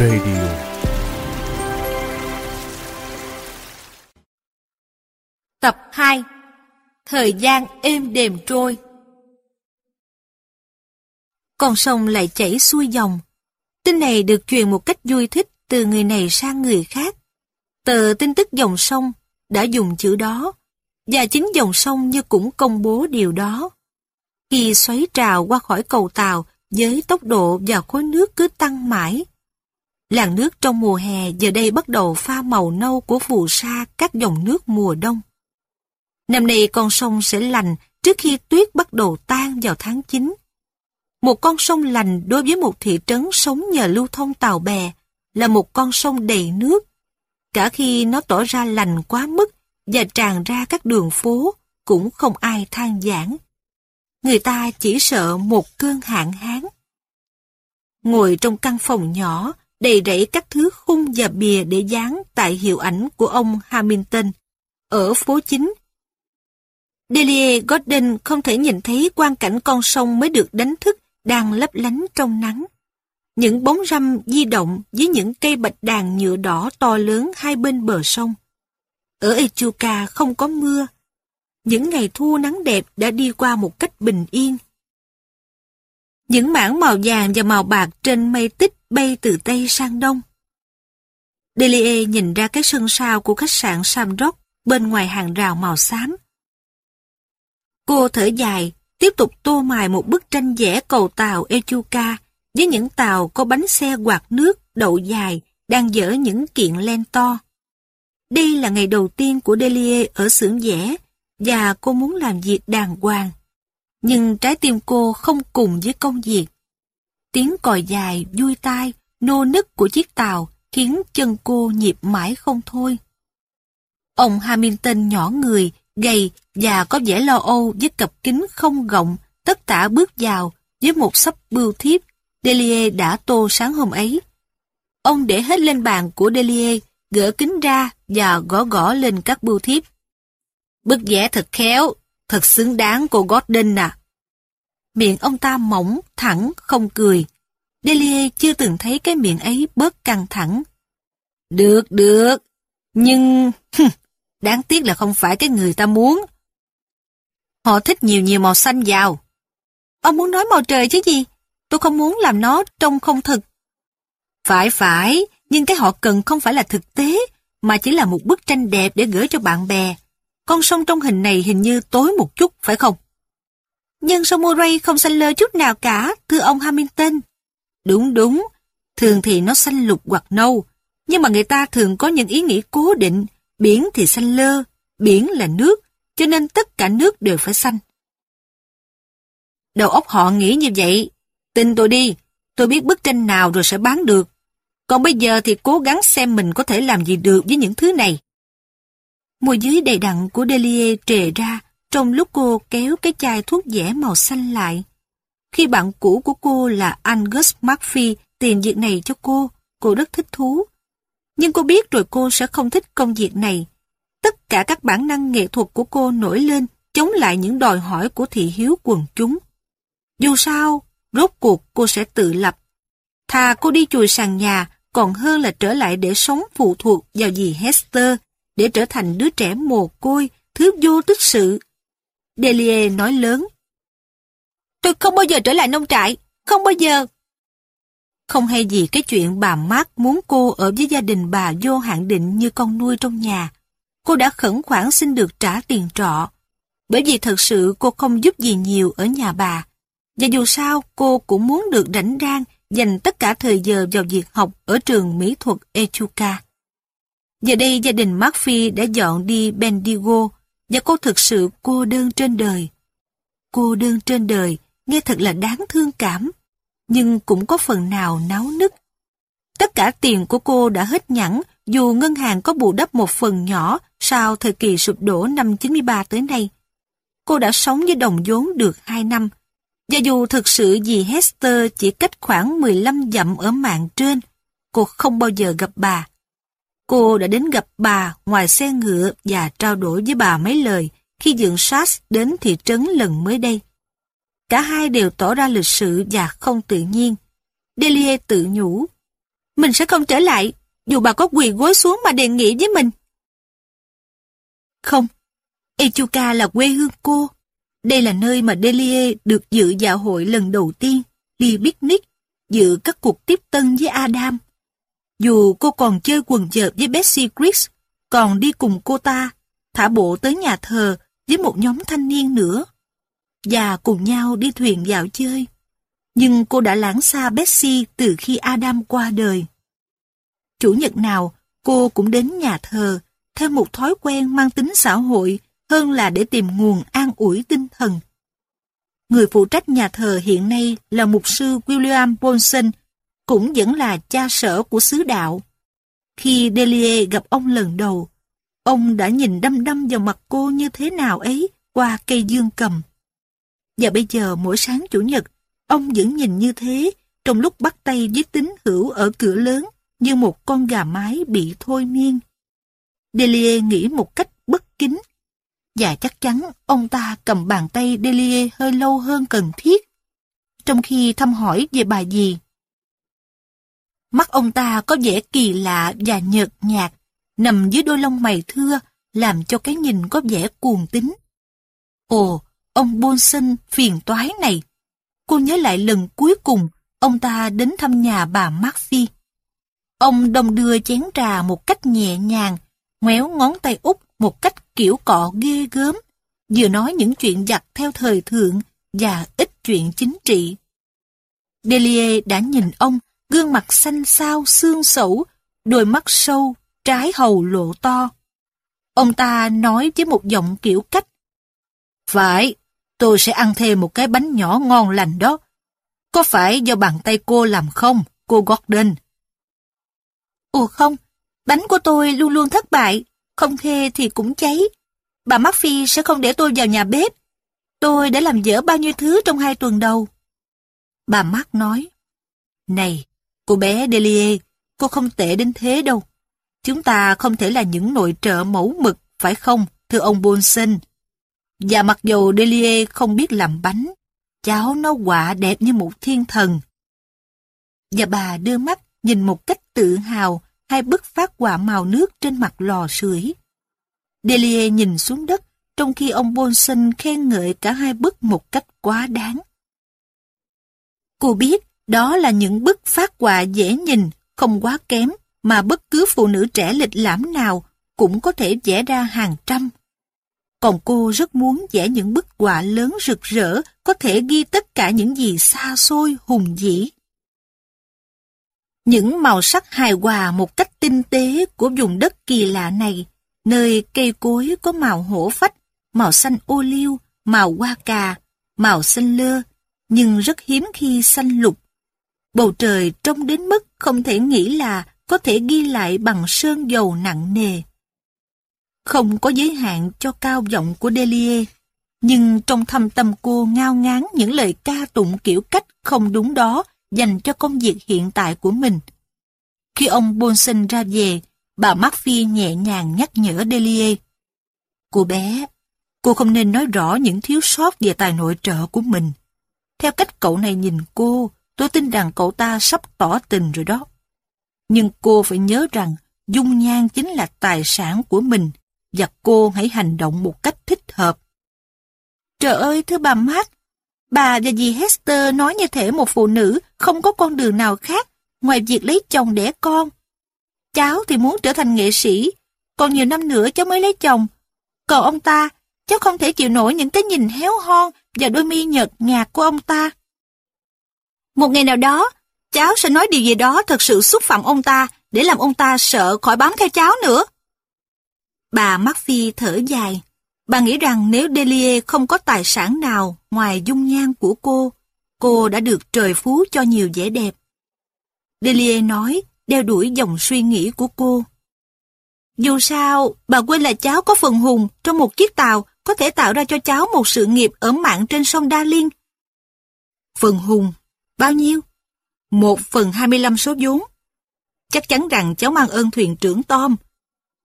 Radio Tập 2 Thời gian êm đềm trôi Con sông lại chảy xuôi dòng. Tin này được truyền một cách vui thích từ người này sang người khác. Tờ tin tức dòng sông đã dùng chữ đó, và chính dòng sông như cũng công bố điều đó. Khi xoáy trào qua khỏi cầu tàu với tốc độ và khối nước cứ tăng mãi. Làng nước trong mùa hè giờ đây bắt đầu pha màu nâu của phù sa các dòng nước mùa đông. Năm nay con sông sẽ lành trước khi tuyết bắt đầu tan vào tháng 9. Một con sông lành đối với một thị trấn sống nhờ lưu thông tàu bè là một con sông đầy nước. Cả khi nó tỏ ra lành quá mức và tràn ra các đường phố cũng không ai than giảng. Người ta chỉ sợ một cơn hạn hán. Ngồi trong căn phòng nhỏ, đầy rẫy các thứ khung và bìa để dán tại hiệu ảnh của ông Hamilton. Ở phố chính, Delia Gordon không thể nhìn thấy quang cảnh con sông mới được đánh thức đang lấp lánh trong nắng. Những bóng râm di động với những cây bạch đàn nhựa đỏ to lớn hai bên bờ sông. Ở Echuca không có mưa. Những ngày thu nắng đẹp đã đi qua một cách bình yên. Những mảng màu vàng và màu bạc trên mây tích bay từ Tây sang Đông. Delie nhìn ra cái sân sau của khách sạn Samrock bên ngoài hàng rào màu xám. Cô thở dài, tiếp tục tô mài một bức tranh vẽ cầu tàu Echuca với những tàu có bánh xe quạt nước đậu dài đang dỡ những kiện len to. Đây là ngày đầu tiên của Delia ở xưởng vẽ và cô muốn làm việc đàng hoàng. Nhưng trái tim cô không cùng với công việc. Tiếng còi dài, vui tai, nô nức của chiếc tàu khiến chân cô nhịp mãi không thôi. Ông Hamilton nhỏ người, gầy và có vẻ lo âu với cặp kính không gọng, tất tả bước vào với một sắp bưu thiếp Delia đã tô sáng hôm ấy. Ông để hết lên bàn của Delia, gỡ kính ra và gõ gõ lên các bưu thiếp. Bức vẽ thật khéo, thật xứng đáng cô Gordon à. Miệng ông ta mỏng, thẳng, không cười. Delia chưa từng thấy cái miệng ấy bớt căng thẳng. Được, được, nhưng... đáng tiếc là không phải cái người ta muốn. Họ thích nhiều nhiều màu xanh vào. Ông muốn nói màu trời chứ gì? Tôi không muốn làm nó trông không thực. Phải phải, nhưng cái họ cần không phải là thực tế, mà chỉ là một bức tranh đẹp để gửi cho bạn bè. Con sông trong hình này hình như tối một chút, phải không? Nhưng sông Murray không xanh lơ chút nào cả, thưa ông Hamilton. Đúng đúng, thường thì nó xanh lục hoặc nâu, nhưng mà người ta thường có những ý nghĩ cố định, biển thì xanh lơ, biển là nước, cho nên tất cả nước đều phải xanh. Đầu óc họ nghĩ như vậy, tin tôi đi, tôi biết bức tranh nào rồi sẽ bán được. Còn bây giờ thì cố gắng xem mình có thể làm gì được với những thứ này mùi dưới đầy đặn của Delia trề ra trong lúc cô kéo cái chai thuốc dẻ màu xanh lại. Khi bạn cũ của cô là Angus Murphy tìm việc này cho cô, cô rất thích thú. Nhưng cô biết rồi cô sẽ không thích công việc này. Tất cả các bản năng nghệ thuật của cô nổi lên chống lại những đòi hỏi của thị hiếu quần chúng. Dù sao, rốt cuộc cô sẽ tự lập. Thà cô đi chùi sàn nhà còn hơn là trở lại để sống phụ thuộc vào dì Hester, để trở thành đứa trẻ mồ côi, thứ vô tích sự. Delia nói lớn. Tôi không bao giờ trở lại nông trại, không bao giờ. Không hay gì cái chuyện bà Mark muốn cô ở với gia đình bà vô hạn định như con nuôi trong nhà. Cô đã khẩn khoản xin được trả tiền trọ. Bởi vì thật sự cô không giúp gì nhiều ở nhà bà. Và dù sao cô cũng muốn được rảnh rang dành tất cả thời giờ vào việc học ở trường mỹ thuật Echuca. Giờ đây gia đình Murphy đã dọn đi Bendigo và cô thực sự cô đơn trên đời. Cô đơn trên đời nghe thật là đáng thương cảm, nhưng cũng có phần nào náo nức. Tất cả tiền của cô đã hết nhẵn dù ngân hàng có bù đắp một phần nhỏ sau thời kỳ sụp đổ năm 93 tới nay. Cô đã sống với đồng vốn được 2 năm, và dù thực sự dì Hester chỉ cách khoảng 15 dặm ở mạng trên, cô không bao giờ gặp bà. Cô đã đến gặp bà ngoài xe ngựa và trao đổi với bà mấy lời khi dựng Sars đến thị trấn lần mới đây. Cả hai đều tỏ ra lịch sự và không tự nhiên. Delia tự nhủ. mình sẽ không trở lại, dù bà có quỳ gối xuống mà đề nghị với mình. Không, Echuca là quê hương cô. Đây là nơi mà Delia được dự dạ hội lần đầu tiên, đi picnic, dự các cuộc tiếp tân với Adam. Dù cô còn chơi quần vợt với Betsy Chris, còn đi cùng cô ta, thả bộ tới nhà thờ với một nhóm thanh niên nữa, và cùng nhau đi thuyền dạo chơi. Nhưng cô đã lãng xa Betsy từ khi Adam qua đời. Chủ nhật nào, cô cũng đến nhà thờ, theo một thói quen mang tính xã hội hơn là để tìm nguồn an ủi tinh thần. Người phụ trách nhà thờ hiện nay là mục sư William Bonson, cũng vẫn là cha sở của xứ đạo. Khi Delia gặp ông lần đầu, ông đã nhìn đăm đăm vào mặt cô như thế nào ấy qua cây dương cầm. Và bây giờ mỗi sáng Chủ nhật, ông vẫn nhìn như thế trong lúc bắt tay với tín hữu ở cửa lớn như một con gà mái bị thôi miên. Delia nghĩ một cách bất kính và chắc chắn ông ta cầm bàn tay Delia hơi lâu hơn cần thiết, trong khi thăm hỏi về bà dì. Mắt ông ta có vẻ kỳ lạ và nhợt nhạt, nằm dưới đôi lông mày thưa, làm cho cái nhìn có vẻ cuồng tín. Ồ, ông Bonson phiền toái này. Cô nhớ lại lần cuối cùng ông ta đến thăm nhà bà Maxi. Ông đồng đưa chén trà một cách nhẹ nhàng, ngoéo ngón tay út một cách kiểu cọ ghê gớm, vừa nói những chuyện giặt theo thời thượng và ít chuyện chính trị. Delia đã nhìn ông, gương mặt xanh xao, xương sẩu, đôi mắt sâu, trái hầu lộ to. Ông ta nói với một giọng kiểu cách. Phải, tôi sẽ ăn thêm một cái bánh nhỏ ngon lành đó. Có phải do bàn tay cô làm không, cô Gordon? Ồ không, bánh của tôi luôn luôn thất bại không thê thì cũng cháy. Bà Murphy sẽ không để tôi vào nhà bếp. Tôi đã làm dở bao nhiêu thứ trong hai tuần đầu. Bà Mark nói, Này, cô bé Delie, cô không tệ đến thế đâu. Chúng ta không thể là những nội trợ mẫu mực, phải không, thưa ông Bonson? Và mặc dù Delie không biết làm bánh, cháu nó quả đẹp như một thiên thần. Và bà đưa mắt nhìn một cách tự hào hai bức phát quả màu nước trên mặt lò sưởi. Delia nhìn xuống đất, trong khi ông Bonson khen ngợi cả hai bức một cách quá đáng. Cô biết đó là những bức phát họa dễ nhìn, không quá kém, mà bất cứ phụ nữ trẻ lịch lãm nào cũng có thể vẽ ra hàng trăm. Còn cô rất muốn vẽ những bức họa lớn rực rỡ, có thể ghi tất cả những gì xa xôi, hùng vĩ. Những màu sắc hài hòa một cách tinh tế của vùng đất kỳ lạ này, nơi cây cối có màu hổ phách, màu xanh ô liu, màu hoa cà, màu xanh lơ, nhưng rất hiếm khi xanh lục. Bầu trời trông đến mức không thể nghĩ là có thể ghi lại bằng sơn dầu nặng nề. Không có giới hạn cho cao giọng của Delia. nhưng trong thâm tâm cô ngao ngán những lời ca tụng kiểu cách không đúng đó dành cho công việc hiện tại của mình. Khi ông Bonson ra về, bà Murphy nhẹ nhàng nhắc nhở Delia. Cô bé, cô không nên nói rõ những thiếu sót về tài nội trợ của mình. Theo cách cậu này nhìn cô, tôi tin rằng cậu ta sắp tỏ tình rồi đó. Nhưng cô phải nhớ rằng dung nhan chính là tài sản của mình và cô hãy hành động một cách thích hợp. Trời ơi, thưa bà Mark, Bà và dì Hester nói như thể một phụ nữ không có con đường nào khác ngoài việc lấy chồng đẻ con. Cháu thì muốn trở thành nghệ sĩ, còn nhiều năm nữa cháu mới lấy chồng. Còn ông ta, cháu không thể chịu nổi những cái nhìn héo hon và đôi mi nhợt nhạt của ông ta. Một ngày nào đó, cháu sẽ nói điều gì đó thật sự xúc phạm ông ta để làm ông ta sợ khỏi bám theo cháu nữa. Bà Murphy thở dài. Bà nghĩ rằng nếu Delia không có tài sản nào ngoài dung nhan của cô, cô đã được trời phú cho nhiều vẻ đẹp. Delia nói, đeo đuổi dòng suy nghĩ của cô. Dù sao, bà quên là cháu có phần hùng trong một chiếc tàu có thể tạo ra cho cháu một sự nghiệp ở mạng trên sông Đa Liên. Phần hùng, bao nhiêu? Một phần hai mươi lăm số vốn. Chắc chắn rằng cháu mang ơn thuyền trưởng Tom,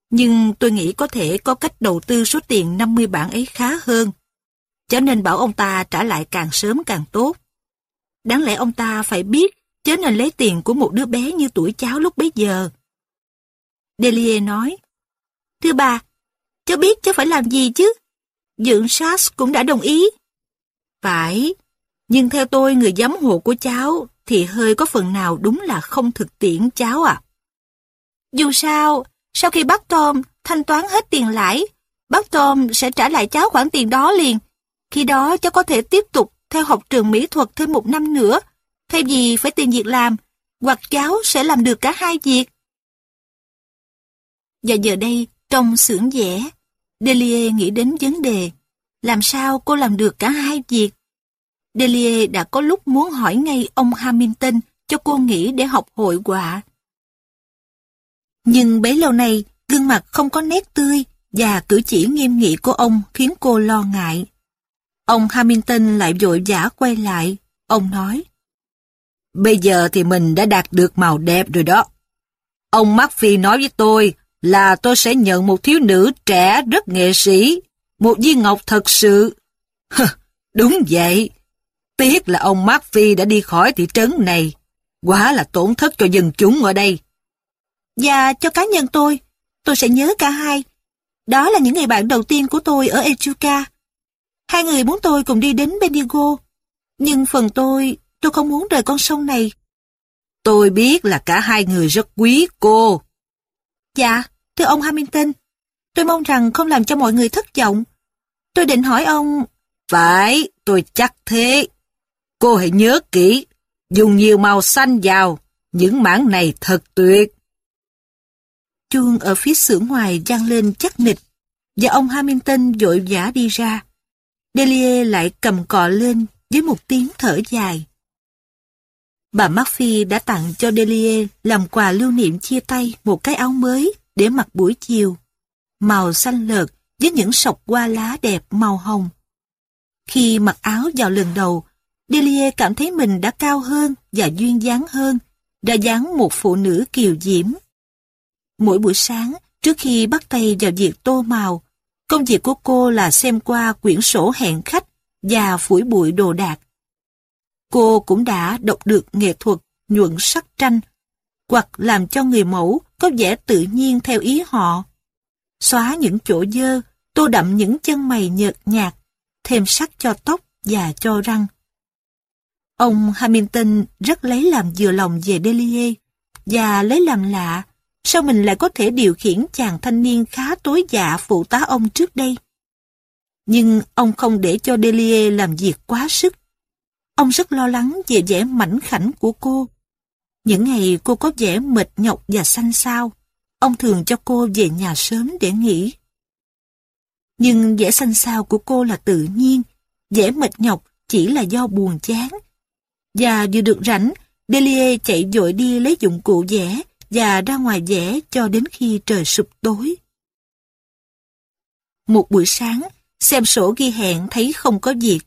nhưng tôi nghĩ có thể có cách đầu tư số tiền 50 bảng ấy khá hơn. Cho nên bảo ông ta trả lại càng sớm càng tốt. Đáng lẽ ông ta phải biết chớ nên lấy tiền của một đứa bé như tuổi cháu lúc bấy giờ. Delia nói, Thưa bà, cháu biết cháu phải làm gì chứ? Dưỡng Sars cũng đã đồng ý. Phải, nhưng theo tôi người giám hộ của cháu thì hơi có phần nào đúng là không thực tiễn cháu à. Dù sao, sau khi bác Tom thanh toán hết tiền lãi, bác Tom sẽ trả lại cháu khoản tiền đó liền. Khi đó cháu có thể tiếp tục theo học trường mỹ thuật thêm một năm nữa, thay vì phải tìm việc làm, hoặc cháu sẽ làm được cả hai việc. Và giờ đây, trong xưởng vẽ, Delia nghĩ đến vấn đề, làm sao cô làm được cả hai việc? Delia đã có lúc muốn hỏi ngay ông Hamilton cho cô nghỉ để học hội họa. Nhưng bấy lâu nay, gương mặt không có nét tươi và cử chỉ nghiêm nghị của ông khiến cô lo ngại. Ông Hamilton lại vội vã quay lại. Ông nói, Bây giờ thì mình đã đạt được màu đẹp rồi đó. Ông Murphy nói với tôi là tôi sẽ nhận một thiếu nữ trẻ rất nghệ sĩ, một viên ngọc thật sự. Hừ, đúng vậy. Tiếc là ông Murphy đã đi khỏi thị trấn này. Quá là tổn thất cho dân chúng ở đây. Và cho cá nhân tôi, tôi sẽ nhớ cả hai. Đó là những người bạn đầu tiên của tôi ở Echuca. Hai người muốn tôi cùng đi đến Bendigo. Nhưng phần tôi, tôi không muốn rời con sông này. Tôi biết là cả hai người rất quý cô. Dạ, thưa ông Hamilton, tôi mong rằng không làm cho mọi người thất vọng. Tôi định hỏi ông... Phải, tôi chắc thế. Cô hãy nhớ kỹ, dùng nhiều màu xanh vào, những mảng này thật tuyệt. Chuông ở phía xưởng ngoài vang lên chắc nịch, và ông Hamilton vội vã đi ra. Delia lại cầm cọ lên với một tiếng thở dài. Bà Murphy đã tặng cho Delia làm quà lưu niệm chia tay một cái áo mới để mặc buổi chiều. Màu xanh lợt với những sọc hoa lá đẹp màu hồng. Khi mặc áo vào lần đầu, Delia cảm thấy mình đã cao hơn và duyên dáng hơn, đã dáng một phụ nữ kiều diễm. Mỗi buổi sáng, trước khi bắt tay vào việc tô màu, công việc của cô là xem qua quyển sổ hẹn khách và phủi bụi đồ đạc. Cô cũng đã đọc được nghệ thuật nhuận sắc tranh, hoặc làm cho người mẫu có vẻ tự nhiên theo ý họ. Xóa những chỗ dơ, tô đậm những chân mày nhợt nhạt, thêm sắc cho tóc và cho răng. Ông Hamilton rất lấy làm vừa lòng về Delia và lấy làm lạ sao mình lại có thể điều khiển chàng thanh niên khá tối dạ phụ tá ông trước đây. Nhưng ông không để cho Delia làm việc quá sức. Ông rất lo lắng về vẻ mảnh khảnh của cô. Những ngày cô có vẻ mệt nhọc và xanh xao, ông thường cho cô về nhà sớm để nghỉ. Nhưng vẻ xanh xao của cô là tự nhiên, vẻ mệt nhọc chỉ là do buồn chán. Và vừa được rảnh, Delia chạy vội đi lấy dụng cụ vẽ và ra ngoài vẽ cho đến khi trời sụp tối. Một buổi sáng, xem sổ ghi hẹn thấy không có việc,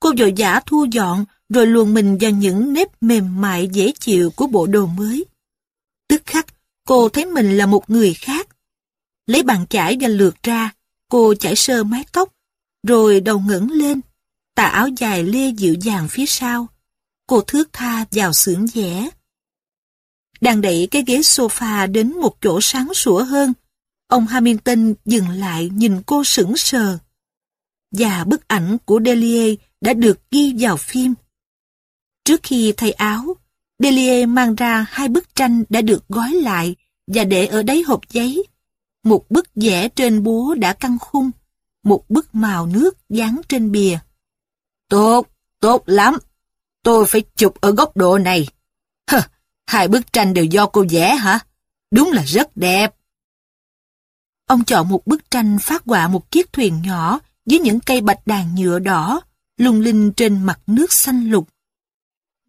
cô vội vã thu dọn rồi luồn mình vào những nếp mềm mại dễ chịu của bộ đồ mới. Tức khắc, cô thấy mình là một người khác. Lấy bàn chải và lượt ra, cô chải sơ mái tóc, rồi đầu ngẩng lên, tà áo dài lê dịu dàng phía sau. Cô thước tha vào xưởng vẽ. Đang đẩy cái ghế sofa đến một chỗ sáng sủa hơn, ông Hamilton dừng lại nhìn cô sững sờ. Và bức ảnh của Delia đã được ghi vào phim. Trước khi thay áo, Delia mang ra hai bức tranh đã được gói lại và để ở đáy hộp giấy. Một bức vẽ trên búa đã căng khung, một bức màu nước dán trên bìa. Tốt, tốt lắm. Tôi phải chụp ở góc độ này. Hờ, hai bức tranh đều do cô vẽ hả? Đúng là rất đẹp. Ông chọn một bức tranh phát họa một chiếc thuyền nhỏ với những cây bạch đàn nhựa đỏ, lung linh trên mặt nước xanh lục.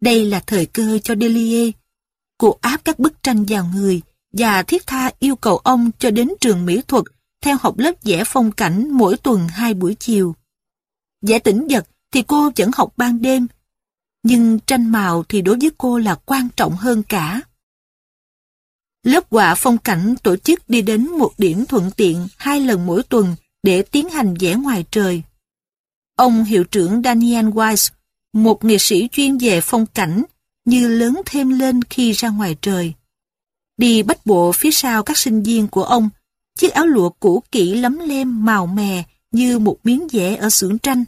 Đây là thời cơ cho Delia. Cô áp các bức tranh vào người và thiết tha yêu cầu ông cho đến trường mỹ thuật theo học lớp vẽ phong cảnh mỗi tuần hai buổi chiều. Vẽ tĩnh vật thì cô vẫn học ban đêm, nhưng tranh màu thì đối với cô là quan trọng hơn cả. Lớp họa phong cảnh tổ chức đi đến một điểm thuận tiện hai lần mỗi tuần để tiến hành vẽ ngoài trời. Ông hiệu trưởng Daniel Weiss, một nghệ sĩ chuyên về phong cảnh, như lớn thêm lên khi ra ngoài trời. Đi bách bộ phía sau các sinh viên của ông, chiếc áo lụa cũ kỹ lấm lem màu mè như một miếng vẽ ở xưởng tranh.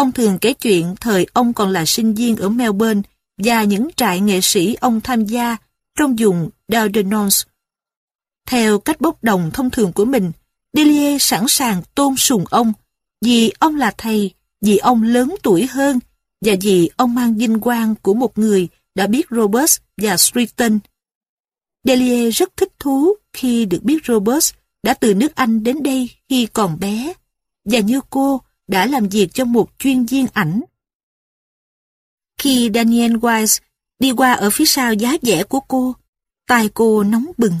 Ông thường kể chuyện thời ông còn là sinh viên ở Melbourne và những trại nghệ sĩ ông tham gia trong vùng Dardanelles. Theo cách bốc đồng thông thường của mình, Delier sẵn sàng tôn sùng ông vì ông là thầy, vì ông lớn tuổi hơn và vì ông mang vinh quang của một người đã biết Robert và Streeton. Delier rất thích thú khi được biết Robert đã từ nước Anh đến đây khi còn bé và như cô đã làm việc cho một chuyên viên ảnh. Khi Daniel Wise đi qua ở phía sau giá vẽ của cô, tai cô nóng bừng.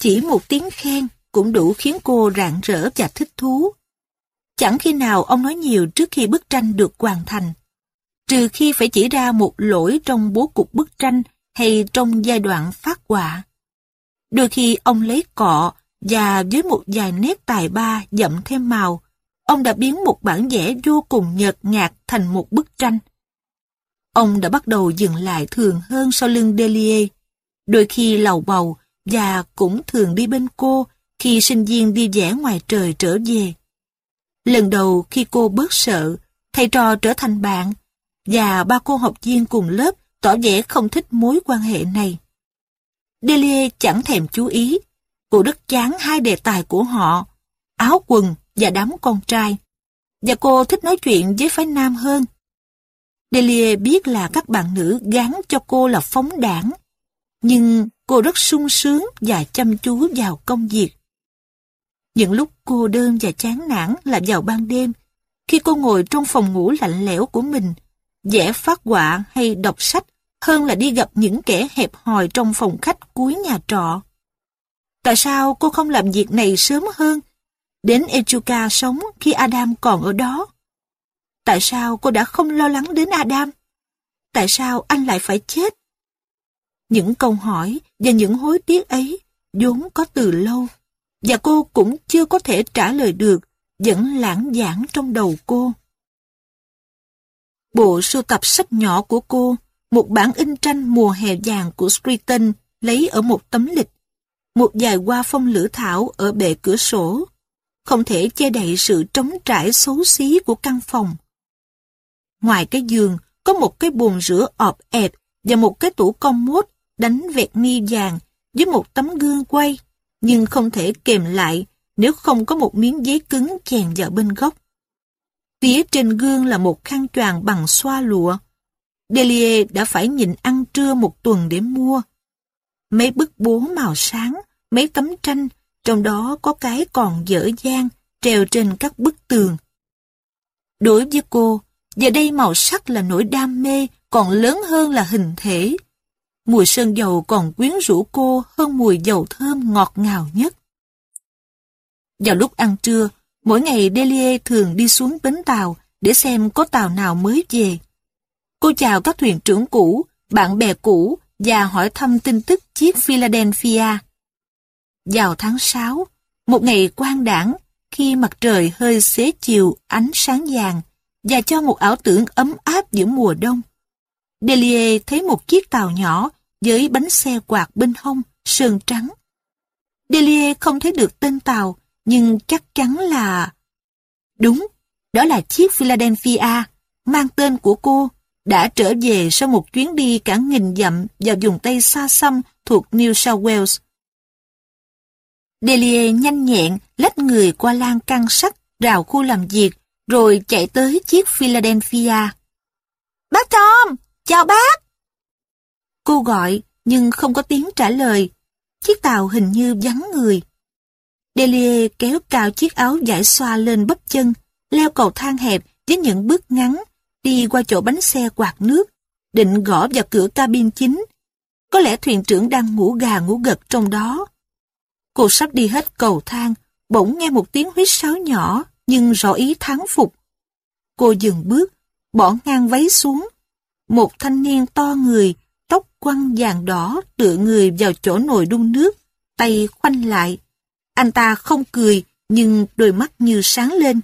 Chỉ một tiếng khen cũng đủ khiến cô rạng rỡ và thích thú. Chẳng khi nào ông nói nhiều trước khi bức tranh được hoàn thành. Trừ khi phải chỉ ra một lỗi trong bố cục bức tranh hay trong giai đoạn phát họa. Đôi khi ông lấy cọ và với một vài nét tài ba dậm thêm màu, ông đã biến một bản vẽ vô cùng nhợt nhạt thành một bức tranh. Ông đã bắt đầu dừng lại thường hơn sau lưng Delia. đôi khi lầu bầu và cũng thường đi bên cô khi sinh viên đi vẽ ngoài trời trở về. Lần đầu khi cô bớt sợ, thầy trò trở thành bạn, và ba cô học viên cùng lớp tỏ vẻ không thích mối quan hệ này. Delia chẳng thèm chú ý, cô rất chán hai đề tài của họ, áo quần và đám con trai. Và cô thích nói chuyện với phái nam hơn. Delia biết là các bạn nữ gán cho cô là phóng đảng, nhưng cô rất sung sướng và chăm chú vào công việc. Những lúc cô đơn và chán nản là vào ban đêm, khi cô ngồi trong phòng ngủ lạnh lẽo của mình, vẽ phát họa hay đọc sách hơn là đi gặp những kẻ hẹp hòi trong phòng khách cuối nhà trọ. Tại sao cô không làm việc này sớm hơn? Đến Echuca sống khi Adam còn ở đó. Tại sao cô đã không lo lắng đến Adam? Tại sao anh lại phải chết? Những câu hỏi và những hối tiếc ấy vốn có từ lâu và cô cũng chưa có thể trả lời được vẫn lãng giảng trong đầu cô. Bộ sưu tập sách nhỏ của cô, một bản in tranh mùa hè vàng của Scriton lấy ở một tấm lịch, một vài hoa phong lửa thảo ở bệ cửa sổ, không thể che đậy sự trống trải xấu xí của căn phòng. Ngoài cái giường, có một cái bồn rửa ọp ẹp và một cái tủ con mốt đánh vẹt ni vàng với một tấm gương quay, nhưng không thể kèm lại nếu không có một miếng giấy cứng chèn vào bên góc. Phía trên gương là một khăn choàng bằng xoa lụa. Delia đã phải nhịn ăn trưa một tuần để mua. Mấy bức bố màu sáng, mấy tấm tranh, trong đó có cái còn dở dang, treo trên các bức tường. Đối với cô, giờ đây màu sắc là nỗi đam mê, còn lớn hơn là hình thể. Mùi sơn dầu còn quyến rũ cô hơn mùi dầu thơm ngọt ngào nhất. Vào lúc ăn trưa, mỗi ngày Delia thường đi xuống bến tàu để xem có tàu nào mới về. Cô chào các thuyền trưởng cũ, bạn bè cũ và hỏi thăm tin tức chiếc Philadelphia. Vào tháng 6, một ngày quang đảng, khi mặt trời hơi xế chiều ánh sáng vàng và cho một ảo tưởng ấm áp giữa mùa đông. Delia thấy một chiếc tàu nhỏ với bánh xe quạt bên hông, sơn trắng. Delia không thấy được tên tàu, nhưng chắc chắn là... Đúng, đó là chiếc Philadelphia, mang tên của cô, đã trở về sau một chuyến đi cả nghìn dặm vào vùng Tây xa xăm thuộc New South Wales. Delia nhanh nhẹn lách người qua lan can sắt rào khu làm việc rồi chạy tới chiếc Philadelphia. Bác Tom, chào bác! Cô gọi nhưng không có tiếng trả lời. Chiếc tàu hình như vắng người. Delia kéo cao chiếc áo giải xoa lên bắp chân, leo cầu thang hẹp với những bước ngắn, đi qua chỗ bánh xe quạt nước, định gõ vào cửa cabin chính. Có lẽ thuyền trưởng đang ngủ gà ngủ gật trong đó. Cô sắp đi hết cầu thang, bỗng nghe một tiếng huýt sáo nhỏ, nhưng rõ ý thắng phục. Cô dừng bước, bỏ ngang váy xuống. Một thanh niên to người, tóc quăng vàng đỏ tựa người vào chỗ nồi đun nước, tay khoanh lại. Anh ta không cười, nhưng đôi mắt như sáng lên.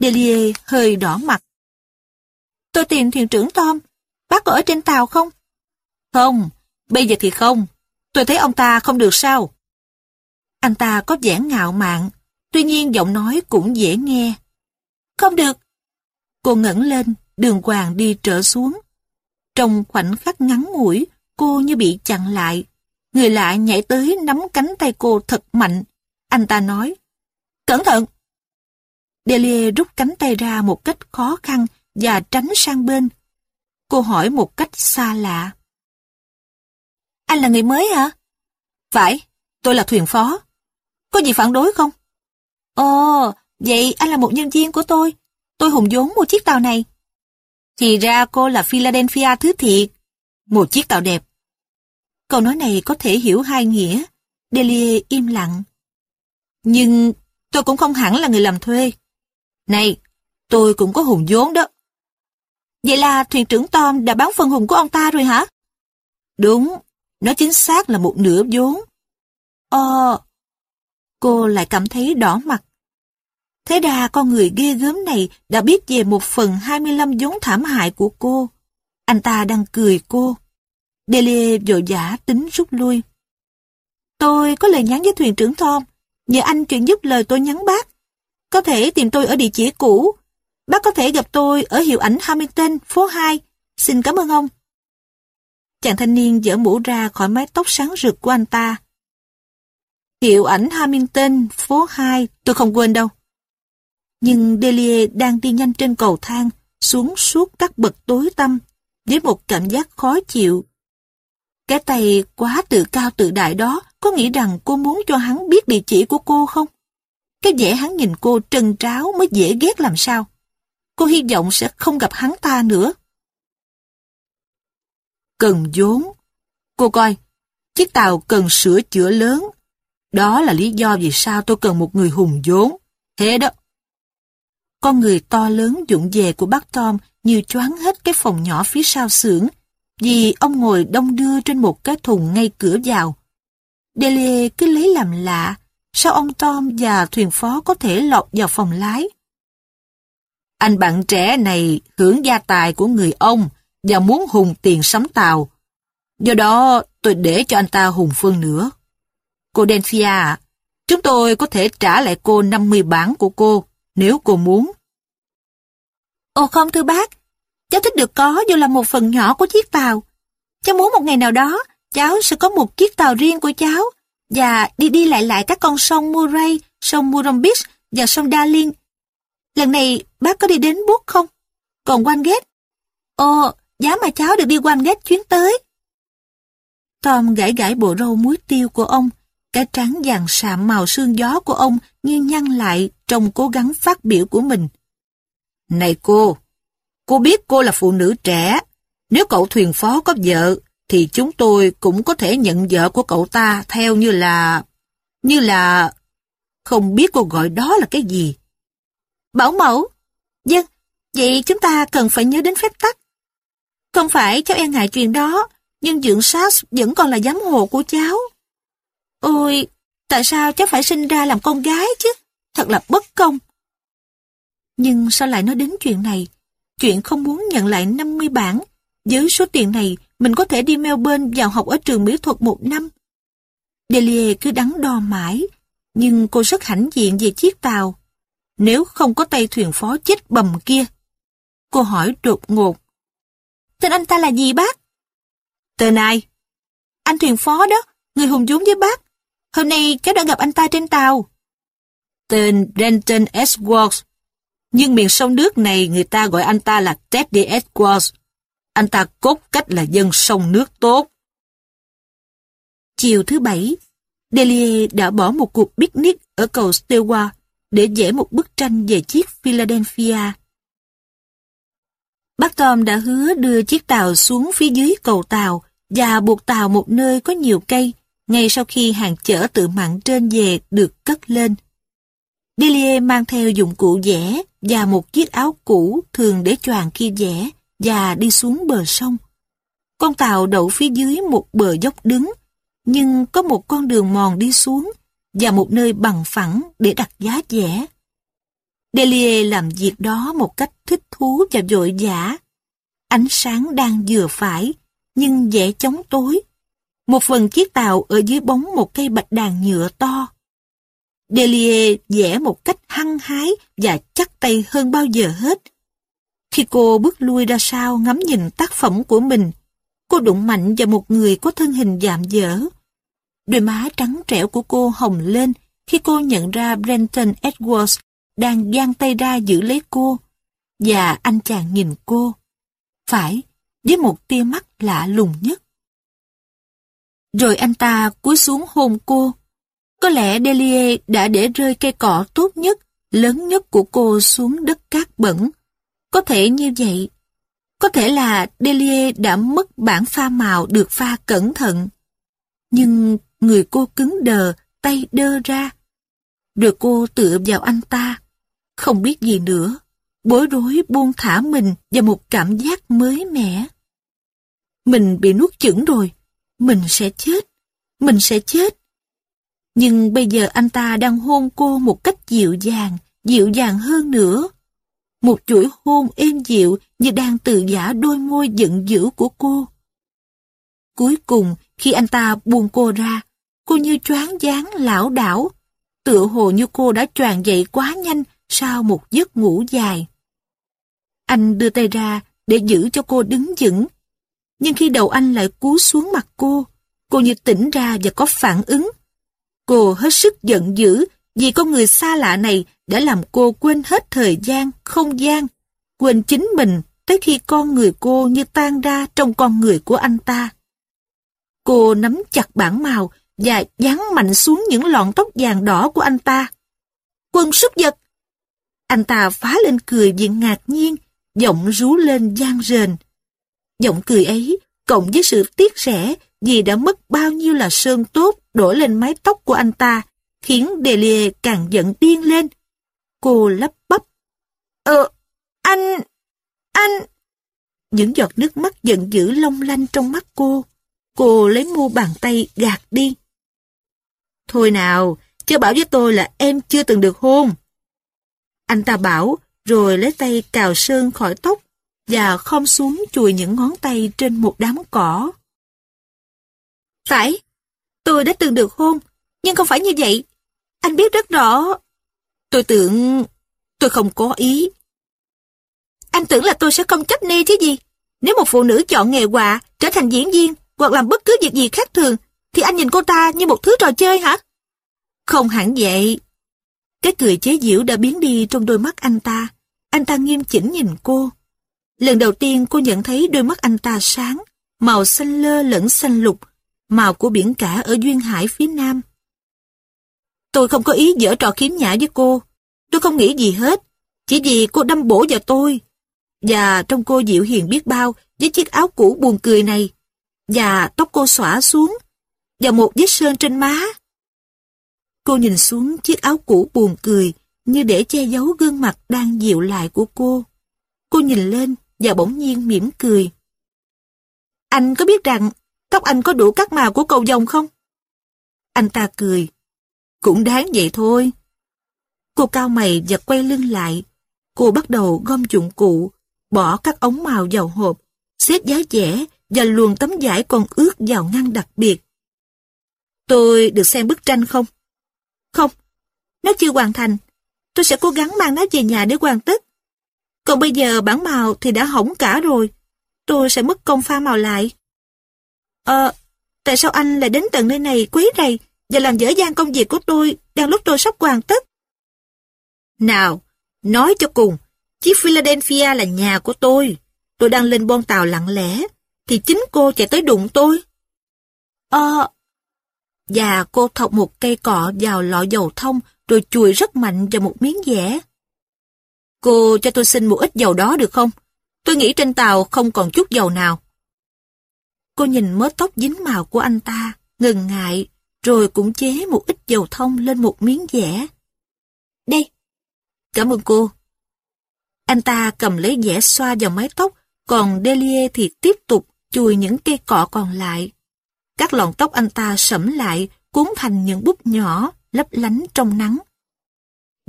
Delia hơi đỏ mặt. Tôi tìm thuyền trưởng Tom. Bác có ở trên tàu không? Không, bây giờ thì không. Tôi thấy ông ta không được sao. Anh ta có vẻ ngạo mạn, tuy nhiên giọng nói cũng dễ nghe. Không được. Cô ngẩng lên, đường hoàng đi trở xuống. Trong khoảnh khắc ngắn ngủi, cô như bị chặn lại. Người lạ nhảy tới nắm cánh tay cô thật mạnh. Anh ta nói, cẩn thận. Delia rút cánh tay ra một cách khó khăn và tránh sang bên. Cô hỏi một cách xa lạ. Anh là người mới hả? Phải, tôi là thuyền phó. Có gì phản đối không? Ồ, vậy anh là một nhân viên của tôi. Tôi hùng vốn mua chiếc tàu này. Thì ra cô là Philadelphia thứ thiệt. Một chiếc tàu đẹp. Câu nói này có thể hiểu hai nghĩa. Delia im lặng. Nhưng tôi cũng không hẳn là người làm thuê. Này, tôi cũng có hùng vốn đó. Vậy là thuyền trưởng Tom đã bán phần hùng của ông ta rồi hả? Đúng, nó chính xác là một nửa vốn. Ờ, cô lại cảm thấy đỏ mặt. Thế đà con người ghê gớm này đã biết về một phần 25 vốn thảm hại của cô. Anh ta đang cười cô. Delia vội vã tính rút lui. Tôi có lời nhắn với thuyền trưởng Tom. Nhờ anh chuyển giúp lời tôi nhắn bác. Có thể tìm tôi ở địa chỉ cũ. Bác có thể gặp tôi ở hiệu ảnh Hamilton, phố 2. Xin cảm ơn ông. Chàng thanh niên dỡ mũ ra khỏi mái tóc sáng rực của anh ta. Hiệu ảnh Hamilton, phố 2, tôi không quên đâu. Nhưng Delia đang đi nhanh trên cầu thang, xuống suốt các bậc tối tăm, với một cảm giác khó chịu. Cái tay quá tự cao tự đại đó có nghĩ rằng cô muốn cho hắn biết địa chỉ của cô không? Cái vẻ hắn nhìn cô trần tráo mới dễ ghét làm sao. Cô hy vọng sẽ không gặp hắn ta nữa. Cần vốn. Cô coi, chiếc tàu cần sửa chữa lớn. Đó là lý do vì sao tôi cần một người hùng vốn. Thế đó. Con người to lớn dũng về của bác Tom như choáng hết cái phòng nhỏ phía sau xưởng, vì ông ngồi đông đưa trên một cái thùng ngay cửa vào. Delia cứ lấy làm lạ, sao ông Tom và thuyền phó có thể lọt vào phòng lái? Anh bạn trẻ này hưởng gia tài của người ông và muốn hùng tiền sắm tàu. Do đó tôi để cho anh ta hùng phương nữa. Cô Denphia chúng tôi có thể trả lại cô 50 bản của cô nếu cô muốn. Ồ không thưa bác, cháu thích được có dù là một phần nhỏ của chiếc tàu. Cháu muốn một ngày nào đó, cháu sẽ có một chiếc tàu riêng của cháu và đi đi lại lại các con sông Murray, sông Murrumbidgee và sông Darling. Lần này bác có đi đến Bút không? Còn Wangate? Ồ, giá mà cháu được đi Wangate chuyến tới. Tom gãi gãi bộ râu muối tiêu của ông, cái trắng vàng sạm màu sương gió của ông như nhăn lại trong cố gắng phát biểu của mình. Này cô, cô biết cô là phụ nữ trẻ. Nếu cậu thuyền phó có vợ, thì chúng tôi cũng có thể nhận vợ của cậu ta theo như là... Như là... Không biết cô gọi đó là cái gì. Bảo mẫu. Dân, vậy chúng ta cần phải nhớ đến phép tắc. Không phải cháu e ngại chuyện đó, nhưng dưỡng sát vẫn còn là giám hộ của cháu. Ôi, tại sao cháu phải sinh ra làm con gái chứ? Thật là bất công. Nhưng sao lại nói đến chuyện này? Chuyện không muốn nhận lại 50 bản. Với số tiền này, mình có thể đi Melbourne vào học ở trường mỹ thuật một năm. Delia cứ đắn đo mãi, nhưng cô rất hãnh diện về chiếc tàu. Nếu không có tay thuyền phó chết bầm kia. Cô hỏi đột ngột. Tên anh ta là gì bác? Tên ai? Anh thuyền phó đó, người hùng dũng với bác. Hôm nay cháu đã gặp anh ta trên tàu. Tên Denton Edwards. Nhưng miền sông nước này người ta gọi anh ta là Teddy Edwards. Anh ta cốt cách là dân sông nước tốt. Chiều thứ bảy, Delia đã bỏ một cuộc picnic ở cầu Stewart để vẽ một bức tranh về chiếc Philadelphia. Bác Tom đã hứa đưa chiếc tàu xuống phía dưới cầu tàu và buộc tàu một nơi có nhiều cây ngay sau khi hàng chở tự mặn trên về được cất lên. Delia mang theo dụng cụ vẽ và một chiếc áo cũ thường để choàng khi vẽ và đi xuống bờ sông. Con tàu đậu phía dưới một bờ dốc đứng, nhưng có một con đường mòn đi xuống và một nơi bằng phẳng để đặt giá vẽ. Delia làm việc đó một cách thích thú và vội vã. Ánh sáng đang vừa phải, nhưng vẽ chống tối. Một phần chiếc tàu ở dưới bóng một cây bạch đàn nhựa to. Delia vẽ một cách hăng hái và chắc tay hơn bao giờ hết. Khi cô bước lui ra sau ngắm nhìn tác phẩm của mình, cô đụng mạnh vào một người có thân hình dạm dở. Đôi má trắng trẻo của cô hồng lên khi cô nhận ra Brenton Edwards đang giang tay ra giữ lấy cô. Và anh chàng nhìn cô. Phải, với một tia mắt lạ lùng nhất. Rồi anh ta cúi xuống hôn cô. Có lẽ Delia đã để rơi cây cỏ tốt nhất, lớn nhất của cô xuống đất cát bẩn. Có thể như vậy. Có thể là Delia đã mất bản pha màu được pha cẩn thận. Nhưng người cô cứng đờ, tay đơ ra. Rồi cô tựa vào anh ta. Không biết gì nữa. Bối rối buông thả mình vào một cảm giác mới mẻ. Mình bị nuốt chửng rồi. Mình sẽ chết. Mình sẽ chết. Nhưng bây giờ anh ta đang hôn cô một cách dịu dàng, dịu dàng hơn nữa. Một chuỗi hôn êm dịu như đang từ giả đôi môi giận dữ của cô. Cuối cùng, khi anh ta buông cô ra, cô như choáng váng lão đảo, tựa hồ như cô đã choàng dậy quá nhanh sau một giấc ngủ dài. Anh đưa tay ra để giữ cho cô đứng vững, nhưng khi đầu anh lại cú xuống mặt cô, cô như tỉnh ra và có phản ứng. Cô hết sức giận dữ vì con người xa lạ này đã làm cô quên hết thời gian, không gian, quên chính mình tới khi con người cô như tan ra trong con người của anh ta. Cô nắm chặt bản màu và dán mạnh xuống những lọn tóc vàng đỏ của anh ta. Quân súc giật, Anh ta phá lên cười vì ngạc nhiên, giọng rú lên gian rền. Giọng cười ấy, cộng với sự tiếc rẻ vì đã mất bao nhiêu là sơn tốt đổ lên mái tóc của anh ta, khiến Delia càng giận điên lên. Cô lắp bắp. Ờ, anh, anh... Những giọt nước mắt giận dữ long lanh trong mắt cô. Cô lấy mu bàn tay gạt đi. Thôi nào, chứ bảo với tôi là em chưa từng được hôn. Anh ta bảo, rồi lấy tay cào sơn khỏi tóc và khom xuống chùi những ngón tay trên một đám cỏ. Phải, tôi đã từng được hôn, nhưng không phải như vậy. Anh biết rất rõ. Tôi tưởng... tôi không có ý. Anh tưởng là tôi sẽ không chấp nê chứ gì. Nếu một phụ nữ chọn nghề họa, trở thành diễn viên, hoặc làm bất cứ việc gì khác thường, thì anh nhìn cô ta như một thứ trò chơi hả? Không hẳn vậy. Cái cười chế giễu đã biến đi trong đôi mắt anh ta. Anh ta nghiêm chỉnh nhìn cô. Lần đầu tiên cô nhận thấy đôi mắt anh ta sáng, màu xanh lơ lẫn xanh lục, màu của biển cả ở Duyên Hải phía Nam. Tôi không có ý dở trò khiếm nhã với cô. Tôi không nghĩ gì hết. Chỉ vì cô đâm bổ vào tôi. Và trong cô dịu hiền biết bao với chiếc áo cũ buồn cười này. Và tóc cô xõa xuống. Và một vết sơn trên má. Cô nhìn xuống chiếc áo cũ buồn cười như để che giấu gương mặt đang dịu lại của cô. Cô nhìn lên và bỗng nhiên mỉm cười. Anh có biết rằng tóc anh có đủ các màu của cầu vồng không? Anh ta cười. Cũng đáng vậy thôi. Cô cao mày và quay lưng lại. Cô bắt đầu gom dụng cụ, bỏ các ống màu vào hộp, xếp giá rẻ và luồn tấm vải còn ướt vào ngăn đặc biệt. Tôi được xem bức tranh không? Không, nó chưa hoàn thành. Tôi sẽ cố gắng mang nó về nhà để hoàn tất. Còn bây giờ bản màu thì đã hỏng cả rồi. Tôi sẽ mất công pha màu lại. Ờ, tại sao anh lại đến tận nơi này quấy rầy và làm dở dang công việc của tôi đang lúc tôi sắp hoàn tất? Nào, nói cho cùng, chiếc Philadelphia là nhà của tôi. Tôi đang lên bon tàu lặng lẽ, thì chính cô chạy tới đụng tôi. Ờ, và cô thọc một cây cọ vào lọ dầu thông rồi chùi rất mạnh vào một miếng dẻ. Cô cho tôi xin một ít dầu đó được không? Tôi nghĩ trên tàu không còn chút dầu nào. Cô nhìn mớ tóc dính màu của anh ta, ngần ngại, rồi cũng chế một ít dầu thông lên một miếng dẻ. Đây, cảm ơn cô. Anh ta cầm lấy dẻ xoa vào mái tóc, còn Delia thì tiếp tục chùi những cây cọ còn lại. Các lọn tóc anh ta sẫm lại, cuốn thành những búp nhỏ, lấp lánh trong nắng.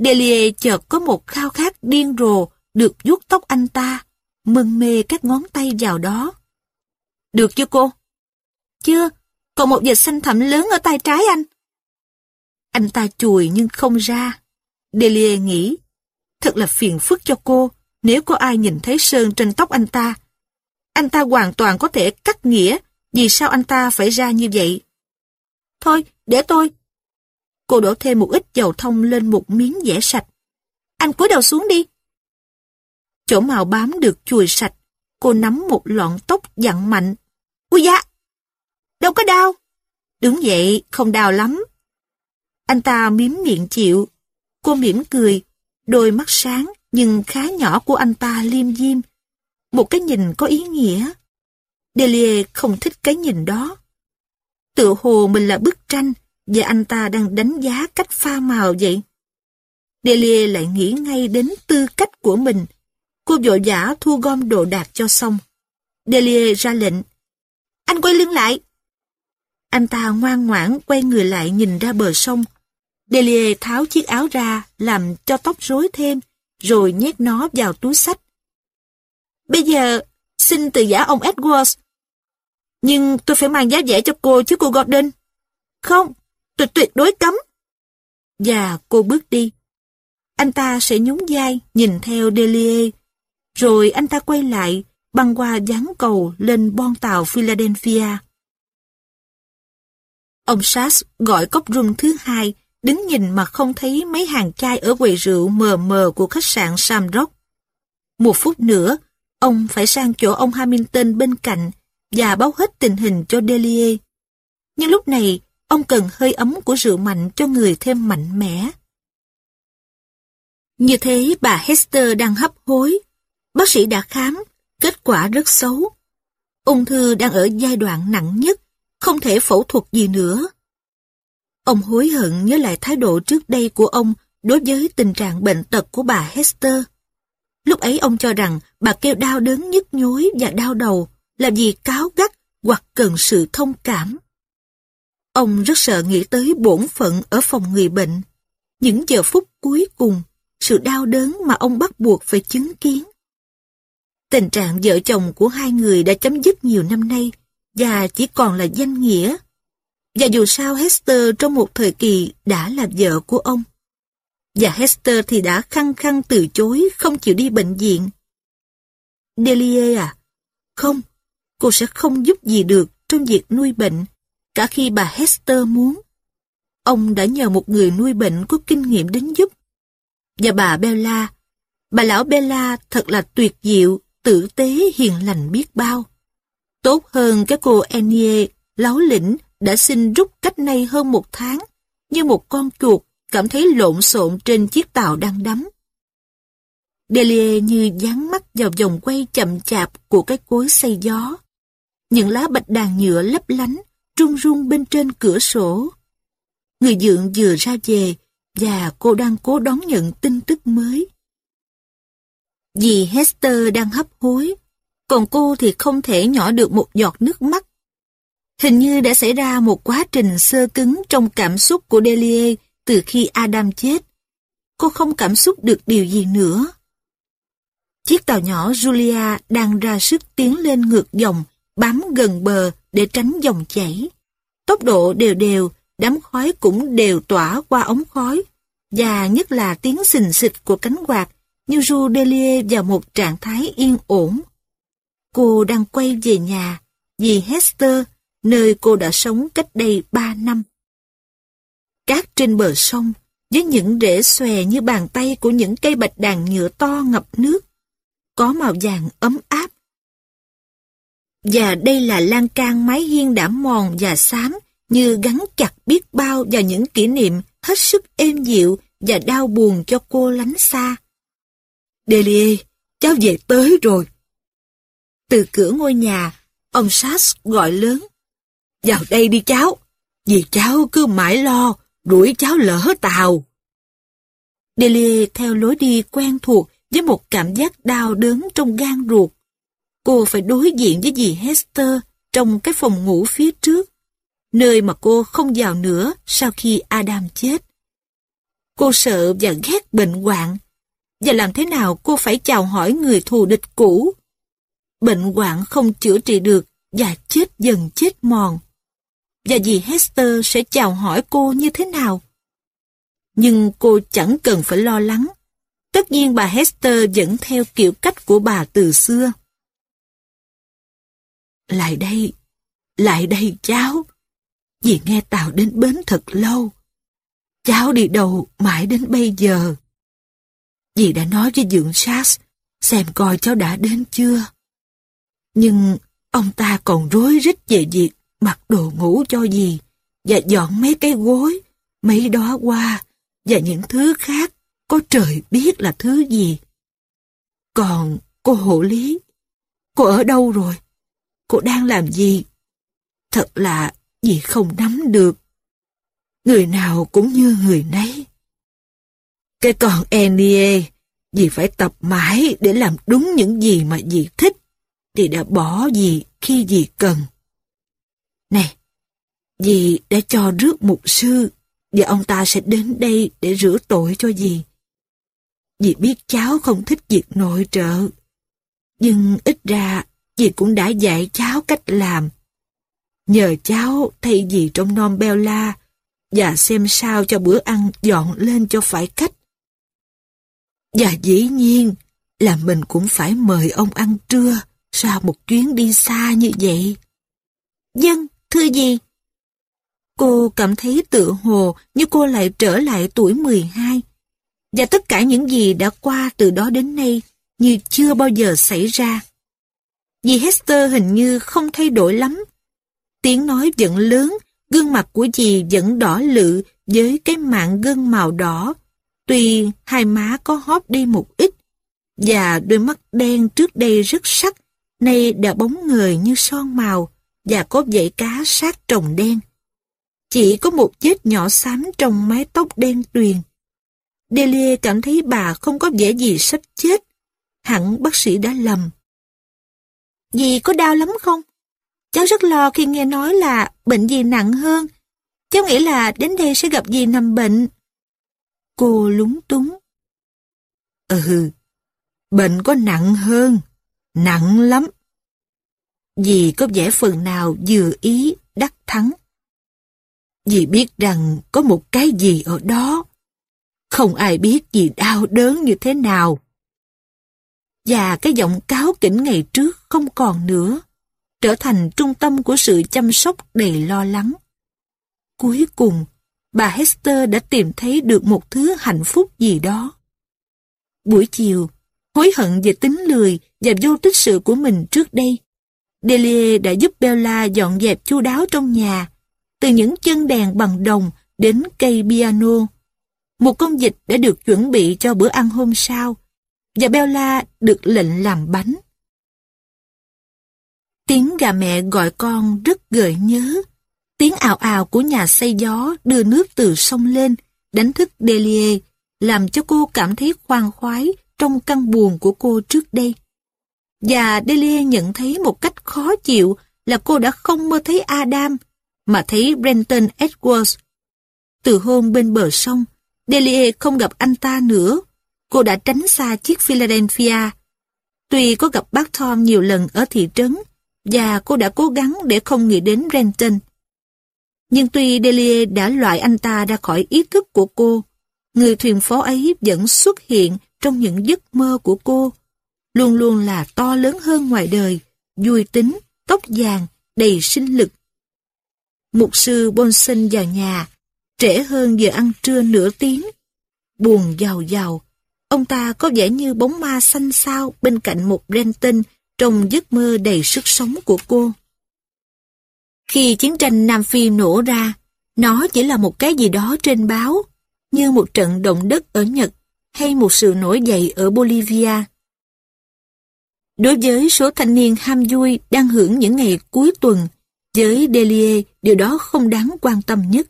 Delia chợt có một khao khát điên rồ được vuốt tóc anh ta, mừng mê các ngón tay vào đó. Được chưa cô? Chưa, còn một vệt xanh thẳm lớn ở tay trái anh. Anh ta chùi nhưng không ra. Delia nghĩ, thật là phiền phức cho cô nếu có ai nhìn thấy sơn trên tóc anh ta. Anh ta hoàn toàn có thể cắt nghĩa vì sao anh ta phải ra như vậy. Thôi, để tôi. Cô đổ thêm một ít dầu thông lên một miếng dẻ sạch. Anh cúi đầu xuống đi. Chỗ màu bám được chùi sạch, cô nắm một lọn tóc dặn mạnh. Ui da! Đâu có đau. Đứng dậy, không đau lắm. Anh ta miếm miệng chịu. Cô mỉm cười, đôi mắt sáng nhưng khá nhỏ của anh ta liêm diêm. Một cái nhìn có ý nghĩa. Delia không thích cái nhìn đó. Tự hồ mình là bức tranh và anh ta đang đánh giá cách pha màu vậy. Delia lại nghĩ ngay đến tư cách của mình. Cô vội vã thu gom đồ đạc cho xong. Delia ra lệnh. Anh quay lưng lại. Anh ta ngoan ngoãn quay người lại nhìn ra bờ sông. Delia tháo chiếc áo ra, làm cho tóc rối thêm, rồi nhét nó vào túi sách. Bây giờ, xin từ giả ông Edwards. Nhưng tôi phải mang giá vẽ cho cô chứ cô Gordon. Không, tôi tuyệt đối cấm. Và cô bước đi. Anh ta sẽ nhún vai nhìn theo Delia. Rồi anh ta quay lại, băng qua gián cầu lên bon tàu Philadelphia. Ông Sass gọi cốc rum thứ hai, đứng nhìn mà không thấy mấy hàng chai ở quầy rượu mờ mờ của khách sạn Sam Rock. Một phút nữa, ông phải sang chỗ ông Hamilton bên cạnh và báo hết tình hình cho Delia. Nhưng lúc này, ông cần hơi ấm của rượu mạnh cho người thêm mạnh mẽ. Như thế bà Hester đang hấp hối. Bác sĩ đã khám, kết quả rất xấu. Ung thư đang ở giai đoạn nặng nhất, không thể phẫu thuật gì nữa. Ông hối hận nhớ lại thái độ trước đây của ông đối với tình trạng bệnh tật của bà Hester. Lúc ấy ông cho rằng bà kêu đau đớn nhức nhối và đau đầu là vì cáo gắt hoặc cần sự thông cảm. Ông rất sợ nghĩ tới bổn phận ở phòng người bệnh. Những giờ phút cuối cùng, sự đau đớn mà ông bắt buộc phải chứng kiến. Tình trạng vợ chồng của hai người đã chấm dứt nhiều năm nay và chỉ còn là danh nghĩa. Và dù sao Hester trong một thời kỳ đã là vợ của ông. Và Hester thì đã khăng khăng từ chối không chịu đi bệnh viện. Delia à? Không, cô sẽ không giúp gì được trong việc nuôi bệnh, cả khi bà Hester muốn. Ông đã nhờ một người nuôi bệnh có kinh nghiệm đến giúp. Và bà Bella, bà lão Bella thật là tuyệt diệu, tử tế hiền lành biết bao. Tốt hơn cái cô Enie, láo lĩnh, đã xin rút cách nay hơn một tháng, như một con chuột cảm thấy lộn xộn trên chiếc tàu đang đắm. Delia như dán mắt vào vòng quay chậm chạp của cái cối xây gió. Những lá bạch đàn nhựa lấp lánh, trung rung bên trên cửa sổ. Người dượng vừa ra về, và cô đang cố đón nhận tin tức mới. Vì Hester đang hấp hối, còn cô thì không thể nhỏ được một giọt nước mắt. Hình như đã xảy ra một quá trình sơ cứng trong cảm xúc của Delia từ khi Adam chết. Cô không cảm xúc được điều gì nữa. Chiếc tàu nhỏ Julia đang ra sức tiến lên ngược dòng, bám gần bờ để tránh dòng chảy. Tốc độ đều đều, đám khói cũng đều tỏa qua ống khói, và nhất là tiếng xình xịch của cánh quạt như ru Delia vào một trạng thái yên ổn. Cô đang quay về nhà, vì Hester, nơi cô đã sống cách đây ba năm. Cát trên bờ sông, với những rễ xòe như bàn tay của những cây bạch đàn nhựa to ngập nước, có màu vàng ấm áp. Và đây là lan can mái hiên đã mòn và xám như gắn chặt biết bao vào những kỷ niệm hết sức êm dịu và đau buồn cho cô lánh xa. Delia, cháu về tới rồi. Từ cửa ngôi nhà, ông Sass gọi lớn. Vào đây đi cháu, vì cháu cứ mãi lo, đuổi cháu lỡ tàu. Delia theo lối đi quen thuộc với một cảm giác đau đớn trong gan ruột. Cô phải đối diện với dì Hester trong cái phòng ngủ phía trước, nơi mà cô không vào nữa sau khi Adam chết. Cô sợ và ghét bệnh hoạn, và làm thế nào cô phải chào hỏi người thù địch cũ. Bệnh hoạn không chữa trị được và chết dần chết mòn. Và dì Hester sẽ chào hỏi cô như thế nào? Nhưng cô chẳng cần phải lo lắng. Tất nhiên bà Hester vẫn theo kiểu cách của bà từ xưa. Lại đây, lại đây cháu. Dì nghe tàu đến bến thật lâu. Cháu đi đâu mãi đến bây giờ. Dì đã nói với dưỡng Sars xem coi cháu đã đến chưa. Nhưng ông ta còn rối rít về việc mặc đồ ngủ cho dì và dọn mấy cái gối, mấy đó qua và những thứ khác có trời biết là thứ gì. Còn cô hộ lý, cô ở đâu rồi? Cô đang làm gì? Thật là dì không nắm được. Người nào cũng như người nấy. Cái con Enie, dì phải tập mãi để làm đúng những gì mà dì thích. Dì đã bỏ dì khi dì cần. Này, dì đã cho rước mục sư và ông ta sẽ đến đây để rửa tội cho dì. Dì biết cháu không thích việc nội trợ, nhưng ít ra dì cũng đã dạy cháu cách làm. Nhờ cháu thay dì trong non beo la và xem sao cho bữa ăn dọn lên cho phải cách. Và dĩ nhiên là mình cũng phải mời ông ăn trưa sau một chuyến đi xa như vậy. Dân, thưa gì? Cô cảm thấy tự hồ như cô lại trở lại tuổi 12. Và tất cả những gì đã qua từ đó đến nay như chưa bao giờ xảy ra. Dì Hester hình như không thay đổi lắm. Tiếng nói vẫn lớn, gương mặt của dì vẫn đỏ lự với cái mạng gân màu đỏ. Tuy hai má có hóp đi một ít, và đôi mắt đen trước đây rất sắc, nay đã bóng người như son màu và có dãy cá sát trồng đen. Chỉ có một vết nhỏ xám trong mái tóc đen tuyền. Delia cảm thấy bà không có vẻ gì sắp chết. Hẳn bác sĩ đã lầm. Dì có đau lắm không? Cháu rất lo khi nghe nói là bệnh gì nặng hơn. Cháu nghĩ là đến đây sẽ gặp dì nằm bệnh. Cô lúng túng. Ừ, bệnh có nặng hơn, nặng lắm. Dì có vẻ phần nào vừa ý đắc thắng. Dì biết rằng có một cái gì ở đó. Không ai biết dì đau đớn như thế nào. Và cái giọng cáo kỉnh ngày trước không còn nữa, trở thành trung tâm của sự chăm sóc đầy lo lắng. Cuối cùng, bà Hester đã tìm thấy được một thứ hạnh phúc gì đó. Buổi chiều, hối hận về tính lười và vô tích sự của mình trước đây. Delia đã giúp Bella dọn dẹp chu đáo trong nhà, từ những chân đèn bằng đồng đến cây piano. Một công dịch đã được chuẩn bị cho bữa ăn hôm sau, và Bella được lệnh làm bánh. Tiếng gà mẹ gọi con rất gợi nhớ. Tiếng ào ào của nhà xây gió đưa nước từ sông lên, đánh thức Delia, làm cho cô cảm thấy khoan khoái trong căn buồn của cô trước đây. Và Delia nhận thấy một cách khó chịu là cô đã không mơ thấy Adam, mà thấy Brenton Edwards. Từ hôm bên bờ sông, Delia không gặp anh ta nữa. Cô đã tránh xa chiếc Philadelphia. Tuy có gặp bác Tom nhiều lần ở thị trấn, và cô đã cố gắng để không nghĩ đến Renton, Nhưng tuy Delia đã loại anh ta ra khỏi ý thức của cô, người thuyền phó ấy vẫn xuất hiện trong những giấc mơ của cô, luôn luôn là to lớn hơn ngoài đời, vui tính, tóc vàng, đầy sinh lực. Mục sư Bonson vào nhà, trễ hơn giờ ăn trưa nửa tiếng. Buồn giàu giàu, ông ta có vẻ như bóng ma xanh xao bên cạnh một Brenton trong giấc mơ đầy sức sống của cô. Khi chiến tranh Nam Phi nổ ra, nó chỉ là một cái gì đó trên báo, như một trận động đất ở Nhật hay một sự nổi dậy ở Bolivia. Đối với số thanh niên ham vui đang hưởng những ngày cuối tuần, với Delia điều đó không đáng quan tâm nhất.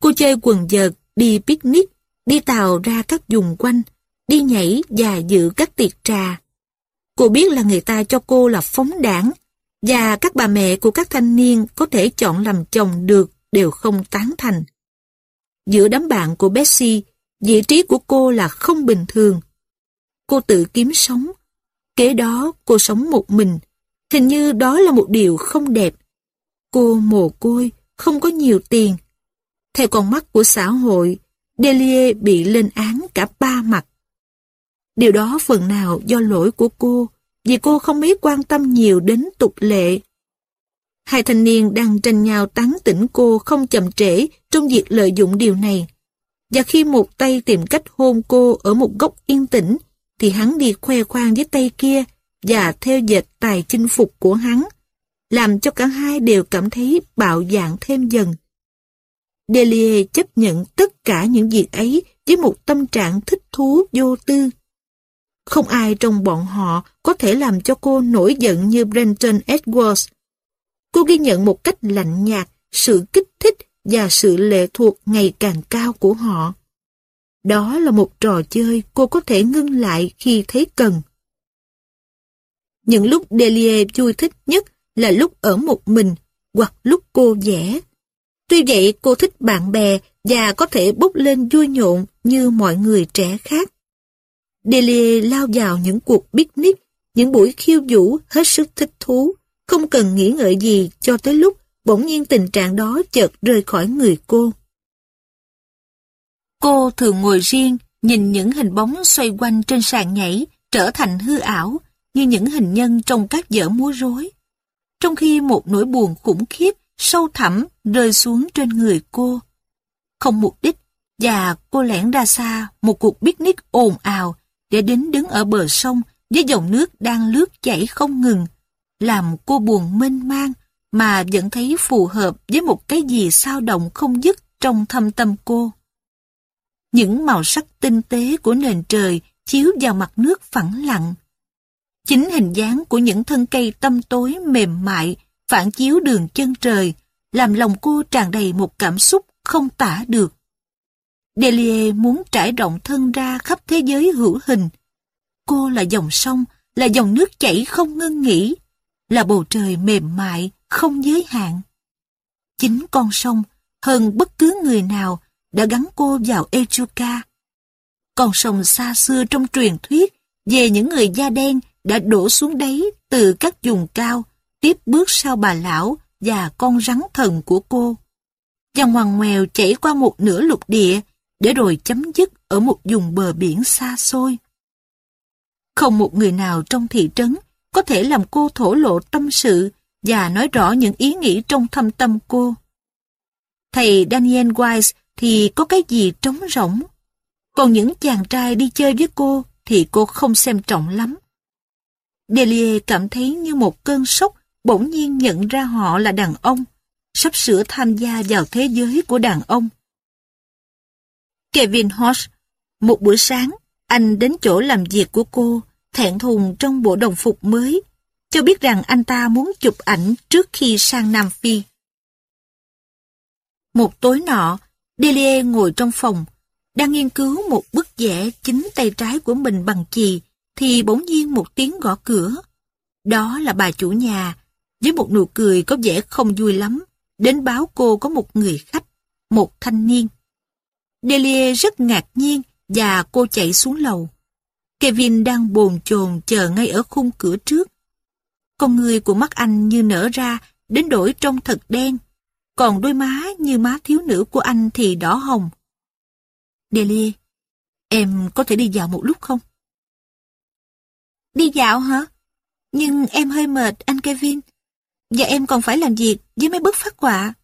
Cô chơi quần vợt, đi picnic, đi tàu ra các vùng quanh, đi nhảy và dự các tiệc trà. Cô biết là người ta cho cô là phóng đảng, và các bà mẹ của các thanh niên có thể chọn làm chồng được đều không tán thành. Giữa đám bạn của Bessie, vị trí của cô là không bình thường. Cô tự kiếm sống. Kế đó cô sống một mình, Hình như đó là một điều không đẹp. Cô mồ côi, không có nhiều tiền. Theo con mắt của xã hội, Delia bị lên án cả ba mặt. Điều đó phần nào do lỗi của cô, vì cô không mấy quan tâm nhiều đến tục lệ. Hai thanh niên đang tranh nhau tán tỉnh cô không chậm trễ trong việc lợi dụng điều này. Và khi một tay tìm cách hôn cô ở một góc yên tĩnh, thì hắn đi khoe khoang với tay kia và theo dệt tài chinh phục của hắn, làm cho cả hai đều cảm thấy bạo dạn thêm dần. Delia chấp nhận tất cả những việc ấy với một tâm trạng thích thú vô tư. Không ai trong bọn họ có thể làm cho cô nổi giận như Brenton Edwards. Cô ghi nhận một cách lạnh nhạt sự kích thích và sự lệ thuộc ngày càng cao của họ. Đó là một trò chơi cô có thể ngưng lại khi thấy cần. Những lúc Delia vui thích nhất là lúc ở một mình hoặc lúc cô vẽ. Tuy vậy, cô thích bạn bè và có thể bốc lên vui nhộn như mọi người trẻ khác. Delia lao vào những cuộc picnic, những buổi khiêu vũ hết sức thích thú, không cần nghĩ ngợi gì cho tới lúc bỗng nhiên tình trạng đó chợt rời khỏi người cô. Cô thường ngồi riêng, nhìn những hình bóng xoay quanh trên sàn nhảy, trở thành hư ảo, như những hình nhân trong các vở múa rối. Trong khi một nỗi buồn khủng khiếp, sâu thẳm rơi xuống trên người cô. Không mục đích, và cô lẻn ra xa một cuộc picnic ồn ào để đến đứng ở bờ sông với dòng nước đang lướt chảy không ngừng, làm cô buồn mênh mang mà vẫn thấy phù hợp với một cái gì sao động không dứt trong thâm tâm cô. Những màu sắc tinh tế của nền trời chiếu vào mặt nước phẳng lặng. Chính hình dáng của những thân cây tâm tối mềm mại phản chiếu đường chân trời, làm lòng cô tràn đầy một cảm xúc không tả được. Delia muốn trải rộng thân ra khắp thế giới hữu hình. Cô là dòng sông, là dòng nước chảy không ngưng nghỉ, là bầu trời mềm mại, không giới hạn. Chính con sông, hơn bất cứ người nào, đã gắn cô vào Echuca. Con sông xa xưa trong truyền thuyết về những người da đen đã đổ xuống đấy từ các vùng cao, tiếp bước sau bà lão và con rắn thần của cô. Và ngoằn ngoèo chảy qua một nửa lục địa để rồi chấm dứt ở một vùng bờ biển xa xôi. Không một người nào trong thị trấn có thể làm cô thổ lộ tâm sự và nói rõ những ý nghĩ trong thâm tâm cô. Thầy Daniel Wise thì có cái gì trống rỗng. Còn những chàng trai đi chơi với cô thì cô không xem trọng lắm. Delia cảm thấy như một cơn sốc bỗng nhiên nhận ra họ là đàn ông, sắp sửa tham gia vào thế giới của đàn ông. Kevin Hodge, một buổi sáng, anh đến chỗ làm việc của cô, thẹn thùng trong bộ đồng phục mới, cho biết rằng anh ta muốn chụp ảnh trước khi sang Nam Phi. Một tối nọ, Delia ngồi trong phòng, đang nghiên cứu một bức vẽ chính tay trái của mình bằng chì, thì bỗng nhiên một tiếng gõ cửa. Đó là bà chủ nhà, với một nụ cười có vẻ không vui lắm, đến báo cô có một người khách, một thanh niên. Delia rất ngạc nhiên và cô chạy xuống lầu. Kevin đang bồn chồn chờ ngay ở khung cửa trước. Con người của mắt anh như nở ra, đến đổi trông thật đen. Còn đôi má như má thiếu nữ của anh thì đỏ hồng. Delia, em có thể đi dạo một lúc không? Đi dạo hả? Nhưng em hơi mệt, anh Kevin. Và em còn phải làm việc với mấy bức phát họa.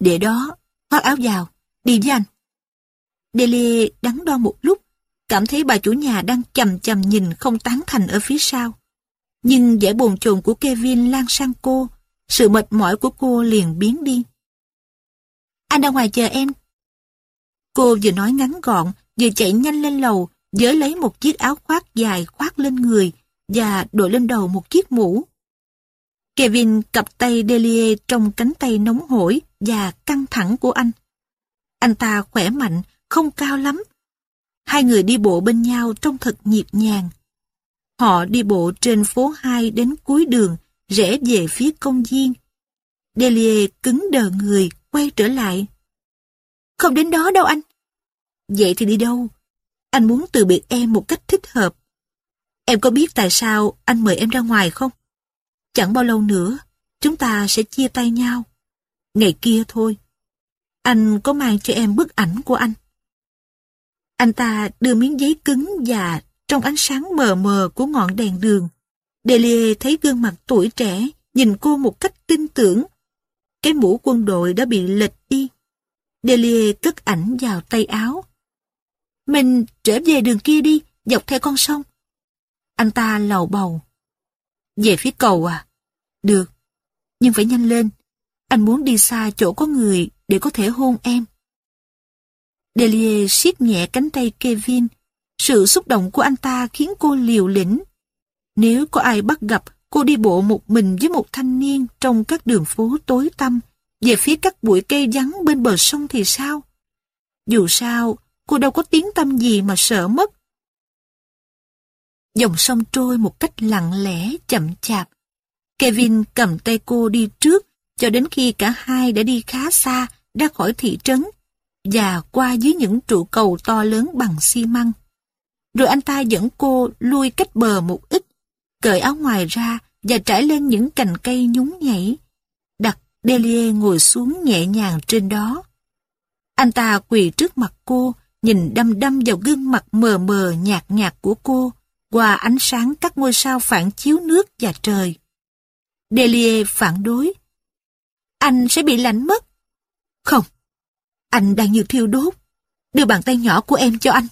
Để đó, khoác áo vào, đi với anh. Deli đắn đo một lúc, cảm thấy bà chủ nhà đang chầm chầm nhìn không tán thành ở phía sau. Nhưng vẻ bồn chồn của Kevin lan sang cô, sự mệt mỏi của cô liền biến đi. Anh ra ngoài chờ em. Cô vừa nói ngắn gọn, vừa chạy nhanh lên lầu, giới lấy một chiếc áo khoác dài khoác lên người và đội lên đầu một chiếc mũ. Kevin cặp tay Delia trong cánh tay nóng hổi và căng thẳng của anh. Anh ta khỏe mạnh, không cao lắm. Hai người đi bộ bên nhau trông thật nhịp nhàng. Họ đi bộ trên phố 2 đến cuối đường, rẽ về phía công viên. Delia cứng đờ người, quay trở lại. Không đến đó đâu anh. Vậy thì đi đâu? Anh muốn từ biệt em một cách thích hợp. Em có biết tại sao anh mời em ra ngoài không? Chẳng bao lâu nữa, chúng ta sẽ chia tay nhau. Ngày kia thôi. Anh có mang cho em bức ảnh của anh. Anh ta đưa miếng giấy cứng và trong ánh sáng mờ mờ của ngọn đèn đường. Delia thấy gương mặt tuổi trẻ, nhìn cô một cách tin tưởng. Cái mũ quân đội đã bị lệch đi. Delia cất ảnh vào tay áo. Mình trở về đường kia đi, dọc theo con sông. Anh ta lầu bầu. Về phía cầu à? Được, nhưng phải nhanh lên. Anh muốn đi xa chỗ có người để có thể hôn em. Delia siết nhẹ cánh tay Kevin. Sự xúc động của anh ta khiến cô liều lĩnh. Nếu có ai bắt gặp cô đi bộ một mình với một thanh niên trong các đường phố tối tăm, về phía các bụi cây vắng bên bờ sông thì sao? Dù sao, cô đâu có tiếng tâm gì mà sợ mất. Dòng sông trôi một cách lặng lẽ, chậm chạp. Kevin cầm tay cô đi trước, cho đến khi cả hai đã đi khá xa, ra khỏi thị trấn, và qua dưới những trụ cầu to lớn bằng xi măng. Rồi anh ta dẫn cô lui cách bờ một ít, cởi áo ngoài ra và trải lên những cành cây nhún nhảy. Đặt Delia ngồi xuống nhẹ nhàng trên đó. Anh ta quỳ trước mặt cô, nhìn đăm đăm vào gương mặt mờ mờ nhạt nhạt của cô, qua ánh sáng các ngôi sao phản chiếu nước và trời. Delia phản đối. Anh sẽ bị lạnh mất. Không, anh đang như thiêu đốt. Đưa bàn tay nhỏ của em cho anh.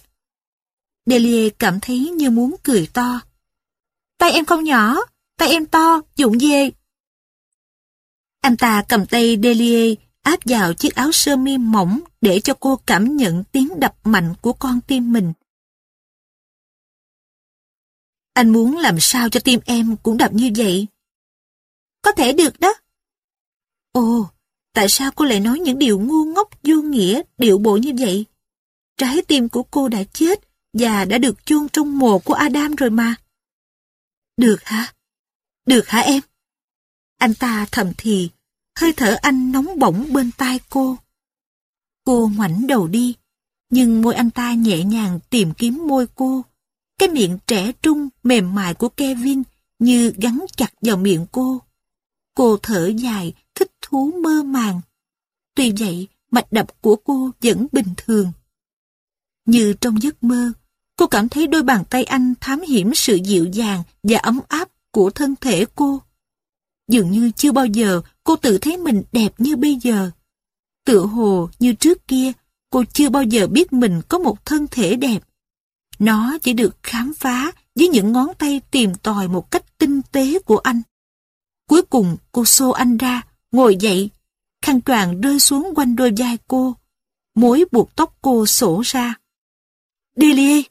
Delia cảm thấy như muốn cười to. Tay em không nhỏ, tay em to, dụng dê Anh ta cầm tay Delia áp vào chiếc áo sơ mi mỏng để cho cô cảm nhận tiếng đập mạnh của con tim mình. Anh muốn làm sao cho tim em cũng đập như vậy? Có thể được đó. Ồ, tại sao cô lại nói những điều ngu ngốc vô nghĩa, điệu bộ như vậy? Trái tim của cô đã chết và đã được chôn trong mồ của Adam rồi mà. Được hả? Được hả em? Anh ta thầm thì, hơi thở anh nóng bỏng bên tai cô. Cô ngoảnh đầu đi, nhưng môi anh ta nhẹ nhàng tìm kiếm môi cô. Cái miệng trẻ trung, mềm mại của Kevin như gắn chặt vào miệng cô. Cô thở dài, thích thú mơ màng. Tuy vậy, mạch đập của cô vẫn bình thường. Như trong giấc mơ, cô cảm thấy đôi bàn tay anh thám hiểm sự dịu dàng và ấm áp của thân thể cô. Dường như chưa bao giờ cô tự thấy mình đẹp như bây giờ. Tựa hồ như trước kia, cô chưa bao giờ biết mình có một thân thể đẹp. Nó chỉ được khám phá với những ngón tay tìm tòi một cách tinh tế của anh. Cuối cùng cô xô anh ra, ngồi dậy, khăn choàng rơi xuống quanh đôi vai cô. Mối buộc tóc cô sổ ra. Delia,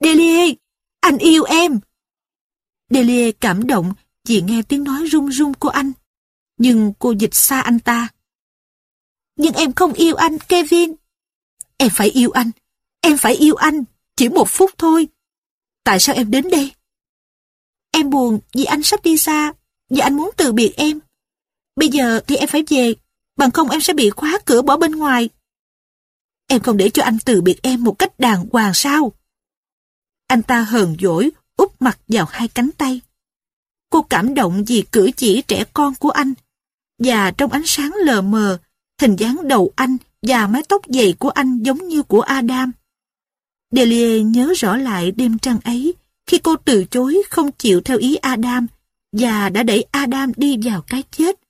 Delia, anh yêu em. Delia cảm động chỉ nghe tiếng nói run run của anh. Nhưng cô dịch xa anh ta. Nhưng em không yêu anh, Kevin. Em phải yêu anh. Em phải yêu anh. Chỉ một phút thôi. Tại sao em đến đây? Em buồn vì anh sắp đi xa vì anh muốn từ biệt em. Bây giờ thì em phải về, bằng không em sẽ bị khóa cửa bỏ bên ngoài. Em không để cho anh từ biệt em một cách đàng hoàng sao? Anh ta hờn dỗi, úp mặt vào hai cánh tay. Cô cảm động vì cử chỉ trẻ con của anh. Và trong ánh sáng lờ mờ, hình dáng đầu anh và mái tóc dày của anh giống như của Adam. Delia nhớ rõ lại đêm trăng ấy, khi cô từ chối không chịu theo ý Adam và đã đẩy Adam đi vào cái chết.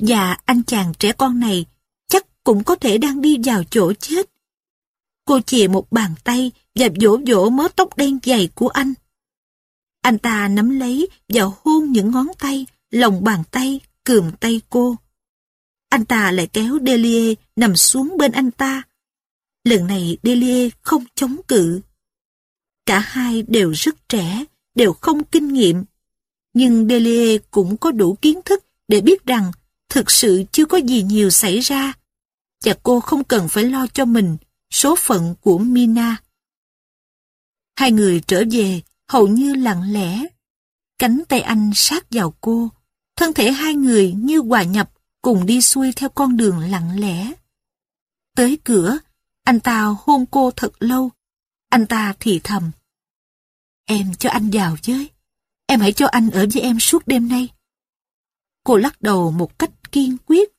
Và anh chàng trẻ con này chắc cũng có thể đang đi vào chỗ chết. Cô chìa một bàn tay và vỗ vỗ mớ tóc đen dày của anh. Anh ta nắm lấy và hôn những ngón tay, lòng bàn tay, cườm tay cô. Anh ta lại kéo Delia nằm xuống bên anh ta. Lần này Delia không chống cự. Cả hai đều rất trẻ, đều không kinh nghiệm. Nhưng Delia cũng có đủ kiến thức để biết rằng thực sự chưa có gì nhiều xảy ra và cô không cần phải lo cho mình số phận của Mina. Hai người trở về hầu như lặng lẽ. Cánh tay anh sát vào cô, thân thể hai người như hòa nhập cùng đi xuôi theo con đường lặng lẽ. Tới cửa, anh ta hôn cô thật lâu. Anh ta thì thầm. Em cho anh vào với. Em hãy cho anh ở với em suốt đêm nay. Cô lắc đầu một cách kiên quyết.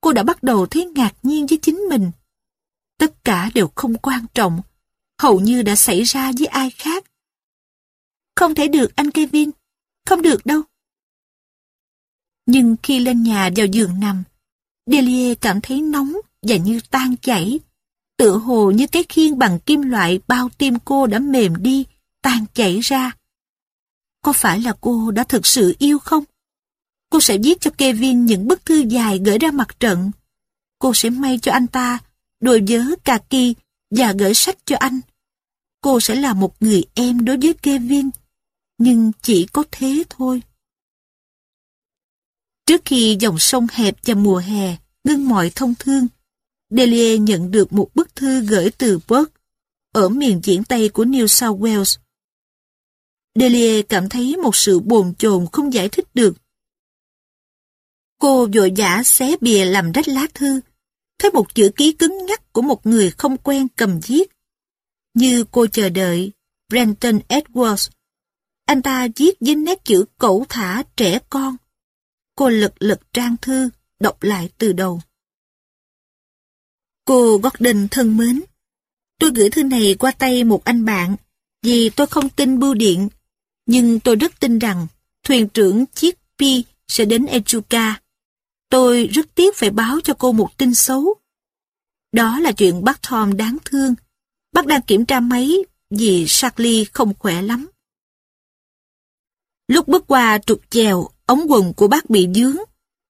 Cô đã bắt đầu thấy ngạc nhiên với chính mình. Tất cả đều không quan trọng, hầu như đã xảy ra với ai khác. Không thể được anh Kevin, không được đâu. Nhưng khi lên nhà vào giường nằm, Delia cảm thấy nóng và như tan chảy. Tựa hồ như cái khiên bằng kim loại bao tim cô đã mềm đi, tan chảy ra. Có phải là cô đã thực sự yêu không? Cô sẽ viết cho Kevin những bức thư dài gửi ra mặt trận. Cô sẽ may cho anh ta đôi vớ cà kỳ và gửi sách cho anh. Cô sẽ là một người em đối với Kevin, nhưng chỉ có thế thôi. Trước khi dòng sông hẹp và mùa hè ngưng mọi thông thương, Delia nhận được một bức thư gửi từ Perth ở miền diễn Tây của New South Wales. Delia cảm thấy một sự bồn chồn không giải thích được. Cô vội vã xé bìa làm rách lá thư, thấy một chữ ký cứng nhắc của một người không quen cầm viết. Như cô chờ đợi, Brenton Edwards. Anh ta viết với nét chữ cẩu thả trẻ con. Cô lật lật trang thư, đọc lại từ đầu. Cô Gordon thân mến, tôi gửi thư này qua tay một anh bạn vì tôi không tin bưu điện, nhưng tôi rất tin rằng thuyền trưởng chiếc Pi sẽ đến Echuca. Tôi rất tiếc phải báo cho cô một tin xấu. Đó là chuyện bác Tom đáng thương. Bác đang kiểm tra máy vì Charlie không khỏe lắm. Lúc bước qua trục chèo, ống quần của bác bị dướng,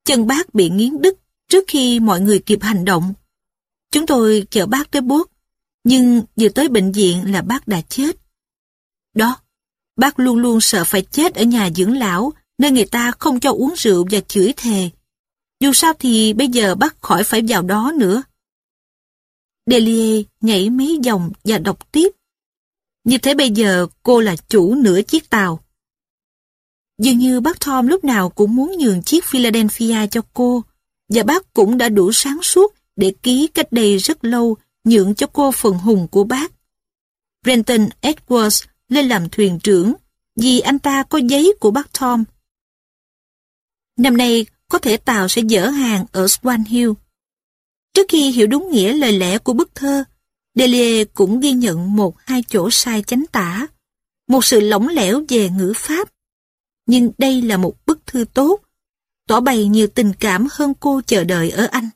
chân bác bị nghiến đứt trước khi mọi người kịp hành động. Chúng tôi chở bác tới bốt, nhưng vừa tới bệnh viện là bác đã chết. Đó, bác luôn luôn sợ phải chết ở nhà dưỡng lão, nơi người ta không cho uống rượu và chửi thề. Dù sao thì bây giờ bác khỏi phải vào đó nữa. Delia nhảy mấy dòng và đọc tiếp. Như thế bây giờ cô là chủ nửa chiếc tàu. Dường như bác Tom lúc nào cũng muốn nhường chiếc Philadelphia cho cô, và bác cũng đã đủ sáng suốt để ký cách đây rất lâu nhượng cho cô phần hùng của bác. Brenton Edwards lên làm thuyền trưởng vì anh ta có giấy của bác Tom. Năm nay có thể tàu sẽ dỡ hàng ở Swan Hill. Trước khi hiểu đúng nghĩa lời lẽ của bức thơ, Delia cũng ghi nhận một hai chỗ sai chánh tả, một sự lỏng lẻo về ngữ pháp. Nhưng đây là một bức thư tốt, tỏ bày nhiều tình cảm hơn cô chờ đợi ở anh.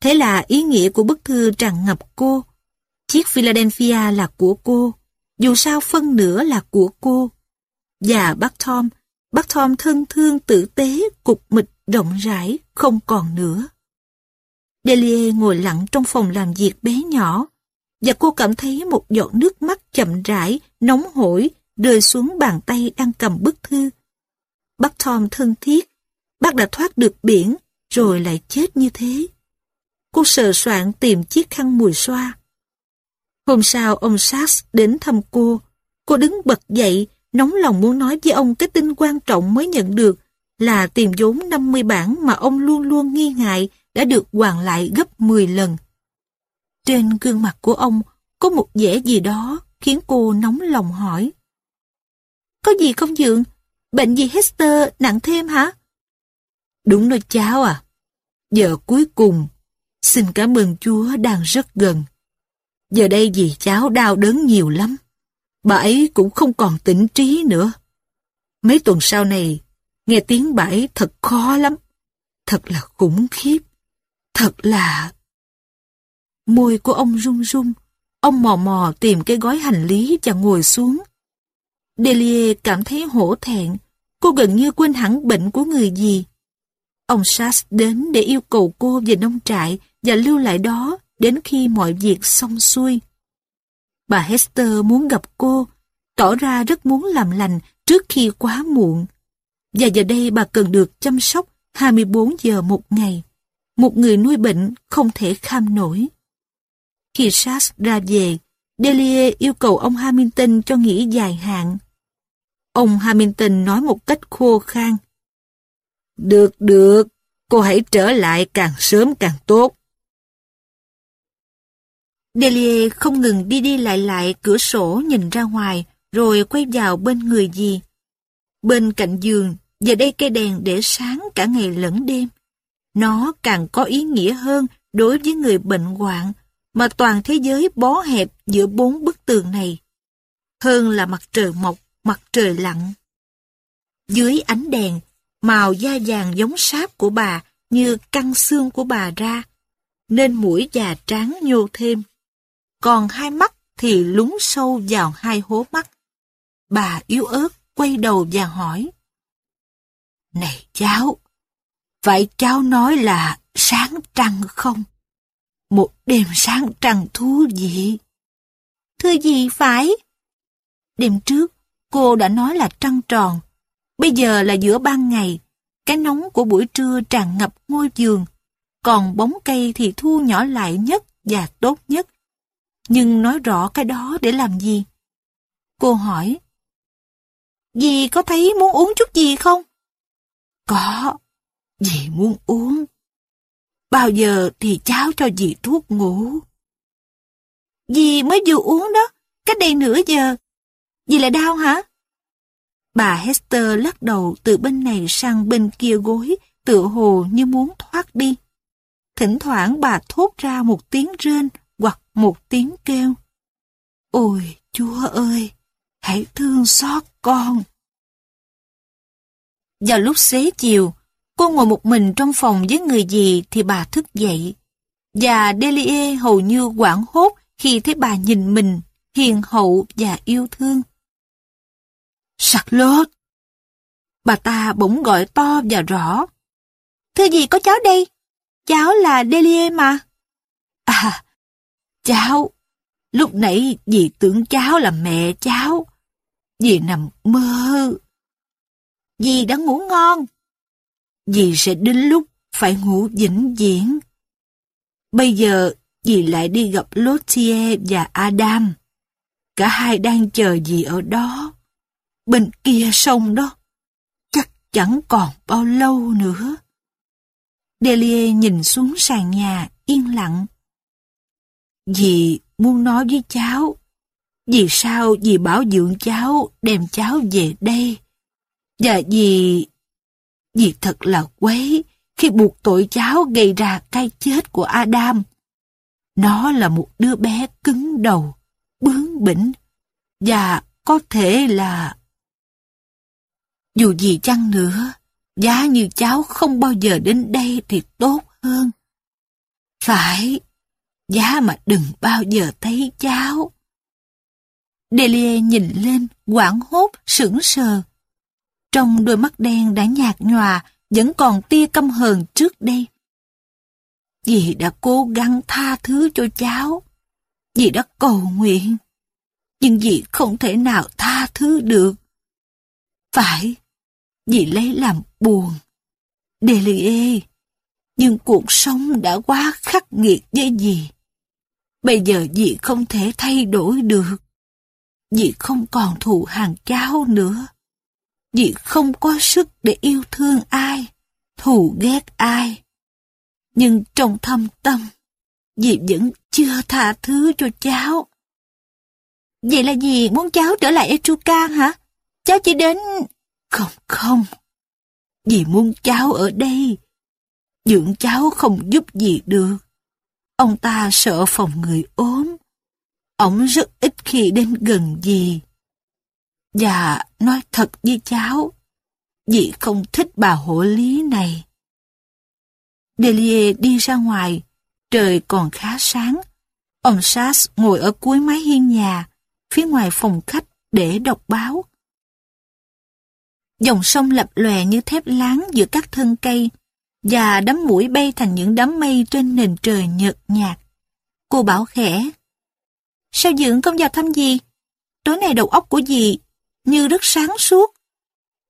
Thế là ý nghĩa của bức thư tràn ngập cô. Chiếc Philadelphia là của cô, dù sao phân nửa là của cô. Và bác Tom, bác Tom thân thương tử tế, cục mịch, rộng rãi, không còn nữa. Delia ngồi lặng trong phòng làm việc bé nhỏ, và cô cảm thấy một giọt nước mắt chậm rãi, nóng hổi, rơi xuống bàn tay đang cầm bức thư. Bác Tom thân thiết, bác đã thoát được biển, rồi lại chết như thế. Cô sờ soạn tìm chiếc khăn mùi xoa. Hôm sau ông Sachs đến thăm cô. Cô đứng bật dậy, nóng lòng muốn nói với ông cái tin quan trọng mới nhận được là tiền vốn 50 bản mà ông luôn luôn nghi ngại đã được hoàn lại gấp 10 lần. Trên gương mặt của ông có một vẻ gì đó khiến cô nóng lòng hỏi. Có gì không dượng? Bệnh gì Hester nặng thêm hả? Đúng rồi cháu à. Giờ cuối cùng, xin cảm ơn Chúa đang rất gần. Giờ đây vì cháu đau đớn nhiều lắm. Bà ấy cũng không còn tỉnh trí nữa. Mấy tuần sau này, nghe tiếng bà ấy thật khó lắm. Thật là khủng khiếp. Thật là... Môi của ông run run. Ông mò mò tìm cái gói hành lý và ngồi xuống. Delia cảm thấy hổ thẹn. Cô gần như quên hẳn bệnh của người gì. Ông Sass đến để yêu cầu cô về nông trại và lưu lại đó đến khi mọi việc xong xuôi. Bà Hester muốn gặp cô, tỏ ra rất muốn làm lành trước khi quá muộn. Và giờ đây bà cần được chăm sóc 24 giờ một ngày. Một người nuôi bệnh không thể kham nổi. Khi Sars ra về, Delia yêu cầu ông Hamilton cho nghỉ dài hạn. Ông Hamilton nói một cách khô khan. Được, được, cô hãy trở lại càng sớm càng tốt. Delia không ngừng đi đi lại lại cửa sổ nhìn ra ngoài, rồi quay vào bên người gì. Bên cạnh giường, giờ đây cây đèn để sáng cả ngày lẫn đêm. Nó càng có ý nghĩa hơn đối với người bệnh hoạn mà toàn thế giới bó hẹp giữa bốn bức tường này. Hơn là mặt trời mọc, mặt trời lặn. Dưới ánh đèn, màu da vàng giống sáp của bà như căng xương của bà ra, nên mũi già tráng nhô thêm. Còn hai mắt thì lún sâu vào hai hố mắt. Bà yếu ớt quay đầu và hỏi. Này cháu, vậy cháu nói là sáng trăng không? Một đêm sáng trăng thú vị. Thưa gì phải? Đêm trước, cô đã nói là trăng tròn. Bây giờ là giữa ban ngày, cái nóng của buổi trưa tràn ngập ngôi giường, còn bóng cây thì thu nhỏ lại nhất và tốt nhất. Nhưng nói rõ cái đó để làm gì? Cô hỏi. Dì có thấy muốn uống chút gì không? Có. Dì muốn uống. Bao giờ thì cháu cho dì thuốc ngủ. Dì mới vừa uống đó, cách đây nửa giờ. Dì lại đau hả? Bà Hester lắc đầu từ bên này sang bên kia gối, tựa hồ như muốn thoát đi. Thỉnh thoảng bà thốt ra một tiếng rên một tiếng kêu. Ôi, Chúa ơi, hãy thương xót con. Vào lúc xế chiều, cô ngồi một mình trong phòng với người gì thì bà thức dậy. Và Delie hầu như quảng hốt khi thấy bà nhìn mình, hiền hậu và yêu thương. Charlotte! Bà ta bỗng gọi to và rõ. Thưa gì có cháu đây? Cháu là Delie mà. À, cháu. Lúc nãy dì tưởng cháu là mẹ cháu. Dì nằm mơ. Dì đã ngủ ngon. Dì sẽ đến lúc phải ngủ vĩnh viễn. Bây giờ dì lại đi gặp Lottie và Adam. Cả hai đang chờ dì ở đó. Bên kia sông đó. Chắc chẳng còn bao lâu nữa. Delia nhìn xuống sàn nhà, yên lặng. Dì muốn nói với cháu. Vì sao dì bảo dưỡng cháu đem cháu về đây? Và dì... Dì thật là quấy khi buộc tội cháu gây ra cái chết của Adam. Nó là một đứa bé cứng đầu, bướng bỉnh, và có thể là... Dù gì chăng nữa, giá như cháu không bao giờ đến đây thì tốt hơn. Phải, giá mà đừng bao giờ thấy cháu. Delia nhìn lên, quảng hốt, sững sờ. Trong đôi mắt đen đã nhạt nhòa, vẫn còn tia căm hờn trước đây. Dì đã cố gắng tha thứ cho cháu. Dì đã cầu nguyện. Nhưng dì không thể nào tha thứ được. Phải, dì lấy làm buồn. Delia, nhưng cuộc sống đã quá khắc nghiệt với dì. Bây giờ dì không thể thay đổi được. Dì không còn thù hàng cháu nữa. Dì không có sức để yêu thương ai, thù ghét ai. Nhưng trong thâm tâm, dì vẫn chưa tha thứ cho cháu. Vậy là dì muốn cháu trở lại Etrucan hả? Cháu chỉ đến... Không, không. Dì muốn cháu ở đây. Dưỡng cháu không giúp gì được. Ông ta sợ phòng người ốm. Ông rất ít khi đến gần dì. Và nói thật với cháu, dì không thích bà hộ lý này. Delia đi ra ngoài, trời còn khá sáng. Ông Sass ngồi ở cuối mái hiên nhà, phía ngoài phòng khách để đọc báo. Dòng sông lập lòe như thép láng giữa các thân cây, và đám mũi bay thành những đám mây trên nền trời nhợt nhạt. Cô bảo khẽ, Sao dưỡng không vào thăm gì? Tối nay đầu óc của dì như rất sáng suốt.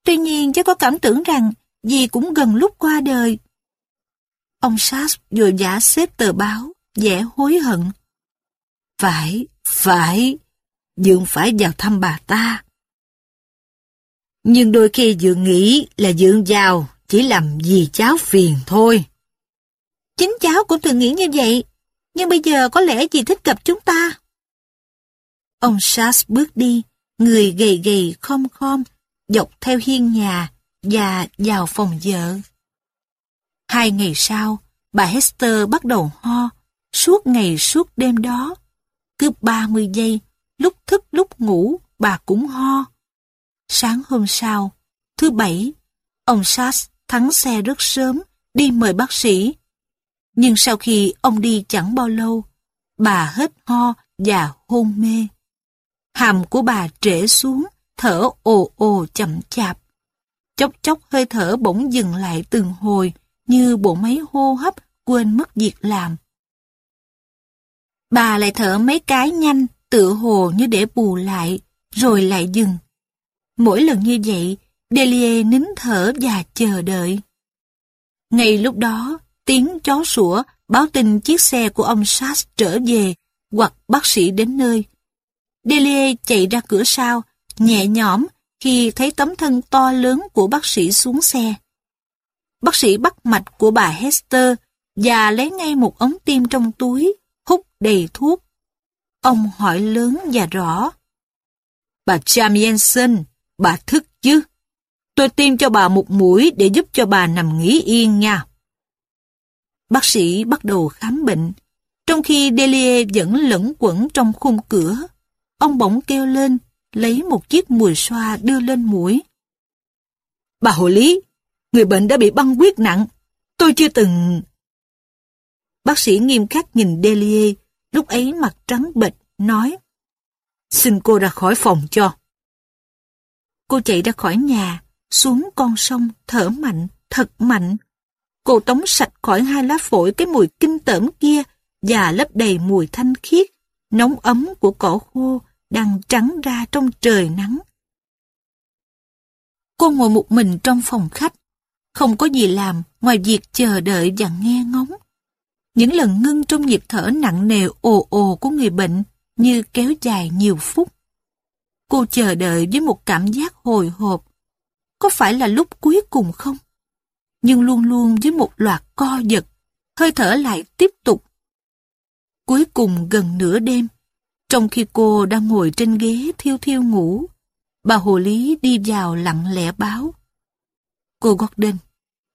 Tuy nhiên cháu có cảm tưởng rằng dì cũng gần lúc qua đời. Ông Sass vội vã xếp tờ báo, vẻ hối hận. Phải, phải, Dượng phải vào thăm bà ta. Nhưng đôi khi Dượng nghĩ là Dượng vào chỉ làm gì cháu phiền thôi. Chính cháu cũng từng nghĩ như vậy, nhưng bây giờ có lẽ dì thích gặp chúng ta. Ông Sass bước đi, người gầy gầy khom khom, dọc theo hiên nhà và vào phòng vợ. Hai ngày sau, bà Hester bắt đầu ho, suốt ngày suốt đêm đó. Cứ 30 giây, lúc thức lúc ngủ, bà cũng ho. Sáng hôm sau, thứ bảy, ông Sars thắng xe rất sớm, đi mời bác sĩ. Nhưng sau khi ông đi chẳng bao lâu, bà hết ho và hôn mê. Hàm của bà trễ xuống, thở ồ ồ chậm chạp. Chốc chốc hơi thở bỗng dừng lại từng hồi, như bộ máy hô hấp quên mất việc làm. Bà lại thở mấy cái nhanh, tự hồ như để bù lại, rồi lại dừng. Mỗi lần như vậy, Delia nín thở và chờ đợi. Ngay lúc đó, tiếng chó sủa báo tin chiếc xe của ông Sass trở về hoặc bác sĩ đến nơi. Delia chạy ra cửa sau, nhẹ nhõm khi thấy tấm thân to lớn của bác sĩ xuống xe. Bác sĩ bắt mạch của bà Hester và lấy ngay một ống tim trong túi, hút đầy thuốc. Ông hỏi lớn và rõ. Bà Cham Jensen, bà thức chứ? Tôi tiêm cho bà một mũi để giúp cho bà nằm nghỉ yên nha. Bác sĩ bắt đầu khám bệnh, trong khi Delia vẫn lẫn quẩn trong khung cửa. Ông bỗng kêu lên, lấy một chiếc mùi xoa đưa lên mũi. Bà hộ lý, người bệnh đã bị băng huyết nặng. Tôi chưa từng... Bác sĩ nghiêm khắc nhìn Delia, lúc ấy mặt trắng bệch, nói Xin cô ra khỏi phòng cho. Cô chạy ra khỏi nhà, xuống con sông, thở mạnh, thật mạnh. Cô tống sạch khỏi hai lá phổi cái mùi kinh tởm kia và lấp đầy mùi thanh khiết, nóng ấm của cỏ khô đang trắng ra trong trời nắng. Cô ngồi một mình trong phòng khách, không có gì làm ngoài việc chờ đợi và nghe ngóng. Những lần ngưng trong nhịp thở nặng nề ồ ồ của người bệnh như kéo dài nhiều phút. Cô chờ đợi với một cảm giác hồi hộp. Có phải là lúc cuối cùng không? Nhưng luôn luôn với một loạt co giật, hơi thở lại tiếp tục. Cuối cùng gần nửa đêm, trong khi cô đang ngồi trên ghế thiêu thiêu ngủ, bà hồ lý đi vào lặng lẽ báo. Cô Gordon,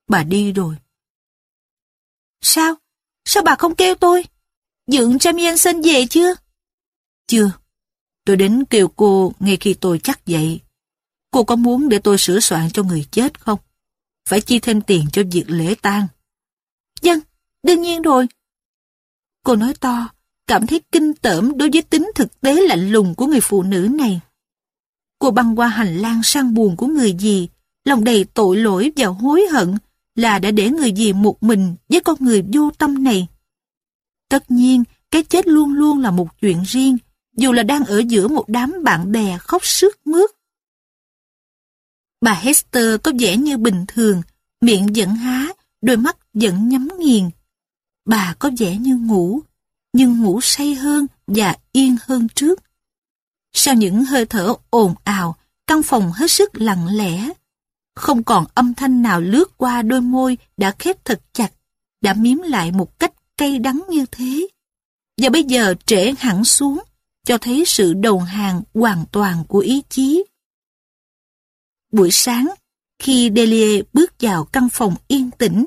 bà đi rồi. Sao? Sao bà không kêu tôi? Dượng Jamie Jensen về chưa? Chưa. Tôi đến kêu cô ngay khi tôi chắc vậy. Cô có muốn để tôi sửa soạn cho người chết không? Phải chi thêm tiền cho việc lễ tang. Dân, đương nhiên rồi. Cô nói to, cảm thấy kinh tởm đối với tính thực tế lạnh lùng của người phụ nữ này. Cô băng qua hành lang sang buồn của người gì, lòng đầy tội lỗi và hối hận là đã để người gì một mình với con người vô tâm này. Tất nhiên, cái chết luôn luôn là một chuyện riêng, dù là đang ở giữa một đám bạn bè khóc sướt mướt. Bà Hester có vẻ như bình thường, miệng vẫn há, đôi mắt vẫn nhắm nghiền. Bà có vẻ như ngủ, nhưng ngủ say hơn và yên hơn trước. Sau những hơi thở ồn ào, căn phòng hết sức lặng lẽ. Không còn âm thanh nào lướt qua đôi môi đã khép thật chặt, đã miếm lại một cách cay đắng như thế. Và bây giờ trễ hẳn xuống, cho thấy sự đầu hàng hoàn toàn của ý chí. Buổi sáng, khi Delia bước vào căn phòng yên tĩnh,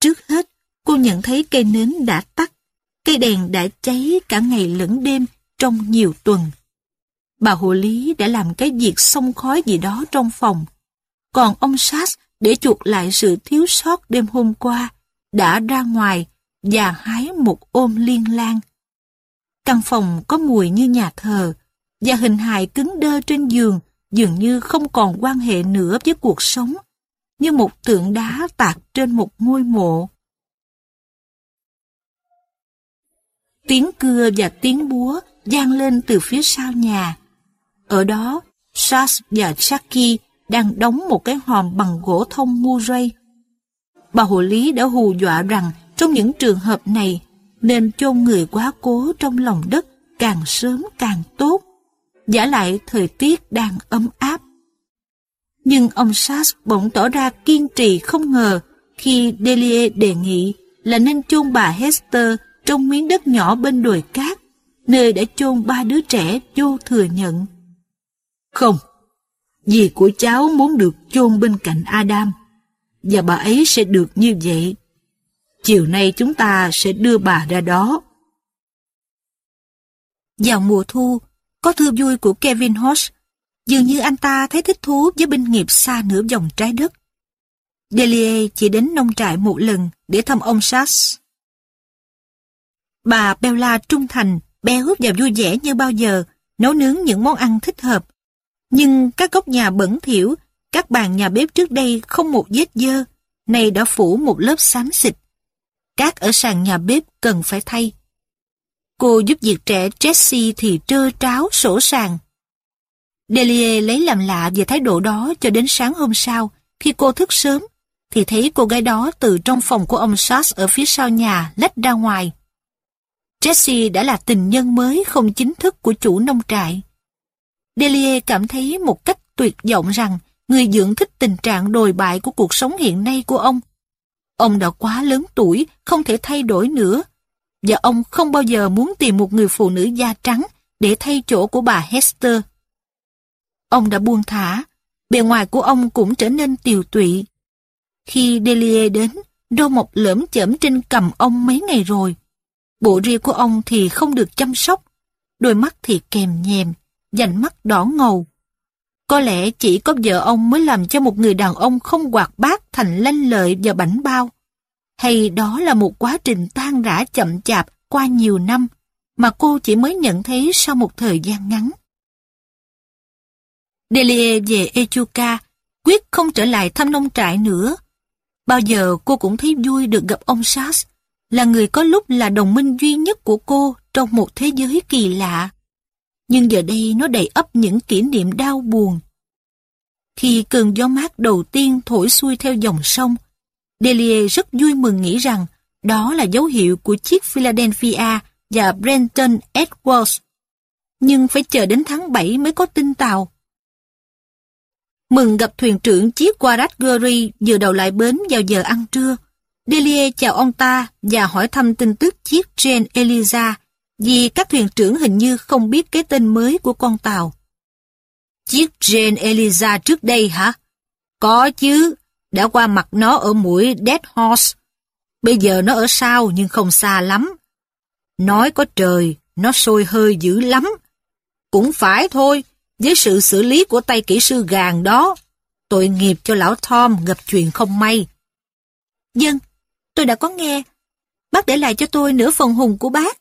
trước hết cô nhận thấy cây nến đã tắt, cây đèn đã cháy cả ngày lẫn đêm trong nhiều tuần. Bà hộ lý đã làm cái việc xông khói gì đó trong phòng, còn ông Sass để chuộc lại sự thiếu sót đêm hôm qua, đã ra ngoài và hái một ôm liên lan. Căn phòng có mùi như nhà thờ, và hình hài cứng đơ trên giường dường như không còn quan hệ nữa với cuộc sống, như một tượng đá tạc trên một ngôi mộ. Tiếng cưa và tiếng búa vang lên từ phía sau nhà. Ở đó, Sars và Chucky đang đóng một cái hòm bằng gỗ thông Murray. Bà hộ lý đã hù dọa rằng trong những trường hợp này nên chôn người quá cố trong lòng đất càng sớm càng tốt. Giả lại thời tiết đang ấm áp. Nhưng ông Sass bỗng tỏ ra kiên trì không ngờ khi Delia đề nghị là nên chôn bà Hester trong miếng đất nhỏ bên đồi cát, nơi đã chôn ba đứa trẻ vô thừa nhận. Không, Dì của cháu muốn được chôn bên cạnh Adam, và bà ấy sẽ được như vậy. Chiều nay chúng ta sẽ đưa bà ra đó. Vào mùa thu, có thư vui của Kevin Hodge, dường như anh ta thấy thích thú với binh nghiệp xa nửa vòng trái đất. Delia chỉ đến nông trại một lần để thăm ông Sass. Bà Bella trung thành, béo và vui vẻ như bao giờ, nấu nướng những món ăn thích hợp. Nhưng các góc nhà bẩn thỉu, các bàn nhà bếp trước đây không một vết dơ, nay đã phủ một lớp xám xịt. Các ở sàn nhà bếp cần phải thay. Cô giúp việc trẻ Jessie thì trơ tráo sổ sàng. Delia lấy làm lạ về thái độ đó cho đến sáng hôm sau, khi cô thức sớm, thì thấy cô gái đó từ trong phòng của ông Sars ở phía sau nhà lách ra ngoài. Jessie đã là tình nhân mới không chính thức của chủ nông trại. Delia cảm thấy một cách tuyệt vọng rằng người dưỡng thích tình trạng đồi bại của cuộc sống hiện nay của ông. Ông đã quá lớn tuổi, không thể thay đổi nữa. Và ông không bao giờ muốn tìm một người phụ nữ da trắng để thay chỗ của bà Hester. Ông đã buông thả, bề ngoài của ông cũng trở nên tiều tụy. Khi Delia đến, đô mọc lởm chởm trên cầm ông mấy ngày rồi. Bộ ria của ông thì không được chăm sóc, đôi mắt thì kèm nhèm, dành mắt đỏ ngầu. Có lẽ chỉ có vợ ông mới làm cho một người đàn ông không quạt bát thành lanh lợi và bảnh bao. Hay đó là một quá trình tan rã chậm chạp qua nhiều năm mà cô chỉ mới nhận thấy sau một thời gian ngắn. Delia về Echuca, quyết không trở lại thăm nông trại nữa. Bao giờ cô cũng thấy vui được gặp ông Sars, là người có lúc là đồng minh duy nhất của cô trong một thế giới kỳ lạ. Nhưng giờ đây nó đầy ấp những kỷ niệm đau buồn. Khi cơn gió mát đầu tiên thổi xuôi theo dòng sông, Delia rất vui mừng nghĩ rằng đó là dấu hiệu của chiếc Philadelphia và Brenton Edwards. Nhưng phải chờ đến tháng 7 mới có tin tàu. Mừng gặp thuyền trưởng chiếc Waratguri vừa đầu lại bến vào giờ ăn trưa. Delia chào ông ta và hỏi thăm tin tức chiếc Jane Eliza vì các thuyền trưởng hình như không biết cái tên mới của con tàu. Chiếc Jane Eliza trước đây hả? Có chứ, đã qua mặt nó ở mũi Dead Horse. Bây giờ nó ở sau nhưng không xa lắm. Nói có trời, nó sôi hơi dữ lắm. Cũng phải thôi, với sự xử lý của tay kỹ sư gàng đó. Tội nghiệp cho lão Tom gặp chuyện không may. Dân, tôi đã có nghe. Bác để lại cho tôi nửa phần hùng của bác.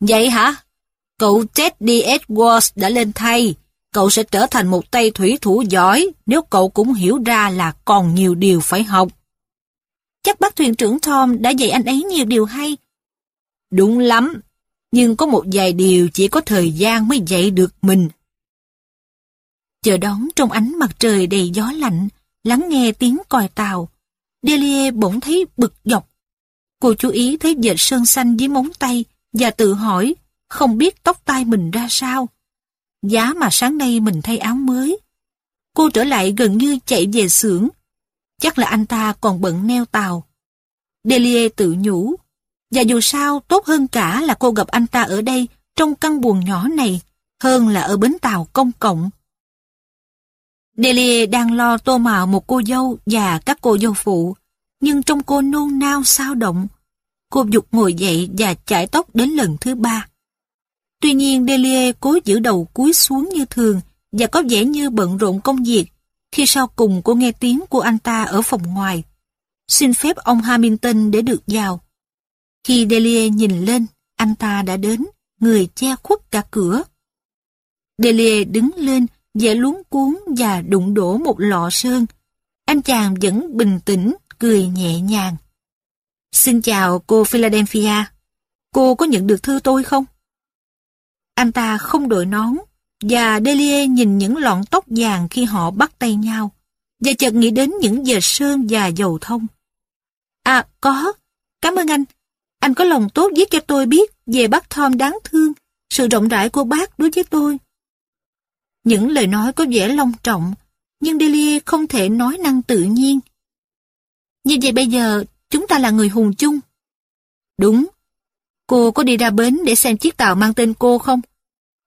Vậy hả? Cậu Teddy Edwards đã lên thay. Cậu sẽ trở thành một tay thủy thủ giỏi nếu cậu cũng hiểu ra là còn nhiều điều phải học. Chắc bác thuyền trưởng Tom đã dạy anh ấy nhiều điều hay. Đúng lắm, nhưng có một vài điều chỉ có thời gian mới dạy được mình. Chờ đón trong ánh mặt trời đầy gió lạnh, lắng nghe tiếng còi tàu. Delia bỗng thấy bực dọc. Cô chú ý thấy dệt sơn xanh dưới móng tay và tự hỏi không biết tóc tai mình ra sao. Giá mà sáng nay mình thay áo mới. Cô trở lại gần như chạy về xưởng. Chắc là anh ta còn bận neo tàu. Delia tự nhủ. Và dù sao tốt hơn cả là cô gặp anh ta ở đây trong căn buồng nhỏ này hơn là ở bến tàu công cộng. Delia đang lo tô màu một cô dâu và các cô dâu phụ, nhưng trong cô nôn nao sao động. Cô dục ngồi dậy và chải tóc đến lần thứ ba. Tuy nhiên Delia cố giữ đầu cúi xuống như thường và có vẻ như bận rộn công việc khi sau cùng cô nghe tiếng của anh ta ở phòng ngoài. Xin phép ông Hamilton để được vào. Khi Delia nhìn lên, anh ta đã đến, người che khuất cả cửa. Delia đứng lên vẻ luống cuốn và đụng đổ một lọ sơn. Anh chàng vẫn bình tĩnh, cười nhẹ nhàng. Xin chào cô Philadelphia. Cô có nhận được thư tôi không? Anh ta không đội nón, và Delia nhìn những lọn tóc vàng khi họ bắt tay nhau, và chợt nghĩ đến những giờ sơn và dầu thông. À, có. Cảm ơn anh. Anh có lòng tốt viết cho tôi biết về bác Tom đáng thương, sự rộng rãi của bác đối với tôi. Những lời nói có vẻ long trọng, nhưng Delia không thể nói năng tự nhiên. Như vậy bây giờ, chúng ta là người hùng chung. Đúng. Cô có đi ra bến để xem chiếc tàu mang tên cô không?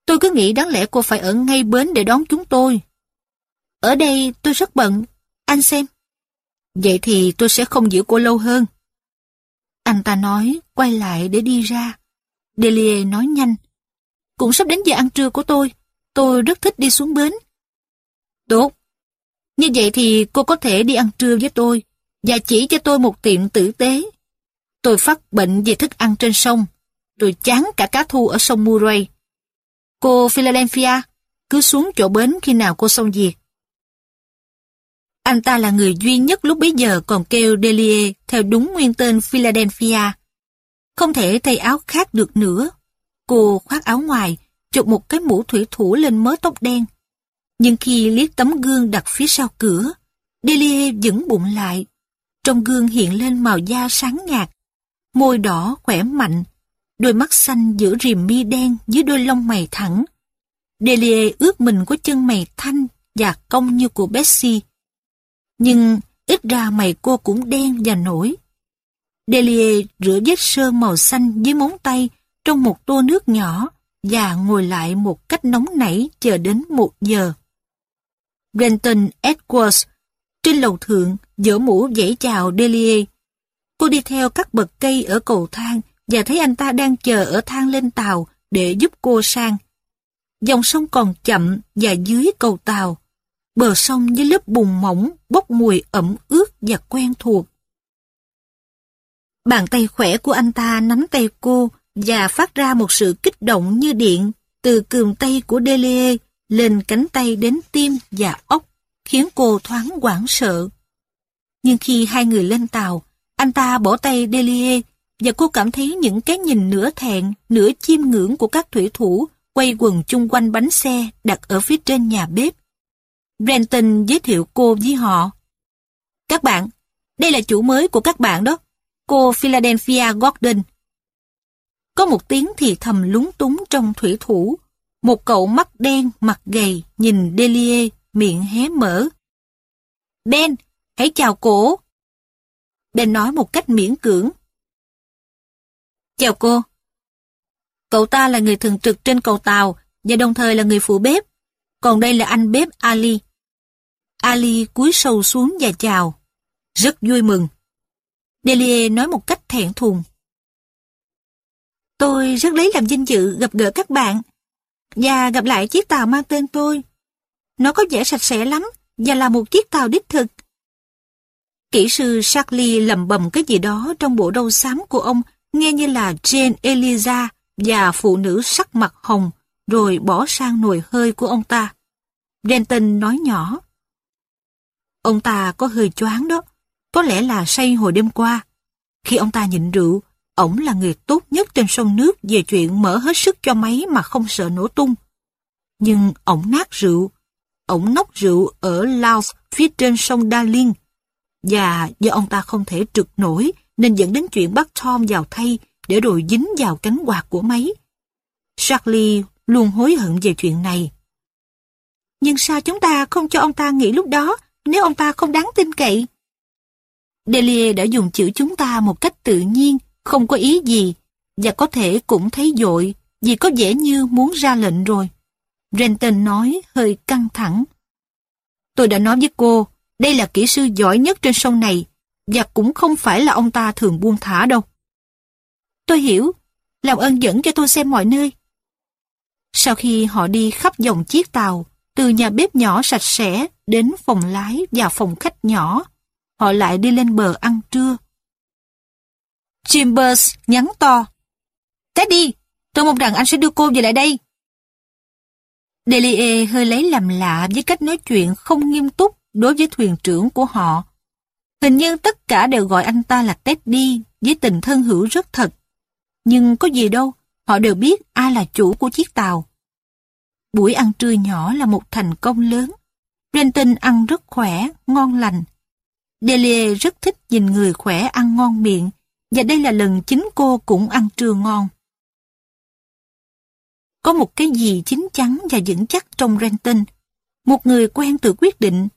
Tôi cứ nghĩ đáng lẽ cô phải ở ngay bến để đón chúng tôi. Ở đây tôi rất bận, anh xem. Vậy thì tôi sẽ không giữ cô lâu hơn. Anh ta nói, quay lại để đi ra. Delia nói nhanh. Cũng sắp đến giờ ăn trưa của tôi. Tôi rất thích đi xuống bến. Tốt. Như vậy thì cô có thể đi ăn trưa với tôi và chỉ cho tôi một tiệm tử tế. Tôi phát bệnh về thức ăn trên sông. Tôi chán cả cá thu ở sông Murray. Cô Philadelphia, cứ xuống chỗ bến khi nào cô xong việc. Anh ta là người duy nhất lúc bấy giờ còn kêu Delia theo đúng nguyên tên Philadelphia. Không thể thay áo khác được nữa. Cô khoác áo ngoài, chụp một cái mũ thủy thủ lên mớ tóc đen. Nhưng khi liếc tấm gương đặt phía sau cửa, Delia vẫn bụng lại. Trong gương hiện lên màu da sáng nhạt môi đỏ khỏe mạnh, đôi mắt xanh giữa rìm mi đen dưới đôi lông mày thẳng. Delia ước mình có chân mày thanh và cong như của Bessie, Nhưng ít ra mày cô cũng đen và nổi. Delia rửa vết sơn màu xanh dưới móng tay trong một tô nước nhỏ và ngồi lại một cách nóng nảy chờ đến một giờ. Brenton Edwards trên lầu thượng dỡ mũ dãy chào Delia. Cô đi theo các bậc cây ở cầu thang và thấy anh ta đang chờ ở thang lên tàu để giúp cô sang. Dòng sông còn chậm và dưới cầu tàu. Bờ sông với lớp bùn mỏng bốc mùi ẩm ướt và quen thuộc. Bàn tay khỏe của anh ta nắm tay cô và phát ra một sự kích động như điện từ cườm tay của Delia lên cánh tay đến tim và ốc, khiến cô thoáng hoảng sợ. Nhưng khi hai người lên tàu, anh ta bỏ tay Delie và cô cảm thấy những cái nhìn nửa thẹn, nửa chiêm ngưỡng của các thủy thủ quay quần chung quanh bánh xe đặt ở phía trên nhà bếp. Brenton giới thiệu cô với họ. Các bạn, đây là chủ mới của các bạn đó, cô Philadelphia Gordon. Có một tiếng thì thầm lúng túng trong thủy thủ. Một cậu mắt đen, mặt gầy, nhìn Delia, miệng hé mở. Ben, hãy chào cổ. Ben nói một cách miễn cưỡng. Chào cô. Cậu ta là người thường trực trên cầu tàu và đồng thời là người phụ bếp. Còn đây là anh bếp Ali. Ali cúi sâu xuống và chào. Rất vui mừng. Delia nói một cách thẹn thùng. Tôi rất lấy làm vinh dự gặp gỡ các bạn và gặp lại chiếc tàu mang tên tôi. Nó có vẻ sạch sẽ lắm và là một chiếc tàu đích thực. Kỹ sư Charlie lầm bầm cái gì đó trong bộ râu xám của ông nghe như là Jane Eliza và phụ nữ sắc mặt hồng rồi bỏ sang nồi hơi của ông ta. Denton nói nhỏ. Ông ta có hơi choáng đó, có lẽ là say hồi đêm qua. Khi ông ta nhịn rượu, ổng là người tốt nhất trên sông nước về chuyện mở hết sức cho máy mà không sợ nổ tung. Nhưng ổng nát rượu, ổng nốc rượu ở Laos phía trên sông Darling. Và do ông ta không thể trực nổi nên dẫn đến chuyện bắt Tom vào thay để rồi dính vào cánh quạt của máy. Charlie luôn hối hận về chuyện này. Nhưng sao chúng ta không cho ông ta nghĩ lúc đó nếu ông ta không đáng tin cậy? Delia đã dùng chữ chúng ta một cách tự nhiên, không có ý gì, và có thể cũng thấy dội vì có vẻ như muốn ra lệnh rồi. Renton nói hơi căng thẳng. Tôi đã nói với cô, đây là kỹ sư giỏi nhất trên sông này, và cũng không phải là ông ta thường buông thả đâu. Tôi hiểu, làm ơn dẫn cho tôi xem mọi nơi. Sau khi họ đi khắp dòng chiếc tàu, từ nhà bếp nhỏ sạch sẽ đến phòng lái và phòng khách nhỏ, họ lại đi lên bờ ăn trưa. Chambers nhắn to. Teddy, tôi mong rằng anh sẽ đưa cô về lại đây. delia hơi lấy làm lạ với cách nói chuyện không nghiêm túc đối với thuyền trưởng của họ. Hình như tất cả đều gọi anh ta là Teddy với tình thân hữu rất thật. Nhưng có gì đâu, họ đều biết ai là chủ của chiếc tàu. Buổi ăn trưa nhỏ là một thành công lớn. Brenton ăn rất khỏe, ngon lành. Delia rất thích nhìn người khỏe ăn ngon miệng, và đây là lần chính cô cũng ăn trưa ngon. Có một cái gì chín chắn và vững chắc trong Renton. Một người quen tự quyết định,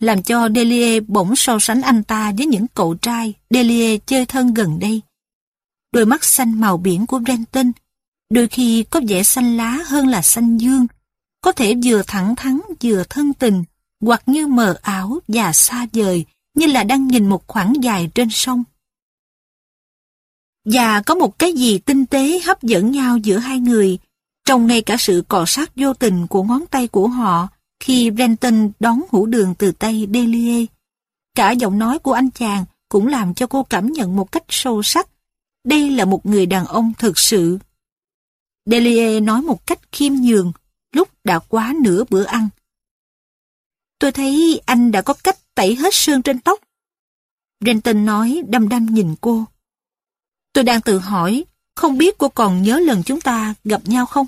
làm cho Delia bỗng so sánh anh ta với những cậu trai Delia chơi thân gần đây. Đôi mắt xanh màu biển của Brenton đôi khi có vẻ xanh lá hơn là xanh dương, có thể vừa thẳng thắn vừa thân tình, hoặc như mờ ảo và xa vời, như là đang nhìn một khoảng dài trên sông. Và có một cái gì tinh tế hấp dẫn nhau giữa hai người, trong ngay cả sự cọ sát vô tình của ngón tay của họ khi Brenton đón hũ đường từ tay Delia. Cả giọng nói của anh chàng cũng làm cho cô cảm nhận một cách sâu sắc. Đây là một người đàn ông thực sự. Delia nói một cách khiêm nhường, lúc đã quá nửa bữa ăn. Tôi thấy anh đã có cách tẩy hết sương trên tóc. Brenton nói đăm đăm nhìn cô. Tôi đang tự hỏi, không biết cô còn nhớ lần chúng ta gặp nhau không?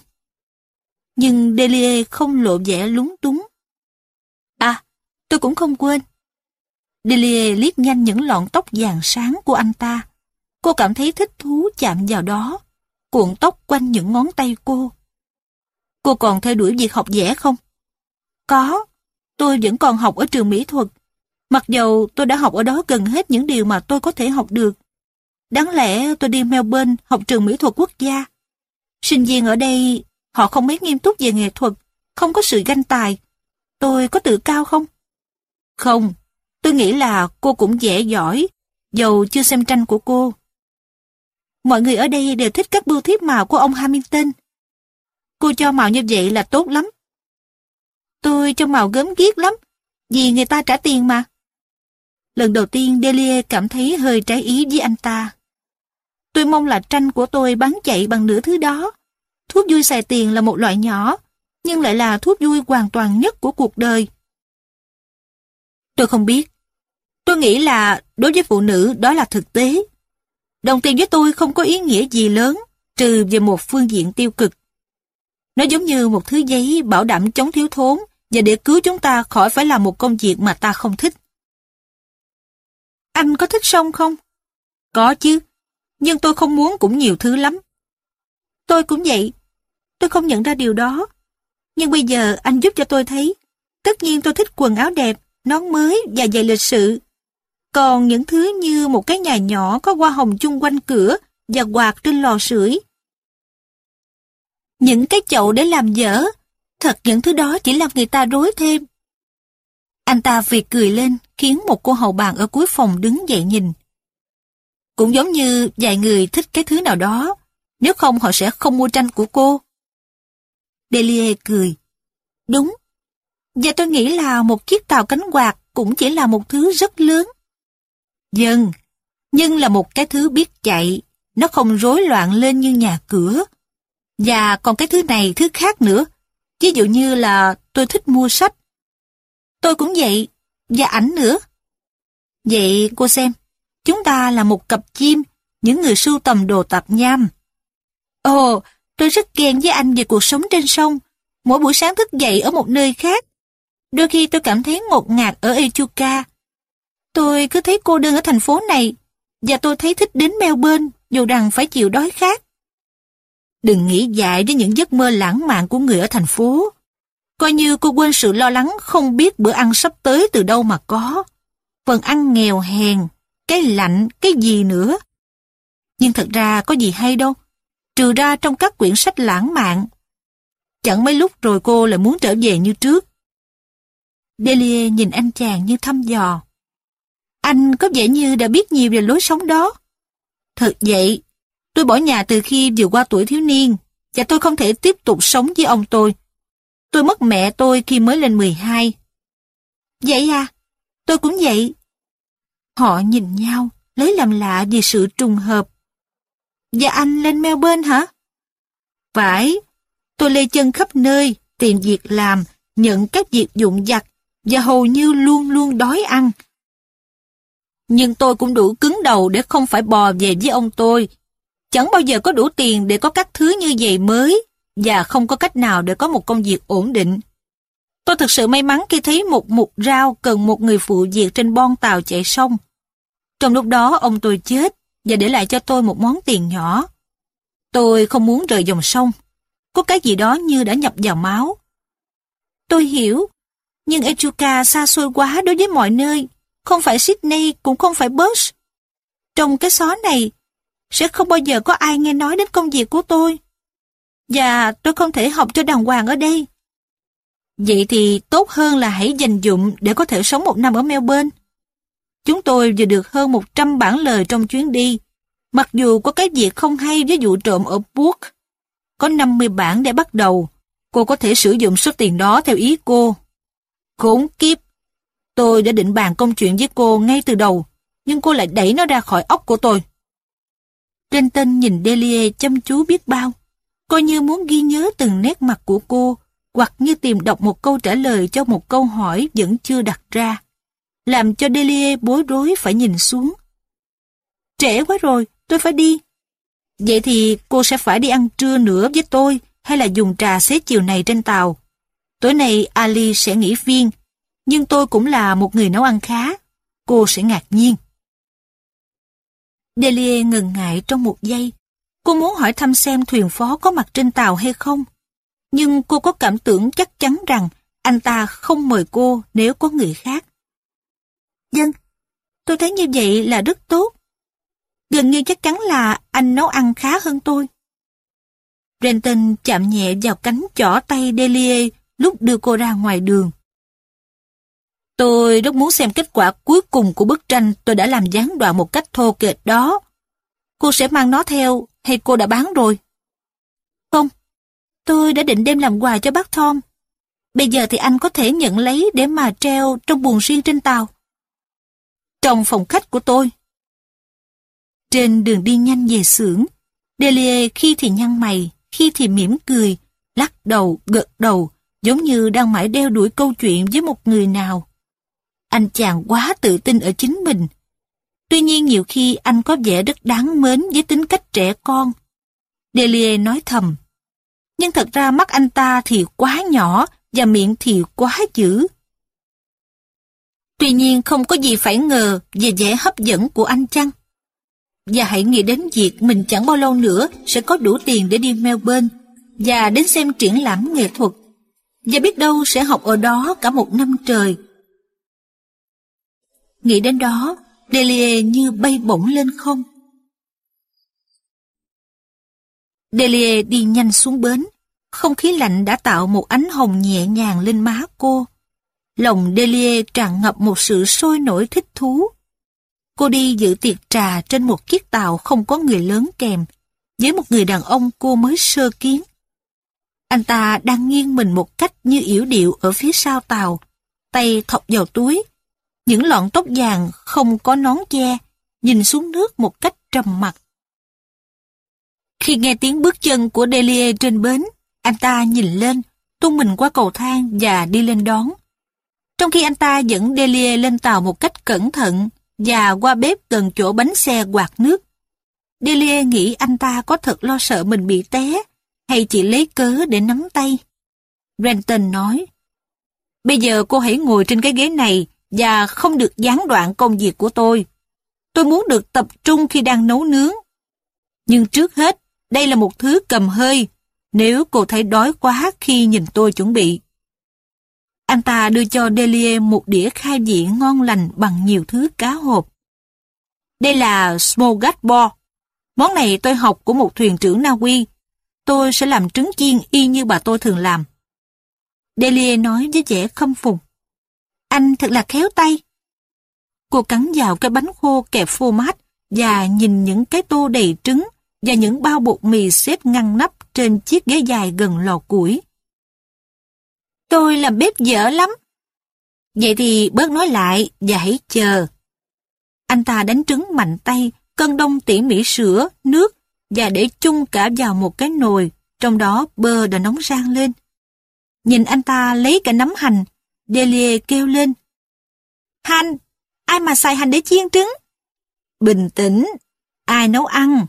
Nhưng Delia không lộ vẻ lúng túng. À, tôi cũng không quên. Delia liếc nhanh những lọn tóc vàng sáng của anh ta. Cô cảm thấy thích thú chạm vào đó, cuộn tóc quanh những ngón tay cô. Cô còn theo đuổi việc học vẽ không? Có, tôi vẫn còn học ở trường mỹ thuật. Mặc dầu tôi đã học ở đó gần hết những điều mà tôi có thể học được. Đáng lẽ tôi đi Melbourne học trường mỹ thuật quốc gia. Sinh viên ở đây, họ không mấy nghiêm túc về nghệ thuật, không có sự ganh tài. Tôi có tự cao không? Không, tôi nghĩ là cô cũng dễ giỏi, dầu chưa xem tranh của cô. Mọi người ở đây đều thích các bưu thiếp màu của ông Hamilton. Cô cho màu như vậy là tốt lắm. Tôi cho màu gớm ghiếc lắm, vì người ta trả tiền mà. Lần đầu tiên Delia cảm thấy hơi trái ý với anh ta. Tôi mong là tranh của tôi bán chạy bằng nửa thứ đó. Thuốc vui xài tiền là một loại nhỏ, nhưng lại là thuốc vui hoàn toàn nhất của cuộc đời. Tôi không biết. Tôi nghĩ là đối với phụ nữ đó là thực tế. Đồng tiền với tôi không có ý nghĩa gì lớn, trừ về một phương diện tiêu cực. Nó giống như một thứ giấy bảo đảm chống thiếu thốn và để cứu chúng ta khỏi phải làm một công việc mà ta không thích. Anh có thích sông không? Có chứ, nhưng tôi không muốn cũng nhiều thứ lắm. Tôi cũng vậy. Tôi không nhận ra điều đó. Nhưng bây giờ anh giúp cho tôi thấy. Tất nhiên tôi thích quần áo đẹp, nón mới và giày lịch sự. Còn những thứ như một cái nhà nhỏ có hoa hồng chung quanh cửa và quạt trên lò sưởi. Những cái chậu để làm dở, thật những thứ đó chỉ làm người ta rối thêm. Anh ta việc cười lên khiến một cô hầu bàn ở cuối phòng đứng dậy nhìn. Cũng giống như vài người thích cái thứ nào đó, nếu không họ sẽ không mua tranh của cô. Delia cười. Đúng. Và tôi nghĩ là một chiếc tàu cánh quạt cũng chỉ là một thứ rất lớn. Dân, nhưng là một cái thứ biết chạy, nó không rối loạn lên như nhà cửa. Và còn cái thứ này, thứ khác nữa. Ví dụ như là tôi thích mua sách. Tôi cũng vậy, và ảnh nữa. Vậy cô xem, chúng ta là một cặp chim, những người sưu tầm đồ tạp nham. Ồ, tôi rất ghen với anh về cuộc sống trên sông. Mỗi buổi sáng thức dậy ở một nơi khác. Đôi khi tôi cảm thấy ngột ngạt ở Echuca. Tôi cứ thấy cô đơn ở thành phố này, và tôi thấy thích đến Melbourne, dù rằng phải chịu đói khát. Đừng nghĩ dại đến những giấc mơ lãng mạn của người ở thành phố. Coi như cô quên sự lo lắng không biết bữa ăn sắp tới từ đâu mà có. Phần ăn nghèo hèn, cái lạnh, cái gì nữa. Nhưng thật ra có gì hay đâu, trừ ra trong các quyển sách lãng mạn. Chẳng mấy lúc rồi cô lại muốn trở về như trước. Delia nhìn anh chàng như thăm dò. Anh có vẻ như đã biết nhiều về lối sống đó. Thật vậy, tôi bỏ nhà từ khi vừa qua tuổi thiếu niên, và tôi không thể tiếp tục sống với ông tôi. Tôi mất mẹ tôi khi mới lên 12. Vậy à, tôi cũng vậy. Họ nhìn nhau, lấy làm lạ vì sự trùng hợp. Và anh lên Melbourne hả? Phải, tôi lê chân khắp nơi, tìm việc làm, nhận các việc dụng vặt và hầu như luôn luôn đói ăn. Nhưng tôi cũng đủ cứng đầu để không phải bò về với ông tôi. Chẳng bao giờ có đủ tiền để có các thứ như vậy mới và không có cách nào để có một công việc ổn định. Tôi thực sự may mắn khi thấy một mục rau cần một người phụ việc trên bon tàu chạy sông. Trong lúc đó ông tôi chết và để lại cho tôi một món tiền nhỏ. Tôi không muốn rời dòng sông. Có cái gì đó như đã nhập vào máu. Tôi hiểu, nhưng Echuca xa xôi quá đối với mọi nơi. Không phải Sydney, cũng không phải Perth. Trong cái xó này, sẽ không bao giờ có ai nghe nói đến công việc của tôi. Và tôi không thể học cho đàng hoàng ở đây. Vậy thì tốt hơn là hãy dành dụng để có thể sống một năm ở Melbourne. Chúng tôi vừa được hơn 100 bản lời trong chuyến đi, mặc dù có cái việc không hay với vụ trộm ở Book. Có 50 bản để bắt đầu, cô có thể sử dụng số tiền đó theo ý cô. Khốn kiếp! Tôi đã định bàn công chuyện với cô ngay từ đầu, nhưng cô lại đẩy nó ra khỏi óc của tôi. Trenton nhìn Delia chăm chú biết bao, coi như muốn ghi nhớ từng nét mặt của cô, hoặc như tìm đọc một câu trả lời cho một câu hỏi vẫn chưa đặt ra, làm cho Delia bối rối phải nhìn xuống. Trễ quá rồi, tôi phải đi. Vậy thì cô sẽ phải đi ăn trưa nữa với tôi, hay là dùng trà xế chiều này trên tàu. Tối nay Ali sẽ nghỉ viên, nhưng tôi cũng là một người nấu ăn khá. Cô sẽ ngạc nhiên. Delia ngần ngại trong một giây. Cô muốn hỏi thăm xem thuyền phó có mặt trên tàu hay không. Nhưng cô có cảm tưởng chắc chắn rằng anh ta không mời cô nếu có người khác. Dân, tôi thấy như vậy là rất tốt. Gần như chắc chắn là anh nấu ăn khá hơn tôi. Renton chạm nhẹ vào cánh chỏ tay Delia lúc đưa cô ra ngoài đường. Tôi rất muốn xem kết quả cuối cùng của bức tranh tôi đã làm gián đoạn một cách thô kệch đó. Cô sẽ mang nó theo hay cô đã bán rồi? Không, tôi đã định đem làm quà cho bác Tom. Bây giờ thì anh có thể nhận lấy để mà treo trong buồng riêng trên tàu. Trong phòng khách của tôi. Trên đường đi nhanh về xưởng, Delia khi thì nhăn mày, khi thì mỉm cười, lắc đầu, gật đầu, giống như đang mãi đeo đuổi câu chuyện với một người nào. Anh chàng quá tự tin ở chính mình. Tuy nhiên nhiều khi anh có vẻ rất đáng mến với tính cách trẻ con. Delia nói thầm. Nhưng thật ra mắt anh ta thì quá nhỏ và miệng thì quá dữ. Tuy nhiên không có gì phải ngờ về vẻ hấp dẫn của anh chăng? Và hãy nghĩ đến việc mình chẳng bao lâu nữa sẽ có đủ tiền để đi Melbourne và đến xem triển lãm nghệ thuật. Và biết đâu sẽ học ở đó cả một năm trời Nghĩ đến đó, Delia như bay bổng lên không. Delia đi nhanh xuống bến. Không khí lạnh đã tạo một ánh hồng nhẹ nhàng lên má cô. Lòng Delia tràn ngập một sự sôi nổi thích thú. Cô đi dự tiệc trà trên một chiếc tàu không có người lớn kèm, với một người đàn ông cô mới sơ kiến. Anh ta đang nghiêng mình một cách như yểu điệu ở phía sau tàu, tay thọc vào túi, những lọn tóc vàng không có nón che, nhìn xuống nước một cách trầm mặc. Khi nghe tiếng bước chân của Delia trên bến, anh ta nhìn lên, tung mình qua cầu thang và đi lên đón. Trong khi anh ta dẫn Delia lên tàu một cách cẩn thận và qua bếp gần chỗ bánh xe quạt nước. Delia nghĩ anh ta có thật lo sợ mình bị té hay chỉ lấy cớ để nắm tay. Renton nói, Bây giờ cô hãy ngồi trên cái ghế này và không được gián đoạn công việc của tôi. Tôi muốn được tập trung khi đang nấu nướng. Nhưng trước hết, đây là một thứ cầm hơi, nếu cô thấy đói quá khi nhìn tôi chuẩn bị. Anh ta đưa cho Delia một đĩa khai vị ngon lành bằng nhiều thứ cá hộp. Đây là smogatbo, Món này tôi học của một thuyền trưởng Na Uy. Tôi sẽ làm trứng chiên y như bà tôi thường làm. Delia nói với vẻ khâm phục. Anh thật là khéo tay. Cô cắn vào cái bánh khô kẹp phô mát và nhìn những cái tô đầy trứng và những bao bột mì xếp ngăn nắp trên chiếc ghế dài gần lò củi. Tôi làm bếp dở lắm. Vậy thì bớt nói lại và hãy chờ. Anh ta đánh trứng mạnh tay, cân đông tỉ mỉ sữa, nước và để chung cả vào một cái nồi, trong đó bơ đã nóng rang lên. Nhìn anh ta lấy cả nắm hành Delia kêu lên. Hành, ai mà xài hành để chiên trứng? Bình tĩnh, ai nấu ăn?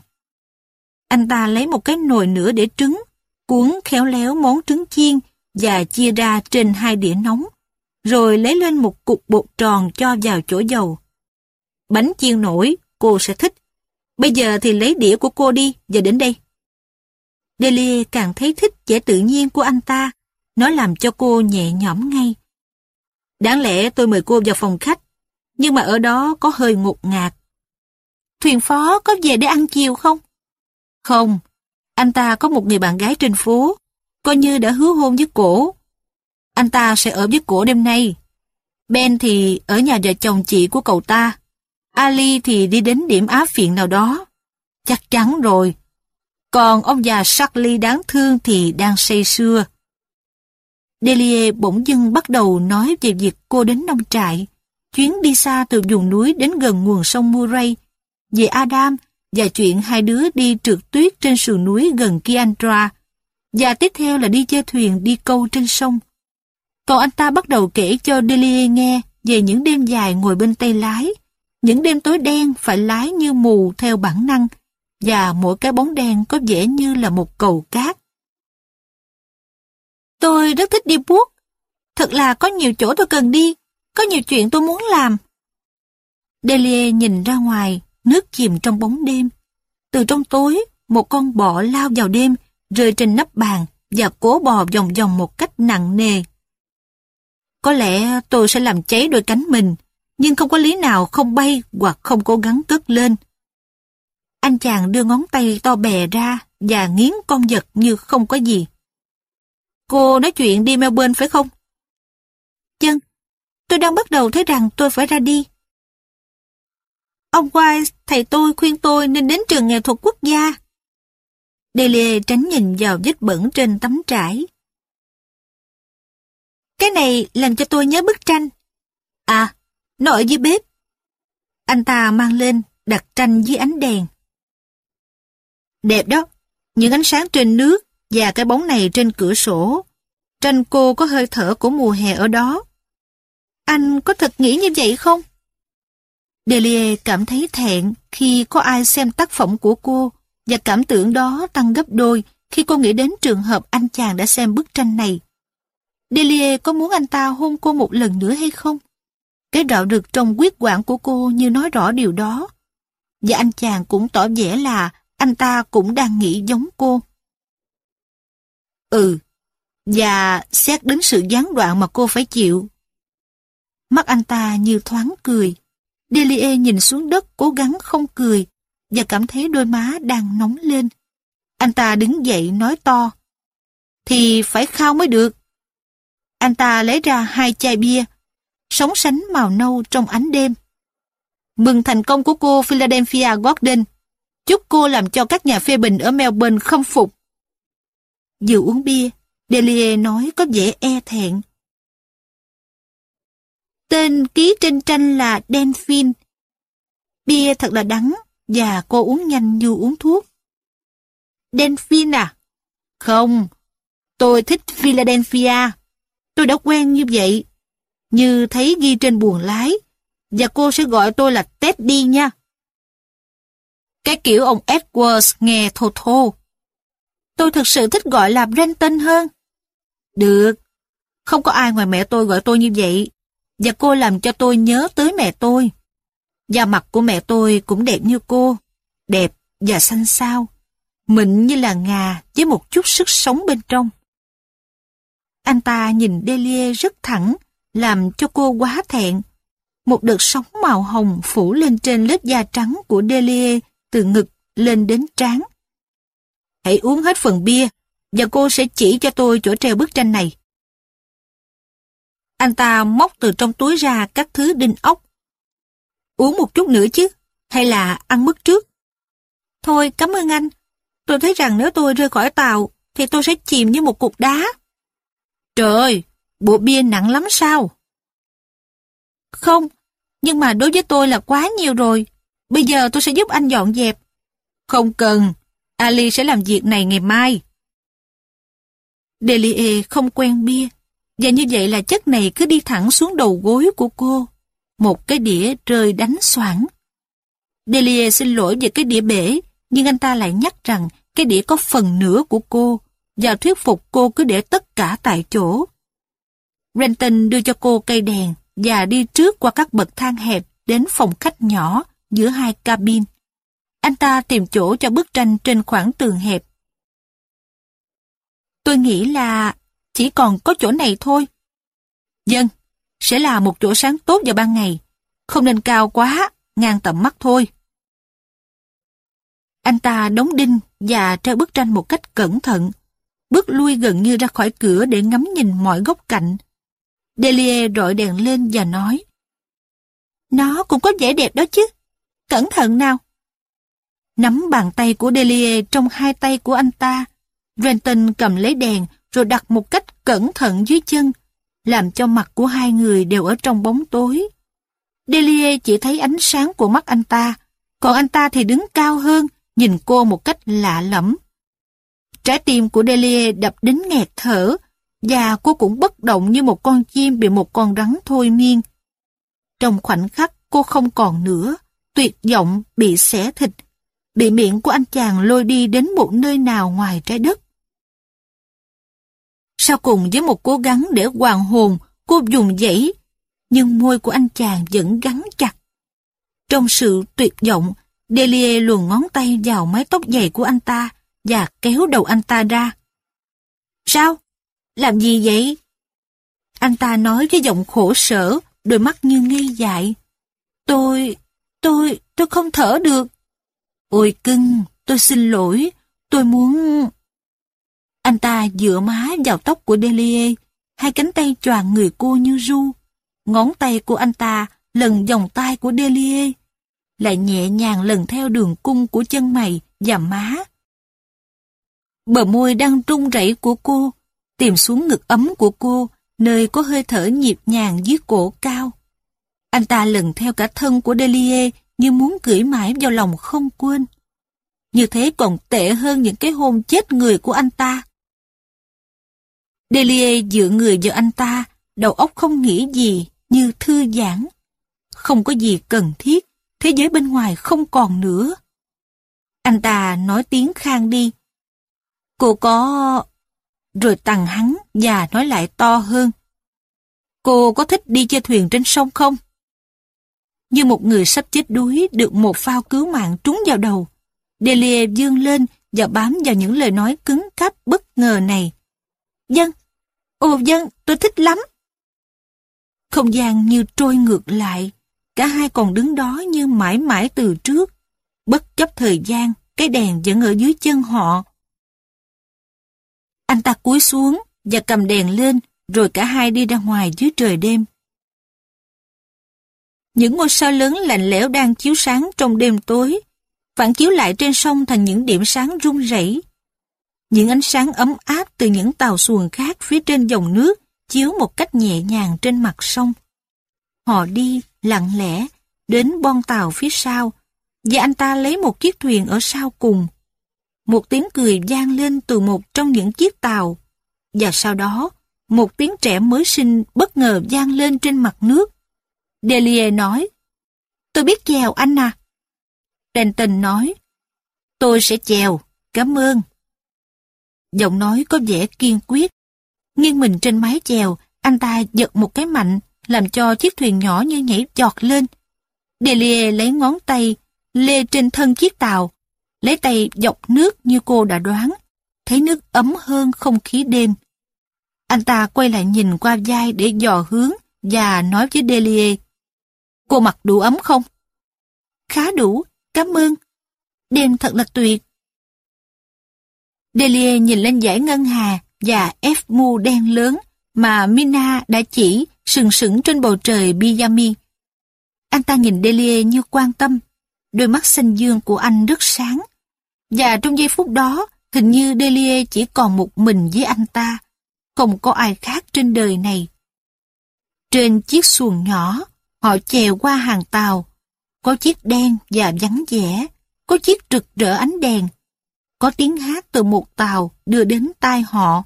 Anh ta lấy một cái nồi nữa để trứng, cuốn khéo léo món trứng chiên và chia ra trên hai đĩa nóng, rồi lấy lên một cục bột tròn cho vào chỗ dầu. Bánh chiên nổi, cô sẽ thích. Bây giờ thì lấy đĩa của cô đi và đến đây. Delia càng thấy thích vẻ tự nhiên của anh ta. Nó làm cho cô nhẹ nhõm ngay. Đáng lẽ tôi mời cô vào phòng khách, nhưng mà ở đó có hơi ngột ngạt. Thuyền phó có về để ăn chiều không? Không, anh ta có một người bạn gái trên phố, coi như đã hứa hôn với cổ. Anh ta sẽ ở với cổ đêm nay. Ben thì ở nhà vợ chồng chị của cậu ta. Ali thì đi đến điểm á phiện nào đó. Chắc chắn rồi. Còn ông già Charlie đáng thương thì đang say sưa. Delia bỗng dưng bắt đầu nói về việc cô đến nông trại, chuyến đi xa từ vùng núi đến gần nguồn sông Murray, về Adam và chuyện hai đứa đi trượt tuyết trên sườn núi gần Kiandra, và tiếp theo là đi chơi thuyền đi câu trên sông. Còn anh ta bắt đầu kể cho Delia nghe về những đêm dài ngồi bên tay lái, những đêm tối đen phải lái như mù theo bản năng, và mỗi cái bóng đen có vẻ như là một cầu cát. Tôi rất thích đi buốt. Thật là có nhiều chỗ tôi cần đi, có nhiều chuyện tôi muốn làm. Delia nhìn ra ngoài, nước chìm trong bóng đêm. Từ trong tối, một con bọ lao vào đêm, rơi trên nắp bàn và cố bò vòng vòng một cách nặng nề. Có lẽ tôi sẽ làm cháy đôi cánh mình, nhưng không có lý nào không bay hoặc không cố gắng cất lên. Anh chàng đưa ngón tay to bè ra và nghiến con vật như không có gì. Cô nói chuyện đi Melbourne phải không? Chân, tôi đang bắt đầu thấy rằng tôi phải ra đi. Ông Wise, thầy tôi khuyên tôi nên đến trường nghệ thuật quốc gia. Delia tránh nhìn vào vết bẩn trên tấm trải. Cái này làm cho tôi nhớ bức tranh. À, nó ở dưới bếp. Anh ta mang lên, đặt tranh dưới ánh đèn. Đẹp đó, những ánh sáng trên nước và cái bóng này trên cửa sổ. Tranh cô có hơi thở của mùa hè ở đó. Anh có thật nghĩ như vậy không? Delia cảm thấy thẹn khi có ai xem tác phẩm của cô và cảm tưởng đó tăng gấp đôi khi cô nghĩ đến trường hợp anh chàng đã xem bức tranh này. Delia có muốn anh ta hôn cô một lần nữa hay không? Cái đạo được trong quyết quản của cô như nói rõ điều đó. Và anh chàng cũng tỏ vẻ là anh ta cũng đang nghĩ giống cô. Ừ, và xét đến sự gián đoạn mà cô phải chịu. Mắt anh ta như thoáng cười. Delia nhìn xuống đất cố gắng không cười và cảm thấy đôi má đang nóng lên. Anh ta đứng dậy nói to. Thì phải khao mới được. Anh ta lấy ra hai chai bia, sóng sánh màu nâu trong ánh đêm. Mừng thành công của cô Philadelphia Gordon. Chúc cô làm cho các nhà phê bình ở Melbourne khâm phục. Vừa uống bia, Delia nói có vẻ e thẹn. Tên ký trên tranh là Delphine. Bia thật là đắng và cô uống nhanh như uống thuốc. Delphine à? Không, tôi thích Philadelphia. Tôi đã quen như vậy. Như thấy ghi trên buồng lái. Và cô sẽ gọi tôi là Teddy nha. Cái kiểu ông Edwards nghe thô thô. Tôi thực sự thích gọi là Brenton hơn. Được. Không có ai ngoài mẹ tôi gọi tôi như vậy. Và cô làm cho tôi nhớ tới mẹ tôi. Da mặt của mẹ tôi cũng đẹp như cô. Đẹp và xanh xao. Mịn như là ngà với một chút sức sống bên trong. Anh ta nhìn Delia rất thẳng, làm cho cô quá thẹn. Một đợt sóng màu hồng phủ lên trên lớp da trắng của Delia từ ngực lên đến trán. Hãy uống hết phần bia, và cô sẽ chỉ cho tôi chỗ treo bức tranh này. Anh ta móc từ trong túi ra các thứ đinh ốc. Uống một chút nữa chứ, hay là ăn mất trước? Thôi, cảm ơn anh. Tôi thấy rằng nếu tôi rơi khỏi tàu, thì tôi sẽ chìm như một cục đá. Trời ơi, bộ bia nặng lắm sao? Không, nhưng mà đối với tôi là quá nhiều rồi. Bây giờ tôi sẽ giúp anh dọn dẹp. Không cần, Ali sẽ làm việc này ngày mai. Delie không quen bia, và như vậy là chất này cứ đi thẳng xuống đầu gối của cô. Một cái đĩa rơi đánh xoảng. Delia xin lỗi về cái đĩa bể, nhưng anh ta lại nhắc rằng cái đĩa có phần nửa của cô, và thuyết phục cô cứ để tất cả tại chỗ. Renton đưa cho cô cây đèn và đi trước qua các bậc thang hẹp đến phòng khách nhỏ giữa hai cabin. Anh ta tìm chỗ cho bức tranh trên khoảng tường hẹp. Tôi nghĩ là chỉ còn có chỗ này thôi. Dân, sẽ là một chỗ sáng tốt vào ban ngày. Không nên cao quá, ngang tầm mắt thôi. Anh ta đóng đinh và treo bức tranh một cách cẩn thận. bước lui gần như ra khỏi cửa để ngắm nhìn mọi góc cạnh. Delia rọi đèn lên và nói, Nó cũng có vẻ đẹp đó chứ, cẩn thận nào. Nắm bàn tay của Delia trong hai tay của anh ta, Renton cầm lấy đèn rồi đặt một cách cẩn thận dưới chân, làm cho mặt của hai người đều ở trong bóng tối. Delia chỉ thấy ánh sáng của mắt anh ta, còn anh ta thì đứng cao hơn, nhìn cô một cách lạ lẫm. Trái tim của Delia đập đến nghẹt thở, và cô cũng bất động như một con chim bị một con rắn thôi miên. Trong khoảnh khắc cô không còn nữa, tuyệt vọng bị xẻ thịt, bị miệng của anh chàng lôi đi đến một nơi nào ngoài trái đất. Sau cùng với một cố gắng để hoàn hồn, cô dùng dãy, nhưng môi của anh chàng vẫn gắn chặt. Trong sự tuyệt vọng, Delia luồn ngón tay vào mái tóc dày của anh ta và kéo đầu anh ta ra. Sao? Làm gì vậy? Anh ta nói với giọng khổ sở, đôi mắt như ngây dại. Tôi, tôi, tôi không thở được. Ôi cưng, tôi xin lỗi, tôi muốn... Anh ta dựa má vào tóc của Delia, hai cánh tay choàng người cô như ru. Ngón tay của anh ta lần vòng tay của Delia, lại nhẹ nhàng lần theo đường cung của chân mày và má. Bờ môi đang trung rẩy của cô, tìm xuống ngực ấm của cô, nơi có hơi thở nhịp nhàng dưới cổ cao. Anh ta lần theo cả thân của Delia như muốn gửi mãi vào lòng không quên. Như thế còn tệ hơn những cái hôn chết người của anh ta. Delia dựa người vào anh ta, đầu óc không nghĩ gì, như thư giãn. Không có gì cần thiết, thế giới bên ngoài không còn nữa. Anh ta nói tiếng khang đi. Cô có... Rồi tặng hắn và nói lại to hơn. Cô có thích đi chơi thuyền trên sông không? Như một người sắp chết đuối được một phao cứu mạng trúng vào đầu. Delia dương lên và bám vào những lời nói cứng cáp bất ngờ này. Dân, ồ dân, tôi thích lắm. Không gian như trôi ngược lại, cả hai còn đứng đó như mãi mãi từ trước. Bất chấp thời gian, cái đèn vẫn ở dưới chân họ. Anh ta cúi xuống và cầm đèn lên, rồi cả hai đi ra ngoài dưới trời đêm. Những ngôi sao lớn lạnh lẽo đang chiếu sáng trong đêm tối, phản chiếu lại trên sông thành những điểm sáng rung rẩy. Những ánh sáng ấm áp từ những tàu xuồng khác phía trên dòng nước chiếu một cách nhẹ nhàng trên mặt sông. Họ đi, lặng lẽ, đến bon tàu phía sau, và anh ta lấy một chiếc thuyền ở sau cùng. Một tiếng cười vang lên từ một trong những chiếc tàu, và sau đó, một tiếng trẻ mới sinh bất ngờ vang lên trên mặt nước. Delia nói, Tôi biết chèo anh à. Denton nói, Tôi sẽ chèo, cảm ơn. Giọng nói có vẻ kiên quyết. Nghiêng mình trên mái chèo, anh ta giật một cái mạnh, làm cho chiếc thuyền nhỏ như nhảy giọt lên. Delia lấy ngón tay, lê trên thân chiếc tàu, lấy tay dọc nước như cô đã đoán, thấy nước ấm hơn không khí đêm. Anh ta quay lại nhìn qua vai để dò hướng và nói với Delia. Cô mặc đủ ấm không? Khá đủ, cảm ơn. Đêm thật là tuyệt. Delia nhìn lên dải ngân hà và ép mu đen lớn mà Mina đã chỉ sừng sững trên bầu trời Biyami. Anh ta nhìn Delia như quan tâm, đôi mắt xanh dương của anh rất sáng. Và trong giây phút đó, hình như Delia chỉ còn một mình với anh ta, không có ai khác trên đời này. Trên chiếc xuồng nhỏ, họ chèo qua hàng tàu, có chiếc đen và vắng vẻ, có chiếc rực rỡ ánh đèn, có tiếng hát từ một tàu đưa đến tai họ,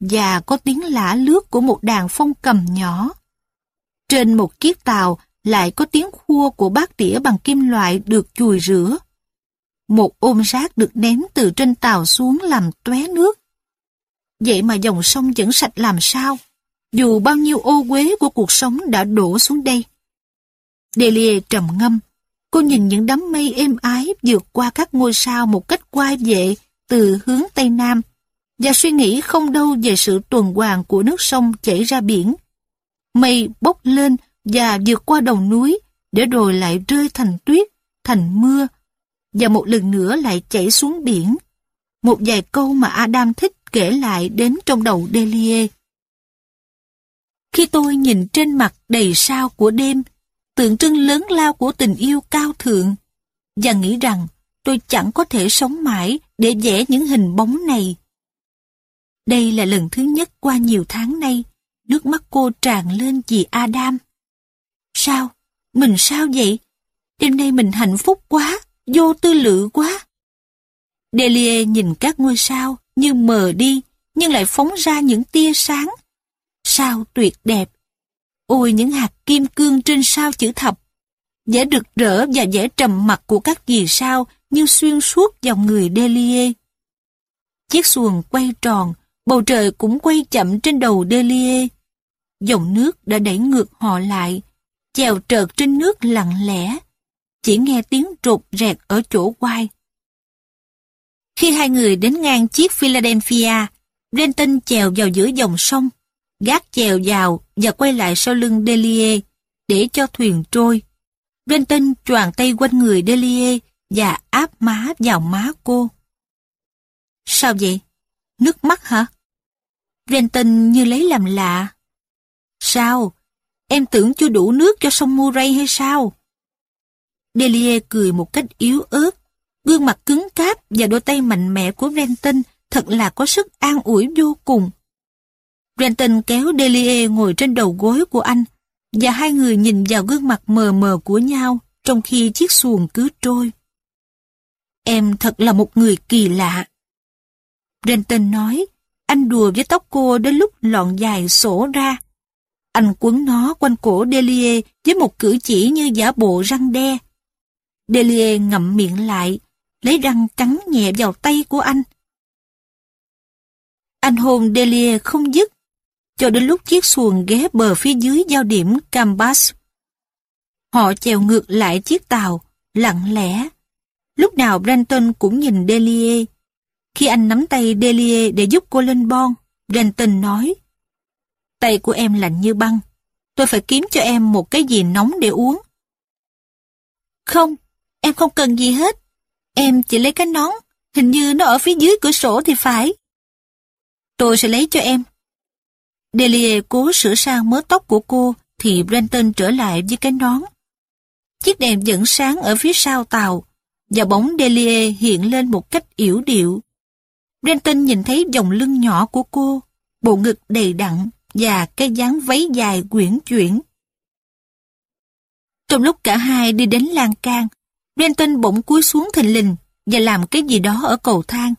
và có tiếng lả lướt của một đàn phong cầm nhỏ. Trên một chiếc tàu lại có tiếng khua của bát đĩa bằng kim loại được chùi rửa. Một ôm rác được ném từ trên tàu xuống làm tóe nước. Vậy mà dòng sông vẫn sạch làm sao, dù bao nhiêu ô uế của cuộc sống đã đổ xuống đây. Delia trầm ngâm, cô nhìn những đám mây êm ái vượt qua các ngôi sao một cách quay vệ từ hướng Tây Nam và suy nghĩ không đâu về sự tuần hoàn của nước sông chảy ra biển. Mây bốc lên và vượt qua đồng núi để rồi lại rơi thành tuyết, thành mưa và một lần nữa lại chảy xuống biển. Một vài câu mà Adam thích kể lại đến trong đầu Delia. Khi tôi nhìn trên mặt đầy sao của đêm, tượng trưng lớn lao của tình yêu cao thượng, và nghĩ rằng tôi chẳng có thể sống mãi để vẽ những hình bóng này. Đây là lần thứ nhất qua nhiều tháng nay, nước mắt cô tràn lên vì Adam. Sao? Mình sao vậy? Đêm nay mình hạnh phúc quá, vô tư lự quá. Delia nhìn các ngôi sao như mờ đi, nhưng lại phóng ra những tia sáng. Sao tuyệt đẹp. Ôi những hạt kim cương trên sao chữ thập. Vẻ rực rỡ và vẻ trầm mặc của các vì sao như xuyên suốt dòng người Delia. Chiếc xuồng quay tròn, bầu trời cũng quay chậm trên đầu Delia. Dòng nước đã đẩy ngược họ lại, chèo trợt trên nước lặng lẽ. Chỉ nghe tiếng trục rẹt ở chỗ quay. Khi hai người đến ngang chiếc Philadelphia, Renton chèo vào giữa dòng sông, gác chèo vào và quay lại sau lưng Delia để cho thuyền trôi. Renton choàng tay quanh người Delia và áp má vào má cô. Sao vậy? Nước mắt hả? Renton như lấy làm lạ. Sao? Em tưởng chưa đủ nước cho sông Murray hay sao? Delia cười một cách yếu ớt. Gương mặt cứng cáp và đôi tay mạnh mẽ của Renton thật là có sức an ủi vô cùng. Renton kéo Delia ngồi trên đầu gối của anh và hai người nhìn vào gương mặt mờ mờ của nhau trong khi chiếc xuồng cứ trôi. Em thật là một người kỳ lạ. Renton nói, anh đùa với tóc cô đến lúc lọn dài sổ ra. Anh quấn nó quanh cổ Delia với một cử chỉ như giả bộ răng đe. Delia ngậm miệng lại, lấy răng cắn nhẹ vào tay của anh. Anh hôn Delia không dứt, cho đến lúc chiếc xuồng ghé bờ phía dưới giao điểm Cambas. Họ chèo ngược lại chiếc tàu, lặng lẽ. Lúc nào Brenton cũng nhìn Delia. Khi anh nắm tay Delia để giúp cô lên bon, Brenton nói, Tay của em lạnh như băng, tôi phải kiếm cho em một cái gì nóng để uống. Không, em không cần gì hết. Em chỉ lấy cái nón, hình như nó ở phía dưới cửa sổ thì phải. Tôi sẽ lấy cho em. Delia cố sửa sang mớ tóc của cô thì Brenton trở lại với cái nón. Chiếc đèn vẫn sáng ở phía sau tàu và bóng Delia hiện lên một cách yểu điệu. Brenton nhìn thấy dòng lưng nhỏ của cô, bộ ngực đầy đặn và cái dáng váy dài quyển chuyển. Trong lúc cả hai đi đến lan can, Brenton bỗng cúi xuống thình lình và làm cái gì đó ở cầu thang.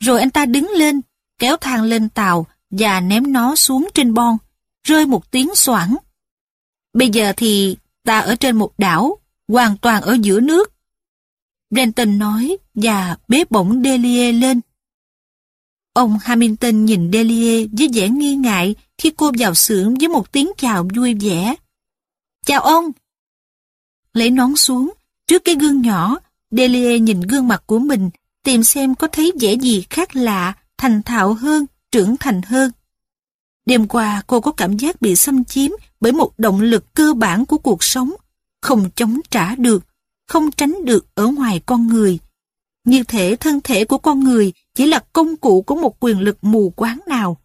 Rồi anh ta đứng lên, kéo thang lên tàu và ném nó xuống trên bon, rơi một tiếng xoảng. Bây giờ thì ta ở trên một đảo, hoàn toàn ở giữa nước. Brenton nói và bế bổng Delia lên. Ông Hamilton nhìn Delia với vẻ nghi ngại khi cô vào xưởng với một tiếng chào vui vẻ. Chào ông! Lấy nón xuống, trước cái gương nhỏ, Delia nhìn gương mặt của mình, tìm xem có thấy vẻ gì khác lạ, thành thạo hơn, trưởng thành hơn. Đêm qua cô có cảm giác bị xâm chiếm bởi một động lực cơ bản của cuộc sống, không chống trả được, không tránh được ở ngoài con người. Như thể thân thể của con người chỉ là công cụ của một quyền lực mù quáng nào.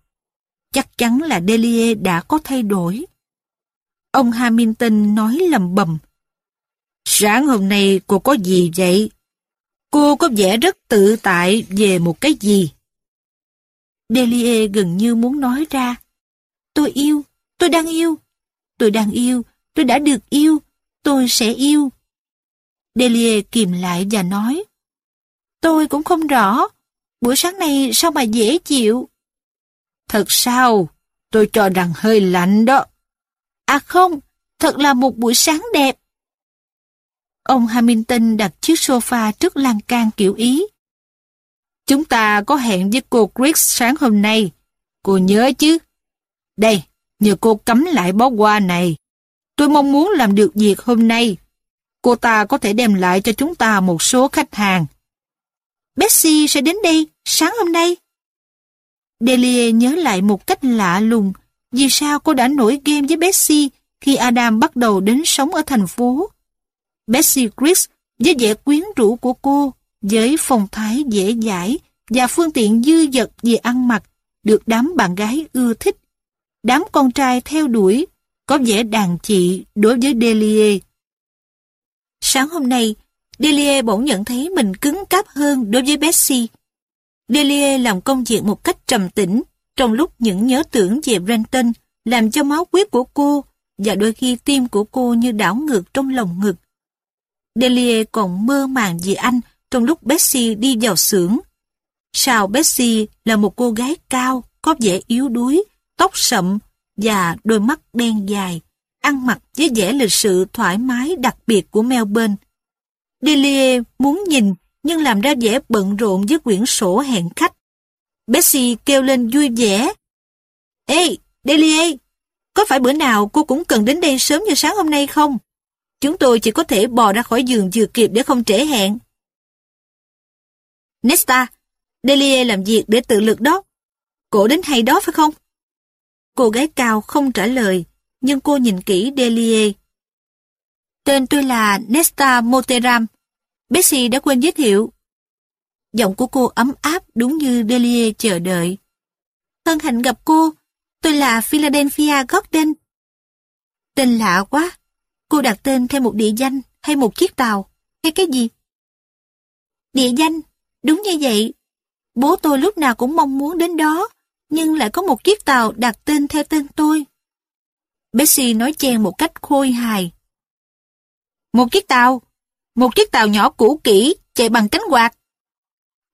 Chắc chắn là Delia đã có thay đổi. Ông Hamilton nói lầm bầm. Sáng hôm nay cô có gì vậy? Cô có vẻ rất tự tại về một cái gì? Delia gần như muốn nói ra. Tôi yêu, tôi đang yêu, tôi đang yêu, tôi đã được yêu, tôi sẽ yêu. Delia kìm lại và nói. Tôi cũng không rõ, buổi sáng này sao mà dễ chịu. Thật sao? Tôi cho rằng hơi lạnh đó. À không, thật là một buổi sáng đẹp. Ông Hamilton đặt chiếc sofa trước lan can kiểu Ý. Chúng ta có hẹn với cô Chris sáng hôm nay. Cô nhớ chứ? Đây, nhờ cô cắm lại bó hoa này. Tôi mong muốn làm được việc hôm nay. Cô ta có thể đem lại cho chúng ta một số khách hàng. Betsy sẽ đến đây sáng hôm nay. Delia nhớ lại một cách lạ lùng vì sao cô đã nổi game với Betsy khi Adam bắt đầu đến sống ở thành phố. Betsy Chris với vẻ quyến rũ của cô với phong thái dễ dãi và phương tiện dư dật về ăn mặc được đám bạn gái ưa thích. Đám con trai theo đuổi có vẻ đàn chị đối với Delia. Sáng hôm nay, Delia bỗng nhận thấy mình cứng cáp hơn đối với Betsy. Delia làm công việc một cách trầm tĩnh trong lúc những nhớ tưởng về Brenton làm cho máu huyết của cô và đôi khi tim của cô như đảo ngược trong lòng ngực. Delia còn mơ màng về anh trong lúc Betsy đi vào xưởng. Sao Betsy là một cô gái cao, có vẻ yếu đuối, tóc sậm và đôi mắt đen dài, ăn mặc với vẻ lịch sự thoải mái đặc biệt của Melbourne. Delia muốn nhìn nhưng làm ra vẻ bận rộn với quyển sổ hẹn khách. Betsy kêu lên vui vẻ. Ê, Delia, có phải bữa nào cô cũng cần đến đây sớm như sáng hôm nay không? Chúng tôi chỉ có thể bò ra khỏi giường vừa kịp để không trễ hẹn. Nesta, Delia làm việc để tự lực đó. Cổ đến hay đó phải không? Cô gái cao không trả lời, nhưng cô nhìn kỹ Delia. Tên tôi là Nesta Moteram. Bessie đã quên giới thiệu. Giọng của cô ấm áp đúng như Delia chờ đợi. Hân hạnh gặp cô, tôi là Philadelphia Gordon. Tên lạ quá, cô đặt tên theo một địa danh hay một chiếc tàu, hay cái gì? Địa danh, đúng như vậy. Bố tôi lúc nào cũng mong muốn đến đó, nhưng lại có một chiếc tàu đặt tên theo tên tôi. Bessie nói chen một cách khôi hài. Một chiếc tàu, một chiếc tàu nhỏ cũ kỹ, chạy bằng cánh quạt.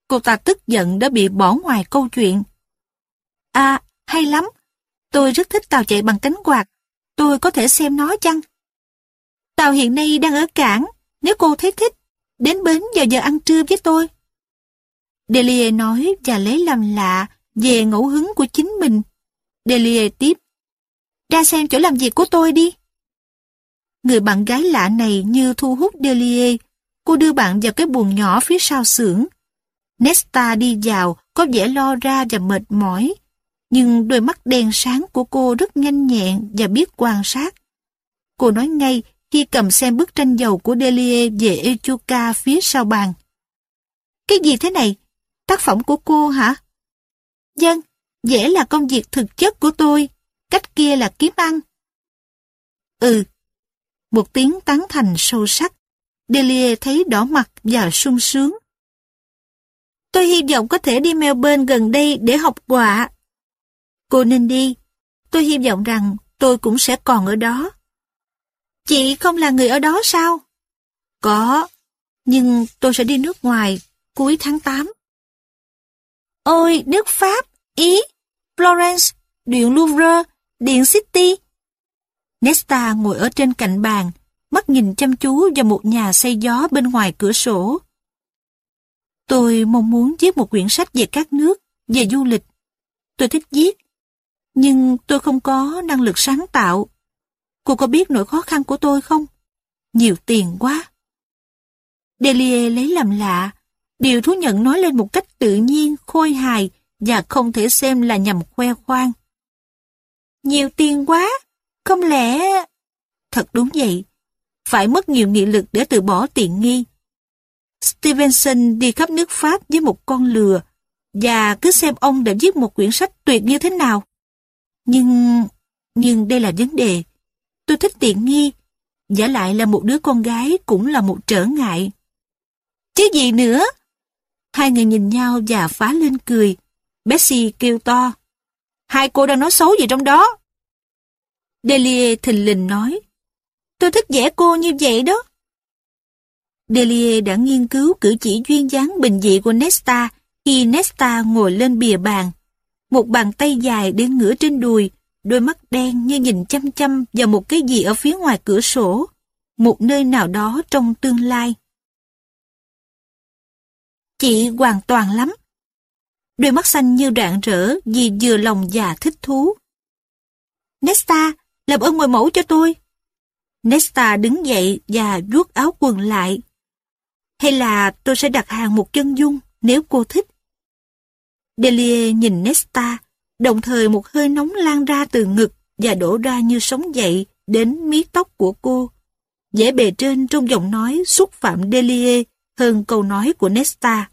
Cô ta tức giận đã bị bỏ ngoài câu chuyện. À, hay lắm. Tôi rất thích tàu chạy bằng cánh quạt. Tôi có thể xem nó chăng? Tàu hiện nay đang ở cảng. Nếu cô thấy thích, đến bến vào giờ ăn trưa với tôi. Delia nói và lấy làm lạ về ngẫu hứng của chính mình. Delia tiếp. Ra xem chỗ làm việc của tôi đi. Người bạn gái lạ này như thu hút Delia. Cô đưa bạn vào cái buồng nhỏ phía sau xưởng. Nesta đi vào, có vẻ lo ra và mệt mỏi. Nhưng đôi mắt đen sáng của cô rất nhanh nhẹn và biết quan sát. Cô nói ngay khi cầm xem bức tranh dầu của Delia về Echuca phía sau bàn. Cái gì thế này? Tác phẩm của cô hả? Dân, dễ là công việc thực chất của tôi. Cách kia là kiếm ăn. Ừ. Một tiếng tán thành sâu sắc. Delia thấy đỏ mặt và sung sướng. Tôi hy vọng có thể đi Melbourne gần đây để học quạ. Cô nên đi. Tôi hy vọng rằng tôi cũng sẽ còn ở đó. Chị không là người ở đó sao? Có, nhưng tôi sẽ đi nước ngoài cuối tháng 8. Ôi, nước Pháp, Ý, Florence, Điện Louvre, Điện City. Nesta ngồi ở trên cạnh bàn, mắt nhìn chăm chú vào một nhà xây gió bên ngoài cửa sổ. Tôi mong muốn viết một quyển sách về các nước, về du lịch. Tôi thích viết, nhưng tôi không có năng lực sáng tạo. Cô có biết nỗi khó khăn của tôi không? Nhiều tiền quá. Delia lấy làm lạ, điều thú nhận nói lên một cách tự nhiên, khôi hài và không thể xem là nhằm khoe khoang. Nhiều tiền quá, không lẽ... Thật đúng vậy, phải mất nhiều nghị lực để từ bỏ tiện nghi. Stevenson đi khắp nước Pháp với một con lừa và cứ xem ông đã viết một quyển sách tuyệt như thế nào. Nhưng... nhưng đây là vấn đề. Tôi thích tiện nghi, giả lại là một đứa con gái cũng là một trở ngại. Chứ gì nữa? Hai người nhìn nhau và phá lên cười. Bessie kêu to. Hai cô đang nói xấu gì trong đó? Delia thình lình nói. Tôi thích vẽ cô như vậy đó. Delia đã nghiên cứu cử chỉ duyên dáng bình dị của Nesta khi Nesta ngồi lên bìa bàn. Một bàn tay dài đến ngửa trên đùi, đôi mắt đen như nhìn chăm chăm vào một cái gì ở phía ngoài cửa sổ, một nơi nào đó trong tương lai. Chị hoàn toàn lắm. Đôi mắt xanh như rạng rỡ vì vừa lòng và thích thú. Nesta, làm ơn ngồi mẫu cho tôi. Nesta đứng dậy và vuốt áo quần lại. Hay là tôi sẽ đặt hàng một chân dung nếu cô thích. Delia nhìn Nesta, đồng thời một hơi nóng lan ra từ ngực và đổ ra như sóng dậy đến mí tóc của cô. Dễ bề trên trong giọng nói xúc phạm Delia hơn câu nói của Nesta.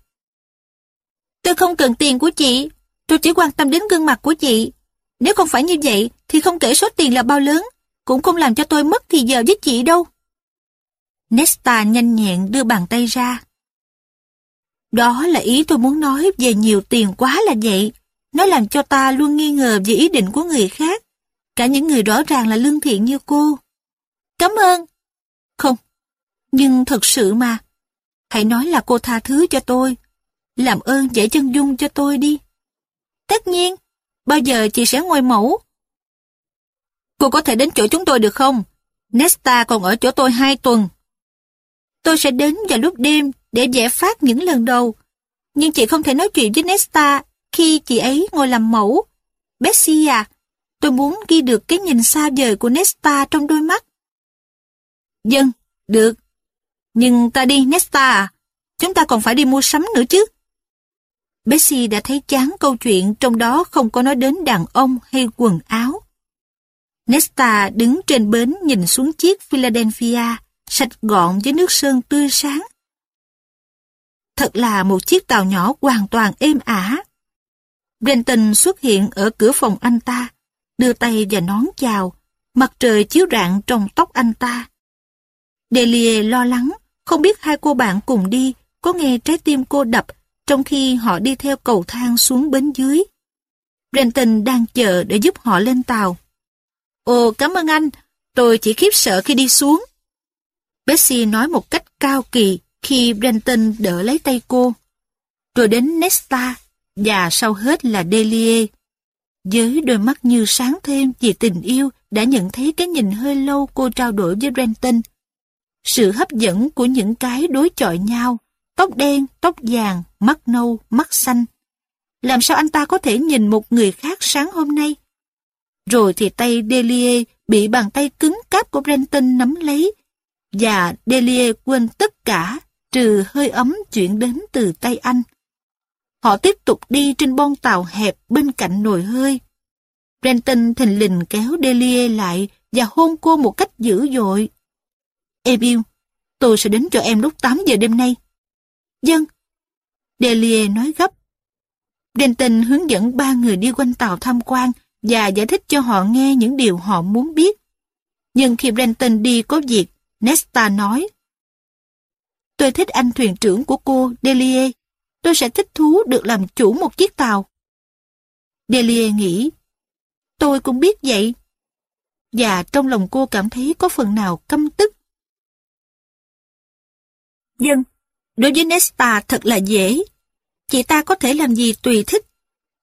Tôi không cần tiền của chị, tôi chỉ quan tâm đến gương mặt của chị. Nếu không phải như vậy, thì không kể số tiền là bao lớn, cũng không làm cho tôi mất thì giờ với chị đâu. Nesta nhanh nhẹn đưa bàn tay ra. Đó là ý tôi muốn nói về nhiều tiền quá là vậy. Nó làm cho ta luôn nghi ngờ về ý định của người khác. Cả những người rõ ràng là lương thiện như cô. Cảm ơn. Không, nhưng thật sự mà. Hãy nói là cô tha thứ cho tôi. Làm ơn giải chân dung cho tôi đi. Tất nhiên, bao giờ chị sẽ ngồi mẫu? Cô có thể đến chỗ chúng tôi được không? Nesta còn ở chỗ tôi hai tuần. Tôi sẽ đến vào lúc đêm để vẽ phát những lần đầu. Nhưng chị không thể nói chuyện với Nesta khi chị ấy ngồi làm mẫu. Bessie à, tôi muốn ghi được cái nhìn xa vời của Nesta trong đôi mắt. Dân, được. Nhưng ta đi Nesta à, chúng ta còn phải đi mua sắm nữa chứ. Bessie đã thấy chán câu chuyện trong đó không có nói đến đàn ông hay quần áo. Nesta đứng trên bến nhìn xuống chiếc Philadelphia, sạch gọn với nước sơn tươi sáng. Thật là một chiếc tàu nhỏ hoàn toàn êm ả. Brenton xuất hiện ở cửa phòng anh ta, đưa tay và nón chào, mặt trời chiếu rạng trong tóc anh ta. Delia lo lắng, không biết hai cô bạn cùng đi có nghe trái tim cô đập trong khi họ đi theo cầu thang xuống bến dưới. Brenton đang chờ để giúp họ lên tàu. Ồ, cảm ơn anh, tôi chỉ khiếp sợ khi đi xuống. Bessie nói một cách cao kỳ khi Brenton đỡ lấy tay cô. Rồi đến Nesta, và sau hết là Delia. Với đôi mắt như sáng thêm vì tình yêu đã nhận thấy cái nhìn hơi lâu cô trao đổi với Brenton. Sự hấp dẫn của những cái đối chọi nhau, tóc đen, tóc vàng, mắt nâu, mắt xanh. Làm sao anh ta có thể nhìn một người khác sáng hôm nay? Rồi thì tay Delia bị bàn tay cứng cáp của Brenton nắm lấy, và Delia quên tất cả trừ hơi ấm chuyển đến từ tay anh. Họ tiếp tục đi trên bon tàu hẹp bên cạnh nồi hơi. Brenton thình lình kéo Delia lại và hôn cô một cách dữ dội. Em yêu, tôi sẽ đến cho em lúc 8 giờ đêm nay. Dân. Delia nói gấp. Brenton hướng dẫn ba người đi quanh tàu tham quan và giải thích cho họ nghe những điều họ muốn biết. Nhưng khi Brenton đi có việc, Nesta nói Tôi thích anh thuyền trưởng của cô, Delia. Tôi sẽ thích thú được làm chủ một chiếc tàu. Delia nghĩ, tôi cũng biết vậy. Và trong lòng cô cảm thấy có phần nào căm tức. Dân, đối với Nesta thật là dễ. Chị ta có thể làm gì tùy thích.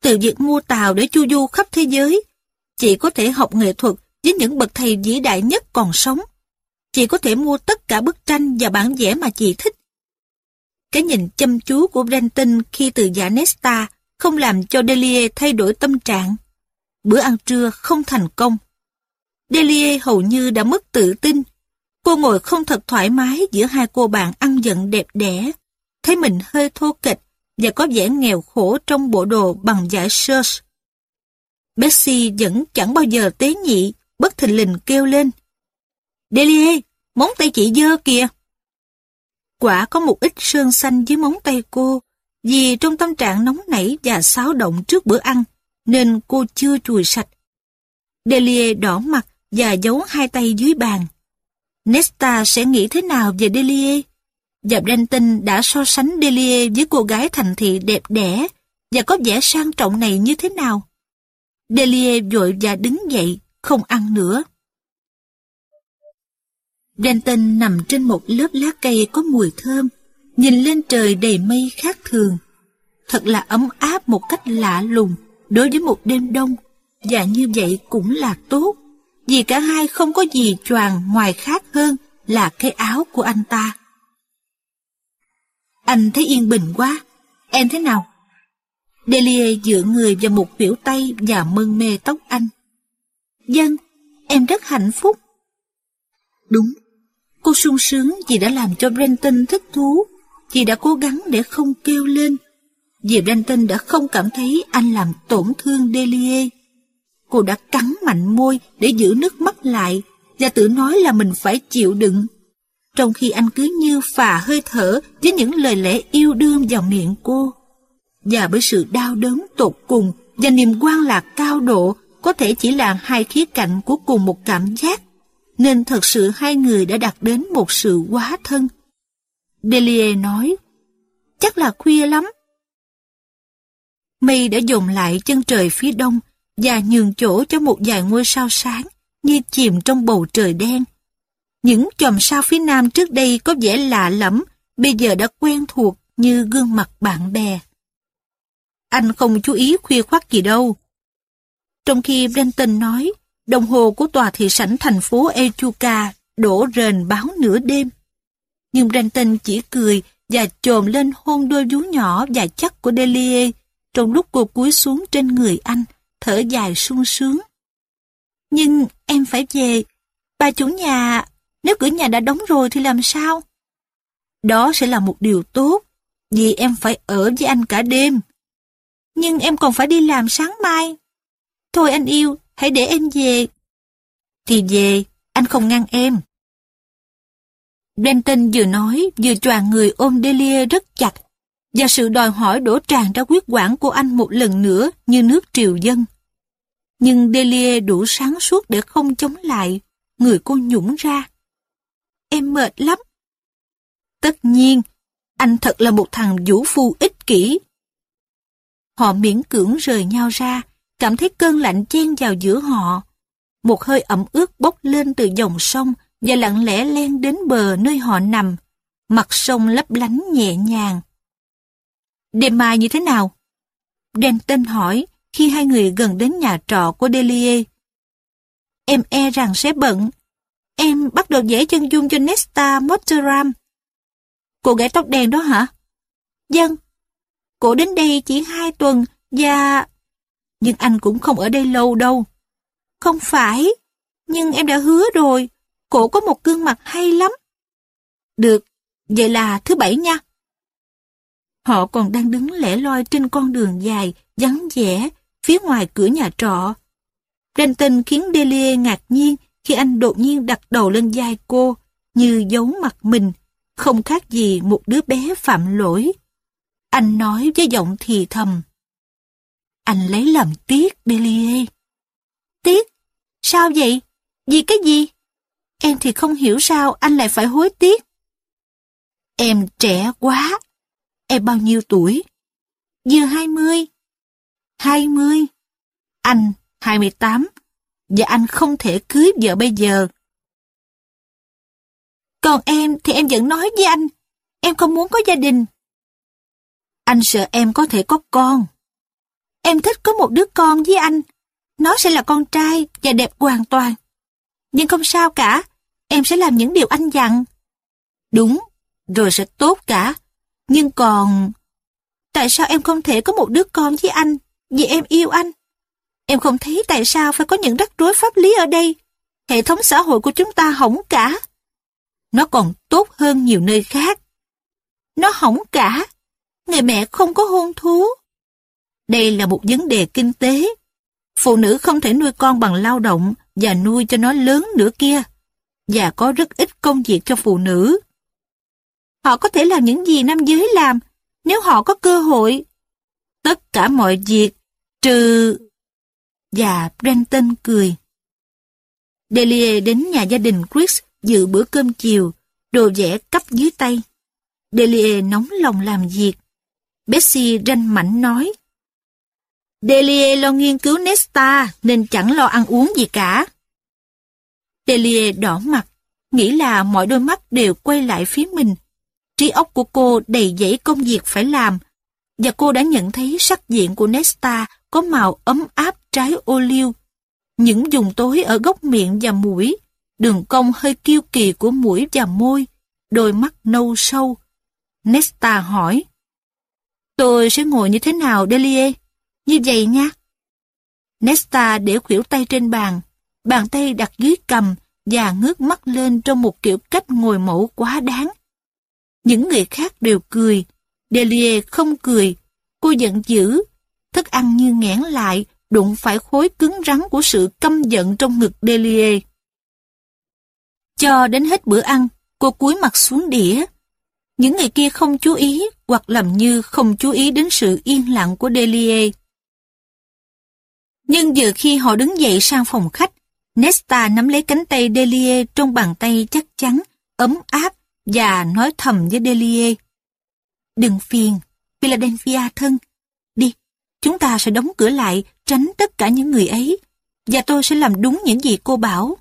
Từ việc mua tàu để chu du khắp thế giới, chị có thể học nghệ thuật với những bậc thầy vĩ đại nhất còn sống. Chị có thể mua tất cả bức tranh và bản vẽ mà chị thích. Cái nhìn chăm chú của Brenton khi từ giả Nesta không làm cho Delia thay đổi tâm trạng. Bữa ăn trưa không thành công. Delia hầu như đã mất tự tin. Cô ngồi không thật thoải mái giữa hai cô bạn ăn giận đẹp đẽ. Thấy mình hơi thô kịch và có vẻ nghèo khổ trong bộ đồ bằng vải serge. Betsy vẫn chẳng bao giờ tế nhị, bất thình lình kêu lên. Delia, móng tay chị dơ kìa. Quả có một ít sơn xanh dưới móng tay cô, vì trong tâm trạng nóng nảy và xáo động trước bữa ăn, nên cô chưa chùi sạch. Delia đỏ mặt và giấu hai tay dưới bàn. Nesta sẽ nghĩ thế nào về Delia? Và Brenton đã so sánh Delia với cô gái thành thị đẹp đẽ và có vẻ sang trọng này như thế nào? Delia vội và đứng dậy, không ăn nữa. Denton nằm trên một lớp lá cây có mùi thơm, nhìn lên trời đầy mây khác thường. Thật là ấm áp một cách lạ lùng đối với một đêm đông, và như vậy cũng là tốt, vì cả hai không có gì choàng ngoài khác hơn là cái áo của anh ta. Anh thấy yên bình quá, em thế nào? Delia dựa người vào một biểu tay và mân mê tóc anh. Dân, em rất hạnh phúc. Đúng, Cô sung sướng vì đã làm cho Brenton thích thú, vì đã cố gắng để không kêu lên, vì Brenton đã không cảm thấy anh làm tổn thương Delia. Cô đã cắn mạnh môi để giữ nước mắt lại và tự nói là mình phải chịu đựng. Trong khi anh cứ như phà hơi thở với những lời lẽ yêu đương vào miệng cô. và bởi sự đau đớn tột cùng và niềm quan lạc cao độ có thể chỉ là hai khía cạnh của cùng một cảm giác, nên thật sự hai người đã đạt đến một sự quá thân. Delia nói, chắc là khuya lắm. Mây đã dồn lại chân trời phía đông và nhường chỗ cho một vài ngôi sao sáng như chìm trong bầu trời đen. Những chòm sao phía nam trước đây có vẻ lạ lẫm, bây giờ đã quen thuộc như gương mặt bạn bè. Anh không chú ý khuya khoắt gì đâu. Trong khi Brenton nói, đồng hồ của tòa thị sảnh thành phố Echuca đổ rền báo nửa đêm. Nhưng Brenton chỉ cười và chồm lên hôn đôi vú nhỏ và chắc của Delia trong lúc cô cúi xuống trên người anh, thở dài sung sướng. Nhưng em phải về. Bà chủ nhà, nếu cửa nhà đã đóng rồi thì làm sao? Đó sẽ là một điều tốt, vì em phải ở với anh cả đêm. Nhưng em còn phải đi làm sáng mai. Thôi anh yêu, hãy để em về. Thì về, anh không ngăn em. Denton vừa nói, vừa choàng người ôm Delia rất chặt, và sự đòi hỏi đổ tràn ra quyết quản của anh một lần nữa như nước triều dân. Nhưng Delia đủ sáng suốt để không chống lại, người cô nhũng ra. Em mệt lắm. Tất nhiên, anh thật là một thằng vũ phu ích kỷ. Họ miễn cưỡng rời nhau ra, cảm thấy cơn lạnh chen vào giữa họ. Một hơi ẩm ướt bốc lên từ dòng sông và lặng lẽ len đến bờ nơi họ nằm. Mặt sông lấp lánh nhẹ nhàng. Đêm mai như thế nào? Denton hỏi khi hai người gần đến nhà trọ của Delia. Em e rằng sẽ bận. Em bắt đầu vẽ chân dung cho Nesta Motoram. Cô gái tóc đen đó hả? Vâng. Dân. Cô đến đây chỉ hai tuần và... Nhưng anh cũng không ở đây lâu đâu. Không phải. Nhưng em đã hứa rồi. Cô có một gương mặt hay lắm. Được. Vậy là thứ bảy nha. Họ còn đang đứng lẻ loi trên con đường dài, vắng vẻ, phía ngoài cửa nhà trọ. Renton khiến Delia ngạc nhiên khi anh đột nhiên đặt đầu lên vai cô, như giấu mặt mình, không khác gì một đứa bé phạm lỗi. Anh nói với giọng thì thầm. Anh lấy làm tiếc, Delia. Tiếc? Sao vậy? Vì cái gì? Em thì không hiểu sao anh lại phải hối tiếc. Em trẻ quá. Em bao nhiêu tuổi? Vừa hai mươi. Hai mươi. Anh, hai mươi tám. Và anh không thể cưới vợ bây giờ. Còn em thì em vẫn nói với anh. Em không muốn có gia đình. Anh sợ em có thể có con. Em thích có một đứa con với anh. Nó sẽ là con trai và đẹp hoàn toàn. Nhưng không sao cả. Em sẽ làm những điều anh dặn. Đúng, rồi sẽ tốt cả. Nhưng còn... Tại sao em không thể có một đứa con với anh? Vì em yêu anh. Em không thấy tại sao phải có những rắc rối pháp lý ở đây. Hệ thống xã hội của chúng ta hỏng cả. Nó còn tốt hơn nhiều nơi khác. Nó hỏng cả. Người mẹ không có hôn thú. Đây là một vấn đề kinh tế. Phụ nữ không thể nuôi con bằng lao động và nuôi cho nó lớn nữa kia. Và có rất ít công việc cho phụ nữ. Họ có thể làm những gì nam giới làm nếu họ có cơ hội. Tất cả mọi việc, trừ... Và Brenton cười. Delia đến nhà gia đình Chris dự bữa cơm chiều, đồ vẽ cấp dưới tay. Delia nóng lòng làm việc. bessie ranh mảnh nói. Delia lo nghiên cứu Nesta nên chẳng lo ăn uống gì cả. Delia đỏ mặt, nghĩ là mọi đôi mắt đều quay lại phía mình Trí óc của cô đầy dẫy công việc phải làm, và cô đã nhận thấy sắc diện của Nesta có màu ấm áp trái ô liu. Những vùng tối ở góc miệng và mũi, đường cong hơi kiêu kỳ của mũi và môi, đôi mắt nâu sâu. Nesta hỏi, Tôi sẽ ngồi như thế nào, Delie? Như vậy nha. Nesta để khuỷu tay trên bàn, bàn tay đặt dưới cầm và ngước mắt lên trong một kiểu cách ngồi mẫu quá đáng. Những người khác đều cười. Delia không cười. Cô giận dữ. Thức ăn như nghẽn lại, đụng phải khối cứng rắn của sự căm giận trong ngực Delia. Cho đến hết bữa ăn, cô cúi mặt xuống đĩa. Những người kia không chú ý hoặc làm như không chú ý đến sự yên lặng của Delia. Nhưng giờ khi họ đứng dậy sang phòng khách, Nesta nắm lấy cánh tay Delia trong bàn tay chắc chắn, ấm áp và nói thầm với Delia. Đừng phiền, Philadelphia thân. Đi, chúng ta sẽ đóng cửa lại, tránh tất cả những người ấy. Và tôi sẽ làm đúng những gì cô bảo.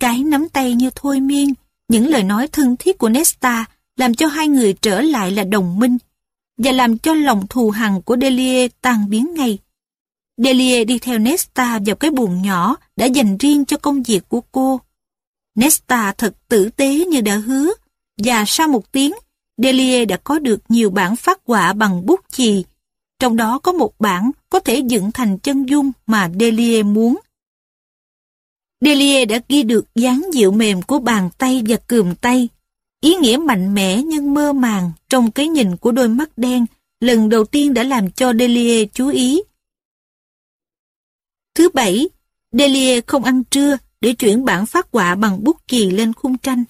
Cái nắm tay như thôi miên, những lời nói thân thiết của Nesta làm cho hai người trở lại là đồng minh và làm cho lòng thù hằn của Delia tan biến ngay. Delia đi theo Nesta vào cái buồng nhỏ đã dành riêng cho công việc của cô. Nesta thật tử tế như đã hứa, và sau một tiếng, Delia đã có được nhiều bản phát họa bằng bút chì. Trong đó có một bản có thể dựng thành chân dung mà Delia muốn. Delia đã ghi được dáng dịu mềm của bàn tay và cườm tay. Ý nghĩa mạnh mẽ nhưng mơ màng trong cái nhìn của đôi mắt đen lần đầu tiên đã làm cho Delia chú ý. Thứ bảy, Delia không ăn trưa để chuyển bản phát họa bằng bút chì lên khung tranh.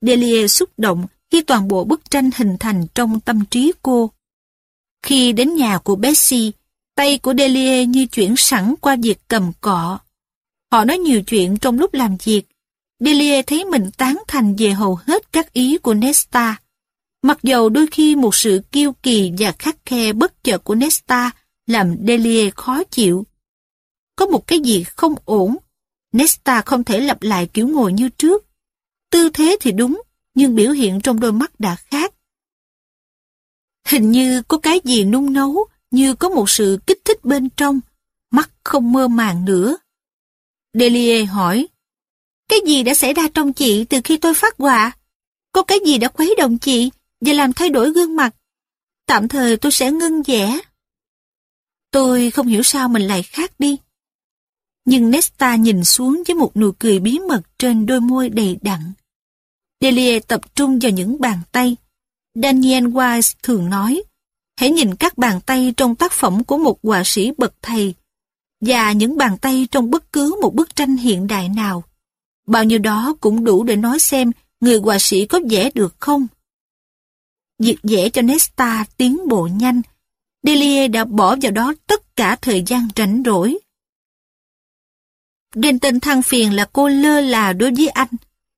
Delia xúc động khi toàn bộ bức tranh hình thành trong tâm trí cô. Khi đến nhà của Bessie, tay của Delia như chuyển sẵn qua việc cầm cọ. Họ nói nhiều chuyện trong lúc làm việc. Delia thấy mình tán thành về hầu hết các ý của Nesta. Mặc dầu đôi khi một sự kiêu kỳ và khắc khe bất chợt của Nesta làm Delia khó chịu. Có một cái gì không ổn. Nesta không thể lặp lại kiểu ngồi như trước. Tư thế thì đúng, nhưng biểu hiện trong đôi mắt đã khác. Hình như có cái gì nung nấu, như có một sự kích thích bên trong, mắt không mơ màng nữa. Delia hỏi, cái gì đã xảy ra trong chị từ khi tôi phát quà? Có cái gì đã khuấy động chị và làm thay đổi gương mặt? Tạm thời tôi sẽ ngưng vẽ. Tôi không hiểu sao mình lại khác đi. Nhưng Nesta nhìn xuống với một nụ cười bí mật trên đôi môi đầy đặn. Delia tập trung vào những bàn tay. Daniel Wise thường nói, hãy nhìn các bàn tay trong tác phẩm của một họa sĩ bậc thầy và những bàn tay trong bất cứ một bức tranh hiện đại nào. Bao nhiêu đó cũng đủ để nói xem người họa sĩ có vẽ được không. Việc vẽ cho Nesta tiến bộ nhanh, Delia đã bỏ vào đó tất cả thời gian rảnh rỗi. Đen tên thăng phiền là cô lơ là đối với anh.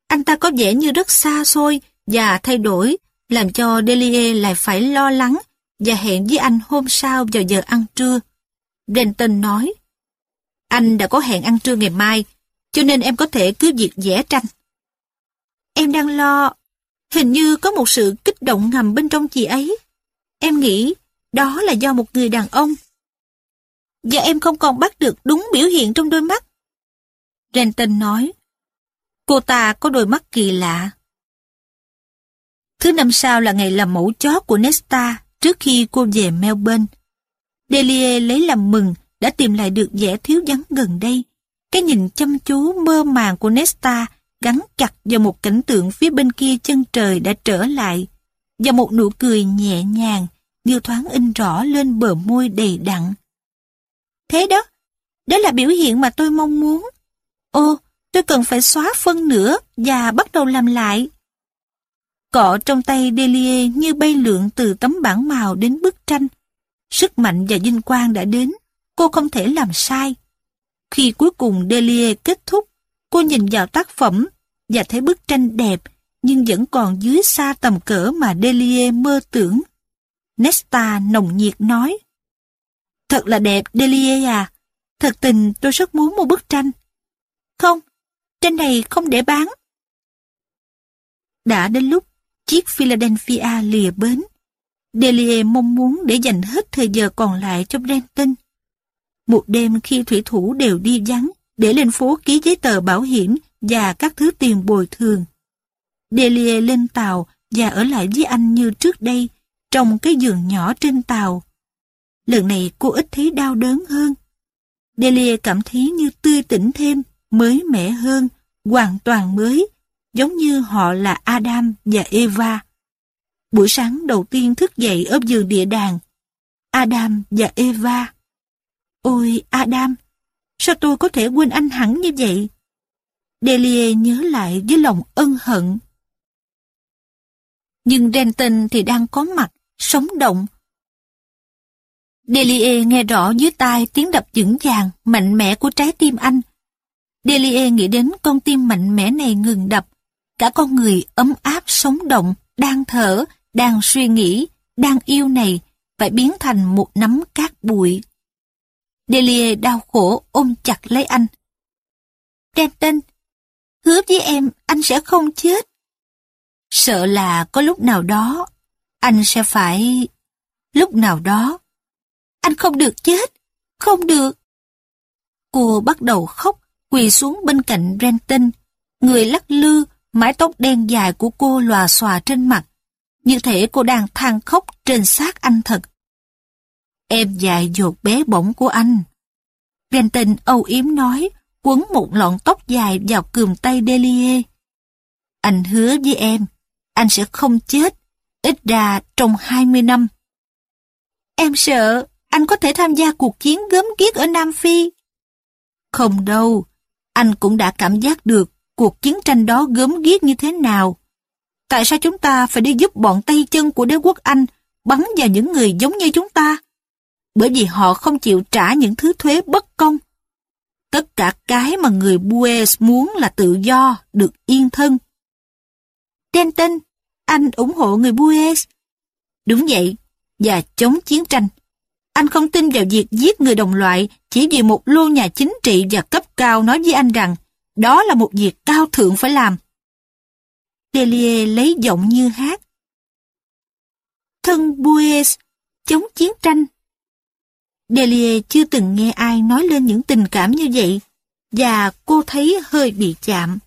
Anh ta có vẻ như rất xa xôi và thay đổi, làm cho Delia lại phải lo lắng và hẹn với anh hôm sau vào giờ ăn trưa. Denton nói, anh đã có hẹn ăn trưa ngày mai, cho nên em có thể cứ việc vẽ tranh. Em đang lo, hình như có một sự kích động ngầm bên trong chị ấy. Em nghĩ đó là do một người đàn ông. Và em không còn bắt được đúng biểu hiện trong đôi mắt. Renton nói, cô ta có đôi mắt kỳ lạ. Thứ năm sau là ngày làm mẫu chót của Nesta trước khi cô về Melbourne. Delia lấy làm mừng đã tìm lại được vẻ thiếu vắng gần đây. Cái nhìn chăm chú mơ màng của Nesta gắn chặt vào một cảnh tượng phía bên kia chân trời đã trở lại và một nụ cười nhẹ nhàng như thoáng in rõ lên bờ môi đầy đặn. Thế đó, đó là biểu hiện mà tôi mong muốn. Ô, tôi cần phải xóa phân nữa và bắt đầu làm lại. Cọ trong tay Delia như bay lượn từ tấm bản màu đến bức tranh. Sức mạnh và vinh quang đã đến, cô không thể làm sai. Khi cuối cùng Delia kết thúc, cô nhìn vào tác phẩm và thấy bức tranh đẹp nhưng vẫn còn dưới xa tầm cỡ mà Delia mơ tưởng. Nesta nồng nhiệt nói Thật là đẹp Delia à, thật tình tôi rất muốn một bức tranh. Không, trên này không để bán. Đã đến lúc chiếc Philadelphia lìa bến. Delia mong muốn để dành hết thời giờ còn lại cho Brenton. Một đêm khi thủy thủ đều đi vắng để lên phố ký giấy tờ bảo hiểm và các thứ tiền bồi thường. Delia lên tàu và ở lại với anh như trước đây, trong cái giường nhỏ trên tàu. Lần này cô ít thấy đau đớn hơn. Delia cảm thấy như tươi tỉnh thêm, mới mẻ hơn, hoàn toàn mới, giống như họ là Adam và Eva. Buổi sáng đầu tiên thức dậy ở giường địa đàng, Adam và Eva. Ôi Adam, sao tôi có thể quên anh hẳn như vậy? Delia nhớ lại với lòng ân hận. Nhưng Denton thì đang có mặt, sống động. Delia nghe rõ dưới tai tiếng đập vững vàng, mạnh mẽ của trái tim anh. Delia nghĩ đến con tim mạnh mẽ này ngừng đập. Cả con người ấm áp sống động, đang thở, đang suy nghĩ, đang yêu này, phải biến thành một nắm cát bụi. Delia đau khổ ôm chặt lấy anh. Trenton, hứa với em anh sẽ không chết. Sợ là có lúc nào đó, anh sẽ phải... Lúc nào đó, anh không được chết, không được. Cô bắt đầu khóc, quỳ xuống bên cạnh Renton. Người lắc lư, mái tóc đen dài của cô lòa xòa trên mặt. Như thể cô đang than khóc trên xác anh thật. Em dài dột bé bỏng của anh. Renton âu yếm nói, quấn một lọn tóc dài vào cườm tay Delia Anh hứa với em, anh sẽ không chết, ít ra trong 20 năm. Em sợ anh có thể tham gia cuộc chiến gớm ghiếc ở Nam Phi. Không đâu, anh cũng đã cảm giác được cuộc chiến tranh đó gớm ghiếc như thế nào. Tại sao chúng ta phải đi giúp bọn tay chân của đế quốc Anh bắn vào những người giống như chúng ta? Bởi vì họ không chịu trả những thứ thuế bất công. Tất cả cái mà người Bues muốn là tự do, được yên thân. Denton, anh ủng hộ người Bues. Đúng vậy, và chống chiến tranh. Anh không tin vào việc giết người đồng loại chỉ vì một lô nhà chính trị và cấp cao nói với anh rằng đó là một việc cao thượng phải làm. Delia lấy giọng như hát. Thân Bues chống chiến tranh. Delia chưa từng nghe ai nói lên những tình cảm như vậy, và cô thấy hơi bị chạm.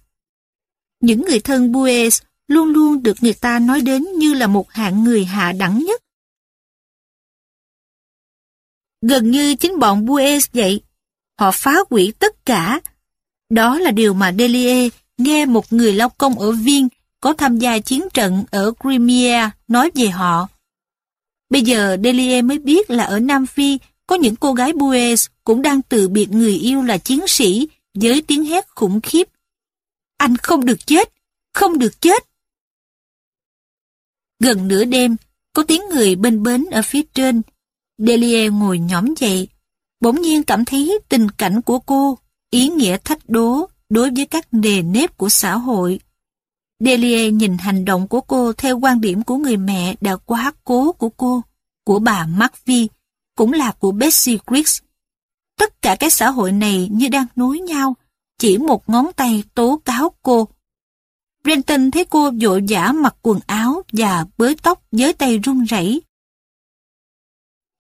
Những người thân Bues luôn luôn được người ta nói đến như là một hạng người hạ đẳng nhất. Gần như chính bọn Bues vậy, họ phá hủy tất cả. Đó là điều mà Delie nghe một người lao công ở Viên có tham gia chiến trận ở Crimea nói về họ. Bây giờ Delie mới biết là ở Nam Phi có những cô gái Bues cũng đang từ biệt người yêu là chiến sĩ với tiếng hét khủng khiếp. Anh không được chết, không được chết. Gần nửa đêm, có tiếng người bên bến ở phía trên. Delia ngồi nhóm dậy, bỗng nhiên cảm thấy tình cảnh của cô, ý nghĩa thách đố đối với các nề nếp của xã hội. Delia nhìn hành động của cô theo quan điểm của người mẹ đã quá cố của cô, của bà McVie, cũng là của Betsy Griggs. Tất cả cái xã hội này như đang nối nhau, chỉ một ngón tay tố cáo cô. Brenton thấy cô vội vã mặc quần áo và bới tóc với tay run rẩy.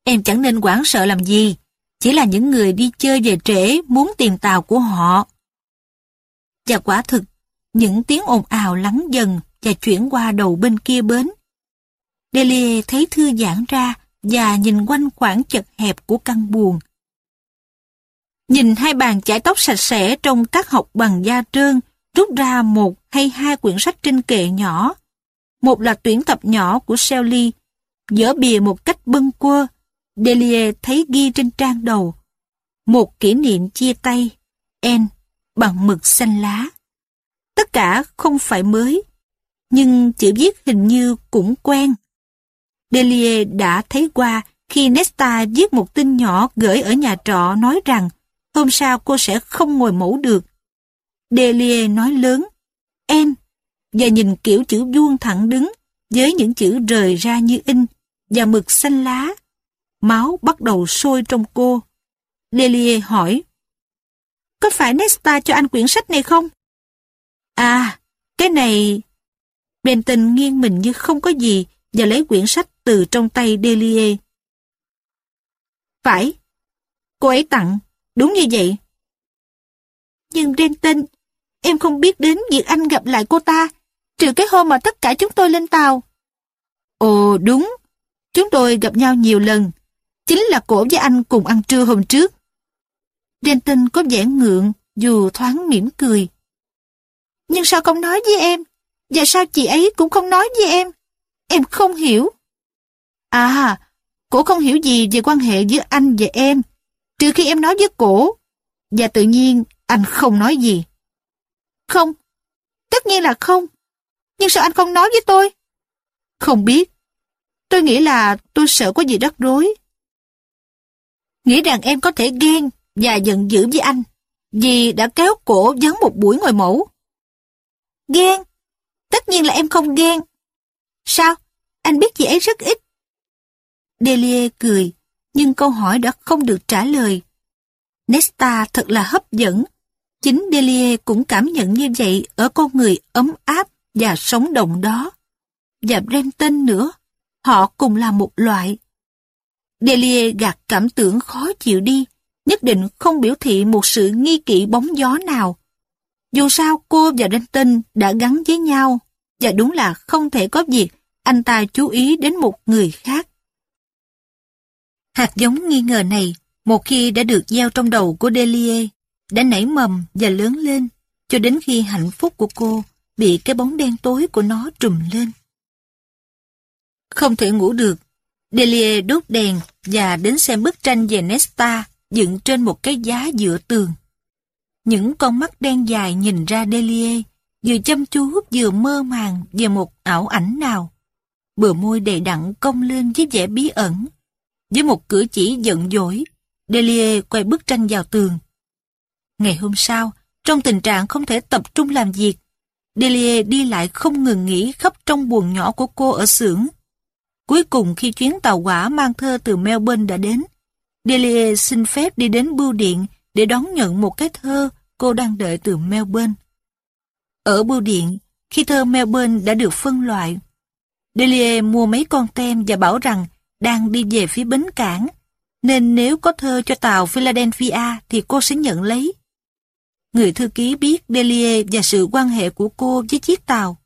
Em chẳng nên quản sợ làm gì, chỉ là những người đi chơi về trễ muốn tiền tàu của họ. Và quả thực, những tiếng ồn ào lắng dần và chuyển qua đầu bên kia bến. Delia thấy thư giãn ra và nhìn quanh khoảng chật hẹp của căn buồng. Nhìn hai bàn chải tóc sạch sẽ trong các học bằng da trơn, rút ra một hay hai quyển sách trên kệ nhỏ. Một là tuyển tập nhỏ của Shelley, dở bìa một cách bâng quơ. Delia thấy ghi trên trang đầu. Một kỷ niệm chia tay, N, bằng mực xanh lá. Tất cả không phải mới, nhưng chữ viết hình như cũng quen. Delia đã thấy qua khi Nesta viết một tin nhỏ gửi ở nhà trọ nói rằng hôm sau cô sẽ không ngồi mẫu được. Delia nói lớn, en, và nhìn kiểu chữ vuông thẳng đứng với những chữ rời ra như in và mực xanh lá. Máu bắt đầu sôi trong cô. Delia hỏi, có phải Nesta cho anh quyển sách này không? À, cái này... Benton nghiêng mình như không có gì và lấy quyển sách từ trong tay Delia. Phải, cô ấy tặng, đúng như vậy. Nhưng Benton, em không biết đến việc anh gặp lại cô ta, trừ cái hôm mà tất cả chúng tôi lên tàu. Ồ đúng, chúng tôi gặp nhau nhiều lần. Chính là cổ với anh cùng ăn trưa hôm trước. Denton có vẻ ngượng dù thoáng mỉm cười. Nhưng sao không nói với em? Và sao chị ấy cũng không nói với em? Em không hiểu. À, cổ không hiểu gì về quan hệ giữa anh và em, trừ khi em nói với cổ. Và tự nhiên anh không nói gì. Không, tất nhiên là không. Nhưng sao anh không nói với tôi? Không biết. Tôi nghĩ là tôi sợ có gì rắc rối. Nghĩ rằng em có thể ghen và giận dữ với anh vì đã kéo cổ vắng một buổi ngồi mẫu. Ghen? Tất nhiên là em không ghen. Sao? Anh biết gì ấy rất ít. Delia cười, nhưng câu hỏi đã không được trả lời. Nesta thật là hấp dẫn. Chính Delia cũng cảm nhận như vậy ở con người ấm áp và sống động đó. Và Brenton nữa, họ cùng là một loại. Delia gạt cảm tưởng khó chịu đi, nhất định không biểu thị một sự nghi kỵ bóng gió nào. Dù sao cô và Denton đã gắn với nhau, và đúng là không thể có việc anh ta chú ý đến một người khác. Hạt giống nghi ngờ này, một khi đã được gieo trong đầu của Delia, đã nảy mầm và lớn lên, cho đến khi hạnh phúc của cô bị cái bóng đen tối của nó trùm lên. Không thể ngủ được, Delia đốt đèn và đến xem bức tranh về Nesta dựng trên một cái giá dựa tường. Những con mắt đen dài nhìn ra Delia, vừa chăm chú vừa mơ màng về một ảo ảnh nào. Bờ môi đầy đặn cong lên với vẻ bí ẩn. Với một cử chỉ giận dỗi, Delia quay bức tranh vào tường. Ngày hôm sau, trong tình trạng không thể tập trung làm việc, Delia đi lại không ngừng nghỉ khắp trong buồng nhỏ của cô ở xưởng. Cuối cùng khi chuyến tàu hỏa mang thơ từ Melbourne đã đến, Delia xin phép đi đến bưu điện để đón nhận một cái thơ cô đang đợi từ Melbourne. Ở bưu điện, khi thơ Melbourne đã được phân loại, Delia mua mấy con tem và bảo rằng đang đi về phía bến cảng, nên nếu có thơ cho tàu Philadelphia thì cô sẽ nhận lấy. Người thư ký biết Delia và sự quan hệ của cô với chiếc tàu.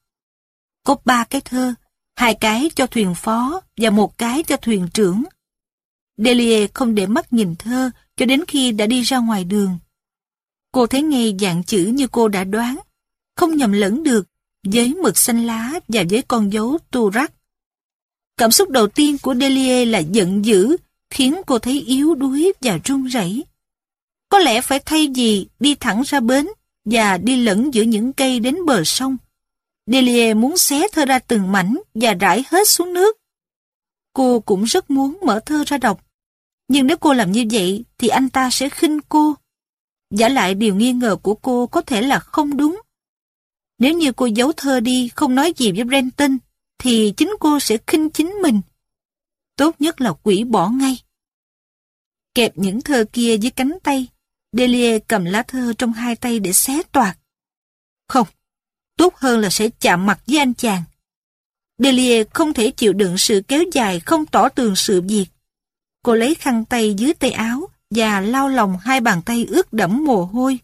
Có ba cái thơ, hai cái cho thuyền phó và một cái cho thuyền trưởng. Delia không để mắt nhìn thơ cho đến khi đã đi ra ngoài đường. Cô thấy ngay dạng chữ như cô đã đoán, không nhầm lẫn được với mực xanh lá và với con dấu tu rắc. Cảm xúc đầu tiên của Delia là giận dữ, khiến cô thấy yếu đuối và run rẩy. Có lẽ phải thay vì đi thẳng ra bến và đi lẫn giữa những cây đến bờ sông. Delia muốn xé thơ ra từng mảnh và rải hết xuống nước. Cô cũng rất muốn mở thơ ra đọc. Nhưng nếu cô làm như vậy thì anh ta sẽ khinh cô. Giả lại điều nghi ngờ của cô có thể là không đúng. Nếu như cô giấu thơ đi không nói gì với Brenton thì chính cô sẽ khinh chính mình. Tốt nhất là quỷ bỏ ngay. Kẹp những thơ kia dưới cánh tay, Delia cầm lá thơ trong hai tay để xé toạc. Không, tốt hơn là sẽ chạm mặt với anh chàng. Delia không thể chịu đựng sự kéo dài không tỏ tường sự việc. Cô lấy khăn tay dưới tay áo và lau lòng hai bàn tay ướt đẫm mồ hôi.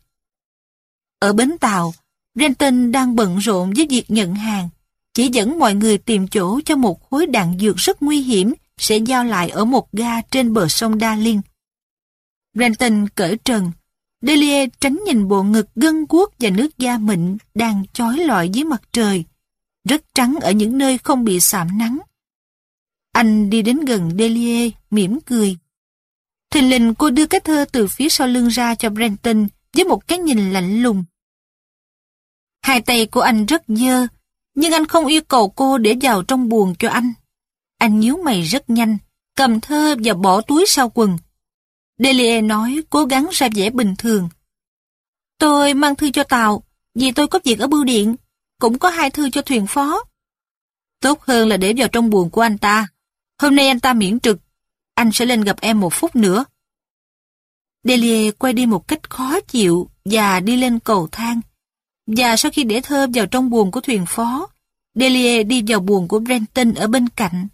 Ở bến tàu, Renton đang bận rộn với việc nhận hàng, chỉ dẫn mọi người tìm chỗ cho một khối đạn dược rất nguy hiểm sẽ giao lại ở một ga trên bờ sông Darling. Renton cởi trần, Delia tránh nhìn bộ ngực gân guốc và nước da mịn đang chói lọi dưới mặt trời, rất trắng ở những nơi không bị sạm nắng. Anh đi đến gần Delia, mỉm cười. Thình lình cô đưa cái thơ từ phía sau lưng ra cho Brenton với một cái nhìn lạnh lùng. Hai tay của anh rất dơ, nhưng anh không yêu cầu cô để vào trong buồng cho anh. Anh nhíu mày rất nhanh, cầm thơ và bỏ túi sau quần. Delia nói cố gắng ra vẻ bình thường. Tôi mang thư cho Tàu, vì tôi có việc ở bưu điện, cũng có hai thư cho thuyền phó. Tốt hơn là để vào trong buồng của anh ta. Hôm nay anh ta miễn trực, anh sẽ lên gặp em một phút nữa. Delia quay đi một cách khó chịu và đi lên cầu thang. Và sau khi để thơ vào trong buồng của thuyền phó, Delia đi vào buồng của Brenton ở bên cạnh.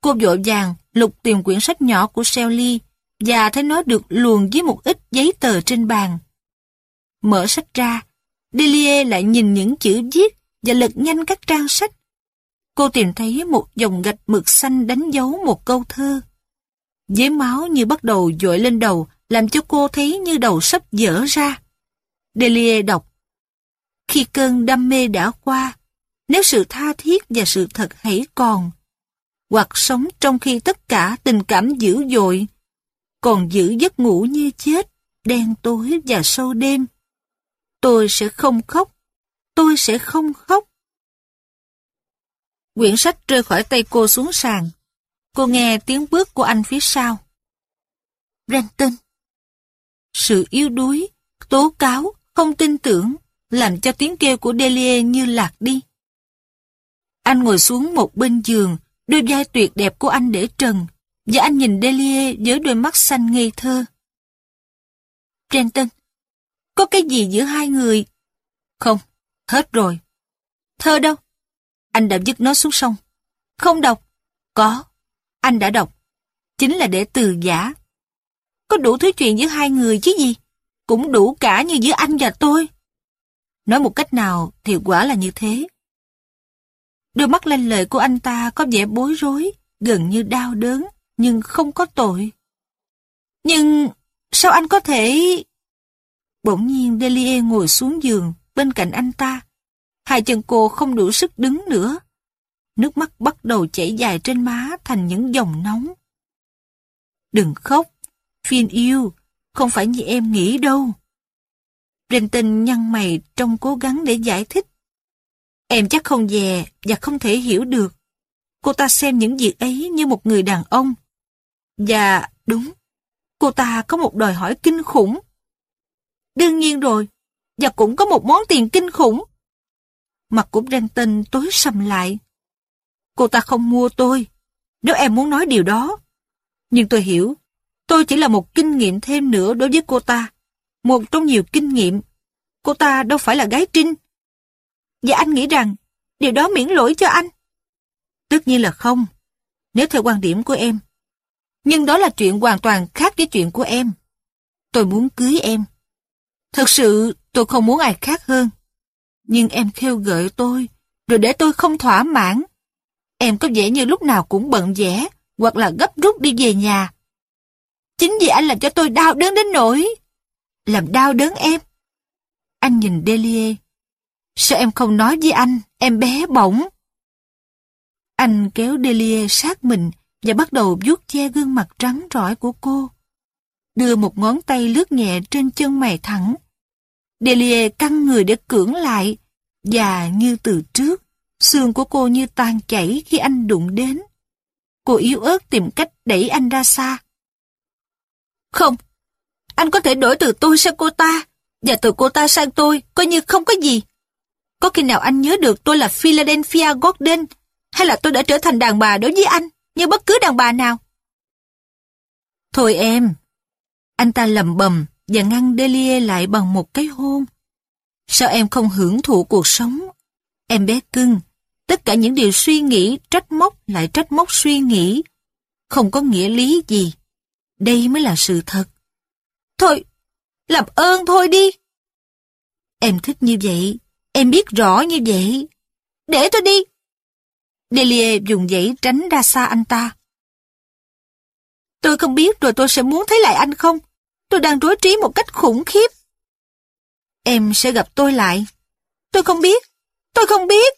Cô vội vàng lục tìm quyển sách nhỏ của Shelley và thấy nó được luồn với một ít giấy tờ trên bàn. Mở sách ra, Delia lại nhìn những chữ viết và lật nhanh các trang sách. Cô tìm thấy một dòng gạch mực xanh đánh dấu một câu thơ. Dế máu như bắt đầu dội lên đầu, làm cho cô thấy như đầu sắp dở ra. Delia đọc. Khi cơn đam mê đã qua, nếu sự tha thiết và sự thật hãy còn, hoặc sống trong khi tất cả tình cảm dữ dội, còn giữ giấc ngủ như chết, đen tối và sâu đêm. Tôi sẽ không khóc, tôi sẽ không khóc. Quyển sách rơi khỏi tay cô xuống sàn. Cô nghe tiếng bước của anh phía sau. Brenton. Sự yếu đuối, tố cáo, không tin tưởng, làm cho tiếng kêu của Delia như lạc đi. Anh ngồi xuống một bên giường, đôi vai tuyệt đẹp của anh để trần, và anh nhìn Delia với đôi mắt xanh ngây thơ. Trenton, có cái gì giữa hai người? Không, hết rồi. Thơ đâu? Anh đã dứt nó xuống sông. Không đọc. Có, anh đã đọc. Chính là để từ giả. Có đủ thứ chuyện giữa hai người chứ gì? Cũng đủ cả như giữa anh và tôi. Nói một cách nào thì quả là như thế. Đôi mắt lên lợi của anh ta có vẻ bối rối, gần như đau đớn, nhưng không có tội. Nhưng sao anh có thể... Bỗng nhiên Delia ngồi xuống giường bên cạnh anh ta. Hai chân cô không đủ sức đứng nữa. Nước mắt bắt đầu chảy dài trên má thành những dòng nóng. Đừng khóc, Phiên yêu, không phải như em nghĩ đâu. Renton nhăn mày trong cố gắng để giải thích. Em chắc không dè và không thể hiểu được. Cô ta xem những việc ấy như một người đàn ông. Và đúng, cô ta có một đòi hỏi kinh khủng. Đương nhiên rồi, và cũng có một món tiền kinh khủng. Mặt của Brenton tối sầm lại. Cô ta không mua tôi, nếu em muốn nói điều đó. Nhưng tôi hiểu, tôi chỉ là một kinh nghiệm thêm nữa đối với cô ta. Một trong nhiều kinh nghiệm. Cô ta đâu phải là gái trinh. Và anh nghĩ rằng điều đó miễn lỗi cho anh. Tất nhiên là không, nếu theo quan điểm của em. Nhưng đó là chuyện hoàn toàn khác với chuyện của em. Tôi muốn cưới em. Thật sự tôi không muốn ai khác hơn. Nhưng em khêu gợi tôi, rồi để tôi không thỏa mãn. Em có vẻ như lúc nào cũng bận vẽ, hoặc là gấp rút đi về nhà. Chính vì anh làm cho tôi đau đớn đến nỗi. Làm đau đớn em. Anh nhìn Delia. Sao em không nói với anh, em bé bỏng. Anh kéo Delia sát mình và bắt đầu vuốt che gương mặt trắng trỏi của cô. Đưa một ngón tay lướt nhẹ trên chân mày thẳng. Delia căng người để cưỡng lại, và như từ trước, xương của cô như tan chảy khi anh đụng đến. Cô yếu ớt tìm cách đẩy anh ra xa. Không, anh có thể đổi từ tôi sang cô ta, và từ cô ta sang tôi, coi như không có gì. Có khi nào anh nhớ được tôi là Philadelphia Gordon, hay là tôi đã trở thành đàn bà đối với anh, như bất cứ đàn bà nào? Thôi em. Anh ta lầm bầm và ngăn Delia lại bằng một cái hôn. Sao em không hưởng thụ cuộc sống? Em bé cưng, tất cả những điều suy nghĩ trách móc lại trách móc suy nghĩ. Không có nghĩa lý gì. Đây mới là sự thật. Thôi, làm ơn thôi đi. Em thích như vậy, em biết rõ như vậy. Để tôi đi. Delia dùng dãy tránh ra xa anh ta. Tôi không biết rồi tôi sẽ muốn thấy lại anh không? Tôi đang rối trí một cách khủng khiếp. Em sẽ gặp tôi lại. Tôi không biết. Tôi không biết.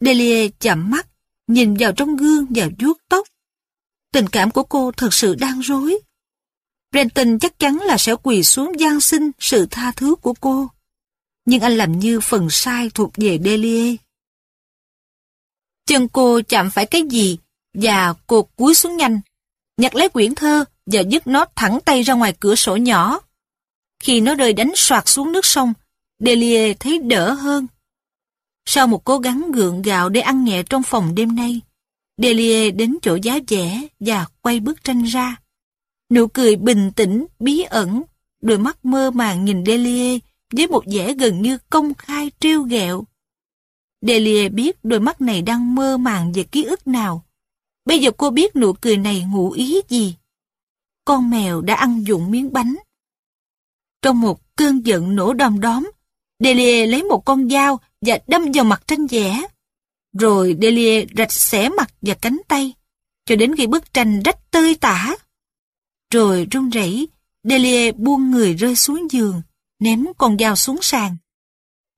Delia chậm mắt, nhìn vào trong gương và vuốt tóc. Tình cảm của cô thật sự đang rối. Brenton chắc chắn là sẽ quỳ xuống gian xin sự tha thứ của cô. Nhưng anh làm như phần sai thuộc về Delia. Chân cô chạm phải cái gì và cô cúi xuống nhanh, nhặt lấy quyển thơ và dứt nó thẳng tay ra ngoài cửa sổ nhỏ. Khi nó rơi đánh soạt xuống nước sông, Delia thấy đỡ hơn. Sau một cố gắng gượng gạo để ăn nhẹ trong phòng đêm nay, Delia đến chỗ giá vẽ và quay bức tranh ra. Nụ cười bình tĩnh, bí ẩn, đôi mắt mơ màng nhìn Delia với một vẻ gần như công khai trêu ghẹo. Delia biết đôi mắt này đang mơ màng về ký ức nào. Bây giờ cô biết nụ cười này ngụ ý gì. Con mèo đã ăn dụng miếng bánh. Trong một cơn giận nổ đom đóm, Delia lấy một con dao và đâm vào mặt tranh vẽ. Rồi Delia rạch xẻ mặt và cánh tay, cho đến khi bức tranh rách tơi tả. Rồi run rẩy, Delia buông người rơi xuống giường, ném con dao xuống sàn.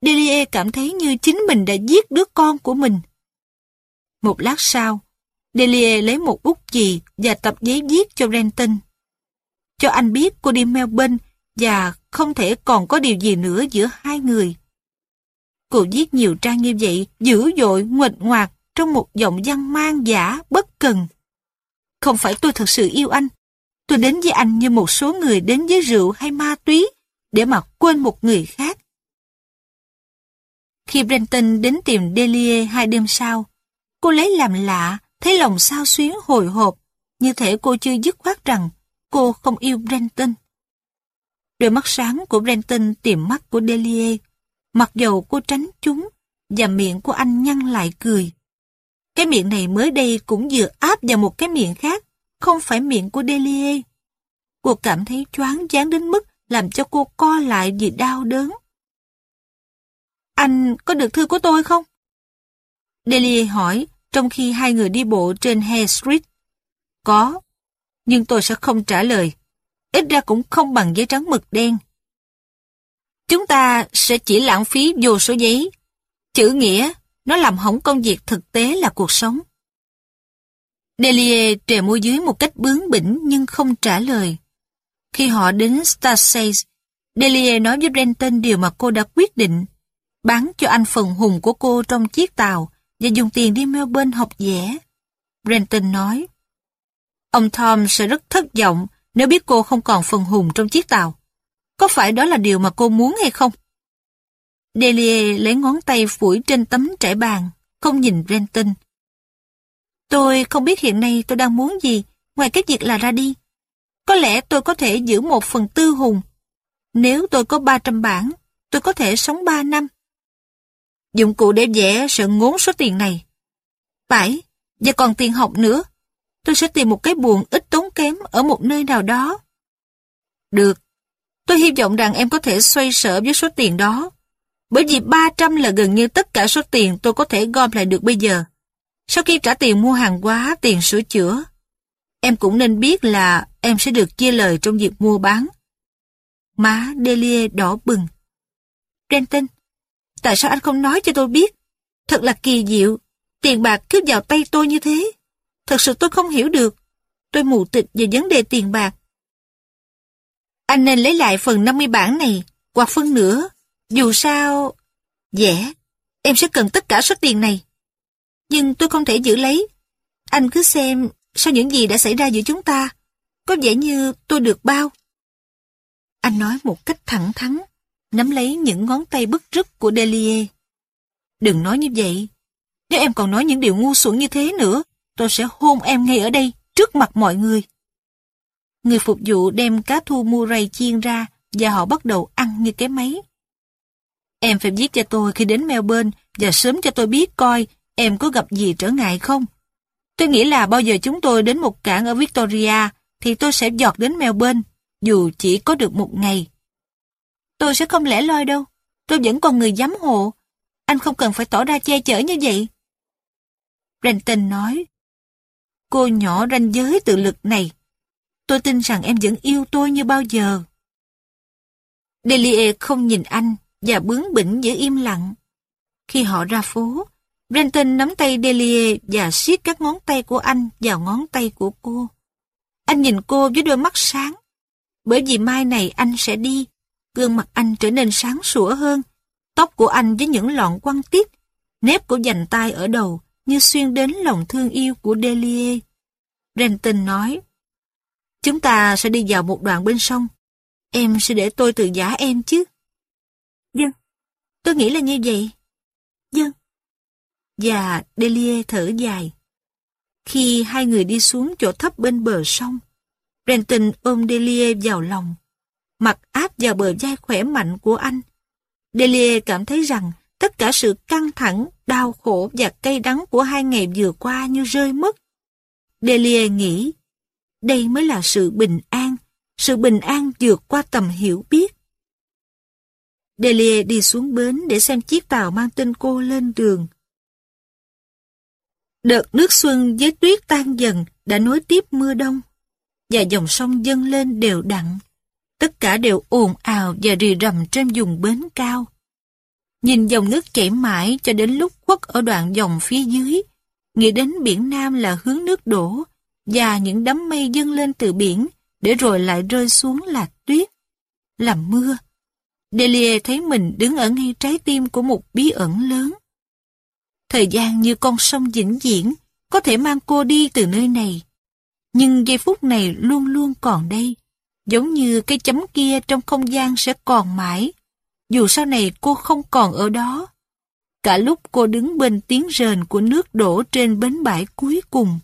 Delia cảm thấy như chính mình đã giết đứa con của mình. Một lát sau, Delia lấy một bút chì và tập giấy viết cho Renton. Cho anh biết cô đi Melbourne và không thể còn có điều gì nữa giữa hai người. Cô viết nhiều trang như vậy, dữ dội, nguệch ngoạc trong một giọng văn mang giả, bất cần. Không phải tôi thật sự yêu anh. Tôi đến với anh như một số người đến với rượu hay ma túy để mà quên một người khác. Khi Brenton đến tìm Delia hai đêm sau, cô lấy làm lạ, thấy lòng sao xuyến hồi hộp, như thể cô chưa dứt khoát rằng cô không yêu Brenton. Đôi mắt sáng của Brenton tìm mắt của Delia, mặc dầu cô tránh chúng, và miệng của anh nhăn lại cười. Cái miệng này mới đây cũng vừa áp vào một cái miệng khác, không phải miệng của Delia. Cô cảm thấy choáng váng đến mức làm cho cô co lại vì đau đớn. Anh có được thư của tôi không? Delia hỏi, trong khi hai người đi bộ trên hay Street. Có, nhưng tôi sẽ không trả lời. Ít ra cũng không bằng giấy trắng mực đen. Chúng ta sẽ chỉ lãng phí vô số giấy. Chữ nghĩa, nó làm hỏng công việc thực tế là cuộc sống. Delia trề môi dưới một cách bướng bỉnh nhưng không trả lời. Khi họ đến Starsays, Delia nói với Renton điều mà cô đã quyết định. Bán cho anh phần hùng của cô trong chiếc tàu và dùng tiền đi Melbourne học vẽ. Brenton nói, Ông Tom sẽ rất thất vọng nếu biết cô không còn phần hùng trong chiếc tàu. Có phải đó là điều mà cô muốn hay không? Delia lấy ngón tay phủi trên tấm trải bàn, không nhìn Brenton. Tôi không biết hiện nay tôi đang muốn gì, ngoài cái việc là ra đi. Có lẽ tôi có thể giữ một phần tư hùng. Nếu tôi có 300 bản, tôi có thể sống 3 năm. Dụng cụ để vẽ sợ ngốn số tiền này. Phải, và còn tiền học nữa. Tôi sẽ tìm một cái buồn ít tốn kém ở một nơi nào đó. Được. Tôi hy vọng rằng em có thể xoay sở với số tiền đó. Bởi vì 300 là gần như tất cả số tiền tôi có thể gom lại được bây giờ. Sau khi trả tiền mua hàng hóa, tiền sửa chữa, em cũng nên biết là em sẽ được chia lời trong việc mua bán. Má Delia đỏ bừng. Denton, tại sao anh không nói cho tôi biết? Thật là kỳ diệu, tiền bạc cứ vào tay tôi như thế. Thật sự tôi không hiểu được. Tôi mù tịch về vấn đề tiền bạc. Anh nên lấy lại phần 50 bản này, hoặc phân nửa. Dù sao... Dễ, em sẽ cần tất cả số tiền này. Nhưng tôi không thể giữ lấy. Anh cứ xem sau những gì đã xảy ra giữa chúng ta. Có vẻ như tôi được bao. Anh nói một cách thẳng thắn, nắm lấy những ngón tay bức rứt của Delia. Đừng nói như vậy. Nếu em còn nói những điều ngu xuẩn như thế nữa, tôi sẽ hôn em ngay ở đây, trước mặt mọi người. Người phục vụ đem cá thu Murray chiên ra và họ bắt đầu ăn như cái máy. Em phải viết cho tôi khi đến Melbourne và sớm cho tôi biết coi em có gặp gì trở ngại không. Tôi nghĩ là bao giờ chúng tôi đến một cảng ở Victoria thì tôi sẽ dọt đến Melbourne, dù chỉ có được một ngày. Tôi sẽ không lẻ loi đâu, tôi vẫn còn người giám hộ. Anh không cần phải tỏ ra che chở như vậy. Brenton nói, cô nhỏ ranh giới tự lực này. Tôi tin rằng em vẫn yêu tôi như bao giờ. Delia không nhìn anh và bướng bỉnh giữ im lặng. Khi họ ra phố, Brenton nắm tay Delia và siết các ngón tay của anh vào ngón tay của cô. Anh nhìn cô với đôi mắt sáng. Bởi vì mai này anh sẽ đi, gương mặt anh trở nên sáng sủa hơn. Tóc của anh với những lọn quăng tít, nếp của dành tay ở đầu như xuyên đến lòng thương yêu của Delia. Brenton nói, Chúng ta sẽ đi vào một đoạn bên sông. Em sẽ để tôi tự giả em chứ. Dân, tôi nghĩ là như vậy. Dân. Và Delia thở dài. Khi hai người đi xuống chỗ thấp bên bờ sông, Brenton ôm Delia vào lòng, mặt áp vào bờ vai khỏe mạnh của anh. Delia cảm thấy rằng tất cả sự căng thẳng, đau khổ và cay đắng của hai ngày vừa qua như rơi mất. Delia nghĩ, đây mới là sự bình an, sự bình an vượt qua tầm hiểu biết. Delia đi xuống bến để xem chiếc tàu mang tên cô lên đường. Đợt nước xuân với tuyết tan dần đã nối tiếp mưa đông, và dòng sông dâng lên đều đặn. Tất cả đều ồn ào và rì rầm trên vùng bến cao. Nhìn dòng nước chảy mãi cho đến lúc khuất ở đoạn dòng phía dưới, nghĩ đến biển Nam là hướng nước đổ, và những đám mây dâng lên từ biển, để rồi lại rơi xuống là tuyết, làm mưa. Delia thấy mình đứng ở ngay trái tim của một bí ẩn lớn. Thời gian như con sông vĩnh viễn, có thể mang cô đi từ nơi này. Nhưng giây phút này luôn luôn còn đây, giống như cái chấm kia trong không gian sẽ còn mãi, dù sau này cô không còn ở đó. Cả lúc cô đứng bên tiếng rền của nước đổ trên bến bãi cuối cùng.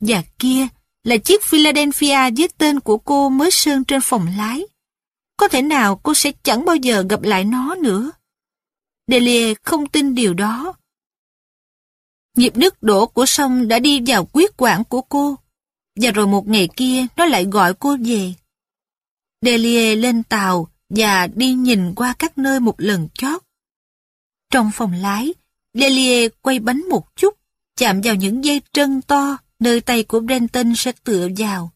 Và kia là chiếc Philadelphia với tên của cô mới sơn trên phòng lái. Có thể nào cô sẽ chẳng bao giờ gặp lại nó nữa. Delia không tin điều đó. Nhịp nước đổ của sông đã đi vào quyết quản của cô. Và rồi một ngày kia nó lại gọi cô về. Delia lên tàu và đi nhìn qua các nơi một lần chót. Trong phòng lái, Delia quay bánh một chút, chạm vào những dây trân to, nơi tay của Brenton sẽ tựa vào.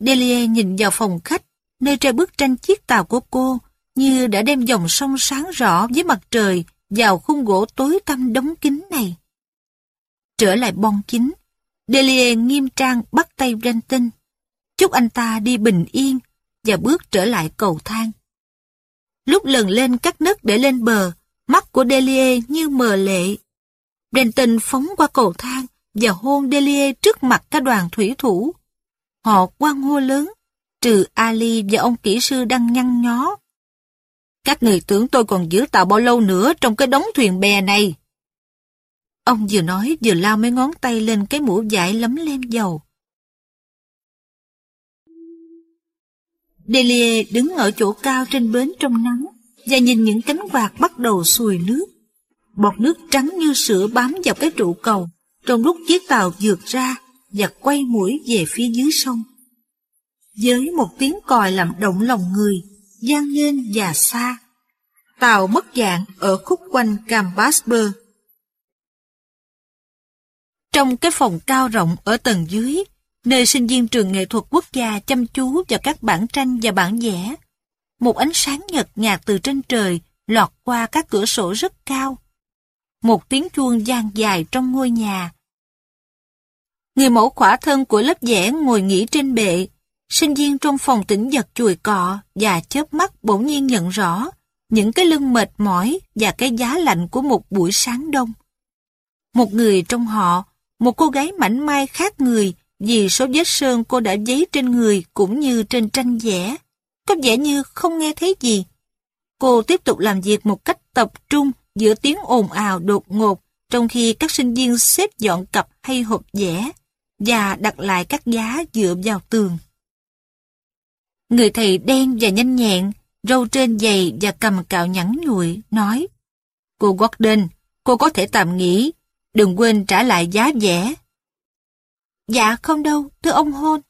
Delia nhìn vào phòng khách, nơi treo bức tranh chiếc tàu của cô, như đã đem dòng sông sáng rõ với mặt trời vào khung gỗ tối tăm đóng kín này. Trở lại bon kính, Delia nghiêm trang bắt tay Brenton, chúc anh ta đi bình yên và bước trở lại cầu thang. Lúc lần lên các nấc để lên bờ, mắt của Delia như mờ lệ. Brenton phóng qua cầu thang và hôn Delia trước mặt các đoàn thủy thủ. Họ quang hô lớn, trừ Ali và ông kỹ sư đang nhăn nhó. Các người tưởng tôi còn giữ tàu bao lâu nữa trong cái đống thuyền bè này. Ông vừa nói vừa lao mấy ngón tay lên cái mũ vải lấm lem dầu. Delia đứng ở chỗ cao trên bến trong nắng và nhìn những cánh quạt bắt đầu sùi nước. Bọt nước trắng như sữa bám vào cái trụ cầu trong lúc chiếc tàu vượt ra và quay mũi về phía dưới sông. Với một tiếng còi làm động lòng người, gian lên và xa. Tàu mất dạng ở khúc quanh Cambasper. Trong cái phòng cao rộng ở tầng dưới, nơi sinh viên trường nghệ thuật quốc gia chăm chú vào các bản tranh và bản vẽ, một ánh sáng nhật nhạt từ trên trời lọt qua các cửa sổ rất cao. Một tiếng chuông gian dài trong ngôi nhà. Người mẫu khỏa thân của lớp vẽ ngồi nghỉ trên bệ, sinh viên trong phòng tĩnh giật chùi cọ và chớp mắt bỗng nhiên nhận rõ những cái lưng mệt mỏi và cái giá lạnh của một buổi sáng đông. Một người trong họ, một cô gái mảnh mai khác người vì số vết sơn cô đã giấy trên người cũng như trên tranh vẽ, có vẻ như không nghe thấy gì. Cô tiếp tục làm việc một cách tập trung giữa tiếng ồn ào đột ngột trong khi các sinh viên xếp dọn cặp hay hộp vẽ và đặt lại các giá dựa vào tường. Người thầy đen và nhanh nhẹn, râu trên dày và cầm cạo nhẵn nhụi, nói Cô Gordon, cô có thể tạm nghỉ, đừng quên trả lại giá vẽ. Dạ không đâu, thưa ông hôn.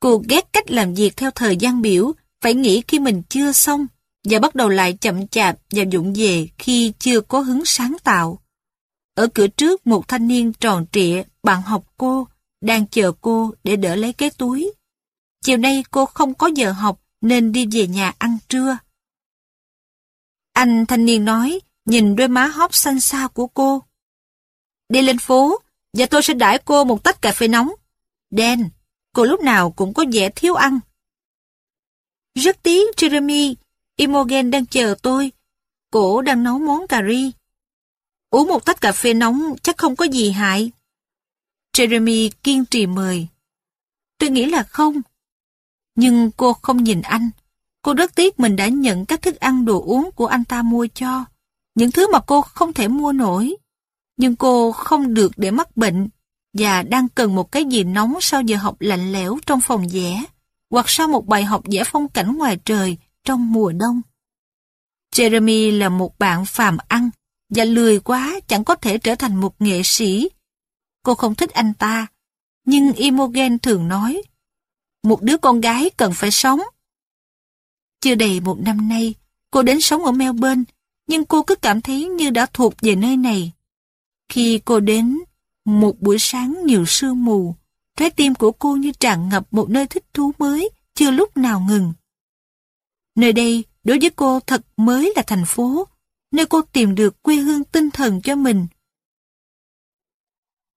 Cô ghét cách làm việc theo thời gian biểu, phải nghĩ khi mình chưa xong, và bắt đầu lại chậm chạp và dụng về khi chưa có hứng sáng tạo. Ở cửa trước một thanh niên tròn trịa, bạn học cô, đang chờ cô để đỡ lấy cái túi. Chiều nay cô không có giờ học nên đi về nhà ăn trưa. Anh thanh niên nói, nhìn đôi má hóp xanh xao của cô. Đi lên phố, và tôi sẽ đãi cô một tách cà phê nóng. Đen, cô lúc nào cũng có vẻ thiếu ăn. Rất tiếc, Jeremy, Imogen đang chờ tôi. Cổ đang nấu món cà ri. Uống một tách cà phê nóng chắc không có gì hại. Jeremy kiên trì mời. Tôi nghĩ là không. Nhưng cô không nhìn anh. Cô rất tiếc mình đã nhận các thức ăn đồ uống của anh ta mua cho. Những thứ mà cô không thể mua nổi. Nhưng cô không được để mắc bệnh và đang cần một cái gì nóng sau giờ học lạnh lẽo trong phòng vẽ hoặc sau một bài học vẽ phong cảnh ngoài trời trong mùa đông. Jeremy là một bạn phàm ăn và lười quá chẳng có thể trở thành một nghệ sĩ. Cô không thích anh ta, nhưng Imogen thường nói, một đứa con gái cần phải sống. Chưa đầy một năm nay, cô đến sống ở Melbourne, nhưng cô cứ cảm thấy như đã thuộc về nơi này. Khi cô đến, một buổi sáng nhiều sương mù, trái tim của cô như tràn ngập một nơi thích thú mới, chưa lúc nào ngừng. Nơi đây, đối với cô thật mới là thành phố, nơi cô tìm được quê hương tinh thần cho mình.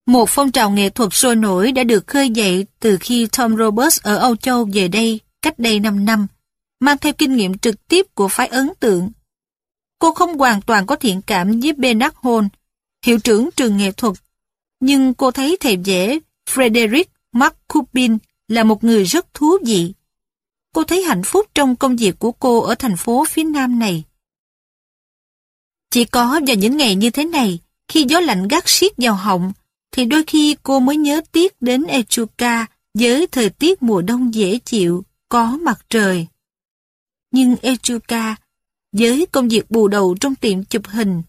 Một phong trào nghệ thuật sôi nổi đã được khơi dậy từ khi Tom Roberts ở Âu Châu về đây cách đây 5 năm, mang theo kinh nghiệm trực tiếp của phái ấn tượng. Cô không hoàn toàn có thiện cảm với Bernard Hall, hiệu trưởng trường nghệ thuật, nhưng cô thấy thầy vẽ Frederick McCubbin là một người rất thú vị. Cô thấy hạnh phúc trong công việc của cô ở thành phố phía nam này. Chỉ có vào những ngày như thế này, khi gió lạnh gắt xiết vào họng, thì đôi khi cô mới nhớ tiếc đến Echuca với thời tiết mùa đông dễ chịu, có mặt trời. Nhưng Echuca, với công việc bù đầu trong tiệm chụp hình,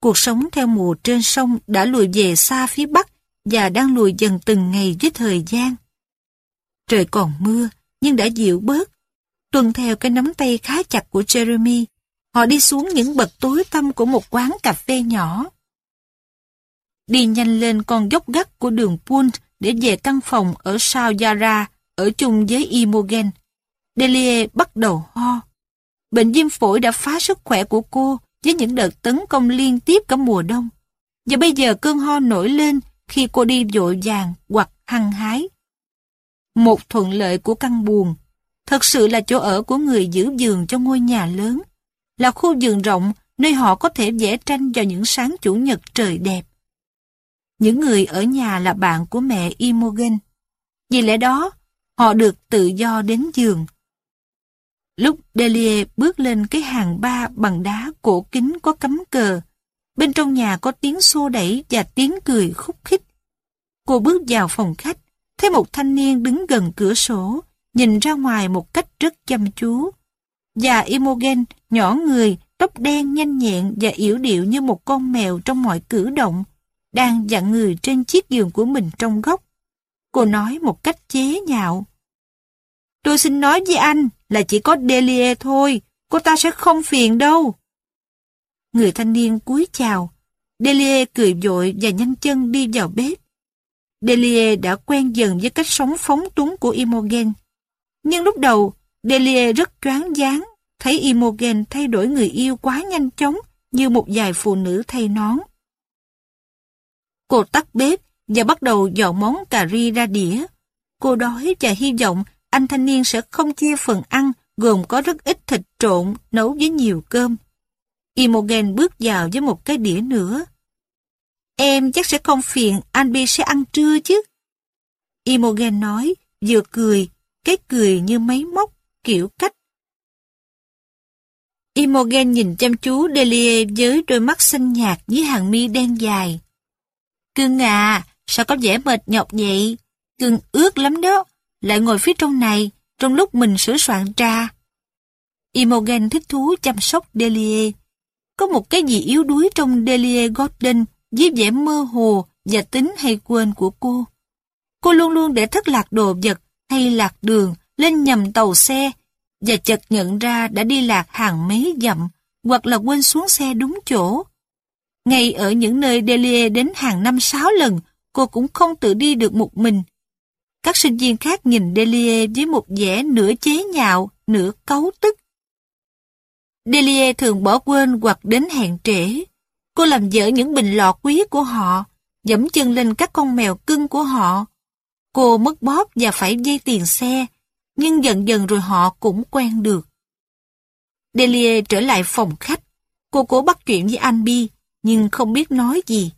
cuộc sống theo mùa trên sông đã lùi về xa phía bắc và đang lùi dần từng ngày với thời gian. Trời còn mưa, nhưng đã dịu bớt. tuần theo cái nắm tay khá chặt của Jeremy, họ đi xuống những bậc tối tăm của một quán cà phê nhỏ. Đi nhanh lên con dốc gắt của đường Punt để về căn phòng ở Sao Yara, ở chung với Imogen. Delia bắt đầu ho. Bệnh viêm phổi đã phá sức khỏe của cô với những đợt tấn công liên tiếp cả mùa đông. Và bây giờ cơn ho nổi lên khi cô đi vội vàng hoặc hăng hái. Một thuận lợi của căn buồn, thật sự là chỗ ở của người giữ giường cho ngôi nhà lớn, là khu vườn rộng nơi họ có thể vẽ tranh vào những sáng chủ nhật trời đẹp. Những người ở nhà là bạn của mẹ Imogen. Vì lẽ đó, họ được tự do đến giường. Lúc Delia bước lên cái hàng ba bằng đá cổ kính có cắm cờ, bên trong nhà có tiếng xô đẩy và tiếng cười khúc khích. Cô bước vào phòng khách, thấy một thanh niên đứng gần cửa sổ, nhìn ra ngoài một cách rất chăm chú. Và Imogen, nhỏ người, tóc đen nhanh nhẹn và yểu điệu như một con mèo trong mọi cử động, đang dặn người trên chiếc giường của mình trong góc. Cô nói một cách chế nhạo. Tôi xin nói với anh là chỉ có Delia thôi, cô ta sẽ không phiền đâu. Người thanh niên cúi chào. Delia cười vội và nhanh chân đi vào bếp. Delia đã quen dần với cách sống phóng túng của Imogen. Nhưng lúc đầu, Delia rất choáng váng, thấy Imogen thay đổi người yêu quá nhanh chóng như một vài phụ nữ thay nón. Cô tắt bếp và bắt đầu dọn món cà ri ra đĩa. Cô đói và hy vọng anh thanh niên sẽ không chia phần ăn gồm có rất ít thịt trộn nấu với nhiều cơm. Imogen bước vào với một cái đĩa nữa. Em chắc sẽ không phiền anh Bi sẽ ăn trưa chứ. Imogen nói, vừa cười, cái cười như máy móc, kiểu cách. Imogen nhìn chăm chú Delia với đôi mắt xanh nhạt với hàng mi đen dài. Cưng à, sao có vẻ mệt nhọc vậy? Cưng ướt lắm đó, lại ngồi phía trong này, trong lúc mình sửa soạn trà. Imogen thích thú chăm sóc Delia. Có một cái gì yếu đuối trong Delia Gordon với vẻ mơ hồ và tính hay quên của cô. Cô luôn luôn để thất lạc đồ vật hay lạc đường lên nhầm tàu xe và chợt nhận ra đã đi lạc hàng mấy dặm hoặc là quên xuống xe đúng chỗ. Ngay ở những nơi Delia đến hàng năm sáu lần, cô cũng không tự đi được một mình. Các sinh viên khác nhìn Delia với một vẻ nửa chế nhạo, nửa cấu tức. Delia thường bỏ quên hoặc đến hẹn trễ. Cô làm dở những bình lọ quý của họ, dẫm chân lên các con mèo cưng của họ. Cô mất bóp và phải dây tiền xe, nhưng dần dần rồi họ cũng quen được. Delia trở lại phòng khách. Cô cố bắt chuyện với anh Bi, nhưng không biết nói gì.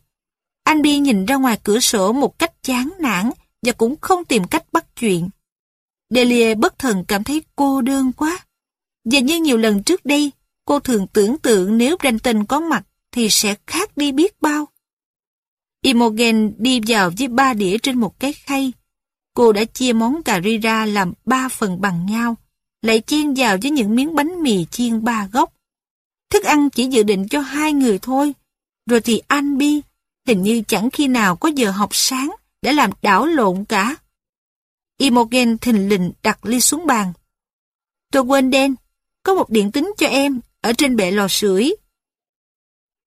Anh Bi nhìn ra ngoài cửa sổ một cách chán nản và cũng không tìm cách bắt chuyện. Delia bất thần cảm thấy cô đơn quá. Và như nhiều lần trước đây, cô thường tưởng tượng nếu Brenton có mặt thì sẽ khác đi biết bao. Imogen đi vào với ba đĩa trên một cái khay. Cô đã chia món cà ri ra làm ba phần bằng nhau, lại chiên vào với những miếng bánh mì chiên ba góc. Thức ăn chỉ dự định cho hai người thôi, rồi thì anh Bi, hình như chẳng khi nào có giờ học sáng đã làm đảo lộn cả. Imogen thình lình đặt ly xuống bàn. Tôi quên đen, có một điện tính cho em, ở trên bệ lò sưởi.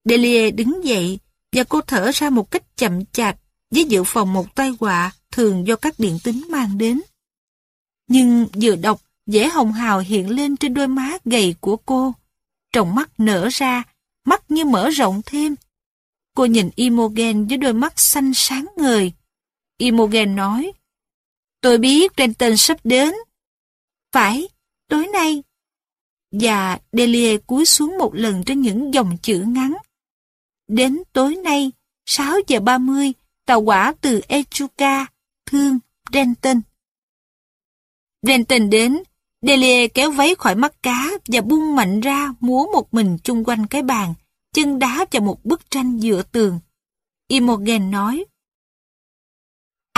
Delia đứng dậy và cô thở ra một cách chậm chạp với dự phòng một tai họa thường do các điện tính mang đến. Nhưng vừa đọc, dễ hồng hào hiện lên trên đôi má gầy của cô. Trọng mắt nở ra, mắt như mở rộng thêm. Cô nhìn Imogen với đôi mắt xanh sáng ngời. Imogen nói, Tôi biết Renton sắp đến. Phải, tối nay. Và Delia cúi xuống một lần trên những dòng chữ ngắn. Đến tối nay, 6 giờ 30, tàu quả từ Echuca, Thương, Renton. Renton đến, Delia kéo váy khỏi mắt cá và buông mạnh ra múa một mình chung quanh cái bàn, chân đá vào một bức tranh dựa tường. Imogen nói,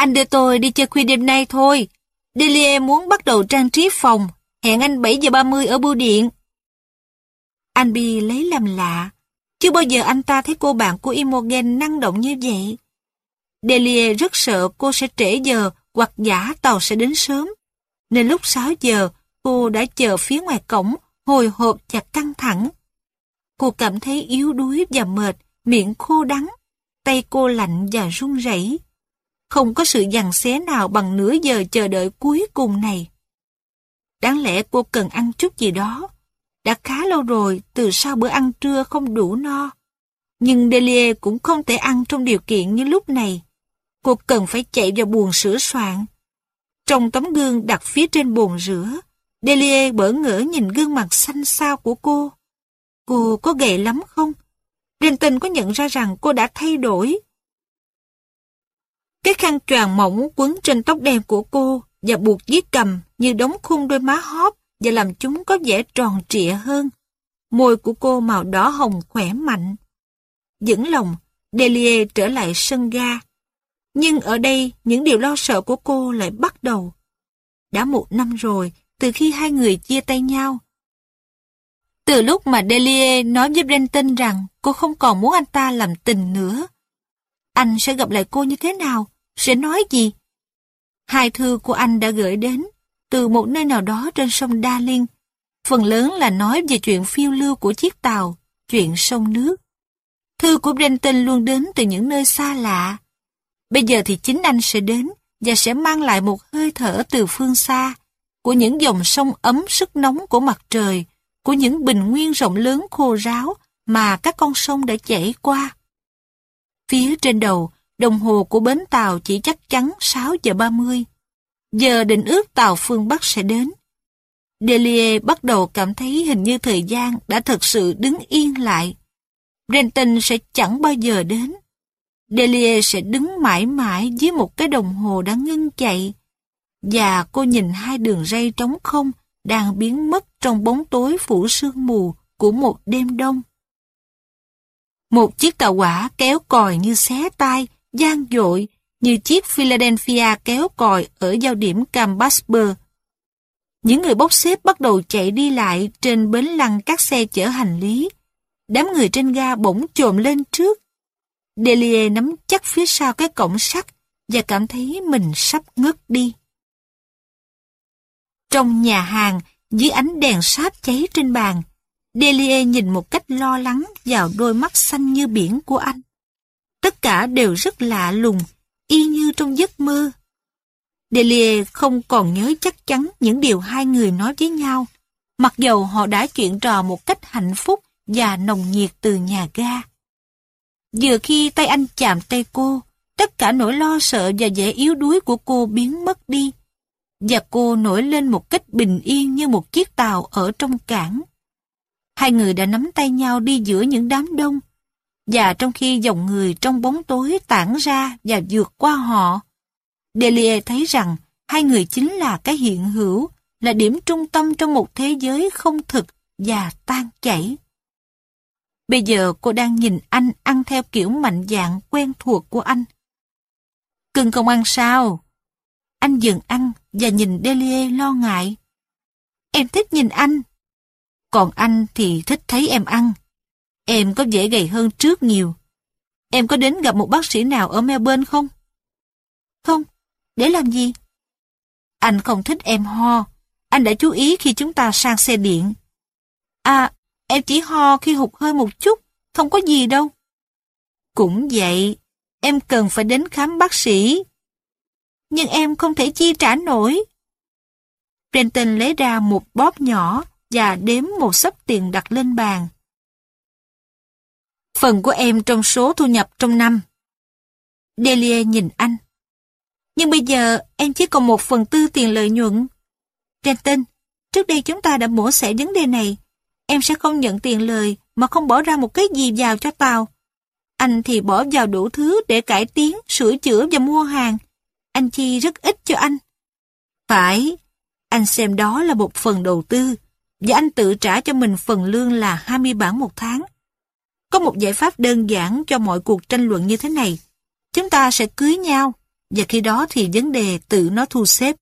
anh đưa tôi đi chơi khuya đêm nay thôi. Delia muốn bắt đầu trang trí phòng, hẹn anh 7 giờ 30 ở bưu điện. Anh Bi lấy làm lạ, chưa bao giờ anh ta thấy cô bạn của Imogen năng động như vậy. Delia rất sợ cô sẽ trễ giờ hoặc giả tàu sẽ đến sớm. Nên lúc 6 giờ, cô đã chờ phía ngoài cổng, hồi hộp và căng thẳng. Cô cảm thấy yếu đuối và mệt, miệng khô đắng, tay cô lạnh và run rẩy. Không có sự giằng xé nào bằng nửa giờ chờ đợi cuối cùng này. Đáng lẽ cô cần ăn chút gì đó. Đã khá lâu rồi, từ sau bữa ăn trưa không đủ no. Nhưng Delia cũng không thể ăn trong điều kiện như lúc này. Cô cần phải chạy vào buồng sửa soạn. Trong tấm gương đặt phía trên bồn rửa, Delia bỡ ngỡ nhìn gương mặt xanh xao của cô. Cô có gầy lắm không? Renton có nhận ra rằng cô đã thay đổi. Cái khăn choàng mỏng quấn trên tóc đen của cô và buộc dưới cầm như đóng khung đôi má hóp và làm chúng có vẻ tròn trịa hơn. Môi của cô màu đỏ hồng khỏe mạnh. Dẫn lòng, Delia trở lại sân ga. Nhưng ở đây, những điều lo sợ của cô lại bắt đầu. Đã một năm rồi, từ khi hai người chia tay nhau. Từ lúc mà Delia nói với Brenton rằng cô không còn muốn anh ta làm tình nữa. Anh sẽ gặp lại cô như thế nào? Sẽ nói gì? Hai thư của anh đã gửi đến từ một nơi nào đó trên sông Darling. Phần lớn là nói về chuyện phiêu lưu của chiếc tàu, chuyện sông nước. Thư của Brenton luôn đến từ những nơi xa lạ. Bây giờ thì chính anh sẽ đến và sẽ mang lại một hơi thở từ phương xa của những dòng sông ấm sức nóng của mặt trời, của những bình nguyên rộng lớn khô ráo mà các con sông đã chảy qua. Phía trên đầu, đồng hồ của bến tàu chỉ chắc chắn 6 giờ 30. Giờ định ước tàu phương Bắc sẽ đến. Delia bắt đầu cảm thấy hình như thời gian đã thật sự đứng yên lại. Brenton sẽ chẳng bao giờ đến. Delia sẽ đứng mãi mãi dưới một cái đồng hồ đã ngưng chạy. Và cô nhìn hai đường ray trống không đang biến mất trong bóng tối phủ sương mù của một đêm đông. Một chiếc tàu hỏa kéo còi như xé tai, gian dội, như chiếc Philadelphia kéo còi ở giao điểm Campasper. Những người bốc xếp bắt đầu chạy đi lại trên bến lăng các xe chở hành lý. Đám người trên ga bỗng trồm lên trước. Delia nắm chắc phía sau cái cổng sắt và cảm thấy mình sắp ngất đi. Trong nhà hàng, dưới ánh đèn sáp cháy trên bàn, Delia nhìn một cách lo lắng vào đôi mắt xanh như biển của anh. Tất cả đều rất lạ lùng, y như trong giấc mơ. Delia không còn nhớ chắc chắn những điều hai người nói với nhau, mặc dầu họ đã chuyện trò một cách hạnh phúc và nồng nhiệt từ nhà ga. Vừa khi tay anh chạm tay cô, tất cả nỗi lo sợ và vẻ yếu đuối của cô biến mất đi và cô nổi lên một cách bình yên như một chiếc tàu ở trong cảng. Hai người đã nắm tay nhau đi giữa những đám đông, và trong khi dòng người trong bóng tối tản ra và vượt qua họ, Delia thấy rằng hai người chính là cái hiện hữu, là điểm trung tâm trong một thế giới không thực và tan chảy. Bây giờ cô đang nhìn anh ăn theo kiểu mạnh dạng quen thuộc của anh. Cưng không ăn sao? Anh dừng ăn và nhìn Delia lo ngại. Em thích nhìn anh. Còn anh thì thích thấy em ăn. Em có dễ gầy hơn trước nhiều. Em có đến gặp một bác sĩ nào ở Melbourne không? Không. Để làm gì? Anh không thích em ho. Anh đã chú ý khi chúng ta sang xe điện. À, em chỉ ho khi hụt hơi một chút. Không có gì đâu. Cũng vậy. Em cần phải đến khám bác sĩ nhưng em không thể chi trả nổi. Brenton lấy ra một bóp nhỏ và đếm một sấp tiền đặt lên bàn. Phần của em trong số thu nhập trong năm. Delia nhìn anh. Nhưng bây giờ em chỉ còn một phần tư tiền lợi nhuận. Trenton, trước đây chúng ta đã mổ xẻ vấn đề này em sẽ không nhận tiền lời mà không bỏ ra một cái gì vào cho tàu. Anh thì bỏ vào đủ thứ để cải tiến, sửa chữa và mua hàng. Anh chi rất ít cho anh. Phải, anh xem đó là một phần đầu tư, và anh tự trả cho mình phần lương là 20 bảng một tháng. Có một giải pháp đơn giản cho mọi cuộc tranh luận như thế này. Chúng ta sẽ cưới nhau, và khi đó thì vấn đề tự nó thu xếp.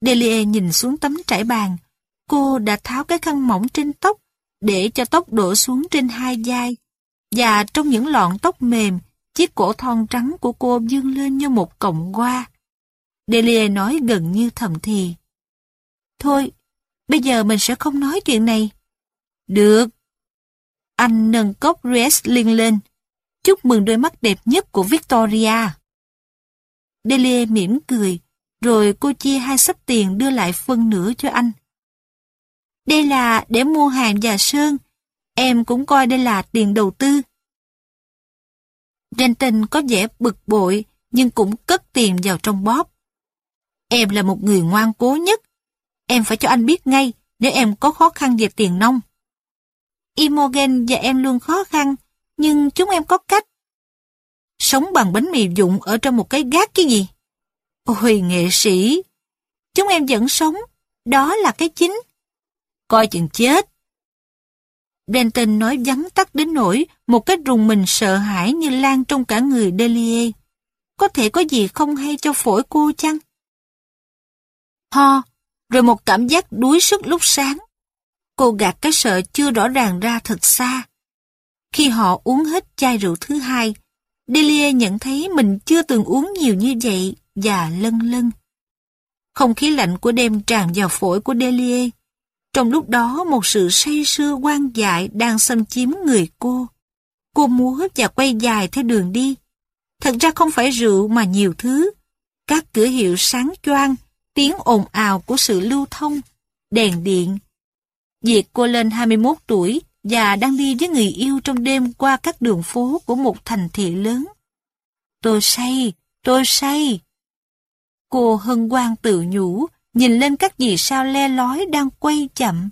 Delia nhìn xuống tấm trải bàn. Cô đã tháo cái khăn mỏng trên tóc để cho tóc đổ xuống trên hai vai. Và trong những lọn tóc mềm, chiếc cổ thon trắng của cô dương lên như một cọng hoa. Delia nói gần như thầm thì. Thôi, bây giờ mình sẽ không nói chuyện này. Được. Anh nâng cốc Riesling lên. Chúc mừng đôi mắt đẹp nhất của Victoria. Delia mỉm cười, rồi cô chia hai sắp tiền đưa lại phân nửa cho anh. Đây là để mua hàng và sơn, em cũng coi đây là tiền đầu tư. Denton có vẻ bực bội, nhưng cũng cất tiền vào trong bóp. Em là một người ngoan cố nhất. Em phải cho anh biết ngay nếu em có khó khăn về tiền nông. Imogen và em luôn khó khăn, nhưng chúng em có cách. Sống bằng bánh mì dụng ở trong một cái gác cái gì? Ôi nghệ sĩ, chúng em vẫn sống, đó là cái chính. Coi chừng chết. Denton nói vắn tắt đến nỗi một cái rùng mình sợ hãi như lan trong cả người Delia. Có thể có gì không hay cho phổi cô chăng? Ho, rồi một cảm giác đuối sức lúc sáng. Cô gạt cái sợ chưa rõ ràng ra thật xa. Khi họ uống hết chai rượu thứ hai, Delia nhận thấy mình chưa từng uống nhiều như vậy và lân lân. Không khí lạnh của đêm tràn vào phổi của Delia. Trong lúc đó một sự say sưa quan dại đang xâm chiếm người cô. Cô múa và quay dài theo đường đi. Thật ra không phải rượu mà nhiều thứ. Các cửa hiệu sáng choang, tiếng ồn ào của sự lưu thông, đèn điện. Việc cô lên 21 tuổi và đang đi với người yêu trong đêm qua các đường phố của một thành thị lớn. Tôi say, tôi say. Cô hân hoan tự nhủ, nhìn lên các vì sao le lói đang quay chậm.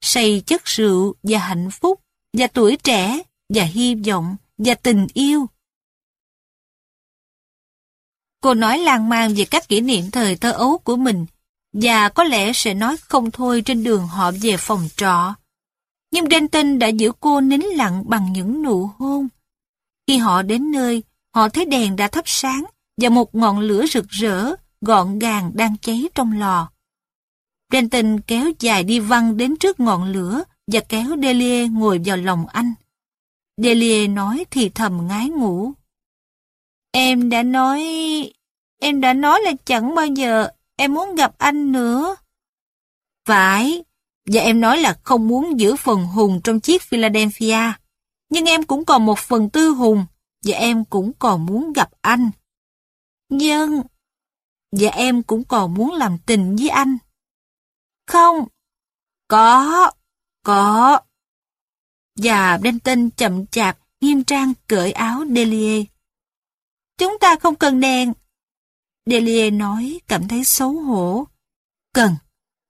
Say chất rượu và hạnh phúc, và tuổi trẻ, và hy vọng, và tình yêu. Cô nói lan man về các kỷ niệm thời thơ ấu của mình, và có lẽ sẽ nói không thôi trên đường họ về phòng trọ. Nhưng Denton đã giữ cô nín lặng bằng những nụ hôn. Khi họ đến nơi, họ thấy đèn đã thắp sáng và một ngọn lửa rực rỡ, gọn gàng đang cháy trong lò. Denton kéo dài đi văng đến trước ngọn lửa và kéo Delia ngồi vào lòng anh. Delia nói thì thầm ngái ngủ. Em đã nói... Em đã nói là chẳng bao giờ em muốn gặp anh nữa. Phải, và em nói là không muốn giữ phần hùng trong chiếc Philadelphia. Nhưng em cũng còn một phần tư hùng, và em cũng còn muốn gặp anh. Nhưng... Và em cũng còn muốn làm tình với anh. Không. Có. Có. Và Benton chậm chạp, nghiêm trang cởi áo Delia. Chúng ta không cần đèn. Delia nói cảm thấy xấu hổ. Cần.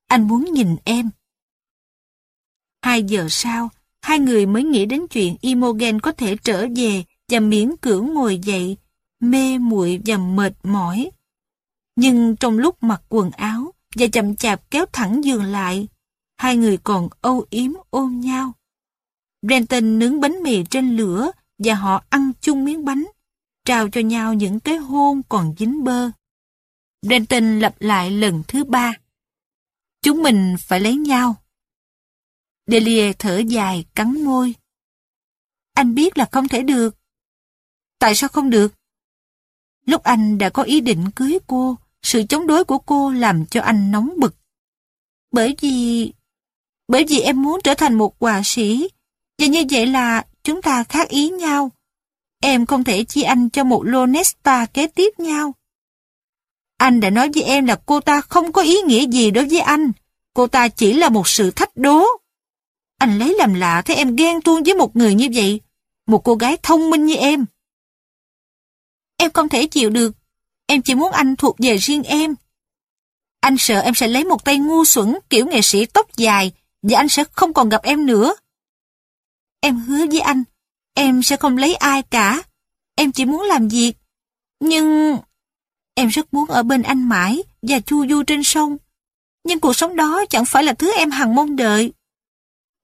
Anh muốn nhìn em. Hai giờ sau, hai người mới nghĩ đến chuyện Imogen có thể trở về và miễn cưỡng ngồi dậy, mê muội và mệt mỏi. Nhưng trong lúc mặc quần áo và chậm chạp kéo thẳng giường lại, hai người còn âu yếm ôm nhau. Brenton nướng bánh mì trên lửa và họ ăn chung miếng bánh, trao cho nhau những cái hôn còn dính bơ. Brenton lặp lại lần thứ ba. Chúng mình phải lấy nhau. Delia thở dài, cắn môi. Anh biết là không thể được. Tại sao không được? Lúc anh đã có ý định cưới cô, sự chống đối của cô làm cho anh nóng bực. Bởi vì... Bởi vì em muốn trở thành một họa sĩ, và như vậy là chúng ta khác ý nhau. Em không thể chia anh cho một Lonesta kế tiếp nhau. Anh đã nói với em là cô ta không có ý nghĩa gì đối với anh. Cô ta chỉ là một sự thách đố. Anh lấy làm lạ thấy em ghen tuông với một người như vậy. Một cô gái thông minh như em. Em không thể chịu được. Em chỉ muốn anh thuộc về riêng em. Anh sợ em sẽ lấy một tay ngu xuẩn kiểu nghệ sĩ tóc dài và anh sẽ không còn gặp em nữa. Em hứa với anh, em sẽ không lấy ai cả. Em chỉ muốn làm việc. Nhưng... Em rất muốn ở bên anh mãi và chu du trên sông. Nhưng cuộc sống đó chẳng phải là thứ em hằng mong đợi.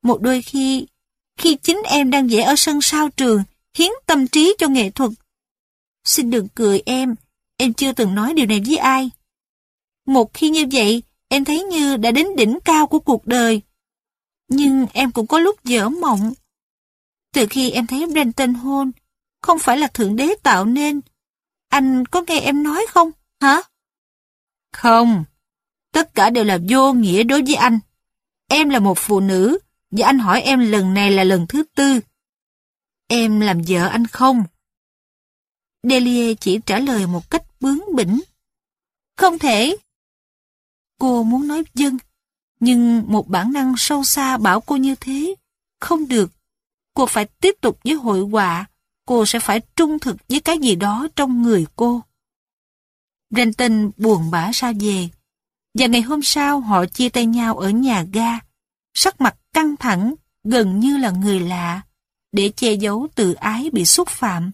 Một đôi khi, khi chính em đang vẽ ở sân sau trường, hiến tâm trí cho nghệ thuật. Xin đừng cười em, em chưa từng nói điều này với ai. Một khi như vậy, em thấy như đã đến đỉnh cao của cuộc đời. Nhưng em cũng có lúc dở mộng. Từ khi em thấy Brenton hôn, không phải là Thượng Đế tạo nên. Anh có nghe em nói không, hả? Không, tất cả đều là vô nghĩa đối với anh. Em là một phụ nữ, và anh hỏi em lần này là lần thứ tư. Em làm vợ anh không? Delia chỉ trả lời một cách bướng bỉnh. Không thể. Cô muốn nói dân, nhưng một bản năng sâu xa bảo cô như thế. Không được. Cô phải tiếp tục với hội họa. Cô sẽ phải trung thực với cái gì đó trong người cô. Renton buồn bã ra về. Và ngày hôm sau họ chia tay nhau ở nhà ga. Sắc mặt căng thẳng, gần như là người lạ. Để che giấu tự ái bị xúc phạm.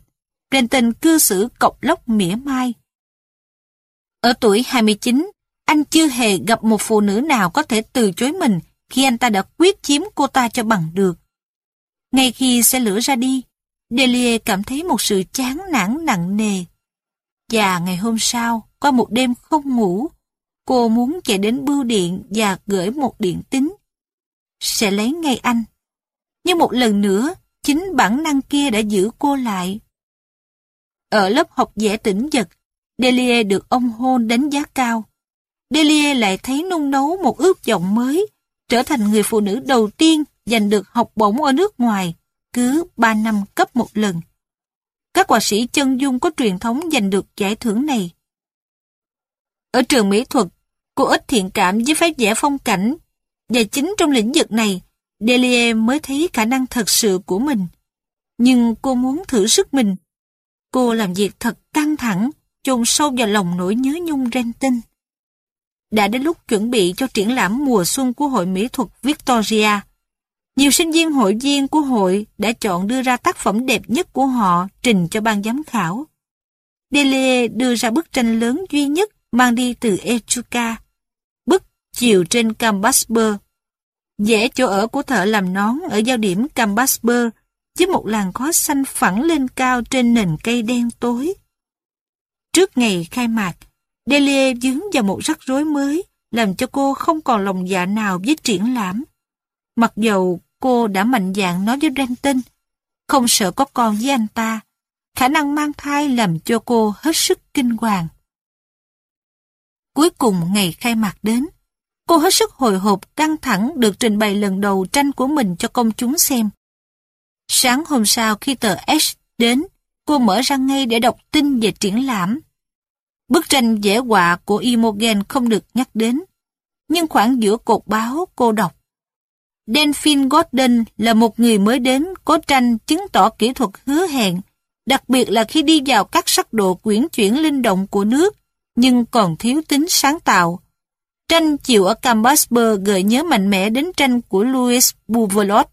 Renton cư xử cộc lốc mỉa mai. Ở tuổi 29, anh chưa hề gặp một phụ nữ nào có thể từ chối mình khi anh ta đã quyết chiếm cô ta cho bằng được. Ngay khi xe lửa ra đi, Delia cảm thấy một sự chán nản nặng nề. Và ngày hôm sau, qua một đêm không ngủ, cô muốn chạy đến bưu điện và gửi một điện tín. Sẽ lấy ngay anh. Nhưng một lần nữa, chính bản năng kia đã giữ cô lại. Ở lớp học vẽ tĩnh vật, Delia được ông hôn đánh giá cao. Delia lại thấy nung nấu một ước vọng mới, trở thành người phụ nữ đầu tiên giành được học bổng ở nước ngoài, cứ 3 năm cấp một lần. Các họa sĩ chân dung có truyền thống giành được giải thưởng này. Ở trường mỹ thuật, cô ít thiện cảm với phép vẽ phong cảnh, và chính trong lĩnh vực này, Delia mới thấy khả năng thật sự của mình. Nhưng cô muốn thử sức mình. Cô làm việc thật căng thẳng, chôn sâu vào lòng nỗi nhớ nhung Renton. Đã đến lúc chuẩn bị cho triển lãm mùa xuân của Hội Mỹ thuật Victoria. Nhiều sinh viên hội viên của hội đã chọn đưa ra tác phẩm đẹp nhất của họ trình cho ban giám khảo. Delia đưa ra bức tranh lớn duy nhất mang đi từ Echuca. Bức chiều trên Cambasper. Vẽ chỗ ở của thợ làm nón ở giao điểm Cambasper với một làn khói xanh phẳng lên cao trên nền cây đen tối. Trước ngày khai mạc, Delia dướng vào một rắc rối mới, làm cho cô không còn lòng dạ nào với triển lãm. Mặc dầu cô đã mạnh dạn nói với Renton, không sợ có con với anh ta, khả năng mang thai làm cho cô hết sức kinh hoàng. Cuối cùng ngày khai mạc đến, cô hết sức hồi hộp căng thẳng được trình bày lần đầu tranh của mình cho công chúng xem. Sáng hôm sau khi tờ S đến, cô mở ra ngay để đọc tin về triển lãm. Bức tranh vẽ họa của Imogen không được nhắc đến, nhưng khoảng giữa cột báo cô đọc. Delphine Gordon là một người mới đến có tranh chứng tỏ kỹ thuật hứa hẹn, đặc biệt là khi đi vào các sắc độ quyển chuyển linh động của nước, nhưng còn thiếu tính sáng tạo. Tranh chiều ở Cambasper gợi nhớ mạnh mẽ đến tranh của Louis Bouvelot.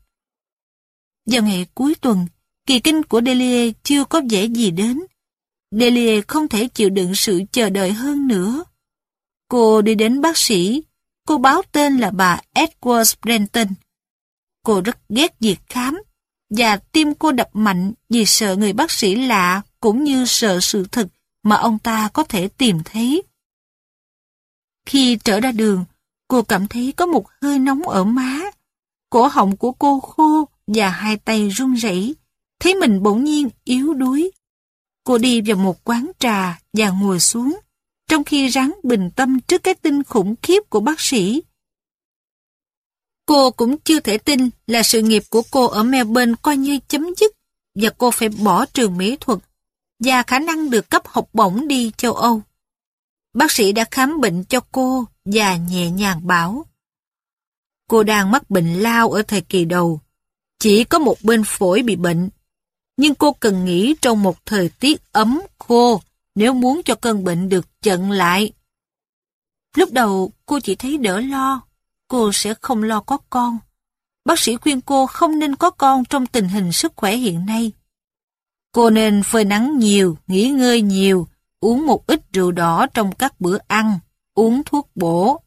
Vào ngày cuối tuần, kỳ kinh của Delia chưa có vẻ gì đến. Delia không thể chịu đựng sự chờ đợi hơn nữa. Cô đi đến bác sĩ, cô báo tên là bà Edwards Brenton. Cô rất ghét việc khám, và tim cô đập mạnh vì sợ người bác sĩ lạ cũng như sợ sự thật mà ông ta có thể tìm thấy. Khi trở ra đường, cô cảm thấy có một hơi nóng ở má. Cổ họng của cô khô và hai tay run rẩy, thấy mình bỗng nhiên yếu đuối. Cô đi vào một quán trà và ngồi xuống, trong khi ráng bình tâm trước cái tin khủng khiếp của bác sĩ. Cô cũng chưa thể tin là sự nghiệp của cô ở Melbourne coi như chấm dứt và cô phải bỏ trường mỹ thuật và khả năng được cấp học bổng đi châu Âu. Bác sĩ đã khám bệnh cho cô và nhẹ nhàng bảo Cô đang mắc bệnh lao ở thời kỳ đầu, chỉ có một bên phổi bị bệnh nhưng cô cần nghỉ trong một thời tiết ấm, khô, nếu muốn cho cơn bệnh được chận lại. Lúc đầu cô chỉ thấy đỡ lo, cô sẽ không lo có con. Bác sĩ khuyên cô không nên có con trong tình hình sức khỏe hiện nay. Cô nên phơi nắng nhiều, nghỉ ngơi nhiều, uống một ít rượu đỏ trong các bữa ăn, uống thuốc bổ.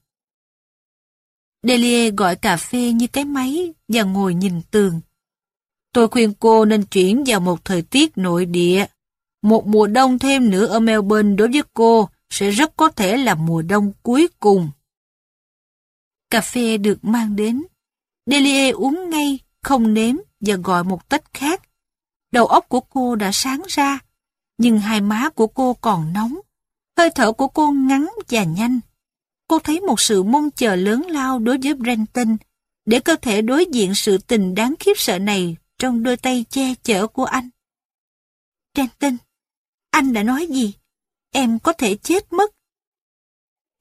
Delia gọi cà phê như cái máy và ngồi nhìn tường. Tôi khuyên cô nên chuyển vào một thời tiết nội địa. Một mùa đông thêm nữa ở Melbourne đối với cô sẽ rất có thể là mùa đông cuối cùng. Cà phê được mang đến. Delia uống ngay, không nếm và gọi một tách khác. Đầu óc của cô đã sáng ra, nhưng hai má của cô còn nóng. Hơi thở của cô ngắn và nhanh. Cô thấy một sự mong chờ lớn lao đối với Brenton, để cơ thể đối diện sự tình đáng khiếp sợ này trong đôi tay che chở của anh. Trenton, anh đã nói gì? Em có thể chết mất.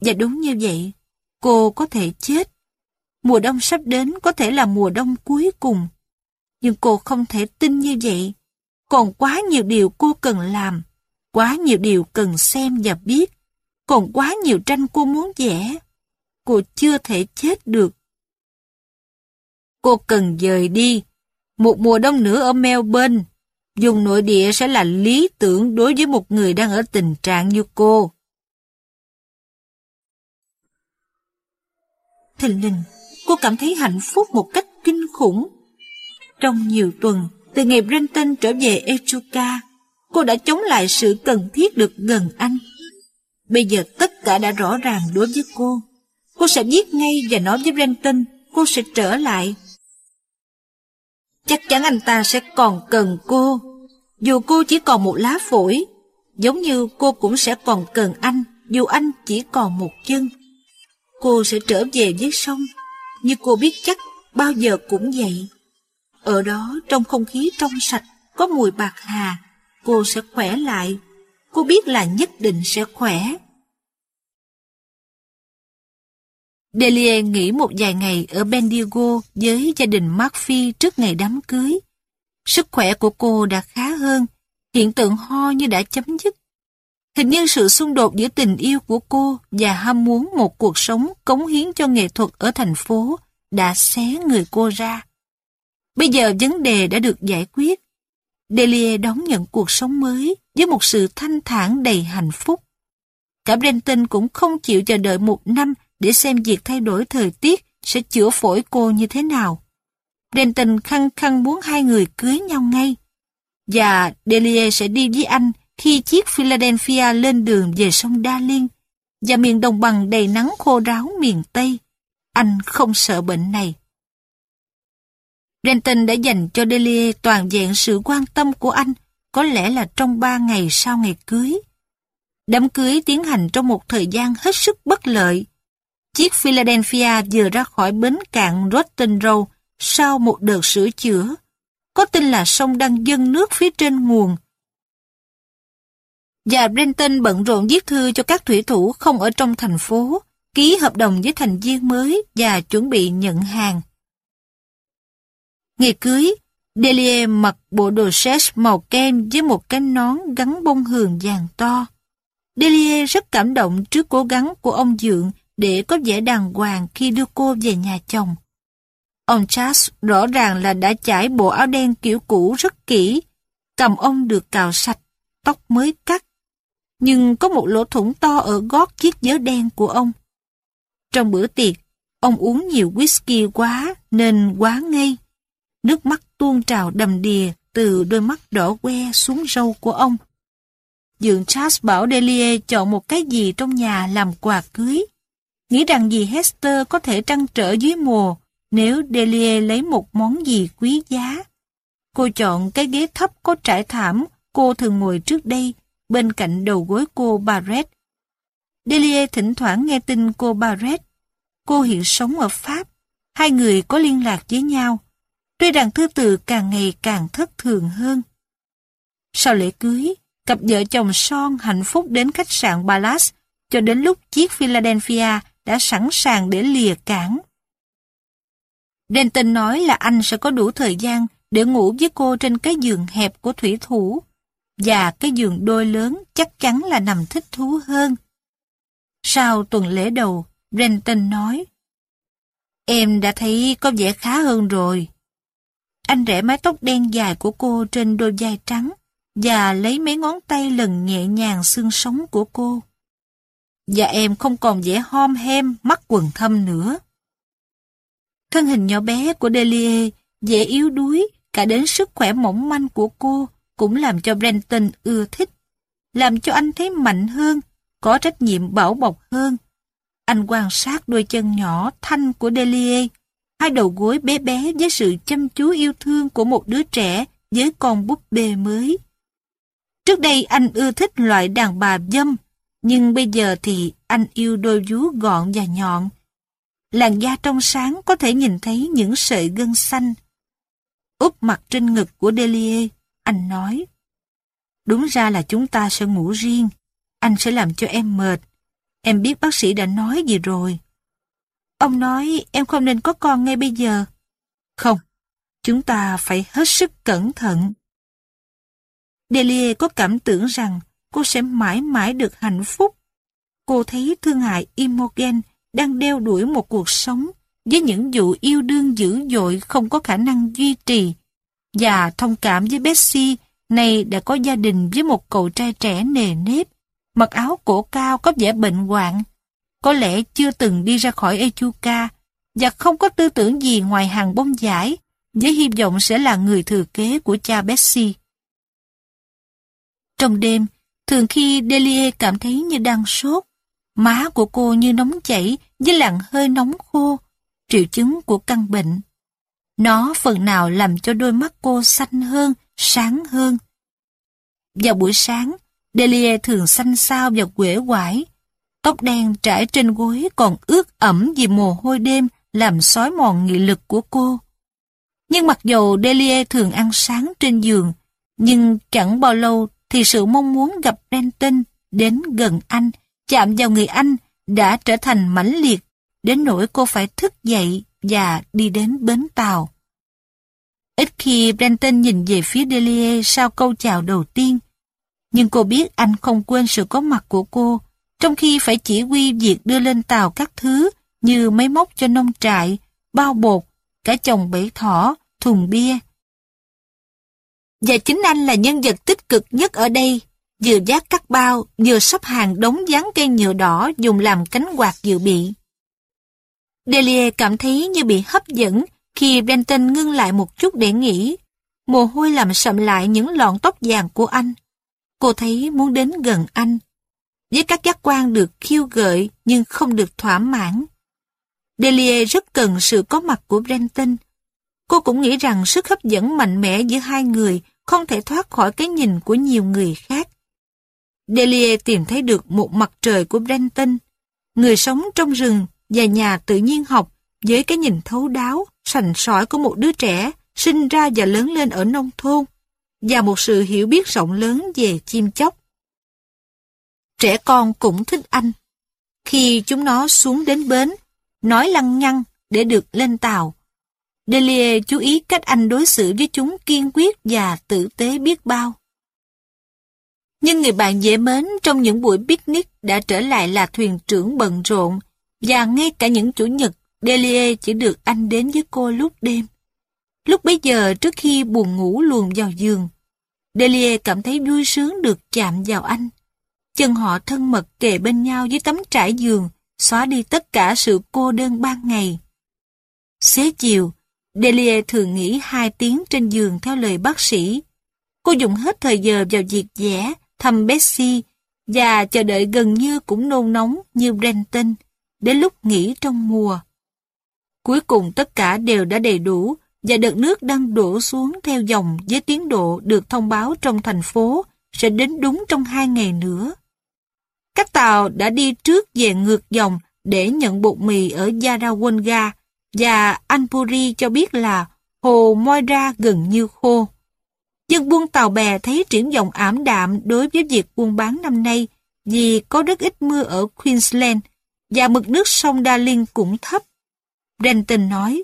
Và đúng như vậy, cô có thể chết. Mùa đông sắp đến có thể là mùa đông cuối cùng. Nhưng cô không thể tin như vậy. Còn quá nhiều điều cô cần làm, quá nhiều điều cần xem và biết, còn quá nhiều tranh cô muốn vẽ. Cô chưa thể chết được. Cô cần dời đi. Một mùa đông nữa ở Melbourne, dùng nội địa sẽ là lý tưởng đối với một người đang ở tình trạng như cô. Thình lình, cô cảm thấy hạnh phúc một cách kinh khủng. Trong nhiều tuần, từ ngày Brenton trở về Echuca, cô đã chống lại sự cần thiết được gần anh. Bây giờ tất cả đã rõ ràng đối với cô. Cô sẽ viết ngay và nói với Brenton cô sẽ trở lại. Chắc chắn anh ta sẽ còn cần cô. Dù cô chỉ còn một lá phổi, giống như cô cũng sẽ còn cần anh, dù anh chỉ còn một chân. Cô sẽ trở về với sông, như cô biết chắc bao giờ cũng vậy. Ở đó trong không khí trong sạch, có mùi bạc hà, cô sẽ khỏe lại. Cô biết là nhất định sẽ khỏe. Delia nghỉ một vài ngày ở Bendigo với gia đình Murphy trước ngày đám cưới. Sức khỏe của cô đã khá hơn, hiện tượng ho như đã chấm dứt. Hình như sự xung đột giữa tình yêu của cô và ham muốn một cuộc sống cống hiến cho nghệ thuật ở thành phố đã xé người cô ra. Bây giờ vấn đề đã được giải quyết. Delia đón nhận cuộc sống mới với một sự thanh thản đầy hạnh phúc. Cả Brenton cũng không chịu chờ đợi một năm để xem việc thay đổi thời tiết sẽ chữa phổi cô như thế nào. Brenton khăng khăng muốn hai người cưới nhau ngay. Và Delia sẽ đi với anh khi chiếc Philadelphia lên đường về sông Darling và miền đồng bằng đầy nắng khô ráo miền Tây. Anh không sợ bệnh này. Renton đã dành cho Delia toàn diện sự quan tâm của anh, có lẽ là trong ba ngày sau ngày cưới. Đám cưới tiến hành trong một thời gian hết sức bất lợi. Chiếc Philadelphia vừa ra khỏi bến cạn Rotten Row sau một đợt sửa chữa. Có tin là sông đang dâng nước phía trên nguồn. Và Brenton bận rộn viết thư cho các thủy thủ không ở trong thành phố, ký hợp đồng với thành viên mới và chuẩn bị nhận hàng. Ngày cưới, Delia mặc bộ đồ set màu kem với một cái nón gắn bông hường vàng to. Delia rất cảm động trước cố gắng của ông Dượng để có vẻ đàng hoàng khi đưa cô về nhà chồng. Ông Charles rõ ràng là đã chải bộ áo đen kiểu cũ rất kỹ, cầm ông được cào sạch, tóc mới cắt. Nhưng có một lỗ thủng to ở gót chiếc giớ đen của ông. Trong bữa tiệc, ông uống nhiều whisky quá nên quá ngây. Nước mắt tuôn trào đầm đìa từ đôi mắt đỏ que xuống râu của ông. Dượng Charles bảo Delia chọn một cái gì trong nhà làm quà cưới. Nghĩ rằng dì Hester có thể trăn trở dưới mùa nếu Delia lấy một món gì quý giá. Cô chọn cái ghế thấp có trải thảm cô thường ngồi trước đây bên cạnh đầu gối cô Barrett. Delia thỉnh thoảng nghe tin cô Barrett. Cô hiện sống ở Pháp. Hai người có liên lạc với nhau. Tuy rằng thư từ càng ngày càng thất thường hơn. Sau lễ cưới, cặp vợ chồng son hạnh phúc đến khách sạn Palace cho đến lúc chiếc Philadelphia đã sẵn sàng để lìa cảng. Denton nói là anh sẽ có đủ thời gian để ngủ với cô trên cái giường hẹp của thủy thủ, và cái giường đôi lớn chắc chắn là nằm thích thú hơn. Sau tuần lễ đầu, Renton nói, Em đã thấy có vẻ khá hơn rồi. Anh rẽ mái tóc đen dài của cô trên đôi vai trắng và lấy mấy ngón tay lần nhẹ nhàng xương sống của cô. Và em không còn vẻ hom hem, mắt quần thâm nữa. Thân hình nhỏ bé của Delia dễ yếu đuối, cả đến sức khỏe mỏng manh của cô cũng làm cho Brenton ưa thích, làm cho anh thấy mạnh hơn, có trách nhiệm bảo bọc hơn. Anh quan sát đôi chân nhỏ thanh của Delia, hai đầu gối bé bé với sự chăm chú yêu thương của một đứa trẻ với con búp bê mới. Trước đây anh ưa thích loại đàn bà dâm, nhưng bây giờ thì anh yêu đôi vú gọn và nhọn. Làn da trong sáng có thể nhìn thấy những sợi gân xanh. Úp mặt trên ngực của Delia, anh nói. Đúng ra là chúng ta sẽ ngủ riêng. Anh sẽ làm cho em mệt. Em biết bác sĩ đã nói gì rồi. Ông nói em không nên có con ngay bây giờ. Không, chúng ta phải hết sức cẩn thận. Delia có cảm tưởng rằng cô sẽ mãi mãi được hạnh phúc. Cô thấy thương hại Imogen đang đeo đuổi một cuộc sống với những vụ yêu đương dữ dội không có khả năng duy trì và thông cảm với Betsy này đã có gia đình với một cậu trai trẻ nề nếp, mặc áo cổ cao có vẻ bệnh hoạn, có lẽ chưa từng đi ra khỏi Echuca và không có tư tưởng gì ngoài hàng bông giải với hy vọng sẽ là người thừa kế của cha Betsy. Trong đêm, thường khi Delia cảm thấy như đang sốt, má của cô như nóng chảy với làn hơi nóng khô, triệu chứng của căn bệnh. Nó phần nào làm cho đôi mắt cô xanh hơn, sáng hơn. Vào buổi sáng, Delia thường xanh xao và quể quải. Tóc đen trải trên gối còn ướt ẩm vì mồ hôi đêm làm xói mòn nghị lực của cô. Nhưng mặc dù Delia thường ăn sáng trên giường, nhưng chẳng bao lâu thì sự mong muốn gặp Denton đến gần anh, chạm vào người anh đã trở thành mãnh liệt, đến nỗi cô phải thức dậy và đi đến bến tàu. Ít khi Brenton nhìn về phía Delia sau câu chào đầu tiên, nhưng cô biết anh không quên sự có mặt của cô, trong khi phải chỉ huy việc đưa lên tàu các thứ như máy móc cho nông trại, bao bột, cả chồng bẫy thỏ, thùng bia. Và chính anh là nhân vật tích cực nhất ở đây, vừa giác cắt bao, vừa sắp hàng đống dán cây nhựa đỏ dùng làm cánh quạt dự bị. Delia cảm thấy như bị hấp dẫn khi Brenton ngưng lại một chút để nghỉ. Mồ hôi làm sậm lại những lọn tóc vàng của anh. Cô thấy muốn đến gần anh. Với các giác quan được khiêu gợi nhưng không được thỏa mãn. Delia rất cần sự có mặt của Brenton. Cô cũng nghĩ rằng sức hấp dẫn mạnh mẽ giữa hai người không thể thoát khỏi cái nhìn của nhiều người khác. Delia tìm thấy được một mặt trời của Brenton, người sống trong rừng và nhà tự nhiên học với cái nhìn thấu đáo, sành sỏi của một đứa trẻ sinh ra và lớn lên ở nông thôn và một sự hiểu biết rộng lớn về chim chóc. Trẻ con cũng thích anh. Khi chúng nó xuống đến bến, nói lăng nhăng để được lên tàu. Delia chú ý cách anh đối xử với chúng kiên quyết và tử tế biết bao. Nhưng người bạn dễ mến trong những buổi picnic đã trở lại là thuyền trưởng bận rộn và ngay cả những chủ nhật Delia chỉ được anh đến với cô lúc đêm. Lúc bấy giờ trước khi buồn ngủ luồn vào giường, Delia cảm thấy vui sướng được chạm vào anh. Chân họ thân mật kề bên nhau dưới tấm trải giường, xóa đi tất cả sự cô đơn ban ngày. Xế chiều, Delia thường nghỉ hai tiếng trên giường theo lời bác sĩ. Cô dùng hết thời giờ vào việc vẽ, thăm Bessie và chờ đợi gần như cũng nôn nóng như Brenton đến lúc nghỉ trong mùa. Cuối cùng tất cả đều đã đầy đủ và đợt nước đang đổ xuống theo dòng với tiến độ được thông báo trong thành phố sẽ đến đúng trong hai ngày nữa. Các tàu đã đi trước về ngược dòng để nhận bột mì ở Yarawonga và anh Puri cho biết là hồ Moira gần như khô. Dân buôn tàu bè thấy triển vọng ảm đạm đối với việc buôn bán năm nay vì có rất ít mưa ở Queensland và mực nước sông Darling cũng thấp. Brenton nói,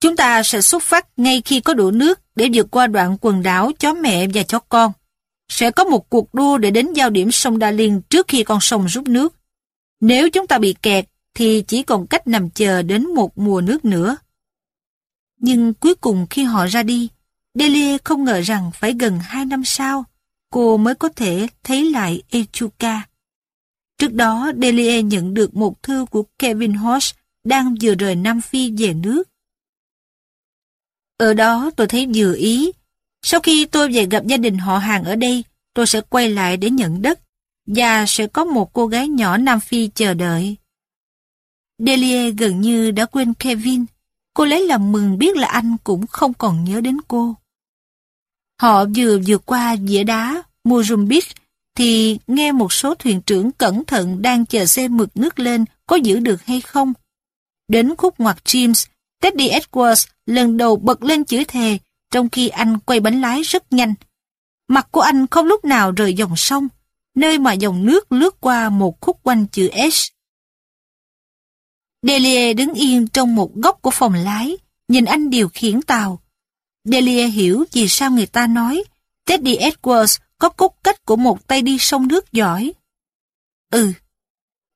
Chúng ta sẽ xuất phát ngay khi có đủ nước để vượt qua đoạn quần đảo chó mẹ và chó con. Sẽ có một cuộc đua để đến giao điểm sông Darling trước khi con sông rút nước. Nếu chúng ta bị kẹt, thì chỉ còn cách nằm chờ đến một mùa nước nữa. Nhưng cuối cùng khi họ ra đi, Delia không ngờ rằng phải gần hai năm sau, cô mới có thể thấy lại Echuka. Trước đó, Delia nhận được một thư của Kevin Hodge đang vừa rời Nam Phi về nước. Ở đó tôi thấy vừa ý. Sau khi tôi về gặp gia đình họ hàng ở đây, tôi sẽ quay lại để nhận đất và sẽ có một cô gái nhỏ Nam Phi chờ đợi. Delia gần như đã quên Kevin. Cô lấy làm mừng biết là anh cũng không còn nhớ đến cô. Họ vừa vượt qua dĩa đá Mozambique thì nghe một số thuyền trưởng cẩn thận đang chờ xe mực nước lên có giữ được hay không. Đến khúc ngoặt James, Teddy Edwards lần đầu bật lên chửi thề trong khi anh quay bánh lái rất nhanh. Mặt của anh không lúc nào rời dòng sông, nơi mà dòng nước lướt qua một khúc quanh chữ S. Delia đứng yên trong một góc của phòng lái, nhìn anh điều khiển tàu. Delia hiểu vì sao người ta nói Teddy Edwards có cốt cách của một tay đi sông nước giỏi. Ừ.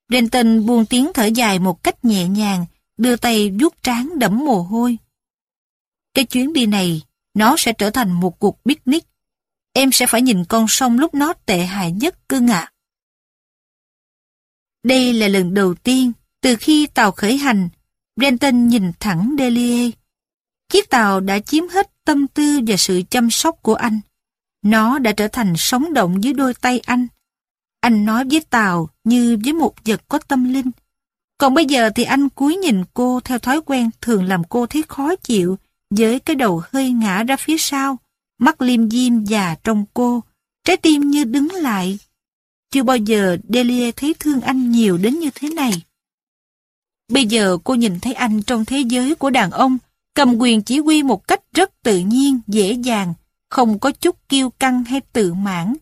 Renton buông tiếng thở dài một cách nhẹ nhàng, đưa tay vuốt trán đẫm mồ hôi. Cái chuyến đi này, nó sẽ trở thành một cuộc picnic. Em sẽ phải nhìn con sông lúc nó tệ hại nhất cưng ạ. Đây là lần đầu tiên từ khi tàu khởi hành, Brenton nhìn thẳng Delia. Chiếc tàu đã chiếm hết tâm tư và sự chăm sóc của anh. Nó đã trở thành sống động dưới đôi tay anh. Anh nói với tàu như với một vật có tâm linh. Còn bây giờ thì anh cúi nhìn cô theo thói quen thường làm cô thấy khó chịu với cái đầu hơi ngã ra phía sau, mắt liêm diêm già trong cô, trái tim như đứng lại. Chưa bao giờ Delia thấy thương anh nhiều đến như thế này. Bây giờ cô nhìn thấy anh trong thế giới của đàn ông, cầm quyền chỉ huy một cách rất tự nhiên, dễ dàng, không có chút kiêu căng hay tự mãn.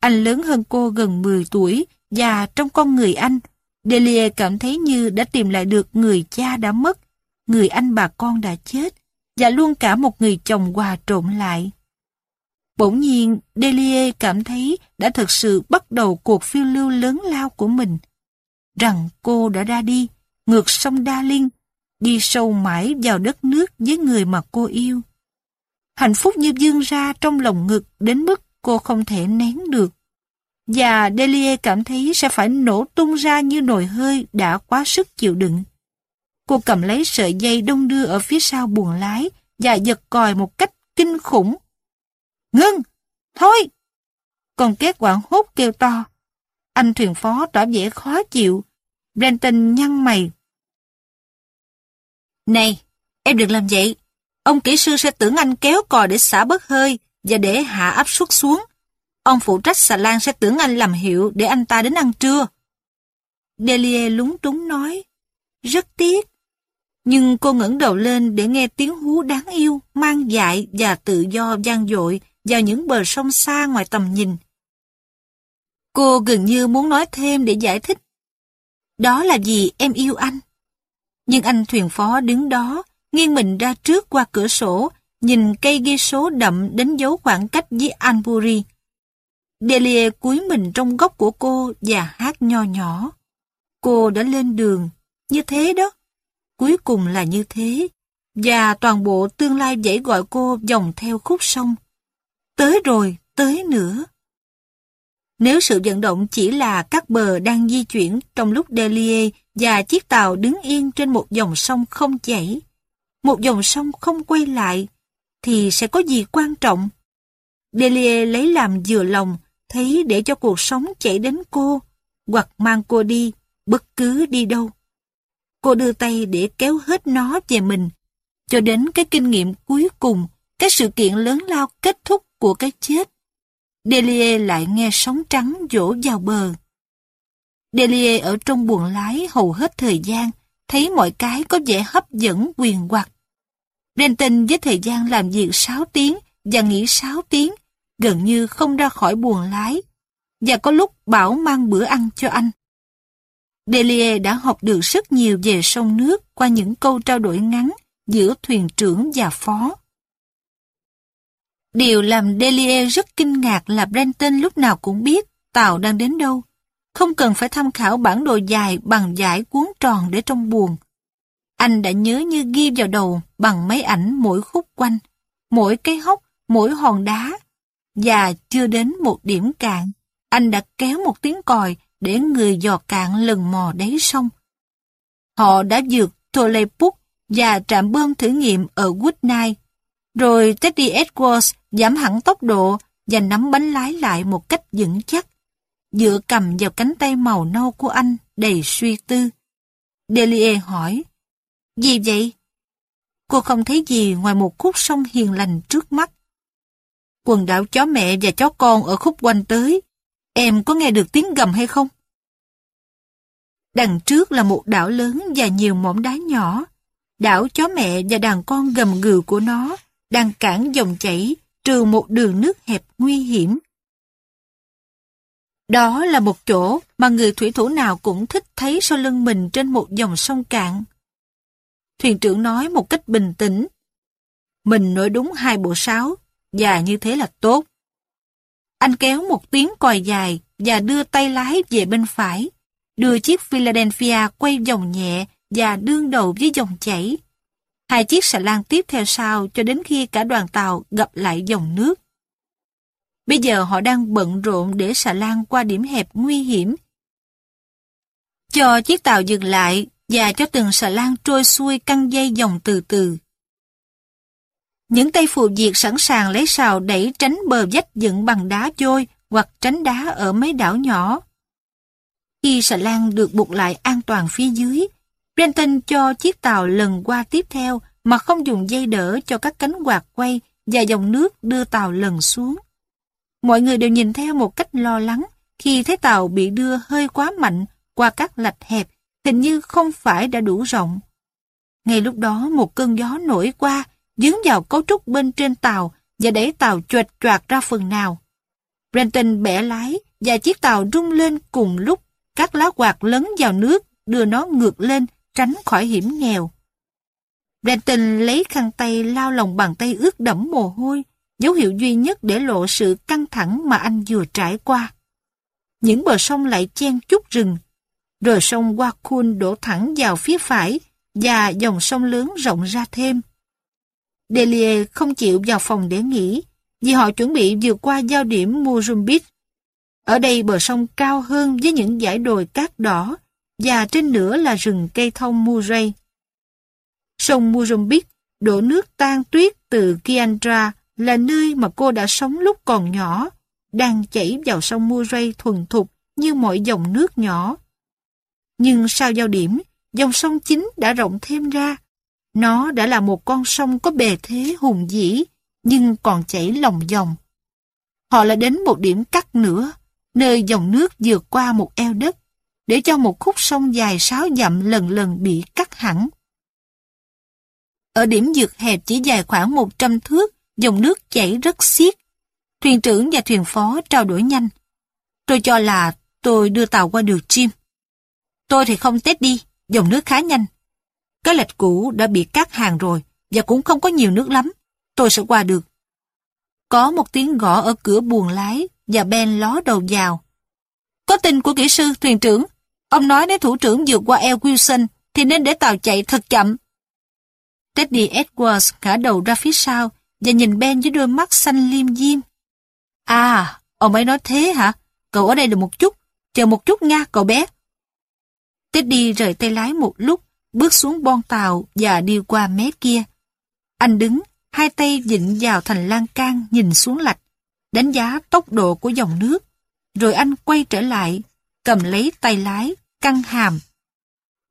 Anh lớn hơn cô gần 10 tuổi và trong con người anh, Delia cảm thấy như đã tìm lại được người cha đã mất, người anh bà con đã chết, và luôn cả một người chồng hòa trộn lại. Bỗng nhiên, Delia cảm thấy đã thực sự bắt đầu cuộc phiêu lưu lớn lao của mình. Rằng cô đã ra đi, ngược sông Đa Linh, đi sâu mãi vào đất nước với người mà cô yêu. Hạnh phúc như dương ra trong lòng ngực đến mức cô không thể nén được. Và Delia cảm thấy sẽ phải nổ tung ra như nồi hơi đã quá sức chịu đựng. Cô cầm lấy sợi dây đông đưa ở phía sau buồng lái và giật còi một cách kinh khủng. Ngưng! Thôi! còn két quảng hốt kêu to. Anh thuyền phó tỏ vẻ khó chịu. Brenton nhăn mày. Này, em đừng làm vậy. Ông kỹ sư sẽ tưởng anh kéo cò để xả bớt hơi và để hạ áp suất xuống. Ông phụ trách xà lan sẽ tưởng anh làm hiệu để anh ta đến ăn trưa. Delia lúng túng nói. Rất tiếc. Nhưng cô ngẩng đầu lên để nghe tiếng hú đáng yêu, mang dại và tự do vang dội vào những bờ sông xa ngoài tầm nhìn. Cô gần như muốn nói thêm để giải thích. Đó là vì em yêu anh. Nhưng anh thuyền phó đứng đó, nghiêng mình ra trước qua cửa sổ, nhìn cây ghi số đậm đến dấu khoảng cách với Anbury. Delia cúi mình trong góc của cô và hát nho nhỏ. Cô đã lên đường, như thế đó. Cuối cùng là như thế. Và toàn bộ tương lai dãy gọi cô dòng theo khúc sông. Tới rồi, tới nữa. Nếu sự vận động chỉ là các bờ đang di chuyển trong lúc Delia và chiếc tàu đứng yên trên một dòng sông không chảy, một dòng sông không quay lại, thì sẽ có gì quan trọng? Delia lấy làm vừa lòng, thấy để cho cuộc sống chảy đến cô, hoặc mang cô đi, bất cứ đi đâu. Cô đưa tay để kéo hết nó về mình, cho đến cái kinh nghiệm cuối cùng, cái sự kiện lớn lao kết thúc của cái chết. Delia lại nghe sóng trắng dỗ vào bờ. Delia ở trong buồng lái hầu hết thời gian, thấy mọi cái có vẻ hấp dẫn quyền hoặc. Renton với thời gian làm việc 6 tiếng và nghỉ 6 tiếng, gần như không ra khỏi buồng lái, và có lúc bảo mang bữa ăn cho anh. Delia đã học được rất nhiều về sông nước qua những câu trao đổi ngắn giữa thuyền trưởng và phó. Điều làm Delia rất kinh ngạc là Brenton lúc nào cũng biết tàu đang đến đâu. Không cần phải tham khảo bản đồ dài bằng giải cuốn tròn để trong buồn. Anh đã nhớ như ghi vào đầu bằng máy ảnh mỗi khúc quanh, mỗi cái hốc, mỗi hòn đá. Và chưa đến một điểm cạn, anh đã kéo một tiếng còi để người dò cạn lần mò đáy sông. Họ đã vượt Tolepuk và trạm bơm thử nghiệm ở Woodnight. Rồi Teddy Edwards giảm hẳn tốc độ và nắm bánh lái lại một cách vững chắc, dựa cầm vào cánh tay màu nâu của anh đầy suy tư. Delia hỏi, Gì vậy? Cô không thấy gì ngoài một khúc sông hiền lành trước mắt. Quần đảo chó mẹ và chó con ở khúc quanh tới. Em có nghe được tiếng gầm hay không? Đằng trước là một đảo lớn và nhiều mỏm đá nhỏ. Đảo chó mẹ và đàn con gầm gừ của nó đang cản dòng chảy trừ một đường nước hẹp nguy hiểm. Đó là một chỗ mà người thủy thủ nào cũng thích thấy sau lưng mình trên một dòng sông cạn. Thuyền trưởng nói một cách bình tĩnh. Mình nói đúng hai bộ sáo, và như thế là tốt. Anh kéo một tiếng còi dài và đưa tay lái về bên phải, đưa chiếc Philadelphia quay vòng nhẹ và đương đầu với dòng chảy. Hai chiếc xà lan tiếp theo sau cho đến khi cả đoàn tàu gặp lại dòng nước. Bây giờ họ đang bận rộn để xà lan qua điểm hẹp nguy hiểm. Cho chiếc tàu dừng lại và cho từng xà lan trôi xuôi căng dây dòng từ từ. Những tay phù diệt sẵn sàng lấy sào đẩy tránh bờ vách dựng bằng đá vôi hoặc tránh đá ở mấy đảo nhỏ. Khi xà lan được buộc lại an toàn phía dưới, Brenton cho chiếc tàu lần qua tiếp theo mà không dùng dây đỡ cho các cánh quạt quay và dòng nước đưa tàu lần xuống. Mọi người đều nhìn theo một cách lo lắng khi thấy tàu bị đưa hơi quá mạnh qua các lạch hẹp, hình như không phải đã đủ rộng. Ngay lúc đó một cơn gió nổi qua, dướng vào cấu trúc bên trên tàu và đẩy tàu chuệt choạc ra phần nào. Brenton bẻ lái và chiếc tàu rung lên cùng lúc các lá quạt lấn vào nước đưa nó ngược lên tránh khỏi hiểm nghèo. Brenton lấy khăn tay lao lòng bàn tay ướt đẫm mồ hôi, dấu hiệu duy nhất để lộ sự căng thẳng mà anh vừa trải qua. Những bờ sông lại chen chút rừng, rồi sông Wakun đổ thẳng vào phía phải và dòng sông lớn rộng ra thêm. Delia không chịu vào phòng để nghỉ, vì họ chuẩn bị vượt qua giao điểm Murrumbid. Ở đây bờ sông cao hơn với những dải đồi cát đỏ, và trên nữa là rừng cây thông Murray. Sông Murrumbid đổ nước tan tuyết từ Kiandra là nơi mà cô đã sống lúc còn nhỏ, đang chảy vào sông Murray thuần thục như mọi dòng nước nhỏ. Nhưng sau giao điểm, dòng sông chính đã rộng thêm ra. Nó đã là một con sông có bề thế hùng dĩ, nhưng còn chảy lòng dòng. Họ lại đến một điểm cắt nữa, nơi dòng nước vượt qua một eo đất, để cho một khúc sông dài sáu dặm lần lần bị cắt hẳn. Ở điểm dược hẹp chỉ dài khoảng 100 thước, dòng nước chảy rất xiết. Thuyền trưởng và thuyền phó trao đổi nhanh. Tôi cho là tôi đưa tàu qua được chim. Tôi thì không tết đi, dòng nước khá nhanh. Cái lệch cũ đã bị cắt hàng rồi và cũng không có nhiều nước lắm. Tôi sẽ qua được. Có một tiếng gõ ở cửa buồng lái và Ben ló đầu vào. Có tin của kỹ sư thuyền trưởng. Ông nói nếu thủ trưởng vượt qua El Wilson thì nên để tàu chạy thật chậm. Teddy Edwards ngã đầu ra phía sau và nhìn Ben với đôi mắt xanh liêm diêm. À, ông ấy nói thế hả? Cậu ở đây được một chút, chờ một chút nha cậu bé. Teddy rời tay lái một lúc, bước xuống bon tàu và đi qua mé kia. Anh đứng, hai tay dịnh vào thành lan can nhìn xuống lạch, đánh giá tốc độ của dòng nước. Rồi anh quay trở lại, cầm lấy tay lái, căng hàm.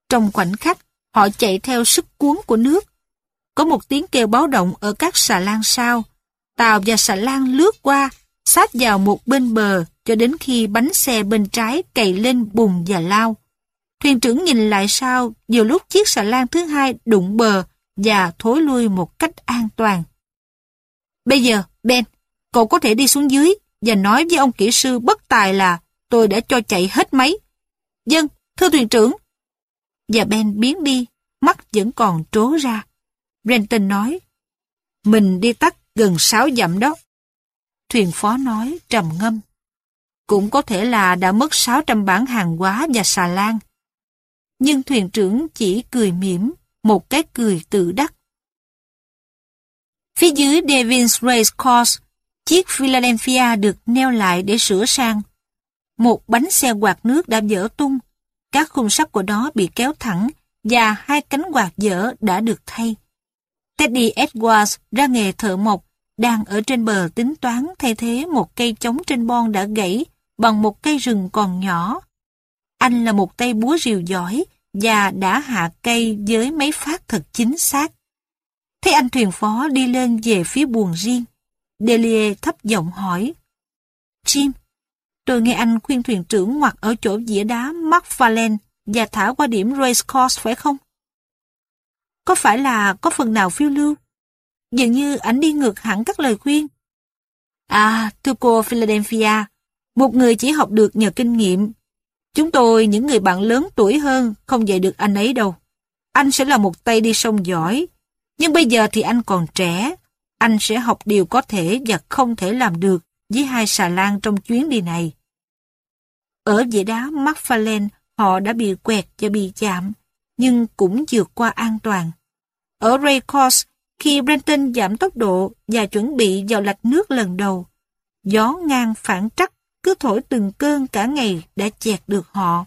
Trong khoảnh khắc, họ chạy theo sức cuốn của nước. Có một tiếng kêu báo động ở các xà lan sau. Tàu và xà lan lướt qua, sát vào một bên bờ cho đến khi bánh xe bên trái cày lên bùn và lao. Thuyền trưởng nhìn lại sau, nhiều lúc chiếc xà lan thứ hai đụng bờ và thối lui một cách an toàn. Bây giờ, Ben, cậu có thể đi xuống dưới và nói với ông kỹ sư bất tài là tôi đã cho chạy hết máy. Dân, thưa thuyền trưởng. Và Ben biến đi, mắt vẫn còn trố ra. Brenton nói, mình đi tắt gần 6 dặm đó. Thuyền phó nói trầm ngâm. Cũng có thể là đã mất 600 bản hàng hóa và xà lan. nhưng thuyền trưởng chỉ cười mỉm, một cái cười tự đắc. Phía dưới Devins Race Course, chiếc Philadelphia được neo lại để sửa sang. Một bánh xe quạt nước đã dở tung, các khung sắt của nó bị kéo thẳng và hai cánh quạt dở đã được thay. Teddy Edwards ra nghề thợ mộc, đang ở trên bờ tính toán thay thế một cây chống trên bon đã gãy bằng một cây rừng còn nhỏ. Anh là một tay búa rìu giỏi và đã hạ cây với mấy phát thật chính xác. Thấy anh thuyền phó đi lên về phía buồng riêng, Delia thấp giọng hỏi. Jim, tôi nghe anh khuyên thuyền trưởng ngoặt ở chỗ dĩa đá Mark Valen và thả qua điểm race course phải không? Có phải là có phần nào phiêu lưu? Dường như ảnh đi ngược hẳn các lời khuyên. À, thưa cô Philadelphia, một người chỉ học được nhờ kinh nghiệm. Chúng tôi, những người bạn lớn tuổi hơn, không dạy được anh ấy đâu. Anh sẽ là một tay đi sông giỏi. Nhưng bây giờ thì anh còn trẻ. Anh sẽ học điều có thể và không thể làm được với hai xà lan trong chuyến đi này. Ở dãy đá McFarlane, họ đã bị quẹt và bị chạm, nhưng cũng vượt qua an toàn. Ở Ray Course, khi Brenton giảm tốc độ và chuẩn bị vào lạch nước lần đầu, gió ngang phản trắc cứ thổi từng cơn cả ngày đã chẹt được họ.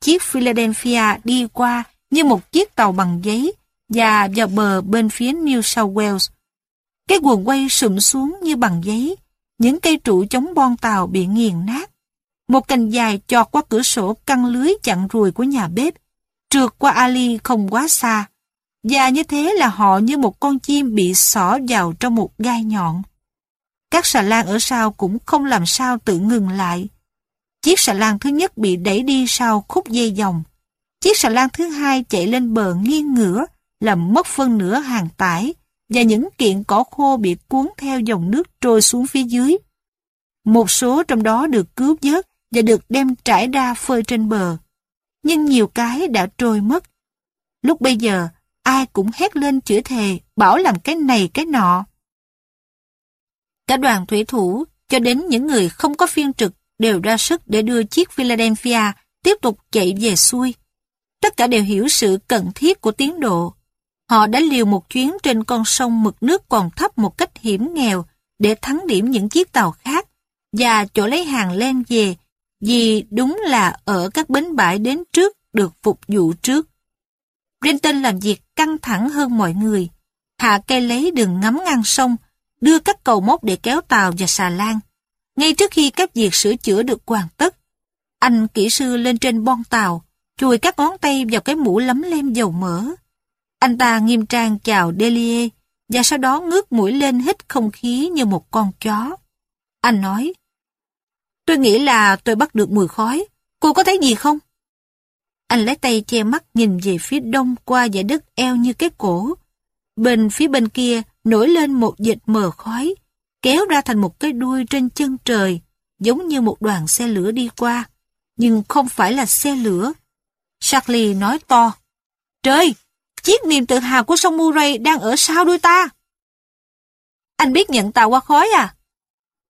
Chiếc Philadelphia đi qua như một chiếc tàu bằng giấy và vào bờ bên phía New South Wales. Cái quần quay sụm xuống như bằng giấy, những cây trụ chống bon tàu bị nghiền nát. Một cành dài chọt qua cửa sổ căng lưới chặn ruồi của nhà bếp, trượt qua ali không quá xa. Và như thế là họ như một con chim bị xỏ vào trong một gai nhọn. Các xà lan ở sau cũng không làm sao tự ngừng lại. Chiếc xà lan thứ nhất bị đẩy đi sau khúc dây dòng. Chiếc xà lan thứ hai chạy lên bờ nghiêng ngửa, làm mất phân nửa hàng tải, và những kiện cỏ khô bị cuốn theo dòng nước trôi xuống phía dưới. Một số trong đó được cứu vớt và được đem trải ra phơi trên bờ. Nhưng nhiều cái đã trôi mất. Lúc bây giờ, ai cũng hét lên chửi thề, bảo làm cái này cái nọ. Cả đoàn thủy thủ, cho đến những người không có phiên trực, đều ra sức để đưa chiếc Philadelphia tiếp tục chạy về xuôi. Tất cả đều hiểu sự cần thiết của tiến độ. Họ đã liều một chuyến trên con sông mực nước còn thấp một cách hiểm nghèo để thắng điểm những chiếc tàu khác và chỗ lấy hàng len về vì đúng là ở các bến bãi đến trước được phục vụ trước. Brenton làm việc căng thẳng hơn mọi người. Hạ cây lấy đường ngắm ngang sông, đưa các cầu móc để kéo tàu và xà lan. Ngay trước khi các việc sửa chữa được hoàn tất, anh kỹ sư lên trên bon tàu, chùi các ngón tay vào cái mũ lấm lem dầu mỡ. Anh ta nghiêm trang chào Delia và sau đó ngước mũi lên hít không khí như một con chó. Anh nói, tôi nghĩ là tôi bắt được mùi khói. Cô có thấy gì không? Anh lấy tay che mắt nhìn về phía đông qua dải đất eo như cái cổ. Bên phía bên kia nổi lên một dịch mờ khói, kéo ra thành một cái đuôi trên chân trời, giống như một đoàn xe lửa đi qua. Nhưng không phải là xe lửa. Charlie nói to. Trời, chiếc niềm tự hào của sông Murray đang ở sau đuôi ta. Anh biết nhận tàu qua khói à?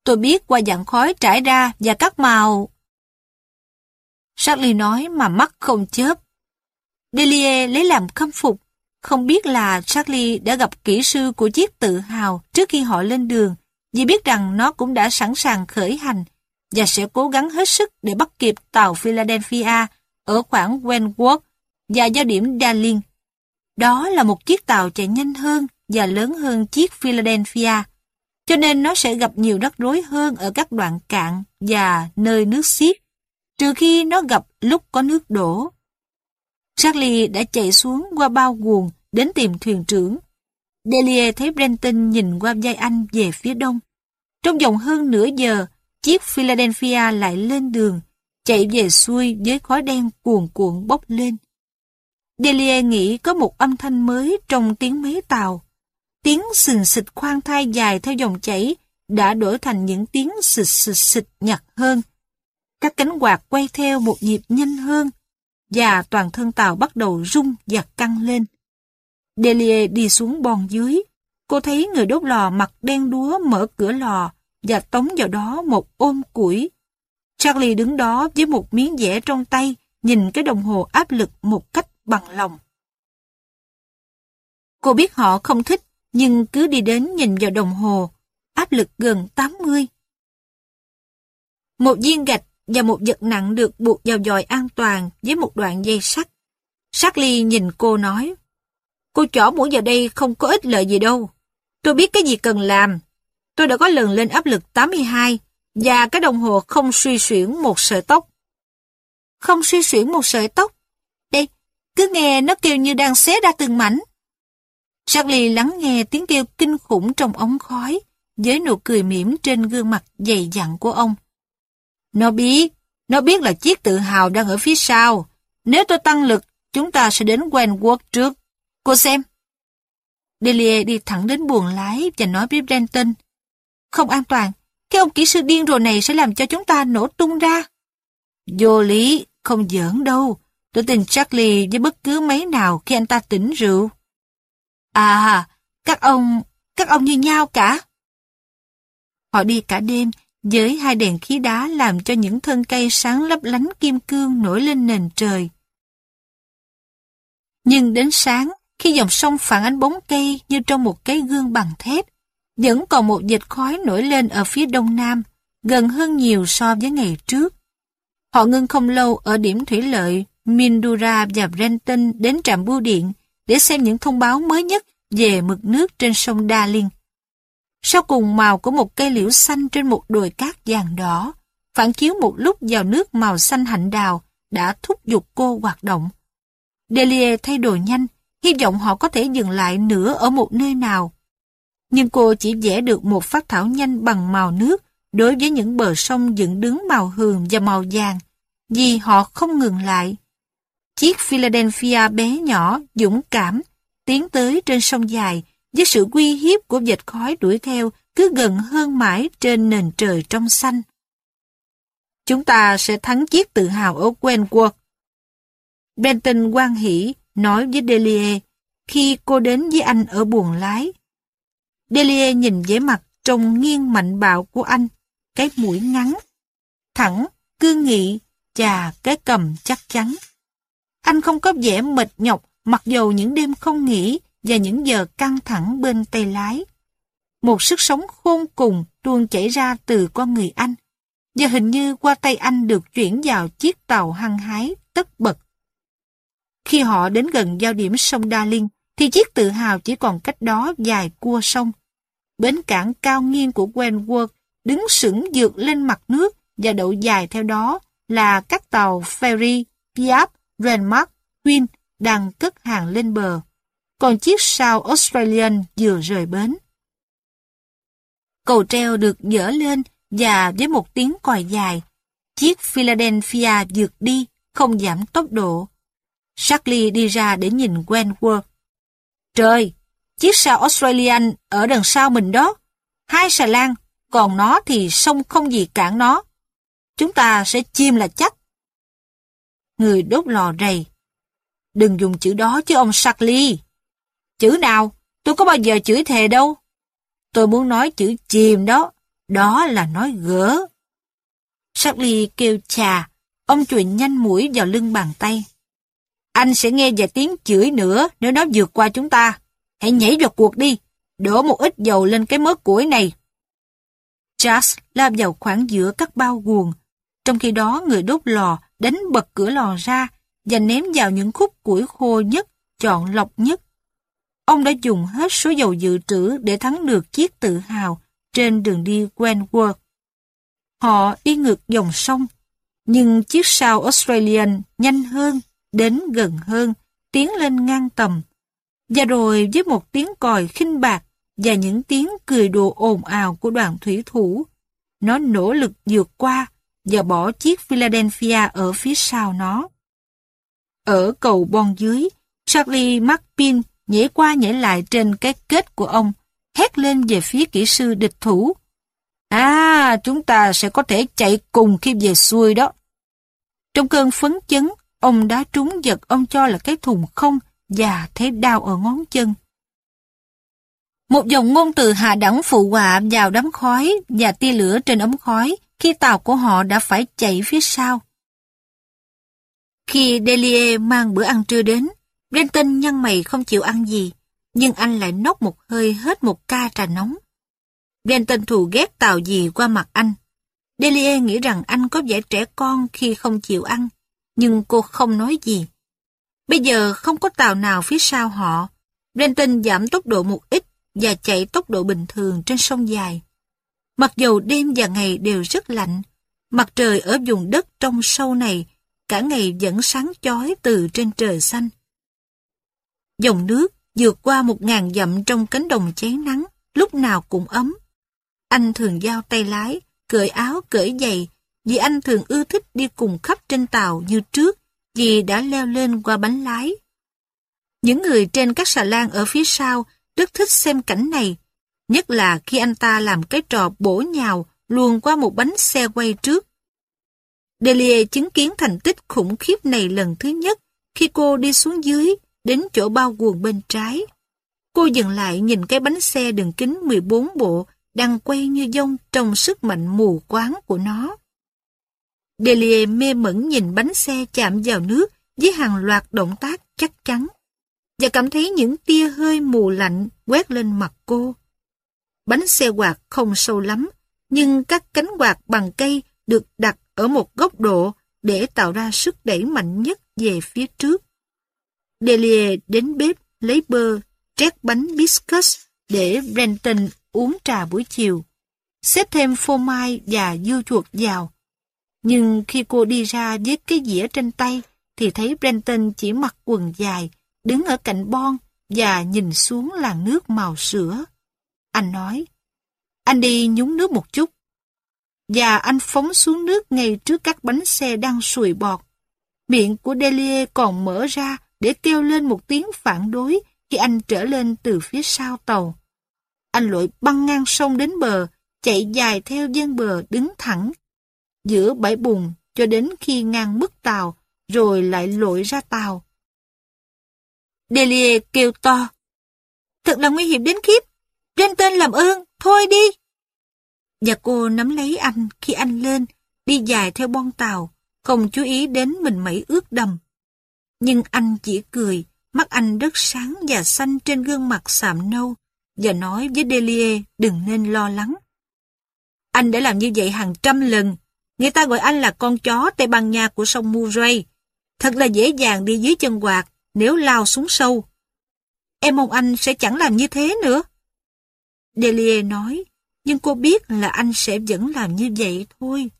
Tôi biết qua dạng khói trải ra và các màu. Charlie nói mà mắt không chớp. Delia lấy làm khâm phục. Không biết là Charlie đã gặp kỹ sư của chiếc tự hào trước khi họ lên đường, vì biết rằng nó cũng đã sẵn sàng khởi hành và sẽ cố gắng hết sức để bắt kịp tàu Philadelphia ở khoảng Wentworth và giao điểm Darling. Đó là một chiếc tàu chạy nhanh hơn và lớn hơn chiếc Philadelphia, cho nên nó sẽ gặp nhiều rắc rối hơn ở các đoạn cạn và nơi nước xiết, trừ khi nó gặp lúc có nước đổ. Charlie đã chạy xuống qua bao guồng đến tìm thuyền trưởng. Delia thấy Brenton nhìn qua vai anh về phía đông. Trong vòng hơn nửa giờ, chiếc Philadelphia lại lên đường, chạy về xuôi với khói đen cuồn cuộn bốc lên. Delia nghĩ có một âm thanh mới trong tiếng máy tàu. Tiếng sình xịt khoan thai dài theo dòng chảy đã đổi thành những tiếng xịt xịt xịt nhặt hơn. Các cánh quạt quay theo một nhịp nhanh hơn và toàn thân tàu bắt đầu rung và căng lên. Delia đi xuống bòn dưới. Cô thấy người đốt lò mặt đen đúa mở cửa lò và tống vào đó một ôm củi. Charlie đứng đó với một miếng dẻ trong tay nhìn cái đồng hồ áp lực một cách bằng lòng. Cô biết họ không thích, nhưng cứ đi đến nhìn vào đồng hồ, áp lực gần 80. Một viên gạch và một vật nặng được buộc vào dòi an toàn với một đoạn dây sắt. Charlie nhìn cô nói, Cô chỏ mũi vào đây không có ích lợi gì đâu. Tôi biết cái gì cần làm. Tôi đã có lần lên áp lực 82 và cái đồng hồ không suy xuyển một sợi tóc. Không suy xuyển một sợi tóc? Đây, cứ nghe nó kêu như đang xé ra từng mảnh. Charlie lắng nghe tiếng kêu kinh khủng trong ống khói, với nụ cười mỉm trên gương mặt dày dặn của ông. Nó biết, nó biết là chiếc tự hào đang ở phía sau. Nếu tôi tăng lực, chúng ta sẽ đến Wentworth trước. Cô xem. Delia đi thẳng đến buồng lái và nói với Brenton. Không an toàn, cái ông kỹ sư điên rồ này sẽ làm cho chúng ta nổ tung ra. Vô lý, không giỡn đâu. Tôi tin Charlie với bất cứ mấy nào khi anh ta tỉnh rượu. À, các ông, các ông như nhau cả. Họ đi cả đêm với hai đèn khí đá làm cho những thân cây sáng lấp lánh kim cương nổi lên nền trời. Nhưng đến sáng, khi dòng sông phản ánh bóng cây như trong một cái gương bằng thép, vẫn còn một dịch khói nổi lên ở phía đông nam, gần hơn nhiều so với ngày trước. Họ ngưng không lâu ở điểm thủy lợi Mindura và Brenton đến trạm bưu điện để xem những thông báo mới nhất về mực nước trên sông Darling. Sau cùng màu của một cây liễu xanh trên một đồi cát vàng đỏ, phản chiếu một lúc vào nước màu xanh hạnh đào, đã thúc giục cô hoạt động. Delia thay đổi nhanh, hy vọng họ có thể dừng lại nữa ở một nơi nào. Nhưng cô chỉ vẽ được một phát thảo nhanh bằng màu nước đối với những bờ sông dựng đứng màu hường và màu vàng, vì họ không ngừng lại. Chiếc Philadelphia bé nhỏ, dũng cảm, tiến tới trên sông dài, với sự uy hiếp của dịch khói đuổi theo cứ gần hơn mãi trên nền trời trong xanh. Chúng ta sẽ thắng chiếc tự hào ở Wentworth. Benton quan hỷ nói với Delia khi cô đến với anh ở buồng lái. Delia nhìn vẻ mặt trông nghiêng mạnh bạo của anh, cái mũi ngắn, thẳng, cương nghị, chà cái cầm chắc chắn. Anh không có vẻ mệt nhọc mặc dù những đêm không nghỉ và những giờ căng thẳng bên tay lái. Một sức sống khôn cùng tuôn chảy ra từ con người anh, và hình như qua tay anh được chuyển vào chiếc tàu hăng hái tất bật. Khi họ đến gần giao điểm sông Đa Linh, thì chiếc tự hào chỉ còn cách đó dài cua sông. Bến cảng cao nghiêng của Wentworth đứng sững dược lên mặt nước và đậu dài theo đó là các tàu ferry, Piap, Renmark, Queen đang cất hàng lên bờ còn chiếc sao Australian vừa rời bến. Cầu treo được dỡ lên và với một tiếng còi dài, chiếc Philadelphia vượt đi, không giảm tốc độ. Charlie đi ra để nhìn Wentworth. Trời, chiếc sao Australian ở đằng sau mình đó. Hai xà lan, còn nó thì sông không gì cản nó. Chúng ta sẽ chim là chắc. Người đốt lò rầy. Đừng dùng chữ đó chứ ông Charlie. Chữ nào? Tôi có bao giờ chửi thề đâu. Tôi muốn nói chữ chìm đó. Đó là nói gỡ. Charlie kêu chà. Ông chuyền nhanh mũi vào lưng bàn tay. Anh sẽ nghe vài tiếng chửi nữa nếu nó vượt qua chúng ta. Hãy nhảy vào cuộc đi. Đổ một ít dầu lên cái mớ củi này. Charles lao vào khoảng giữa các bao guồng. Trong khi đó người đốt lò đánh bật cửa lò ra và ném vào những khúc củi khô nhất, chọn lọc nhất Ông đã dùng hết số dầu dự trữ để thắng được chiếc tự hào trên đường đi Wentworth. Họ đi ngược dòng sông, nhưng chiếc sao Australian nhanh hơn, đến gần hơn, tiến lên ngang tầm. Và rồi với một tiếng còi khinh bạc và những tiếng cười đùa ồn ào của đoàn thủy thủ, nó nỗ lực vượt qua và bỏ chiếc Philadelphia ở phía sau nó. Ở cầu bon dưới, Charlie McPin nhảy qua nhảy lại trên cái kết của ông, hét lên về phía kỹ sư địch thủ. À, chúng ta sẽ có thể chạy cùng khi về xuôi đó. Trong cơn phấn chấn, ông đã trúng giật ông cho là cái thùng không và thấy đau ở ngón chân. Một dòng ngôn từ hạ đẳng phụ họa vào đám khói và tia lửa trên ống khói khi tàu của họ đã phải chạy phía sau. Khi Delia mang bữa ăn trưa đến, Brenton nhăn mày không chịu ăn gì, nhưng anh lại nốc một hơi hết một ca trà nóng. Brenton thù ghét tàu gì qua mặt anh. Delia nghĩ rằng anh có vẻ trẻ con khi không chịu ăn, nhưng cô không nói gì. Bây giờ không có tàu nào phía sau họ. Brenton giảm tốc độ một ít và chạy tốc độ bình thường trên sông dài. Mặc dù đêm và ngày đều rất lạnh, mặt trời ở vùng đất trong sâu này cả ngày vẫn sáng chói từ trên trời xanh. Dòng nước vượt qua một ngàn dặm trong cánh đồng cháy nắng, lúc nào cũng ấm. Anh thường giao tay lái, cởi áo, cởi giày, vì anh thường ưa thích đi cùng khắp trên tàu như trước, vì đã leo lên qua bánh lái. Những người trên các xà lan ở phía sau rất thích xem cảnh này, nhất là khi anh ta làm cái trò bổ nhào luồn qua một bánh xe quay trước. Delia chứng kiến thành tích khủng khiếp này lần thứ nhất khi cô đi xuống dưới, đến chỗ bao quần bên trái. Cô dừng lại nhìn cái bánh xe đường kính 14 bộ đang quay như dông trong sức mạnh mù quáng của nó. Delia mê mẩn nhìn bánh xe chạm vào nước với hàng loạt động tác chắc chắn và cảm thấy những tia hơi mù lạnh quét lên mặt cô. Bánh xe quạt không sâu lắm, nhưng các cánh quạt bằng cây được đặt ở một góc độ để tạo ra sức đẩy mạnh nhất về phía trước. Delia đến bếp lấy bơ, trét bánh biscuits để Brenton uống trà buổi chiều. Xếp thêm phô mai và dưa chuột vào. Nhưng khi cô đi ra với cái dĩa trên tay, thì thấy Brenton chỉ mặc quần dài, đứng ở cạnh bon và nhìn xuống làn nước màu sữa. Anh nói, anh đi nhúng nước một chút. Và anh phóng xuống nước ngay trước các bánh xe đang sùi bọt. Miệng của Delia còn mở ra để kêu lên một tiếng phản đối khi anh trở lên từ phía sau tàu. Anh lội băng ngang sông đến bờ, chạy dài theo gian bờ đứng thẳng giữa bãi bùn cho đến khi ngang mức tàu, rồi lại lội ra tàu. Delia kêu to. Thật là nguy hiểm đến khiếp tên làm ơn, thôi đi. Và cô nắm lấy anh khi anh lên, đi dài theo bon tàu, không chú ý đến mình mẩy ướt đầm. Nhưng anh chỉ cười, mắt anh rất sáng và xanh trên gương mặt sạm nâu, và nói với Delia đừng nên lo lắng. Anh đã làm như vậy hàng trăm lần. Người ta gọi anh là con chó Tây Ban Nha của sông Murray. Thật là dễ dàng đi dưới chân quạt nếu lao xuống sâu. Em mong anh sẽ chẳng làm như thế nữa. Delia nói, nhưng cô biết là anh sẽ vẫn làm như vậy thôi.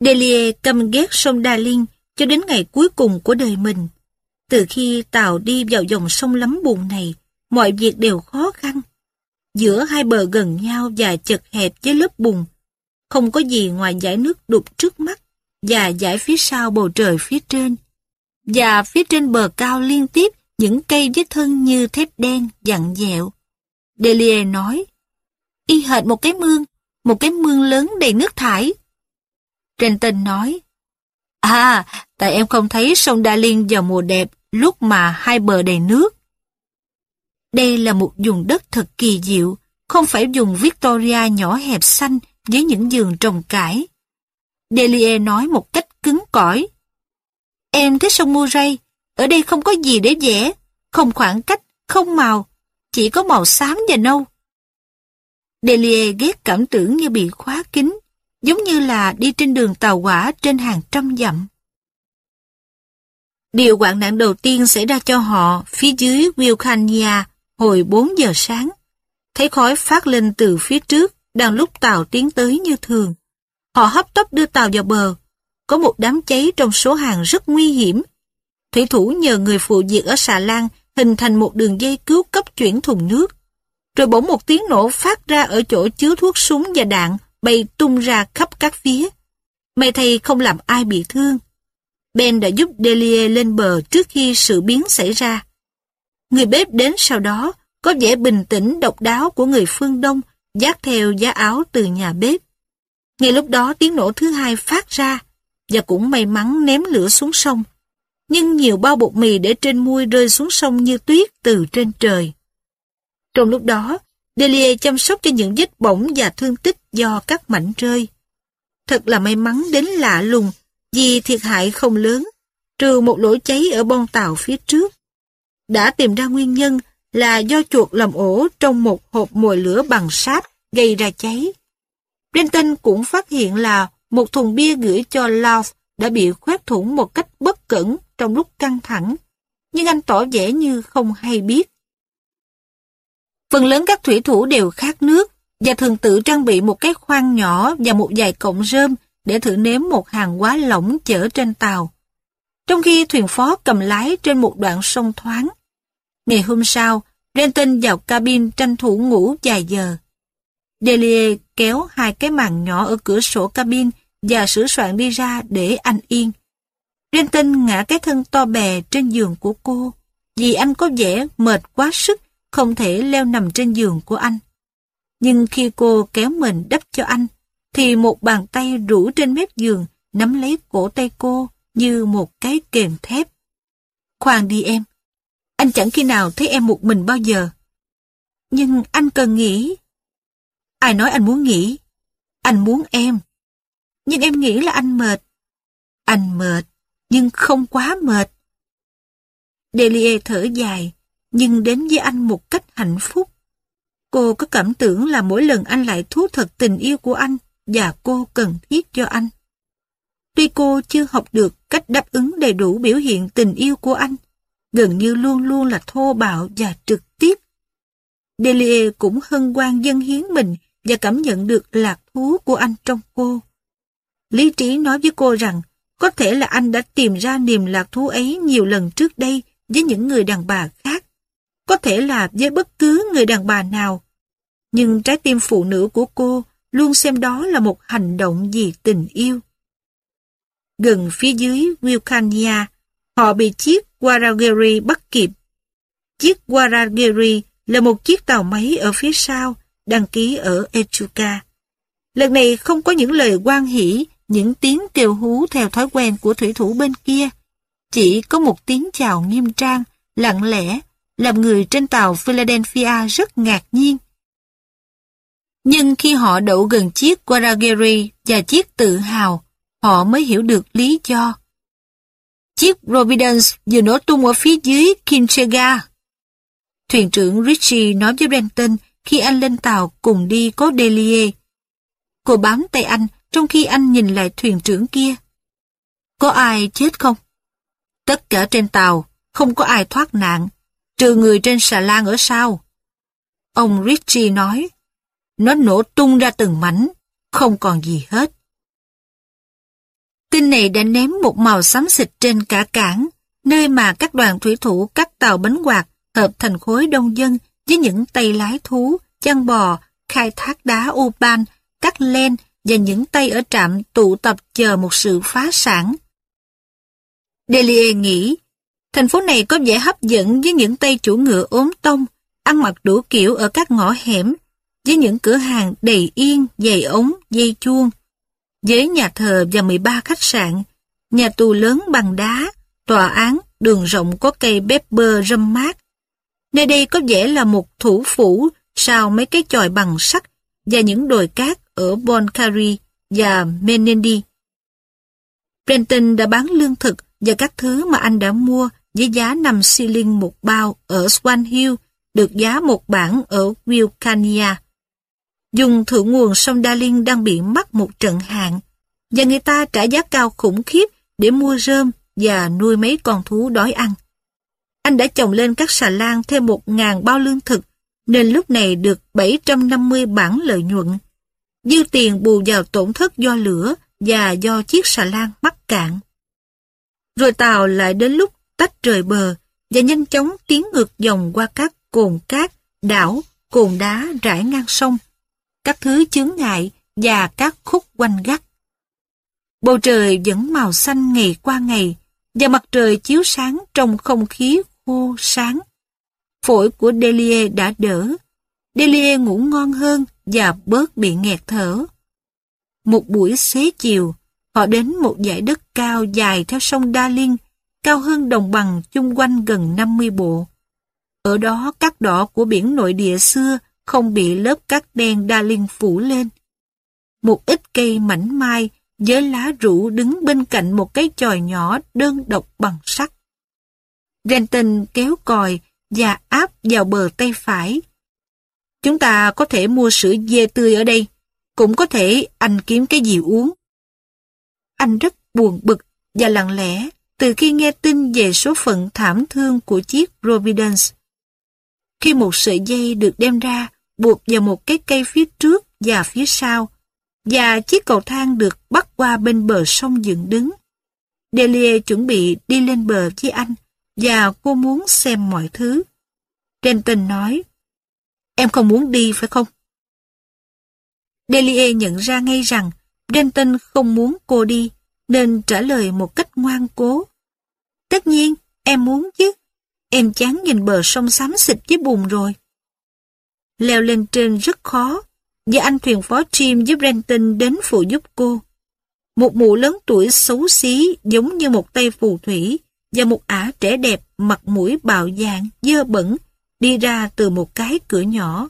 Delia căm ghét sông Darling cho đến ngày cuối cùng của đời mình. Từ khi tàu đi vào dòng sông lắm bùn này, mọi việc đều khó khăn. Giữa hai bờ gần nhau và chật hẹp với lớp bùn, không có gì ngoài dải nước đục trước mắt và dải phía sau bầu trời phía trên. Và phía trên bờ cao liên tiếp những cây với thân như thép đen dặn dẹo. Delia nói, y hệt một cái mương, một cái mương lớn đầy nước thải. Trenton nói, À, tại em không thấy sông Đa Liên vào mùa đẹp lúc mà hai bờ đầy nước. Đây là một vùng đất thật kỳ diệu, không phải vùng Victoria nhỏ hẹp xanh với những giường trồng cải. Delia nói một cách cứng cỏi. Em thấy sông Murray, ở đây không có gì để vẽ, không khoảng cách, không màu, chỉ có màu xám và nâu. Delia ghét cảm tưởng như bị khóa kín, giống như là đi trên đường tàu hỏa trên hàng trăm dặm. Điều hoạn nạn đầu tiên xảy ra cho họ phía dưới Wilcannia hồi 4 giờ sáng. Thấy khói phát lên từ phía trước, đang lúc tàu tiến tới như thường. Họ hấp tấp đưa tàu vào bờ. Có một đám cháy trong số hàng rất nguy hiểm. Thủy thủ nhờ người phụ việc ở xà lan hình thành một đường dây cứu cấp chuyển thùng nước. Rồi bỗng một tiếng nổ phát ra ở chỗ chứa thuốc súng và đạn bay tung ra khắp các phía. May thay không làm ai bị thương. Ben đã giúp Delia lên bờ trước khi sự biến xảy ra. Người bếp đến sau đó có vẻ bình tĩnh, độc đáo của người phương Đông, dắt theo giá áo từ nhà bếp. Ngay lúc đó tiếng nổ thứ hai phát ra và cũng may mắn ném lửa xuống sông. Nhưng nhiều bao bột mì để trên muôi rơi xuống sông như tuyết từ trên trời. Trong lúc đó, Delia chăm sóc cho những vết bỏng và thương tích do các mảnh rơi. Thật là may mắn đến lạ lùng vì thiệt hại không lớn, trừ một lỗ cháy ở bong tàu phía trước. Đã tìm ra nguyên nhân là do chuột làm ổ trong một hộp mồi lửa bằng sáp gây ra cháy. Brenton cũng phát hiện là một thùng bia gửi cho Love đã bị khoét thủng một cách bất cẩn trong lúc căng thẳng, nhưng anh tỏ vẻ như không hay biết. Phần lớn các thủy thủ đều khát nước và thường tự trang bị một cái khoang nhỏ và một vài cọng rơm để thử nếm một hàng hóa lỏng chở trên tàu. Trong khi thuyền phó cầm lái trên một đoạn sông thoáng. Ngày hôm sau, Renton vào cabin tranh thủ ngủ vài giờ. Delia kéo hai cái màn nhỏ ở cửa sổ cabin và sửa soạn đi ra để anh yên. Renton ngã cái thân to bè trên giường của cô, vì anh có vẻ mệt quá sức, không thể leo nằm trên giường của anh. Nhưng khi cô kéo mình đắp cho anh, thì một bàn tay rủ trên mép giường nắm lấy cổ tay cô như một cái kềm thép. Khoan đi em, anh chẳng khi nào thấy em một mình bao giờ. Nhưng anh cần nghĩ. Ai nói anh muốn nghĩ? Anh muốn em. Nhưng em nghĩ là anh mệt. Anh mệt, nhưng không quá mệt. Delia thở dài, nhưng đến với anh một cách hạnh phúc. Cô có cảm tưởng là mỗi lần anh lại thú thật tình yêu của anh và cô cần thiết cho anh. Tuy cô chưa học được cách đáp ứng đầy đủ biểu hiện tình yêu của anh, gần như luôn luôn là thô bạo và trực tiếp. Delia cũng hân hoan dân hiến mình và cảm nhận được lạc thú của anh trong cô. Lý trí nói với cô rằng có thể là anh đã tìm ra niềm lạc thú ấy nhiều lần trước đây với những người đàn bà khác. Có thể là với bất cứ người đàn bà nào. Nhưng trái tim phụ nữ của cô luôn xem đó là một hành động vì tình yêu. Gần phía dưới Wilcania, họ bị chiếc Waragiri bắt kịp. Chiếc Waragiri là một chiếc tàu máy ở phía sau, đăng ký ở Echuca. Lần này không có những lời quan hỷ, những tiếng kêu hú theo thói quen của thủy thủ bên kia. Chỉ có một tiếng chào nghiêm trang, lặng lẽ, làm người trên tàu Philadelphia rất ngạc nhiên. Nhưng khi họ đậu gần chiếc Guaragiri và chiếc tự hào, họ mới hiểu được lý do. Chiếc Providence vừa nổ tung ở phía dưới Kinchega. Thuyền trưởng Richie nói với Brenton khi anh lên tàu cùng đi có Delia. Cô bám tay anh trong khi anh nhìn lại thuyền trưởng kia. Có ai chết không? Tất cả trên tàu, không có ai thoát nạn, trừ người trên xà lan ở sau. Ông Richie nói, nó nổ tung ra từng mảnh, không còn gì hết. Tin này đã ném một màu xám xịt trên cả cảng, nơi mà các đoàn thủy thủ cắt tàu bánh quạt hợp thành khối đông dân với những tay lái thú, chăn bò, khai thác đá uban, cắt len và những tay ở trạm tụ tập chờ một sự phá sản. Delia nghĩ, thành phố này có vẻ hấp dẫn với những tay chủ ngựa ốm tông, ăn mặc đủ kiểu ở các ngõ hẻm, với những cửa hàng đầy yên, giày ống, dây chuông, với nhà thờ và 13 khách sạn, nhà tù lớn bằng đá, tòa án, đường rộng có cây bếp bơ râm mát. Nơi đây có vẻ là một thủ phủ sau mấy cái chòi bằng sắt và những đồi cát ở Boncari và Menendi. Brenton đã bán lương thực và các thứ mà anh đã mua với giá 5 shilling một bao ở Swan Hill, được giá một bảng ở Wilcania. Dùng thượng nguồn sông Darling đang bị mắc một trận hạn, và người ta trả giá cao khủng khiếp để mua rơm và nuôi mấy con thú đói ăn. Anh đã trồng lên các xà lan thêm một ngàn bao lương thực, nên lúc này được 750 bản lợi nhuận. Dư tiền bù vào tổn thất do lửa và do chiếc xà lan mắc cạn. Rồi tàu lại đến lúc tách rời bờ và nhanh chóng tiến ngược dòng qua các cồn cát, đảo, cồn đá rải ngang sông, các thứ chướng ngại và các khúc quanh gắt. Bầu trời vẫn màu xanh ngày qua ngày và mặt trời chiếu sáng trong không khí khô sáng. Phổi của Delia đã đỡ. Delia ngủ ngon hơn và bớt bị nghẹt thở. Một buổi xế chiều, họ đến một dải đất cao dài theo sông Đa Liên, cao hơn đồng bằng chung quanh gần 50 bộ. Ở đó cát đỏ của biển nội địa xưa không bị lớp cát đen Đa Liên phủ lên. Một ít cây mảnh mai với lá rủ đứng bên cạnh một cái chòi nhỏ đơn độc bằng sắt. Renton kéo còi và áp vào bờ tay phải. Chúng ta có thể mua sữa dê tươi ở đây, cũng có thể anh kiếm cái gì uống. Anh rất buồn bực và lặng lẽ từ khi nghe tin về số phận thảm thương của chiếc Providence. Khi một sợi dây được đem ra, buộc vào một cái cây phía trước và phía sau, và chiếc cầu thang được bắt qua bên bờ sông dựng đứng. Delia chuẩn bị đi lên bờ với anh, và cô muốn xem mọi thứ. Trenton nói, em không muốn đi phải không? Delia nhận ra ngay rằng Denton không muốn cô đi, nên trả lời một cách ngoan cố. Tất nhiên, em muốn chứ. Em chán nhìn bờ sông xám xịt với bùn rồi. Leo lên trên rất khó, và anh thuyền phó Jim giúp Renton đến phụ giúp cô. Một mụ lớn tuổi xấu xí giống như một tay phù thủy và một ả trẻ đẹp mặt mũi bạo dạn, dơ bẩn đi ra từ một cái cửa nhỏ.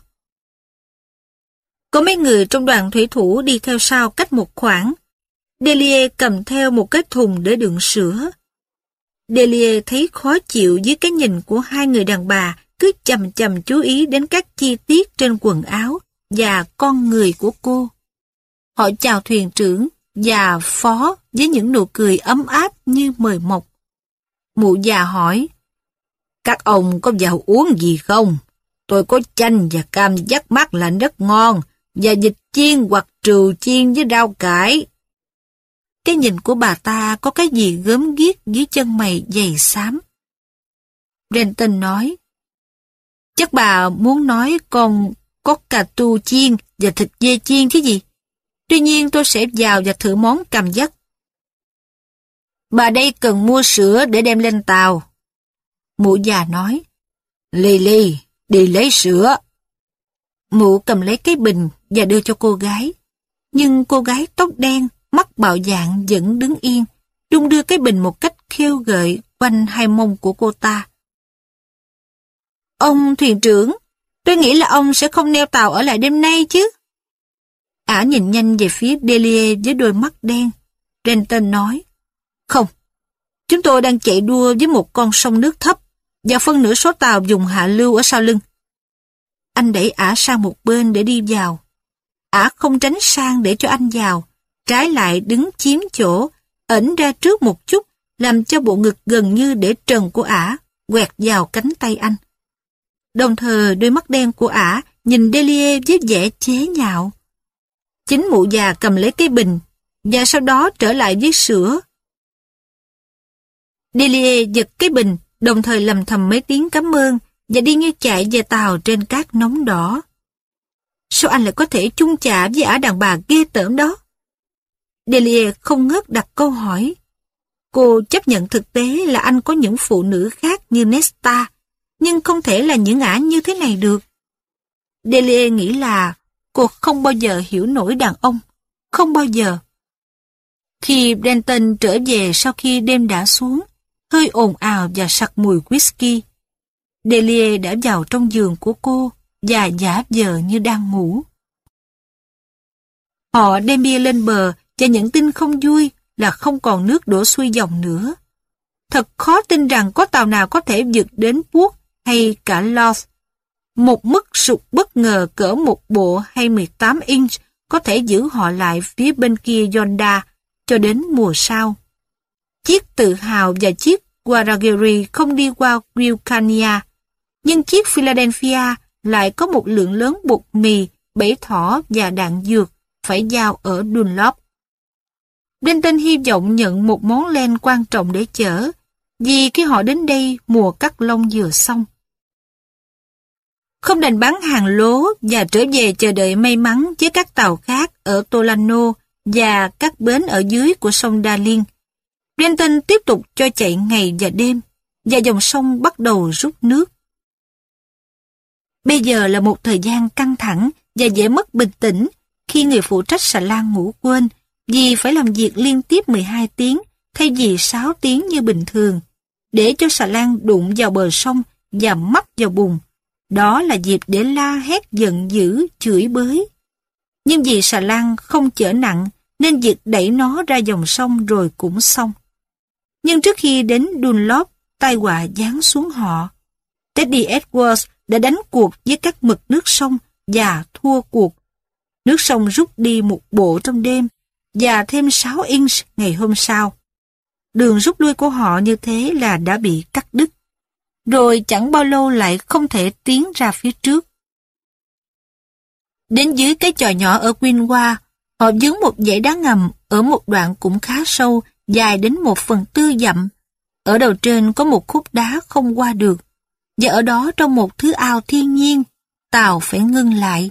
Có mấy người trong đoàn thủy thủ đi theo sau cách một khoảng. Delia cầm theo một cái thùng để đựng sữa. Delia thấy khó chịu dưới cái nhìn của hai người đàn bà cứ chầm chầm chú ý đến các chi tiết trên quần áo và con người của cô. Họ chào thuyền trưởng và phó với những nụ cười ấm áp như mời mọc. Mụ già hỏi, các ông có vào uống gì không? Tôi có chanh và cam dắt mắt là rất ngon, và dịch chiên hoặc trừ chiên với rau cải. Cái nhìn của bà ta có cái gì gớm ghiếc dưới chân mày dày xám. Renton nói, chắc bà muốn nói con có cà tu chiên và thịt dê chiên chứ gì. Tuy nhiên tôi sẽ vào và thử món cầm dắt. Bà đây cần mua sữa để đem lên tàu. Mụ già nói, Lily, đi lấy sữa. Mụ cầm lấy cái bình và đưa cho cô gái. Nhưng cô gái tóc đen, mắt bạo dạng vẫn đứng yên, đung đưa cái bình một cách khêu gợi quanh hai mông của cô ta. Ông thuyền trưởng, tôi nghĩ là ông sẽ không neo tàu ở lại đêm nay chứ. Ả nhìn nhanh về phía Delia với đôi mắt đen. Renton nói, không, chúng tôi đang chạy đua với một con sông nước thấp và phân nửa số tàu dùng hạ lưu ở sau lưng. Anh đẩy ả sang một bên để đi vào. Ả không tránh sang để cho anh vào, trái lại đứng chiếm chỗ, ẩn ra trước một chút, làm cho bộ ngực gần như để trần của ả quẹt vào cánh tay anh. Đồng thời đôi mắt đen của ả nhìn Delia với vẻ chế nhạo. Chính mụ già cầm lấy cái bình, và sau đó trở lại với sữa. Delia giật cái bình, đồng thời lầm thầm mấy tiếng cảm ơn, và đi như chạy về tàu trên cát nóng đỏ. Sao anh lại có thể chung chạ với ả đàn bà ghê tởm đó? Delia không ngớt đặt câu hỏi. Cô chấp nhận thực tế là anh có những phụ nữ khác như Nesta, nhưng không thể là những ả như thế này được. Delia nghĩ là cô không bao giờ hiểu nổi đàn ông, không bao giờ. Khi Denton trở về sau khi đêm đã xuống, hơi ồn ào và sặc mùi whisky, Delia đã vào trong giường của cô và giả vờ như đang ngủ. Họ đem bia lên bờ và nhận tin không vui là không còn nước đổ xuôi dòng nữa. Thật khó tin rằng có tàu nào có thể vượt đến Puốc hay cả Loth. Một mức sụt bất ngờ cỡ một bộ hay 18 inch có thể giữ họ lại phía bên kia Yonda cho đến mùa sau. Chiếc tự hào và chiếc Guaragiri không đi qua Wilcania nhưng chiếc Philadelphia lại có một lượng lớn bột mì, bẫy thỏ và đạn dược phải giao ở Dunlop. Denton hy vọng nhận một món len quan trọng để chở, vì khi họ đến đây mùa cắt lông vừa xong. Không đành bán hàng lố và trở về chờ đợi may mắn với các tàu khác ở Tolano và các bến ở dưới của sông Darling. Renton tiếp tục cho chạy ngày và đêm, và dòng sông bắt đầu rút nước. Bây giờ là một thời gian căng thẳng và dễ mất bình tĩnh khi người phụ trách xà lan ngủ quên vì phải làm việc liên tiếp 12 tiếng thay vì 6 tiếng như bình thường để cho xà lan đụng vào bờ sông và mắc vào bùn. Đó là dịp để la hét giận dữ, chửi bới. Nhưng vì xà lan không chở nặng nên việc đẩy nó ra dòng sông rồi cũng xong. Nhưng trước khi đến Dunlop, tai họa giáng xuống họ. Teddy Edwards đã đánh cuộc với các mực nước sông và thua cuộc. Nước sông rút đi một bộ trong đêm và thêm 6 inch ngày hôm sau. Đường rút lui của họ như thế là đã bị cắt đứt. Rồi chẳng bao lâu lại không thể tiến ra phía trước. Đến dưới cái chòi nhỏ ở Quinwa, họ dướng một dãy đá ngầm ở một đoạn cũng khá sâu, dài đến một phần tư dặm. Ở đầu trên có một khúc đá không qua được, và ở đó trong một thứ ao thiên nhiên, tàu phải ngưng lại.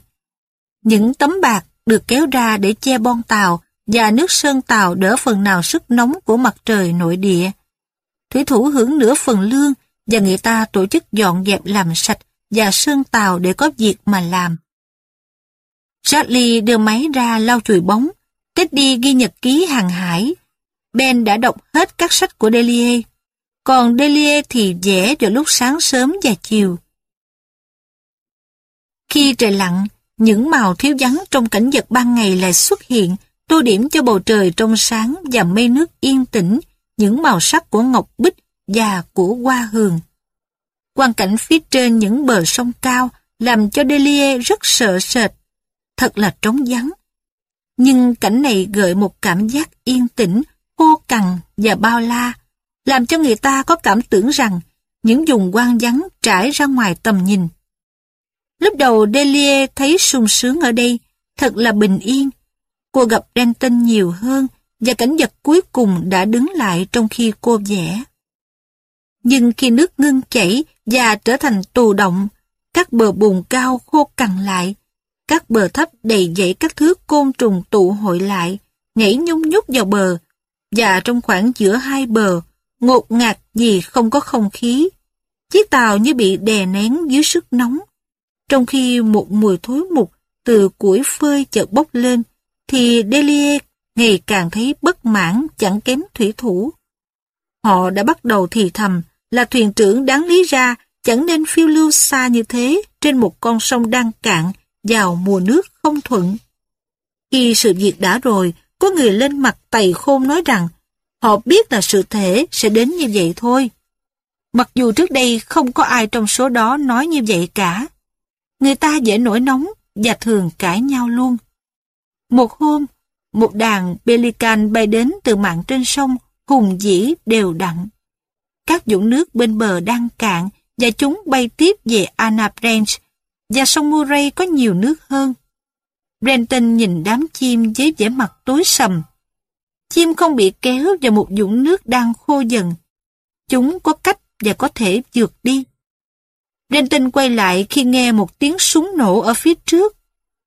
Những tấm bạc được kéo ra để che bon tàu và nước sơn tàu đỡ phần nào sức nóng của mặt trời nội địa. Thủy thủ hưởng nửa phần lương và người ta tổ chức dọn dẹp làm sạch và sơn tàu để có việc mà làm. Charlie đưa máy ra lau chùi bóng, Teddy ghi nhật ký hàng hải. Ben đã đọc hết các sách của Delia, còn Delia thì vẽ vào lúc sáng sớm và chiều. Khi trời lặng, những màu thiếu vắng trong cảnh vật ban ngày lại xuất hiện, tô điểm cho bầu trời trong sáng và mây nước yên tĩnh, những màu sắc của ngọc bích và của hoa hường. Quan cảnh phía trên những bờ sông cao làm cho Delia rất sợ sệt thật là trống vắng. Nhưng cảnh này gợi một cảm giác yên tĩnh, khô cằn và bao la, làm cho người ta có cảm tưởng rằng những vùng quang vắng trải ra ngoài tầm nhìn. Lúc đầu Delia thấy sung sướng ở đây, thật là bình yên. Cô gặp Denton nhiều hơn và cảnh vật cuối cùng đã đứng lại trong khi cô vẽ. Nhưng khi nước ngưng chảy và trở thành tù động, các bờ bùn cao khô cằn lại, các bờ thấp đầy dãy các thứ côn trùng tụ hội lại, nhảy nhung nhúc vào bờ, và trong khoảng giữa hai bờ, ngột ngạt vì không có không khí. Chiếc tàu như bị đè nén dưới sức nóng. Trong khi một mùi thối mục từ củi phơi chợt bốc lên, thì Delia ngày càng thấy bất mãn chẳng kém thủy thủ. Họ đã bắt đầu thì thầm là thuyền trưởng đáng lý ra chẳng nên phiêu lưu xa như thế trên một con sông đang cạn vào mùa nước không thuận. Khi sự việc đã rồi, có người lên mặt tày khôn nói rằng họ biết là sự thể sẽ đến như vậy thôi. Mặc dù trước đây không có ai trong số đó nói như vậy cả. Người ta dễ nổi nóng và thường cãi nhau luôn. Một hôm, một đàn pelican bay đến từ mạng trên sông, hùng dĩ đều đặn. Các dũng nước bên bờ đang cạn và chúng bay tiếp về Anna Branch và sông Murray có nhiều nước hơn. Brenton nhìn đám chim với vẻ mặt tối sầm. Chim không bị kéo vào một dũng nước đang khô dần. Chúng có cách và có thể vượt đi. Brenton quay lại khi nghe một tiếng súng nổ ở phía trước.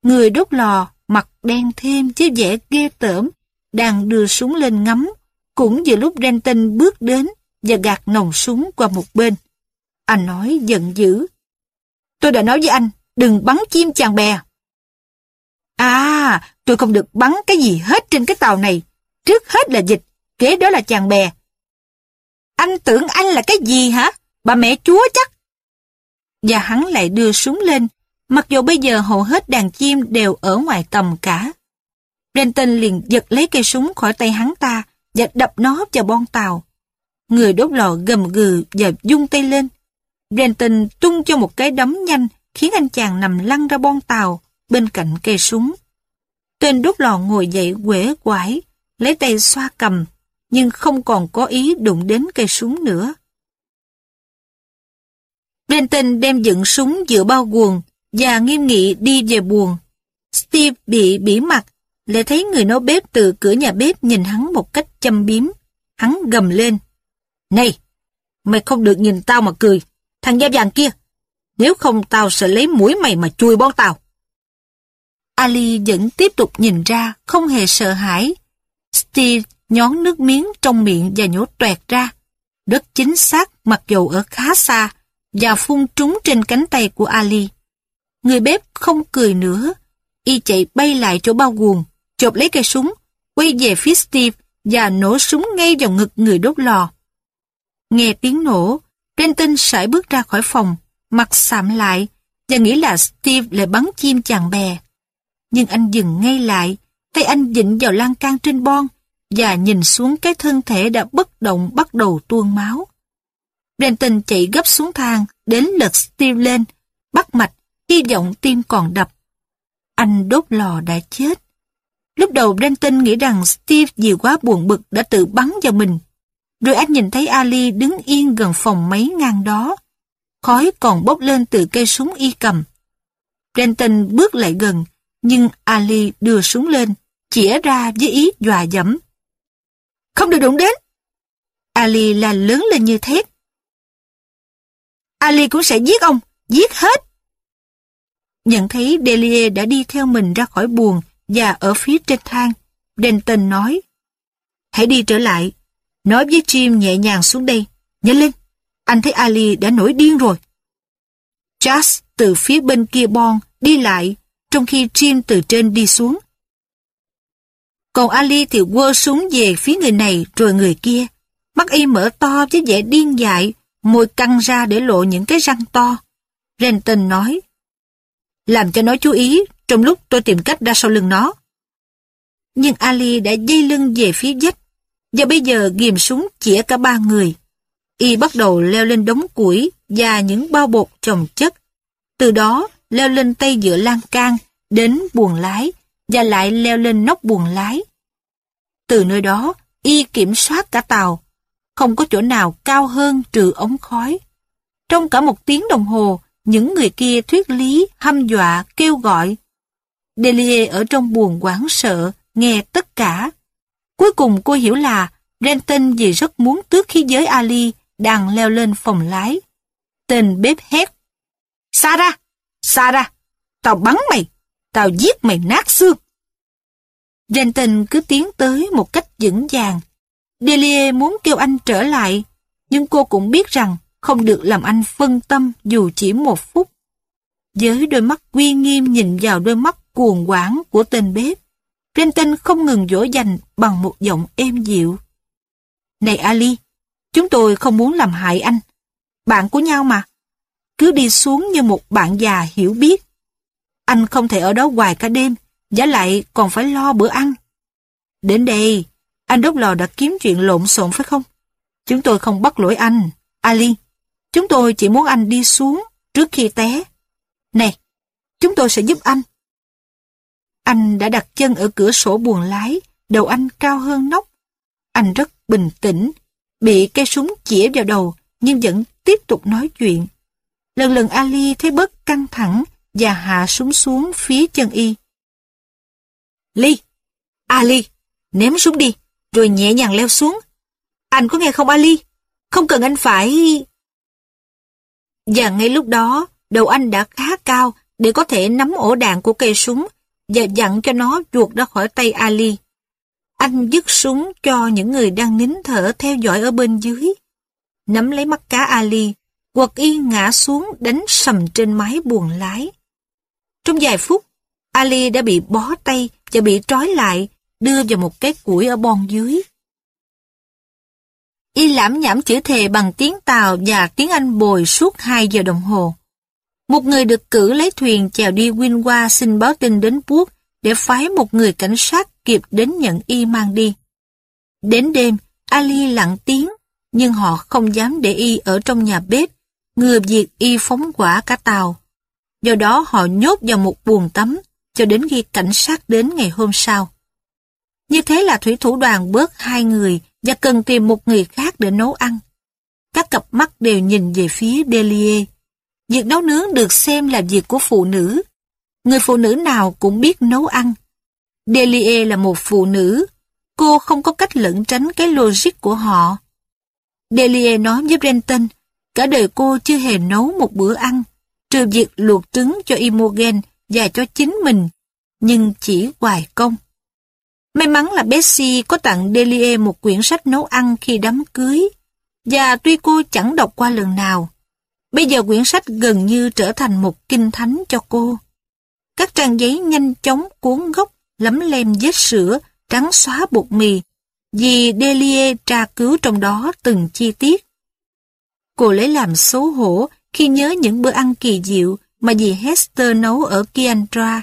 Người đốt lò, mặt đen thêm với vẻ ghê tởm, đang đưa súng lên ngắm, cũng vừa lúc Brenton bước đến và gạt nòng súng qua một bên. Anh nói giận dữ. Tôi đã nói với anh, đừng bắn chim chàng bè. À, tôi không được bắn cái gì hết trên cái tàu này. Trước hết là dịch, kế đó là chàng bè. Anh tưởng anh là cái gì hả? Bà mẹ chúa chắc. Và hắn lại đưa súng lên, mặc dù bây giờ hầu hết đàn chim đều ở ngoài tầm cả. Brenton liền giật lấy cây súng khỏi tay hắn ta và đập nó vào bon tàu. Người đốt lò gầm gừ và dung tay lên. Brenton tung cho một cái đấm nhanh khiến anh chàng nằm lăn ra bon tàu bên cạnh cây súng. Tên đốt lò ngồi dậy quể quải, lấy tay xoa cầm, nhưng không còn có ý đụng đến cây súng nữa. Brenton đem dựng súng giữa bao guồng và nghiêm nghị đi về buồng. Steve bị bỉ mặt, lại thấy người nấu bếp từ cửa nhà bếp nhìn hắn một cách châm biếm. Hắn gầm lên. Này, mày không được nhìn tao mà cười. Thằng da vàng kia, nếu không tao sẽ lấy mũi mày mà chui bón tao. Ali vẫn tiếp tục nhìn ra, không hề sợ hãi. Steve nhón nước miếng trong miệng và nhổ toẹt ra. Đất chính xác mặc dù ở khá xa và phun trúng trên cánh tay của Ali. Người bếp không cười nữa. Y chạy bay lại chỗ bao guồng, chộp lấy cây súng, quay về phía Steve và nổ súng ngay vào ngực người đốt lò. Nghe tiếng nổ, Trenton sải bước ra khỏi phòng, mặt sạm lại và nghĩ là Steve lại bắn chim chàng bè. Nhưng anh dừng ngay lại tay anh dịnh vào lan can trên bon và nhìn xuống cái thân thể đã bất động bắt đầu tuôn máu. Brenton chạy gấp xuống thang, đến lật Steve lên, bắt mạch, hy vọng tim còn đập. Anh đốt lò đã chết. Lúc đầu Brenton nghĩ rằng Steve vì quá buồn bực đã tự bắn vào mình. Rồi anh nhìn thấy Ali đứng yên gần phòng máy ngang đó. Khói còn bốc lên từ cây súng y cầm. Brenton bước lại gần, nhưng Ali đưa súng lên, chĩa ra với ý dọa dẫm. Không được đụng đến! Ali là lớn lên như thét. Ali cũng sẽ giết ông, giết hết! Nhận thấy Delia đã đi theo mình ra khỏi buồng và ở phía trên thang, Denton nói, Hãy đi trở lại, nói với Jim nhẹ nhàng xuống đây, nhanh lên, anh thấy Ali đã nổi điên rồi. Charles từ phía bên kia bon đi lại, trong khi Jim từ trên đi xuống. Còn Ali thì quơ súng về phía người này rồi người kia. Mắt y mở to với vẻ điên dại, môi căng ra để lộ những cái răng to. Renton nói, làm cho nó chú ý trong lúc tôi tìm cách ra sau lưng nó. Nhưng Ali đã dây lưng về phía dách, và bây giờ ghim súng chĩa cả ba người. Y bắt đầu leo lên đống củi và những bao bột chồng chất. Từ đó leo lên tay giữa lan can, đến buồng lái, và lại leo lên nóc buồng lái. Từ nơi đó, y kiểm soát cả tàu. Không có chỗ nào cao hơn trừ ống khói. Trong cả một tiếng đồng hồ, những người kia thuyết lý, hăm dọa, kêu gọi. Delia ở trong buồng quảng sợ, nghe tất cả. Cuối cùng cô hiểu là Renton vì rất muốn tước khí giới Ali đang leo lên phòng lái. Tên bếp hét. Xa ra! Xa ra! Tao bắn mày! Tao giết mày nát xương! Renton cứ tiến tới một cách vững vàng. Delia muốn kêu anh trở lại, nhưng cô cũng biết rằng không được làm anh phân tâm dù chỉ một phút. Với đôi mắt uy nghiêm nhìn vào đôi mắt cuồng quảng của tên bếp, Renton không ngừng dỗ dành bằng một giọng êm dịu. Này Ali, chúng tôi không muốn làm hại anh. Bạn của nhau mà. Cứ đi xuống như một bạn già hiểu biết. Anh không thể ở đó hoài cả đêm, giả lại còn phải lo bữa ăn. Đến đây, anh đốt lò đã kiếm chuyện lộn xộn phải không? Chúng tôi không bắt lỗi anh, Ali. Chúng tôi chỉ muốn anh đi xuống trước khi té. Này, chúng tôi sẽ giúp anh. Anh đã đặt chân ở cửa sổ buồng lái, đầu anh cao hơn nóc. Anh rất bình tĩnh, bị cây súng chĩa vào đầu nhưng vẫn tiếp tục nói chuyện. Lần lần Ali thấy bớt căng thẳng và hạ súng xuống phía chân y. Ly! Ali! Ném súng đi, rồi nhẹ nhàng leo xuống. Anh có nghe không Ali? Không cần anh phải... Và ngay lúc đó, đầu anh đã khá cao để có thể nắm ổ đạn của cây súng và dặn cho nó chuột ra khỏi tay Ali. Anh dứt súng cho những người đang nín thở theo dõi ở bên dưới. Nắm lấy mắt cá Ali, quật y ngã xuống đánh sầm trên mái buồng lái. Trong vài phút, Ali đã bị bó tay và bị trói lại, đưa vào một cái củi ở bon dưới. Y lãm nhảm chữ thề bằng tiếng Tàu và tiếng Anh bồi suốt 2 giờ đồng hồ. Một người được cử lấy thuyền chèo đi Winwa xin báo tin đến quốc để phái một người cảnh sát kịp đến nhận y mang đi. Đến đêm, Ali lặng tiếng, nhưng họ không dám để y ở trong nhà bếp, ngừa việc y phóng quả cả tàu. Do đó họ nhốt vào một buồng tắm, cho đến khi cảnh sát đến ngày hôm sau. Như thế là thủy thủ đoàn bớt hai người và cần tìm một người khác để nấu ăn. Các cặp mắt đều nhìn về phía Delia. Việc nấu nướng được xem là việc của phụ nữ. Người phụ nữ nào cũng biết nấu ăn. Delia là một phụ nữ. Cô không có cách lẩn tránh cái logic của họ. Delia nói với Brenton, cả đời cô chưa hề nấu một bữa ăn, trừ việc luộc trứng cho Imogen và cho chính mình, nhưng chỉ hoài công. May mắn là Bessie có tặng Delia một quyển sách nấu ăn khi đám cưới, và tuy cô chẳng đọc qua lần nào, bây giờ quyển sách gần như trở thành một kinh thánh cho cô. Các trang giấy nhanh chóng cuốn gốc, lấm lem vết sữa, trắng xóa bột mì, vì Delia tra cứu trong đó từng chi tiết. Cô lấy làm xấu hổ khi nhớ những bữa ăn kỳ diệu mà dì Hester nấu ở Kiandra.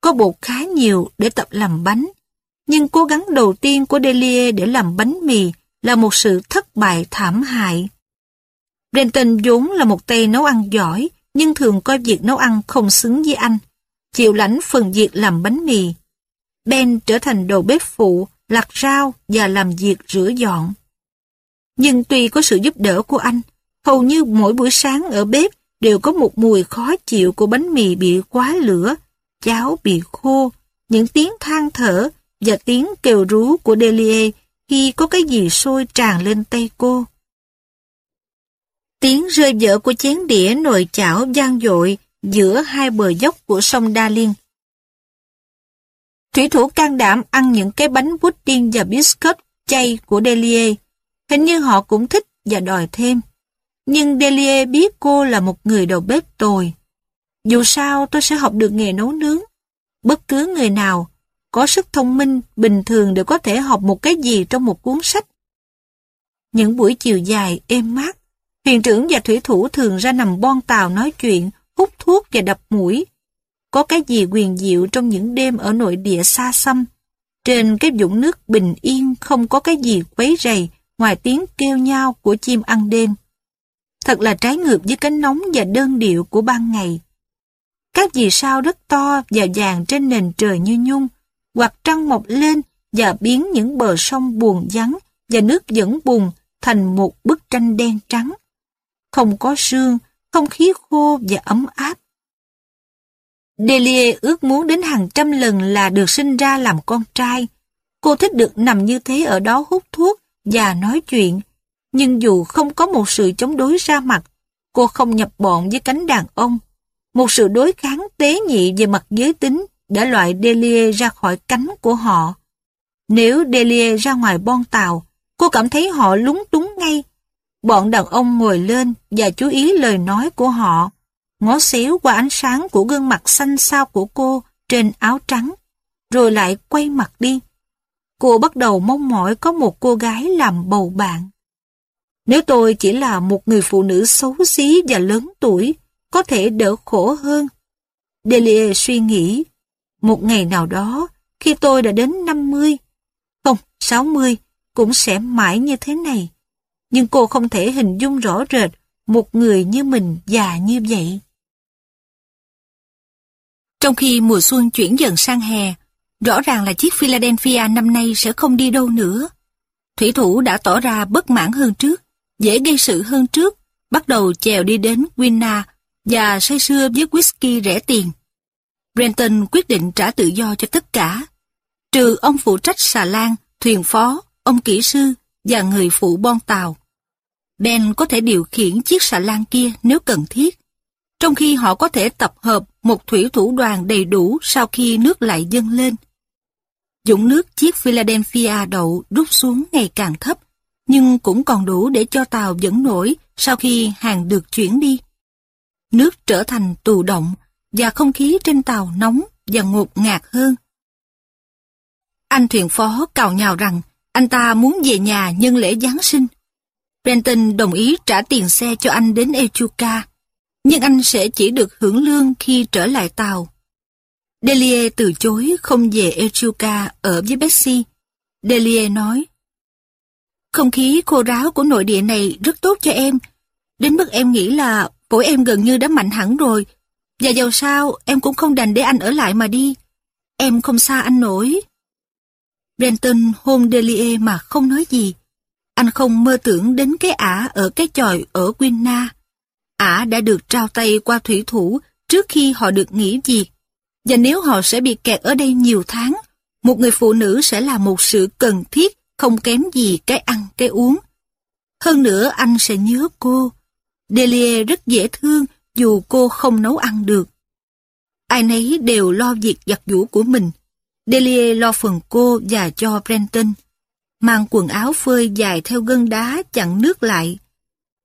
có bột khá nhiều để tập làm bánh. Nhưng cố gắng đầu tiên của Delia để làm bánh mì là một sự thất bại thảm hại. Brenton vốn là một tay nấu ăn giỏi, nhưng thường coi việc nấu ăn không xứng với anh. Chịu lãnh phần việc làm bánh mì. Ben trở thành đầu bếp phụ, lặt rau và làm việc rửa dọn. Nhưng tuy có sự giúp đỡ của anh, hầu như mỗi buổi sáng ở bếp đều có một mùi khó chịu của bánh mì bị quá lửa, cháo bị khô, những tiếng than thở và tiếng kêu rú của Delia khi có cái gì sôi tràn lên tay cô. Tiếng rơi vỡ của chén đĩa nồi chảo gian dội giữa hai bờ dốc của sông Đa Liên. Thủy thủ can đảm ăn những cái bánh pudding và biscuit chay của Delia. Hình như họ cũng thích và đòi thêm. Nhưng Delia biết cô là một người đầu bếp tồi. Dù sao tôi sẽ học được nghề nấu nướng. Bất cứ người nào có sức thông minh bình thường đều có thể học một cái gì trong một cuốn sách. Những buổi chiều dài, êm mát, thuyền trưởng và thủy thủ thường ra nằm bon tàu nói chuyện, hút thuốc và đập mũi. Có cái gì quyền diệu trong những đêm ở nội địa xa xăm. Trên cái vũng nước bình yên không có cái gì quấy rầy ngoài tiếng kêu nhau của chim ăn đêm. Thật là trái ngược với cái nóng và đơn điệu của ban ngày. Các vì sao rất to và vàng trên nền trời như nhung, hoặc trăng mọc lên và biến những bờ sông buồn vắng và nước dẫn bùn thành một bức tranh đen trắng. Không có sương, không khí khô và ấm áp. Delia ước muốn đến hàng trăm lần là được sinh ra làm con trai. Cô thích được nằm như thế ở đó hút thuốc và nói chuyện. Nhưng dù không có một sự chống đối ra mặt, cô không nhập bọn với cánh đàn ông. Một sự đối kháng tế nhị về mặt giới tính đã loại Delia ra khỏi cánh của họ. Nếu Delia ra ngoài bon tàu, cô cảm thấy họ lúng túng ngay. Bọn đàn ông ngồi lên và chú ý lời nói của họ, ngó xéo qua ánh sáng của gương mặt xanh xao của cô trên áo trắng, rồi lại quay mặt đi. Cô bắt đầu mong mỏi có một cô gái làm bầu bạn. Nếu tôi chỉ là một người phụ nữ xấu xí và lớn tuổi, có thể đỡ khổ hơn. Delia suy nghĩ, một ngày nào đó, khi tôi đã đến 50, không, 60, cũng sẽ mãi như thế này. Nhưng cô không thể hình dung rõ rệt một người như mình già như vậy. Trong khi mùa xuân chuyển dần sang hè, rõ ràng là chiếc Philadelphia năm nay sẽ không đi đâu nữa. Thủy thủ đã tỏ ra bất mãn hơn trước, dễ gây sự hơn trước, bắt đầu chèo đi đến Winna và say sưa với whisky rẻ tiền. Brenton quyết định trả tự do cho tất cả, trừ ông phụ trách xà lan, thuyền phó, ông kỹ sư và người phụ bon tàu. Ben có thể điều khiển chiếc xà lan kia nếu cần thiết, trong khi họ có thể tập hợp một thủy thủ đoàn đầy đủ sau khi nước lại dâng lên. Dũng nước chiếc Philadelphia đậu rút xuống ngày càng thấp, nhưng cũng còn đủ để cho tàu dẫn nổi sau khi hàng được chuyển đi. Nước trở thành tù động và không khí trên tàu nóng và ngột ngạt hơn. Anh thuyền phó cào nhào rằng anh ta muốn về nhà nhân lễ Giáng sinh. Brenton đồng ý trả tiền xe cho anh đến Echuca, nhưng anh sẽ chỉ được hưởng lương khi trở lại tàu. Delia từ chối không về Echuca ở với Betsy. Delia nói, Không khí khô ráo của nội địa này rất tốt cho em, đến mức em nghĩ là phổi em gần như đã mạnh hẳn rồi và dầu sao, em cũng không đành để anh ở lại mà đi. Em không xa anh nổi. Brenton hôn Delie mà không nói gì. Anh không mơ tưởng đến cái ả ở cái chòi ở Quinna. Ả đã được trao tay qua thủy thủ trước khi họ được nghỉ việc. Và nếu họ sẽ bị kẹt ở đây nhiều tháng, một người phụ nữ sẽ là một sự cần thiết không kém gì cái ăn cái uống. Hơn nữa anh sẽ nhớ cô. Delia rất dễ thương dù cô không nấu ăn được. Ai nấy đều lo việc giặt giũ của mình. Delia lo phần cô và cho Brenton. Mang quần áo phơi dài theo gân đá chặn nước lại.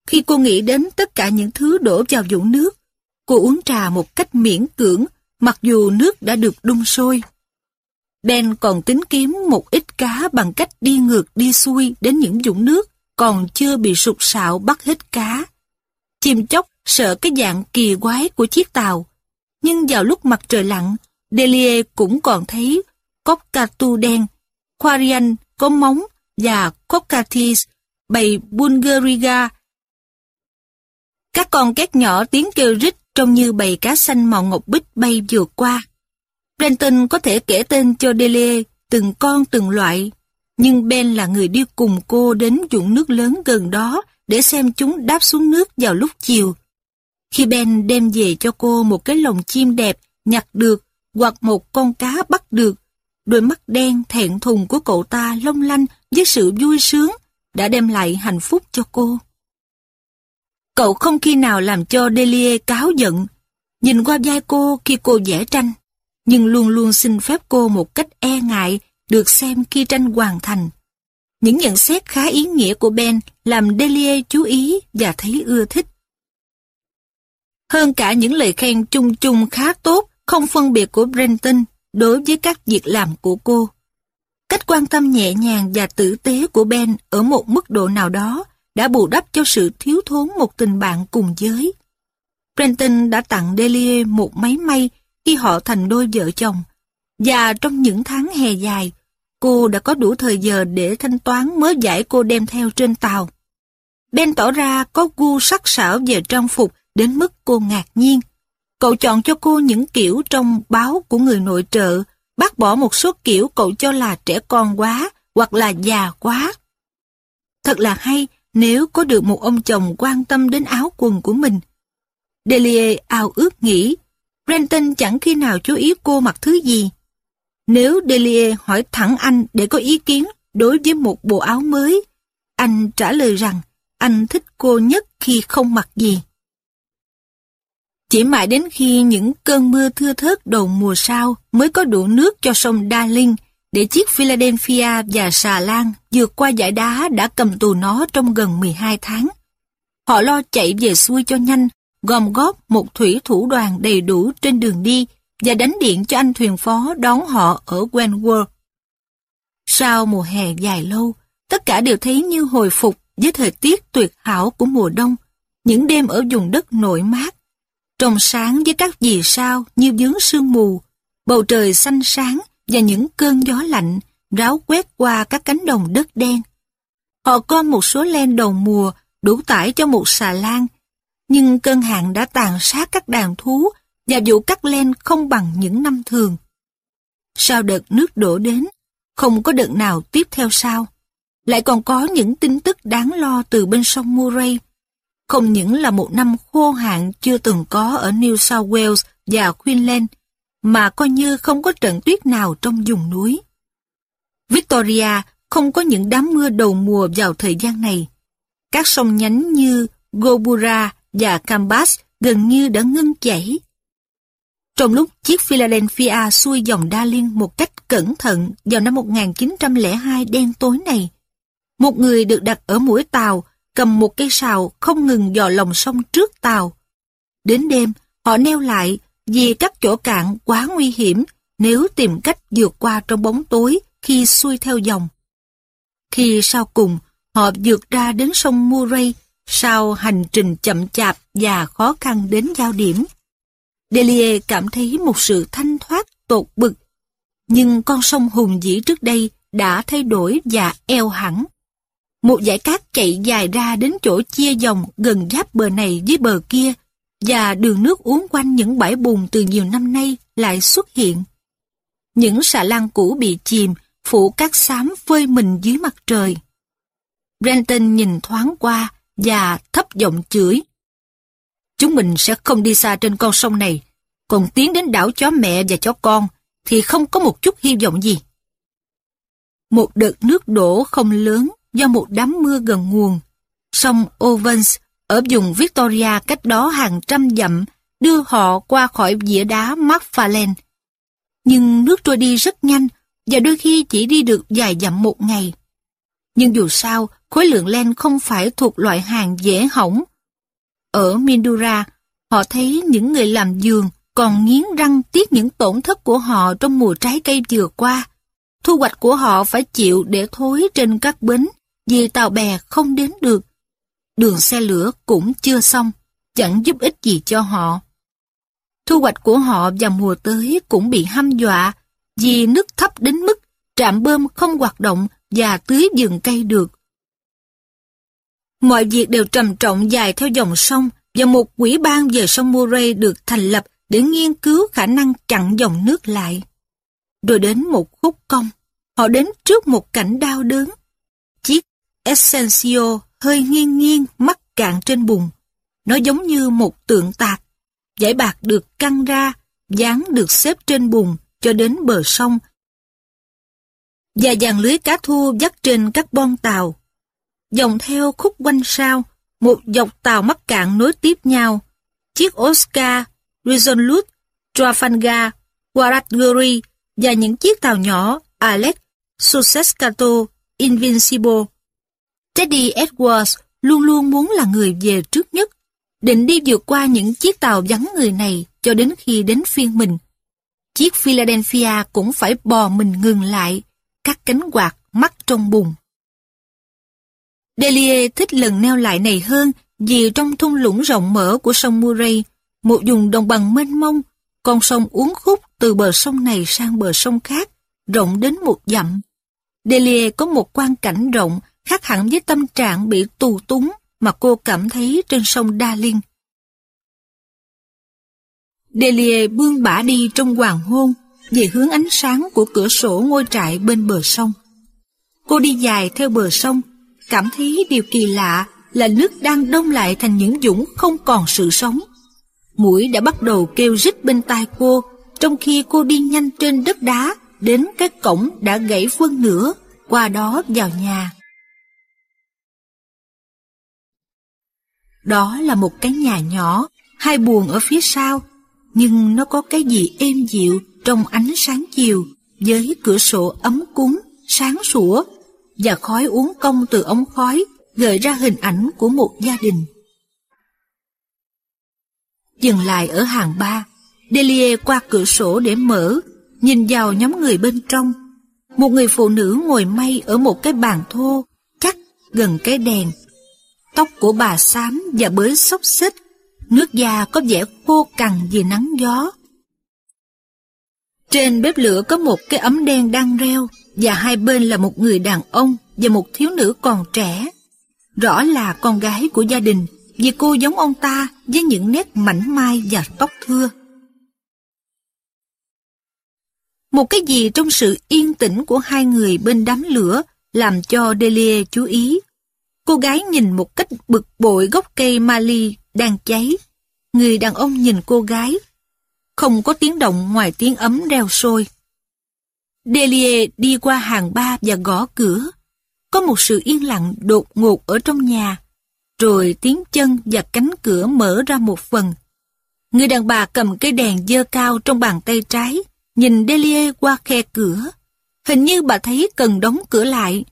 Khi cô nghĩ đến tất cả những thứ đổ vào vũng nước, cô uống trà một cách miễn cưỡng, mặc dù nước đã được đun sôi. Ben còn tính kiếm một ít cá bằng cách đi ngược đi xuôi đến những vũng nước còn chưa bị sụt sạo bắt hết cá. Chim chóc sợ cái dạng kỳ quái của chiếc tàu. Nhưng vào lúc mặt trời lặn, Delia cũng còn thấy cockatoo đen, Quarian có móng và cockatius bầy Bulgariga. Các con két nhỏ tiếng kêu rít trông như bầy cá xanh màu ngọc bích bay vượt qua. Brenton có thể kể tên cho Delia từng con từng loại, nhưng Ben là người đi cùng cô đến dụng nước lớn gần đó để xem chúng đáp xuống nước vào lúc chiều. Khi Ben đem về cho cô một cái lồng chim đẹp nhặt được hoặc một con cá bắt được, đôi mắt đen thẹn thùng của cậu ta long lanh với sự vui sướng đã đem lại hạnh phúc cho cô. Cậu không khi nào làm cho Delia cáo giận, nhìn qua vai cô khi cô vẽ tranh, nhưng luôn luôn xin phép cô một cách e ngại được xem khi tranh hoàn thành. Những nhận xét khá ý nghĩa của Ben làm Delia chú ý và thấy ưa thích. Hơn cả những lời khen chung chung khá tốt, không phân biệt của Brenton đối với các việc làm của cô. Cách quan tâm nhẹ nhàng và tử tế của Ben ở một mức độ nào đó đã bù đắp cho sự thiếu thốn một tình bạn cùng giới. Brenton đã tặng Delia một máy may khi họ thành đôi vợ chồng, và trong những tháng hè dài, cô đã có đủ thời giờ để thanh toán mớ giải cô đem theo trên tàu. Ben tỏ ra có gu sắc sảo về trang phục đến mức cô ngạc nhiên. Cậu chọn cho cô những kiểu trong báo của người nội trợ, bác bỏ một số kiểu cậu cho là trẻ con quá hoặc là già quá. Thật là hay nếu có được một ông chồng quan tâm đến áo quần của mình. Delia ao ước nghĩ, Brenton chẳng khi nào chú ý cô mặc thứ gì. Nếu Delia hỏi thẳng anh để có ý kiến đối với một bộ áo mới, anh trả lời rằng anh thích cô nhất khi không mặc gì. Chỉ mãi đến khi những cơn mưa thưa thớt đầu mùa sau mới có đủ nước cho sông Darling để chiếc Philadelphia và xà lan vượt qua dải đá đã cầm tù nó trong gần 12 tháng. Họ lo chạy về xuôi cho nhanh, gom góp một thủy thủ đoàn đầy đủ trên đường đi và đánh điện cho anh thuyền phó đón họ ở Wentworth. Sau mùa hè dài lâu, tất cả đều thấy như hồi phục với thời tiết tuyệt hảo của mùa đông, những đêm ở vùng đất nổi mát, trong sáng với các vì sao như dướng sương mù, bầu trời xanh sáng và những cơn gió lạnh ráo quét qua các cánh đồng đất đen. Họ con một số len đầu mùa đủ tải cho một xà lan, nhưng cơn hạn đã tàn sát các đàn thú và vụ cắt len không bằng những năm thường. Sau đợt nước đổ đến, không có đợt nào tiếp theo sau. Lại còn có những tin tức đáng lo từ bên sông Murray. Không những là một năm khô hạn chưa từng có ở New South Wales và Queensland, mà coi như không có trận tuyết nào trong vùng núi. Victoria không có những đám mưa đầu mùa vào thời gian này. Các sông nhánh như Gobura và Cambas gần như đã ngưng chảy. Trong lúc chiếc Philadelphia xuôi dòng Đa Liên một cách cẩn thận vào năm 1902 đen tối này, một người được đặt ở mũi tàu cầm một cây sào không ngừng dò lòng sông trước tàu. Đến đêm, họ neo lại vì các chỗ cạn quá nguy hiểm nếu tìm cách vượt qua trong bóng tối khi xuôi theo dòng. Khi sau cùng, họ vượt ra đến sông Murray sau hành trình chậm chạp và khó khăn đến giao điểm. Delia cảm thấy một sự thanh thoát tột bực, nhưng con sông hùng dĩ trước đây đã thay đổi và eo hẳn. Một dải cát chạy dài ra đến chỗ chia dòng gần giáp bờ này với bờ kia, và đường nước uốn quanh những bãi bùn từ nhiều năm nay lại xuất hiện. Những xà lan cũ bị chìm, phủ cát xám phơi mình dưới mặt trời. Brenton nhìn thoáng qua và thấp giọng chửi. Chúng mình sẽ không đi xa trên con sông này, còn tiến đến đảo chó mẹ và chó con thì không có một chút hy vọng gì. Một đợt nước đổ không lớn do một đám mưa gần nguồn. Sông Ovens ở vùng Victoria cách đó hàng trăm dặm đưa họ qua khỏi dĩa đá Macfarlane. Nhưng nước trôi đi rất nhanh và đôi khi chỉ đi được vài dặm một ngày. Nhưng dù sao, khối lượng len không phải thuộc loại hàng dễ hỏng. Ở Mindura, họ thấy những người làm giường còn nghiến răng tiếc những tổn thất của họ trong mùa trái cây vừa qua. Thu hoạch của họ phải chịu để thối trên các bến vì tàu bè không đến được. Đường xe lửa cũng chưa xong, chẳng giúp ích gì cho họ. Thu hoạch của họ vào mùa tới cũng bị hăm dọa vì nước thấp đến mức trạm bơm không hoạt động và tưới vườn cây được. Mọi việc đều trầm trọng dài theo dòng sông và một quỹ ban về sông Murray được thành lập để nghiên cứu khả năng chặn dòng nước lại. Rồi đến một khúc cong, họ đến trước một cảnh đau đớn. Chiếc Essencio hơi nghiêng nghiêng mắc cạn trên bùn. Nó giống như một tượng tạc. Giải bạc được căng ra, dán được xếp trên bùn cho đến bờ sông. Và dàn lưới cá thu dắt trên các bon tàu. Dòng theo khúc quanh sao, một dọc tàu mắc cạn nối tiếp nhau. Chiếc Oscar, Resolute, Trafalgar, Guaraguri và những chiếc tàu nhỏ Alex, Succescato, Invincible. Teddy Edwards luôn luôn muốn là người về trước nhất, định đi vượt qua những chiếc tàu vắng người này cho đến khi đến phiên mình. Chiếc Philadelphia cũng phải bò mình ngừng lại, các cánh quạt mắc trong bùn. Delia thích lần neo lại này hơn vì trong thung lũng rộng mở của sông Murray, một vùng đồng bằng mênh mông, con sông uốn khúc từ bờ sông này sang bờ sông khác, rộng đến một dặm. Delia có một quan cảnh rộng khác hẳn với tâm trạng bị tù túng mà cô cảm thấy trên sông Đa Liên. Delia bươn bả đi trong hoàng hôn về hướng ánh sáng của cửa sổ ngôi trại bên bờ sông. Cô đi dài theo bờ sông, cảm thấy điều kỳ lạ là nước đang đông lại thành những dũng không còn sự sống. Mũi đã bắt đầu kêu rít bên tai cô, trong khi cô đi nhanh trên đất đá đến cái cổng đã gãy phân nửa, qua đó vào nhà. Đó là một cái nhà nhỏ, hai buồng ở phía sau, nhưng nó có cái gì êm dịu trong ánh sáng chiều với cửa sổ ấm cúng, sáng sủa và khói uống công từ ống khói gợi ra hình ảnh của một gia đình. Dừng lại ở hàng ba, Delia qua cửa sổ để mở, nhìn vào nhóm người bên trong. Một người phụ nữ ngồi may ở một cái bàn thô, chắc gần cái đèn. Tóc của bà xám và bới xốc xích, nước da có vẻ khô cằn vì nắng gió. Trên bếp lửa có một cái ấm đen đang reo, và hai bên là một người đàn ông và một thiếu nữ còn trẻ. Rõ là con gái của gia đình, vì cô giống ông ta với những nét mảnh mai và tóc thưa. Một cái gì trong sự yên tĩnh của hai người bên đám lửa làm cho Delia chú ý. Cô gái nhìn một cách bực bội gốc cây mali đang cháy. Người đàn ông nhìn cô gái. Không có tiếng động ngoài tiếng ấm reo sôi. Delia đi qua hàng ba và gõ cửa. Có một sự yên lặng đột ngột ở trong nhà. Rồi tiếng chân và cánh cửa mở ra một phần. Người đàn bà cầm cây đèn dơ cao trong bàn tay trái, nhìn Delia qua khe cửa. Hình như bà thấy cần đóng cửa lại.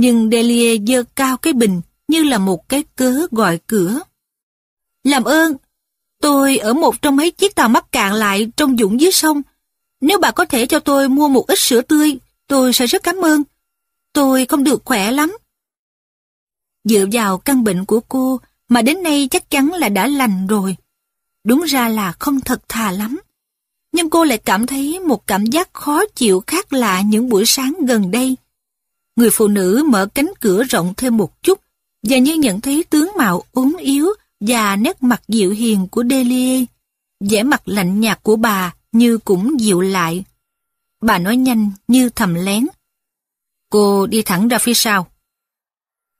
Nhưng Delia dơ cao cái bình như là một cái cớ gọi cửa. Làm ơn, tôi ở một trong mấy chiếc tàu mắc cạn lại trong dũng dưới sông. Nếu bà có thể cho tôi mua một ít sữa tươi, tôi sẽ rất cảm ơn. Tôi không được khỏe lắm. Dựa vào căn bệnh của cô mà đến nay chắc chắn là đã lành rồi. Đúng ra là không thật thà lắm. Nhưng cô lại cảm thấy một cảm giác khó chịu khác lạ những buổi sáng gần đây. Người phụ nữ mở cánh cửa rộng thêm một chút và như nhận thấy tướng mạo ốm yếu và nét mặt dịu hiền của Delia. vẻ mặt lạnh nhạt của bà như cũng dịu lại. Bà nói nhanh như thầm lén. Cô đi thẳng ra phía sau.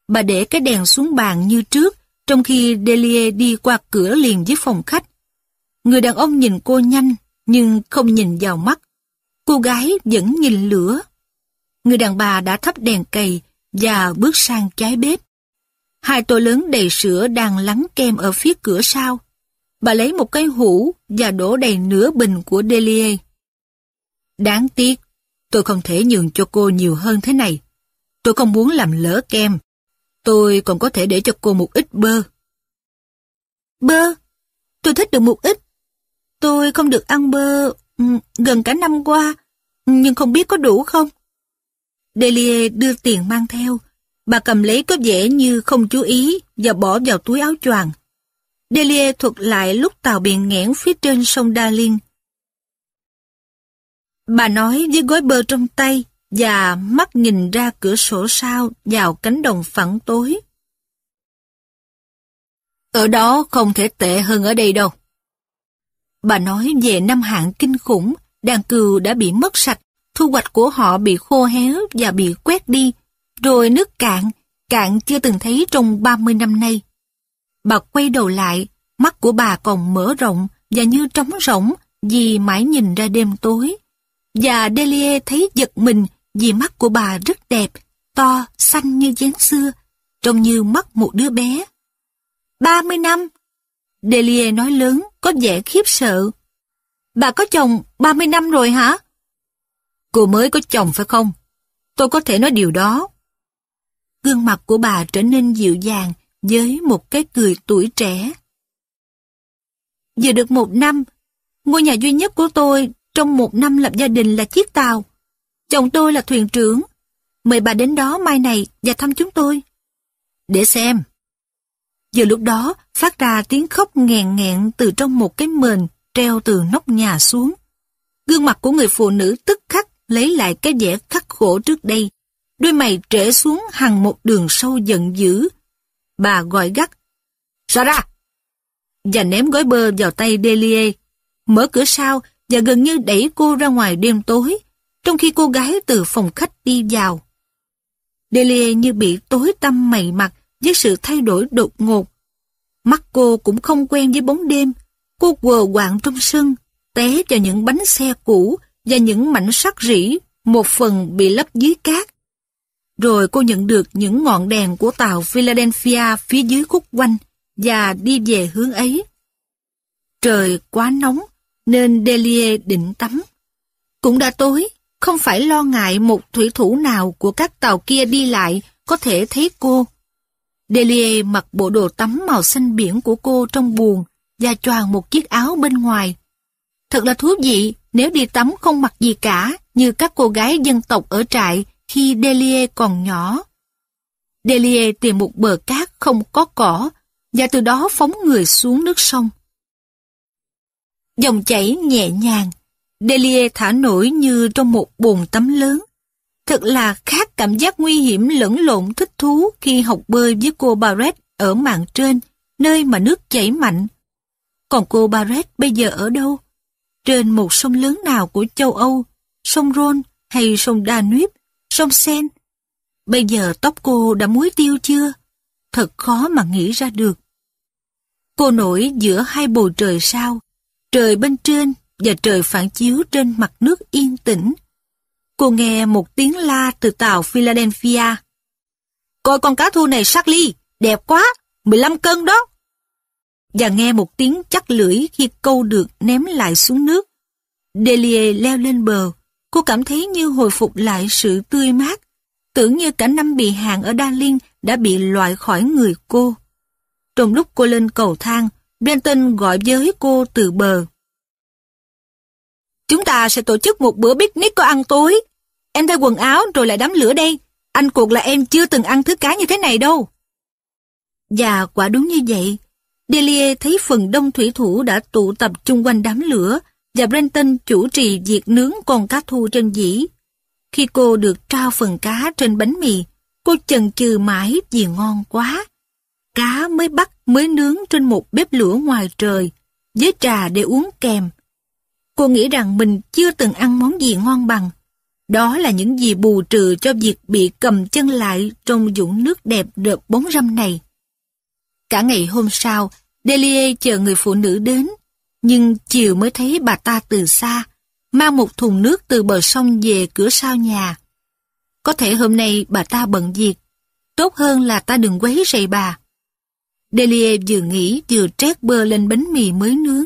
Bà để cái đèn xuống bàn như trước, trong khi Delia đi qua cửa liền với phòng khách. Người đàn ông nhìn cô nhanh, nhưng không nhìn vào mắt. Cô gái vẫn nhìn lửa. Người đàn bà đã thắp đèn cầy và bước sang trái bếp. Hai tô lớn đầy sữa đang lắng kem ở phía cửa sau. Bà lấy một cái hũ và đổ đầy nửa bình của Delia. Đáng tiếc, tôi không thể nhường cho cô nhiều hơn thế này. Tôi không muốn làm lỡ kem. Tôi còn có thể để cho cô một ít bơ. Bơ? Tôi thích được một ít. Tôi không được ăn bơ ừ, gần cả năm qua, nhưng không biết có đủ không? Delia đưa tiền mang theo. Bà cầm lấy có vẻ như không chú ý và bỏ vào túi áo choàng. Delia thuật lại lúc tàu biển nghẽn phía trên sông Darling. Bà nói với gói bơ trong tay và mắt nhìn ra cửa sổ sao vào cánh đồng phẳng tối. Ở đó không thể tệ hơn ở đây đâu. Bà nói về năm hạng kinh khủng, đàn cừu đã bị mất sạch, thu hoạch của họ bị khô héo và bị quét đi, rồi nước cạn, cạn chưa từng thấy trong 30 năm nay. Bà quay đầu lại, mắt của bà còn mở rộng và như trống rỗng vì mãi nhìn ra đêm tối. Và Delia thấy giật mình vì mắt của bà rất đẹp, to, xanh như dáng xưa, trông như mắt một đứa bé. 30 năm! Delia nói lớn, có vẻ khiếp sợ. Bà có chồng 30 năm rồi hả? Cô mới có chồng phải không? Tôi có thể nói điều đó. Gương mặt của bà trở nên dịu dàng với một cái cười tuổi trẻ. Vừa được một năm, ngôi nhà duy nhất của tôi trong một năm lập gia đình là chiếc tàu. Chồng tôi là thuyền trưởng. Mời bà đến đó mai này và thăm chúng tôi. Để xem. Giờ lúc đó phát ra tiếng khóc nghẹn nghẹn từ trong một cái mền treo từ nóc nhà xuống. Gương mặt của người phụ nữ tức khắc lấy lại cái vẻ khắc khổ trước đây. Đôi mày trễ xuống hằng một đường sâu giận dữ. Bà gọi gắt. Ra ra! Và ném gói bơ vào tay Delia. Mở cửa sau và gần như đẩy cô ra ngoài đêm tối, trong khi cô gái từ phòng khách đi vào. Delia như bị tối tăm mày mặt với sự thay đổi đột ngột. Mắt cô cũng không quen với bóng đêm, cô quờ quạng trong sân, té vào những bánh xe cũ và những mảnh sắt rỉ, một phần bị lấp dưới cát. Rồi cô nhận được những ngọn đèn của tàu Philadelphia phía dưới khúc quanh và đi về hướng ấy. Trời quá nóng, nên Delia định tắm. Cũng đã tối, không phải lo ngại một thủy thủ nào của các tàu kia đi lại có thể thấy cô. Delia mặc bộ đồ tắm màu xanh biển của cô trong buồng và choàng một chiếc áo bên ngoài. Thật là thú vị nếu đi tắm không mặc gì cả như các cô gái dân tộc ở trại khi Delia còn nhỏ. Delia tìm một bờ cát không có cỏ và từ đó phóng người xuống nước sông. Dòng chảy nhẹ nhàng, Delia thả nổi như trong một bồn tắm lớn. Thật là khác cảm giác nguy hiểm lẫn lộn thích thú khi học bơi với cô Barrett ở mạn trên, nơi mà nước chảy mạnh. Còn cô Barrett bây giờ ở đâu? Trên một sông lớn nào của châu Âu, sông Rhône hay sông Danube, sông Sen? Bây giờ tóc cô đã muối tiêu chưa? Thật khó mà nghĩ ra được. Cô nổi giữa hai bầu trời sao, trời bên trên và trời phản chiếu trên mặt nước yên tĩnh. Cô nghe một tiếng la từ tàu Philadelphia. Coi con cá thu này sắc ly, đẹp quá, 15 cân đó. Và nghe một tiếng chắc lưỡi khi câu được ném lại xuống nước. Delia leo lên bờ, cô cảm thấy như hồi phục lại sự tươi mát, tưởng như cả năm bị hạn ở Đa đã bị loại khỏi người cô. Trong lúc cô lên cầu thang, Brenton gọi với cô từ bờ. Chúng ta sẽ tổ chức một bữa picnic có ăn tối. Em thay quần áo rồi lại đám lửa đây. Anh cuộc là em chưa từng ăn thứ cá như thế này đâu. Và quả đúng như vậy. Delia thấy phần đông thủy thủ đã tụ tập chung quanh đám lửa và Brenton chủ trì việc nướng con cá thu trên dĩ. Khi cô được trao phần cá trên bánh mì, cô chần chừ mãi vì ngon quá. Cá mới bắt mới nướng trên một bếp lửa ngoài trời, với trà để uống kèm. Cô nghĩ rằng mình chưa từng ăn món gì ngon bằng. Đó là những gì bù trừ cho việc bị cầm chân lại trong dũng nước đẹp đợt bóng râm này. Cả ngày hôm sau, Delia chờ người phụ nữ đến, nhưng chiều mới thấy bà ta từ xa, mang một thùng nước từ bờ sông về cửa sau nhà. Có thể hôm nay bà ta bận việc, tốt hơn là ta đừng quấy rầy bà. Delia vừa nghĩ vừa trét bơ lên bánh mì mới nướng.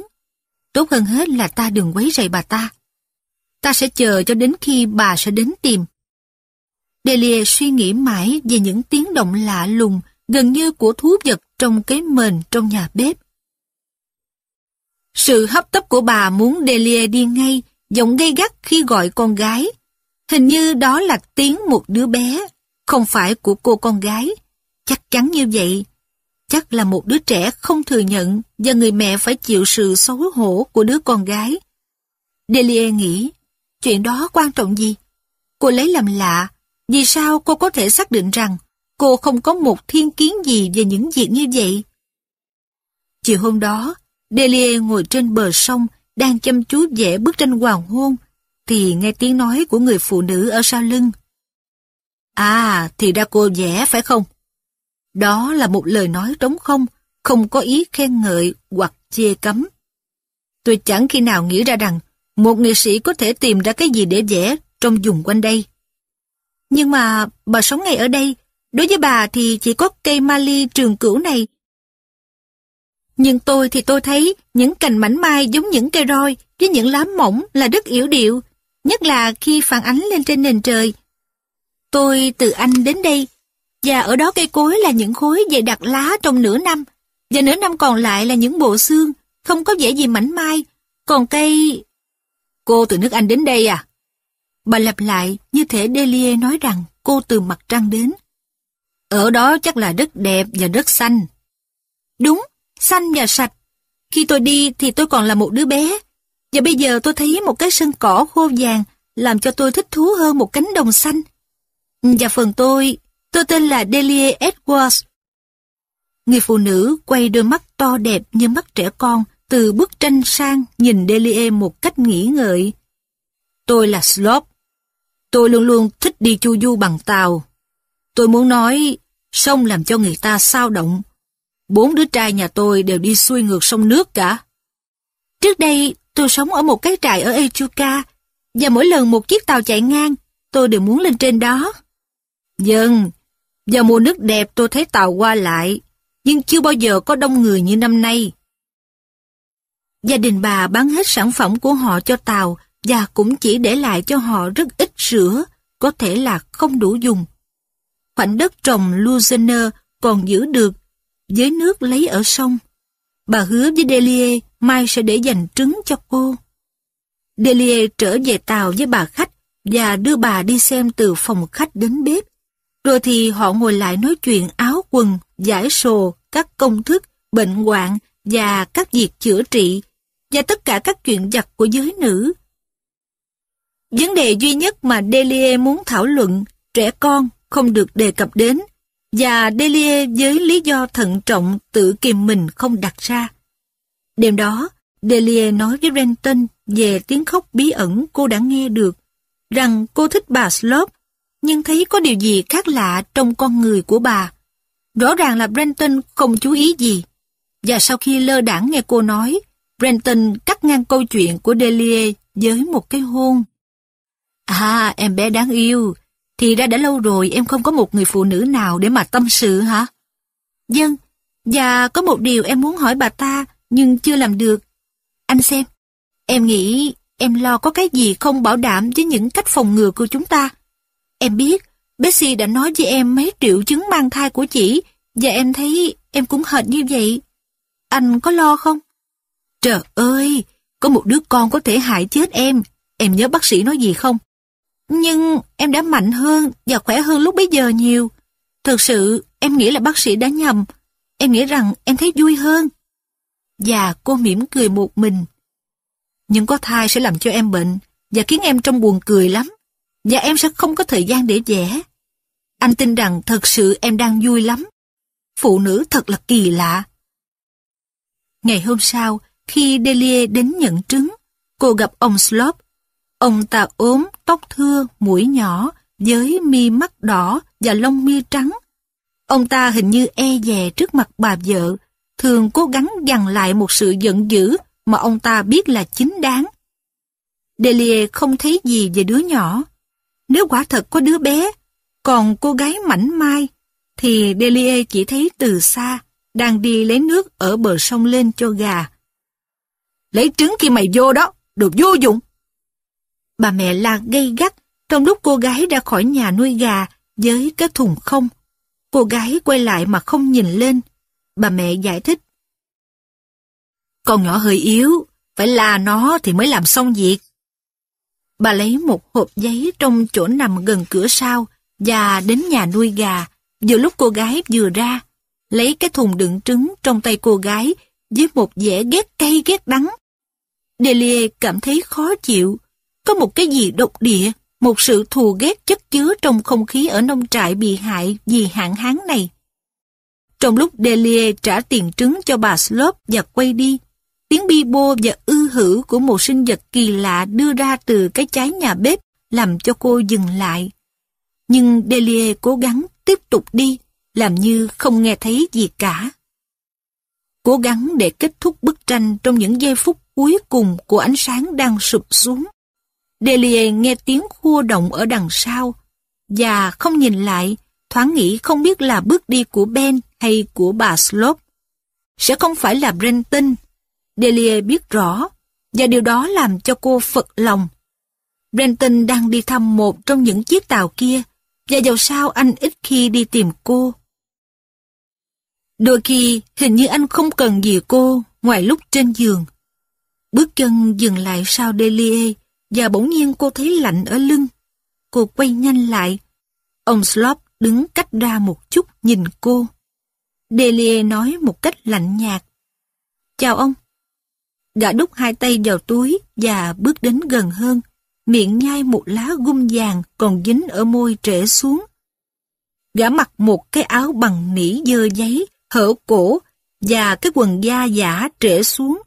Tốt hơn hết là ta đừng quấy rầy bà ta. Ta sẽ chờ cho đến khi bà sẽ đến tìm. Delia suy nghĩ mãi về những tiếng động lạ lùng, gần như của thú vật trong cái mền trong nhà bếp. Sự hấp tấp của bà muốn Delia đi ngay, giọng gay gắt khi gọi con gái. Hình như đó là tiếng một đứa bé, không phải của cô con gái. Chắc chắn như vậy, chắc là một đứa trẻ không thừa nhận và người mẹ phải chịu sự xấu hổ của đứa con gái. Delia nghĩ, chuyện đó quan trọng gì? Cô lấy làm lạ, vì sao cô có thể xác định rằng cô không có một thiên kiến gì về những việc như vậy? Chiều hôm đó, Delia ngồi trên bờ sông đang chăm chú vẽ bức tranh hoàng hôn thì nghe tiếng nói của người phụ nữ ở sau lưng. À, thì ra cô vẽ phải không? Đó là một lời nói trống không, không có ý khen ngợi hoặc chê cấm. Tôi chẳng khi nào nghĩ ra rằng một nghệ sĩ có thể tìm ra cái gì để vẽ trong vùng quanh đây. Nhưng mà bà sống ngay ở đây, đối với bà thì chỉ có cây mali trường cửu này. Nhưng tôi thì tôi thấy những cành mảnh mai giống những cây roi với những lá mỏng là rất yếu điệu, nhất là khi phản ánh lên trên nền trời. Tôi từ Anh đến đây, và ở đó cây cối là những khối dày đặc lá trong nửa năm, và nửa năm còn lại là những bộ xương, không có vẻ gì mảnh mai. Còn cây... Cô từ nước Anh đến đây à? Bà lặp lại như thể Delia nói rằng cô từ mặt trăng đến. Ở đó chắc là đất đẹp và đất xanh. Đúng, xanh và sạch. Khi tôi đi thì tôi còn là một đứa bé. Và bây giờ tôi thấy một cái sân cỏ khô vàng làm cho tôi thích thú hơn một cánh đồng xanh. Và phần tôi, tôi tên là Delia Edwards. Người phụ nữ quay đôi mắt to đẹp như mắt trẻ con từ bức tranh sang nhìn Delia một cách nghĩ ngợi. Tôi là Slop. Tôi luôn luôn thích đi chu du bằng tàu. Tôi muốn nói, sông làm cho người ta sao động. Bốn đứa trai nhà tôi đều đi xuôi ngược sông nước cả. Trước đây, tôi sống ở một cái trại ở Echuca, và mỗi lần một chiếc tàu chạy ngang, tôi đều muốn lên trên đó. Dân, vào mùa nước đẹp tôi thấy tàu qua lại, nhưng chưa bao giờ có đông người như năm nay. Gia đình bà bán hết sản phẩm của họ cho tàu và cũng chỉ để lại cho họ rất ít sữa, có thể là không đủ dùng. Khoảnh đất trồng Luzerne còn giữ được, với nước lấy ở sông. Bà hứa với Delia mai sẽ để dành trứng cho cô. Delia trở về tàu với bà khách và đưa bà đi xem từ phòng khách đến bếp. Rồi thì họ ngồi lại nói chuyện áo quần, giải sồ, các công thức, bệnh hoạn và các việc chữa trị và tất cả các chuyện vặt của giới nữ. Vấn đề duy nhất mà Delia muốn thảo luận, trẻ con không được đề cập đến, và Delia với lý do thận trọng tự kìm mình không đặt ra. Đêm đó, Delia nói với Renton về tiếng khóc bí ẩn cô đã nghe được, rằng cô thích bà Slop, nhưng thấy có điều gì khác lạ trong con người của bà. Rõ ràng là Brenton không chú ý gì. Và sau khi lơ đảng nghe cô nói, Brenton cắt ngang câu chuyện của Delia với một cái hôn. À, em bé đáng yêu. Thì ra đã lâu rồi em không có một người phụ nữ nào để mà tâm sự hả? Dân, và có một điều em muốn hỏi bà ta, nhưng chưa làm được. Anh xem, em nghĩ em lo có cái gì không bảo đảm với những cách phòng ngừa của chúng ta. Em biết, Betsy đã nói với em mấy triệu chứng mang thai của chị, và em thấy em cũng hệt như vậy. Anh có lo không? Trời ơi, có một đứa con có thể hại chết em. Em nhớ bác sĩ nói gì không? Nhưng em đã mạnh hơn và khỏe hơn lúc bấy giờ nhiều. Thực sự, em nghĩ là bác sĩ đã nhầm. Em nghĩ rằng em thấy vui hơn. Và cô mỉm cười một mình. Nhưng có thai sẽ làm cho em bệnh và khiến em trong buồn cười lắm. Và em sẽ không có thời gian để vẽ. Anh tin rằng thật sự em đang vui lắm. Phụ nữ thật là kỳ lạ. Ngày hôm sau, khi Delia đến nhận trứng, cô gặp ông Slop. Ông ta ốm, tóc thưa, mũi nhỏ, với mi mắt đỏ và lông mi trắng. Ông ta hình như e dè trước mặt bà vợ, thường cố gắng dằn lại một sự giận dữ mà ông ta biết là chính đáng. Delia không thấy gì về đứa nhỏ. Nếu quả thật có đứa bé, còn cô gái mảnh mai, thì Delia chỉ thấy từ xa, đang đi lấy nước ở bờ sông lên cho gà. Lấy trứng khi mày vô đó, được vô dụng. Bà mẹ la gây gắt trong lúc cô gái ra khỏi nhà nuôi gà với cái thùng không. Cô gái quay lại mà không nhìn lên. Bà mẹ giải thích. Con nhỏ hơi yếu, phải la nó thì mới làm xong việc. Bà lấy một hộp giấy trong chỗ nằm gần cửa sau và đến nhà nuôi gà, vừa lúc cô gái vừa ra. lấy cái thùng đựng trứng trong tay cô gái với một vẻ ghét cay ghét đắng. Delia cảm thấy khó chịu. Có một cái gì độc địa, một sự thù ghét chất chứa trong không khí ở nông trại bị hại vì hạn hán này. Trong lúc Delia trả tiền trứng cho bà Slope và quay đi, tiếng bi bô và ư hử của một sinh vật kỳ lạ đưa ra từ cái trái nhà bếp làm cho cô dừng lại. Nhưng Delia cố gắng tiếp tục đi, làm như không nghe thấy gì cả. Cố gắng để kết thúc bức tranh trong những giây phút cuối cùng của ánh sáng đang sụp xuống. Delia nghe tiếng khua động ở đằng sau, và không nhìn lại, thoáng nghĩ không biết là bước đi của Ben hay của bà Slop. Sẽ không phải là Brenton. Delia biết rõ, và điều đó làm cho cô phật lòng. Brenton đang đi thăm một trong những chiếc tàu kia, và dầu sao anh ít khi đi tìm cô. Đôi khi, hình như anh không cần gì cô, ngoài lúc trên giường. Bước chân dừng lại sau Delia, và bỗng nhiên cô thấy lạnh ở lưng. Cô quay nhanh lại. Ông Slop đứng cách ra một chút nhìn cô. Delia nói một cách lạnh nhạt. Chào ông. Gã đút hai tay vào túi và bước đến gần hơn, miệng nhai một lá gum vàng còn dính ở môi trễ xuống. Gã mặc một cái áo bằng nỉ dơ giấy, hở cổ và cái quần da giả trễ xuống.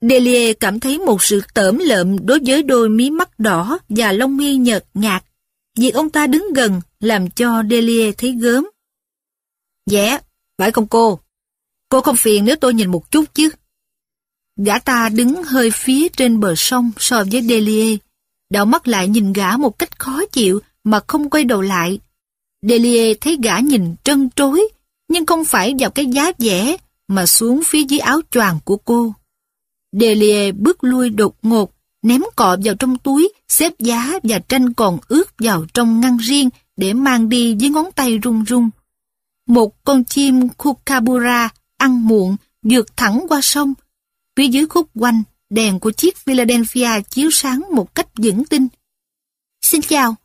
Delia cảm thấy một sự tởm lợm đối với đôi mí mắt đỏ và lông mi nhợt nhạt. Việc ông ta đứng gần làm cho Delia thấy gớm. Dạ, phải không cô? Cô không phiền nếu tôi nhìn một chút chứ? Gã ta đứng hơi phía trên bờ sông so với Delia. Đảo mắt lại nhìn gã một cách khó chịu mà không quay đầu lại. Delia thấy gã nhìn trân trối, nhưng không phải vào cái giá vẻ mà xuống phía dưới áo choàng của cô. Delia bước lui đột ngột, ném cọ vào trong túi, xếp giá và tranh còn ướt vào trong ngăn riêng để mang đi với ngón tay run run. Một con chim kukabura ăn muộn vượt thẳng qua sông. Phía dưới khúc quanh, đèn của chiếc Philadelphia chiếu sáng một cách vững tin. Xin chào.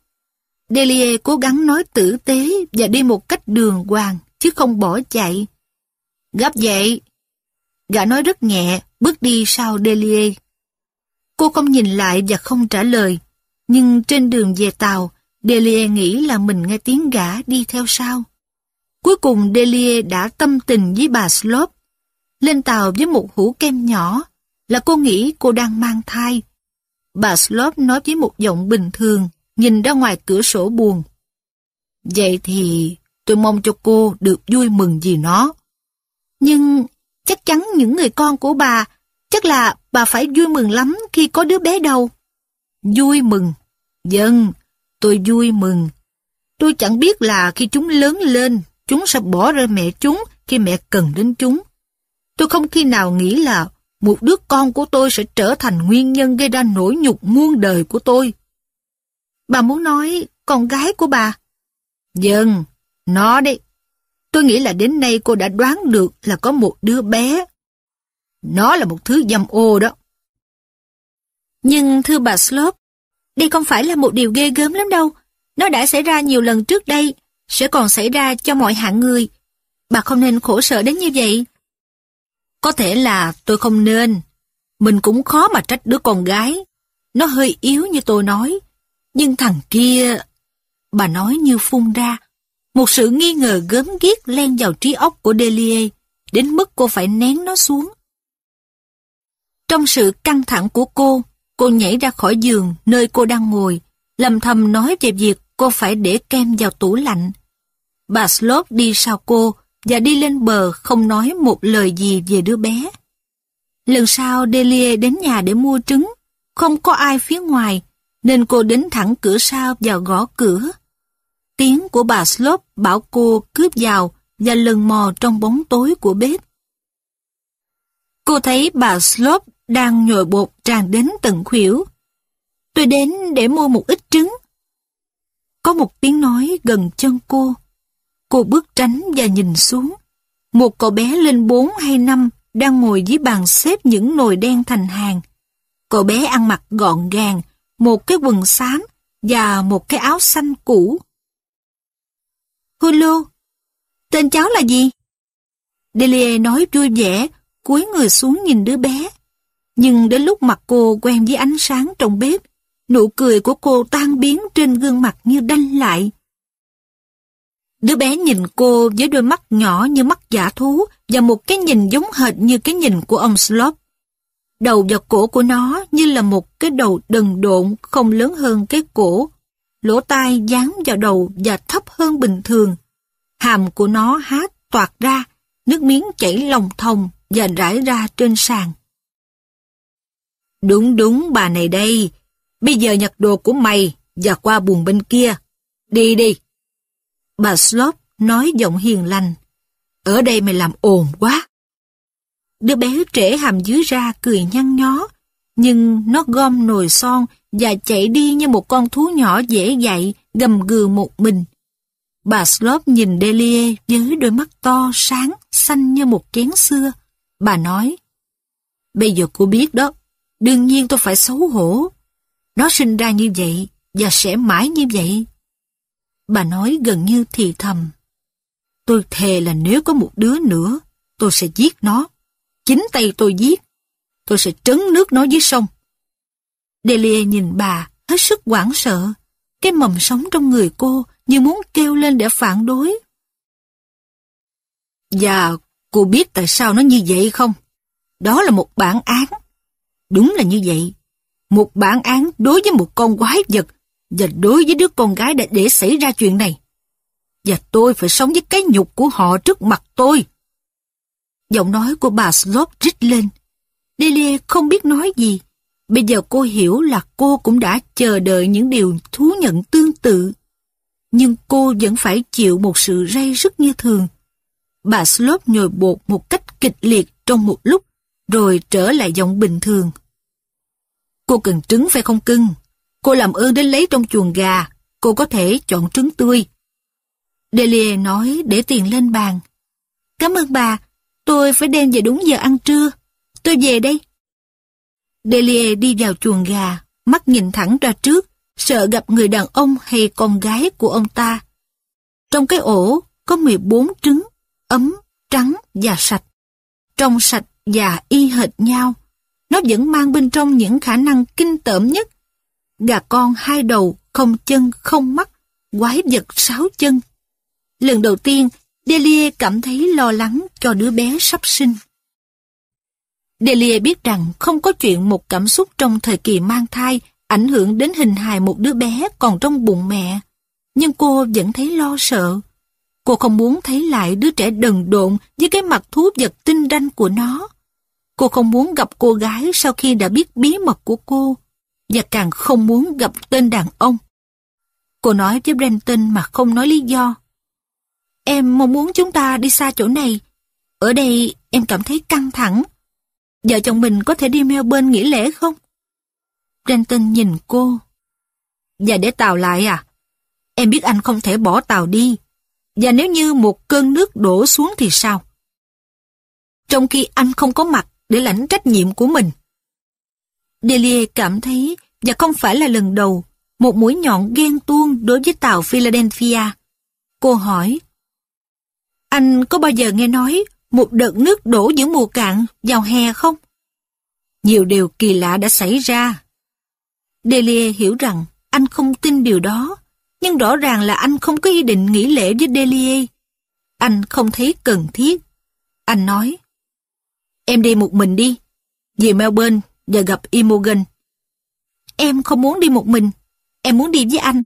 Delia cố gắng nói tử tế và đi một cách đường hoàng, chứ không bỏ chạy. Gấp dậy. Gã nói rất nhẹ, bước đi sau Delia. Cô không nhìn lại và không trả lời, nhưng trên đường về tàu, Delia nghĩ là mình nghe tiếng gã đi theo sau. Cuối cùng Delia đã tâm tình với bà Slope Lên tàu với một hũ kem nhỏ, là cô nghĩ cô đang mang thai. Bà Slope nói với một giọng bình thường, nhìn ra ngoài cửa sổ buồn. Vậy thì tôi mong cho cô được vui mừng vì nó. Nhưng chắc chắn những người con của bà, chắc là bà phải vui mừng lắm khi có đứa bé đầu. Vui mừng. Dân, tôi vui mừng. Tôi chẳng biết là khi chúng lớn lên, chúng sẽ bỏ rơi mẹ chúng khi mẹ cần đến chúng. Tôi không khi nào nghĩ là một đứa con của tôi sẽ trở thành nguyên nhân gây ra nỗi nhục muôn đời của tôi. Bà muốn nói con gái của bà? Dân, nó đấy. Tôi nghĩ là đến nay cô đã đoán được là có một đứa bé. Nó là một thứ dâm ô đó. Nhưng thưa bà Slop, đây không phải là một điều ghê gớm lắm đâu. Nó đã xảy ra nhiều lần trước đây, sẽ còn xảy ra cho mọi hạng người. Bà không nên khổ sở đến như vậy. Có thể là tôi không nên. Mình cũng khó mà trách đứa con gái. Nó hơi yếu như tôi nói. Nhưng thằng kia... Bà nói như phun ra. Một sự nghi ngờ gớm ghiếc len vào trí óc của Delia, đến mức cô phải nén nó xuống. Trong sự căng thẳng của cô, cô nhảy ra khỏi giường nơi cô đang ngồi, lầm thầm nói về việc cô phải để kem vào tủ lạnh. Bà Slot đi sau cô và đi lên bờ không nói một lời gì về đứa bé. Lần sau Delia đến nhà để mua trứng, không có ai phía ngoài, nên cô đến thẳng cửa sau và gõ cửa. Tiếng của bà Slop bảo cô cướp vào và lần mò trong bóng tối của bếp. Cô thấy bà Slop đang nhồi bột tràn đến tận khuỷu. Tôi đến để mua một ít trứng. Có một tiếng nói gần chân cô. Cô bước tránh và nhìn xuống. Một cậu bé lên bốn hay năm đang ngồi dưới bàn xếp những nồi đen thành hàng. Cậu bé ăn mặc gọn gàng, một cái quần xám và một cái áo xanh cũ. Hulu, tên cháu là gì? Delia nói vui vẻ, cúi người xuống nhìn đứa bé. Nhưng đến lúc mặt cô quen với ánh sáng trong bếp, nụ cười của cô tan biến trên gương mặt như đanh lại. Đứa bé nhìn cô với đôi mắt nhỏ như mắt giả thú và một cái nhìn giống hệt như cái nhìn của ông Slop. Đầu và cổ của nó như là một cái đầu đần độn không lớn hơn cái cổ. Lỗ tai dán vào đầu và thấp hơn bình thường. Hàm của nó há toạt ra, nước miếng chảy lòng thòng và rải ra trên sàn. Đúng đúng bà này đây, bây giờ nhặt đồ của mày và qua buồng bên kia. Đi đi. Bà Slop nói giọng hiền lành. Ở đây mày làm ồn quá. Đứa bé trễ hàm dưới ra cười nhăn nhó, nhưng nó gom nồi son và chạy đi như một con thú nhỏ dễ dạy, gầm gừ một mình. Bà Slop nhìn Delia với đôi mắt to, sáng, xanh như một kén xưa. Bà nói, Bây giờ cô biết đó, đương nhiên tôi phải xấu hổ. Nó sinh ra như vậy, và sẽ mãi như vậy. Bà nói gần như thì thầm. Tôi thề là nếu có một đứa nữa, tôi sẽ giết nó. Chính tay tôi giết. Tôi sẽ trấn nước nó dưới sông. Delia nhìn bà, hết sức hoảng sợ. Cái mầm sống trong người cô như muốn kêu lên để phản đối. Và cô biết tại sao nó như vậy không? Đó là một bản án. Đúng là như vậy. Một bản án đối với một con quái vật và đối với đứa con gái đã để xảy ra chuyện này. Và tôi phải sống với cái nhục của họ trước mặt tôi. Giọng nói của bà Slop rít lên. Delia không biết nói gì. Bây giờ cô hiểu là cô cũng đã chờ đợi những điều thú nhận tương tự. Nhưng cô vẫn phải chịu một sự ray rứt như thường. Bà Slop nhồi bột một cách kịch liệt trong một lúc, rồi trở lại giọng bình thường. Cô cần trứng phải không cưng? Cô làm ơn đến lấy trong chuồng gà, cô có thể chọn trứng tươi. Delia nói để tiền lên bàn. Cảm ơn bà, tôi phải đem về đúng giờ ăn trưa. Tôi về đây. Delia đi vào chuồng gà, mắt nhìn thẳng ra trước, sợ gặp người đàn ông hay con gái của ông ta. Trong cái ổ có 14 trứng, ấm, trắng và sạch. Trong sạch và y hệt nhau, nó vẫn mang bên trong những khả năng kinh tởm nhất. Gà con hai đầu, không chân, không mắt, quái vật sáu chân. Lần đầu tiên, Delia cảm thấy lo lắng cho đứa bé sắp sinh. Delia biết rằng không có chuyện một cảm xúc trong thời kỳ mang thai ảnh hưởng đến hình hài một đứa bé còn trong bụng mẹ. Nhưng cô vẫn thấy lo sợ. Cô không muốn thấy lại đứa trẻ đần độn với cái mặt thú vật tinh ranh của nó. Cô không muốn gặp cô gái sau khi đã biết bí mật của cô, và càng không muốn gặp tên đàn ông. Cô nói với Brenton mà không nói lý do. Em mong muốn chúng ta đi xa chỗ này. Ở đây em cảm thấy căng thẳng. Vợ chồng mình có thể đi Melbourne nghỉ lễ không? Brenton nhìn cô. Và để Tàu lại à? Em biết anh không thể bỏ Tàu đi. Và nếu như một cơn nước đổ xuống thì sao? Trong khi anh không có mặt để lãnh trách nhiệm của mình. Delia cảm thấy, và không phải là lần đầu, một mũi nhọn ghen tuông đối với tàu Philadelphia. Cô hỏi, Anh có bao giờ nghe nói một đợt nước đổ giữa mùa cạn vào hè không? Nhiều điều kỳ lạ đã xảy ra. Delia hiểu rằng anh không tin điều đó, nhưng rõ ràng là anh không có ý định nghỉ lễ với Delia. Anh không thấy cần thiết. Anh nói, Em đi một mình đi, về Melbourne và gặp Imogen. Em không muốn đi một mình, em muốn đi với anh.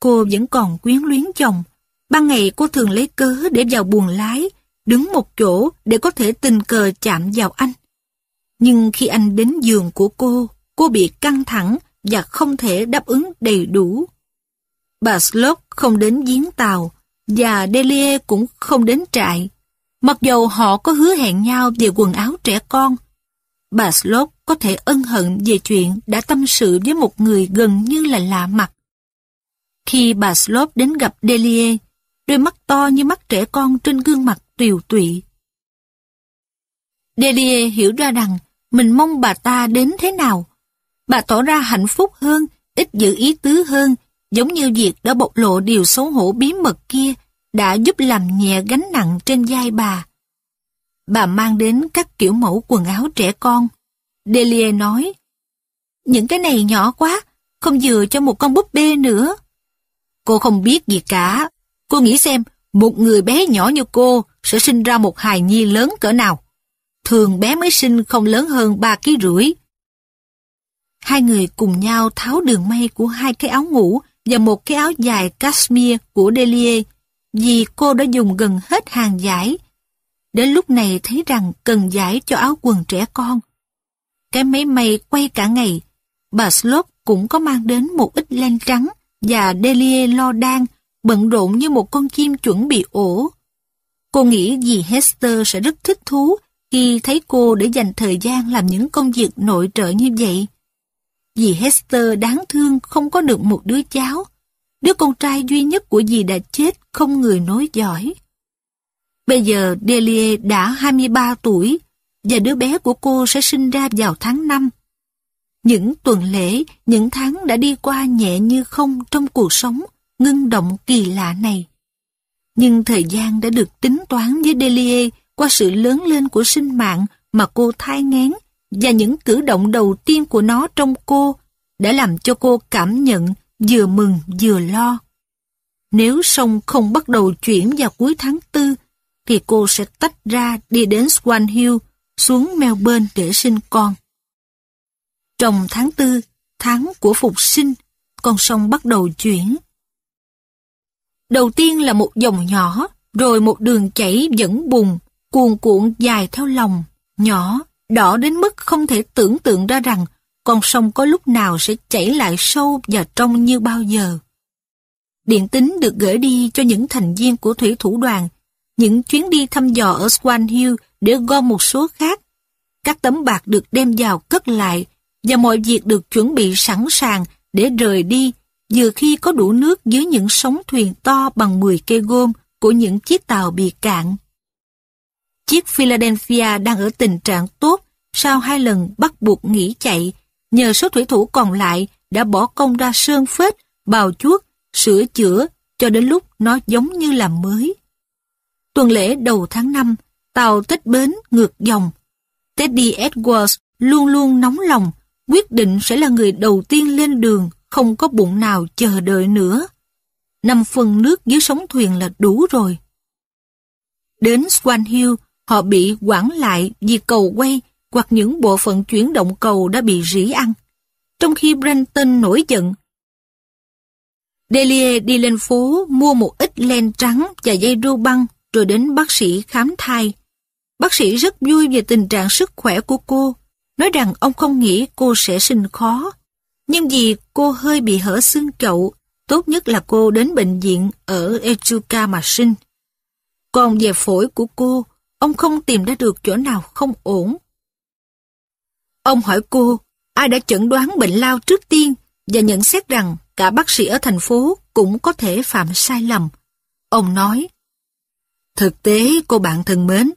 Cô vẫn còn quyến luyến chồng. Ban ngày cô thường lấy cớ để vào buồng lái, đứng một chỗ để có thể tình cờ chạm vào anh. Nhưng khi anh đến giường của cô, cô bị căng thẳng và không thể đáp ứng đầy đủ. Bà Slot không đến giếng tàu và Delia cũng không đến trại. Mặc dầu họ có hứa hẹn nhau về quần áo trẻ con, bà Slot có thể ân hận về chuyện đã tâm sự với một người gần như là lạ mặt. Khi bà Slot đến gặp Delia, đôi mắt to như mắt trẻ con trên gương mặt tiều tụy. Delia hiểu ra rằng mình mong bà ta đến thế nào. Bà tỏ ra hạnh phúc hơn, ít giữ ý tứ hơn, giống như việc đã bộc lộ điều xấu hổ bí mật kia đã giúp làm nhẹ gánh nặng trên vai bà. Bà mang đến các kiểu mẫu quần áo trẻ con. Delia nói, những cái này nhỏ quá, không vừa cho một con búp bê nữa. Cô không biết gì cả. Cô nghĩ xem, một người bé nhỏ như cô sẽ sinh ra một hài nhi lớn cỡ nào. Thường bé mới sinh không lớn hơn 3 kg rưỡi. Hai người cùng nhau tháo đường may của hai cái áo ngủ và một cái áo dài cashmere của Delia vì cô đã dùng gần hết hàng giải. Đến lúc này thấy rằng cần giải cho áo quần trẻ con. Cái máy may quay cả ngày, bà Slope cũng có mang đến một ít len trắng và Delia lo đan, bận rộn như một con chim chuẩn bị ổ. Cô nghĩ dì Hester sẽ rất thích thú khi thấy cô để dành thời gian làm những công việc nội trợ như vậy. Dì Hester đáng thương không có được một đứa cháu. Đứa con trai duy nhất của dì đã chết không người nối dõi. Bây giờ Delia đã 23 tuổi và đứa bé của cô sẽ sinh ra vào tháng 5. Những tuần lễ, những tháng đã đi qua nhẹ như không trong cuộc sống ngưng động kỳ lạ này. Nhưng thời gian đã được tính toán với Delia qua sự lớn lên của sinh mạng mà cô thai ngén và những cử động đầu tiên của nó trong cô đã làm cho cô cảm nhận vừa mừng vừa lo. Nếu sông không bắt đầu chuyển vào cuối tháng tư, thì cô sẽ tách ra đi đến Swan Hill, xuống Melbourne để sinh con. Trong tháng tư, tháng của phục sinh, con sông bắt đầu chuyển. Đầu tiên là một dòng nhỏ, rồi một đường chảy dẫn bùng, cuồn cuộn dài theo lòng, nhỏ, đỏ đến mức không thể tưởng tượng ra rằng con sông có lúc nào sẽ chảy lại sâu và trong như bao giờ. Điện tín được gửi đi cho những thành viên của thủy thủ đoàn, những chuyến đi thăm dò ở Swan Hill để gom một số khác. Các tấm bạc được đem vào cất lại và mọi việc được chuẩn bị sẵn sàng để rời đi vừa khi có đủ nước dưới những sóng thuyền to bằng 10 cây gôm của những chiếc tàu bị cạn. Chiếc Philadelphia đang ở tình trạng tốt sau hai lần bắt buộc nghỉ chạy, nhờ số thủy thủ còn lại đã bỏ công ra sơn phết, bào chuốt, sửa chữa cho đến lúc nó giống như là mới. Tuần lễ đầu tháng 5, tàu tết bến ngược dòng. Teddy Edwards luôn luôn nóng lòng, quyết định sẽ là người đầu tiên lên đường, không có bụng nào chờ đợi nữa. Năm phần nước dưới sóng thuyền là đủ rồi. Đến Swan Hill, họ bị quản lại vì cầu quay hoặc những bộ phận chuyển động cầu đã bị rỉ ăn. Trong khi Brenton nổi giận, Delia đi lên phố mua một ít len trắng và dây ru băng rồi đến bác sĩ khám thai. Bác sĩ rất vui về tình trạng sức khỏe của cô, nói rằng ông không nghĩ cô sẽ sinh khó. Nhưng vì cô hơi bị hở xương chậu, tốt nhất là cô đến bệnh viện ở Echuca mà sinh. Còn về phổi của cô, ông không tìm ra được chỗ nào không ổn. Ông hỏi cô, ai đã chẩn đoán bệnh lao trước tiên và nhận xét rằng cả bác sĩ ở thành phố cũng có thể phạm sai lầm. Ông nói, Thực tế cô bạn thân mến,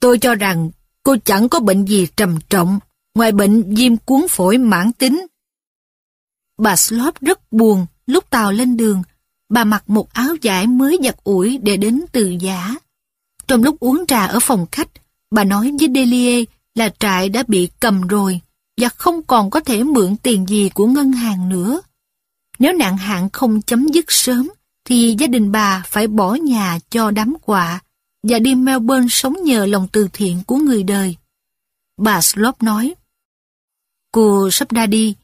tôi cho rằng cô chẳng có bệnh gì trầm trọng ngoài bệnh viêm cuốn phổi mãn tính. Bà Slop rất buồn lúc tàu lên đường, bà mặc một áo vải mới giặt ủi để đến từ giả. Trong lúc uống trà ở phòng khách, bà nói với Delia là trại đã bị cầm rồi và không còn có thể mượn tiền gì của ngân hàng nữa. Nếu nạn hạn không chấm dứt sớm, thì gia đình bà phải bỏ nhà cho đám quạ và đi Melbourne sống nhờ lòng từ thiện của người đời. Bà Slop nói, Cô sắp ra đi.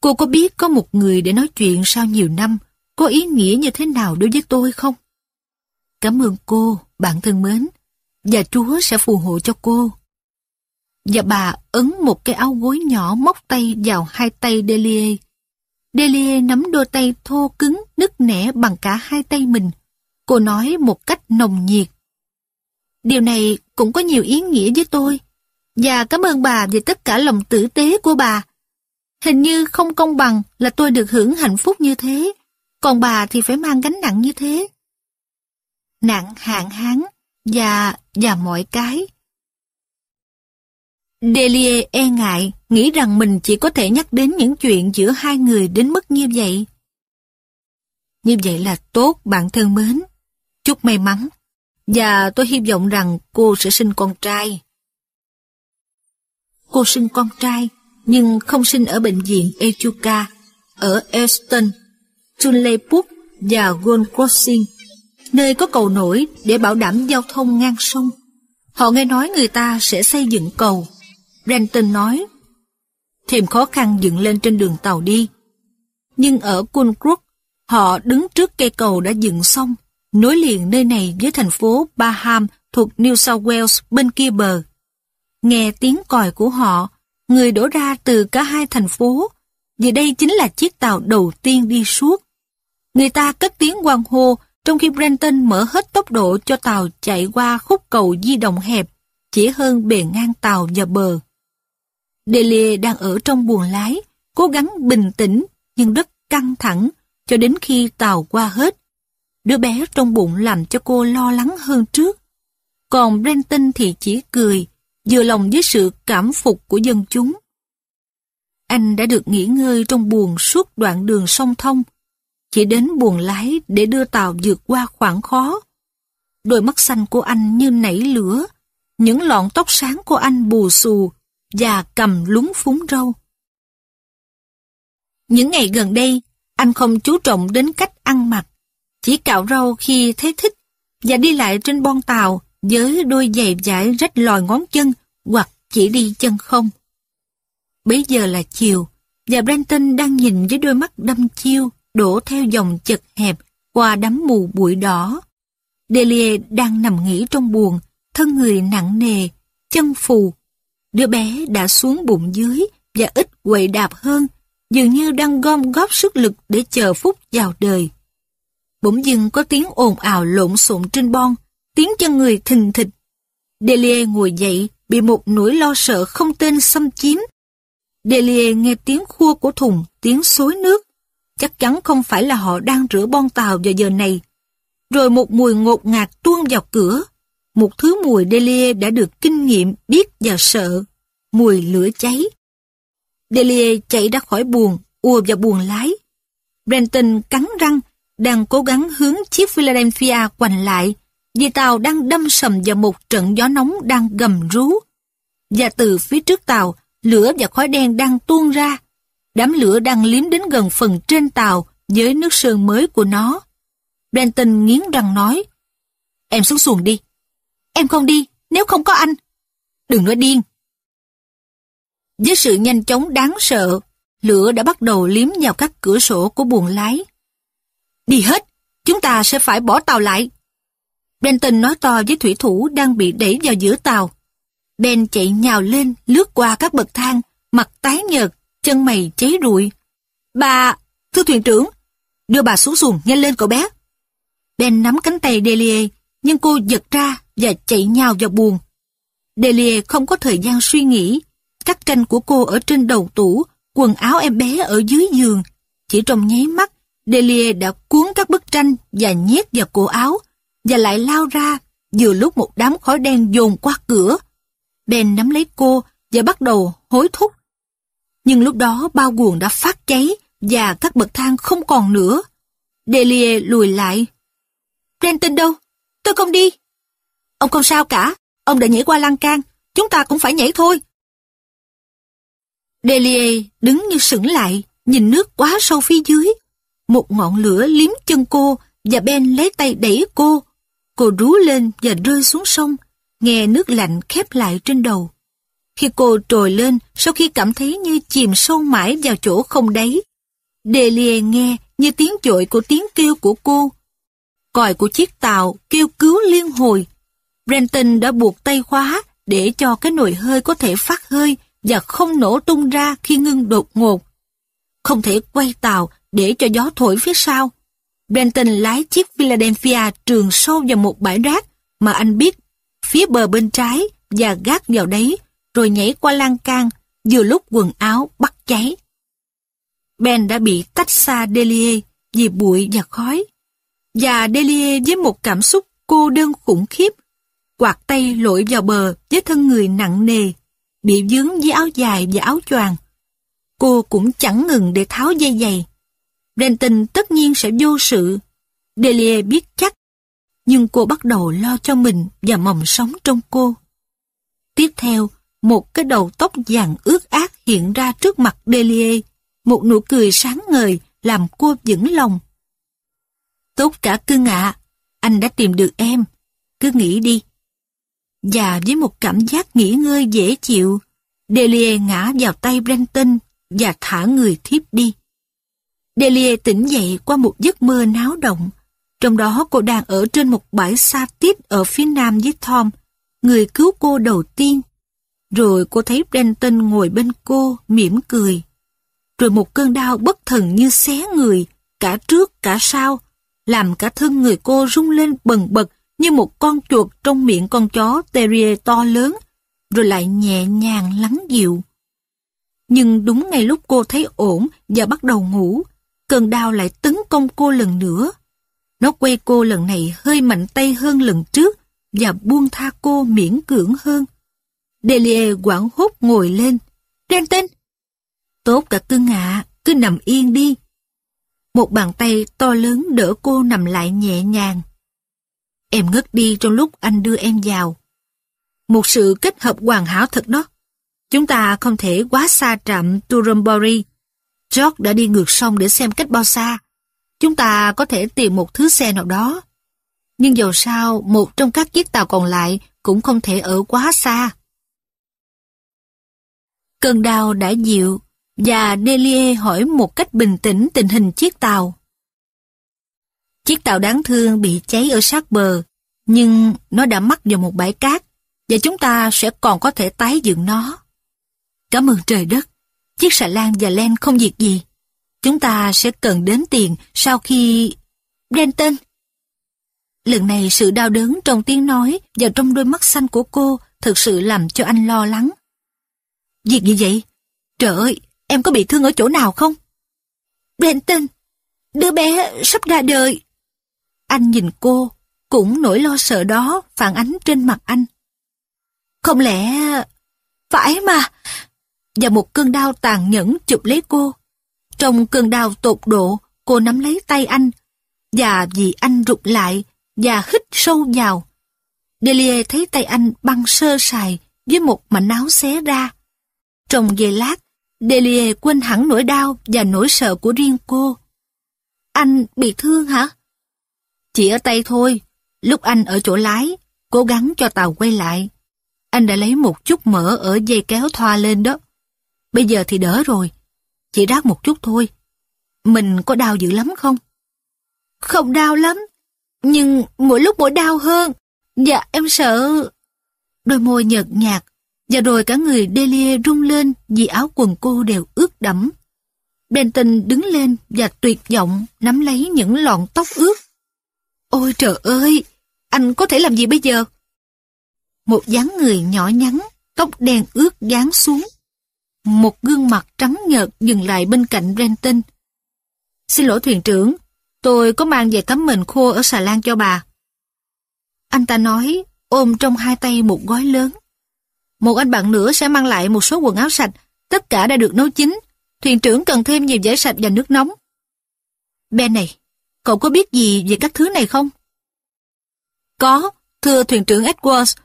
Cô có biết có một người để nói chuyện sau nhiều năm có ý nghĩa như thế nào đối với tôi không? Cảm ơn cô, bạn thân mến, và Chúa sẽ phù hộ cho cô. Và bà ấn một cái áo gối nhỏ móc tay vào hai tay Delia. Delia nắm đôi tay thô cứng, nứt nẻ bằng cả hai tay mình. Cô nói một cách nồng nhiệt. Điều này cũng có nhiều ý nghĩa với tôi. Và cảm ơn bà về tất cả lòng tử tế của bà. Hình như không công bằng là tôi được hưởng hạnh phúc như thế, còn bà thì phải mang gánh nặng như thế. Nặng hạn hán và và mọi cái. Delia e ngại, nghĩ rằng mình chỉ có thể nhắc đến những chuyện giữa hai người đến mức như vậy. Như vậy là tốt, bạn thân mến. Chúc may mắn. Và tôi hy vọng rằng cô sẽ sinh con trai. Cô sinh con trai, nhưng không sinh ở bệnh viện Echuca, ở Elston, Tunlepuk và Gold Crossing, nơi có cầu nổi để bảo đảm giao thông ngang sông. Họ nghe nói người ta sẽ xây dựng cầu. Brenton nói, thêm khó khăn dựng lên trên đường tàu đi. Nhưng ở Coolbrook, họ đứng trước cây cầu đã dựng xong, nối liền nơi này với thành phố Baham thuộc New South Wales bên kia bờ. Nghe tiếng còi của họ, người đổ ra từ cả hai thành phố, vì đây chính là chiếc tàu đầu tiên đi suốt. Người ta cất tiếng quang hô trong khi Brenton mở hết tốc độ cho tàu chạy qua khúc cầu di động hẹp, chỉ hơn bề ngang tàu và bờ. Delia đang ở trong buồng lái, cố gắng bình tĩnh nhưng rất căng thẳng cho đến khi tàu qua hết. Đứa bé trong bụng làm cho cô lo lắng hơn trước. Còn Brenton thì chỉ cười, vừa lòng với sự cảm phục của dân chúng. Anh đã được nghỉ ngơi trong buồng suốt đoạn đường sông thông, chỉ đến buồng lái để đưa tàu vượt qua khoảng khó. Đôi mắt xanh của anh như nảy lửa, những lọn tóc sáng của anh bù xù và cầm lúng phúng râu. Những ngày gần đây, anh không chú trọng đến cách ăn mặc, chỉ cạo râu khi thấy thích và đi lại trên bon tàu với đôi giày vải rách lòi ngón chân hoặc chỉ đi chân không. Bây giờ là chiều, và Brenton đang nhìn với đôi mắt đâm chiêu đổ theo dòng chật hẹp qua đám mù bụi đỏ. Delia đang nằm nghỉ trong buồng, thân người nặng nề, chân phù. Đứa bé đã xuống bụng dưới và ít quậy đạp hơn, dường như đang gom góp sức lực để chờ phút vào đời. Bỗng dưng có tiếng ồn ào lộn xộn trên bon, tiếng chân người thình thịch. Delia ngồi dậy, bị một nỗi lo sợ không tên xâm chiếm. Delia nghe tiếng khua của thùng, tiếng xối nước. Chắc chắn không phải là họ đang rửa bon tàu vào giờ này. Rồi một mùi ngột ngạt tuôn vào cửa. Một thứ mùi Delia đã được kinh nghiệm biết và sợ. Mùi lửa cháy. Delia chạy ra khỏi buồng, ùa vào buồng lái. Brenton cắn răng, đang cố gắng hướng chiếc Philadelphia quành lại, vì tàu đang đâm sầm vào một trận gió nóng đang gầm rú. Và từ phía trước tàu, lửa và khói đen đang tuôn ra. Đám lửa đang liếm đến gần phần trên tàu với nước sơn mới của nó. Brenton nghiến răng nói, Em xuống xuồng đi. Em không đi, nếu không có anh. Đừng nói điên. Với sự nhanh chóng đáng sợ, lửa đã bắt đầu liếm vào các cửa sổ của buồng lái. Đi hết, chúng ta sẽ phải bỏ tàu lại. Brenton nói to với thủy thủ đang bị đẩy vào giữa tàu. Ben chạy nhào lên, lướt qua các bậc thang, mặt tái nhợt, chân mày cháy rụi. Bà, thưa thuyền trưởng, đưa bà xuống xuồng nhanh lên cậu bé. Ben nắm cánh tay Delia, nhưng cô giật ra và chạy nhào vào buồng. Delia không có thời gian suy nghĩ. Các tranh của cô ở trên đầu tủ, quần áo em bé ở dưới giường. Chỉ trong nháy mắt, Delia đã cuốn các bức tranh và nhét vào cổ áo, và lại lao ra, vừa lúc một đám khói đen dồn qua cửa. Ben nắm lấy cô và bắt đầu hối thúc. Nhưng lúc đó bao guồng đã phát cháy và các bậc thang không còn nữa. Delia lùi lại. Brenton đâu? Tôi không đi. Ông không sao cả. Ông đã nhảy qua lan can. Chúng ta cũng phải nhảy thôi. Delia đứng như sững lại, nhìn nước quá sâu phía dưới. Một ngọn lửa liếm chân cô và Ben lấy tay đẩy cô. Cô rú lên và rơi xuống sông, nghe nước lạnh khép lại trên đầu. Khi cô trồi lên, sau khi cảm thấy như chìm sâu mãi vào chỗ không đáy, Delia nghe như tiếng chội của tiếng kêu của cô. Còi của chiếc tàu kêu cứu liên hồi. Brenton đã buộc tay khóa để cho cái nồi hơi có thể phát hơi và không nổ tung ra khi ngưng đột ngột. Không thể quay tàu để cho gió thổi phía sau. Brenton lái chiếc Philadelphia trường sâu vào một bãi rác mà anh biết phía bờ bên trái và gác vào đấy rồi nhảy qua lan can vừa lúc quần áo bắt cháy. Ben đã bị tách xa Delia vì bụi và khói. Và Delia với một cảm xúc cô đơn khủng khiếp, quạt tay lội vào bờ với thân người nặng nề, bị vướng với áo dài và áo choàng. Cô cũng chẳng ngừng để tháo dây giày. Brenton tất nhiên sẽ vô sự. Delia biết chắc. nhưng cô bắt đầu lo cho mình và mầm sống trong cô. Tiếp theo, một cái đầu tóc vàng ướt át hiện ra trước mặt Delia, một nụ cười sáng ngời làm cô vững lòng. Tốt cả cưng ạ, anh đã tìm được em, cứ nghĩ đi. Và với một cảm giác nghỉ ngơi dễ chịu, Delia ngã vào tay Brenton và thả người thiếp đi. Delia tỉnh dậy qua một giấc mơ náo động. Trong đó cô đang ở trên một bãi sa tiếp ở phía nam với Tom, người cứu cô đầu tiên. Rồi cô thấy Brenton ngồi bên cô, mỉm cười. Rồi một cơn đau bất thần như xé người, cả trước cả sau, làm cả thân người cô rung lên bần bật như một con chuột trong miệng con chó terrier to lớn, rồi lại nhẹ nhàng lắng dịu. Nhưng đúng ngay lúc cô thấy ổn và bắt đầu ngủ, cơn đau lại tấn công cô lần nữa. Nó quay cô lần này hơi mạnh tay hơn lần trước và buông tha cô miễn cưỡng hơn. Delia quảng hốt ngồi lên. Renton! Tốt cả cưng ạ, cứ nằm yên đi. Một bàn tay to lớn đỡ cô nằm lại nhẹ nhàng. Em ngất đi trong lúc anh đưa em vào. Một sự kết hợp hoàn hảo thật đó. Chúng ta không thể quá xa trạm Turumbori George đã đi ngược sông để xem cách bao xa. Chúng ta có thể tìm một thứ xe nào đó. Nhưng dầu sao, một trong các chiếc tàu còn lại cũng không thể ở quá xa. Cơn đau đã dịu, và Delia hỏi một cách bình tĩnh tình hình chiếc tàu. Chiếc tàu đáng thương bị cháy ở sát bờ, nhưng nó đã mắc vào một bãi cát, và chúng ta sẽ còn có thể tái dựng nó. Cảm ơn trời đất, chiếc xà lan và len không việc gì. Chúng ta sẽ cần đến tiền sau khi... Denton! Lần này sự đau đớn trong tiếng nói và trong đôi mắt xanh của cô thực sự làm cho anh lo lắng. Việc gì vậy? Trời ơi, em có bị thương ở chỗ nào không? Denton, đứa bé sắp ra đời. Anh nhìn cô, cũng nỗi lo sợ đó phản ánh trên mặt anh. Không lẽ... Phải mà! Và một cơn đau tàn nhẫn chụp lấy cô. Trong cơn đau tột độ, cô nắm lấy tay anh. Và vì anh rụt lại và hít sâu vào. Delia thấy tay anh băng sơ sài với một mảnh áo xé ra. Trong giây lát, Delia quên hẳn nỗi đau và nỗi sợ của riêng cô. Anh bị thương hả? Chỉ ở tay thôi. Lúc anh ở chỗ lái, cố gắng cho tàu quay lại. Anh đã lấy một chút mỡ ở dây kéo thoa lên đó. Bây giờ thì đỡ rồi. Chỉ rác một chút thôi. Mình có đau dữ lắm không? Không đau lắm. Nhưng mỗi lúc mỗi đau hơn. Dạ em sợ... Đôi môi nhợt nhạt và rồi cả người Delia rung lên vì áo quần cô đều ướt đẫm. Benton đứng lên và tuyệt vọng nắm lấy những lọn tóc ướt. Ôi trời ơi, anh có thể làm gì bây giờ? Một dáng người nhỏ nhắn, tóc đen ướt gán xuống. Một gương mặt trắng nhợt dừng lại bên cạnh Brenton. Xin lỗi thuyền trưởng, tôi có mang về tấm mền khô ở xà lan cho bà. Anh ta nói, ôm trong hai tay một gói lớn. Một anh bạn nữa sẽ mang lại một số quần áo sạch, tất cả đã được nấu chín. Thuyền trưởng cần thêm nhiều giấy sạch và nước nóng. Ben này, cậu có biết gì về các thứ này không? Có, thưa thuyền trưởng Edwards,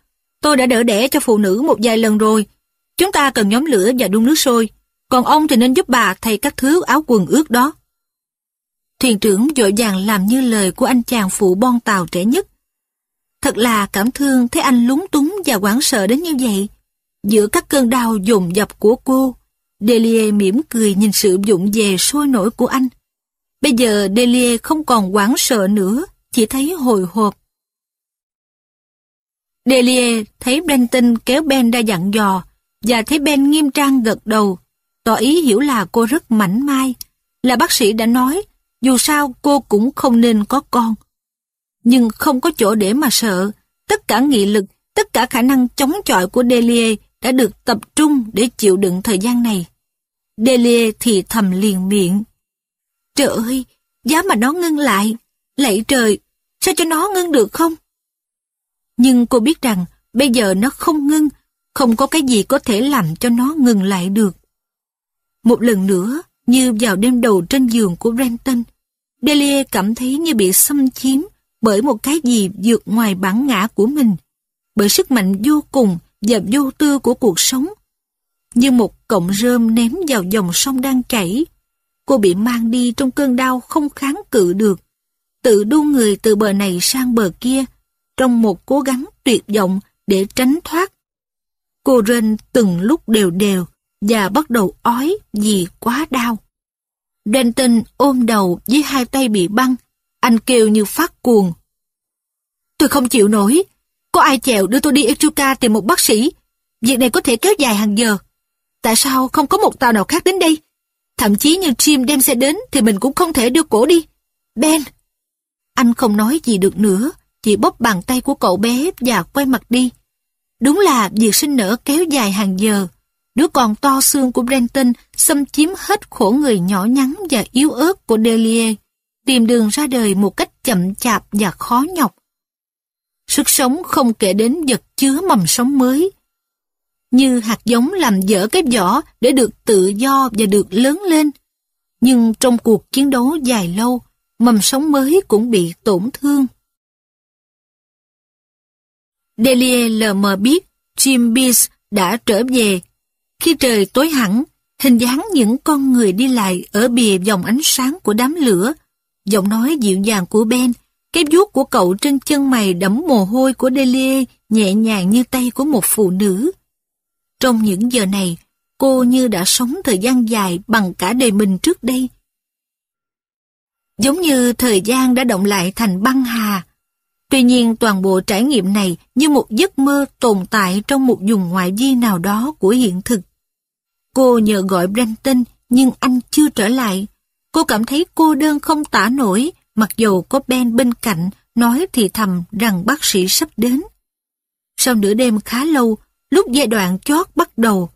tôi đã đỡ đẻ cho phụ nữ một vài lần rồi. Chúng ta cần nhóm lửa và đun nước sôi, còn ông thì nên giúp bà thay các thứ áo quần ướt đó. Thuyền trưởng vội vàng làm như lời của anh chàng phụ bon tàu trẻ nhất. Thật là cảm thương thấy anh lúng túng và hoảng sợ đến như vậy. Giữa các cơn đau dồn dập của cô, Delia mỉm cười nhìn sự dụng về sôi nổi của anh. Bây giờ Delia không còn hoảng sợ nữa, chỉ thấy hồi hộp. Delia thấy Brenton kéo Ben ra dặn dò, và thấy Ben nghiêm trang gật đầu, tỏ ý hiểu là cô rất mảnh mai. Là bác sĩ đã nói, dù sao cô cũng không nên có con. Nhưng không có chỗ để mà sợ, tất cả nghị lực, tất cả khả năng chống chọi của Delia đã được tập trung để chịu đựng thời gian này. Delia thì thầm liền miệng. Trời ơi, giá mà nó ngưng lại. Lạy trời, sao cho nó ngưng được không? Nhưng cô biết rằng bây giờ nó không ngưng, không có cái gì có thể làm cho nó ngừng lại được. Một lần nữa, như vào đêm đầu trên giường của Brenton, Delia cảm thấy như bị xâm chiếm, bởi một cái gì vượt ngoài bản ngã của mình, bởi sức mạnh vô cùng và vô tư của cuộc sống. Như một cọng rơm ném vào dòng sông đang chảy, cô bị mang đi trong cơn đau không kháng cự được, tự đu người từ bờ này sang bờ kia, trong một cố gắng tuyệt vọng để tránh thoát. Cô rên từng lúc đều đều và bắt đầu ói vì quá đau. Denton ôm đầu với hai tay bị băng, anh kêu như phát cuồng. Tôi không chịu nổi, có ai chèo đưa tôi đi Echuca tìm một bác sĩ. Việc này có thể kéo dài hàng giờ. Tại sao không có một tàu nào khác đến đây? Thậm chí như Jim đem xe đến thì mình cũng không thể đưa cổ đi. Ben! Anh không nói gì được nữa, chỉ bóp bàn tay của cậu bé và quay mặt đi. Đúng là việc sinh nở kéo dài hàng giờ. Đứa con to xương của Brenton xâm chiếm hết khổ người nhỏ nhắn và yếu ớt của Delia, tìm đường ra đời một cách chậm chạp và khó nhọc. Sức sống không kể đến vật chứa mầm sống mới. Như hạt giống làm dở cái vỏ để được tự do và được lớn lên. Nhưng trong cuộc chiến đấu dài lâu, mầm sống mới cũng bị tổn thương. Delia lờ mờ biết Jim Beast đã trở về. Khi trời tối hẳn, hình dáng những con người đi lại ở bìa dòng ánh sáng của đám lửa, giọng nói dịu dàng của Ben, cái vuốt của cậu trên chân mày đẫm mồ hôi của Delia nhẹ nhàng như tay của một phụ nữ. Trong những giờ này, cô như đã sống thời gian dài bằng cả đời mình trước đây. Giống như thời gian đã động lại thành băng hà, Tuy nhiên toàn bộ trải nghiệm này như một giấc mơ tồn tại trong một vùng ngoại vi nào đó của hiện thực. Cô nhờ gọi Brenton nhưng anh chưa trở lại. Cô cảm thấy cô đơn không tả nổi mặc dù có Ben bên cạnh nói thì thầm rằng bác sĩ sắp đến. Sau nửa đêm khá lâu, lúc giai đoạn chót bắt đầu,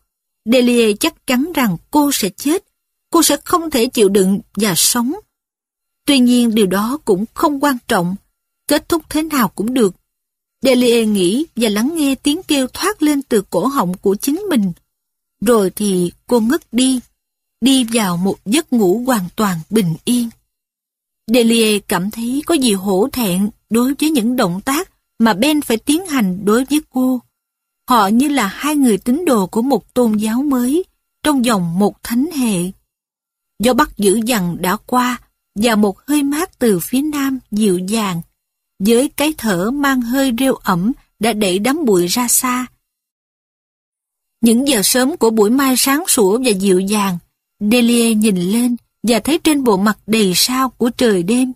Delia chắc chắn rằng cô sẽ chết. Cô sẽ không thể chịu đựng và sống. Tuy nhiên điều đó cũng không quan trọng kết thúc thế nào cũng được. Delia nghĩ và lắng nghe tiếng kêu thoát lên từ cổ họng của chính mình. Rồi thì cô ngất đi, đi vào một giấc ngủ hoàn toàn bình yên. Delia cảm thấy có gì hổ thẹn đối với những động tác mà Ben phải tiến hành đối với cô. Họ như là hai người tín đồ của một tôn giáo mới trong vòng một thánh hệ. Gió bắc dữ dằn đã qua và một hơi mát từ phía nam dịu dàng với cái thở mang hơi rêu ẩm đã đẩy đám bụi ra xa. Những giờ sớm của buổi mai sáng sủa và dịu dàng, Delia nhìn lên và thấy trên bộ mặt đầy sao của trời đêm,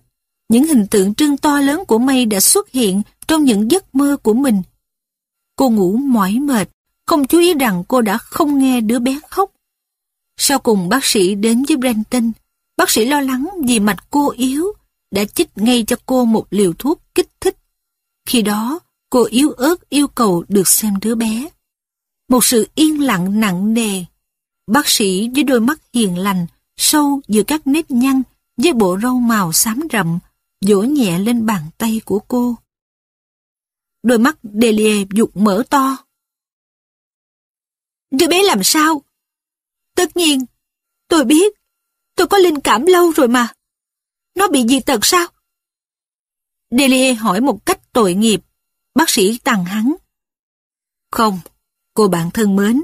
những hình tượng trưng to lớn của mây đã xuất hiện trong những giấc mơ của mình. Cô ngủ mỏi mệt, không chú ý rằng cô đã không nghe đứa bé khóc. Sau cùng bác sĩ đến với Brenton, bác sĩ lo lắng vì mạch cô yếu, đã chích ngay cho cô một liều thuốc kích thích. Khi đó, cô yếu ớt yêu cầu được xem đứa bé. Một sự yên lặng nặng nề. Bác sĩ với đôi mắt hiền lành, sâu giữa các nếp nhăn, với bộ râu màu xám rậm, vỗ nhẹ lên bàn tay của cô. Đôi mắt Delia dục mở to. Đứa bé làm sao? Tất nhiên, tôi biết, tôi có linh cảm lâu rồi mà. Nó bị dị tật sao? Delia hỏi một cách tội nghiệp. Bác sĩ tặng hắn. Không, cô bạn thân mến,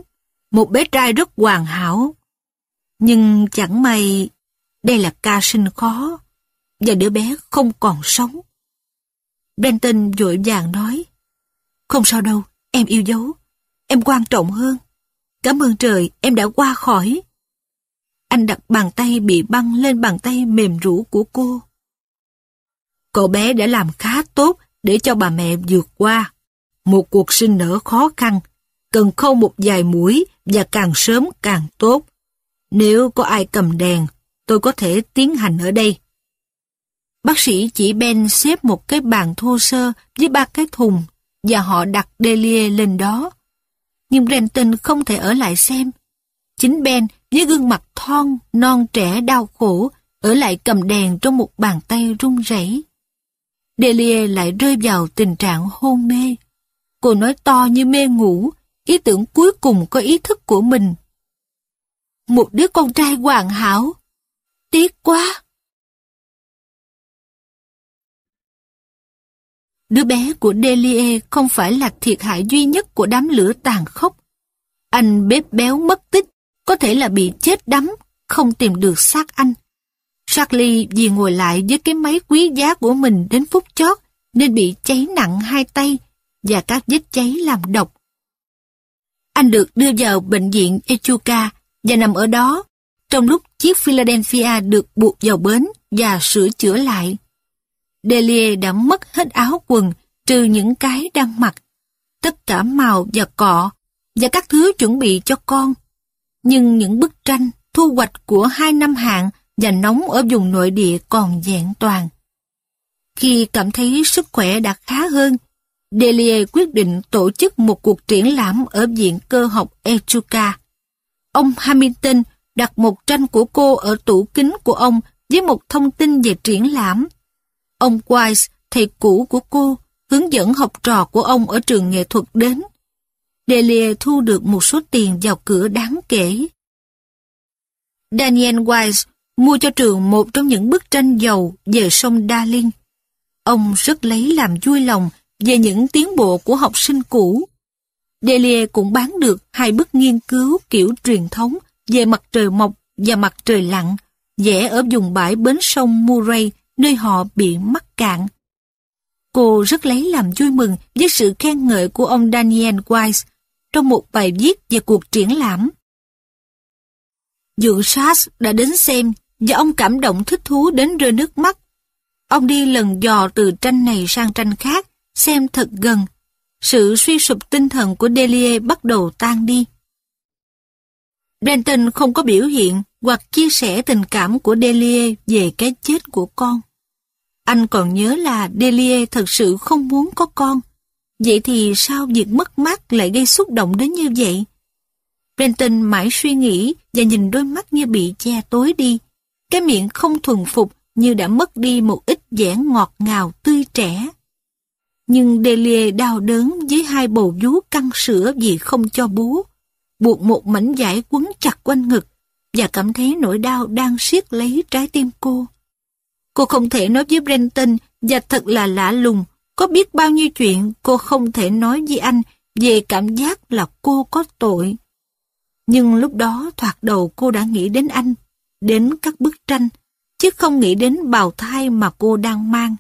một bé trai rất hoàn hảo. Nhưng chẳng may, đây là ca sinh khó, và đứa bé không còn sống. Brenton vội vàng nói, không sao đâu, em yêu dấu, em quan trọng hơn. Cảm ơn trời em đã qua khỏi. Anh đặt bàn tay bị băng lên bàn tay mềm rũ của cô. Cậu bé đã làm khá tốt để cho bà mẹ vượt qua. Một cuộc sinh nở khó khăn, cần khâu một vài mũi và càng sớm càng tốt. Nếu có ai cầm đèn, tôi có thể tiến hành ở đây. Bác sĩ chỉ Ben xếp một cái bàn thô sơ với ba cái thùng và họ đặt Delia lên đó. Nhưng Renton không thể ở lại xem. Chính Ben với gương mặt thon, non trẻ đau khổ, ở lại cầm đèn trong một bàn tay run rẩy. Delia lại rơi vào tình trạng hôn mê. Cô nói to như mê ngủ, ý tưởng cuối cùng có ý thức của mình. Một đứa con trai hoàn hảo. Tiếc quá! Đứa bé của Delia không phải là thiệt hại duy nhất của đám lửa tàn khốc. Anh bếp béo mất tích, có thể là bị chết đắm, không tìm được xác anh. Charlie vì ngồi lại với cái máy quý giá của mình đến phút chót nên bị cháy nặng hai tay và các vết cháy làm độc. Anh được đưa vào bệnh viện Echuca và nằm ở đó trong lúc chiếc Philadelphia được buộc vào bến và sửa chữa lại. Delia đã mất hết áo quần trừ những cái đang mặc, tất cả màu và cọ và các thứ chuẩn bị cho con. Nhưng những bức tranh thu hoạch của hai năm hạn và nóng ở vùng nội địa còn vẹn toàn. Khi cảm thấy sức khỏe đã khá hơn, Delia quyết định tổ chức một cuộc triển lãm ở Viện Cơ học Echuca. Ông Hamilton đặt một tranh của cô ở tủ kính của ông với một thông tin về triển lãm. Ông Wise, thầy cũ của cô, hướng dẫn học trò của ông ở trường nghệ thuật đến. Delia thu được một số tiền vào cửa đáng kể. Daniel Wise mua cho trường một trong những bức tranh dầu về sông Darling. Ông rất lấy làm vui lòng về những tiến bộ của học sinh cũ. Delia cũng bán được hai bức nghiên cứu kiểu truyền thống về mặt trời mọc và mặt trời lặn, vẽ ở vùng bãi bến sông Murray, nơi họ bị mắc cạn. Cô rất lấy làm vui mừng với sự khen ngợi của ông Daniel Wise trong một bài viết về cuộc triển lãm. Dượng Sars đã đến xem và ông cảm động thích thú đến rơi nước mắt. Ông đi lần dò từ tranh này sang tranh khác, xem thật gần. Sự suy sụp tinh thần của Delia bắt đầu tan đi. Brenton không có biểu hiện hoặc chia sẻ tình cảm của Delia về cái chết của con. Anh còn nhớ là Delia thật sự không muốn có con. Vậy thì sao việc mất mát lại gây xúc động đến như vậy? Brenton mãi suy nghĩ và nhìn đôi mắt như bị che tối đi. Cái miệng không thuần phục như đã mất đi một ít vẻ ngọt ngào tươi trẻ. Nhưng Delia đau đớn với hai bầu vú căng sữa vì không cho bú, buộc một mảnh vải quấn chặt quanh ngực và cảm thấy nỗi đau đang siết lấy trái tim cô. Cô không thể nói với Brenton và thật là lạ lùng, có biết bao nhiêu chuyện cô không thể nói với anh về cảm giác là cô có tội. Nhưng lúc đó thoạt đầu cô đã nghĩ đến anh, đến các bức tranh, chứ không nghĩ đến bào thai mà cô đang mang.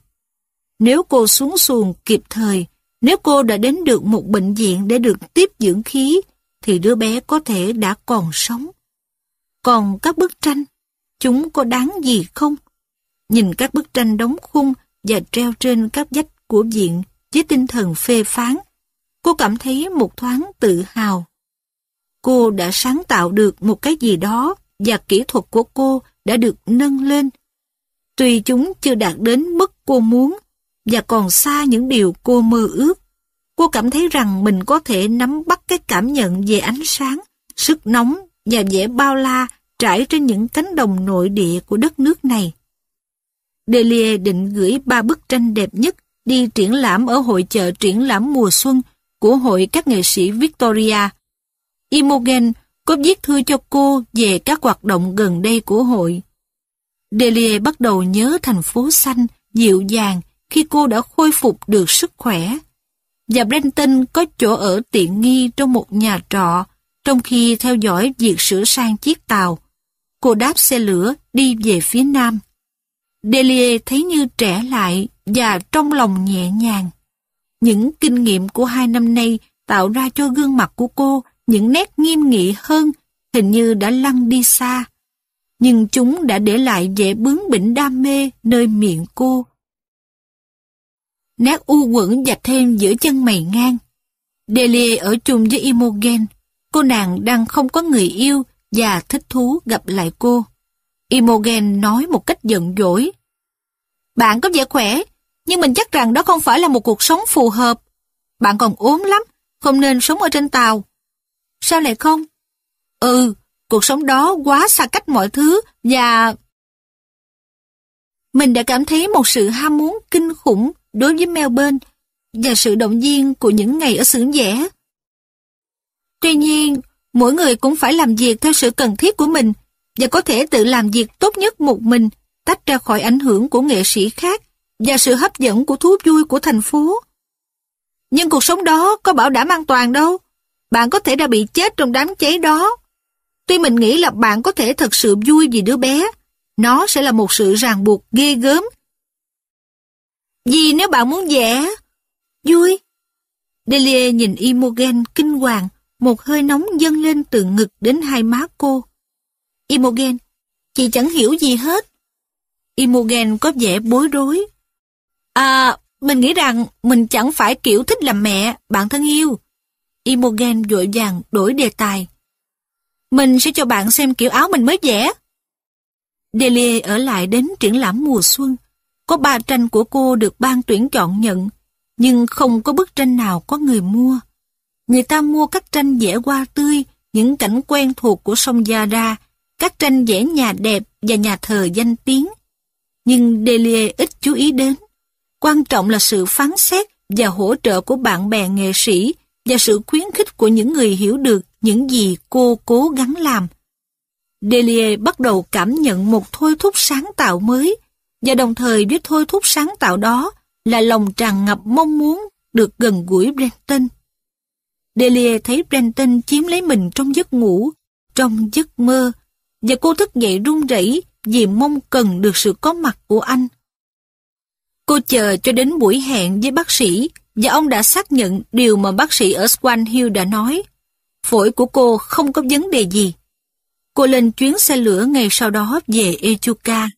Nếu cô xuống xuồng kịp thời, nếu cô đã đến được một bệnh viện để được tiếp dưỡng khí, thì đứa bé có thể đã còn sống. Còn các bức tranh, chúng có đáng gì không? Nhìn các bức tranh đóng khung và treo trên các vách của viện với tinh thần phê phán, cô cảm thấy một thoáng tự hào. Cô đã sáng tạo được một cái gì đó và kỹ thuật của cô đã được nâng lên. Tuy chúng chưa đạt đến mức cô muốn và còn xa những điều cô mơ ước, cô cảm thấy rằng mình có thể nắm bắt cái cảm nhận về ánh sáng, sức nóng và vẻ bao la trải trên những cánh đồng nội địa của đất nước này. Delia định gửi ba bức tranh đẹp nhất đi triển lãm ở hội chợ triển lãm mùa xuân của hội các nghệ sĩ Victoria. Imogen có viết thư cho cô về các hoạt động gần đây của hội. Delia bắt đầu nhớ thành phố xanh, dịu dàng khi cô đã khôi phục được sức khỏe. Và Brenton có chỗ ở tiện nghi trong một nhà trọ, trong khi theo dõi việc sửa sang chiếc tàu. Cô đáp xe lửa đi về phía nam. Delia thấy như trẻ lại và trong lòng nhẹ nhàng. Những kinh nghiệm của hai năm nay tạo ra cho gương mặt của cô những nét nghiêm nghị hơn, hình như đã lăn đi xa. Nhưng chúng đã để lại vẻ bướng bỉnh đam mê nơi miệng cô. Nét u quẩn dạch thêm giữa chân mày ngang. Delia ở chung với Imogen. Cô nàng đang không có người yêu và thích thú gặp lại cô. Imogen nói một cách giận dỗi. Bạn có vẻ khỏe, nhưng mình chắc rằng đó không phải là một cuộc sống phù hợp. Bạn còn ốm lắm, không nên sống ở trên tàu. Sao lại không? Ừ, cuộc sống đó quá xa cách mọi thứ và... Mình đã cảm thấy một sự ham muốn kinh khủng đối với Melbourne và sự động viên của những ngày ở xưởng vẽ. Tuy nhiên, mỗi người cũng phải làm việc theo sự cần thiết của mình và có thể tự làm việc tốt nhất một mình, tách ra khỏi ảnh hưởng của nghệ sĩ khác và sự hấp dẫn của thú vui của thành phố. Nhưng cuộc sống đó có bảo đảm an toàn đâu. Bạn có thể đã bị chết trong đám cháy đó. Tuy mình nghĩ là bạn có thể thật sự vui vì đứa bé, nó sẽ là một sự ràng buộc ghê gớm. Vì nếu bạn muốn vẽ, vui. Delia nhìn Imogen kinh hoàng, một hơi nóng dâng lên từ ngực đến hai má cô. Imogen, chị chẳng hiểu gì hết. Imogen có vẻ bối rối. À, mình nghĩ rằng mình chẳng phải kiểu thích làm mẹ, bạn thân yêu. Imogen vội vàng đổi đề tài. Mình sẽ cho bạn xem kiểu áo mình mới vẽ. Delia ở lại đến triển lãm mùa xuân. Có ba tranh của cô được ban tuyển chọn nhận, nhưng không có bức tranh nào có người mua. Người ta mua các tranh vẽ hoa tươi, những cảnh quen thuộc của sông Yara, các tranh vẽ nhà đẹp và nhà thờ danh tiếng. Nhưng Delia ít chú ý đến. Quan trọng là sự phán xét và hỗ trợ của bạn bè nghệ sĩ và sự khuyến khích của những người hiểu được những gì cô cố gắng làm. Delia bắt đầu cảm nhận một thôi thúc sáng tạo mới và đồng thời với thôi thúc sáng tạo đó là lòng tràn ngập mong muốn được gần gũi Brenton. Delia thấy Brenton chiếm lấy mình trong giấc ngủ, trong giấc mơ, và cô thức dậy run rẩy vì mong cần được sự có mặt của anh. Cô chờ cho đến buổi hẹn với bác sĩ và ông đã xác nhận điều mà bác sĩ ở Swan Hill đã nói. Phổi của cô không có vấn đề gì. Cô lên chuyến xe lửa ngày sau đó về Echuca.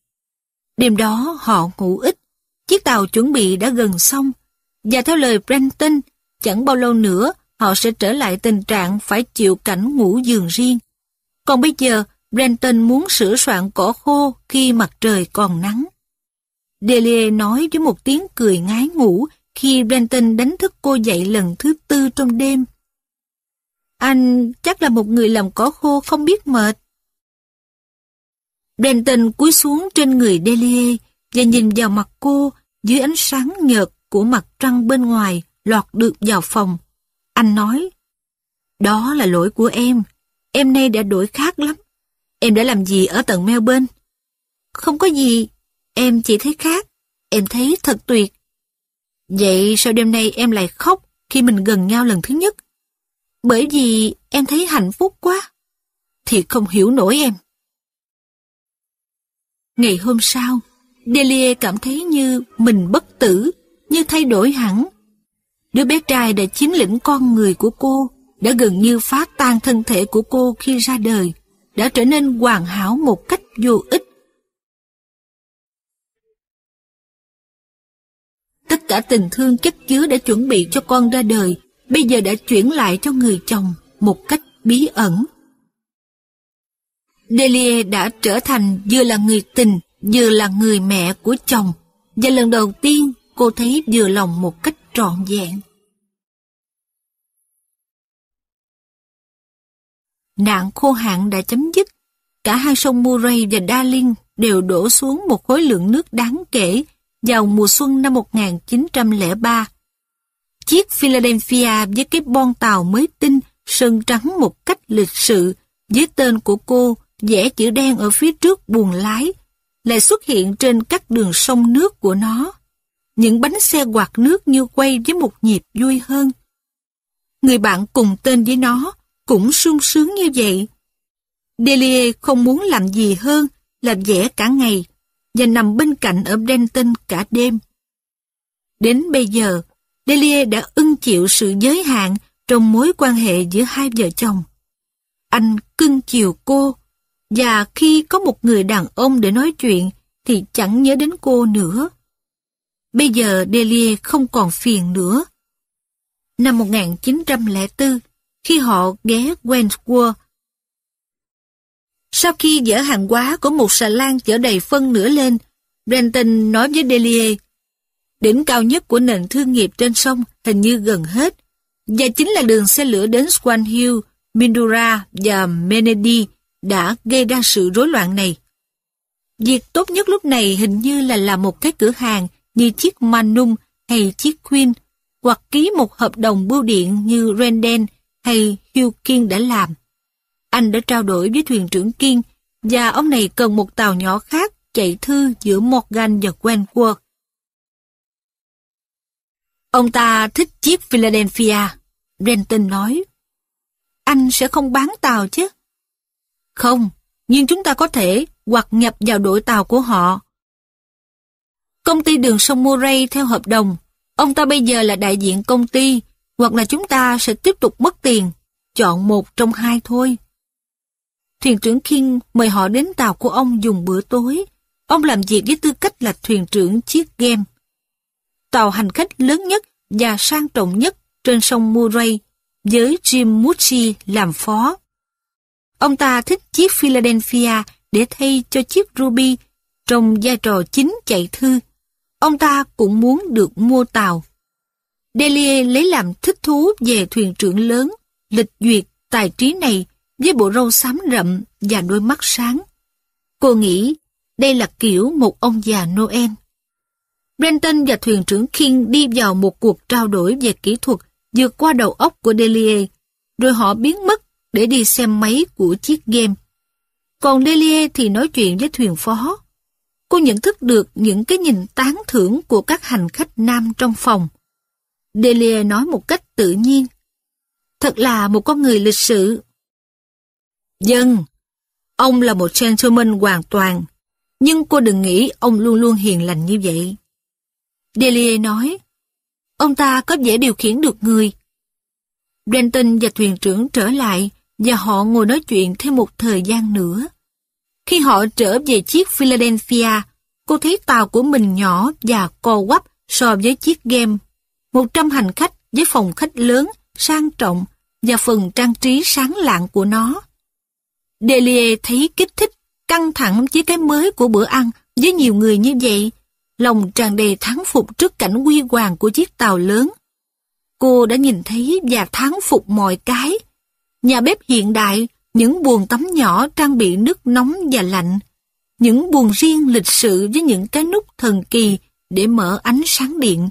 Đêm đó họ ngủ ít, chiếc tàu chuẩn bị đã gần xong, và theo lời Brenton, chẳng bao lâu nữa họ sẽ trở lại tình trạng phải chịu cảnh ngủ giường riêng. Còn bây giờ, Brenton muốn sửa soạn cỏ khô khi mặt trời còn nắng. Delia nói với một tiếng cười ngái ngủ khi Brenton đánh thức cô dậy lần thứ tư trong đêm. Anh chắc là một người làm cỏ khô không biết mệt. Brenton cúi xuống trên người Delia và nhìn vào mặt cô dưới ánh sáng nhợt của mặt trăng bên ngoài lọt được vào phòng. Anh nói, đó là lỗi của em, em nay đã đổi khác lắm. Em đã làm gì ở tận Melbourne? Không có gì, em chỉ thấy khác, em thấy thật tuyệt. Vậy sao đêm nay em lại khóc khi mình gần nhau lần thứ nhất? Bởi vì em thấy hạnh phúc quá. Thì không hiểu nổi em. Ngày hôm sau, Delia cảm thấy như mình bất tử, như thay đổi hẳn. Đứa bé trai đã chiếm lĩnh con người của cô, đã gần như phá tan thân thể của cô khi ra đời, đã trở nên hoàn hảo một cách vô ích. Tất cả tình thương chất chứa đã chuẩn bị cho con ra đời, bây giờ đã chuyển lại cho người chồng một cách bí ẩn. Delia đã trở thành vừa là người tình, vừa là người mẹ của chồng, và lần đầu tiên cô thấy vừa lòng một cách trọn vẹn. Nạn khô hạn đã chấm dứt, cả hai sông Murray và Darling đều đổ xuống một khối lượng nước đáng kể vào mùa xuân năm 1903. Chiếc Philadelphia với cái bon tàu mới tinh sơn trắng một cách lịch sự với tên của cô vẽ chữ đen ở phía trước buồng lái lại xuất hiện trên các đường sông nước của nó. Những bánh xe quạt nước như quay với một nhịp vui hơn. Người bạn cùng tên với nó cũng sung sướng như vậy. Delia không muốn làm gì hơn là vẽ cả ngày và nằm bên cạnh ở Brenton cả đêm. Đến bây giờ, Delia đã ưng chịu sự giới hạn trong mối quan hệ giữa hai vợ chồng. Anh cưng chiều cô, và khi có một người đàn ông để nói chuyện thì chẳng nhớ đến cô nữa. Bây giờ Delia không còn phiền nữa. Năm 1904, khi họ ghé Wentworth, sau khi dỡ hàng hóa của một xà lan chở đầy phân nửa lên, Brenton nói với Delia, đỉnh cao nhất của nền thương nghiệp trên sông hình như gần hết, và chính là đường xe lửa đến Swan Hill, Mindura và Menedi đã gây ra sự rối loạn này. Việc tốt nhất lúc này hình như là làm một cái cửa hàng như chiếc Manum hay chiếc Queen, hoặc ký một hợp đồng bưu điện như Renden hay Hugh King đã làm. Anh đã trao đổi với thuyền trưởng Kiên và ông này cần một tàu nhỏ khác chạy thư giữa Morgan và Wentworth. Ông ta thích chiếc Philadelphia, Renton nói. Anh sẽ không bán tàu chứ? Không, nhưng chúng ta có thể hoặc nhập vào đội tàu của họ. Công ty đường sông Murray theo hợp đồng, ông ta bây giờ là đại diện công ty, hoặc là chúng ta sẽ tiếp tục mất tiền, chọn một trong hai thôi. Thuyền trưởng King mời họ đến tàu của ông dùng bữa tối. Ông làm việc với tư cách là thuyền trưởng chiếc game. Tàu hành khách lớn nhất và sang trọng nhất trên sông Murray với Jim Mucci làm phó. Ông ta thích chiếc Philadelphia để thay cho chiếc Ruby trong vai trò chính chạy thư. Ông ta cũng muốn được mua tàu. Delia lấy làm thích thú về thuyền trưởng lớn, lịch duyệt, tài trí này với bộ râu xám rậm và đôi mắt sáng. Cô nghĩ đây là kiểu một ông già Noel. Brenton và thuyền trưởng King đi vào một cuộc trao đổi về kỹ thuật vượt qua đầu óc của Delia, rồi họ biến mất để đi xem máy của chiếc game. Còn Delia thì nói chuyện với thuyền phó. Cô nhận thức được những cái nhìn tán thưởng của các hành khách nam trong phòng. Delia nói một cách tự nhiên. Thật là một con người lịch sự. Dân, ông là một gentleman hoàn toàn, nhưng cô đừng nghĩ ông luôn luôn hiền lành như vậy. Delia nói, ông ta có vẻ điều khiển được người. Brenton và thuyền trưởng trở lại và họ ngồi nói chuyện thêm một thời gian nữa. Khi họ trở về chiếc Philadelphia, cô thấy tàu của mình nhỏ và co quắp so với chiếc game. Một trăm hành khách với phòng khách lớn, sang trọng và phần trang trí sáng lạng của nó. Delia thấy kích thích, căng thẳng với cái mới của bữa ăn với nhiều người như vậy. Lòng tràn đầy thắng phục trước cảnh huy hoàng của chiếc tàu lớn. Cô đã nhìn thấy và thắng phục mọi cái. Nhà bếp hiện đại, những buồng tắm nhỏ trang bị nước nóng và lạnh. Những buồng riêng lịch sự với những cái nút thần kỳ để mở ánh sáng điện.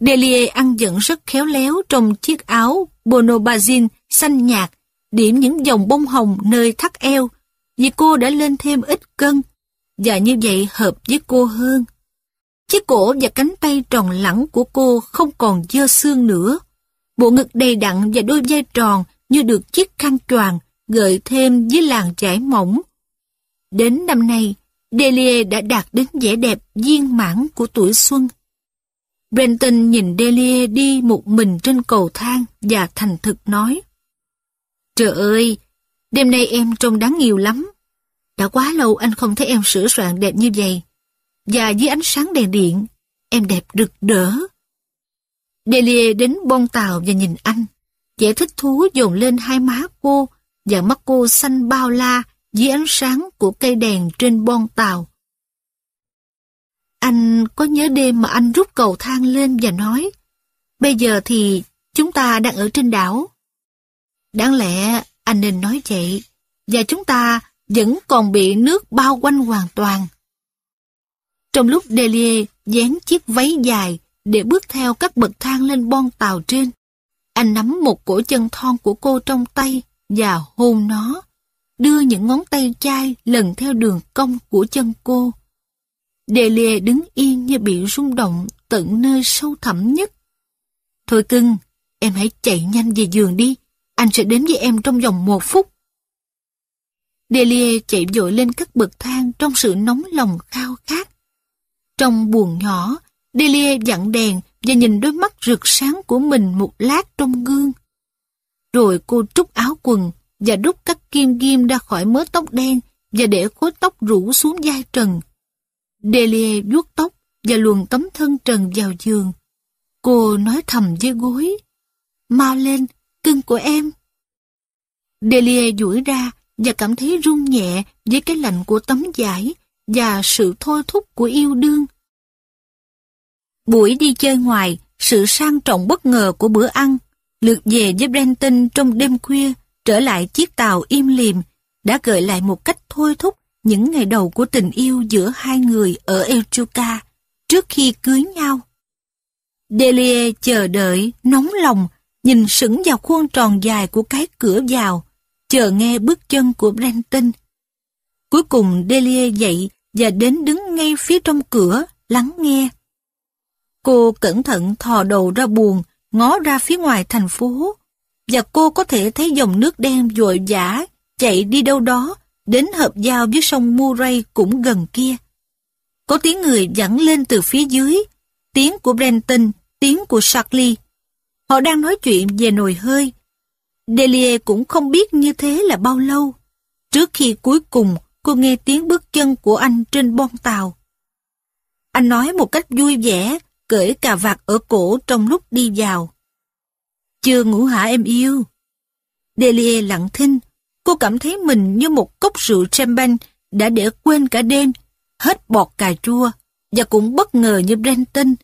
Delia ăn giận rất khéo léo trong chiếc áo bonobazin xanh nhạt điểm những dòng bông hồng nơi thắt eo, vì cô đã lên thêm ít cân, và như vậy hợp với cô hơn. Chiếc cổ và cánh tay tròn lẳng của cô không còn dơ xương nữa. Bộ ngực đầy đặn và đôi vai tròn như được chiếc khăn choàng gợi thêm với làn chải mỏng. Đến năm nay, Delia đã đạt đến vẻ đẹp viên mãn của tuổi xuân. Brenton nhìn Delia đi một mình trên cầu thang và thành thực nói. Trời ơi, đêm nay em trông đáng nhiều lắm. Đã quá lâu anh không thấy em sửa soạn đẹp như vậy. Và dưới ánh sáng đèn điện, em đẹp rực rỡ. Delia đến bon tàu và nhìn anh. Vẻ thích thú dồn lên hai má cô và mắt cô xanh bao la dưới ánh sáng của cây đèn trên bon tàu. Anh có nhớ đêm mà anh rút cầu thang lên và nói Bây giờ thì chúng ta đang ở trên đảo. Đáng lẽ anh nên nói vậy, và chúng ta vẫn còn bị nước bao quanh hoàn toàn. Trong lúc Delia dán chiếc váy dài để bước theo các bậc thang lên bon tàu trên, anh nắm một cổ chân thon của cô trong tay và hôn nó, đưa những ngón tay chai lần theo đường cong của chân cô. Delia đứng yên như bị rung động tận nơi sâu thẳm nhất. Thôi cưng, em hãy chạy nhanh về giường đi, anh sẽ đến với em trong vòng một phút. Delia chạy vội lên các bậc thang trong sự nóng lòng khao khát. Trong buồng nhỏ, Delia dặn đèn và nhìn đôi mắt rực sáng của mình một lát trong gương. Rồi cô trút áo quần và đút các kim ghim ra khỏi mớ tóc đen và để khối tóc rủ xuống vai trần. Delia vuốt tóc và luồn tấm thân trần vào giường. Cô nói thầm với gối. Mau lên, cưng của em. Delia duỗi ra và cảm thấy run nhẹ với cái lạnh của tấm vải và sự thôi thúc của yêu đương. Buổi đi chơi ngoài, sự sang trọng bất ngờ của bữa ăn, lượt về với Brenton trong đêm khuya, trở lại chiếc tàu im lìm, đã gợi lại một cách thôi thúc những ngày đầu của tình yêu giữa hai người ở Echuca trước khi cưới nhau. Delia chờ đợi, nóng lòng nhìn sững vào khuôn tròn dài của cái cửa vào, chờ nghe bước chân của Brenton. Cuối cùng Delia dậy và đến đứng ngay phía trong cửa, lắng nghe. Cô cẩn thận thò đầu ra buồn, ngó ra phía ngoài thành phố. Và cô có thể thấy dòng nước đen vội vã chạy đi đâu đó, đến hợp giao với sông Murray cũng gần kia. Có tiếng người dẫn lên từ phía dưới, tiếng của Brenton, tiếng của Charlie. Họ đang nói chuyện về nồi hơi. Delia cũng không biết như thế là bao lâu. Trước khi cuối cùng cô nghe tiếng bước chân của anh trên bon tàu. Anh nói một cách vui vẻ, cởi cà vạt ở cổ trong lúc đi vào. Chưa ngủ hả em yêu? Delia lặng thinh, cô cảm thấy mình như một cốc rượu champagne đã để quên cả đêm, hết bọt cà chua, và cũng bất ngờ như Brenton.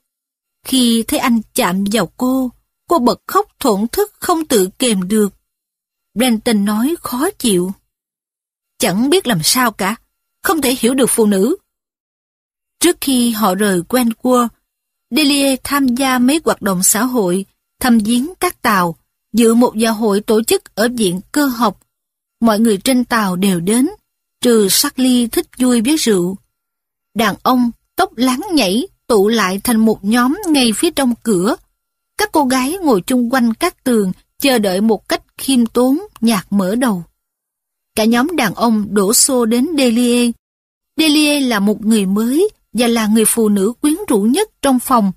Khi thấy anh chạm vào cô, cô bật khóc thổn thức không tự kềm được. Brenton nói khó chịu. Chẳng biết làm sao cả, không thể hiểu được phụ nữ. Trước khi họ rời Wentworth, Delia tham gia mấy hoạt động xã hội, thăm viếng các tàu, dự một dạ hội tổ chức ở viện cơ học. Mọi người trên tàu đều đến, trừ Charlie thích vui với rượu. Đàn ông, tóc láng nhảy, tụ lại thành một nhóm ngay phía trong cửa. Các cô gái ngồi chung quanh các tường, chờ đợi một cách khiêm tốn, nhạt mở đầu. Cả nhóm đàn ông đổ xô đến Delia. Delia là một người mới và là người phụ nữ quyến rũ nhất trong phòng.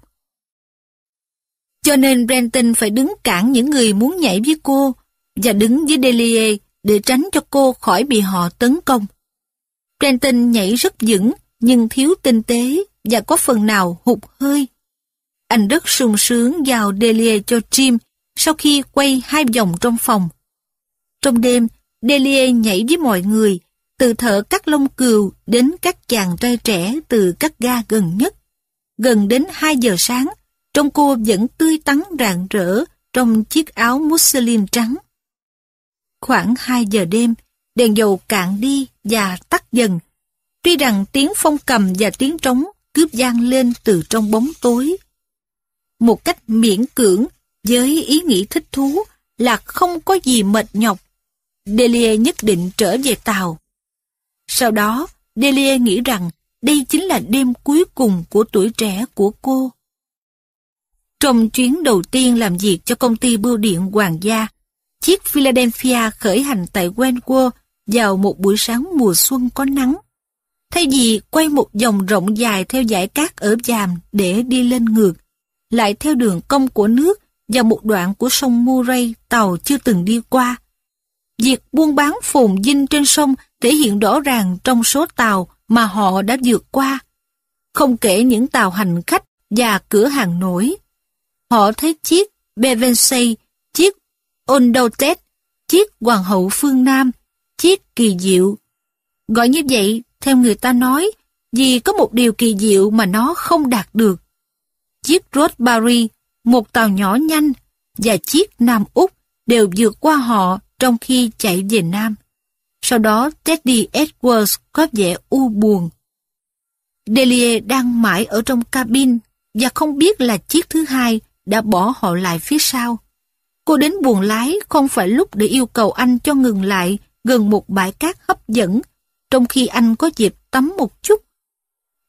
Cho nên Brenton phải đứng cản những người muốn nhảy với cô và đứng với Delia để tránh cho cô khỏi bị họ tấn công. Brenton nhảy rất vững nhưng thiếu tinh tế và có phần nào hụt hơi. Anh rất sung sướng giao Delia cho Jim sau khi quay hai vòng trong phòng. Trong đêm, Delia nhảy với mọi người, từ thợ cắt lông cừu đến các chàng trai trẻ từ các ga gần nhất. Gần đến 2 giờ sáng, trông cô vẫn tươi tắn rạng rỡ trong chiếc áo muslin trắng. Khoảng 2 giờ đêm, đèn dầu cạn đi và tắt dần. Tuy rằng tiếng phong cầm và tiếng trống cướp gian lên từ trong bóng tối. Một cách miễn cưỡng với ý nghĩ thích thú là không có gì mệt nhọc. Delia nhất định trở về tàu. Sau đó, Delia nghĩ rằng đây chính là đêm cuối cùng của tuổi trẻ của cô. Trong chuyến đầu tiên làm việc cho công ty bưu điện Hoàng gia, chiếc Philadelphia khởi hành tại Wentworth vào một buổi sáng mùa xuân có nắng. Thay vì quay một vòng rộng dài theo dải cát ở Giàm để đi lên ngược, lại theo đường cong của nước và một đoạn của sông Murray tàu chưa từng đi qua. Việc buôn bán phồn dinh trên sông thể hiện rõ ràng trong số tàu mà họ đã vượt qua. Không kể những tàu hành khách và cửa hàng nổi. Họ thấy chiếc Bevensey, chiếc Ondotet, chiếc Hoàng hậu phương Nam, chiếc kỳ diệu. Gọi như vậy, theo người ta nói, vì có một điều kỳ diệu mà nó không đạt được. Chiếc Roseberry, một tàu nhỏ nhanh, và chiếc Nam Úc đều vượt qua họ trong khi chạy về Nam. Sau đó Teddy Edwards có vẻ u buồn. Delia đang mãi ở trong cabin và không biết là chiếc thứ hai đã bỏ họ lại phía sau. Cô đến buồn lái không phải lúc để yêu cầu anh cho ngừng lại gần một bãi cát hấp dẫn, trong khi anh có dịp tắm một chút.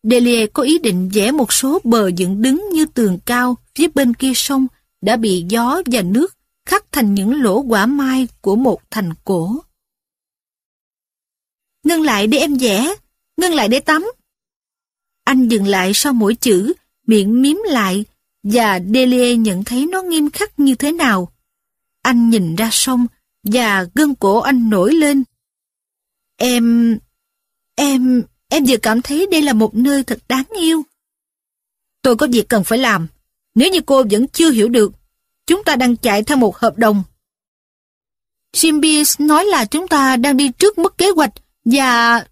Delia có ý định vẽ một số bờ dựng đứng như tường cao phía bên kia sông đã bị gió và nước khắc thành những lỗ quả mai của một thành cổ. Ngưng lại để em vẽ, ngưng lại để tắm. Anh dừng lại sau mỗi chữ, miệng miếm lại, và Delia nhận thấy nó nghiêm khắc như thế nào. Anh nhìn ra sông, và gân cổ anh nổi lên. Em... em em vừa cảm thấy đây là một nơi thật đáng yêu. Tôi có việc cần phải làm. Nếu như cô vẫn chưa hiểu được, chúng ta đang chạy theo một hợp đồng. Jim Beers nói là chúng ta đang đi trước mức kế hoạch và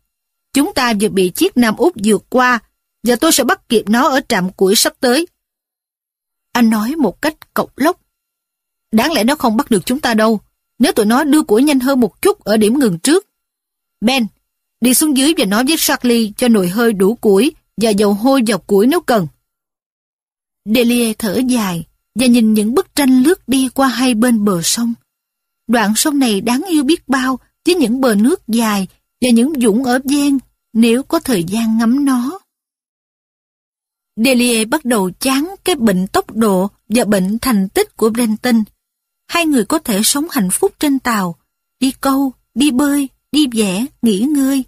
chúng ta vừa bị chiếc Nam Úc vượt qua và tôi sẽ bắt kịp nó ở trạm củi sắp tới. Anh nói một cách cộc lốc. Đáng lẽ nó không bắt được chúng ta đâu, nếu tụi nó đưa củi nhanh hơn một chút ở điểm ngừng trước. Ben, đi xuống dưới và nói với Charlie cho nồi hơi đủ củi và dầu hôi vào củi nếu cần. Delia thở dài và nhìn những bức tranh lướt đi qua hai bên bờ sông. Đoạn sông này đáng yêu biết bao với những bờ nước dài và những dũng ở gian nếu có thời gian ngắm nó. Delia bắt đầu chán cái bệnh tốc độ và bệnh thành tích của Brenton. Hai người có thể sống hạnh phúc trên tàu, đi câu, đi bơi, đi vẽ, nghỉ ngơi.